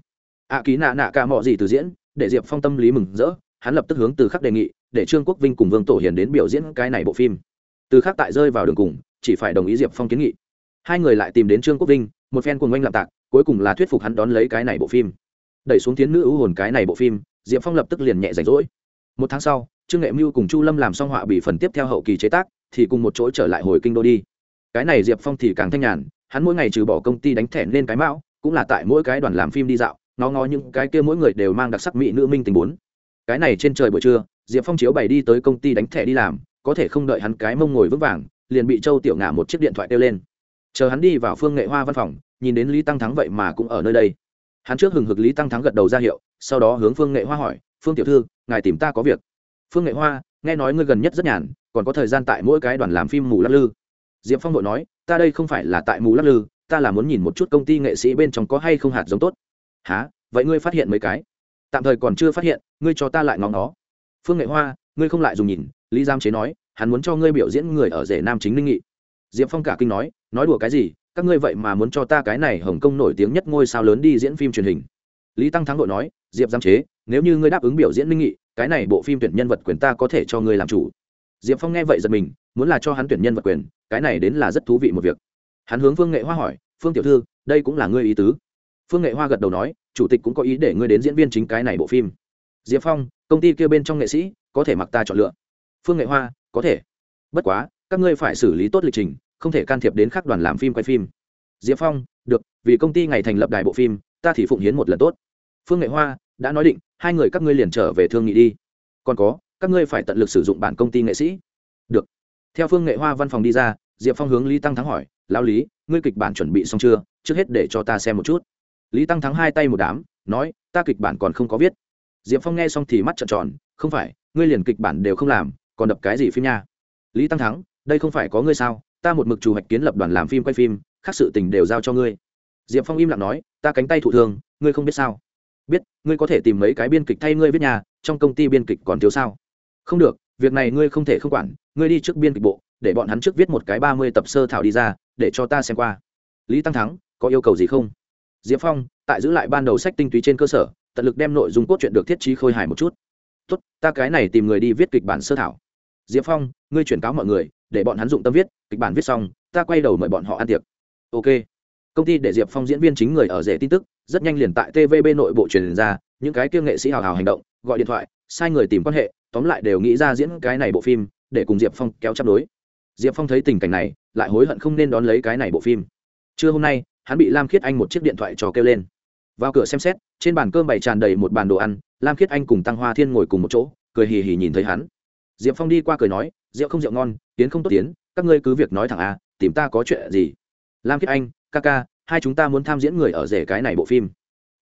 Ạ kỳ nạ nạ cả mỏ gì từ diễn, để diệp phong tâm lý mừng rỡ, hắn lập tức hướng từ khắc đề nghị, để trương quốc vinh cùng vương tổ hiền đến biểu diễn cái này bộ phim. Từ khắc tại rơi vào đường cùng, chỉ phải đồng ý diệp phong kiến nghị. Hai người lại tìm đến trương quốc vinh, một phen cùng oanh lạm tạc, cuối cùng là thuyết phục hắn đón lấy cái này bộ phim. Đẩy xuống tiến nữ ưu hồn cái này bộ phim, diệp phong lập tức liền nhẹ rảnh rỗi. Một tháng sau trương nghệ mưu cùng chu lâm làm xong họa bị phần tiếp theo hậu kỳ chế tác, thì cùng một chỗ trở lại hồi kinh đô đi. Cái này diệp phong thì càng thanh nhàn, hắn mỗi ngày trừ bỏ công ty đánh thẻ lên cái mão, cũng là tại mỗi cái đoàn làm phim đi dạo nó ngó những cái kia mỗi người đều mang đặc sắc mỹ nữ minh tình bốn. Cái này trên trời buổi trưa, diệp phong chiếu bày đi tới công ty đánh thẻ đi làm, có thể không đợi hắn cái mông ngồi vững vàng, liền bị châu tiểu ngả một chiếc điện thoại kêu lên. Chờ hắn đi vào phương nghệ hoa văn phòng, nhìn đến lý tăng thắng vậy mà cũng ở nơi đây. Hắn trước hừng hực lý tăng thắng gật đầu ra hiệu, sau đó hướng phương nghệ hoa hỏi, phương tiểu thư, ngài tìm ta có việc phương nghệ hoa, nghe nói ngươi gần nhất rất nhàn, còn có thời gian tại mỗi cái đoàn làm phim mù lắc lư. Diệp phong vội nói, ta đây không phải là tại mù lắc lư, ta là muốn nhìn một chút công ty nghệ sĩ bên trong có hay không hạt giống tốt. Há vậy ngươi phát hiện mấy cái? Tạm thời còn chưa phát hiện, ngươi cho ta lại ngóng nó. Phương nghệ hoa, ngươi không lại dùng nhìn, lý giam chế nói, hắn muốn cho ngươi biểu diễn người ở rể nam chính linh nghị. Diệp phong cả kinh nói nói đùa cái gì, các ngươi vậy mà muốn cho ta cái này hồng kông nổi tiếng nhất ngôi sao lớn đi diễn phim truyền hình. Lý tăng thắng đội nói, diệp giam chế, nếu như ngươi đáp ứng biểu diễn linh nghị cái này bộ phim tuyển nhân vật quyền ta có thể cho ngươi làm chủ. Diệp phong nghe vậy giật mình, muốn là cho hắn tuyển nhân vật quyền, cái này đến là rất thú vị một việc. Hắn hướng phương nghệ hoa hỏi, phương tiểu thư, đây cũng là ngươi ý tứ? Phương nghệ hoa gật đầu nói, chủ tịch cũng có ý để ngươi đến diễn viên chính cái này bộ phim. Diệp phong, công ty kia bên trong nghệ sĩ, có thể mặc ta chọn lựa. Phương nghệ hoa, có thể. Bất quá, các ngươi phải xử lý tốt lịch trình, không thể can thiệp đến các đoàn làm phim quay phim. Diệp phong, được, vì công ty ngày thành lập đài bộ phim, ta thì phụng hiến một lần tốt. Phương nghệ hoa đã nói định hai người các ngươi liền trở về thương nghị đi. Còn có, các ngươi phải tận lực sử dụng bản công ty nghệ sĩ. Được. Theo phương nghệ hoa văn phòng đi ra, diệp phong hướng lý tăng thắng hỏi lao lý, ngươi kịch bản chuẩn bị xong chưa? Trước hết để cho ta xem một chút. Lý tăng thắng hai tay một đám, nói, ta kịch bản còn không có viết. Diệp phong nghe xong thì mắt trợn tròn, không phải, ngươi liền kịch bản đều không làm, còn đập cái gì phim nha? Lý tăng thắng, đây không phải có ngươi sao? Ta một mực chủ hoạch kiến lập đoàn làm phim quay phim, khác sự tình đều giao cho ngươi. Diệp phong im lặng nói, ta cánh tay thụ thương, ngươi không biết sao? Biết, ngươi có thể tìm mấy cái biên kịch thay ngươi viết nhà, trong công ty biên kịch còn thiếu sao? Không được, việc này ngươi không thể không quản, ngươi đi trước biên kịch bộ, để bọn hắn trước viết một cái ba mươi tập sơ thảo đi ra, để cho ta xem qua. Lý tăng thắng, có yêu cầu gì không? Diệp phong, tại giữ lại ban đầu sách tinh túy trên cơ sở, tận lực đem nội dung cốt truyện được thiết trí khôi hài một chút. Tốt, ta cái này tìm người đi viết kịch bản sơ thảo. Diệp phong, ngươi chuyển cáo mọi người, để bọn hắn dụng tâm viết, kịch bản viết xong, ta quay đầu mời bọn họ ăn tiệc. Ok. Công ty để diệp phong diễn viên chính người ở rể tin tức rất nhanh liền tại tvb nội bộ truyền ra, những cái kia nghệ sĩ hào hào hành động, gọi điện thoại, sai người tìm quan hệ, tóm lại đều nghĩ ra diễn cái này bộ phim, để cùng diệp phong kéo chấp đối. Diệp phong thấy tình cảnh này, lại hối hận không nên đón lấy cái này bộ phim. Trưa hôm nay, hắn bị lam khiết anh một chiếc điện thoại trò kêu lên. Vào cửa xem xét, trên bàn cơm bày tràn đầy một bàn đồ ăn, lam khiết anh cùng tăng hoa thiên ngồi cùng một chỗ, cười hì hì nhìn thấy hắn. Diệp phong đi qua cười nói, rượu không rượu ngon, tiến không tốt tiến, các ngươi cứ việc nói thẳng à tìm ta có chuyện gì? Lam khiết anh, ca ca hai chúng ta muốn tham diễn người ở rể cái này bộ phim.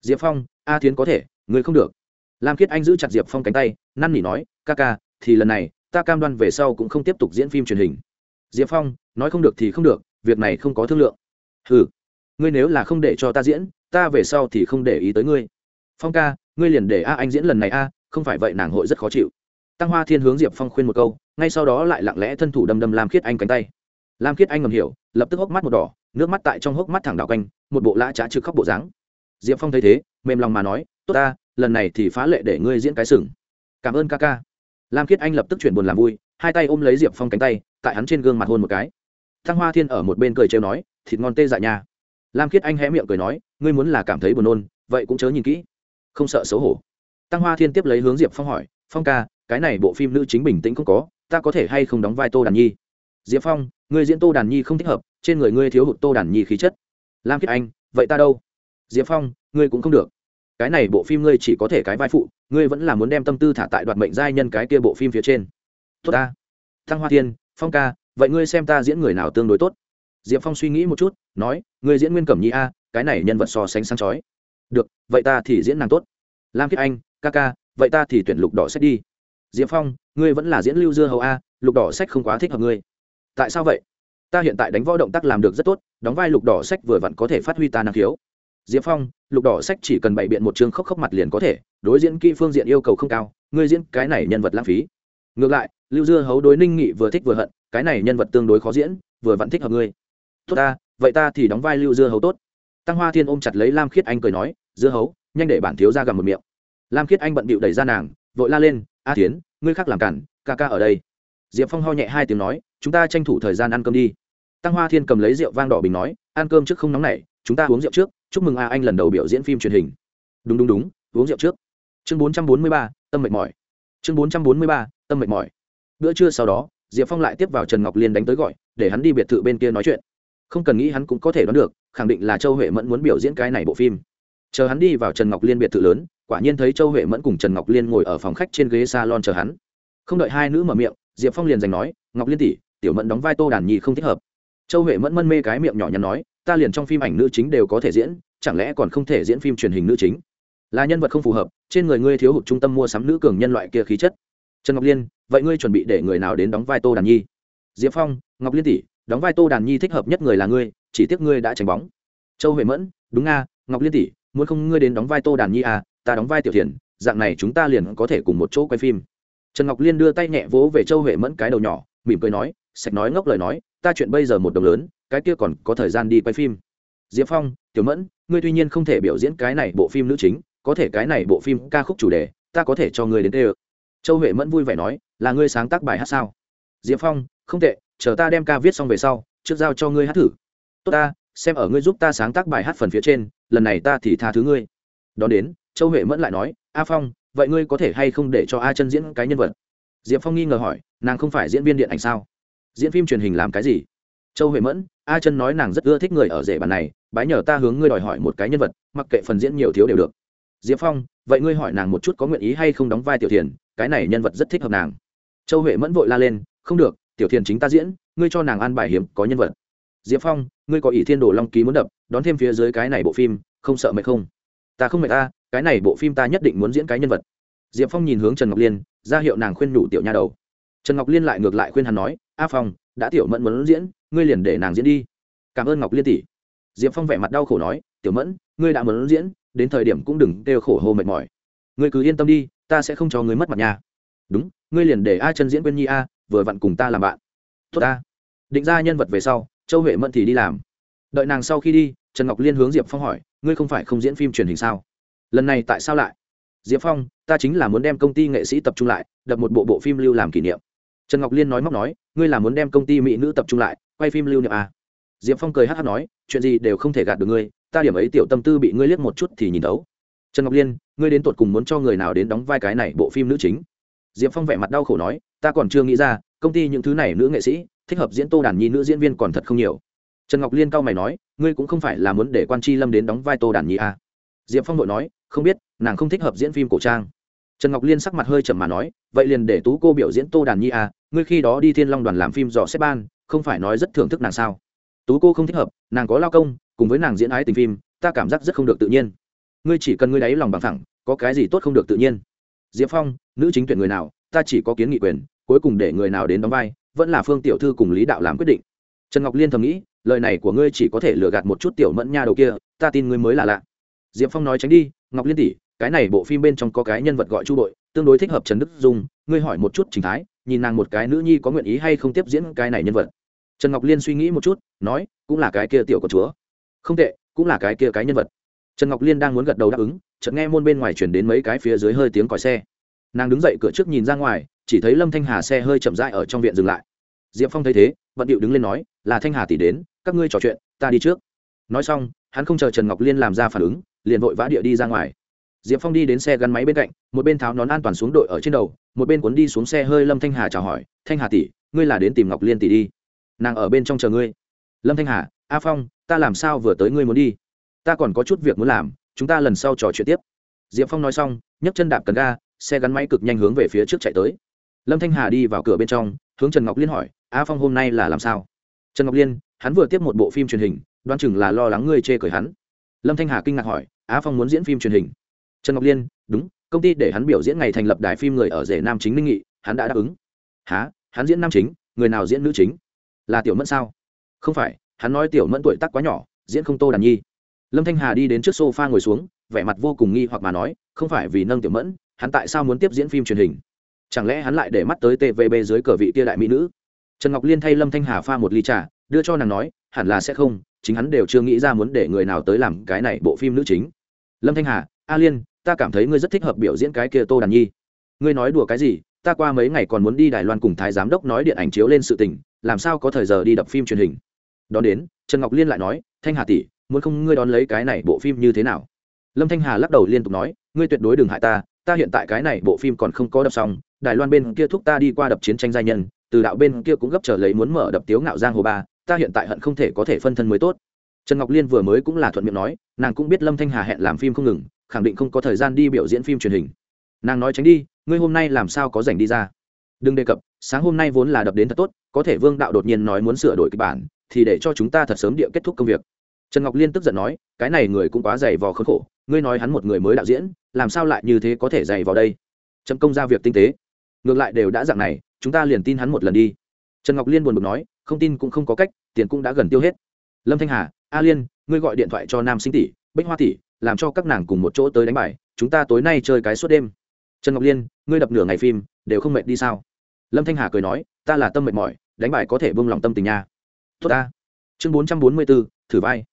Diệp phong, a thiến có thể, người không được. Lam khiết anh giữ chặt diệp phong cánh tay, năn nỉ nói, ca ca, thì lần này, ta cam đoan về sau cũng không tiếp tục diễn phim truyền hình. Diệp phong, nói không được thì không được, việc này không có thương lượng. Ừ ngươi nếu là không để cho ta diễn, ta về sau thì không để ý tới ngươi. Phong ca, ngươi liền để a anh diễn lần này a, không phải vậy nàng hội rất khó chịu. Tăng hoa thiên hướng diệp phong khuyên một câu, ngay sau đó lại lặng lẽ thân thủ đâm đâm lam khiết anh cánh tay. Lam khiết anh ngầm hiểu, lập tức hốc mắt một đỏ nước mắt tại trong hốc mắt thẳng đảo quanh, một bộ lã trá trực khóc bộ dáng. Diệp phong thấy thế, mềm lòng mà nói, tốt ta, lần này thì phá lệ để ngươi diễn cái sừng. Cảm ơn ca ca. Lam khiết anh lập tức chuyển buồn làm vui, hai tay ôm lấy diệp phong cánh tay, tại hắn trên gương mặt hôn một cái. Thăng hoa thiên ở một bên cười trêu nói, thịt ngon tê dại nhà. lam khiết anh hé miệng cười nói, ngươi muốn là cảm thấy buồn nôn, vậy cũng chớ nhìn kỹ, không sợ xấu hổ. Tăng hoa thiên tiếp lấy hướng diệp phong hỏi, phong ca, cái này bộ phim nữ chính bình tĩnh không có, ta có thể hay không đóng vai tô đàn nhi? Diệp phong người diễn tô đàn nhi không thích hợp, trên người ngươi thiếu hụt tô đàn nhi khí chất. Lam khiết anh, vậy ta đâu? Diệp phong, ngươi cũng không được. Cái này bộ phim ngươi chỉ có thể cái vai phụ, ngươi vẫn là muốn đem tâm tư thả tại đoạt mệnh giai nhân cái kia bộ phim phía trên. Tốt ta. Thăng hoa thiên, phong ca, vậy ngươi xem ta diễn người nào tương đối tốt? Diệp phong suy nghĩ một chút, nói, ngươi diễn nguyên cẩm nhi a, cái này nhân vật so sánh sáng chói. Được, vậy ta thì diễn nàng tốt. Lam khiết anh, ca ca, vậy ta thì tuyển lục đỏ sách đi. Diệp phong, ngươi vẫn là diễn lưu dưa hầu a, lục đỏ sách không quá thích hợp ngươi tại sao vậy? Ta hiện tại đánh võ động tác làm được rất tốt, đóng vai lục đỏ sách vừa vặn có thể phát huy ta năng khiếu. Diệp phong, lục đỏ sách chỉ cần bày biện một chương khóc khóc mặt liền có thể, đối diễn kỹ phương diện yêu cầu không cao, ngươi diễn cái này nhân vật lãng phí. Ngược lại, lưu dưa hấu đối ninh nghị vừa thích vừa hận, cái này nhân vật tương đối khó diễn, vừa vặn thích hợp ngươi. Tốt ta, vậy ta thì đóng vai lưu dưa hấu tốt. Tăng hoa thiên ôm chặt lấy lam khiết anh cười nói, dưa hấu, nhanh để bản thiếu ra gặm một miệng. Lam khiết anh bận bịu đẩy ra nàng, vội la lên, a tiến ngươi khác làm cản, ca ca ở đây. Diệp phong ho nhẹ hai tiếng nói chúng ta tranh thủ thời gian ăn cơm đi. Tăng hoa thiên cầm lấy rượu vang đỏ bình nói, ăn cơm trước không nóng nảy, chúng ta uống rượu trước, chúc mừng a anh lần đầu biểu diễn phim truyền hình. Đúng đúng đúng, uống rượu trước. Chương bốn trăm bốn mươi ba, tâm mệt mỏi. Chương bốn trăm bốn mươi ba, tâm mệt mỏi. Bữa trưa sau đó, diệp phong lại tiếp vào trần ngọc liên đánh tới gọi, để hắn đi biệt thự bên kia nói chuyện. Không cần nghĩ hắn cũng có thể đoán được, khẳng định là châu huệ mẫn muốn biểu diễn cái này bộ phim. Chờ hắn đi vào trần ngọc liên biệt thự lớn, quả nhiên thấy châu huệ mẫn cùng trần ngọc liên ngồi ở phòng khách trên ghế salon chờ hắn. Không đợi hai nữ mở miệng, diệp phong liền giành nói, ngọc liên tỷ tiểu mẫn đóng vai tô đàn nhi không thích hợp. Châu huệ mẫn mân mê cái miệng nhỏ nhắn nói, ta liền trong phim ảnh nữ chính đều có thể diễn, chẳng lẽ còn không thể diễn phim truyền hình nữ chính? Là nhân vật không phù hợp, trên người ngươi thiếu hụt trung tâm mua sắm nữ cường nhân loại kia khí chất. Trần ngọc liên, vậy ngươi chuẩn bị để người nào đến đóng vai tô đàn nhi? Diệp phong, ngọc liên tỷ, đóng vai tô đàn nhi thích hợp nhất người là ngươi, chỉ tiếc ngươi đã tránh bóng. Châu huệ mẫn, đúng nga ngọc liên tỷ, muốn không ngươi đến đóng vai tô đàn nhi à ta đóng vai tiểu thiền dạng này chúng ta liền có thể cùng một chỗ quay phim. Trần ngọc liên đưa tay nhẹ vỗ về châu huệ mẫn cái đầu nhỏ, mỉm cười nói sạch nói ngốc lời nói, ta chuyện bây giờ một đồng lớn, cái kia còn có thời gian đi quay phim. Diệp phong, tiểu mẫn, ngươi tuy nhiên không thể biểu diễn cái này bộ phim nữ chính, có thể cái này bộ phim ca khúc chủ đề, ta có thể cho ngươi đến tê ơ. Châu huệ mẫn vui vẻ nói, là ngươi sáng tác bài hát sao? Diệp phong, không tệ, chờ ta đem ca viết xong về sau, trước giao cho ngươi hát thử. Tốt ta, xem ở ngươi giúp ta sáng tác bài hát phần phía trên, lần này ta thì tha thứ ngươi. Đón đến, châu huệ mẫn lại nói, a phong, vậy ngươi có thể hay không để cho a chân diễn cái nhân vật? Diệp phong nghi ngờ hỏi, nàng không phải diễn viên điện ảnh sao? Diễn phim truyền hình làm cái gì? Châu huệ mẫn, a chân nói nàng rất ưa thích người ở rể bàn này, bái nhờ ta hướng ngươi đòi hỏi một cái nhân vật, mặc kệ phần diễn nhiều thiếu đều được. Diệp phong, vậy ngươi hỏi nàng một chút có nguyện ý hay không đóng vai tiểu thiền, cái này nhân vật rất thích hợp nàng. Châu huệ mẫn vội la lên, không được, tiểu thiền chính ta diễn, ngươi cho nàng an bài hiếm, có nhân vật. Diệp phong, ngươi có ý thiên đồ long ký muốn đập, đón thêm phía dưới cái này bộ phim, không sợ mệt không? Ta không mệt ta, cái này bộ phim ta nhất định muốn diễn cái nhân vật. Diệp phong nhìn hướng trần ngọc liên, ra hiệu nàng khuyên nhủ tiểu nha đầu trần ngọc liên lại ngược lại khuyên hắn nói a phong đã tiểu mẫn muốn diễn ngươi liền để nàng diễn đi cảm ơn ngọc liên tỷ diệp phong vẻ mặt đau khổ nói tiểu mẫn ngươi đã muốn diễn đến thời điểm cũng đừng kêu khổ hô mệt mỏi ngươi cứ yên tâm đi ta sẽ không cho ngươi mất mặt nhà đúng ngươi liền để a chân diễn quên nhi a vừa vặn cùng ta làm bạn tốt ta định ra nhân vật về sau châu huệ mẫn thì đi làm đợi nàng sau khi đi trần ngọc liên hướng diệp phong hỏi ngươi không phải không diễn phim truyền hình sao lần này tại sao lại diệp phong ta chính là muốn đem công ty nghệ sĩ tập trung lại đập một bộ bộ phim lưu làm kỷ niệm trần ngọc liên nói móc nói, ngươi là muốn đem công ty mỹ nữ tập trung lại, quay phim lưu niệm à. diệp phong cười hát hát nói, chuyện gì đều không thể gạt được ngươi, ta điểm ấy tiểu tâm tư bị ngươi liếc một chút thì nhìn đấu. trần ngọc liên, ngươi đến tột cùng muốn cho người nào đến đóng vai cái này bộ phim nữ chính diệp phong vẻ mặt đau khổ nói, ta còn chưa nghĩ ra, công ty những thứ này nữ nghệ sĩ, thích hợp diễn tô đàn nhi nữ diễn viên còn thật không nhiều trần ngọc liên cau mày nói, ngươi cũng không phải là muốn để quan c lâm đến đóng vai tô đàn nhi à. diệp phong nội nói, không biết, nàng không thích hợp diễn phim cổ trang trần ngọc liên sắc mặt hơi chậm mà nói, vậy liền để tú cô biểu diễn tô đàn nhi à ngươi khi đó đi thiên long đoàn làm phim dò xếp ban không phải nói rất thưởng thức nàng sao? Tú cô không thích hợp nàng có lao công cùng với nàng diễn ái tình phim ta cảm giác rất không được tự nhiên. Ngươi chỉ cần ngươi đáy lòng bằng thẳng có cái gì tốt không được tự nhiên? Diệp phong nữ chính tuyển người nào ta chỉ có kiến nghị quyền cuối cùng để người nào đến đóng vai vẫn là phương tiểu thư cùng lý đạo làm quyết định. Trần ngọc liên thầm nghĩ lời này của ngươi chỉ có thể lừa gạt một chút tiểu mẫn nha đầu kia ta tin ngươi mới là lạ. Diệp phong nói tránh đi ngọc liên tỷ cái này bộ phim bên trong có cái nhân vật gọi chu đội, tương đối thích hợp trần đức dung ngươi hỏi một chút trình thái nhìn nàng một cái nữ nhi có nguyện ý hay không tiếp diễn cái này nhân vật. Trần ngọc liên suy nghĩ một chút, nói, cũng là cái kia tiểu của chúa. Không tệ, cũng là cái kia cái nhân vật. Trần ngọc liên đang muốn gật đầu đáp ứng, chợt nghe môn bên ngoài chuyển đến mấy cái phía dưới hơi tiếng còi xe. Nàng đứng dậy cửa trước nhìn ra ngoài, chỉ thấy lâm thanh hà xe hơi chậm rãi ở trong viện dừng lại. Diệp phong thấy thế vận điệu đứng lên nói, là thanh hà tỷ đến, các ngươi trò chuyện, ta đi trước. Nói xong, hắn không chờ trần ngọc liên làm ra phản ứng, liền vội vã địa đi ra ngoài diệp phong đi đến xe gắn máy bên cạnh, một bên tháo nón an toàn xuống đội ở trên đầu, một bên cuốn đi xuống xe hơi lâm thanh hà chào hỏi, thanh hà tỷ, ngươi là đến tìm ngọc liên tỷ đi. Nàng ở bên trong chờ ngươi. Lâm thanh hà, a phong, ta làm sao vừa tới ngươi muốn đi? Ta còn có chút việc muốn làm, chúng ta lần sau trò chuyện tiếp. Diệp phong nói xong, nhấc chân đạp cần ga, xe gắn máy cực nhanh hướng về phía trước chạy tới. Lâm thanh hà đi vào cửa bên trong, hướng trần ngọc liên hỏi, a phong hôm nay là làm sao? Trần ngọc liên, hắn vừa tiếp một bộ phim truyền hình, đoán chừng là lo lắng ngươi chê cười hắn. Lâm thanh hà kinh ngạc hỏi á phong muốn diễn phim truyền hình? Trần ngọc liên, đúng, công ty để hắn biểu diễn ngày thành lập đài phim người ở rể nam chính minh nghị, hắn đã đáp ứng. Há hắn diễn nam chính, người nào diễn nữ chính? Là tiểu mẫn sao? Không phải, hắn nói tiểu mẫn tuổi tác quá nhỏ, diễn không tô đàn nhi. Lâm thanh hà đi đến trước s o f a ngồi xuống, vẻ mặt vô cùng nghi hoặc mà nói, không phải vì nâng tiểu mẫn, hắn tại sao muốn tiếp diễn phim truyền hình? Chẳng lẽ hắn lại để mắt tới tvb dưới cờ vị kia đại mỹ nữ? Trần ngọc liên thay lâm thanh hà pha một ly trà, đưa cho nàng nói, hẳn là sẽ không, chính hắn đều chưa nghĩ ra muốn để người nào tới làm cái này bộ phim nữ chính. Lâm thanh hà, a liên ta cảm thấy ngươi rất thích hợp biểu diễn cái kia tô đàn nhi. Ngươi nói đùa cái gì? Ta qua mấy ngày còn muốn đi đài loan cùng thái giám đốc nói điện ảnh chiếu lên sự tình, làm sao có thời giờ đi đập phim truyền hình? Đón đến, trần ngọc liên lại nói, thanh hà tỷ, muốn không ngươi đón lấy cái này bộ phim như thế nào? Lâm thanh hà lắc đầu liên tục nói, ngươi tuyệt đối đừng hại ta ta hiện tại cái này bộ phim còn không có đập xong, đài loan bên kia thúc ta đi qua đập chiến tranh gia nhân, từ đạo bên kia cũng gấp trở lấy muốn mở đập tiếu ngạo giang hồ ba, ta hiện tại hận không thể có thể phân thân mới tốt. Trần ngọc liên vừa mới cũng là thuận miệng nói, nàng cũng biết lâm thanh hà hẹn làm phim không ngừng khẳng định không có thời gian đi biểu diễn phim truyền hình. Nàng nói tránh đi, ngươi hôm nay làm sao có dành đi ra? Đừng đề cập, sáng hôm nay vốn là đập đến thật tốt, có thể vương đạo đột nhiên nói muốn sửa đổi kịch bản, thì để cho chúng ta thật sớm địa kết thúc công việc. Trần ngọc liên tức giận nói, cái này người cũng quá dày vò khốn khổ, ngươi nói hắn một người mới đạo diễn, làm sao lại như thế có thể dày vào đây? Chấm công ra việc tinh tế. Ngược lại đều đã dạng này, chúng ta liền tin hắn một lần đi. Trần ngọc liên buồn bực nói, không tin cũng không có cách, tiền cũng đã gần tiêu hết. Lâm thanh hà, a liên, ngươi gọi điện thoại cho nam sinh tỷ bách hoa tỷ làm cho các nàng cùng một chỗ tới đánh bài, chúng ta tối nay chơi cái suốt đêm. Trần ngọc liên, ngươi đập nửa ngày phim, đều không mệt đi sao? Lâm thanh hà cười nói, ta là tâm mệt mỏi, đánh bài có thể bông lòng tâm tình nha. Tốt ta. Chương bốn trăm bốn mươi b ố thử vai.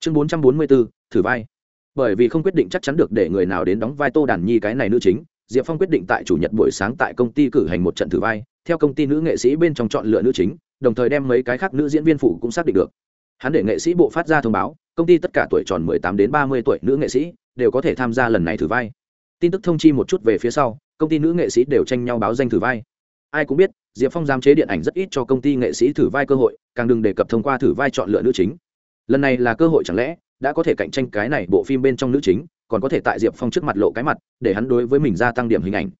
Chương bốn trăm bốn mươi b ố thử vai. Bởi vì không quyết định chắc chắn được để người nào đến đóng vai tô đàn nhi cái này nữ chính, diệp phong quyết định tại chủ nhật buổi sáng tại công ty cử hành một trận thử vai, theo công ty nữ nghệ sĩ bên trong chọn lựa nữ chính, đồng thời đem mấy cái khác nữ diễn viên phụ cũng xác định được. Hắn để nghệ sĩ bộ phát ra thông báo công ty tất cả tuổi tròn 18 đến 30 tuổi nữ nghệ sĩ đều có thể tham gia lần này thử vai. Tin tức thông chi một chút về phía sau, công ty nữ nghệ sĩ đều tranh nhau báo danh thử vai. Ai cũng biết, diệp phong giám chế điện ảnh rất ít cho công ty nghệ sĩ thử vai cơ hội, càng đừng đề cập thông qua thử vai chọn lựa nữ chính. Lần này là cơ hội chẳng lẽ đã có thể cạnh tranh cái này bộ phim bên trong nữ chính, còn có thể tại diệp phong trước mặt lộ cái mặt, để hắn đối với mình gia tăng điểm hình ảnh.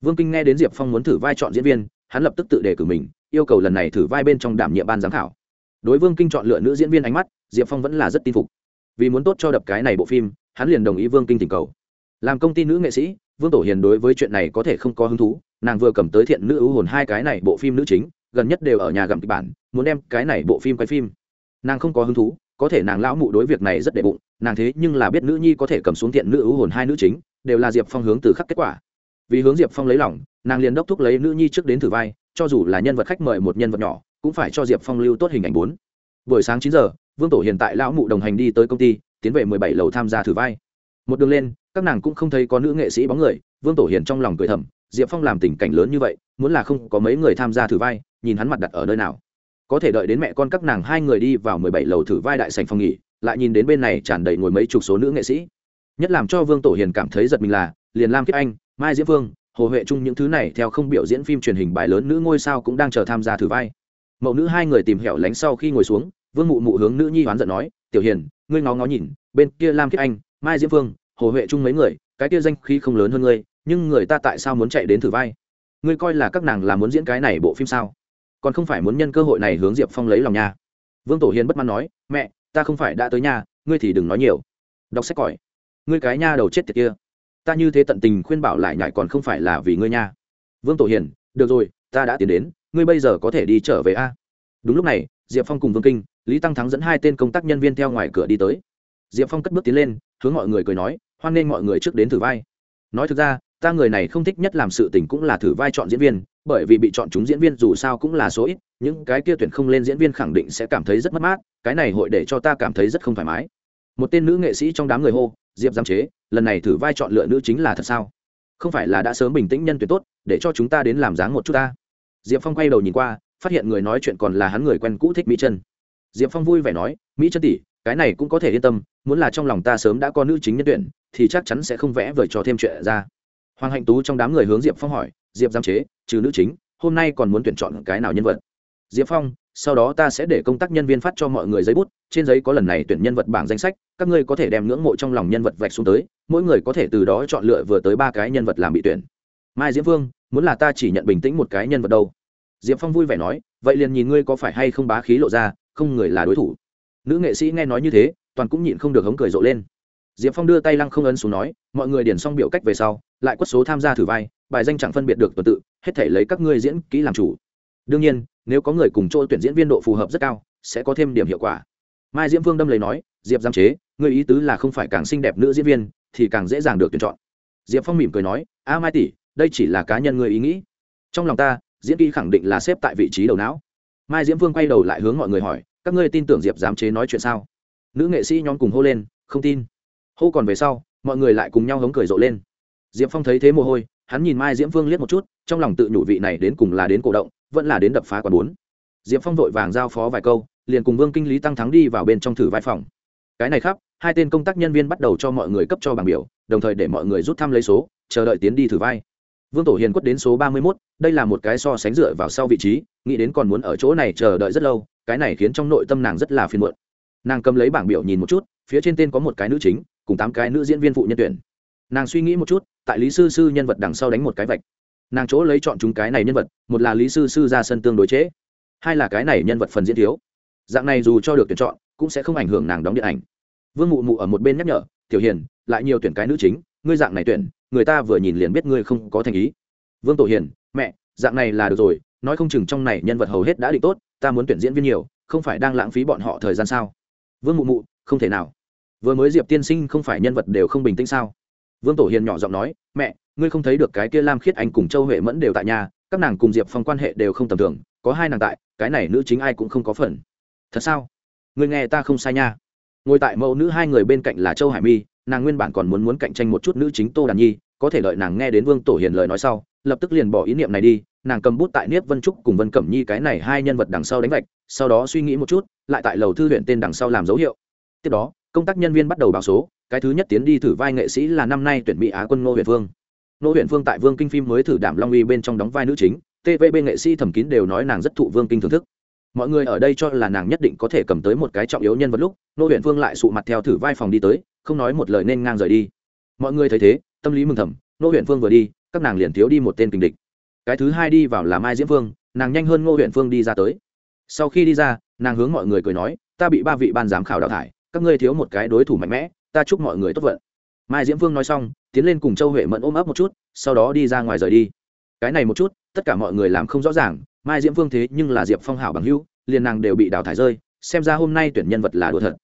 Vương kinh nghe đến diệp phong muốn thử vai chọn diễn viên, hắn lập tức tự đề cử mình, yêu cầu lần này thử vai bên trong đảm nhiệm ban giám khảo. Đối vương kinh chọn lựa nữ diễn viên ánh mắt diệp phong vẫn là rất tin phục. Vì muốn tốt cho đập cái này bộ phim, hắn liền đồng ý vương kinh tình cầu. Làm công ty nữ nghệ sĩ, vương tổ hiền đối với chuyện này có thể không có hứng thú, nàng vừa cầm tới thiện nữ ưu hồn hai cái này bộ phim nữ chính, gần nhất đều ở nhà gặm kịch bản, muốn đem cái này bộ phim quay phim. Nàng không có hứng thú, có thể nàng lão mụ đối việc này rất đệ bụng, nàng thế nhưng là biết nữ nhi có thể cầm xuống thiện nữ ưu hồn hai nữ chính, đều là diệp phong hướng từ khắc kết quả. Vì hướng diệp phong lấy lòng, nàng liền đốc thúc lấy nữ nhi trước đến thử vai, cho dù là nhân vật khách mời một nhân vật nhỏ, cũng phải cho diệp phong lưu tốt hình ảnh bốn. Buổi sáng chín giờ vương tổ hiện tại lão mụ đồng hành đi tới công ty, tiến về mười bảy lầu tham gia thử vai. Một đường lên, các nàng cũng không thấy có nữ nghệ sĩ bóng người, vương tổ hiền trong lòng cười thầm, diệp phong làm tình cảnh lớn như vậy, muốn là không có mấy người tham gia thử vai, nhìn hắn mặt đặt ở nơi nào. Có thể đợi đến mẹ con các nàng hai người đi vào mười bảy lầu thử vai đại sành phòng nghỉ, lại nhìn đến bên này tràn đầy ngồi mấy chục số nữ nghệ sĩ. Nhất làm cho vương tổ hiền cảm thấy giật mình là, liền lam kiếp anh, mai diễm vương, hồ huệ chung những thứ này theo không biểu diễn phim truyền hình bài lớn nữ ngôi sao cũng đang chờ tham gia thử vai. Mẫu nữ hai người tìm hẻo lánh sau khi ngồi xuống vương mụ mụ hướng nữ nhi hoán giận nói, tiểu hiền, ngươi ngó ngó nhìn, bên kia lam kiết anh, mai diễm phương, hồ huệ chung mấy người, cái kia danh khí không lớn hơn ngươi, nhưng người ta tại sao muốn chạy đến thử vai? Ngươi coi là các nàng là muốn diễn cái này bộ phim sao? Còn không phải muốn nhân cơ hội này hướng diệp phong lấy lòng nha. Vương tổ hiền bất mãn nói, mẹ, ta không phải đã tới nhà, ngươi thì đừng nói nhiều. Đọc sách cỏi ngươi cái nha đầu chết tiệt kia, ta như thế tận tình khuyên bảo lại nhại còn không phải là vì ngươi nha. Vương tổ hiền, được rồi, ta đã tiến đến, ngươi bây giờ có thể đi trở về a. Đúng lúc này diệp phong cùng vương kinh, lý tăng thắng dẫn hai tên công tác nhân viên theo ngoài cửa đi tới. Diệp phong cất bước tiến lên, hướng mọi người cười nói, hoan nghênh mọi người trước đến thử vai. Nói thực ra, ta người này không thích nhất làm sự tình cũng là thử vai chọn diễn viên, bởi vì bị chọn chúng diễn viên dù sao cũng là số ít, những cái kia tuyển không lên diễn viên khẳng định sẽ cảm thấy rất mất mát, cái này hội để cho ta cảm thấy rất không thoải mái. Một tên nữ nghệ sĩ trong đám người hô, diệp giam chế, lần này thử vai chọn lựa nữ chính là thật sao? Không phải là đã sớm bình tĩnh nhân tuyển tốt, để cho chúng ta đến làm dáng một chút ta. Diệp phong quay đầu nhìn qua phát hiện người nói chuyện còn là hắn người quen cũ thích mỹ chân. Diệp phong vui vẻ nói, mỹ chân tỷ, cái này cũng có thể yên tâm, muốn là trong lòng ta sớm đã có nữ chính nhân tuyển, thì chắc chắn sẽ không vẽ vời cho thêm chuyện ra. Hoàng hạnh tú trong đám người hướng diệp phong hỏi, diệp giam chế, trừ nữ chính, hôm nay còn muốn tuyển chọn cái nào nhân vật? Diệp phong, sau đó ta sẽ để công tác nhân viên phát cho mọi người giấy bút, trên giấy có lần này tuyển nhân vật bảng danh sách, các ngươi có thể đem ngưỡng mộ trong lòng nhân vật vạch xuống tới, mỗi người có thể từ đó chọn lựa vừa tới ba cái nhân vật làm bị tuyển. Mai diễm vương, muốn là ta chỉ nhận bình tĩnh một cái nhân vật đâu? Diệp phong vui vẻ nói, vậy liền nhìn ngươi có phải hay không bá khí lộ ra, không người là đối thủ. Nữ nghệ sĩ nghe nói như thế, toàn cũng nhịn không được hống cười rộ lên. Diệp phong đưa tay lăng không ấn xuống nói, mọi người điền xong biểu cách về sau, lại quất số tham gia thử vai, bài danh chẳng phân biệt được tuần tự, hết thể lấy các ngươi diễn kỹ làm chủ. Đương nhiên, nếu có người cùng chỗ tuyển diễn viên độ phù hợp rất cao, sẽ có thêm điểm hiệu quả. Mai diễm vương đâm lấy nói, diệp giam chế người ý tứ là không phải càng xinh đẹp nữ diễn viên, thì càng dễ dàng được tuyển chọn. Diệp phong mỉm cười nói, a mai tỷ, đây chỉ là cá nhân người ý nghĩ. Trong lòng ta diễn kỹ khẳng định là xếp tại vị trí đầu não. Mai diễm vương quay đầu lại hướng mọi người hỏi, các ngươi tin tưởng diệp Dám chế nói chuyện sao? Nữ nghệ sĩ nhóm cùng hô lên, không tin. Hô còn về sau, mọi người lại cùng nhau hống cười rộ lên. Diệp phong thấy thế mồ hôi, hắn nhìn mai diễm vương liếc một chút, trong lòng tự nhủ vị này đến cùng là đến cổ động, vẫn là đến đập phá quán bốn. Diệp phong vội vàng giao phó vài câu, liền cùng vương kinh lý tăng thắng đi vào bên trong thử vai phòng. Cái này khắp, hai tên công tác nhân viên bắt đầu cho mọi người cấp cho bảng biểu, đồng thời để mọi người rút thăm lấy số, chờ đợi tiến đi thử vai vương tổ hiền quất đến số ba mươi mốt đây là một cái so sánh dựa vào sau vị trí nghĩ đến còn muốn ở chỗ này chờ đợi rất lâu cái này khiến trong nội tâm nàng rất là phiền muộn. Nàng cầm lấy bảng biểu nhìn một chút phía trên tên có một cái nữ chính cùng tám cái nữ diễn viên phụ nhân tuyển. Nàng suy nghĩ một chút tại lý sư sư nhân vật đằng sau đánh một cái vạch. Nàng chỗ lấy chọn chúng cái này nhân vật một là lý sư sư ra sân tương đối chế, hai là cái này nhân vật phần diễn thiếu. Dạng này dù cho được tuyển chọn cũng sẽ không ảnh hưởng nàng đóng điện ảnh. Vương mụ mụ ở một bên nhắc nhở tiểu hiền lại nhiều tuyển cái nữ chính ngươi dạng này tuyển, người ta vừa nhìn liền biết ngươi không có thành ý. Vương tổ hiền, mẹ, dạng này là được rồi, nói không chừng trong này nhân vật hầu hết đã định tốt, ta muốn tuyển diễn viên nhiều, không phải đang lãng phí bọn họ thời gian sao? Vương mụ mụ, không thể nào. Vừa mới diệp tiên sinh không phải nhân vật đều không bình tĩnh sao? Vương tổ hiền nhỏ giọng nói, mẹ, ngươi không thấy được cái kia lam khiết anh cùng châu huệ mẫn đều tại nhà, các nàng cùng diệp phong quan hệ đều không tầm thường, có hai nàng tại, cái này nữ chính ai cũng không có phần. Thật sao? Ngươi nghe ta không sai nha ngồi tại mẫu nữ hai người bên cạnh là châu hải mi, nàng nguyên bản còn muốn muốn cạnh tranh một chút nữ chính tô đàn nhi, có thể đợi nàng nghe đến vương tổ hiền lời nói sau, lập tức liền bỏ ý niệm này đi, nàng cầm bút tại niếp vân trúc cùng vân cẩm nhi cái này hai nhân vật đằng sau đánh vạch, sau đó suy nghĩ một chút, lại tại lầu thư huyện tên đằng sau làm dấu hiệu. Tiếp đó, công tác nhân viên bắt đầu báo số, cái thứ nhất tiến đi thử vai nghệ sĩ là năm nay tuyển mỹ á quân ngô huyền phương. Ngô huyền phương tại vương kinh phim mới thử đảm long uy bên trong đóng vai nữ chính tvb nghệ sĩ thẩm kín đều nói nàng rất thụ vương kinh thưởng thức mọi người ở đây cho là nàng nhất định có thể cầm tới một cái trọng yếu nhân vật lúc ngô huyền phương lại sụ mặt theo thử vai phòng đi tới, không nói một lời nên ngang rời đi. Mọi người thấy thế, tâm lý mừng thầm ngô huyền phương vừa đi, các nàng liền thiếu đi một tên kình địch. Cái thứ hai đi vào là mai diễm phương nàng nhanh hơn ngô huyện phương đi ra tới. Sau khi đi ra, nàng hướng mọi người cười nói, ta bị ba vị ban giám khảo đào thải, các ngươi thiếu một cái đối thủ mạnh mẽ, ta chúc mọi người tốt vận. Mai diễm phương nói xong, tiến lên cùng châu huệ mẫn ôm ấp một chút, sau đó đi ra ngoài rời đi. Cái này một chút, tất cả mọi người làm không rõ ràng mai diễm phương thế nhưng là diệp phong hảo bằng hữu, liền nàng đều bị đào thải rơi, xem ra hôm nay tuyển nhân vật là đùa thật.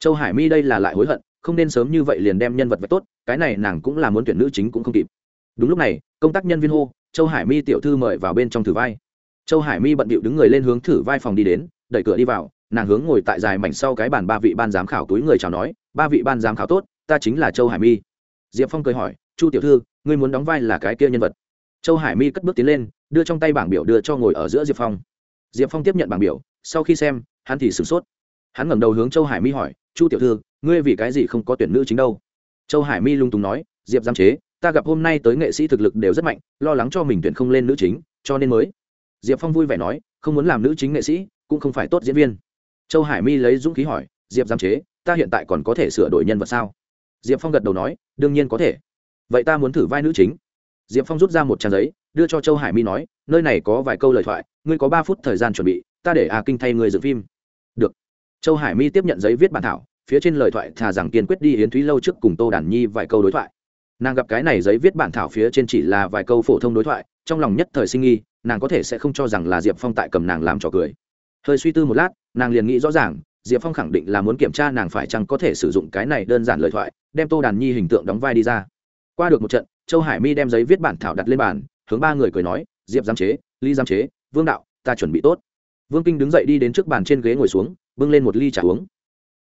Châu hải mi đây là lại hối hận, không nên sớm như vậy liền đem nhân vật vật tốt, cái này nàng cũng là muốn tuyển nữ chính cũng không kịp. Đúng lúc này, công tác nhân viên hô, châu hải mi tiểu thư mời vào bên trong thử vai. Châu hải mi bận bịu đứng người lên hướng thử vai phòng đi đến, đẩy cửa đi vào, nàng hướng ngồi tại dài mảnh sau cái bàn ba vị ban giám khảo túi người chào nói, ba vị ban giám khảo tốt, ta chính là châu hải mi. Diệp phong cười hỏi, chu tiểu thư, ngươi muốn đóng vai là cái kia nhân vật? Châu hải mi cất bước tiến lên, đưa trong tay bảng biểu đưa cho ngồi ở giữa diệp phong. Diệp phong tiếp nhận bảng biểu, sau khi xem, hắn thì sửng sốt. Hắn ngẩng đầu hướng châu hải mi hỏi, chu tiểu thư, ngươi vì cái gì không có tuyển nữ chính đâu? Châu hải mi lung túng nói, diệp giam chế, ta gặp hôm nay tới nghệ sĩ thực lực đều rất mạnh, lo lắng cho mình tuyển không lên nữ chính, cho nên mới. Diệp phong vui vẻ nói, không muốn làm nữ chính nghệ sĩ, cũng không phải tốt diễn viên. Châu hải mi lấy dũng khí hỏi, diệp giam chế, ta hiện tại còn có thể sửa đổi nhân vật sao? Diệp phong gật đầu nói, đương nhiên có thể. Vậy ta muốn thử vai nữ chính diệp phong rút ra một trang giấy, đưa cho châu hải mi nói, nơi này có vài câu lời thoại, ngươi có ba phút thời gian chuẩn bị, ta để a kinh thay người dựng phim. Được. Châu hải mi tiếp nhận giấy viết bản thảo, phía trên lời thoại thà rằng kiên quyết đi yến thúy lâu trước cùng tô đản nhi vài câu đối thoại. Nàng gặp cái này giấy viết bản thảo phía trên chỉ là vài câu phổ thông đối thoại, trong lòng nhất thời sinh nghi, nàng có thể sẽ không cho rằng là diệp phong tại cầm nàng làm trò cười. Hơi suy tư một lát, nàng liền nghĩ rõ ràng, diệp phong khẳng định là muốn kiểm tra nàng phải chăng có thể sử dụng cái này đơn giản lời thoại, đem tô đàn nhi hình tượng đóng vai đi ra. Qua được một trận châu hải mi đem giấy viết bản thảo đặt lên bàn, hướng ba người cười nói, diệp giám chế ly giám chế, vương đạo, ta chuẩn bị tốt. Vương kinh đứng dậy đi đến trước bàn trên ghế ngồi xuống, bưng lên một ly trà uống.